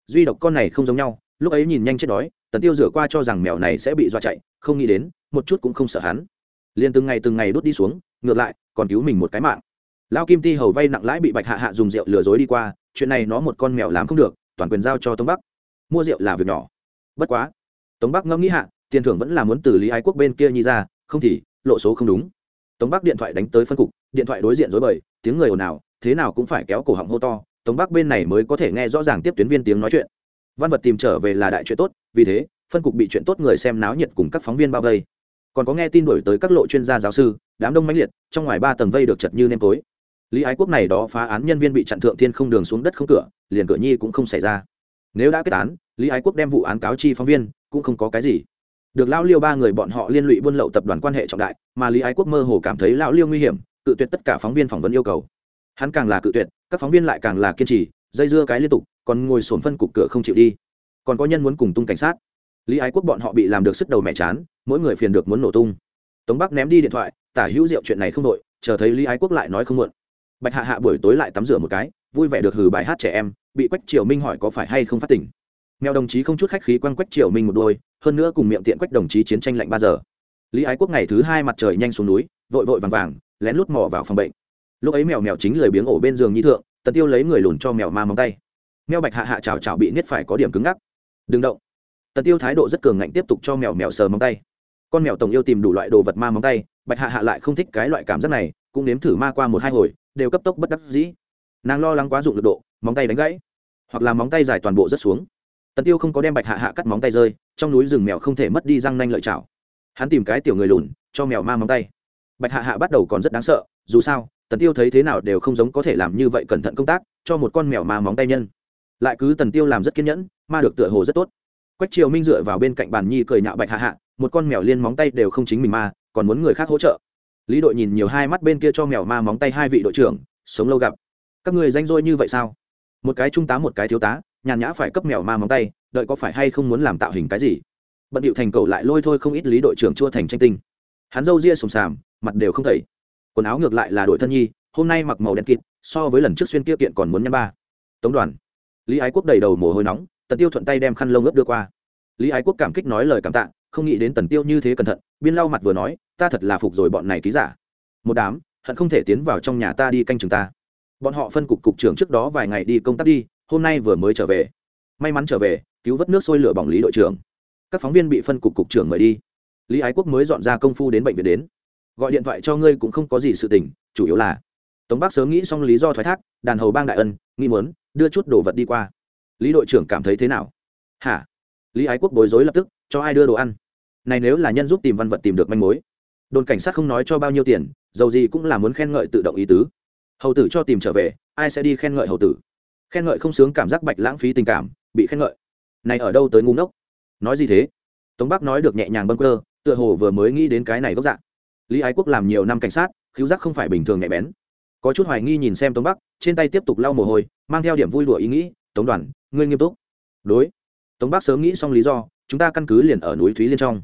Duy độc con này không giống nhau, lúc ấy nhìn nhanh chết đói, tần tiêu rửa qua cho rằng mèo này sẽ bị dọa chạy, không nghĩ đến, một chút cũng không sợ hắn. Liền từng ngày từng ngày đốt đi xuống, ngược lại, còn cứu mình một cái mạng. Lao kim ti hầu vay nặng lãi bị bạch hạ hạ dùng rượu lừa dối đi qua, chuyện này nó một con mèo làm không được, toàn quyền giao cho tống bắc. Mua rượu là việc nhỏ. Bất quá, tống bắc ngẫm nghĩ hạ, tiền thưởng vẫn là muốn từ lý ái quốc bên kia nhi ra, không thì, lộ số không đúng tống bắc điện thoại đánh tới phân cục, điện thoại đối diện dối bời, tiếng người ồn ào, thế nào cũng phải kéo cổ họng hô to, tống bắc bên này mới có thể nghe rõ ràng tiếp tuyến viên tiếng nói chuyện. Văn vật tìm trở về là đại chuyện tốt, vì thế, phân cục bị chuyện tốt người xem náo nhiệt cùng các phóng viên bao vây. Còn có nghe tin đổi tới các lộ chuyên gia giáo sư, đám đông mãnh liệt, trong ngoài ba tầng vây được chật như nêm tối. Lý ái quốc này đó phá án nhân viên bị chặn thượng thiên không đường xuống đất không cửa, liền cửa nhi cũng không xảy ra. Nếu đã kết án, lý ái quốc đem vụ án cáo chi phóng viên, cũng không có cái gì được lão liêu ba người bọn họ liên lụy buôn lậu tập đoàn quan hệ trọng đại, mà lý ái quốc mơ hồ cảm thấy lão liêu nguy hiểm, cự tuyệt tất cả phóng viên phỏng vấn yêu cầu. Hắn càng là cự tuyệt, các phóng viên lại càng là kiên trì, dây dưa cái liên tục, còn ngồi sồn phân cục cửa không chịu đi. Còn có nhân muốn cùng tung cảnh sát. Lý ái quốc bọn họ bị làm được sức đầu mẹ chán, mỗi người phiền được muốn nổ tung. Tống bắc ném đi điện thoại, tả hữu rượu chuyện này không đội, chờ thấy lý ái quốc lại nói không muộn. Bạch hạ hạ buổi tối lại tắm rửa một cái, vui vẻ được hử bài hát trẻ em, bị quách triều minh hỏi có phải hay không phát tỉnh mèo đồng chí không chút khách khí quăng quách triều minh một đôi, hơn nữa cùng miệng tiện quách đồng chí chiến tranh lạnh ba giờ. Lý ái quốc ngày thứ hai mặt trời nhanh xuống núi, vội vội vàng vàng, lén lút mò vào phòng bệnh. Lúc ấy mèo mèo chính lười biếng ổ bên giường nhi thượng, tần tiêu lấy người lùn cho mèo ma móng tay. Mèo bạch hạ hạ chào chào bị niết phải có điểm cứng ngắc. Đừng động. Tần tiêu thái độ rất cường ngạnh tiếp tục cho mèo mèo sờ móng tay. Con mèo tổng yêu tìm đủ loại đồ vật ma móng tay, bạch hạ hạ lại không thích cái loại cảm giác này, cũng nếm thử ma qua một hai hồi, đều cấp tốc bất đắc dĩ. Nàng lo lắng quá dụng lực độ, móng tay đánh gãy, hoặc là móng tay dài toàn bộ rất xuống tần tiêu không có đem bạch hạ hạ cắt móng tay rơi, trong núi rừng mèo không thể mất đi răng nanh lợi chảo. Hắn tìm cái tiểu người lùn, cho mèo ma móng tay. Bạch hạ hạ bắt đầu còn rất đáng sợ, dù sao, tần tiêu thấy thế nào đều không giống có thể làm như vậy cẩn thận công tác, cho một con mèo ma móng tay nhân. Lại cứ tần tiêu làm rất kiên nhẫn, ma được tựa hồ rất tốt. Quách triều minh dựa vào bên cạnh bàn nhi cười nhạo bạch hạ hạ, một con mèo liên móng tay đều không chính mình ma, còn muốn người khác hỗ trợ. Lý đội nhìn nhiều hai mắt bên kia cho mèo ma móng tay hai vị đội trưởng, sống lâu gặp. Các người danh dôi như vậy sao? Một cái trung tá, một cái thiếu tá nhàn nhã phải cấp mèo ma móng tay, đợi có phải hay không muốn làm tạo hình cái gì. Bận điệu thành cầu lại lôi thôi không ít lý đội trưởng chua thành tranh tinh. Hắn râu ria sùng sàm, mặt đều không thấy. Quần áo ngược lại là đội thân nhi, hôm nay mặc màu đen kịt, so với lần trước xuyên kia kiện còn muốn nhăn ba. Tống đoàn. Lý ái quốc đầy đầu mồ hôi nóng, tần tiêu thuận tay đem khăn lông ướp đưa qua. Lý ái quốc cảm kích nói lời cảm tạ, không nghĩ đến tần tiêu như thế cẩn thận, biên lau mặt vừa nói, ta thật là phục rồi bọn này ký giả. Một đám, hận không thể tiến vào trong nhà ta đi canh chừng ta. Bọn họ phân cục cục trưởng trước đó vài ngày đi công tác đi hôm nay vừa mới trở về. May mắn trở về, cứu vớt nước sôi lửa bỏng lý đội trưởng. Các phóng viên bị phân cục cục trưởng mời đi. Lý ái quốc mới dọn ra công phu đến bệnh viện đến. Gọi điện thoại cho ngươi cũng không có gì sự tình, chủ yếu là tống bác sớm nghĩ xong lý do thoái thác, đàn hầu bang đại ân, nghĩ muốn đưa chút đồ vật đi qua. Lý đội trưởng cảm thấy thế nào? Hả? Lý ái quốc bối rối lập tức, cho ai đưa đồ ăn? Này nếu là nhân giúp tìm văn vật tìm được manh mối. Đồn cảnh sát không nói cho bao nhiêu tiền, dầu gì cũng là muốn khen ngợi tự động ý tứ. Hầu tử cho tìm trở về, ai sẽ đi khen ngợi hầu tử? Khen ngợi không sướng cảm giác bạch lãng phí tình cảm, bị khen ngợi. Này ở đâu tới ngu ngốc? Nói gì thế? Tống bắc nói được nhẹ nhàng bâng cơ tựa hồ vừa mới nghĩ đến cái này gốc dạng. Lý ái quốc làm nhiều năm cảnh sát, khiếu giác không phải bình thường nhạy bén. Có chút hoài nghi nhìn xem tống bắc, trên tay tiếp tục lau mồ hôi, mang theo điểm vui đùa ý nghĩ, tống đoàn, ngươi nghiêm túc. Đối. Tống bắc sớm nghĩ xong lý do, chúng ta căn cứ liền ở núi thúy liên trong.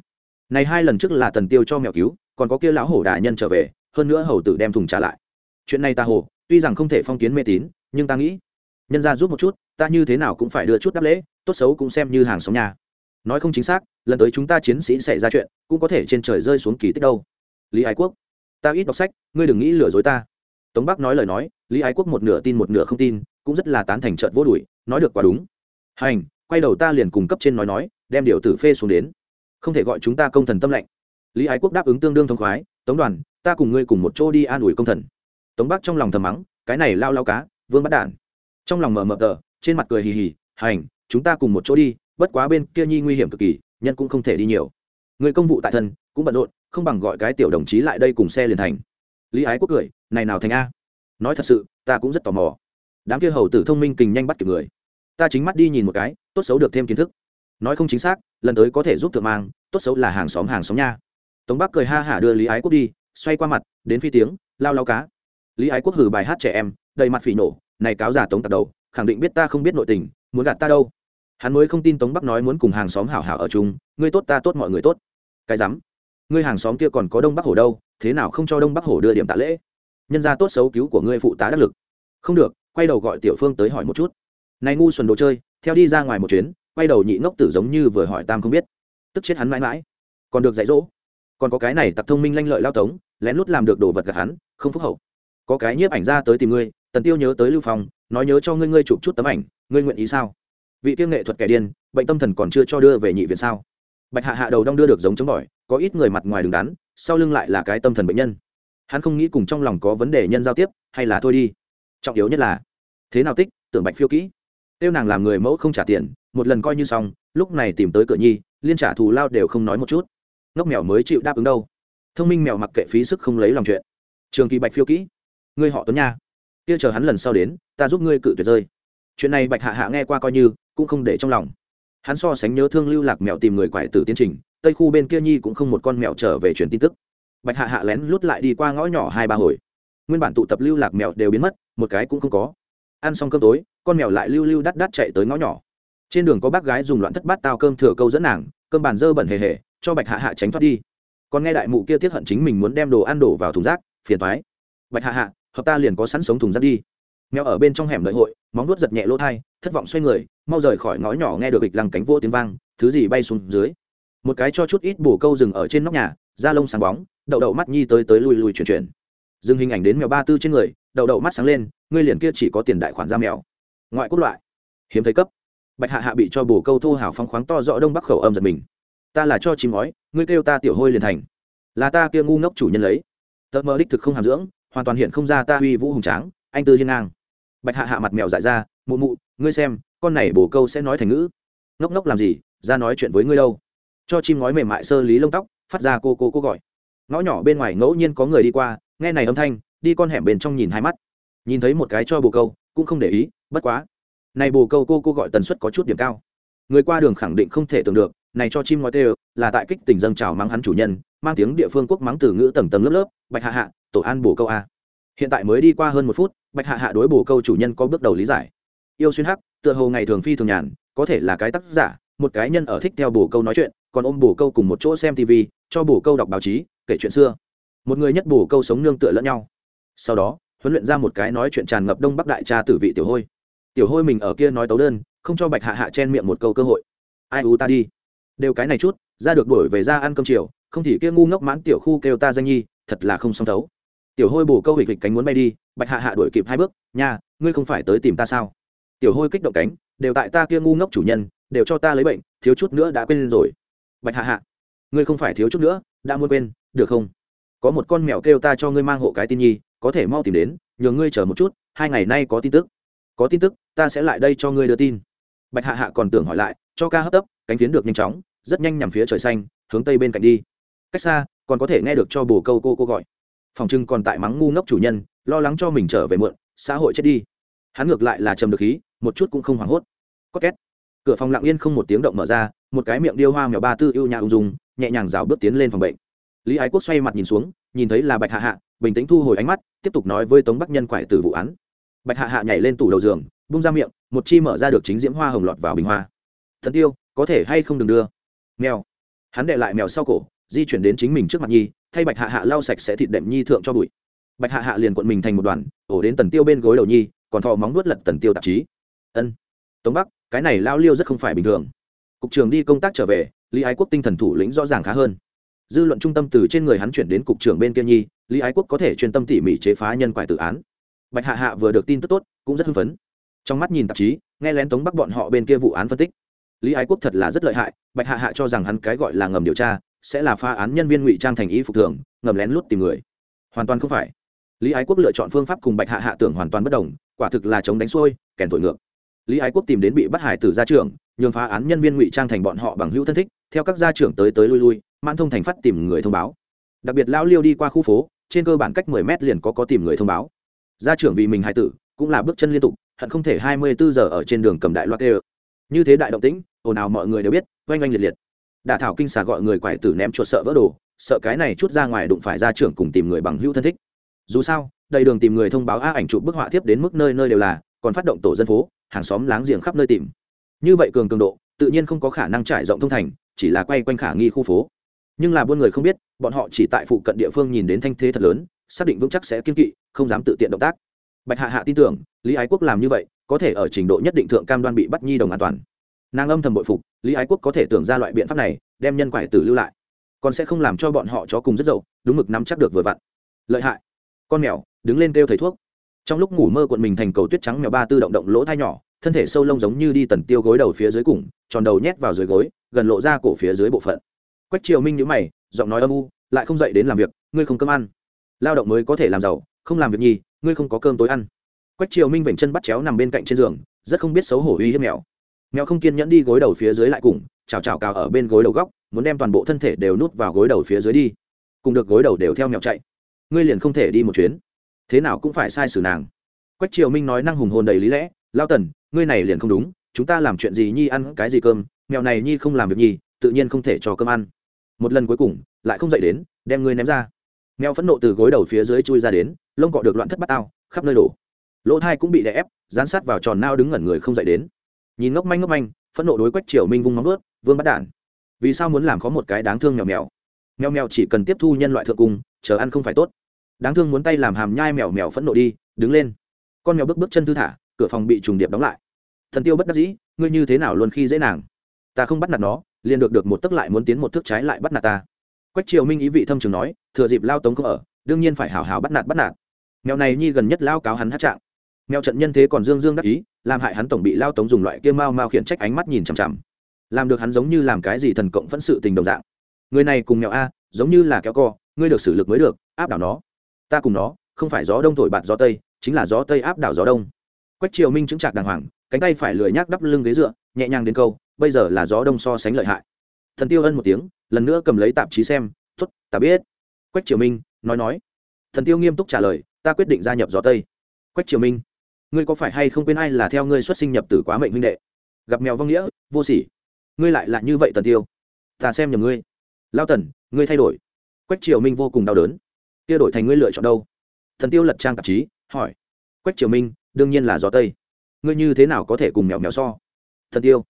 Này hai lần trước là tần tiêu cho mèo cứu, còn có kia lão hổ đại nhân trở về, hơn nữa hầu tử đem thùng trả lại. Chuyện này ta hồ, tuy rằng không thể phong kiến mê tín, nhưng ta nghĩ nhân ra giúp một chút, ta như thế nào cũng phải đưa chút đáp lễ, tốt xấu cũng xem như hàng xóm nhà. Nói không chính xác, lần tới chúng ta chiến sĩ xảy ra chuyện, cũng có thể trên trời rơi xuống kỳ tích đâu. Lý ái quốc, ta ít đọc sách, ngươi đừng nghĩ lừa dối ta. Tống bắc nói lời nói, lý ái quốc một nửa tin một nửa không tin, cũng rất là tán thành trợn vô đuổi, nói được quá đúng. Hành, quay đầu ta liền cùng cấp trên nói nói, đem điều tử phê xuống đến. Không thể gọi chúng ta công thần tâm lệnh. Lý ái quốc đáp ứng tương đương thông khoái, tống đoàn, ta cùng ngươi cùng một chỗ đi an ủi công thần. Tống bắc trong lòng thầm mắng, cái này lao lao cá, vương bắt đản trong lòng mờ mờ tờ, trên mặt cười hì hì, hành, chúng ta cùng một chỗ đi, bất quá bên kia nhi nguy hiểm cực kỳ, nhân cũng không thể đi nhiều. Người công vụ tại thân, cũng bận rộn, không bằng gọi cái tiểu đồng chí lại đây cùng xe liền thành. Lý ái quốc cười, này nào thành a? Nói thật sự, ta cũng rất tò mò. Đám kia hầu tử thông minh kình nhanh bắt kịp người. Ta chính mắt đi nhìn một cái, tốt xấu được thêm kiến thức. Nói không chính xác, lần tới có thể giúp thượng mang, tốt xấu là hàng xóm hàng xóm nha. Tống bắc cười ha hả đưa lý ái quốc đi, xoay qua mặt, đến phi tiếng, lao lao cá. Lý ái quốc hử bài hát trẻ em, đầy mặt phỉ nổ này cáo giả tống tặc đầu, khẳng định biết ta không biết nội tình, muốn gạt ta đâu. Hắn mới không tin tống bắc nói muốn cùng hàng xóm hảo hảo ở chung, ngươi tốt ta tốt mọi người tốt. Cái rắm, ngươi hàng xóm kia còn có đông bắc hổ đâu, thế nào không cho đông bắc hổ đưa điểm tạ lễ? Nhân ra tốt xấu cứu của ngươi phụ tá đắc lực. Không được, quay đầu gọi tiểu phương tới hỏi một chút. Này ngu xuẩn đồ chơi, theo đi ra ngoài một chuyến, quay đầu nhị ngốc tử giống như vừa hỏi tam không biết. Tức chết hắn mãi mãi. Còn được dạy dỗ. Còn có cái này tặc thông minh lanh lợi lao tống, lén lút làm được đồ vật gạt hắn, không phúc hậu. Có cái nhiếp ảnh ra tới tìm ngươi tần tiêu nhớ tới lưu phong, nói nhớ cho ngươi ngươi chụp chút tấm ảnh, ngươi nguyện ý sao? Vị tiêu nghệ thuật kẻ điên, bệnh tâm thần còn chưa cho đưa về nhị viện sao? Bạch hạ hạ đầu đong đưa được giống chống bỏi, có ít người mặt ngoài đứng đắn, sau lưng lại là cái tâm thần bệnh nhân. Hắn không nghĩ cùng trong lòng có vấn đề nhân giao tiếp, hay là thôi đi. Trọng yếu nhất là, thế nào tích, tưởng bạch phiêu kỹ. Tiêu nàng làm người mẫu không trả tiền, một lần coi như xong, lúc này tìm tới cửa nhi, liên trả thù lao đều không nói một chút. Ngốc mèo mới chịu đáp ứng đâu. Thông minh mèo mặc kệ phí sức không lấy lòng chuyện. Trường kỳ bạch phiêu kỹ. Ngươi họ tuấn nha kia chờ hắn lần sau đến, ta giúp ngươi cự tuyệt rơi. Chuyện này bạch hạ hạ nghe qua coi như, cũng không để trong lòng. Hắn so sánh nhớ thương lưu lạc mèo tìm người quải tử tiến trình, tây khu bên kia nhi cũng không một con mèo trở về truyền tin tức. Bạch hạ hạ lén lút lại đi qua ngõ nhỏ hai ba hồi. Nguyên bản tụ tập lưu lạc mèo đều biến mất, một cái cũng không có. Ăn xong cơm tối, con mèo lại lưu lưu đắt đắt chạy tới ngõ nhỏ. Trên đường có bác gái dùng loạn thất bát tao cơm thừa câu dẫn nàng, cơm bàn dơ bẩn hề hề, cho bạch hạ hạ tránh thoát đi. Còn nghe đại mụ kia tiết hận chính mình muốn đem đồ ăn đổ vào thùng rác, phiền thoái bạch hạ hạ hợp ta liền có sẵn sống thùng rác đi. Mèo ở bên trong hẻm lợi hội, móng nuốt giật nhẹ lỗ thai, thất vọng xoay người, mau rời khỏi ngõ nhỏ nghe được bịch lăng cánh vô tiếng vang, thứ gì bay xuống dưới. Một cái cho chút ít bổ câu rừng ở trên nóc nhà, da lông sáng bóng, đậu đậu mắt nhi tới tới lui lui chuyển chuyển. Dừng hình ảnh đến mèo ba tư trên người, đậu đậu mắt sáng lên, ngươi liền kia chỉ có tiền đại khoản ra mèo. Ngoại quốc loại. Hiếm thấy cấp. Bạch hạ hạ bị cho bổ câu thô hào phong khoáng to rõ đông bắc khẩu âm giật mình. Ta là cho chim ngói, ngươi kêu ta tiểu hôi liền thành. Là ta kia ngu ngốc chủ nhân lấy. Tớ mơ đích thực không hàm dưỡng hoàn toàn hiện không ra ta uy vũ hùng tráng, anh tư hiên ngang. Bạch hạ hạ mặt mèo dại ra, mụ mụ, ngươi xem, con này bổ câu sẽ nói thành ngữ. Ngốc ngốc làm gì, ra nói chuyện với ngươi đâu. Cho chim ngói mềm mại sơ lý lông tóc, phát ra cô cô cô gọi. Ngõ nhỏ bên ngoài ngẫu nhiên có người đi qua, nghe này âm thanh, đi con hẻm bên trong nhìn hai mắt. Nhìn thấy một cái cho bồ câu, cũng không để ý, bất quá. Này bồ câu cô cô gọi tần suất có chút điểm cao. Người qua đường khẳng định không thể tưởng được, này cho chim ngói tê, là tại kích tình dâng chào mắng hắn chủ nhân, mang tiếng địa phương quốc mắng từ ngữ tầng tầng lớp lớp. Bạch hạ hạ tổ an bồ câu a. Hiện tại mới đi qua hơn một phút, bạch hạ hạ đối bồ câu chủ nhân có bước đầu lý giải. Yêu xuyên hắc, tựa hồ ngày thường phi thường nhàn, có thể là cái tác giả, một cái nhân ở thích theo bồ câu nói chuyện, còn ôm bồ câu cùng một chỗ xem tv cho bồ câu đọc báo chí, kể chuyện xưa. Một người nhất bồ câu sống nương tựa lẫn nhau. Sau đó, huấn luyện ra một cái nói chuyện tràn ngập đông bắc đại cha tử vị tiểu hôi. Tiểu hôi mình ở kia nói tấu đơn, không cho bạch hạ hạ chen miệng một câu cơ hội. Ai u ta đi. Đều cái này chút, ra được đuổi về ra ăn cơm chiều, không thì kia ngu ngốc mãn tiểu khu kêu ta danh nhi, thật là không song thấu tiểu hôi bổ câu hịch hịch cánh muốn bay đi, bạch hạ hạ đuổi kịp hai bước, nha, ngươi không phải tới tìm ta sao? Tiểu hôi kích động cánh, đều tại ta kia ngu ngốc chủ nhân, đều cho ta lấy bệnh, thiếu chút nữa đã quên rồi. Bạch hạ hạ, ngươi không phải thiếu chút nữa, đã muốn quên, được không? Có một con mèo kêu ta cho ngươi mang hộ cái tin nhi, có thể mau tìm đến nhờ ngươi chờ một chút, hai ngày nay có tin tức. Có tin tức, ta sẽ lại đây cho ngươi đưa tin. Bạch hạ hạ còn tưởng hỏi lại, cho ca hấp tấp, cánh phiến được nhanh chóng, rất nhanh nhằm phía trời xanh, hướng tây bên cạnh đi. Cách xa, còn có thể nghe được cho bồ câu cô cô gọi phòng trưng còn tại mắng ngu ngốc chủ nhân, lo lắng cho mình trở về muộn, xã hội chết đi. Hắn ngược lại là trầm được khí, một chút cũng không hoảng hốt. Có két. Cửa phòng lặng yên không một tiếng động mở ra, một cái miệng điêu hoa mèo ba tư ưu nhã ung dung, nhẹ nhàng rào bước tiến lên phòng bệnh. Lý ái quốc xoay mặt nhìn xuống, nhìn thấy là bạch hạ hạ, bình tĩnh thu hồi ánh mắt, tiếp tục nói với tống bắc nhân quải từ vụ án. Bạch hạ hạ nhảy lên tủ đầu giường bung ra miệng, một chi mở ra được chính diễm hoa hồng lọt vào bình hoa. Thần tiêu, có thể hay không đừng đưa? Mèo. Hắn đệ lại mèo sau cổ, di chuyển đến chính mình trước mặt nhi thay bạch hạ hạ lau sạch sẽ thịt đệm nhi thượng cho bụi. Bạch hạ hạ liền cuộn mình thành một đoàn, ổ đến tần tiêu bên gối đầu nhi, còn thò móng nuốt lật tần tiêu tạp chí. Ân. Tống bắc, cái này lao liêu rất không phải bình thường. Cục trưởng đi công tác trở về, lý ái quốc tinh thần thủ lĩnh rõ ràng khá hơn. Dư luận trung tâm từ trên người hắn chuyển đến cục trưởng bên kia nhi, lý ái quốc có thể chuyên tâm tỉ mỉ chế phá nhân quải tự án. Bạch hạ hạ vừa được tin tức tốt, cũng rất hưng phấn. Trong mắt nhìn tạp chí, nghe lén tống bắc bọn họ bên kia vụ án phân tích. Lý ái quốc thật là rất lợi hại, bạch hạ hạ cho rằng hắn cái gọi là ngầm điều tra sẽ là phá án nhân viên ngụy trang thành y phục thường, ngầm lén lút tìm người. Hoàn toàn không phải. Lý ái quốc lựa chọn phương pháp cùng bạch hạ hạ tưởng hoàn toàn bất đồng, quả thực là chống đánh xuôi, kèn thổi ngược. Lý ái quốc tìm đến bị bắt hải từ gia trưởng, nhường phá án nhân viên ngụy trang thành bọn họ bằng hữu thân thích, theo các gia trưởng tới tới lui lui, mãn thông thành phát tìm người thông báo. Đặc biệt lao liêu đi qua khu phố, trên cơ bản cách mười mét liền có có tìm người thông báo. Gia trưởng vì mình hải tử, cũng là bước chân liên tục, hận không thể hai mươi bốn giờ ở trên đường cầm đại loạt đê như thế đại động tĩnh, ồn ào mọi người đều biết, oanh oanh liệt liệt đả thảo kinh xà gọi người quải tử ném chuột sợ vỡ đồ, sợ cái này chút ra ngoài đụng phải ra trưởng cùng tìm người bằng hữu thân thích. Dù sao, đầy đường tìm người thông báo a ảnh chụp bức họa tiếp đến mức nơi nơi đều là, còn phát động tổ dân phố, hàng xóm láng giềng khắp nơi tìm. Như vậy cường cường độ, tự nhiên không có khả năng trải rộng thông thành, chỉ là quay quanh khả nghi khu phố. Nhưng là buôn người không biết, bọn họ chỉ tại phụ cận địa phương nhìn đến thanh thế thật lớn, xác định vững chắc sẽ kiên kỵ, không dám tự tiện động tác. Bạch hạ hạ tin tưởng, lý ái quốc làm như vậy, có thể ở trình độ nhất định thượng cam đoan bị bắt nhi đồng an toàn nàng âm thầm bội phục, lý ái quốc có thể tưởng ra loại biện pháp này, đem nhân quải tử lưu lại. Còn sẽ không làm cho bọn họ chó cùng rất dậu, đúng mực nắm chắc được vừa vặn. Lợi hại. Con mèo, đứng lên kêu thầy thuốc. Trong lúc ngủ mơ cuộn mình thành cầu tuyết trắng mèo ba tư động động lỗ thai nhỏ, thân thể sâu lông giống như đi tần tiêu gối đầu phía dưới cùng, tròn đầu nhét vào dưới gối, gần lộ ra cổ phía dưới bộ phận. Quách triều minh nhữ mày, giọng nói âm u, lại không dậy đến làm việc, ngươi không cơm ăn. Lao động mới có thể làm giàu, không làm việc nhì, ngươi không có cơm tối ăn. Quách triều minh vểnh chân bắt chéo nằm bên cạnh trên giường, rất không biết xấu hổ uy hiếp mèo mèo không kiên nhẫn đi gối đầu phía dưới lại cùng, chào chào cào ở bên gối đầu góc, muốn đem toàn bộ thân thể đều nút vào gối đầu phía dưới đi. Cùng được gối đầu đều theo mèo chạy. Ngươi liền không thể đi một chuyến. Thế nào cũng phải sai xử nàng. Quách triều minh nói năng hùng hồn đầy lý lẽ lao tần, ngươi này liền không đúng, chúng ta làm chuyện gì nhi ăn cái gì cơm, mèo này nhi không làm việc nhi, tự nhiên không thể cho cơm ăn. Một lần cuối cùng, lại không dậy đến, đem ngươi ném ra. Mèo phẫn nộ từ gối đầu phía dưới chui ra đến, lông cọ được loạn thất bắt ao, khắp nơi đổ. Lỗ thai cũng bị đè ép, dán sát vào tròn nao đứng ngẩn người không dậy đến nhìn ngốc manh ngốc manh, phẫn nộ đối quách triều minh vung móng ướt vương bắt đản. Vì sao muốn làm có một cái đáng thương mèo mèo? Mèo mèo chỉ cần tiếp thu nhân loại thượng cung, chờ ăn không phải tốt. Đáng thương muốn tay làm hàm nhai mèo mèo phẫn nộ đi, đứng lên. Con mèo bước bước chân thư thả, cửa phòng bị trùng điệp đóng lại. Thần tiêu bất đắc dĩ, ngươi như thế nào luôn khi dễ nàng? Ta không bắt nạt nó, liền được được một tức lại muốn tiến một thước trái lại bắt nạt ta. Quách triều minh ý vị thâm trường nói, thừa dịp lao tống không ở, đương nhiên phải hào hào bắt nạt bắt nạt. Mèo này nhi gần nhất lao cáo hắn hát trạng. Mèo trận nhân thế còn dương dương đắc ý làm hại hắn tổng bị lao tống dùng loại kia mau mau khiển trách ánh mắt nhìn chằm chằm. Làm được hắn giống như làm cái gì thần cộng phẫn sự tình đồng dạng. Người này cùng mèo a, giống như là kéo co, ngươi được xử lực mới được, áp đảo nó. Ta cùng nó, không phải gió đông thổi bạt gió tây, chính là gió tây áp đảo gió đông. Quách triều minh chứng trạc đàng hoàng, cánh tay phải lười nhác đắp lưng ghế dựa, nhẹ nhàng đến câu, bây giờ là gió đông so sánh lợi hại. Thần tiêu ân một tiếng, lần nữa cầm lấy tạp chí xem t ố t ta biết. Quách triều minh nói nói. Thần tiêu nghiêm túc trả lời, ta quyết định gia nhập gió tây. Quách triều minh ngươi có phải hay không quên ai là theo ngươi xuất sinh nhập tử quá mệnh huynh đệ? Gặp mèo vong nghĩa, vô sỉ. Ngươi lại là như vậy tần tiêu. Ta xem nhầm ngươi. Lao tần, ngươi thay đổi. Quách triều minh vô cùng đau đớn. Tiêu đổi thành ngươi lựa chọn đâu? Thần tiêu lật trang tạp chí, hỏi. Quách triều minh, đương nhiên là gió tây. Ngươi như thế nào có thể cùng mèo mèo so? Thần tiêu